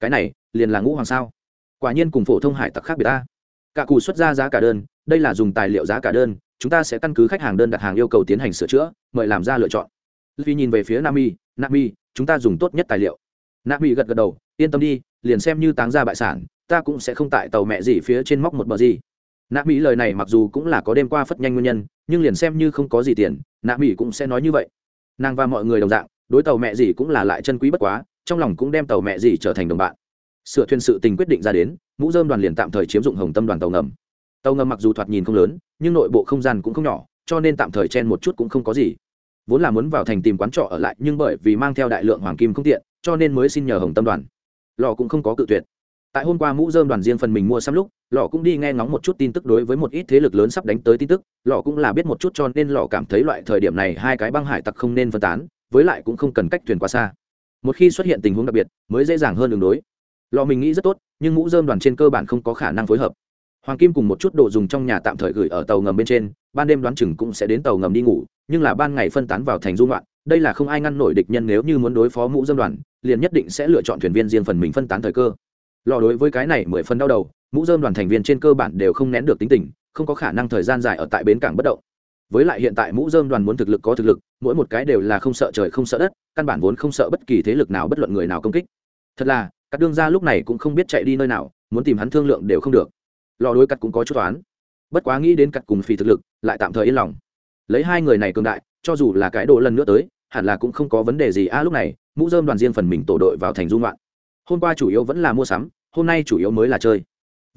Cái này, liền là ngũ hoàng sao? Quả nhiên cùng phổ thông hải tặc khác biệt ta. Cả cụ xuất ra giá cả đơn, đây là dùng tài liệu giá cả đơn, chúng ta sẽ căn cứ khách hàng đơn đặt hàng yêu cầu tiến hành sửa chữa, mời làm ra lựa chọn. Vì nhìn về phía nami nami, chúng ta dùng tốt nhất tài liệu. Nami gật gật đầu, yên tâm đi, liền xem như táng ra bại sản, ta cũng sẽ không tại tàu mẹ gì phía trên móc một bờ gì. Nami lời này mặc dù cũng là có đêm qua phất nhanh nguyên nhân, nhưng liền xem như không có gì tiền, nami cũng sẽ nói như vậy nàng và mọi người đồng dạng, đối tàu mẹ gì cũng là lại chân quý bất quá, trong lòng cũng đem tàu mẹ gì trở thành đồng bạn. Sửa thuyền sự tình quyết định ra đến, mũ dơm đoàn liền tạm thời chiếm dụng hồng tâm đoàn tàu ngầm. Tàu ngầm mặc dù thoạt nhìn không lớn, nhưng nội bộ không gian cũng không nhỏ, cho nên tạm thời chen một chút cũng không có gì. Vốn là muốn vào thành tìm quán trọ ở lại, nhưng bởi vì mang theo đại lượng hoàng kim không tiện, cho nên mới xin nhờ hồng tâm đoàn. Lò cũng không có cự tuyệt. Tại hôm qua mũ dơm đoàn riêng phần mình mua sắm lúc lò cũng đi nghe ngóng một chút tin tức đối với một ít thế lực lớn sắp đánh tới tin tức lò cũng là biết một chút cho nên lò cảm thấy loại thời điểm này hai cái băng hải tặc không nên phân tán, với lại cũng không cần cách thuyền quá xa. Một khi xuất hiện tình huống đặc biệt, mới dễ dàng hơn đường đối. Lò mình nghĩ rất tốt, nhưng mũ dơm đoàn trên cơ bản không có khả năng phối hợp. Hoàng kim cùng một chút đồ dùng trong nhà tạm thời gửi ở tàu ngầm bên trên, ban đêm đoán chừng cũng sẽ đến tàu ngầm đi ngủ, nhưng là ban ngày phân tán vào thành dung loạn đây là không ai ngăn nổi địch nhân nếu như muốn đối phó mũ dơm đoàn, liền nhất định sẽ lựa chọn thuyền viên riêng phần mình phân tán thời cơ. Lò đối với cái này mười phần đau đầu mũ dơm đoàn thành viên trên cơ bản đều không nén được tính tình, không có khả năng thời gian dài ở tại bến cảng bất động. Với lại hiện tại mũ dơm đoàn muốn thực lực có thực lực, mỗi một cái đều là không sợ trời không sợ đất, căn bản vốn không sợ bất kỳ thế lực nào bất luận người nào công kích. Thật là các đương gia lúc này cũng không biết chạy đi nơi nào, muốn tìm hắn thương lượng đều không được. Lò đối cắt cũng có chút toán bất quá nghĩ đến cắt cùng phì thực lực, lại tạm thời yên lòng. Lấy hai người này cường đại, cho dù là cái đồ lần nữa tới, hẳn là cũng không có vấn đề gì. A, lúc này, mũ dơm đoàn riêng phần mình tổ đội vào thành dung loạn hôm qua chủ yếu vẫn là mua sắm, hôm nay chủ yếu mới là chơi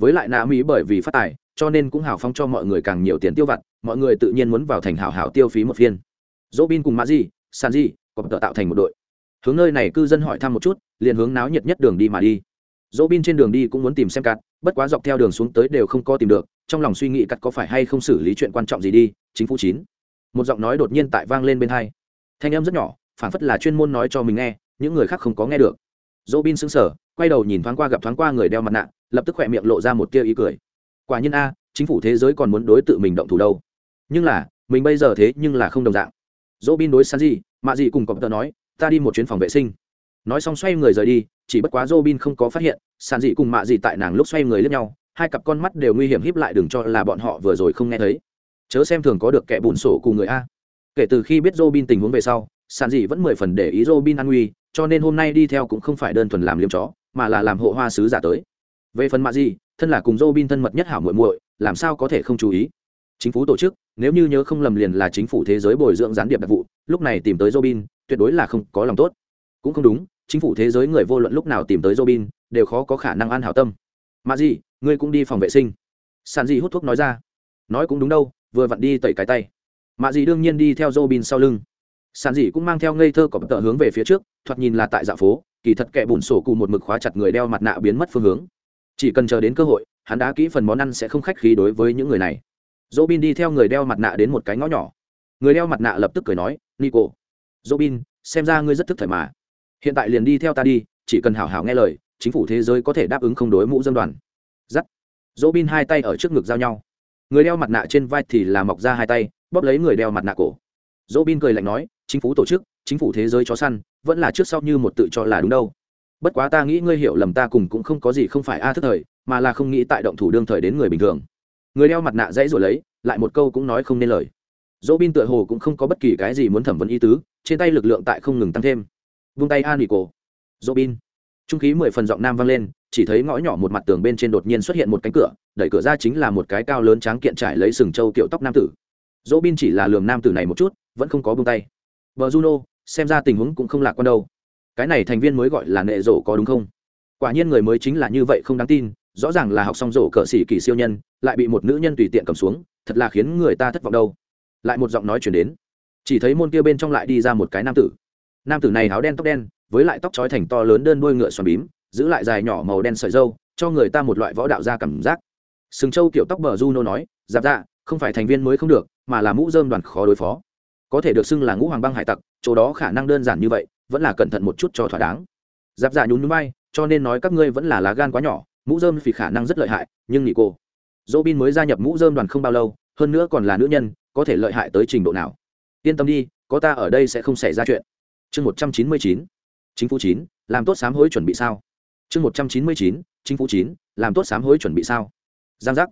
với lại nạ mỹ bởi vì phát tài, cho nên cũng hào phóng cho mọi người càng nhiều tiền tiêu vặt, mọi người tự nhiên muốn vào thành hào hào tiêu phí một phiên. Dỗ bin cùng mã di san di còn tợ tạo thành một đội. Hướng nơi này cư dân hỏi thăm một chút, liền hướng náo nhiệt nhất đường đi mà đi. Dỗ bin trên đường đi cũng muốn tìm xem cắt, bất quá dọc theo đường xuống tới đều không có tìm được, trong lòng suy nghĩ cắt có phải hay không xử lý chuyện quan trọng gì đi, chính phủ chín. Một giọng nói đột nhiên tại vang lên bên hai. Thanh em rất nhỏ phản phất là chuyên môn nói cho mình nghe, những người khác không có nghe được. Dỗ bin sững sờ, quay đầu nhìn thoáng qua gặp thoáng qua người đeo mặt nạ lập tức khỏe miệng lộ ra một tia ý cười. Quả nhiên a, chính phủ thế giới còn muốn đối tự mình động thủ đâu. Nhưng là, mình bây giờ thế nhưng là không đồng dạng. Dỗ bin đối sán gì mạ gì cùng cọp tờ nói, ta đi một chuyến phòng vệ sinh. Nói xong xoay người rời đi, chỉ bất quá dỗ bin không có phát hiện sàn dị cùng mạ dị tại nàng lúc xoay người lướt nhau, hai cặp con mắt đều nguy hiểm híp lại đừng cho là bọn họ vừa rồi không nghe thấy. Chớ xem thường có được kẻ bùn sổ cùng người a. Kể từ khi biết Robin tình huống về sau sàn dị vẫn mười phần để ý Robin an nguy, cho nên hôm nay đi theo cũng không phải đơn thuần làm liêm chó, mà là làm hộ hoa sứ giả tới về phần mạ gì thân là cùng Robin thân mật nhất hảo muội muội, làm sao có thể không chú ý? Chính phủ tổ chức, nếu như nhớ không lầm liền là chính phủ thế giới bồi dưỡng gián điệp đặc vụ, lúc này tìm tới Robin, tuyệt đối là không có lòng tốt. Cũng không đúng, chính phủ thế giới người vô luận lúc nào tìm tới Robin, đều khó có khả năng an hảo tâm. Mà gì ngươi cũng đi phòng vệ sinh. Sàn gì hút thuốc nói ra. Nói cũng đúng đâu, vừa vặn đi tẩy cái tay. Mạ gì đương nhiên đi theo Robin sau lưng. Sàn gì cũng mang theo ngây thơ cọp tợ hướng về phía trước, thoạt nhìn là tại dạ phố, kỳ thật kẻ bùn sổ cụ một mực khóa chặt người đeo mặt nạ biến mất phương hướng chỉ cần chờ đến cơ hội, hắn đã kỹ phần món ăn sẽ không khách khí đối với những người này. Robin đi theo người đeo mặt nạ đến một cái ngõ nhỏ. Người đeo mặt nạ lập tức cười nói, nico, Robin, xem ra ngươi rất thức thời mà. Hiện tại liền đi theo ta đi, chỉ cần hảo hảo nghe lời, chính phủ thế giới có thể đáp ứng không đối mũ dân đoàn. Giắt. Dỗ bin hai tay ở trước ngực giao nhau. Người đeo mặt nạ trên vai thì là mọc ra hai tay, bóp lấy người đeo mặt nạ cổ. Dỗ bin cười lạnh nói, chính phủ tổ chức, chính phủ thế giới chó săn, vẫn là trước sau như một tự cho là đúng đâu bất quá ta nghĩ ngươi hiểu lầm ta cùng cũng không có gì không phải a thức thời, mà là không nghĩ tại động thủ đương thời đến người bình thường. Người đeo mặt nạ dãy rồi lấy, lại một câu cũng nói không nên lời. Dỗ bin tựa hồ cũng không có bất kỳ cái gì muốn thẩm vấn ý tứ, trên tay lực lượng tại không ngừng tăng thêm. Vung tay a nỉ cổ. Dỗ bin. Trung khí mười phần giọng nam vang lên, chỉ thấy ngõ nhỏ một mặt tường bên trên đột nhiên xuất hiện một cánh cửa, đẩy cửa ra chính là một cái cao lớn tráng kiện trải lấy sừng trâu kiểu tóc nam tử. Dỗ bin chỉ là lường nam tử này một chút, vẫn không có bông tay. Vợ juno, xem ra tình huống cũng không lạc quan đâu cái này thành viên mới gọi là nệ rổ có đúng không? Quả nhiên người mới chính là như vậy không đáng tin, rõ ràng là học xong rổ cỡ xỉ kỳ siêu nhân, lại bị một nữ nhân tùy tiện cầm xuống, thật là khiến người ta thất vọng đâu. Lại một giọng nói chuyển đến. Chỉ thấy môn kia bên trong lại đi ra một cái nam tử. Nam tử này áo đen tóc đen, với lại tóc trói thành to lớn đơn đuôi ngựa xoắn bím, giữ lại dài nhỏ màu đen sợi dâu cho người ta một loại võ đạo ra cảm giác. Sừng châu kiểu tóc bờ juno nói, giáp dạ không phải thành viên mới không được, mà là mũ dơm đoàn khó đối phó. Có thể được xưng là ngũ hoàng băng hải tặc, chỗ đó khả năng đơn giản như vậy vẫn là cẩn thận một chút cho thỏa đáng. Giáp dạ nhún núi bay cho nên nói các ngươi vẫn là lá gan quá nhỏ, mũ dơm vì khả năng rất lợi hại, nhưng nghỉ cô. Dỗ bin mới gia nhập mũ dơm đoàn không bao lâu, hơn nữa còn là nữ nhân, có thể lợi hại tới trình độ nào. Yên tâm đi, có ta ở đây sẽ không xảy ra chuyện. Chương một trăm chín mươi chín, chính phủ chín, làm tốt sám hối chuẩn bị sao. Chương một trăm chín mươi chín, chính phủ chín, làm tốt sám hối chuẩn bị sao. Giang giác.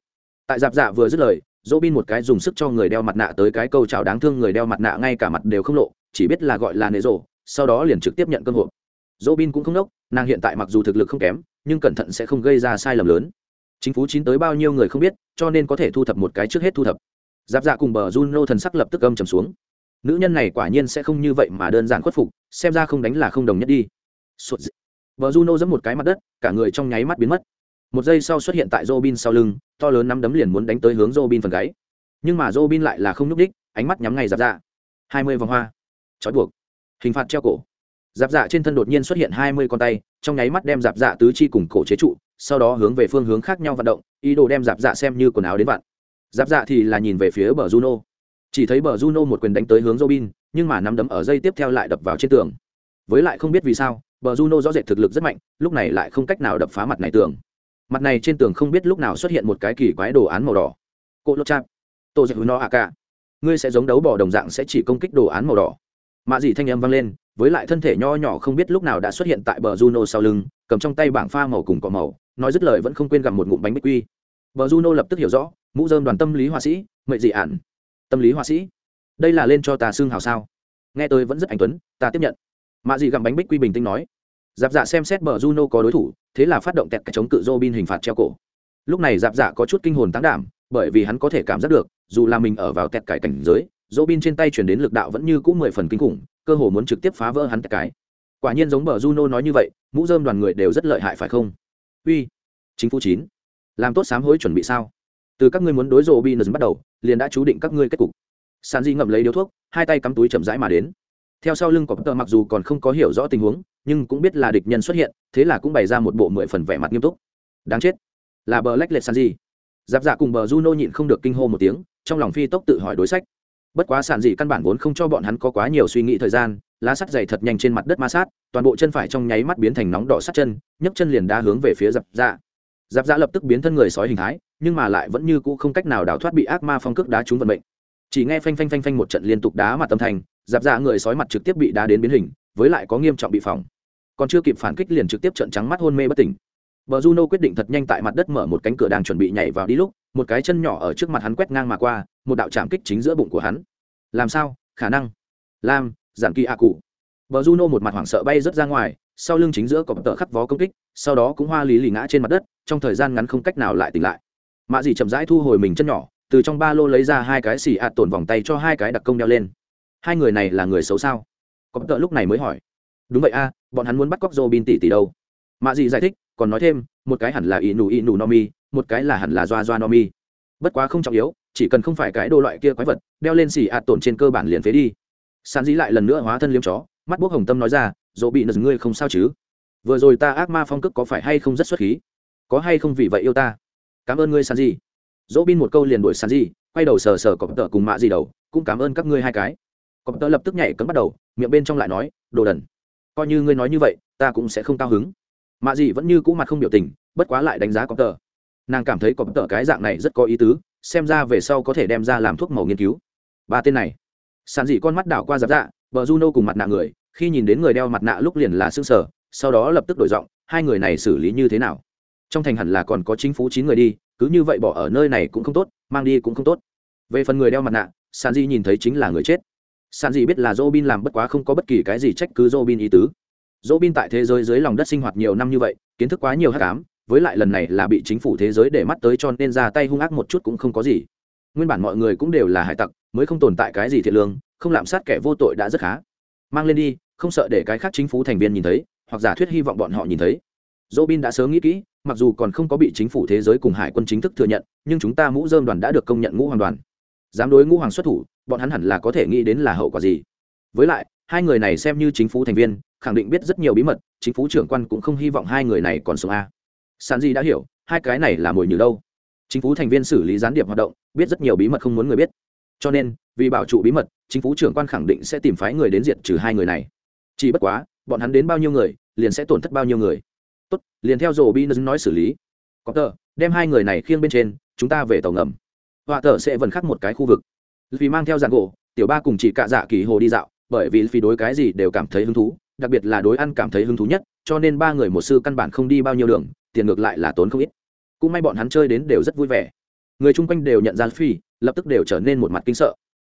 Tại dạp dạ vừa dứt lời dỗ bin một cái dùng sức cho người đeo mặt nạ tới cái câu chào đáng thương người đeo mặt nạ ngay cả mặt đều không lộ, chỉ biết là gọi là nệ rộ sau đó liền trực tiếp nhận cơm hộp. Dỗ bin cũng không đốc nàng hiện tại mặc dù thực lực không kém, nhưng cẩn thận sẽ không gây ra sai lầm lớn. Chính phủ chín tới bao nhiêu người không biết, cho nên có thể thu thập một cái trước hết thu thập. Giáp dạ cùng bờ juno thần sắc lập tức âm trầm xuống. Nữ nhân này quả nhiên sẽ không như vậy mà đơn giản khuất phục, xem ra không đánh là không đồng nhất đi. Sụt Bờ juno giẫm một cái mặt đất, cả người trong nháy mắt biến mất. Một giây sau xuất hiện tại robin sau lưng, to lớn nắm đấm liền muốn đánh tới hướng robin phần gáy. Nhưng mà robin lại là không nhúc đích ánh mắt nhắm ngay giáp dạ. Hai mươi vòng hoa. Trói buộc hình phạt treo cổ. Giáp dạ trên thân đột nhiên xuất hiện hai mươi con tay, trong nháy mắt đem giáp dạ tứ chi cùng cổ chế trụ, sau đó hướng về phương hướng khác nhau vận động, ý đồ đem giáp dạ xem như quần áo đến vặn. Giáp dạ thì là nhìn về phía bờ juno. Chỉ thấy bờ juno một quyền đánh tới hướng robin, nhưng mà nắm đấm ở dây tiếp theo lại đập vào trên tường. Với lại không biết vì sao, bờ juno rõ rệt thực lực rất mạnh, lúc này lại không cách nào đập phá mặt này tường. Mặt này trên tường không biết lúc nào xuất hiện một cái kỳ quái đồ án màu đỏ. Cỗ lô chạp tô dạy nó à cả ngươi sẽ giống đấu bỏ đồng dạng sẽ chỉ công kích đồ án màu đỏ mạ dị thanh âm vang lên, với lại thân thể nho nhỏ không biết lúc nào đã xuất hiện tại bờ juno sau lưng, cầm trong tay bảng pha màu cùng cỏ màu, nói dứt lời vẫn không quên gặm một ngụm bánh bích quy. Bờ juno lập tức hiểu rõ, mũ dơm đoàn tâm lý họa sĩ, mệnh dị ản. Tâm lý họa sĩ. Đây là lên cho ta xương hào sao? Nghe tôi vẫn rất anh tuấn, ta tiếp nhận. Mạ dị gặm bánh bích quy bình tĩnh nói. Giáp dạ xem xét bờ juno có đối thủ, thế là phát động tẹt cả chống cự robin hình phạt treo cổ. Lúc này giáp dạ có chút kinh hồn tán đảm, bởi vì hắn có thể cảm giác được, dù là mình ở vào tẹt cải cảnh giới robin trên tay chuyển đến lực đạo vẫn như cũ mười phần kinh khủng, cơ hồ muốn trực tiếp phá vỡ hắn cái. Quả nhiên giống bờ juno nói như vậy, mũ dơm đoàn người đều rất lợi hại phải không? Uy, chính phủ chín. Làm tốt sám hối chuẩn bị sao? Từ các ngươi muốn đối rộ bin bắt đầu, liền đã chú định các ngươi kết cục. Sàn di ngậm lấy điếu thuốc, hai tay cắm túi chậm rãi mà đến. Theo sau lưng cọp tờ mặc dù còn không có hiểu rõ tình huống, nhưng cũng biết là địch nhân xuất hiện, thế là cũng bày ra một bộ mười phần vẻ mặt nghiêm túc. Đáng chết. Là bờ lách lệch sàn di. Giáp dạ cùng bờ juno nhịn không được kinh hô một tiếng, trong lòng phi tốc tự hỏi đối sách bất quá sản dị căn bản vốn không cho bọn hắn có quá nhiều suy nghĩ thời gian lá sắt dày thật nhanh trên mặt đất ma sát toàn bộ chân phải trong nháy mắt biến thành nóng đỏ sắt chân nhấc chân liền đá hướng về phía dạp dạ. Dạp dạ lập tức biến thân người sói hình thái nhưng mà lại vẫn như cũ không cách nào đào thoát bị ác ma phong cước đá trúng vận mệnh. Chỉ nghe phanh phanh phanh phanh một trận liên tục đá mặt tâm thành dạp dạ người sói mặt trực tiếp bị đá đến biến hình với lại có nghiêm trọng bị phỏng. Còn chưa kịp phản kích liền trực tiếp trận trắng mắt hôn mê bất tỉnh. Bờ Juno quyết định thật nhanh tại mặt đất mở một cánh cửa đang chuẩn bị nhảy vào đi lúc, một cái chân nhỏ ở trước mặt hắn quét ngang mà qua, một đạo chạm kích chính giữa bụng của hắn. Làm sao? Khả năng. Lam, giản kỳ a cụ. Bờ Juno một mặt hoảng sợ bay rất ra ngoài, sau lưng chính giữa có tợ khắc vó công kích, sau đó cũng hoa lý lì ngã trên mặt đất, trong thời gian ngắn không cách nào lại tỉnh lại. Mã Dĩ chậm rãi thu hồi mình chân nhỏ, từ trong ba lô lấy ra hai cái xì ạt tổn vòng tay cho hai cái đặc công đeo lên. Hai người này là người xấu sao? Có tợ lúc này mới hỏi. Đúng vậy a, bọn hắn muốn bắt cóc Robin tỷ tỷ đâu? Mã Dĩ giải thích, còn nói thêm một cái hẳn là inu inu Nomi, một cái là hẳn là doa doa Nomi. bất quá không trọng yếu chỉ cần không phải cái đồ loại kia quái vật, đeo lên xì ạt tổn trên cơ bản liền phế đi. Sàn dĩ lại lần nữa hóa thân liếm chó, mắt bốc hồng tâm nói ra, dỗ bị nật ngươi không sao chứ? Vừa rồi ta ác ma phong cức có phải hay không rất xuất khí? Có hay không vì vậy yêu ta? Cảm ơn ngươi, sàn dĩ. Dỗ bin một câu liền đuổi sàn dĩ, quay đầu sờ sờ cọp tợ cùng mạ gì đầu, cũng cảm ơn các ngươi hai cái. Cọp tợ lập tức nhảy cấm bắt đầu, miệng bên trong lại nói, đồ đần, coi như ngươi nói như vậy, ta cũng sẽ không cao hứng. Mạ gì vẫn như cũ mặt không biểu tình, bất quá lại đánh giá có tờ nàng cảm thấy có tờ cái dạng này rất có ý tứ xem ra về sau có thể đem ra làm thuốc màu nghiên cứu. Ba tên này. Sàn dị con mắt đảo qua giáp dạ vợ juno cùng mặt nạ người, khi nhìn đến người đeo mặt nạ lúc liền là xương sở sau đó lập tức đổi giọng, hai người này xử lý như thế nào? Trong thành hẳn là còn có chính phủ chín người đi, cứ như vậy bỏ ở nơi này cũng không tốt, mang đi cũng không tốt. Về phần người đeo mặt nạ, sàn dị nhìn thấy chính là người chết. Sàn dị biết là robin làm bất quá không có bất kỳ cái gì trách cứ robin ý tứ. Dô bin tại thế giới dưới lòng đất sinh hoạt nhiều năm như vậy, kiến thức quá nhiều hát cám với lại lần này là bị chính phủ thế giới để mắt tới cho nên ra tay hung ác một chút cũng không có gì. Nguyên bản mọi người cũng đều là hải tặc, mới không tồn tại cái gì thiệt lương, không lạm sát kẻ vô tội đã rất khá. Mang lên đi, không sợ để cái khác chính phủ thành viên nhìn thấy, hoặc giả thuyết hy vọng bọn họ nhìn thấy. Dỗ bin đã sớm nghĩ kỹ, mặc dù còn không có bị chính phủ thế giới cùng hải quân chính thức thừa nhận, nhưng chúng ta mũ dơm đoàn đã được công nhận ngũ hoàng đoàn. Dám đối ngũ hoàng xuất thủ, bọn hắn hẳn là có thể nghĩ đến là hậu quả gì. Với lại, hai người này xem như chính phủ thành viên, khẳng định biết rất nhiều bí mật, chính phủ trưởng quan cũng không hy vọng hai người này còn sống a sàn di đã hiểu, hai cái này là mồi nhử đâu. Chính phủ thành viên xử lý gián điệp hoạt động, biết rất nhiều bí mật không muốn người biết. Cho nên, vì bảo trụ bí mật, chính phủ trưởng quan khẳng định sẽ tìm phái người đến diện trừ hai người này. Chỉ bất quá, bọn hắn đến bao nhiêu người, liền sẽ tổn thất bao nhiêu người. Tốt, liền theo rổ bi nói xử lý. Có tờ, đem hai người này khiêng bên trên, chúng ta về tàu ngầm. Họa tờ sẽ vần khắc một cái khu vực. Vì mang theo dạng gỗ, tiểu ba cùng chỉ cạ dạ kỳ hồ đi dạo, bởi vì vì đối cái gì đều cảm thấy hứng thú, đặc biệt là đối ăn cảm thấy hứng thú nhất, cho nên ba người một sư căn bản không đi bao nhiêu đường tiền ngược lại là tốn không ít. Cũng may bọn hắn chơi đến đều rất vui vẻ. Người chung quanh đều nhận ra phi, lập tức đều trở nên một mặt kinh sợ.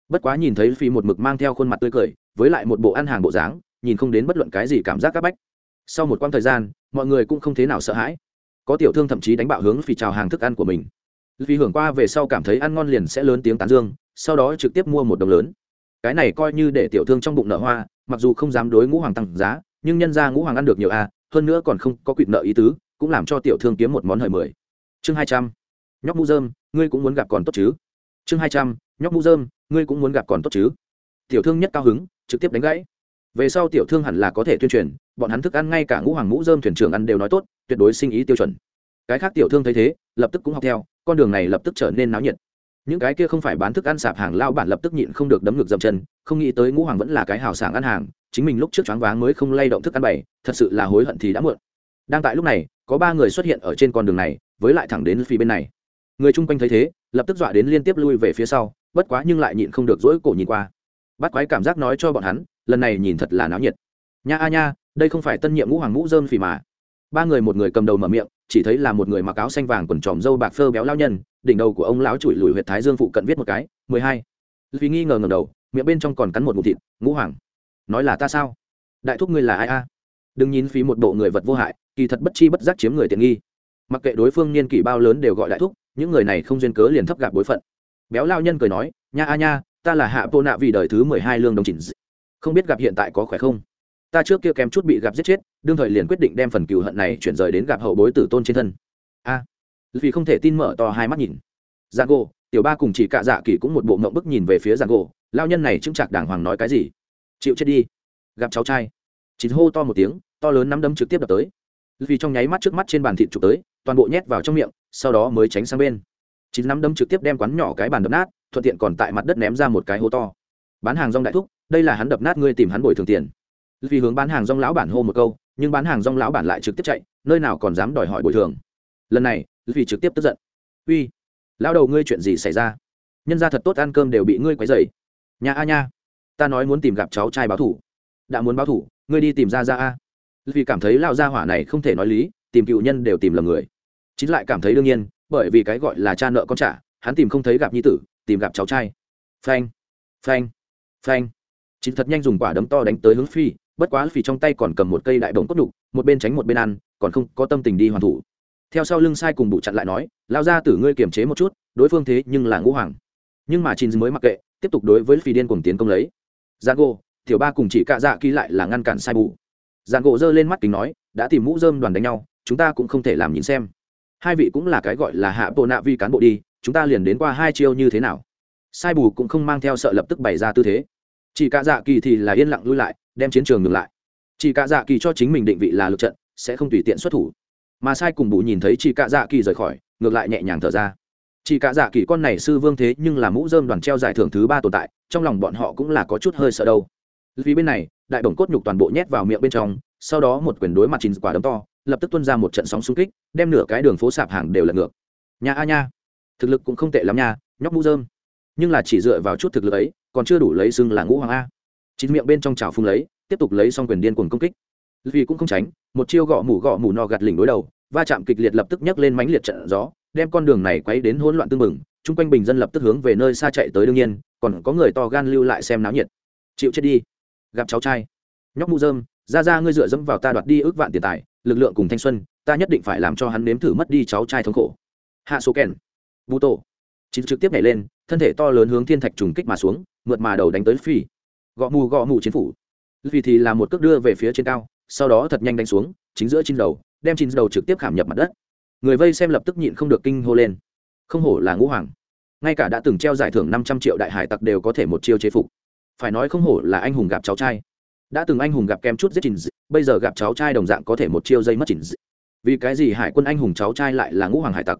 Bất quá nhìn thấy phi một mực mang theo khuôn mặt tươi cười, với lại một bộ ăn hàng bộ dáng, nhìn không đến bất luận cái gì cảm giác c áp bách. Sau một quãng thời gian, mọi người cũng không thế nào sợ hãi. Có tiểu thương thậm chí đánh bạo hướng phi trào hàng thức ăn của mình. Vì hưởng qua về sau cảm thấy ăn ngon liền sẽ lớn tiếng tán dương, sau đó trực tiếp mua một đồng lớn. Cái này coi như để tiểu thương trong bụng nợ hoa, mặc dù không dám đối ngũ hoàng tăng giá, nhưng nhân ra ngũ hoàng ăn được nhiều a hơn nữa còn không có quỵt nợ ý tứ cũng làm cho tiểu thương kiếm một món hời mười. Chương hai trăm. Nhóc mũ dơm ngươi cũng muốn gặp còn tốt chứ? Chương hai trăm. Nhóc mũ dơm ngươi cũng muốn gặp còn tốt chứ? Tiểu thương nhất cao hứng, trực tiếp đánh gãy. Về sau tiểu thương hẳn là có thể tuyên truyền, bọn hắn thức ăn ngay cả ngũ hoàng mũ dơm thuyền trưởng ăn đều nói tốt, tuyệt đối sinh ý tiêu chuẩn. Cái khác tiểu thương thấy thế, lập tức cũng học theo, con đường này lập tức trở nên náo nhiệt. Những cái kia không phải bán thức ăn sạp hàng, lao bản lập tức nhịn không được đấm ngược dậm chân, không nghĩ tới ngũ hoàng vẫn là cái hào sảng ăn hàng, chính mình lúc trước choáng váng mới không lay động thức ăn bày, thật sự là hối hận thì đã muộn. Đang tại lúc này có ba người xuất hiện ở trên con đường này, với lại thẳng đến phía bên này. Người chung quanh thấy thế, lập tức dọa đến liên tiếp lui về phía sau, bất quá nhưng lại nhịn không được dỗi cổ nhìn qua. Bắt quái cảm giác nói cho bọn hắn, lần này nhìn thật là náo nhiệt. Nha a nha, đây không phải tân nhiệm ngũ hoàng ngũ dơm phì mà. Ba người một người cầm đầu mở miệng, chỉ thấy là một người mặc áo xanh vàng quần tròm dâu bạc phơ béo lao nhân, đỉnh đầu của ông lão chùi lùi huyệt thái dương phụ cận viết một cái, mười hai. Vì nghi ngờ ngầm đầu, miệng bên trong còn cắn một ngụm thịt, ngũ hoàng, nói là ta sao? Đại thúc ngươi là ai a? Đừng nhìn phí một bộ người vật vô hại kỳ thật bất chi bất giác chiếm người tiện nghi. Mặc kệ đối phương niên kỷ bao lớn đều gọi đại thúc, những người này không duyên cớ liền thấp gạp bối phận. Béo lao nhân cười nói, nha a nha, ta là hạ vô nạ vì đời thứ mười hai lương đồng chỉnh không biết gặp hiện tại có khỏe không? Ta trước kia kém chút bị gặp giết chết, đương thời liền quyết định đem phần cừu hận này chuyển rời đến gặp hậu bối tử tôn trên thân. A. Vì không thể tin mở to hai mắt nhìn. Giang gỗ tiểu ba cùng chỉ cạ dạ kỳ cũng một bộ ngộng bức nhìn về phía giang gỗ lao nhân này chững chạc đàng hoàng nói cái gì? Chịu chết đi. Gặp cháu trai. Chỉ hô to một tiếng, to lớn nắm đấm trực tiếp đập tới vì trong nháy mắt trước mắt trên bàn thịt chụp tới, toàn bộ nhét vào trong miệng, sau đó mới tránh sang bên. Chín nắm đấm trực tiếp đem quán nhỏ cái bàn đập nát, thuận tiện còn tại mặt đất ném ra một cái hố to. Bán hàng rong đại thúc, đây là hắn đập nát ngươi tìm hắn bồi thường tiền. Vì hướng bán hàng rong lão bản hô một câu, nhưng bán hàng rong lão bản lại trực tiếp chạy, nơi nào còn dám đòi hỏi bồi thường. Lần này, vì trực tiếp tức giận. Uy, lão đầu ngươi chuyện gì xảy ra? Nhân ra thật tốt ăn cơm đều bị ngươi quấy dày nhà a nha, ta nói muốn tìm gặp cháu trai báo thủ. Đã muốn báo thủ, ngươi đi tìm ra ra a vì cảm thấy lao gia hỏa này không thể nói lý, tìm cựu nhân đều tìm lầm người. Chính lại cảm thấy đương nhiên, bởi vì cái gọi là cha nợ con trả, hắn tìm không thấy gặp nhi tử, tìm gặp cháu trai. Phanh phanh phanh. Chính thật nhanh dùng quả đấm to đánh tới hướng phi, bất quá phi trong tay còn cầm một cây đại bồng cốt đục, một bên tránh một bên ăn, còn không có tâm tình đi hoàn thủ. Theo sau lưng sai cùng bụ chặn lại nói, lao ra tử ngươi kiềm chế một chút, đối phương thế nhưng là ngũ hoàng. Nhưng mà chín mới mặc kệ, tiếp tục đối với phi điên cùng tiến công lấy. Dạ Giang gỗ tiểu ba cùng chỉ cạ dạ ký lại là ngăn cản sai bù giang gỗ giơ lên mắt kính nói, đã tìm mũ dơm đoàn đánh nhau, chúng ta cũng không thể làm nhìn xem. Hai vị cũng là cái gọi là hạ bộ nạ vi cán bộ đi, chúng ta liền đến qua hai chiêu như thế nào? Sai bù cũng không mang theo sợ lập tức bày ra tư thế. Chỉ cả dạ kỳ thì là yên lặng lui lại, đem chiến trường ngừng lại. Chỉ cả dạ kỳ cho chính mình định vị là lực trận, sẽ không tùy tiện xuất thủ. Mà sai cùng bù nhìn thấy chỉ cả dạ kỳ rời khỏi, ngược lại nhẹ nhàng thở ra. Chỉ cả dạ kỳ con này sư vương thế nhưng là mũ dơm đoàn treo giải thưởng thứ ba tồn tại, trong lòng bọn họ cũng là có chút hơi sợ đâu. Vì bên này đại bổng cốt nhục toàn bộ nhét vào miệng bên trong, sau đó một quyền đối mặt chín quả đấm to, lập tức tuân ra một trận sóng xung kích, đem nửa cái đường phố sạp hàng đều lật ngược. Nhà a nha, thực lực cũng không tệ lắm nha, nhóc mũ dơm nhưng là chỉ dựa vào chút thực lực ấy, còn chưa đủ lấy xưng là ngũ hoàng a. Chín miệng bên trong trào phung lấy, tiếp tục lấy xong quyền điên cuồng công kích. Vì cũng không tránh, một chiêu gõ mủ gõ mủ no gạt lỉnh đối đầu, va chạm kịch liệt lập tức nhấc lên mánh liệt trận gió, đem con đường này quấy đến hỗn loạn tương mừng chung quanh bình dân lập tức hướng về nơi xa chạy tới đương nhiên, còn có người to gan lưu lại xem náo nhiệt. Chịu chết đi gặp cháu trai. Nhóc mu dơm, ra ra ngươi dựa dẫm vào ta đoạt đi ước vạn tiền tài, lực lượng cùng thanh xuân, ta nhất định phải làm cho hắn nếm thử mất đi cháu trai thống khổ. Hạ số kèn. Vũ tổ. Chín trực tiếp nhảy lên, thân thể to lớn hướng thiên thạch trùng kích mà xuống, mượt mà đầu đánh tới phi. Gõ mù gõ mù chiến phủ. Vì thì là một cước đưa về phía trên cao, sau đó thật nhanh đánh xuống, chính giữa trên đầu, đem chín đầu trực tiếp khảm nhập mặt đất. Người vây xem lập tức nhịn không được kinh hô lên. Không hổ là ngũ hoàng. Ngay cả đã từng treo giải thưởng năm trăm triệu đại hải tặc đều có thể một chiêu chế phục phải nói không hổ là anh hùng gặp cháu trai. Đã từng anh hùng gặp kem chút giết trình bây giờ gặp cháu trai đồng dạng có thể một chiêu dây mất trình vì cái gì hải quân anh hùng cháu trai lại là ngũ hoàng hải tặc?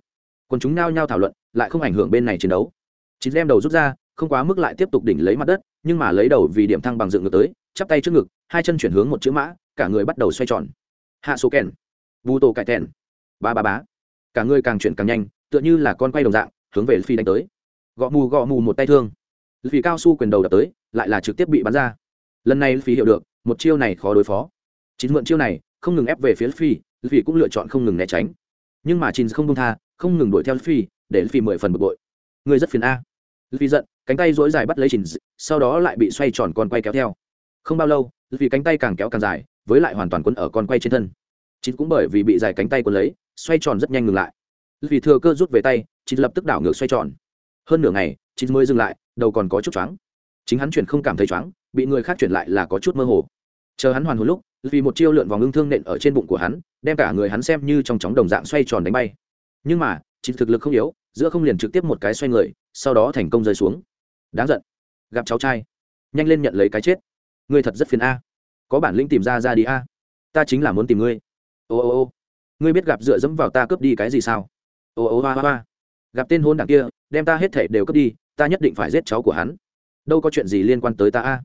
Còn chúng nao nhao thảo luận, lại không ảnh hưởng bên này chiến đấu. Chín đem đầu rút ra, không quá mức lại tiếp tục đỉnh lấy mặt đất, nhưng mà lấy đầu vì điểm thăng bằng dựng ngược tới, chắp tay trước ngực, hai chân chuyển hướng một chữ mã, cả người bắt đầu xoay tròn. Hạ số kèn vu tô cải kèn ba ba bá cả người càng chuyển càng nhanh, tựa như là con quay đồng dạng, hướng về phi đánh tới. Gõ mù gõ mù một tay thương vì cao su quyền đầu đập tới, lại là trực tiếp bị bắn ra. Lần này phi hiểu được, một chiêu này khó đối phó. Chín mượn chiêu này, không ngừng ép về phía phi vì cũng lựa chọn không ngừng né tránh. Nhưng mà chín không công tha, không ngừng đuổi theo phi để phi mười phần bực bội. Người rất phiền a. Vì giận, cánh tay dỗi dài bắt lấy chín sau đó lại bị xoay tròn con quay kéo theo. Không bao lâu vì cánh tay càng kéo càng dài, với lại hoàn toàn quấn ở con quay trên thân. Chín cũng bởi vì bị dài cánh tay quấn lấy, xoay tròn rất nhanh ngừng lại. Vì thừa cơ rút về tay chín lập tức đảo ngược xoay tròn. Hơn nửa ngày chín mới dừng lại đầu còn có chút choáng. Chính hắn chuyển không cảm thấy choáng, bị người khác chuyển lại là có chút mơ hồ. Chờ hắn hoàn hồn lúc, vì một chiêu lượn vòng ngưng thương nện ở trên bụng của hắn, đem cả người hắn xem như trong chóng đồng dạng xoay tròn đánh bay. Nhưng mà chính thực lực không yếu, giữa không liền trực tiếp một cái xoay người, sau đó thành công rơi xuống. Đáng giận. Gặp cháu trai. Nhanh lên nhận lấy cái chết. Ngươi thật rất phiền a. Có bản lĩnh tìm ra ra đi a. Ta chính là muốn tìm ngươi. Ô ô ô. Ngươi biết gặp dựa dẫm vào ta cướp đi cái gì sao? Ô ô hoa hoa. Gặp tên hôn đảng kia, đem ta hết thể đều cướp đi ta nhất định phải giết cháu của hắn. Đâu có chuyện gì liên quan tới ta a.